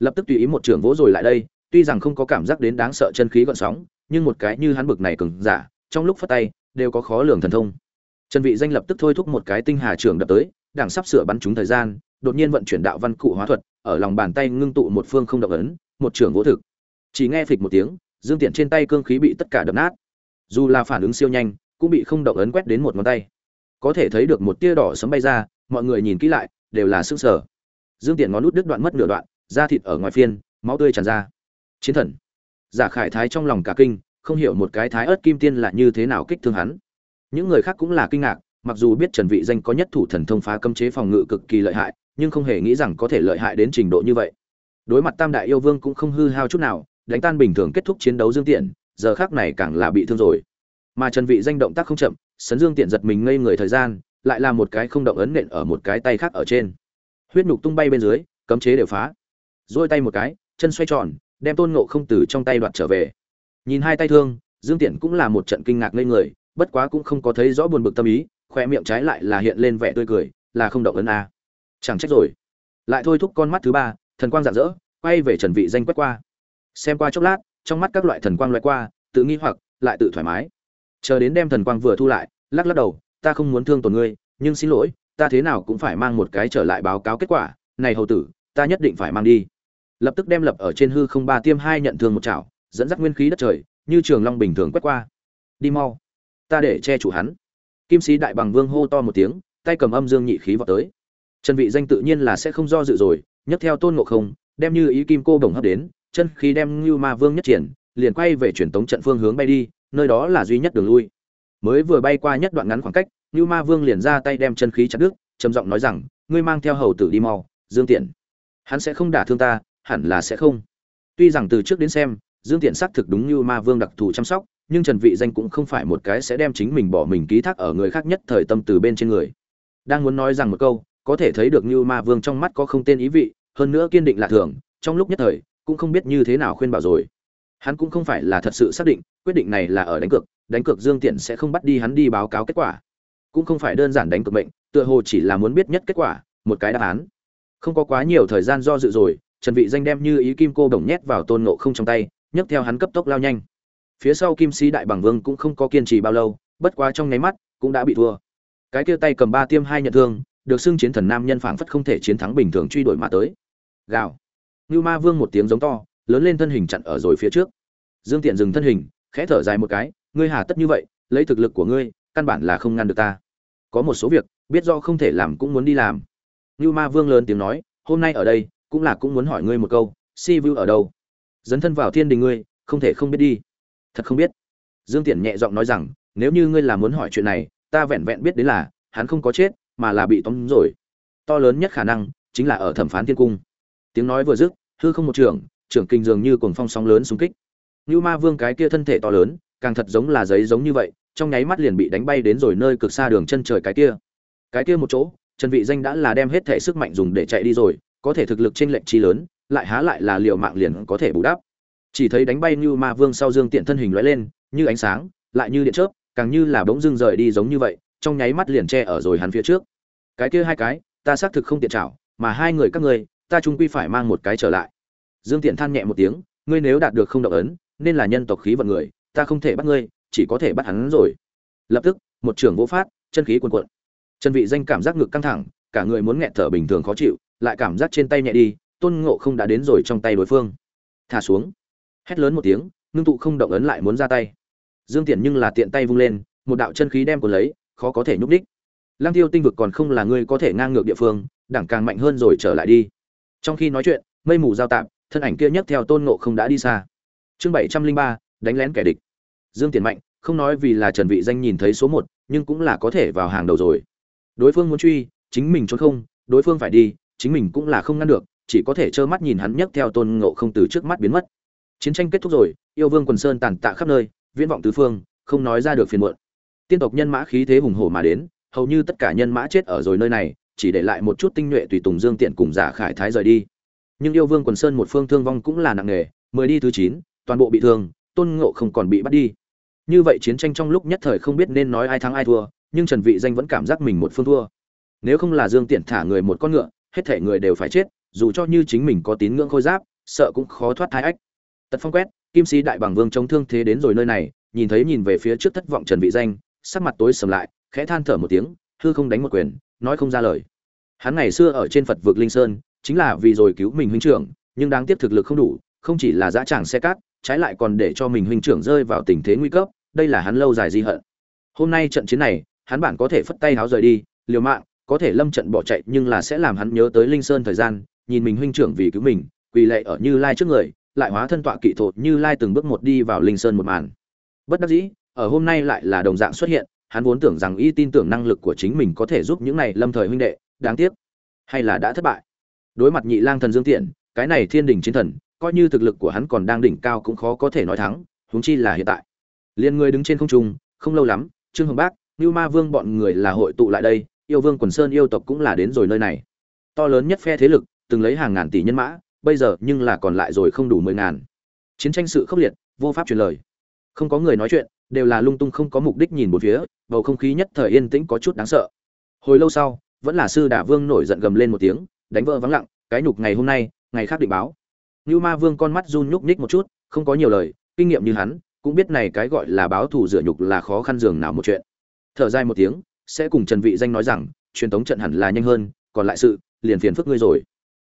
Lập tức tùy ý một trưởng vỗ rồi lại đây, tuy rằng không có cảm giác đến đáng sợ chân khí gợn sóng, nhưng một cái như hắn bực này cứng giả, trong lúc phát tay, đều có khó lường thần thông. Trần vị danh lập tức thôi thúc một cái tinh hà trưởng đập tới, đảng sắp sửa bắn trúng thời gian, đột nhiên vận chuyển đạo văn cụ hóa thuật, ở lòng bàn tay ngưng tụ một phương không động ấn, một trưởng vỗ thực. Chỉ nghe phịch một tiếng, dương tiện trên tay cương khí bị tất cả đập nát. Dù là phản ứng siêu nhanh, cũng bị không động ấn quét đến một ngón tay. Có thể thấy được một tia đỏ sấm bay ra, mọi người nhìn kỹ lại, đều là sức sở dương tiện ngón nút đứt đoạn mất nửa đoạn, da thịt ở ngoài phiên, máu tươi tràn ra. Chiến thần. Giả khải thái trong lòng cả kinh, không hiểu một cái thái ớt kim tiên là như thế nào kích thương hắn. Những người khác cũng là kinh ngạc, mặc dù biết trần vị danh có nhất thủ thần thông phá cấm chế phòng ngự cực kỳ lợi hại, nhưng không hề nghĩ rằng có thể lợi hại đến trình độ như vậy. Đối mặt tam đại yêu vương cũng không hư hao chút nào, đánh tan bình thường kết thúc chiến đấu dương tiện, giờ khác này càng là bị thương rồi. Mà trần vị danh động tác không chậm, sấn dương tiện giật mình ngây người thời gian, lại là một cái không động ấn nện ở một cái tay khác ở trên huyết nhục tung bay bên dưới, cấm chế đều phá. Dôi tay một cái, chân xoay tròn, đem tôn ngộ không từ trong tay đoạt trở về. Nhìn hai tay thương, dương tiện cũng là một trận kinh ngạc ngây người, bất quá cũng không có thấy rõ buồn bực tâm ý khoe miệng trái lại là hiện lên vẻ tươi cười, là không động ấn a chẳng trách rồi. Lại thôi thúc con mắt thứ ba, thần quang rạng rỡ, quay về trần vị danh quét qua. Xem qua chốc lát, trong mắt các loại thần quang loại qua, tự nghi hoặc, lại tự thoải mái. Chờ đến đem thần quang vừa thu lại, lắc lắc đầu, ta không muốn thương tổn ngươi, nhưng xin lỗi ta thế nào cũng phải mang một cái trở lại báo cáo kết quả, này hầu tử, ta nhất định phải mang đi. Lập tức đem lập ở trên hư không ba tiêm hai nhận thương một chảo, dẫn dắt nguyên khí đất trời, như trường long bình thường quét qua. Đi mau. Ta để che chủ hắn. Kim sĩ đại bằng vương hô to một tiếng, tay cầm âm dương nhị khí vào tới. Trần vị danh tự nhiên là sẽ không do dự rồi, nhấc theo tôn ngộ không, đem như ý kim cô đồng hấp đến, chân khí đem như ma vương nhất triển, liền quay về truyền tống trận phương hướng bay đi, nơi đó là duy nhất đường lui. Mới vừa bay qua nhất đoạn ngắn khoảng cách Nưu ma vương liền ra tay đem chân khí chặt đứt, trầm giọng nói rằng, ngươi mang theo hầu tử đi mau, dương tiện hắn sẽ không đả thương ta, hẳn là sẽ không. Tuy rằng từ trước đến xem, dương tiện xác thực đúng như ma vương đặc thù chăm sóc, nhưng trần vị danh cũng không phải một cái sẽ đem chính mình bỏ mình ký thác ở người khác nhất thời tâm từ bên trên người. Đang muốn nói rằng một câu, có thể thấy được như ma vương trong mắt có không tên ý vị, hơn nữa kiên định lạ thường, trong lúc nhất thời, cũng không biết như thế nào khuyên bảo rồi. Hắn cũng không phải là thật sự xác định, quyết định này là ở đánh cược đánh cược dương tiện sẽ không bắt đi hắn đi báo cáo kết quả cũng không phải đơn giản đánh cược mệnh, tựa hồ chỉ là muốn biết nhất kết quả, một cái đáp án. Không có quá nhiều thời gian do dự rồi, trần vị danh đem như ý kim cô đồng nhét vào tôn ngộ không trong tay, nhấc theo hắn cấp tốc lao nhanh. Phía sau kim sĩ đại bằng vương cũng không có kiên trì bao lâu, bất quá trong nháy mắt, cũng đã bị thua. Cái kia tay cầm ba tiêm hai nhận thương, được xưng chiến thần nam nhân phảng phất không thể chiến thắng bình thường truy đuổi mà tới. Gào. Nưu ma vương một tiếng giống to, lớn lên thân hình chặn ở rồi phía trước. Dương tiện dừng thân hình, khẽ thở dài một cái, ngươi hà tất như vậy, lấy thực lực của ngươi, căn bản là không ngăn được ta có một số việc, biết do không thể làm cũng muốn đi làm. Như ma vương lớn tiếng nói, hôm nay ở đây, cũng là cũng muốn hỏi ngươi một câu, si vu ở đâu? Dấn thân vào thiên đình ngươi, không thể không biết đi. Thật không biết. Dương tiện nhẹ giọng nói rằng, nếu như ngươi là muốn hỏi chuyện này, ta vẹn vẹn biết đến là, hắn không có chết, mà là bị tóm rồi. To lớn nhất khả năng, chính là ở thẩm phán thiên cung. Tiếng nói vừa dứt, hư không một trưởng trưởng kinh dường như cuồng phong sóng lớn xung kích. Như ma vương cái kia thân thể to lớn, càng thật giống là giấy giống như vậy trong nháy mắt liền bị đánh bay đến rồi nơi cực xa đường chân trời cái kia. Cái kia một chỗ, trần vị danh đã là đem hết thể sức mạnh dùng để chạy đi rồi, có thể thực lực trên lệnh chi lớn, lại há lại là liều mạng liền có thể bù đắp. Chỉ thấy đánh bay như ma vương sau dương tiện thân hình lóe lên, như ánh sáng, lại như điện chớp, càng như là bỗng dưng rời đi giống như vậy, trong nháy mắt liền che ở rồi hắn phía trước. Cái kia hai cái, ta xác thực không tiện chảo mà hai người các ngươi, ta chung quy phải mang một cái trở lại. Dương tiện than nhẹ một tiếng, ngươi nếu đạt được không động ấn, nên là nhân tộc khí vận người, ta không thể bắt ngươi chỉ có thể bắt hắn rồi. Lập tức, một trưởng vô phát, chân khí cuồn cuộn. Chân vị danh cảm giác ngực căng thẳng, cả người muốn nghẹt thở bình thường khó chịu, lại cảm giác trên tay nhẹ đi, tôn ngộ không đã đến rồi trong tay đối phương. Thả xuống. Hét lớn một tiếng, ngưng tụ không động ấn lại muốn ra tay. Dương tiện nhưng là tiện tay vung lên, một đạo chân khí đem cuốn lấy, khó có thể nhúc đích lang tiêu tinh vực còn không là người có thể ngang ngược địa phương, đẳng càng mạnh hơn rồi trở lại đi. Trong khi nói chuyện, mây mù giao tạm thân ảnh kia nhấc theo tôn ngộ không đã đi xa. Chương bảy trăm linh ba, đánh lén kẻ địch dương tiền mạnh, không nói vì là trần vị danh nhìn thấy số một, nhưng cũng là có thể vào hàng đầu rồi. Đối phương muốn truy, chính mình trốn không, đối phương phải đi, chính mình cũng là không ngăn được, chỉ có thể trơ mắt nhìn hắn nhấc theo tôn ngộ không từ trước mắt biến mất. Chiến tranh kết thúc rồi, yêu vương quần sơn tàn tạ khắp nơi, viễn vọng tứ phương, không nói ra được phiền muộn. Tiên tộc nhân mã khí thế hùng hổ mà đến, hầu như tất cả nhân mã chết ở rồi nơi này, chỉ để lại một chút tinh nhuệ tùy tùng dương tiện cùng giả khải thái rời đi. Nhưng yêu vương quần sơn một phương thương vong cũng là nặng nề, mười đi thứ chín, toàn bộ bị thương, tôn ngộ không còn bị bắt đi như vậy chiến tranh trong lúc nhất thời không biết nên nói ai thắng ai thua, nhưng trần vị danh vẫn cảm giác mình một phương thua. Nếu không là dương tiện thả người một con ngựa, hết thể người đều phải chết, dù cho như chính mình có tín ngưỡng khôi giáp, sợ cũng khó thoát thái ách. Tật phong quét, kim sĩ đại bằng vương chống thương thế đến rồi nơi này, nhìn thấy nhìn về phía trước thất vọng trần vị danh, sắc mặt tối sầm lại, khẽ than thở một tiếng, hư không đánh một quyền, nói không ra lời. Hắn ngày xưa ở trên phật vực linh sơn, chính là vì rồi cứu mình huynh trưởng, nhưng đáng tiếc thực lực không đủ, không chỉ là dã tràng xe cát trái lại còn để cho mình huynh trưởng rơi vào tình thế nguy cấp, đây là hắn lâu dài di hận. Hôm nay trận chiến này, hắn bản có thể phất tay háo rời đi, liều mạng, có thể lâm trận bỏ chạy nhưng là sẽ làm hắn nhớ tới linh sơn thời gian, nhìn mình huynh trưởng vì cứu mình, quỳ lệ ở như lai trước người, lại hóa thân tọa kỵ thột như lai từng bước một đi vào linh sơn một màn. Bất đắc dĩ, ở hôm nay lại là đồng dạng xuất hiện, hắn vốn tưởng rằng y tin tưởng năng lực của chính mình có thể giúp những này lâm thời huynh đệ, đáng tiếc, hay là đã thất bại. Đối mặt nhị lang thần dương tiện, cái này thiên đình chiến thần coi như thực lực của hắn còn đang đỉnh cao cũng khó có thể nói thắng, huống chi là hiện tại. Liên người đứng trên không trung, không lâu lắm, trương hồng bác Nưu ma vương bọn người là hội tụ lại đây, yêu vương quần sơn yêu tộc cũng là đến rồi nơi này. To lớn nhất phe thế lực, từng lấy hàng ngàn tỷ nhân mã, bây giờ nhưng là còn lại rồi không đủ mười ngàn. Chiến tranh sự khốc liệt, vô pháp truyền lời. Không có người nói chuyện, đều là lung tung không có mục đích nhìn một phía, bầu không khí nhất thời yên tĩnh có chút đáng sợ. Hồi lâu sau, vẫn là sư đả vương nổi giận gầm lên một tiếng, đánh vỡ vắng lặng, cái nhục ngày hôm nay, ngày khác định báo. Nưu ma vương con mắt run nhúc nhích một chút, không có nhiều lời, kinh nghiệm như hắn, cũng biết này cái gọi là báo thù rửa nhục là khó khăn dường nào một chuyện. Thở dài một tiếng, sẽ cùng trần vị danh nói rằng, truyền thống trận hẳn là nhanh hơn, còn lại sự, liền phiền phức ngươi rồi.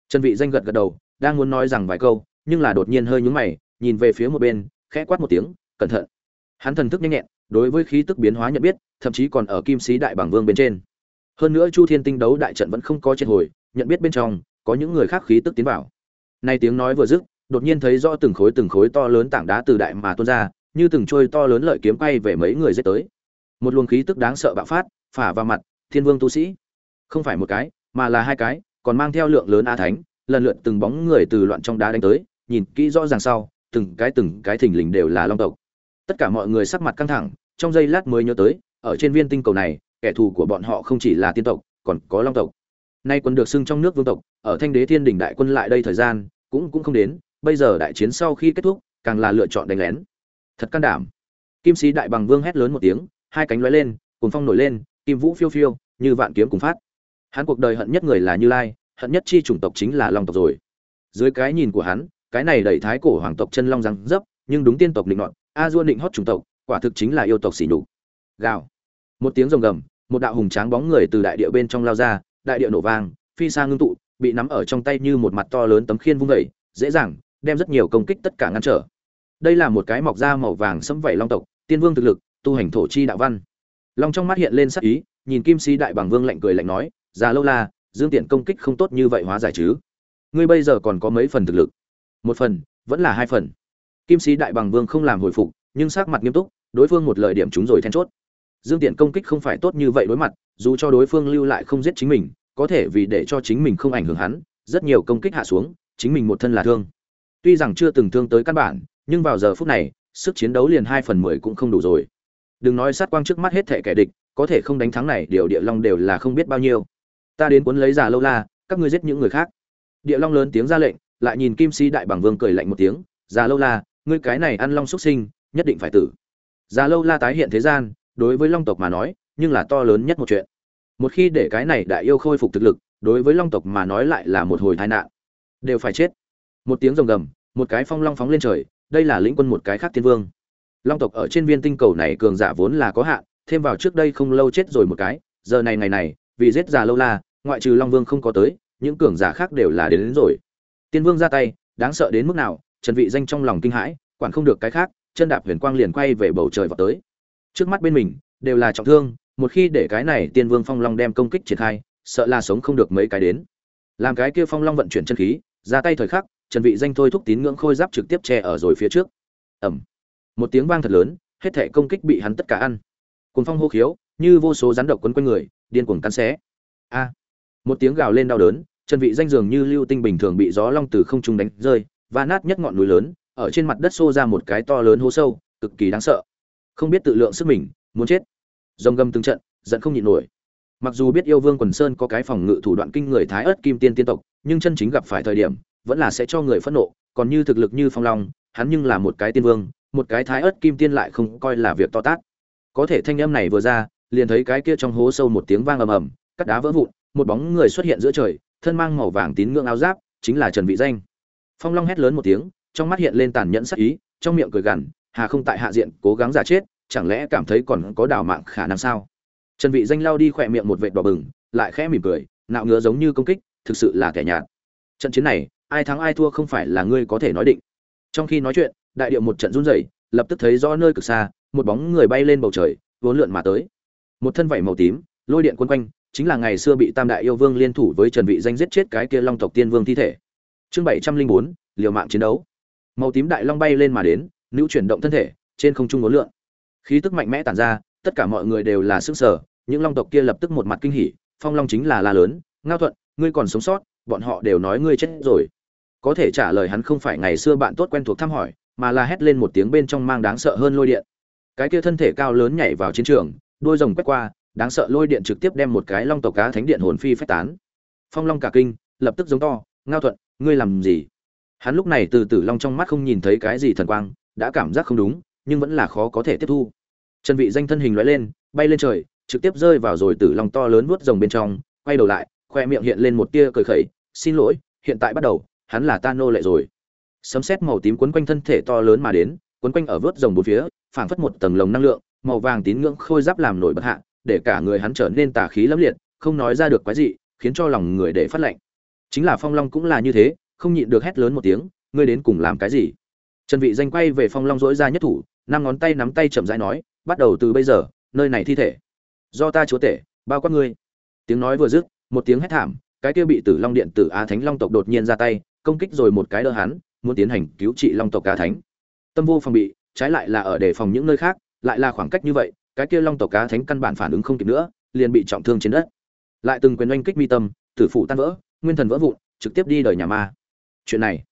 Trần vị danh gật gật đầu, đang muốn nói rằng vài câu, nhưng là đột nhiên hơi nhướng mày, nhìn về phía một bên, khẽ quát một tiếng, cẩn thận. Hắn thần thức nhanh nhẹn, đối với khí tức biến hóa nhận biết, thậm chí còn ở kim sĩ đại bảng vương bên trên. Hơn nữa chu thiên tinh đấu đại trận vẫn không có trên hồi, nhận biết bên trong, có những người khác khí tức tiến vào nay tiếng nói vừa dứt, đột nhiên thấy rõ từng khối từng khối to lớn tảng đá từ đại mà tuôn ra, như từng trôi to lớn lợi kiếm quay về mấy người giết tới. Một luồng khí tức đáng sợ bạo phát, phả vào mặt, thiên vương tu sĩ. Không phải một cái, mà là hai cái, còn mang theo lượng lớn a thánh, lần lượt từng bóng người từ loạn trong đá đánh tới, nhìn kỹ rõ ràng sau, từng cái từng cái thình lình đều là long tộc. Tất cả mọi người sắc mặt căng thẳng, trong giây lát mới nhớ tới, ở trên viên tinh cầu này, kẻ thù của bọn họ không chỉ là tiên tộc, còn có long tộc nay quân được xưng trong nước vương tộc, ở thanh đế thiên đình đại quân lại đây thời gian, cũng cũng không đến, bây giờ đại chiến sau khi kết thúc, càng là lựa chọn đánh lén. Thật can đảm. Kim sĩ đại bằng vương hét lớn một tiếng, hai cánh lóe lên cùng phong nổi lên, kim vũ phiêu phiêu, như vạn kiếm cùng phát. Hắn cuộc đời hận nhất người là như lai, hận nhất chi chủng tộc chính là long tộc rồi. Dưới cái nhìn của hắn, cái này đẩy thái cổ hoàng tộc chân long răng dấp, nhưng đúng tiên tộc định nọt, a dua định hót chủng tộc, quả thực chính là yêu tộc xỉ nhục. Gào. Một tiếng rồng gầm, một đạo hùng tráng bóng người từ đại địa bên trong lao ra đại địa nổ vang, phi xa ngưng tụ, bị nắm ở trong tay như một mặt to lớn tấm khiên vung vẩy dễ dàng, đem rất nhiều công kích tất cả ngăn trở. Đây là một cái mọc da màu vàng sẫm vảy long tộc, tiên vương thực lực, tu hành thổ chi đạo văn. Long trong mắt hiện lên sắc ý, nhìn kim sĩ đại bằng vương lạnh cười lạnh nói, già lâu la, dương tiện công kích không tốt như vậy hóa giải chứ? Ngươi bây giờ còn có mấy phần thực lực? Một phần, vẫn là hai phần. Kim sĩ đại bằng vương không làm hồi phục, nhưng sắc mặt nghiêm túc, đối phương một lời điểm chúng rồi then chốt dương tiện công kích không phải tốt như vậy đối mặt, dù cho đối phương lưu lại không giết chính mình, có thể vì để cho chính mình không ảnh hưởng hắn, rất nhiều công kích hạ xuống, chính mình một thân là thương. Tuy rằng chưa từng thương tới căn bản, nhưng vào giờ phút này, sức chiến đấu liền hai phần mười cũng không đủ rồi. Đừng nói sát quang trước mắt hết thể kẻ địch, có thể không đánh thắng này điều địa long đều là không biết bao nhiêu. Ta đến cuốn lấy giả lâu la, các ngươi giết những người khác. Địa long lớn tiếng ra lệnh, lại nhìn kim si đại bằng vương cười lạnh một tiếng, già lâu la, ngươi cái này ăn long xuất sinh, nhất định phải tử. Già lâu la tái hiện thế gian đối với long tộc mà nói nhưng là to lớn nhất một chuyện. Một khi để cái này đại yêu khôi phục thực lực đối với long tộc mà nói lại là một hồi tai nạn. Đều phải chết. Một tiếng rồng gầm một cái phong long phóng lên trời đây là lĩnh quân một cái khác tiên vương. Long tộc ở trên viên tinh cầu này cường giả vốn là có hạn thêm vào trước đây không lâu chết rồi một cái giờ này ngày này vì giết già lâu la ngoại trừ long vương không có tới những cường giả khác đều là đến, đến rồi. Tiên vương ra tay đáng sợ đến mức nào trần vị danh trong lòng kinh hãi quản không được cái khác chân đạp huyền quang liền quay về bầu trời vào tới trước mắt bên mình, đều là trọng thương, một khi để cái này tiên vương phong long đem công kích triển khai, sợ là sống không được mấy cái đến. Làm cái kia phong long vận chuyển chân khí, ra tay thời khắc, trần vị danh thôi thúc tín ngưỡng khôi giáp trực tiếp che ở rồi phía trước. Ầm. Một tiếng vang thật lớn, hết thể công kích bị hắn tất cả ăn. Cuồng phong hô khiếu, như vô số rắn độc quấn quanh người, điên cuồng cắn xé. A. Một tiếng gào lên đau đớn, trần vị danh dường như lưu tinh bình thường bị gió long từ không trung đánh rơi và nát nhất ngọn núi lớn, ở trên mặt đất xô ra một cái to lớn hố sâu, cực kỳ đáng sợ không biết tự lượng sức mình, muốn chết. Rồng gầm từng trận, giận không nhịn nổi. Mặc dù biết yêu vương quần sơn có cái phòng ngự thủ đoạn kinh người thái ớt kim tiên tiên tộc, nhưng chân chính gặp phải thời điểm, vẫn là sẽ cho người phẫn nộ. Còn như thực lực như phong long, hắn nhưng là một cái tiên vương, một cái thái ớt kim tiên lại không coi là việc to tát. Có thể thanh âm này vừa ra, liền thấy cái kia trong hố sâu một tiếng vang ầm ầm, cắt đá vỡ vụn, một bóng người xuất hiện giữa trời, thân mang màu vàng tín ngưỡng áo giáp, chính là trần vị danh. Phong long hét lớn một tiếng, trong mắt hiện lên tàn nhẫn sắc ý, trong miệng cười gằn hà không tại hạ diện cố gắng giả chết chẳng lẽ cảm thấy còn có đảo mạng khả năng sao? Trần vị danh lao đi khỏe miệng một vệt đỏ bừng lại khẽ mỉm cười nạo ngứa giống như công kích thực sự là kẻ nhạt. Trận chiến này ai thắng ai thua không phải là ngươi có thể nói định. Trong khi nói chuyện đại điệu một trận run rẩy lập tức thấy rõ nơi cực xa một bóng người bay lên bầu trời vốn lượn mà tới. Một thân vảy màu tím lôi điện quân quanh chính là ngày xưa bị tam đại yêu vương liên thủ với trần vị danh giết chết cái kia long tộc tiên vương thi thể. Chương 704, liều mạng chiến đấu. Màu tím đại long bay lên mà đến nữ chuyển động thân thể, trên không trung ngốn lượn. Khí tức mạnh mẽ tản ra, tất cả mọi người đều là sức sở những long tộc kia lập tức một mặt kinh hỉ, phong long chính là la lớn, ngao thuận, ngươi còn sống sót, bọn họ đều nói ngươi chết rồi. Có thể trả lời hắn không phải ngày xưa bạn tốt quen thuộc thăm hỏi, mà là hét lên một tiếng bên trong mang đáng sợ hơn lôi điện. Cái kia thân thể cao lớn nhảy vào chiến trường, đôi rồng quét qua, đáng sợ lôi điện trực tiếp đem một cái long tộc cá thánh điện hồn phi phách tán. Phong long cả kinh, lập tức giống to, ngao thuận, ngươi làm gì? Hắn lúc này từ tử long trong mắt không nhìn thấy cái gì thần quang đã cảm giác không đúng, nhưng vẫn là khó có thể tiếp thu. Trần vị danh thân hình lóe lên, bay lên trời, trực tiếp rơi vào rồi tử long to lớn vuốt rồng bên trong, quay đầu lại, khoe miệng hiện lên một tia cười khẩy, xin lỗi, hiện tại bắt đầu, hắn là ta nô lệ rồi. Sấm sét màu tím quấn quanh thân thể to lớn mà đến, quấn quanh ở vớt rồng bốn phía, phảng phất một tầng lồng năng lượng, màu vàng tín ngưỡng khôi giáp làm nổi bật hạ, để cả người hắn trở nên tà khí lẫm liệt, không nói ra được quái gì khiến cho lòng người để phát lạnh. Chính là phong long cũng là như thế, không nhịn được hét lớn một tiếng, ngươi đến cùng làm cái gì? Trần vị danh quay về phong long dỗi ra nhất thủ, năm ngón tay nắm tay chậm rãi nói, bắt đầu từ bây giờ, nơi này thi thể. Do ta chúa tể, bao quát ngươi. Tiếng nói vừa dứt, một tiếng hét thảm, cái kia bị tử long điện tử á thánh long tộc đột nhiên ra tay, công kích rồi một cái đỡ hắn, muốn tiến hành cứu trị long tộc cá thánh. Tâm vô phòng bị, trái lại là ở đề phòng những nơi khác, lại là khoảng cách như vậy, cái kia long tộc cá thánh căn bản phản ứng không kịp nữa, liền bị trọng thương trên đất. Lại từng quyền oanh kích mi tâm, tử phụ tan vỡ, nguyên thần vỡ vụn, trực tiếp đi đời nhà ma. Chuyện này,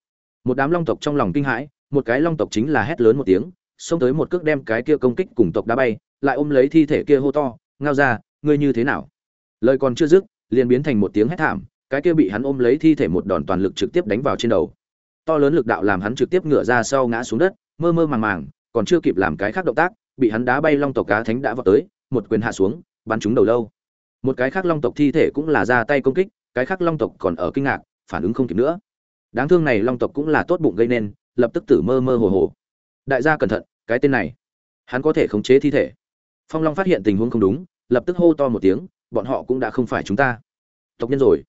một đám long tộc trong lòng kinh hãi một cái long tộc chính là hét lớn một tiếng, xông tới một cước đem cái kia công kích cùng tộc đá bay, lại ôm lấy thi thể kia hô to, ngao ra ngươi như thế nào? Lời còn chưa dứt, liền biến thành một tiếng hét thảm, cái kia bị hắn ôm lấy thi thể một đòn toàn lực trực tiếp đánh vào trên đầu. To lớn lực đạo làm hắn trực tiếp ngửa ra sau ngã xuống đất, mơ mơ màng màng, còn chưa kịp làm cái khác động tác, bị hắn đá bay long tộc cá thánh đã vào tới, một quyền hạ xuống, bắn trúng đầu lâu. Một cái khác long tộc thi thể cũng là ra tay công kích, cái khác long tộc còn ở kinh ngạc, phản ứng không kịp nữa. Đáng thương này long tộc cũng là tốt bụng gây nên lập tức tử mơ mơ hồ hồ. Đại gia cẩn thận, cái tên này, hắn có thể khống chế thi thể. Phong long phát hiện tình huống không đúng, lập tức hô to một tiếng, bọn họ cũng đã không phải chúng ta. Tộc nhân rồi.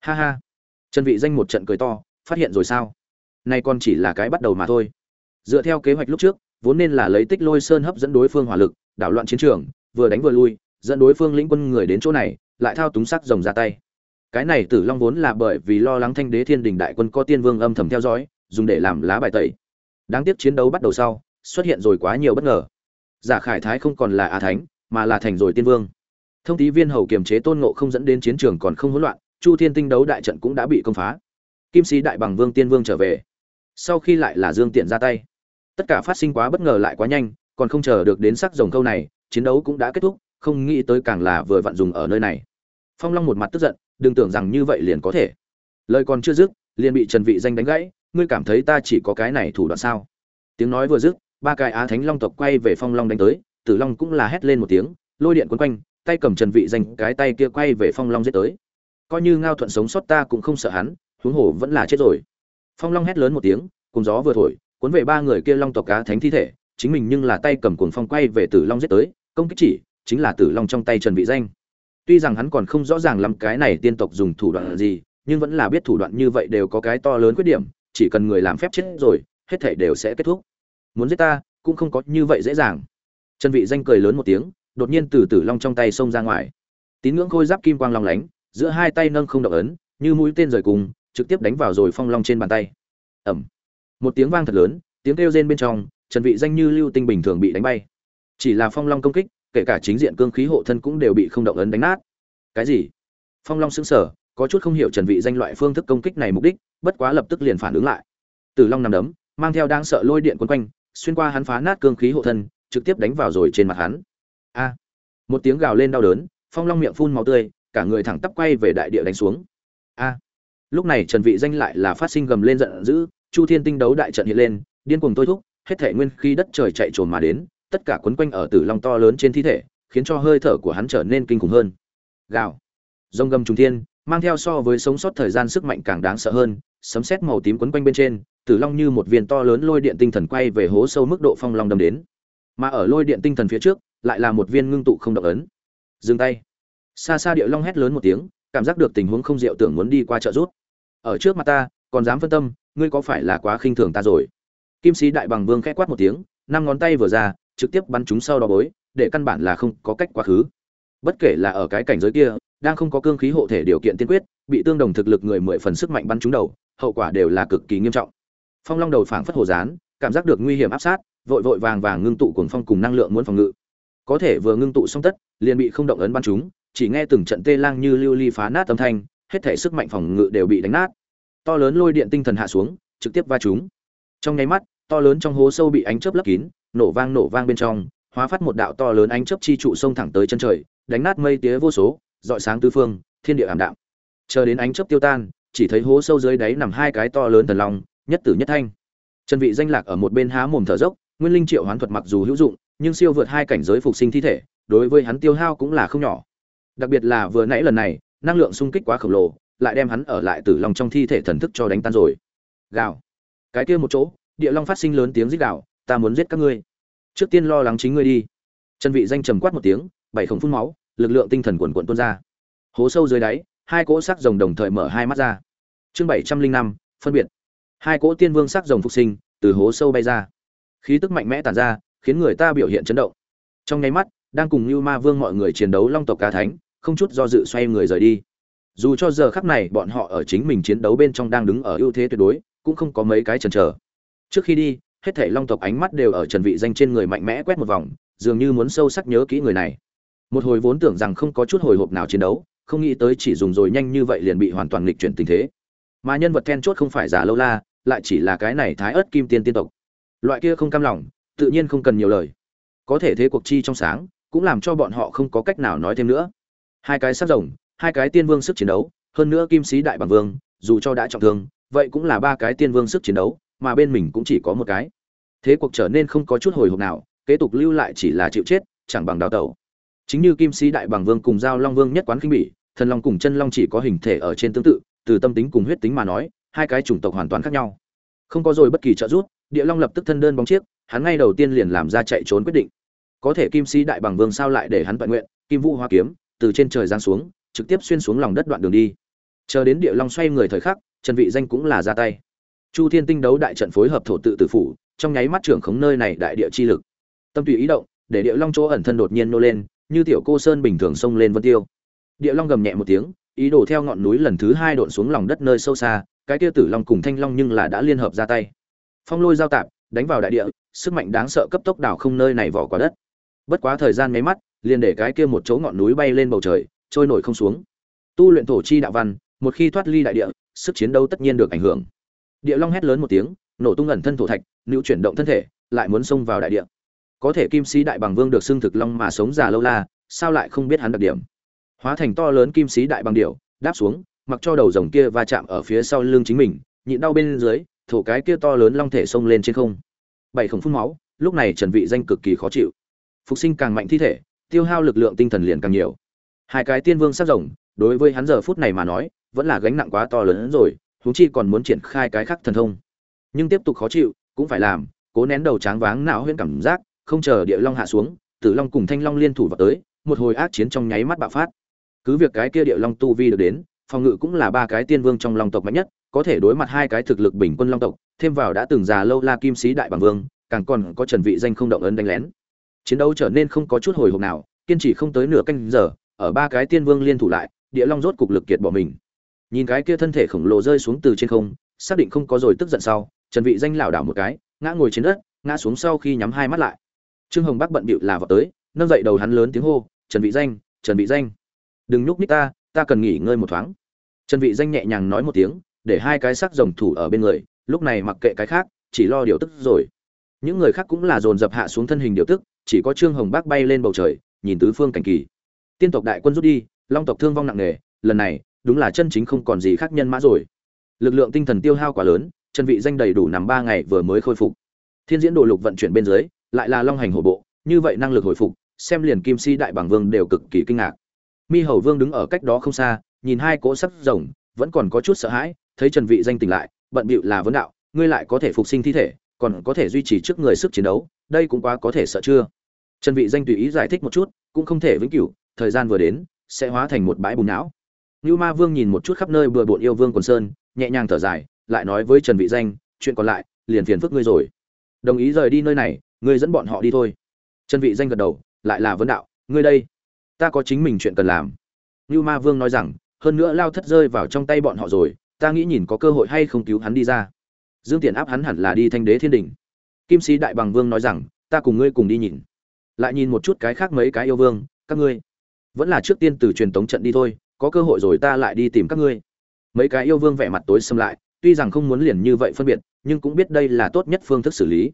Ha ha. Trần vị danh một trận cười to, phát hiện rồi sao? Nay còn chỉ là cái bắt đầu mà thôi. Dựa theo kế hoạch lúc trước, vốn nên là lấy tích lôi sơn hấp dẫn đối phương hỏa lực, đảo loạn chiến trường, vừa đánh vừa lui, dẫn đối phương lĩnh quân người đến chỗ này, lại thao túng sắc rồng ra tay. Cái này tử long vốn là bởi vì lo lắng thanh đế thiên đình đại quân có tiên vương âm thầm theo dõi dùng để làm lá bài tẩy. Đáng tiếc chiến đấu bắt đầu sau, xuất hiện rồi quá nhiều bất ngờ. Giả khải thái không còn là a thánh, mà là thành rồi tiên vương. Thông tí viên hầu kiềm chế tôn ngộ không dẫn đến chiến trường còn không hỗn loạn, chu thiên tinh đấu đại trận cũng đã bị công phá. Kim sĩ đại bằng vương tiên vương trở về. Sau khi lại là dương tiện ra tay. Tất cả phát sinh quá bất ngờ lại quá nhanh, còn không chờ được đến sắc rồng câu này, chiến đấu cũng đã kết thúc, không nghĩ tới càng là vừa vặn dùng ở nơi này. Phong long một mặt tức giận, đừng tưởng rằng như vậy liền có thể. Lời còn chưa dứt, liền bị trần vị danh đánh gãy ngươi cảm thấy ta chỉ có cái này thủ đoạn sao? Tiếng nói vừa dứt, ba cái á thánh long tộc quay về phong long đánh tới, tử long cũng là hét lên một tiếng, lôi điện quấn quanh, tay cầm trần vị danh cái tay kia quay về phong long giết tới. Coi như ngao thuận sống sót ta cũng không sợ hắn, huống hồ vẫn là chết rồi. Phong long hét lớn một tiếng, cùng gió vừa thổi, cuốn về ba người kia long tộc cá thánh thi thể, chính mình nhưng là tay cầm cuồng phong quay về tử long giết tới, công kích chỉ, chính là tử long trong tay trần vị danh tuy rằng hắn còn không rõ ràng lắm cái này tiên tộc dùng thủ đoạn gì, nhưng vẫn là biết thủ đoạn như vậy đều có cái to lớn khuyết điểm chỉ cần người làm phép chết rồi, hết thảy đều sẽ kết thúc. Muốn giết ta, cũng không có như vậy dễ dàng. Trần vị danh cười lớn một tiếng, đột nhiên từ tử long trong tay xông ra ngoài. Tín ngưỡng khôi giáp kim quang long lánh, giữa hai tay nâng không động ấn, như mũi tên rời cùng, trực tiếp đánh vào rồi phong long trên bàn tay. Ầm. Một tiếng vang thật lớn, tiếng kêu rên bên trong, trần vị danh như lưu tinh bình thường bị đánh bay. Chỉ là phong long công kích, kể cả chính diện cương khí hộ thân cũng đều bị không động ấn đánh nát. Cái gì? Phong long sững sờ, có chút không hiểu trần vị danh loại phương thức công kích này mục đích bất quá lập tức liền phản ứng lại. Tử long nằm đấm, mang theo đang sợ lôi điện quấn quanh, xuyên qua hắn phá nát cương khí hộ thân, trực tiếp đánh vào rồi trên mặt hắn. A! Một tiếng gào lên đau đớn, phong long miệng phun máu tươi, cả người thẳng tắp quay về đại địa đánh xuống. A! Lúc này trần vị danh lại là phát sinh gầm lên giận dữ, chu thiên tinh đấu đại trận hiện lên, điên cuồng tôi thúc, hết thể nguyên khí đất trời chạy trồn mà đến, tất cả quấn quanh ở tử long to lớn trên thi thể, khiến cho hơi thở của hắn trở nên kinh khủng hơn. Gào! Rông gầm trùng thiên, mang theo so với sống sót thời gian sức mạnh càng đáng sợ hơn sấm sét màu tím quấn quanh bên trên, tử long như một viên to lớn lôi điện tinh thần quay về hố sâu mức độ phong long đâm đến. Mà ở lôi điện tinh thần phía trước, lại là một viên ngưng tụ không động ấn. Dừng tay. Xa xa điệu long hét lớn một tiếng, cảm giác được tình huống không diệu tưởng muốn đi qua trợ rút. Ở trước mặt ta, còn dám phân tâm, ngươi có phải là quá khinh thường ta rồi? Kim sĩ đại bằng vương khẽ quát một tiếng, năm ngón tay vừa ra, trực tiếp bắn chúng sau đó bối, để căn bản là không có cách quá khứ. Bất kể là ở cái cảnh giới kia, đang không có cương khí hộ thể điều kiện tiên quyết, bị tương đồng thực lực người mười phần sức mạnh bắn trúng đầu hậu quả đều là cực kỳ nghiêm trọng. Phong long đầu phảng phất hồ dán cảm giác được nguy hiểm áp sát, vội vội vàng vàng ngưng tụ cuồng phong cùng năng lượng muốn phòng ngự. Có thể vừa ngưng tụ xong tất, liền bị không động ấn bắn trúng, chỉ nghe từng trận tê lang như lưu ly phá nát âm thanh, hết thể sức mạnh phòng ngự đều bị đánh nát. To lớn lôi điện tinh thần hạ xuống, trực tiếp va chúng trong nháy mắt, to lớn trong hố sâu bị ánh chớp lấp kín, nổ vang nổ vang bên trong, hóa phát một đạo to lớn ánh chớp chi trụ sông thẳng tới chân trời, đánh nát mây tía vô số dọi sáng tứ phương, thiên địa ảm đạm. Chờ đến ánh chớp tiêu tan chỉ thấy hố sâu dưới đáy nằm hai cái to lớn thần long, nhất tử nhất thanh. Chân vị danh lạc ở một bên há mồm thở dốc, nguyên linh triệu hoán thuật mặc dù hữu dụng, nhưng siêu vượt hai cảnh giới phục sinh thi thể, đối với hắn tiêu hao cũng là không nhỏ. Đặc biệt là vừa nãy lần này, năng lượng xung kích quá khổng lồ, lại đem hắn ở lại tử long trong thi thể thần thức cho đánh tan rồi. Gào. Cái kia một chỗ, địa long phát sinh lớn tiếng rít gào, ta muốn giết các ngươi. Trước tiên lo lắng chính ngươi đi. Chân vị danh trầm quát một tiếng, bảy khổng phun máu, lực lượng tinh thần cuồn cuộn tuôn ra. Hố sâu dưới đáy, hai cỗ sắc rồng đồng thời mở hai mắt ra chương bảy trăm linh năm, phân biệt. Hai cỗ tiên vương sắc rồng phục sinh, từ hố sâu bay ra. Khí tức mạnh mẽ tản ra, khiến người ta biểu hiện chấn động. Trong nháy mắt, đang cùng như ma vương mọi người chiến đấu long tộc ca thánh, không chút do dự xoay người rời đi. Dù cho giờ khắc này bọn họ ở chính mình chiến đấu bên trong đang đứng ở ưu thế tuyệt đối, cũng không có mấy cái chần chờ. Trước khi đi, hết thảy long tộc ánh mắt đều ở trần vị danh trên người mạnh mẽ quét một vòng, dường như muốn sâu sắc nhớ kỹ người này. Một hồi vốn tưởng rằng không có chút hồi hộp nào chiến đấu, không nghĩ tới chỉ dùng rồi nhanh như vậy liền bị hoàn toàn nghịch chuyển tình thế mà nhân vật then chốt không phải giả lâu la, lại chỉ là cái này thái ớt kim tiên tiên tộc. Loại kia không cam lòng, tự nhiên không cần nhiều lời. Có thể thế cuộc chi trong sáng, cũng làm cho bọn họ không có cách nào nói thêm nữa. Hai cái sắc rồng, hai cái tiên vương sức chiến đấu, hơn nữa kim sĩ đại bằng vương, dù cho đã trọng thương, vậy cũng là ba cái tiên vương sức chiến đấu, mà bên mình cũng chỉ có một cái. Thế cuộc trở nên không có chút hồi hộp nào, kế tục lưu lại chỉ là chịu chết, chẳng bằng đào tẩu. Chính như kim sĩ đại bằng vương cùng giao long vương nhất quán kinh bỉ, thần long cùng chân long chỉ có hình thể ở trên tương tự từ tâm tính cùng huyết tính mà nói, hai cái chủng tộc hoàn toàn khác nhau. Không có rồi bất kỳ trợ giúp, địa long lập tức thân đơn bóng chiếc, hắn ngay đầu tiên liền làm ra chạy trốn quyết định. Có thể kim sĩ đại bằng vương sao lại để hắn vận nguyện, kim vũ hoa kiếm, từ trên trời giáng xuống, trực tiếp xuyên xuống lòng đất đoạn đường đi. Chờ đến địa long xoay người thời khắc, trần vị danh cũng là ra tay. Chu thiên tinh đấu đại trận phối hợp thổ tự tử phủ, trong nháy mắt trưởng khống nơi này đại địa chi lực. Tâm tùy ý động, để địa long chỗ ẩn thân đột nhiên nô lên, như tiểu cô sơn bình thường xông lên vân tiêu. Địa long gầm nhẹ một tiếng ý đồ theo ngọn núi lần thứ hai độn xuống lòng đất nơi sâu xa, cái kia tử long cùng thanh long nhưng là đã liên hợp ra tay. Phong lôi giao tạp, đánh vào đại địa, sức mạnh đáng sợ cấp tốc đảo không nơi này vỏ quả đất. Bất quá thời gian mấy mắt, liền để cái kia một chỗ ngọn núi bay lên bầu trời, trôi nổi không xuống. Tu luyện thổ chi đạo văn, một khi thoát ly đại địa, sức chiến đấu tất nhiên được ảnh hưởng. Địa long hét lớn một tiếng, nổ tung ẩn thân thổ thạch nữ chuyển động thân thể, lại muốn xông vào đại địa. Có thể kim sĩ đại bằng vương được xưng thực long mà sống già lâu la, sao lại không biết hắn đặc điểm? Hóa thành to lớn kim sĩ đại bằng điệu đáp xuống, mặc cho đầu rồng kia va chạm ở phía sau lưng chính mình, nhịn đau bên dưới, thổ cái kia to lớn long thể xông lên trên không. Bảy khổng phun máu, lúc này trần vị danh cực kỳ khó chịu. Phục sinh càng mạnh thi thể, tiêu hao lực lượng tinh thần liền càng nhiều. Hai cái tiên vương sát rồng, đối với hắn giờ phút này mà nói, vẫn là gánh nặng quá to lớn hơn rồi, huống chi còn muốn triển khai cái khác thần thông. Nhưng tiếp tục khó chịu, cũng phải làm, cố nén đầu tráng váng não huyễn cảm giác, không chờ địa long hạ xuống, tử long cùng thanh long liên thủ vào tới, một hồi ác chiến trong nháy mắt bạo phát cứ việc cái kia địa long tu vi được đến, phòng ngự cũng là ba cái tiên vương trong long tộc mạnh nhất, có thể đối mặt hai cái thực lực bình quân long tộc, thêm vào đã từng già lâu la kim sĩ đại bằng vương, càng còn có trần vị danh không động ấn đánh lén. Chiến đấu trở nên không có chút hồi hộp nào, kiên trì không tới nửa canh giờ, ở ba cái tiên vương liên thủ lại địa long rốt cục lực kiệt bỏ mình. Nhìn cái kia thân thể khổng lồ rơi xuống từ trên không, xác định không có rồi tức giận sau, trần vị danh lảo đảo một cái, ngã ngồi trên đất, ngã xuống sau khi nhắm hai mắt lại. Trương hồng bắc bận bịu là vào tới, nâng dậy đầu hắn lớn tiếng hô, trần vị danh, trần vị danh đừng nhúc nhích ta ta cần nghỉ ngơi một thoáng. Trần vị danh nhẹ nhàng nói một tiếng, để hai cái sắc rồng thủ ở bên người, lúc này mặc kệ cái khác, chỉ lo điều tức rồi. Những người khác cũng là dồn dập hạ xuống thân hình điều tức, chỉ có trương hồng bác bay lên bầu trời, nhìn tứ phương cảnh kỳ. Tiên tộc đại quân rút đi, long tộc thương vong nặng nề, lần này, đúng là chân chính không còn gì khác nhân mã rồi. Lực lượng tinh thần tiêu hao quá lớn chân vị danh đầy đủ nằm ba ngày vừa mới khôi phục. Thiên diễn đồ lục vận chuyển bên dưới, lại là long hành hổ bộ, như vậy năng lực hồi phục, xem liền kim si đại bảng vương đều cực kỳ kinh ngạc mi hầu vương đứng ở cách đó không xa nhìn hai cỗ sắc rồng vẫn còn có chút sợ hãi thấy trần vị danh tỉnh lại bận bịu là vấn đạo ngươi lại có thể phục sinh thi thể còn có thể duy trì trước người sức chiến đấu đây cũng quá có thể sợ chưa trần vị danh tùy ý giải thích một chút cũng không thể vĩnh cửu thời gian vừa đến sẽ hóa thành một bãi bùn não Nưu Ma Vương nhìn một chút khắp nơi bừa bộn yêu vương quần sơn, nhẹ nhàng thở dài, lại nói với Trần Vị Danh, chuyện còn lại, liền phiền phức ngươi rồi. Đồng ý rời đi nơi này, ngươi dẫn bọn họ đi thôi. Trần Vị Danh gật đầu, lại là vấn đạo, ngươi đây, ta có chính mình chuyện cần làm. như Ma Vương nói rằng, hơn nữa lao thất rơi vào trong tay bọn họ rồi, ta nghĩ nhìn có cơ hội hay không cứu hắn đi ra. Dương tiện áp hắn hẳn là đi Thanh Đế Thiên đình. Kim Sĩ Đại Bằng Vương nói rằng, ta cùng ngươi cùng đi nhìn. Lại nhìn một chút cái khác mấy cái yêu vương, các ngươi vẫn là trước tiên từ truyền tống trận đi thôi, có cơ hội rồi ta lại đi tìm các ngươi mấy cái yêu vương vẻ mặt tối xâm lại tuy rằng không muốn liền như vậy phân biệt nhưng cũng biết đây là tốt nhất phương thức xử lý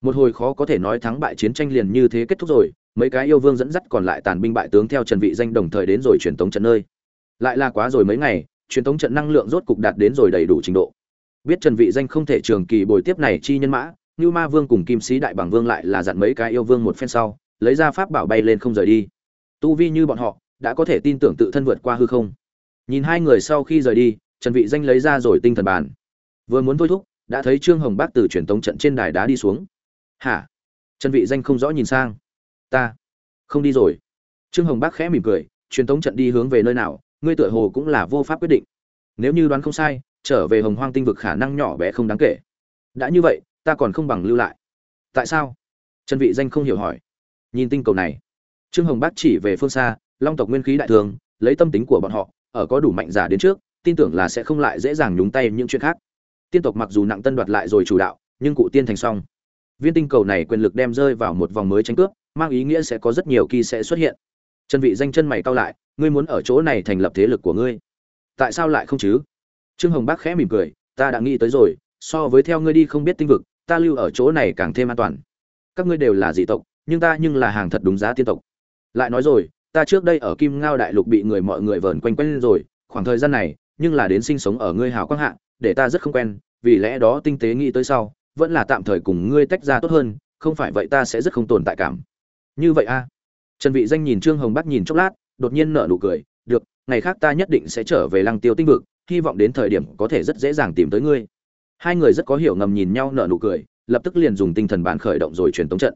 một hồi khó có thể nói thắng bại chiến tranh liền như thế kết thúc rồi mấy cái yêu vương dẫn dắt còn lại tàn binh bại tướng theo trần vị danh đồng thời đến rồi truyền tống trận nơi. Lại là quá rồi mấy ngày, truyền tống trận năng lượng rốt cục đạt đến rồi đầy đủ trình độ. Biết trần vị danh không thể trường kỳ bồi tiếp này chi nhân mã như ma vương cùng kim sĩ đại bằng vương lại là dặn mấy cái yêu vương một phen sau, lấy ra pháp bảo bay lên không rời đi. Tu vi như bọn họ, đã có thể tin tưởng tự thân vượt qua hư không. Nhìn hai người sau khi rời đi, trần vị danh lấy ra rồi tinh thần bàn. Vừa muốn thôi thúc, đã thấy trương hồng bác từ truyền tống trận trên đài đá đi xuống. Hả? Trần vị danh không rõ nhìn sang ta không đi rồi. Trương hồng bác khẽ mỉm cười, truyền thống trận đi hướng về nơi nào, ngươi tựa hồ cũng là vô pháp quyết định. Nếu như đoán không sai, trở về hồng hoang tinh vực khả năng nhỏ bé không đáng kể. Đã như vậy, ta còn không bằng lưu lại. Tại sao? Trần vị danh không hiểu hỏi. Nhìn tinh cầu này, trương hồng bác chỉ về phương xa, long tộc nguyên khí đại thường, lấy tâm tính của bọn họ, ở có đủ mạnh giả đến trước, tin tưởng là sẽ không lại dễ dàng nhúng tay những chuyện khác. Tiên tộc mặc dù nặng tân đoạt lại rồi chủ đạo, nhưng cụ tiên thành xong. Viên tinh cầu này quyền lực đem rơi vào một vòng mới tranh cướp mang ý nghĩa sẽ có rất nhiều kỳ sẽ xuất hiện. Trần vị danh chân mày cau lại, ngươi muốn ở chỗ này thành lập thế lực của ngươi. Tại sao lại không chứ? Trương hồng bác khẽ mỉm cười, ta đã nghĩ tới rồi, so với theo ngươi đi không biết tinh vực, ta lưu ở chỗ này càng thêm an toàn. Các ngươi đều là dị tộc, nhưng ta nhưng là hàng thật đúng giá tiên tộc. Lại nói rồi, ta trước đây ở kim ngao đại lục bị người mọi người vờn quanh quanh rồi, khoảng thời gian này, nhưng là đến sinh sống ở ngươi hào quang hạ, để ta rất không quen, vì lẽ đó tinh tế nghĩ tới sau, vẫn là tạm thời cùng ngươi tách ra tốt hơn, không phải vậy ta sẽ rất không tồn tại cảm như vậy a trần vị danh nhìn trương hồng bắc nhìn chốc lát, đột nhiên nở nụ cười, được, ngày khác ta nhất định sẽ trở về lăng tiêu tinh vực, hy vọng đến thời điểm có thể rất dễ dàng tìm tới ngươi. Hai người rất có hiểu ngầm nhìn nhau nở nụ cười, lập tức liền dùng tinh thần bản khởi động rồi truyền tống trận.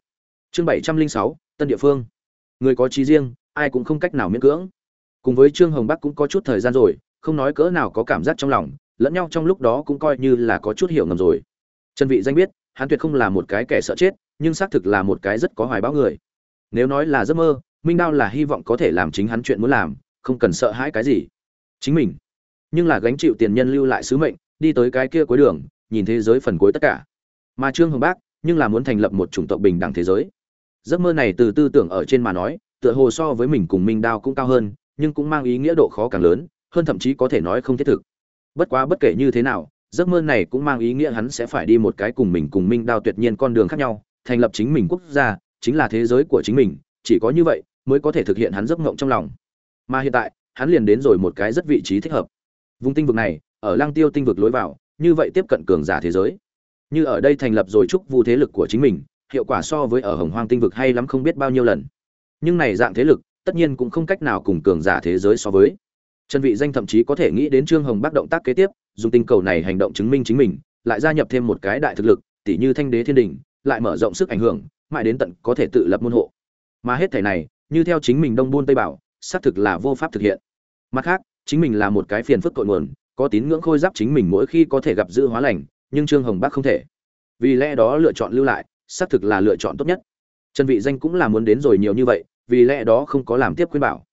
Chương bảy trăm linh sáu, tân địa phương. Người có trí riêng, ai cũng không cách nào miễn cưỡng. Cùng với trương hồng bắc cũng có chút thời gian rồi, không nói cỡ nào có cảm giác trong lòng, lẫn nhau trong lúc đó cũng coi như là có chút hiểu ngầm rồi. Trần vị danh biết, hắn tuyệt không là một cái kẻ sợ chết, nhưng xác thực là một cái rất có hoài bão người nếu nói là giấc mơ, minh đao là hy vọng có thể làm chính hắn chuyện muốn làm, không cần sợ hãi cái gì. Chính mình. Nhưng là gánh chịu tiền nhân lưu lại sứ mệnh, đi tới cái kia cuối đường, nhìn thế giới phần cuối tất cả. Mà trương hồng bác, nhưng là muốn thành lập một chủng tộc bình đẳng thế giới. Giấc mơ này từ tư tưởng ở trên mà nói, tựa hồ so với mình cùng minh đao cũng cao hơn, nhưng cũng mang ý nghĩa độ khó càng lớn, hơn thậm chí có thể nói không thiết thực. Bất quá bất kể như thế nào, giấc mơ này cũng mang ý nghĩa hắn sẽ phải đi một cái cùng mình cùng minh đao tuyệt nhiên con đường khác nhau, thành lập chính mình quốc gia chính là thế giới của chính mình, chỉ có như vậy mới có thể thực hiện hắn giấc ngộng trong lòng. Mà hiện tại, hắn liền đến rồi một cái rất vị trí thích hợp. Vùng tinh vực này, ở lăng tiêu tinh vực lối vào, như vậy tiếp cận cường giả thế giới. Như ở đây thành lập rồi chúc vu thế lực của chính mình, hiệu quả so với ở hồng hoang tinh vực hay lắm không biết bao nhiêu lần. Nhưng này dạng thế lực, tất nhiên cũng không cách nào cùng cường giả thế giới so với. Trần vị danh thậm chí có thể nghĩ đến trương hồng bắc động tác kế tiếp, dùng tinh cầu này hành động chứng minh chính mình, lại gia nhập thêm một cái đại thực lực tỷ như thanh đế thiên đình, lại mở rộng sức ảnh hưởng mãi đến tận có thể tự lập môn hộ. Mà hết thể này, như theo chính mình đông buôn tây bảo, xác thực là vô pháp thực hiện. Mặt khác, chính mình là một cái phiền phức cội nguồn, có tín ngưỡng khôi giáp chính mình mỗi khi có thể gặp dự hóa lành, nhưng trương hồng bắc không thể. Vì lẽ đó lựa chọn lưu lại, xác thực là lựa chọn tốt nhất. Trần vị danh cũng là muốn đến rồi nhiều như vậy, vì lẽ đó không có làm tiếp khuyên bảo.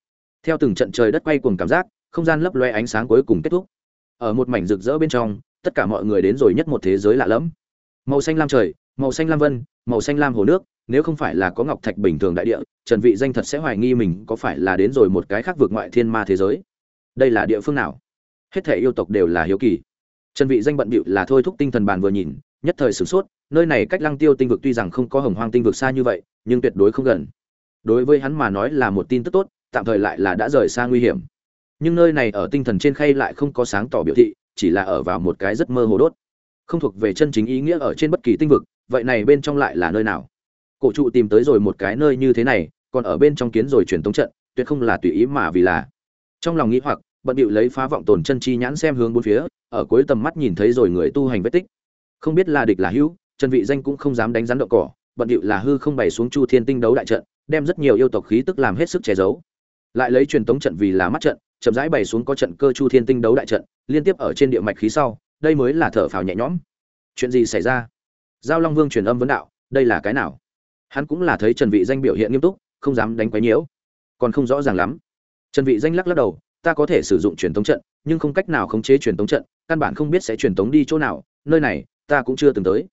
Theo từng trận trời đất quay cuồng cảm giác, không gian lấp loe ánh sáng cuối cùng kết thúc. Ở một mảnh rực rỡ bên trong, tất cả mọi người đến rồi nhất một thế giới lạ lẫm. Màu xanh lam trời, màu xanh lam vân màu xanh lam hồ nước, nếu không phải là có ngọc thạch bình thường đại địa, trần vị danh thật sẽ hoài nghi mình có phải là đến rồi một cái khác vượt ngoại thiên ma thế giới. Đây là địa phương nào? Hết thể yêu tộc đều là hiếu kỳ. Trần vị danh bận bịu là thôi thúc tinh thần bàn vừa nhìn, nhất thời sửng sốt, nơi này cách lăng tiêu tinh vực tuy rằng không có hồng hoang tinh vực xa như vậy, nhưng tuyệt đối không gần. Đối với hắn mà nói là một tin tức tốt, tạm thời lại là đã rời xa nguy hiểm. Nhưng nơi này ở tinh thần trên khay lại không có sáng tỏ biểu thị, chỉ là ở vào một cái rất mơ hồ đốt. Không thuộc về chân chính ý nghĩa ở trên bất kỳ tinh vực vậy này bên trong lại là nơi nào? Cổ trụ tìm tới rồi một cái nơi như thế này, còn ở bên trong kiến rồi truyền tống trận, tuyệt không là tùy ý mà vì là. Trong lòng nghĩ hoặc, bận bịu lấy phá vọng tồn chân chi nhãn xem hướng bốn phía, ở cuối tầm mắt nhìn thấy rồi người tu hành vết tích. Không biết là địch là hữu chân vị danh cũng không dám đánh rắn động cỏ, bận bịu là hư không bày xuống chu thiên tinh đấu đại trận, đem rất nhiều yêu tộc khí tức làm hết sức che giấu. Lại lấy truyền tống trận vì là mắt trận, chậm rãi bày xuống có trận cơ chu thiên tinh đấu đại trận, liên tiếp ở trên địa mạch khí sau, đây mới là thở phào nhẹ nhõm. Chuyện gì xảy ra? Giao long vương truyền âm vấn đạo, đây là cái nào? Hắn cũng là thấy trần vị danh biểu hiện nghiêm túc, không dám đánh quấy nhiễu. Còn không rõ ràng lắm. Trần vị danh lắc lắc đầu, ta có thể sử dụng truyền tống trận, nhưng không cách nào khống chế truyền tống trận, căn bản không biết sẽ truyền tống đi chỗ nào, nơi này, ta cũng chưa từng tới.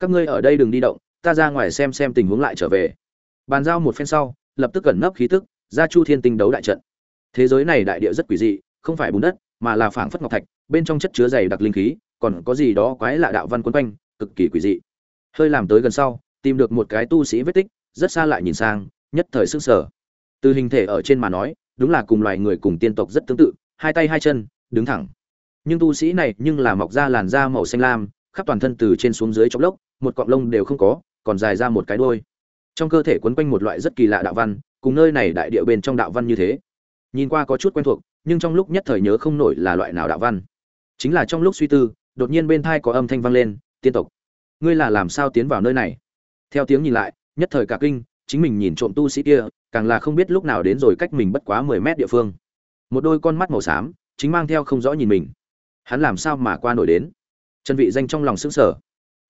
Các ngươi ở đây đừng đi động, ta ra ngoài xem xem tình huống lại trở về. Bàn giao một phen sau, lập tức gần nấp khí tức, ra chu thiên tinh đấu đại trận. Thế giới này đại địa rất quỷ dị, không phải bùn đất, mà là phảng phất ngọc thạch, bên trong chất chứa dày đặc linh khí, còn có gì đó quái lạ đạo văn quấn quanh, cực kỳ quỷ dị hơi làm tới gần sau, tìm được một cái tu sĩ vết tích, rất xa lại nhìn sang, nhất thời sức sở từ hình thể ở trên mà nói, đúng là cùng loài người cùng tiên tộc rất tương tự, hai tay hai chân, đứng thẳng. Nhưng tu sĩ này nhưng là mọc ra làn da màu xanh lam, khắp toàn thân từ trên xuống dưới trong lốc, một cọng lông đều không có, còn dài ra một cái đôi trong cơ thể quấn quanh một loại rất kỳ lạ đạo văn, cùng nơi này đại địa bên trong đạo văn như thế. Nhìn qua có chút quen thuộc, nhưng trong lúc nhất thời nhớ không nổi là loại nào đạo văn. Chính là trong lúc suy tư, đột nhiên bên thai có âm thanh vang lên, tiên tộc ngươi là làm sao tiến vào nơi này? Theo tiếng nhìn lại, nhất thời cả kinh, chính mình nhìn trộm tu sĩ kia, càng là không biết lúc nào đến rồi cách mình bất quá mười mét địa phương. Một đôi con mắt màu xám, chính mang theo không rõ nhìn mình. Hắn làm sao mà qua nổi đến? Chân vị danh trong lòng sững sờ.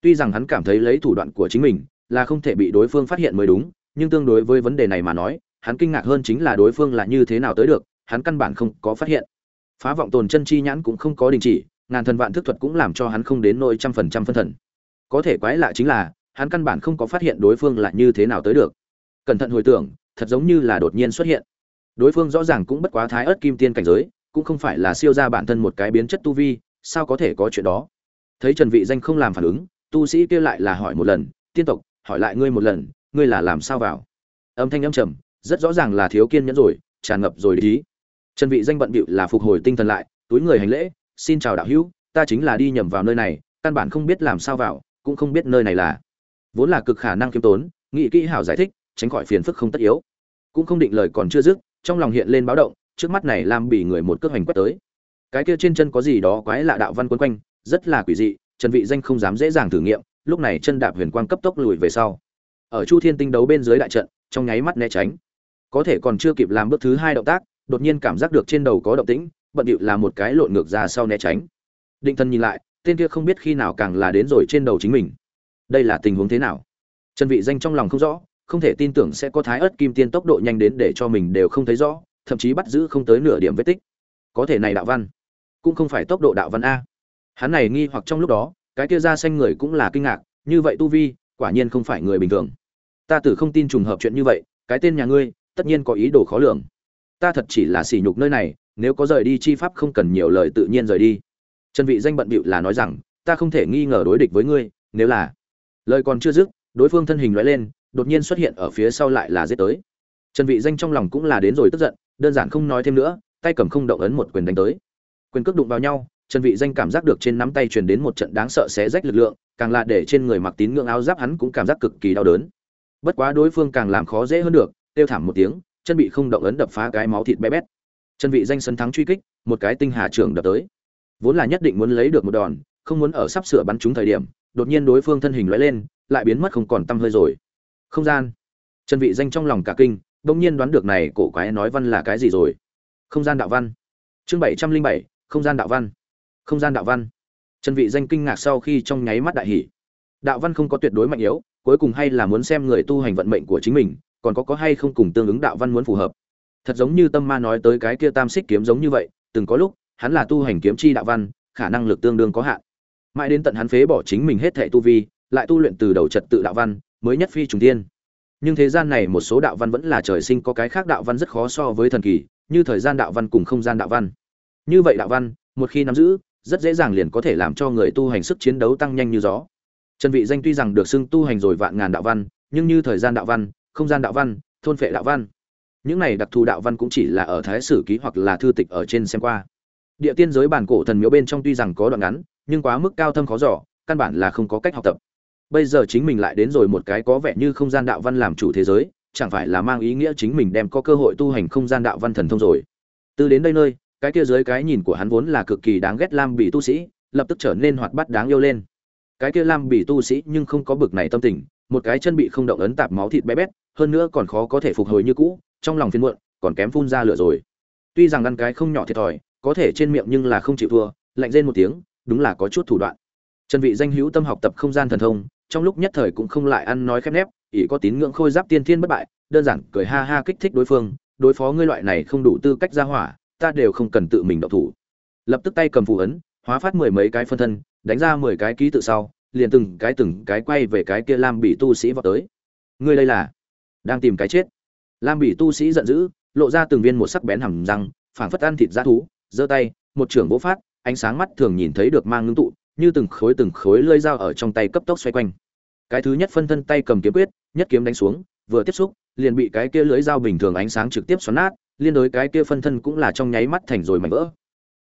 Tuy rằng hắn cảm thấy lấy thủ đoạn của chính mình là không thể bị đối phương phát hiện mới đúng, nhưng tương đối với vấn đề này mà nói, hắn kinh ngạc hơn chính là đối phương là như thế nào tới được, hắn căn bản không có phát hiện. Phá vọng tồn chân chi nhãn cũng không có đình chỉ, ngàn thần vạn thức thuật cũng làm cho hắn không đến nỗi trăm phần trăm phân thần có thể quái lạ chính là, hắn căn bản không có phát hiện đối phương là như thế nào tới được. Cẩn thận hồi tưởng, thật giống như là đột nhiên xuất hiện. Đối phương rõ ràng cũng bất quá thái ớt kim tiên cảnh giới, cũng không phải là siêu ra bản thân một cái biến chất tu vi, sao có thể có chuyện đó? Thấy trần vị danh không làm phản ứng, tu sĩ kia lại là hỏi một lần, tiên tộc, hỏi lại ngươi một lần, ngươi là làm sao vào? Âm thanh âm trầm, rất rõ ràng là thiếu kiên nhẫn rồi, tràn ngập rồi ý. Trần vị danh bận bịu là phục hồi tinh thần lại, túi người hành lễ, xin chào đạo hữu, ta chính là đi nhầm vào nơi này, căn bản không biết làm sao vào cũng không biết nơi này là. Vốn là cực khả năng kiếm tốn nghị kỹ hảo giải thích, tránh khỏi phiền phức không tất yếu. Cũng không định lời còn chưa dứt, trong lòng hiện lên báo động, trước mắt này làm bị người một cước hành quét tới. Cái kia trên chân có gì đó quái lạ đạo văn quấn quanh, rất là quỷ dị, trần vị danh không dám dễ dàng thử nghiệm, lúc này chân đạp huyền quang cấp tốc lùi về sau. Ở chu thiên tinh đấu bên dưới đại trận, trong nháy mắt né tránh. Có thể còn chưa kịp làm bước thứ hai động tác, đột nhiên cảm giác được trên đầu có động tĩnh, bận điệu là một cái lộn ngược ra sau né tránh. Định thân nhìn lại tên kia không biết khi nào càng là đến rồi trên đầu chính mình. Đây là tình huống thế nào? Trần vị danh trong lòng không rõ, không thể tin tưởng sẽ có thái ớt kim tiên tốc độ nhanh đến để cho mình đều không thấy rõ, thậm chí bắt giữ không tới nửa điểm vết tích. Có thể này đạo văn, cũng không phải tốc độ đạo văn a. Hắn này nghi hoặc trong lúc đó, cái kia ra xanh người cũng là kinh ngạc, như vậy tu vi, quả nhiên không phải người bình thường. Ta tử không tin trùng hợp chuyện như vậy, cái tên nhà ngươi, tất nhiên có ý đồ khó lường. Ta thật chỉ là sỉ nhục nơi này, nếu có rời đi chi pháp không cần nhiều lời tự nhiên rời đi trần vị danh bận bịu là nói rằng, ta không thể nghi ngờ đối địch với ngươi, nếu là lời còn chưa dứt, đối phương thân hình lóe lên, đột nhiên xuất hiện ở phía sau lại là giết tới. Trần vị danh trong lòng cũng là đến rồi tức giận, đơn giản không nói thêm nữa, tay cầm không động ấn một quyền đánh tới. Quyền cước đụng vào nhau, trần vị danh cảm giác được trên nắm tay truyền đến một trận đáng sợ xé rách lực lượng, càng là để trên người mặc tín ngưỡng áo giáp hắn cũng cảm giác cực kỳ đau đớn. Bất quá đối phương càng làm khó dễ hơn được tiêu thảm một tiếng, chân bị không động ấn đập phá cái máu thịt bé bét. Chân vị danh sân thắng truy kích, một cái tinh hà trưởng đập tới vốn là nhất định muốn lấy được một đòn, không muốn ở sắp sửa bắn trúng thời điểm, đột nhiên đối phương thân hình lóe lên, lại biến mất không còn tâm hơi rồi. Không gian. Chân vị danh trong lòng cả kinh đột nhiên đoán được này cổ quái nói văn là cái gì rồi. Không gian đạo văn. Chương bảy trăm linh bảy, không gian đạo văn. Không gian đạo văn. Chân vị danh kinh ngạc sau khi trong nháy mắt đại hỉ. Đạo văn không có tuyệt đối mạnh yếu, cuối cùng hay là muốn xem người tu hành vận mệnh của chính mình, còn có có hay không cùng tương ứng đạo văn muốn phù hợp. Thật giống như tâm ma nói tới cái kia tam xích kiếm giống như vậy, từng có lúc hắn là tu hành kiếm chi đạo văn, khả năng lực tương đương có hạn. Mãi đến tận hắn phế bỏ chính mình hết thảy tu vi, lại tu luyện từ đầu trật tự đạo văn, mới nhất phi trùng thiên. Nhưng thế gian này một số đạo văn vẫn là trời sinh có cái khác đạo văn rất khó so với thần kỳ, như thời gian đạo văn cùng không gian đạo văn. Như vậy đạo văn, một khi nắm giữ, rất dễ dàng liền có thể làm cho người tu hành sức chiến đấu tăng nhanh như gió. Trần vị danh tuy rằng được xưng tu hành rồi vạn ngàn đạo văn, nhưng như thời gian đạo văn, không gian đạo văn, thôn phệ đạo văn. Những này đặc thù đạo văn cũng chỉ là ở thái sử ký hoặc là thư tịch ở trên xem qua địa tiên giới bản cổ thần miếu bên trong tuy rằng có đoạn ngắn, nhưng quá mức cao thâm khó giỏ căn bản là không có cách học tập. Bây giờ chính mình lại đến rồi một cái có vẻ như không gian đạo văn làm chủ thế giới, chẳng phải là mang ý nghĩa chính mình đem có cơ hội tu hành không gian đạo văn thần thông rồi. Từ đến đây nơi, cái kia dưới cái nhìn của hắn vốn là cực kỳ đáng ghét lam bị tu sĩ, lập tức trở nên hoạt bát đáng yêu lên. Cái kia lam bị tu sĩ nhưng không có bực này tâm tình, một cái chân bị không động ấn tạp máu thịt bé bét, hơn nữa còn khó có thể phục hồi như cũ, trong lòng phiền muộn, còn kém phun ra lửa rồi. Tuy rằng ăn cái không nhỏ thiệt thòi có thể trên miệng nhưng là không chịu thua, lạnh rên một tiếng, đúng là có chút thủ đoạn. Trần vị danh hữu tâm học tập không gian thần thông, trong lúc nhất thời cũng không lại ăn nói khép nép, ỷ có tín ngưỡng khôi giáp tiên thiên bất bại, đơn giản cười ha ha kích thích đối phương, đối phó ngươi loại này không đủ tư cách ra hỏa, ta đều không cần tự mình động thủ. Lập tức tay cầm phù ấn, hóa phát mười mấy cái phân thân, đánh ra mười cái ký tự sau, liền từng cái từng cái quay về cái kia lam bị tu sĩ vào tới. Ngươi đây là đang tìm cái chết. Lam bị tu sĩ giận dữ, lộ ra từng viên một sắc bén hầm răng, phảng phất ăn thịt g thú giơ tay, một trưởng vỗ phát, ánh sáng mắt thường nhìn thấy được mang ngưng tụ, như từng khối từng khối lơi dao ở trong tay cấp tốc xoay quanh. Cái thứ nhất phân thân tay cầm kiếm quyết, nhất kiếm đánh xuống, vừa tiếp xúc, liền bị cái kia lưỡi dao bình thường ánh sáng trực tiếp xoắn nát, liên đối cái kia phân thân cũng là trong nháy mắt thành rồi mảnh vỡ.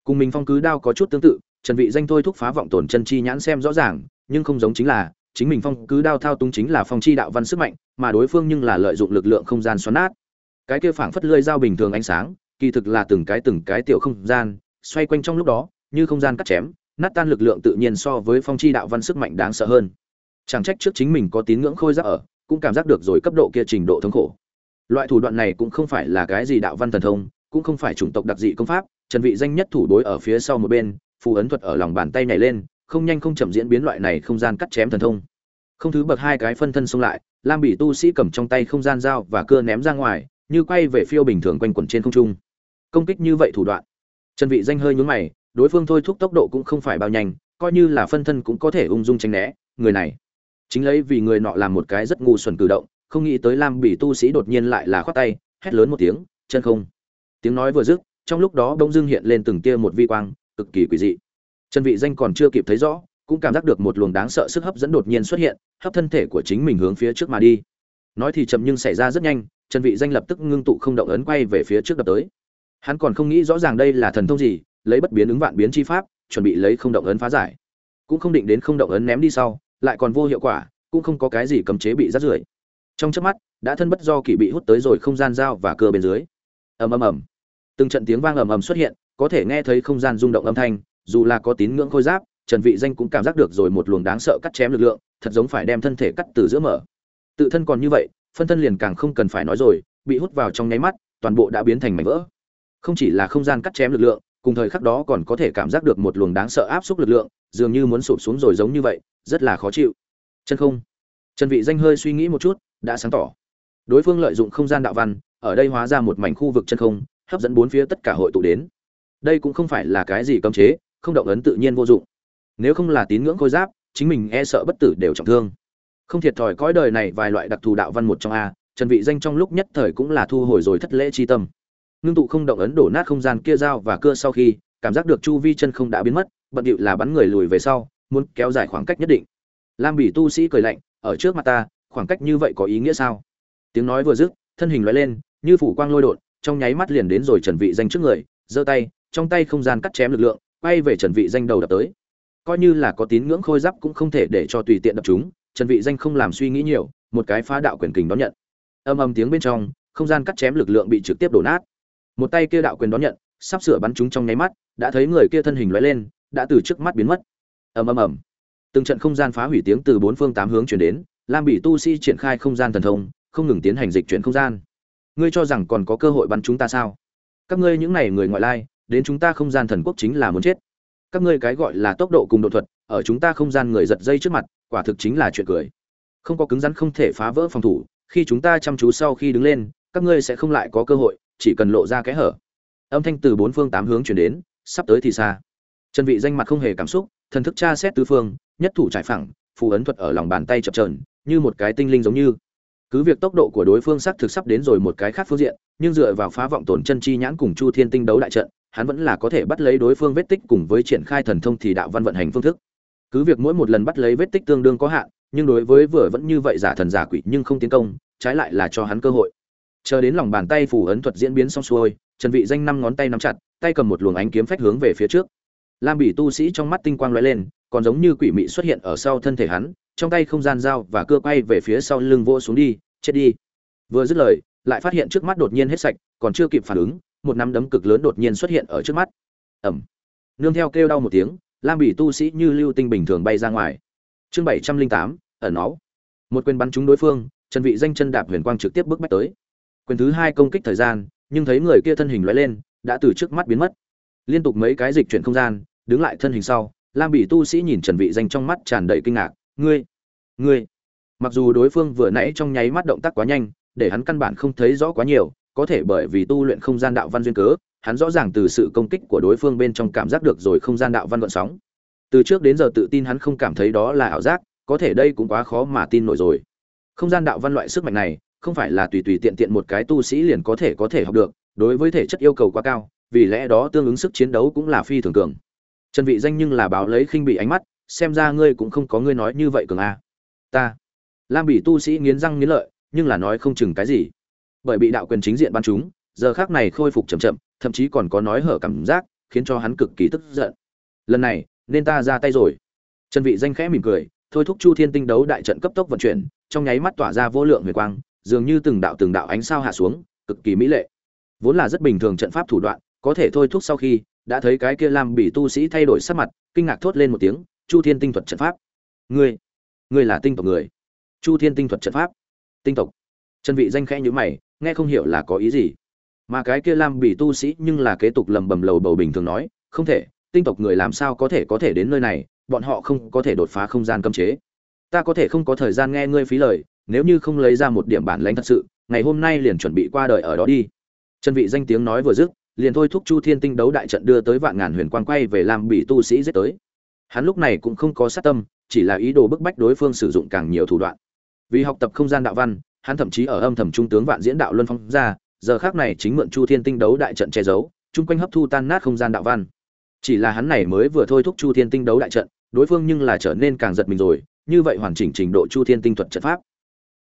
Cùng mình phong cứ đao có chút tương tự, trần vị danh thôi thúc phá vọng tổn chân chi nhãn xem rõ ràng, nhưng không giống chính là, chính mình phong cứ đao thao túng chính là phong chi đạo văn sức mạnh, mà đối phương nhưng là lợi dụng lực lượng không gian xoắn nát. Cái kia phảng phất lưỡi dao bình thường ánh sáng kỳ thực là từng cái từng cái tiểu không gian, xoay quanh trong lúc đó, như không gian cắt chém, nát tan lực lượng tự nhiên so với phong chi đạo văn sức mạnh đáng sợ hơn. Chẳng trách trước chính mình có tín ngưỡng khôi giác ở, cũng cảm giác được rồi cấp độ kia trình độ thống khổ. Loại thủ đoạn này cũng không phải là cái gì đạo văn thần thông, cũng không phải chủng tộc đặc dị công pháp, trần vị danh nhất thủ đối ở phía sau một bên, phù ấn thuật ở lòng bàn tay nhảy lên, không nhanh không chậm diễn biến loại này không gian cắt chém thần thông. Không thứ bậc hai cái phân thân xông lại, lam bị tu sĩ cầm trong tay không gian dao và cưa ném ra ngoài, như quay về phiêu bình thường quanh quẩn trên không trung công kích như vậy thủ đoạn. Trần vị danh hơi nhướng mày, đối phương thôi thúc tốc độ cũng không phải bao nhanh, coi như là phân thân cũng có thể ung dung tránh né, người này. Chính lấy vì người nọ làm một cái rất ngu xuẩn cử động, không nghĩ tới lam bỉ tu sĩ đột nhiên lại là khoát tay, hét lớn một tiếng, chân không. Tiếng nói vừa dứt, trong lúc đó đông dương hiện lên từng tia một vi quang, cực kỳ quỷ dị. Trần vị danh còn chưa kịp thấy rõ, cũng cảm giác được một luồng đáng sợ sức hấp dẫn đột nhiên xuất hiện, hấp thân thể của chính mình hướng phía trước mà đi. Nói thì chậm nhưng xảy ra rất nhanh, trần vị danh lập tức ngưng tụ không động ấn quay về phía trước đập tới hắn còn không nghĩ rõ ràng đây là thần thông gì, lấy bất biến ứng vạn biến chi pháp, chuẩn bị lấy không động ấn phá giải. Cũng không định đến không động ấn ném đi sau, lại còn vô hiệu quả, cũng không có cái gì cấm chế bị rát rưởi. Trong chớp mắt, đã thân bất do kỳ bị hút tới rồi không gian dao và cơ bên dưới. Ầm ầm ầm. Từng trận tiếng vang ầm ầm xuất hiện, có thể nghe thấy không gian rung động âm thanh, dù là có tín ngưỡng khôi giáp, trần vị danh cũng cảm giác được rồi một luồng đáng sợ cắt chém lực lượng, thật giống phải đem thân thể cắt từ giữa mở. Tự thân còn như vậy, phân thân liền càng không cần phải nói rồi, bị hút vào trong nháy mắt, toàn bộ đã biến thành mảnh vỡ không chỉ là không gian cắt chém lực lượng, cùng thời khắc đó còn có thể cảm giác được một luồng đáng sợ áp suất lực lượng, dường như muốn sụp xuống rồi giống như vậy, rất là khó chịu. Chân không. Trần vị danh hơi suy nghĩ một chút, đã sáng tỏ. Đối phương lợi dụng không gian đạo văn, ở đây hóa ra một mảnh khu vực chân không, hấp dẫn bốn phía tất cả hội tụ đến. Đây cũng không phải là cái gì cấm chế, không động ấn tự nhiên vô dụng. Nếu không là tín ngưỡng khôi giáp, chính mình e sợ bất tử đều trọng thương. Không thiệt thòi cõi đời này vài loại đặc thù đạo văn một trong a, trần vị danh trong lúc nhất thời cũng là thu hồi rồi thất lễ chi tâm ngưng tụ không động ấn đổ nát không gian kia dao và cưa sau khi, cảm giác được chu vi chân không đã biến mất, bận điệu là bắn người lùi về sau, muốn kéo dài khoảng cách nhất định. Lam bỉ tu sĩ cười lạnh, ở trước mặt ta, khoảng cách như vậy có ý nghĩa sao? Tiếng nói vừa dứt, thân hình loại lên, như phủ quang lôi đột, trong nháy mắt liền đến rồi trần vị danh trước người, giơ tay, trong tay không gian cắt chém lực lượng, quay về trần vị danh đầu đập tới. Coi như là có tín ngưỡng khôi giáp cũng không thể để cho tùy tiện đập chúng, trần vị danh không làm suy nghĩ nhiều, một cái phá đạo quyền kình đón nhận. Âm âm tiếng bên trong, không gian cắt chém lực lượng bị trực tiếp đổ nát một tay kia đạo quyền đón nhận, sắp sửa bắn chúng trong nháy mắt, đã thấy người kia thân hình lóe lên, đã từ trước mắt biến mất. Ầm ầm ầm. Từng trận không gian phá hủy tiếng từ bốn phương tám hướng truyền đến, lam bị tu sĩ triển khai không gian thần thông, không ngừng tiến hành dịch chuyển không gian. Ngươi cho rằng còn có cơ hội bắn chúng ta sao? Các ngươi những này người ngoại lai, đến chúng ta không gian thần quốc chính là muốn chết. Các ngươi cái gọi là tốc độ cùng độ thuật, ở chúng ta không gian người giật dây trước mặt, quả thực chính là chuyện cười. Không có cứng rắn không thể phá vỡ phòng thủ, khi chúng ta chăm chú sau khi đứng lên, các ngươi sẽ không lại có cơ hội chỉ cần lộ ra cái hở. Âm thanh từ bốn phương tám hướng chuyển đến, sắp tới thì xa. Trần vị danh mặt không hề cảm xúc, thần thức tra xét tứ phương, nhất thủ trải phẳng, phù ấn thuật ở lòng bàn tay chập chờn, như một cái tinh linh giống như. Cứ việc tốc độ của đối phương xác thực sắp đến rồi một cái khác phương diện, nhưng dựa vào phá vọng tổn chân chi nhãn cùng chu thiên tinh đấu đại trận, hắn vẫn là có thể bắt lấy đối phương vết tích cùng với triển khai thần thông thì đạo văn vận hành phương thức. Cứ việc mỗi một lần bắt lấy vết tích tương đương có hạn, nhưng đối với vừa vẫn như vậy giả thần giả quỷ nhưng không tiến công, trái lại là cho hắn cơ hội chờ đến lòng bàn tay phủ ấn thuật diễn biến xong xuôi, trần vị danh năm ngón tay nắm chặt, tay cầm một luồng ánh kiếm phách hướng về phía trước. Lam bỉ tu sĩ trong mắt tinh quang lóe lên, còn giống như quỷ mị xuất hiện ở sau thân thể hắn, trong tay không gian dao và cưa quay về phía sau lưng vô xuống đi, chết đi. Vừa dứt lời, lại phát hiện trước mắt đột nhiên hết sạch, còn chưa kịp phản ứng, một nắm đấm cực lớn đột nhiên xuất hiện ở trước mắt. Ẩm nương theo kêu đau một tiếng, lam Bỉ tu sĩ như lưu tinh bình thường bay ra ngoài. Chương bảy trăm linh tám, ẩn náu. Một quyền bắn trúng đối phương, trần vị danh chân đạp huyền quang trực tiếp bước bách tới quyền thứ hai công kích thời gian, nhưng thấy người kia thân hình lóe lên, đã từ trước mắt biến mất. Liên tục mấy cái dịch chuyển không gian, đứng lại thân hình sau, lam bị tu sĩ nhìn trần vị danh trong mắt tràn đầy kinh ngạc, ngươi ngươi. Mặc dù đối phương vừa nãy trong nháy mắt động tác quá nhanh, để hắn căn bản không thấy rõ quá nhiều, có thể bởi vì tu luyện không gian đạo văn duyên cớ, hắn rõ ràng từ sự công kích của đối phương bên trong cảm giác được rồi không gian đạo văn gợn sóng. Từ trước đến giờ tự tin hắn không cảm thấy đó là ảo giác, có thể đây cũng quá khó mà tin nổi rồi. Không gian đạo văn loại sức mạnh này không phải là tùy tùy tiện tiện một cái tu sĩ liền có thể có thể học được, đối với thể chất yêu cầu quá cao, vì lẽ đó tương ứng sức chiến đấu cũng là phi thường cường. Trần vị danh nhưng là báo lấy khinh bị ánh mắt, xem ra ngươi cũng không có ngươi nói như vậy cường a. Ta, lam bỉ tu sĩ nghiến răng nghiến lợi, nhưng là nói không chừng cái gì. Bởi bị đạo quyền chính diện bắn chúng, giờ khắc này khôi phục chậm chậm, thậm chí còn có nói hở cảm giác, khiến cho hắn cực kỳ tức giận. Lần này, nên ta ra tay rồi. Trần vị danh khẽ mỉm cười, thôi thúc chu thiên tinh đấu đại trận cấp tốc vận chuyển, trong nháy mắt tỏa ra vô lượng huyền quang dường như từng đạo từng đạo ánh sao hạ xuống, cực kỳ mỹ lệ. Vốn là rất bình thường trận pháp thủ đoạn, có thể thôi thúc sau khi, đã thấy cái kia lam bỉ tu sĩ thay đổi sắc mặt, kinh ngạc thốt lên một tiếng, chu thiên tinh thuật trận pháp. Ngươi ngươi là tinh tộc người? Chu thiên tinh thuật trận pháp. Tinh tộc. Chân vị danh khẽ nhíu mày, nghe không hiểu là có ý gì. Mà cái kia lam bỉ tu sĩ nhưng là kế tục lầm bầm lầu bầu bình thường nói, không thể, tinh tộc người làm sao có thể có thể đến nơi này, bọn họ không có thể đột phá không gian cấm chế. Ta có thể không có thời gian nghe ngươi phí lời nếu như không lấy ra một điểm bản lãnh thật sự, ngày hôm nay liền chuẩn bị qua đời ở đó đi. Chân vị danh tiếng nói vừa dứt, liền thôi thúc chu thiên tinh đấu đại trận đưa tới vạn ngàn huyền quang quay về làm bị tu sĩ giết tới. Hắn lúc này cũng không có sát tâm, chỉ là ý đồ bức bách đối phương sử dụng càng nhiều thủ đoạn. Vì học tập không gian đạo văn, hắn thậm chí ở âm thầm trung tướng vạn diễn đạo luân phong ra, giờ khác này chính mượn chu thiên tinh đấu đại trận che giấu, chung quanh hấp thu tan nát không gian đạo văn. Chỉ là hắn này mới vừa thôi thúc chu thiên tinh đấu đại trận, đối phương nhưng là trở nên càng giật mình rồi, như vậy hoàn chỉnh trình độ chu thiên tinh thuật trận pháp.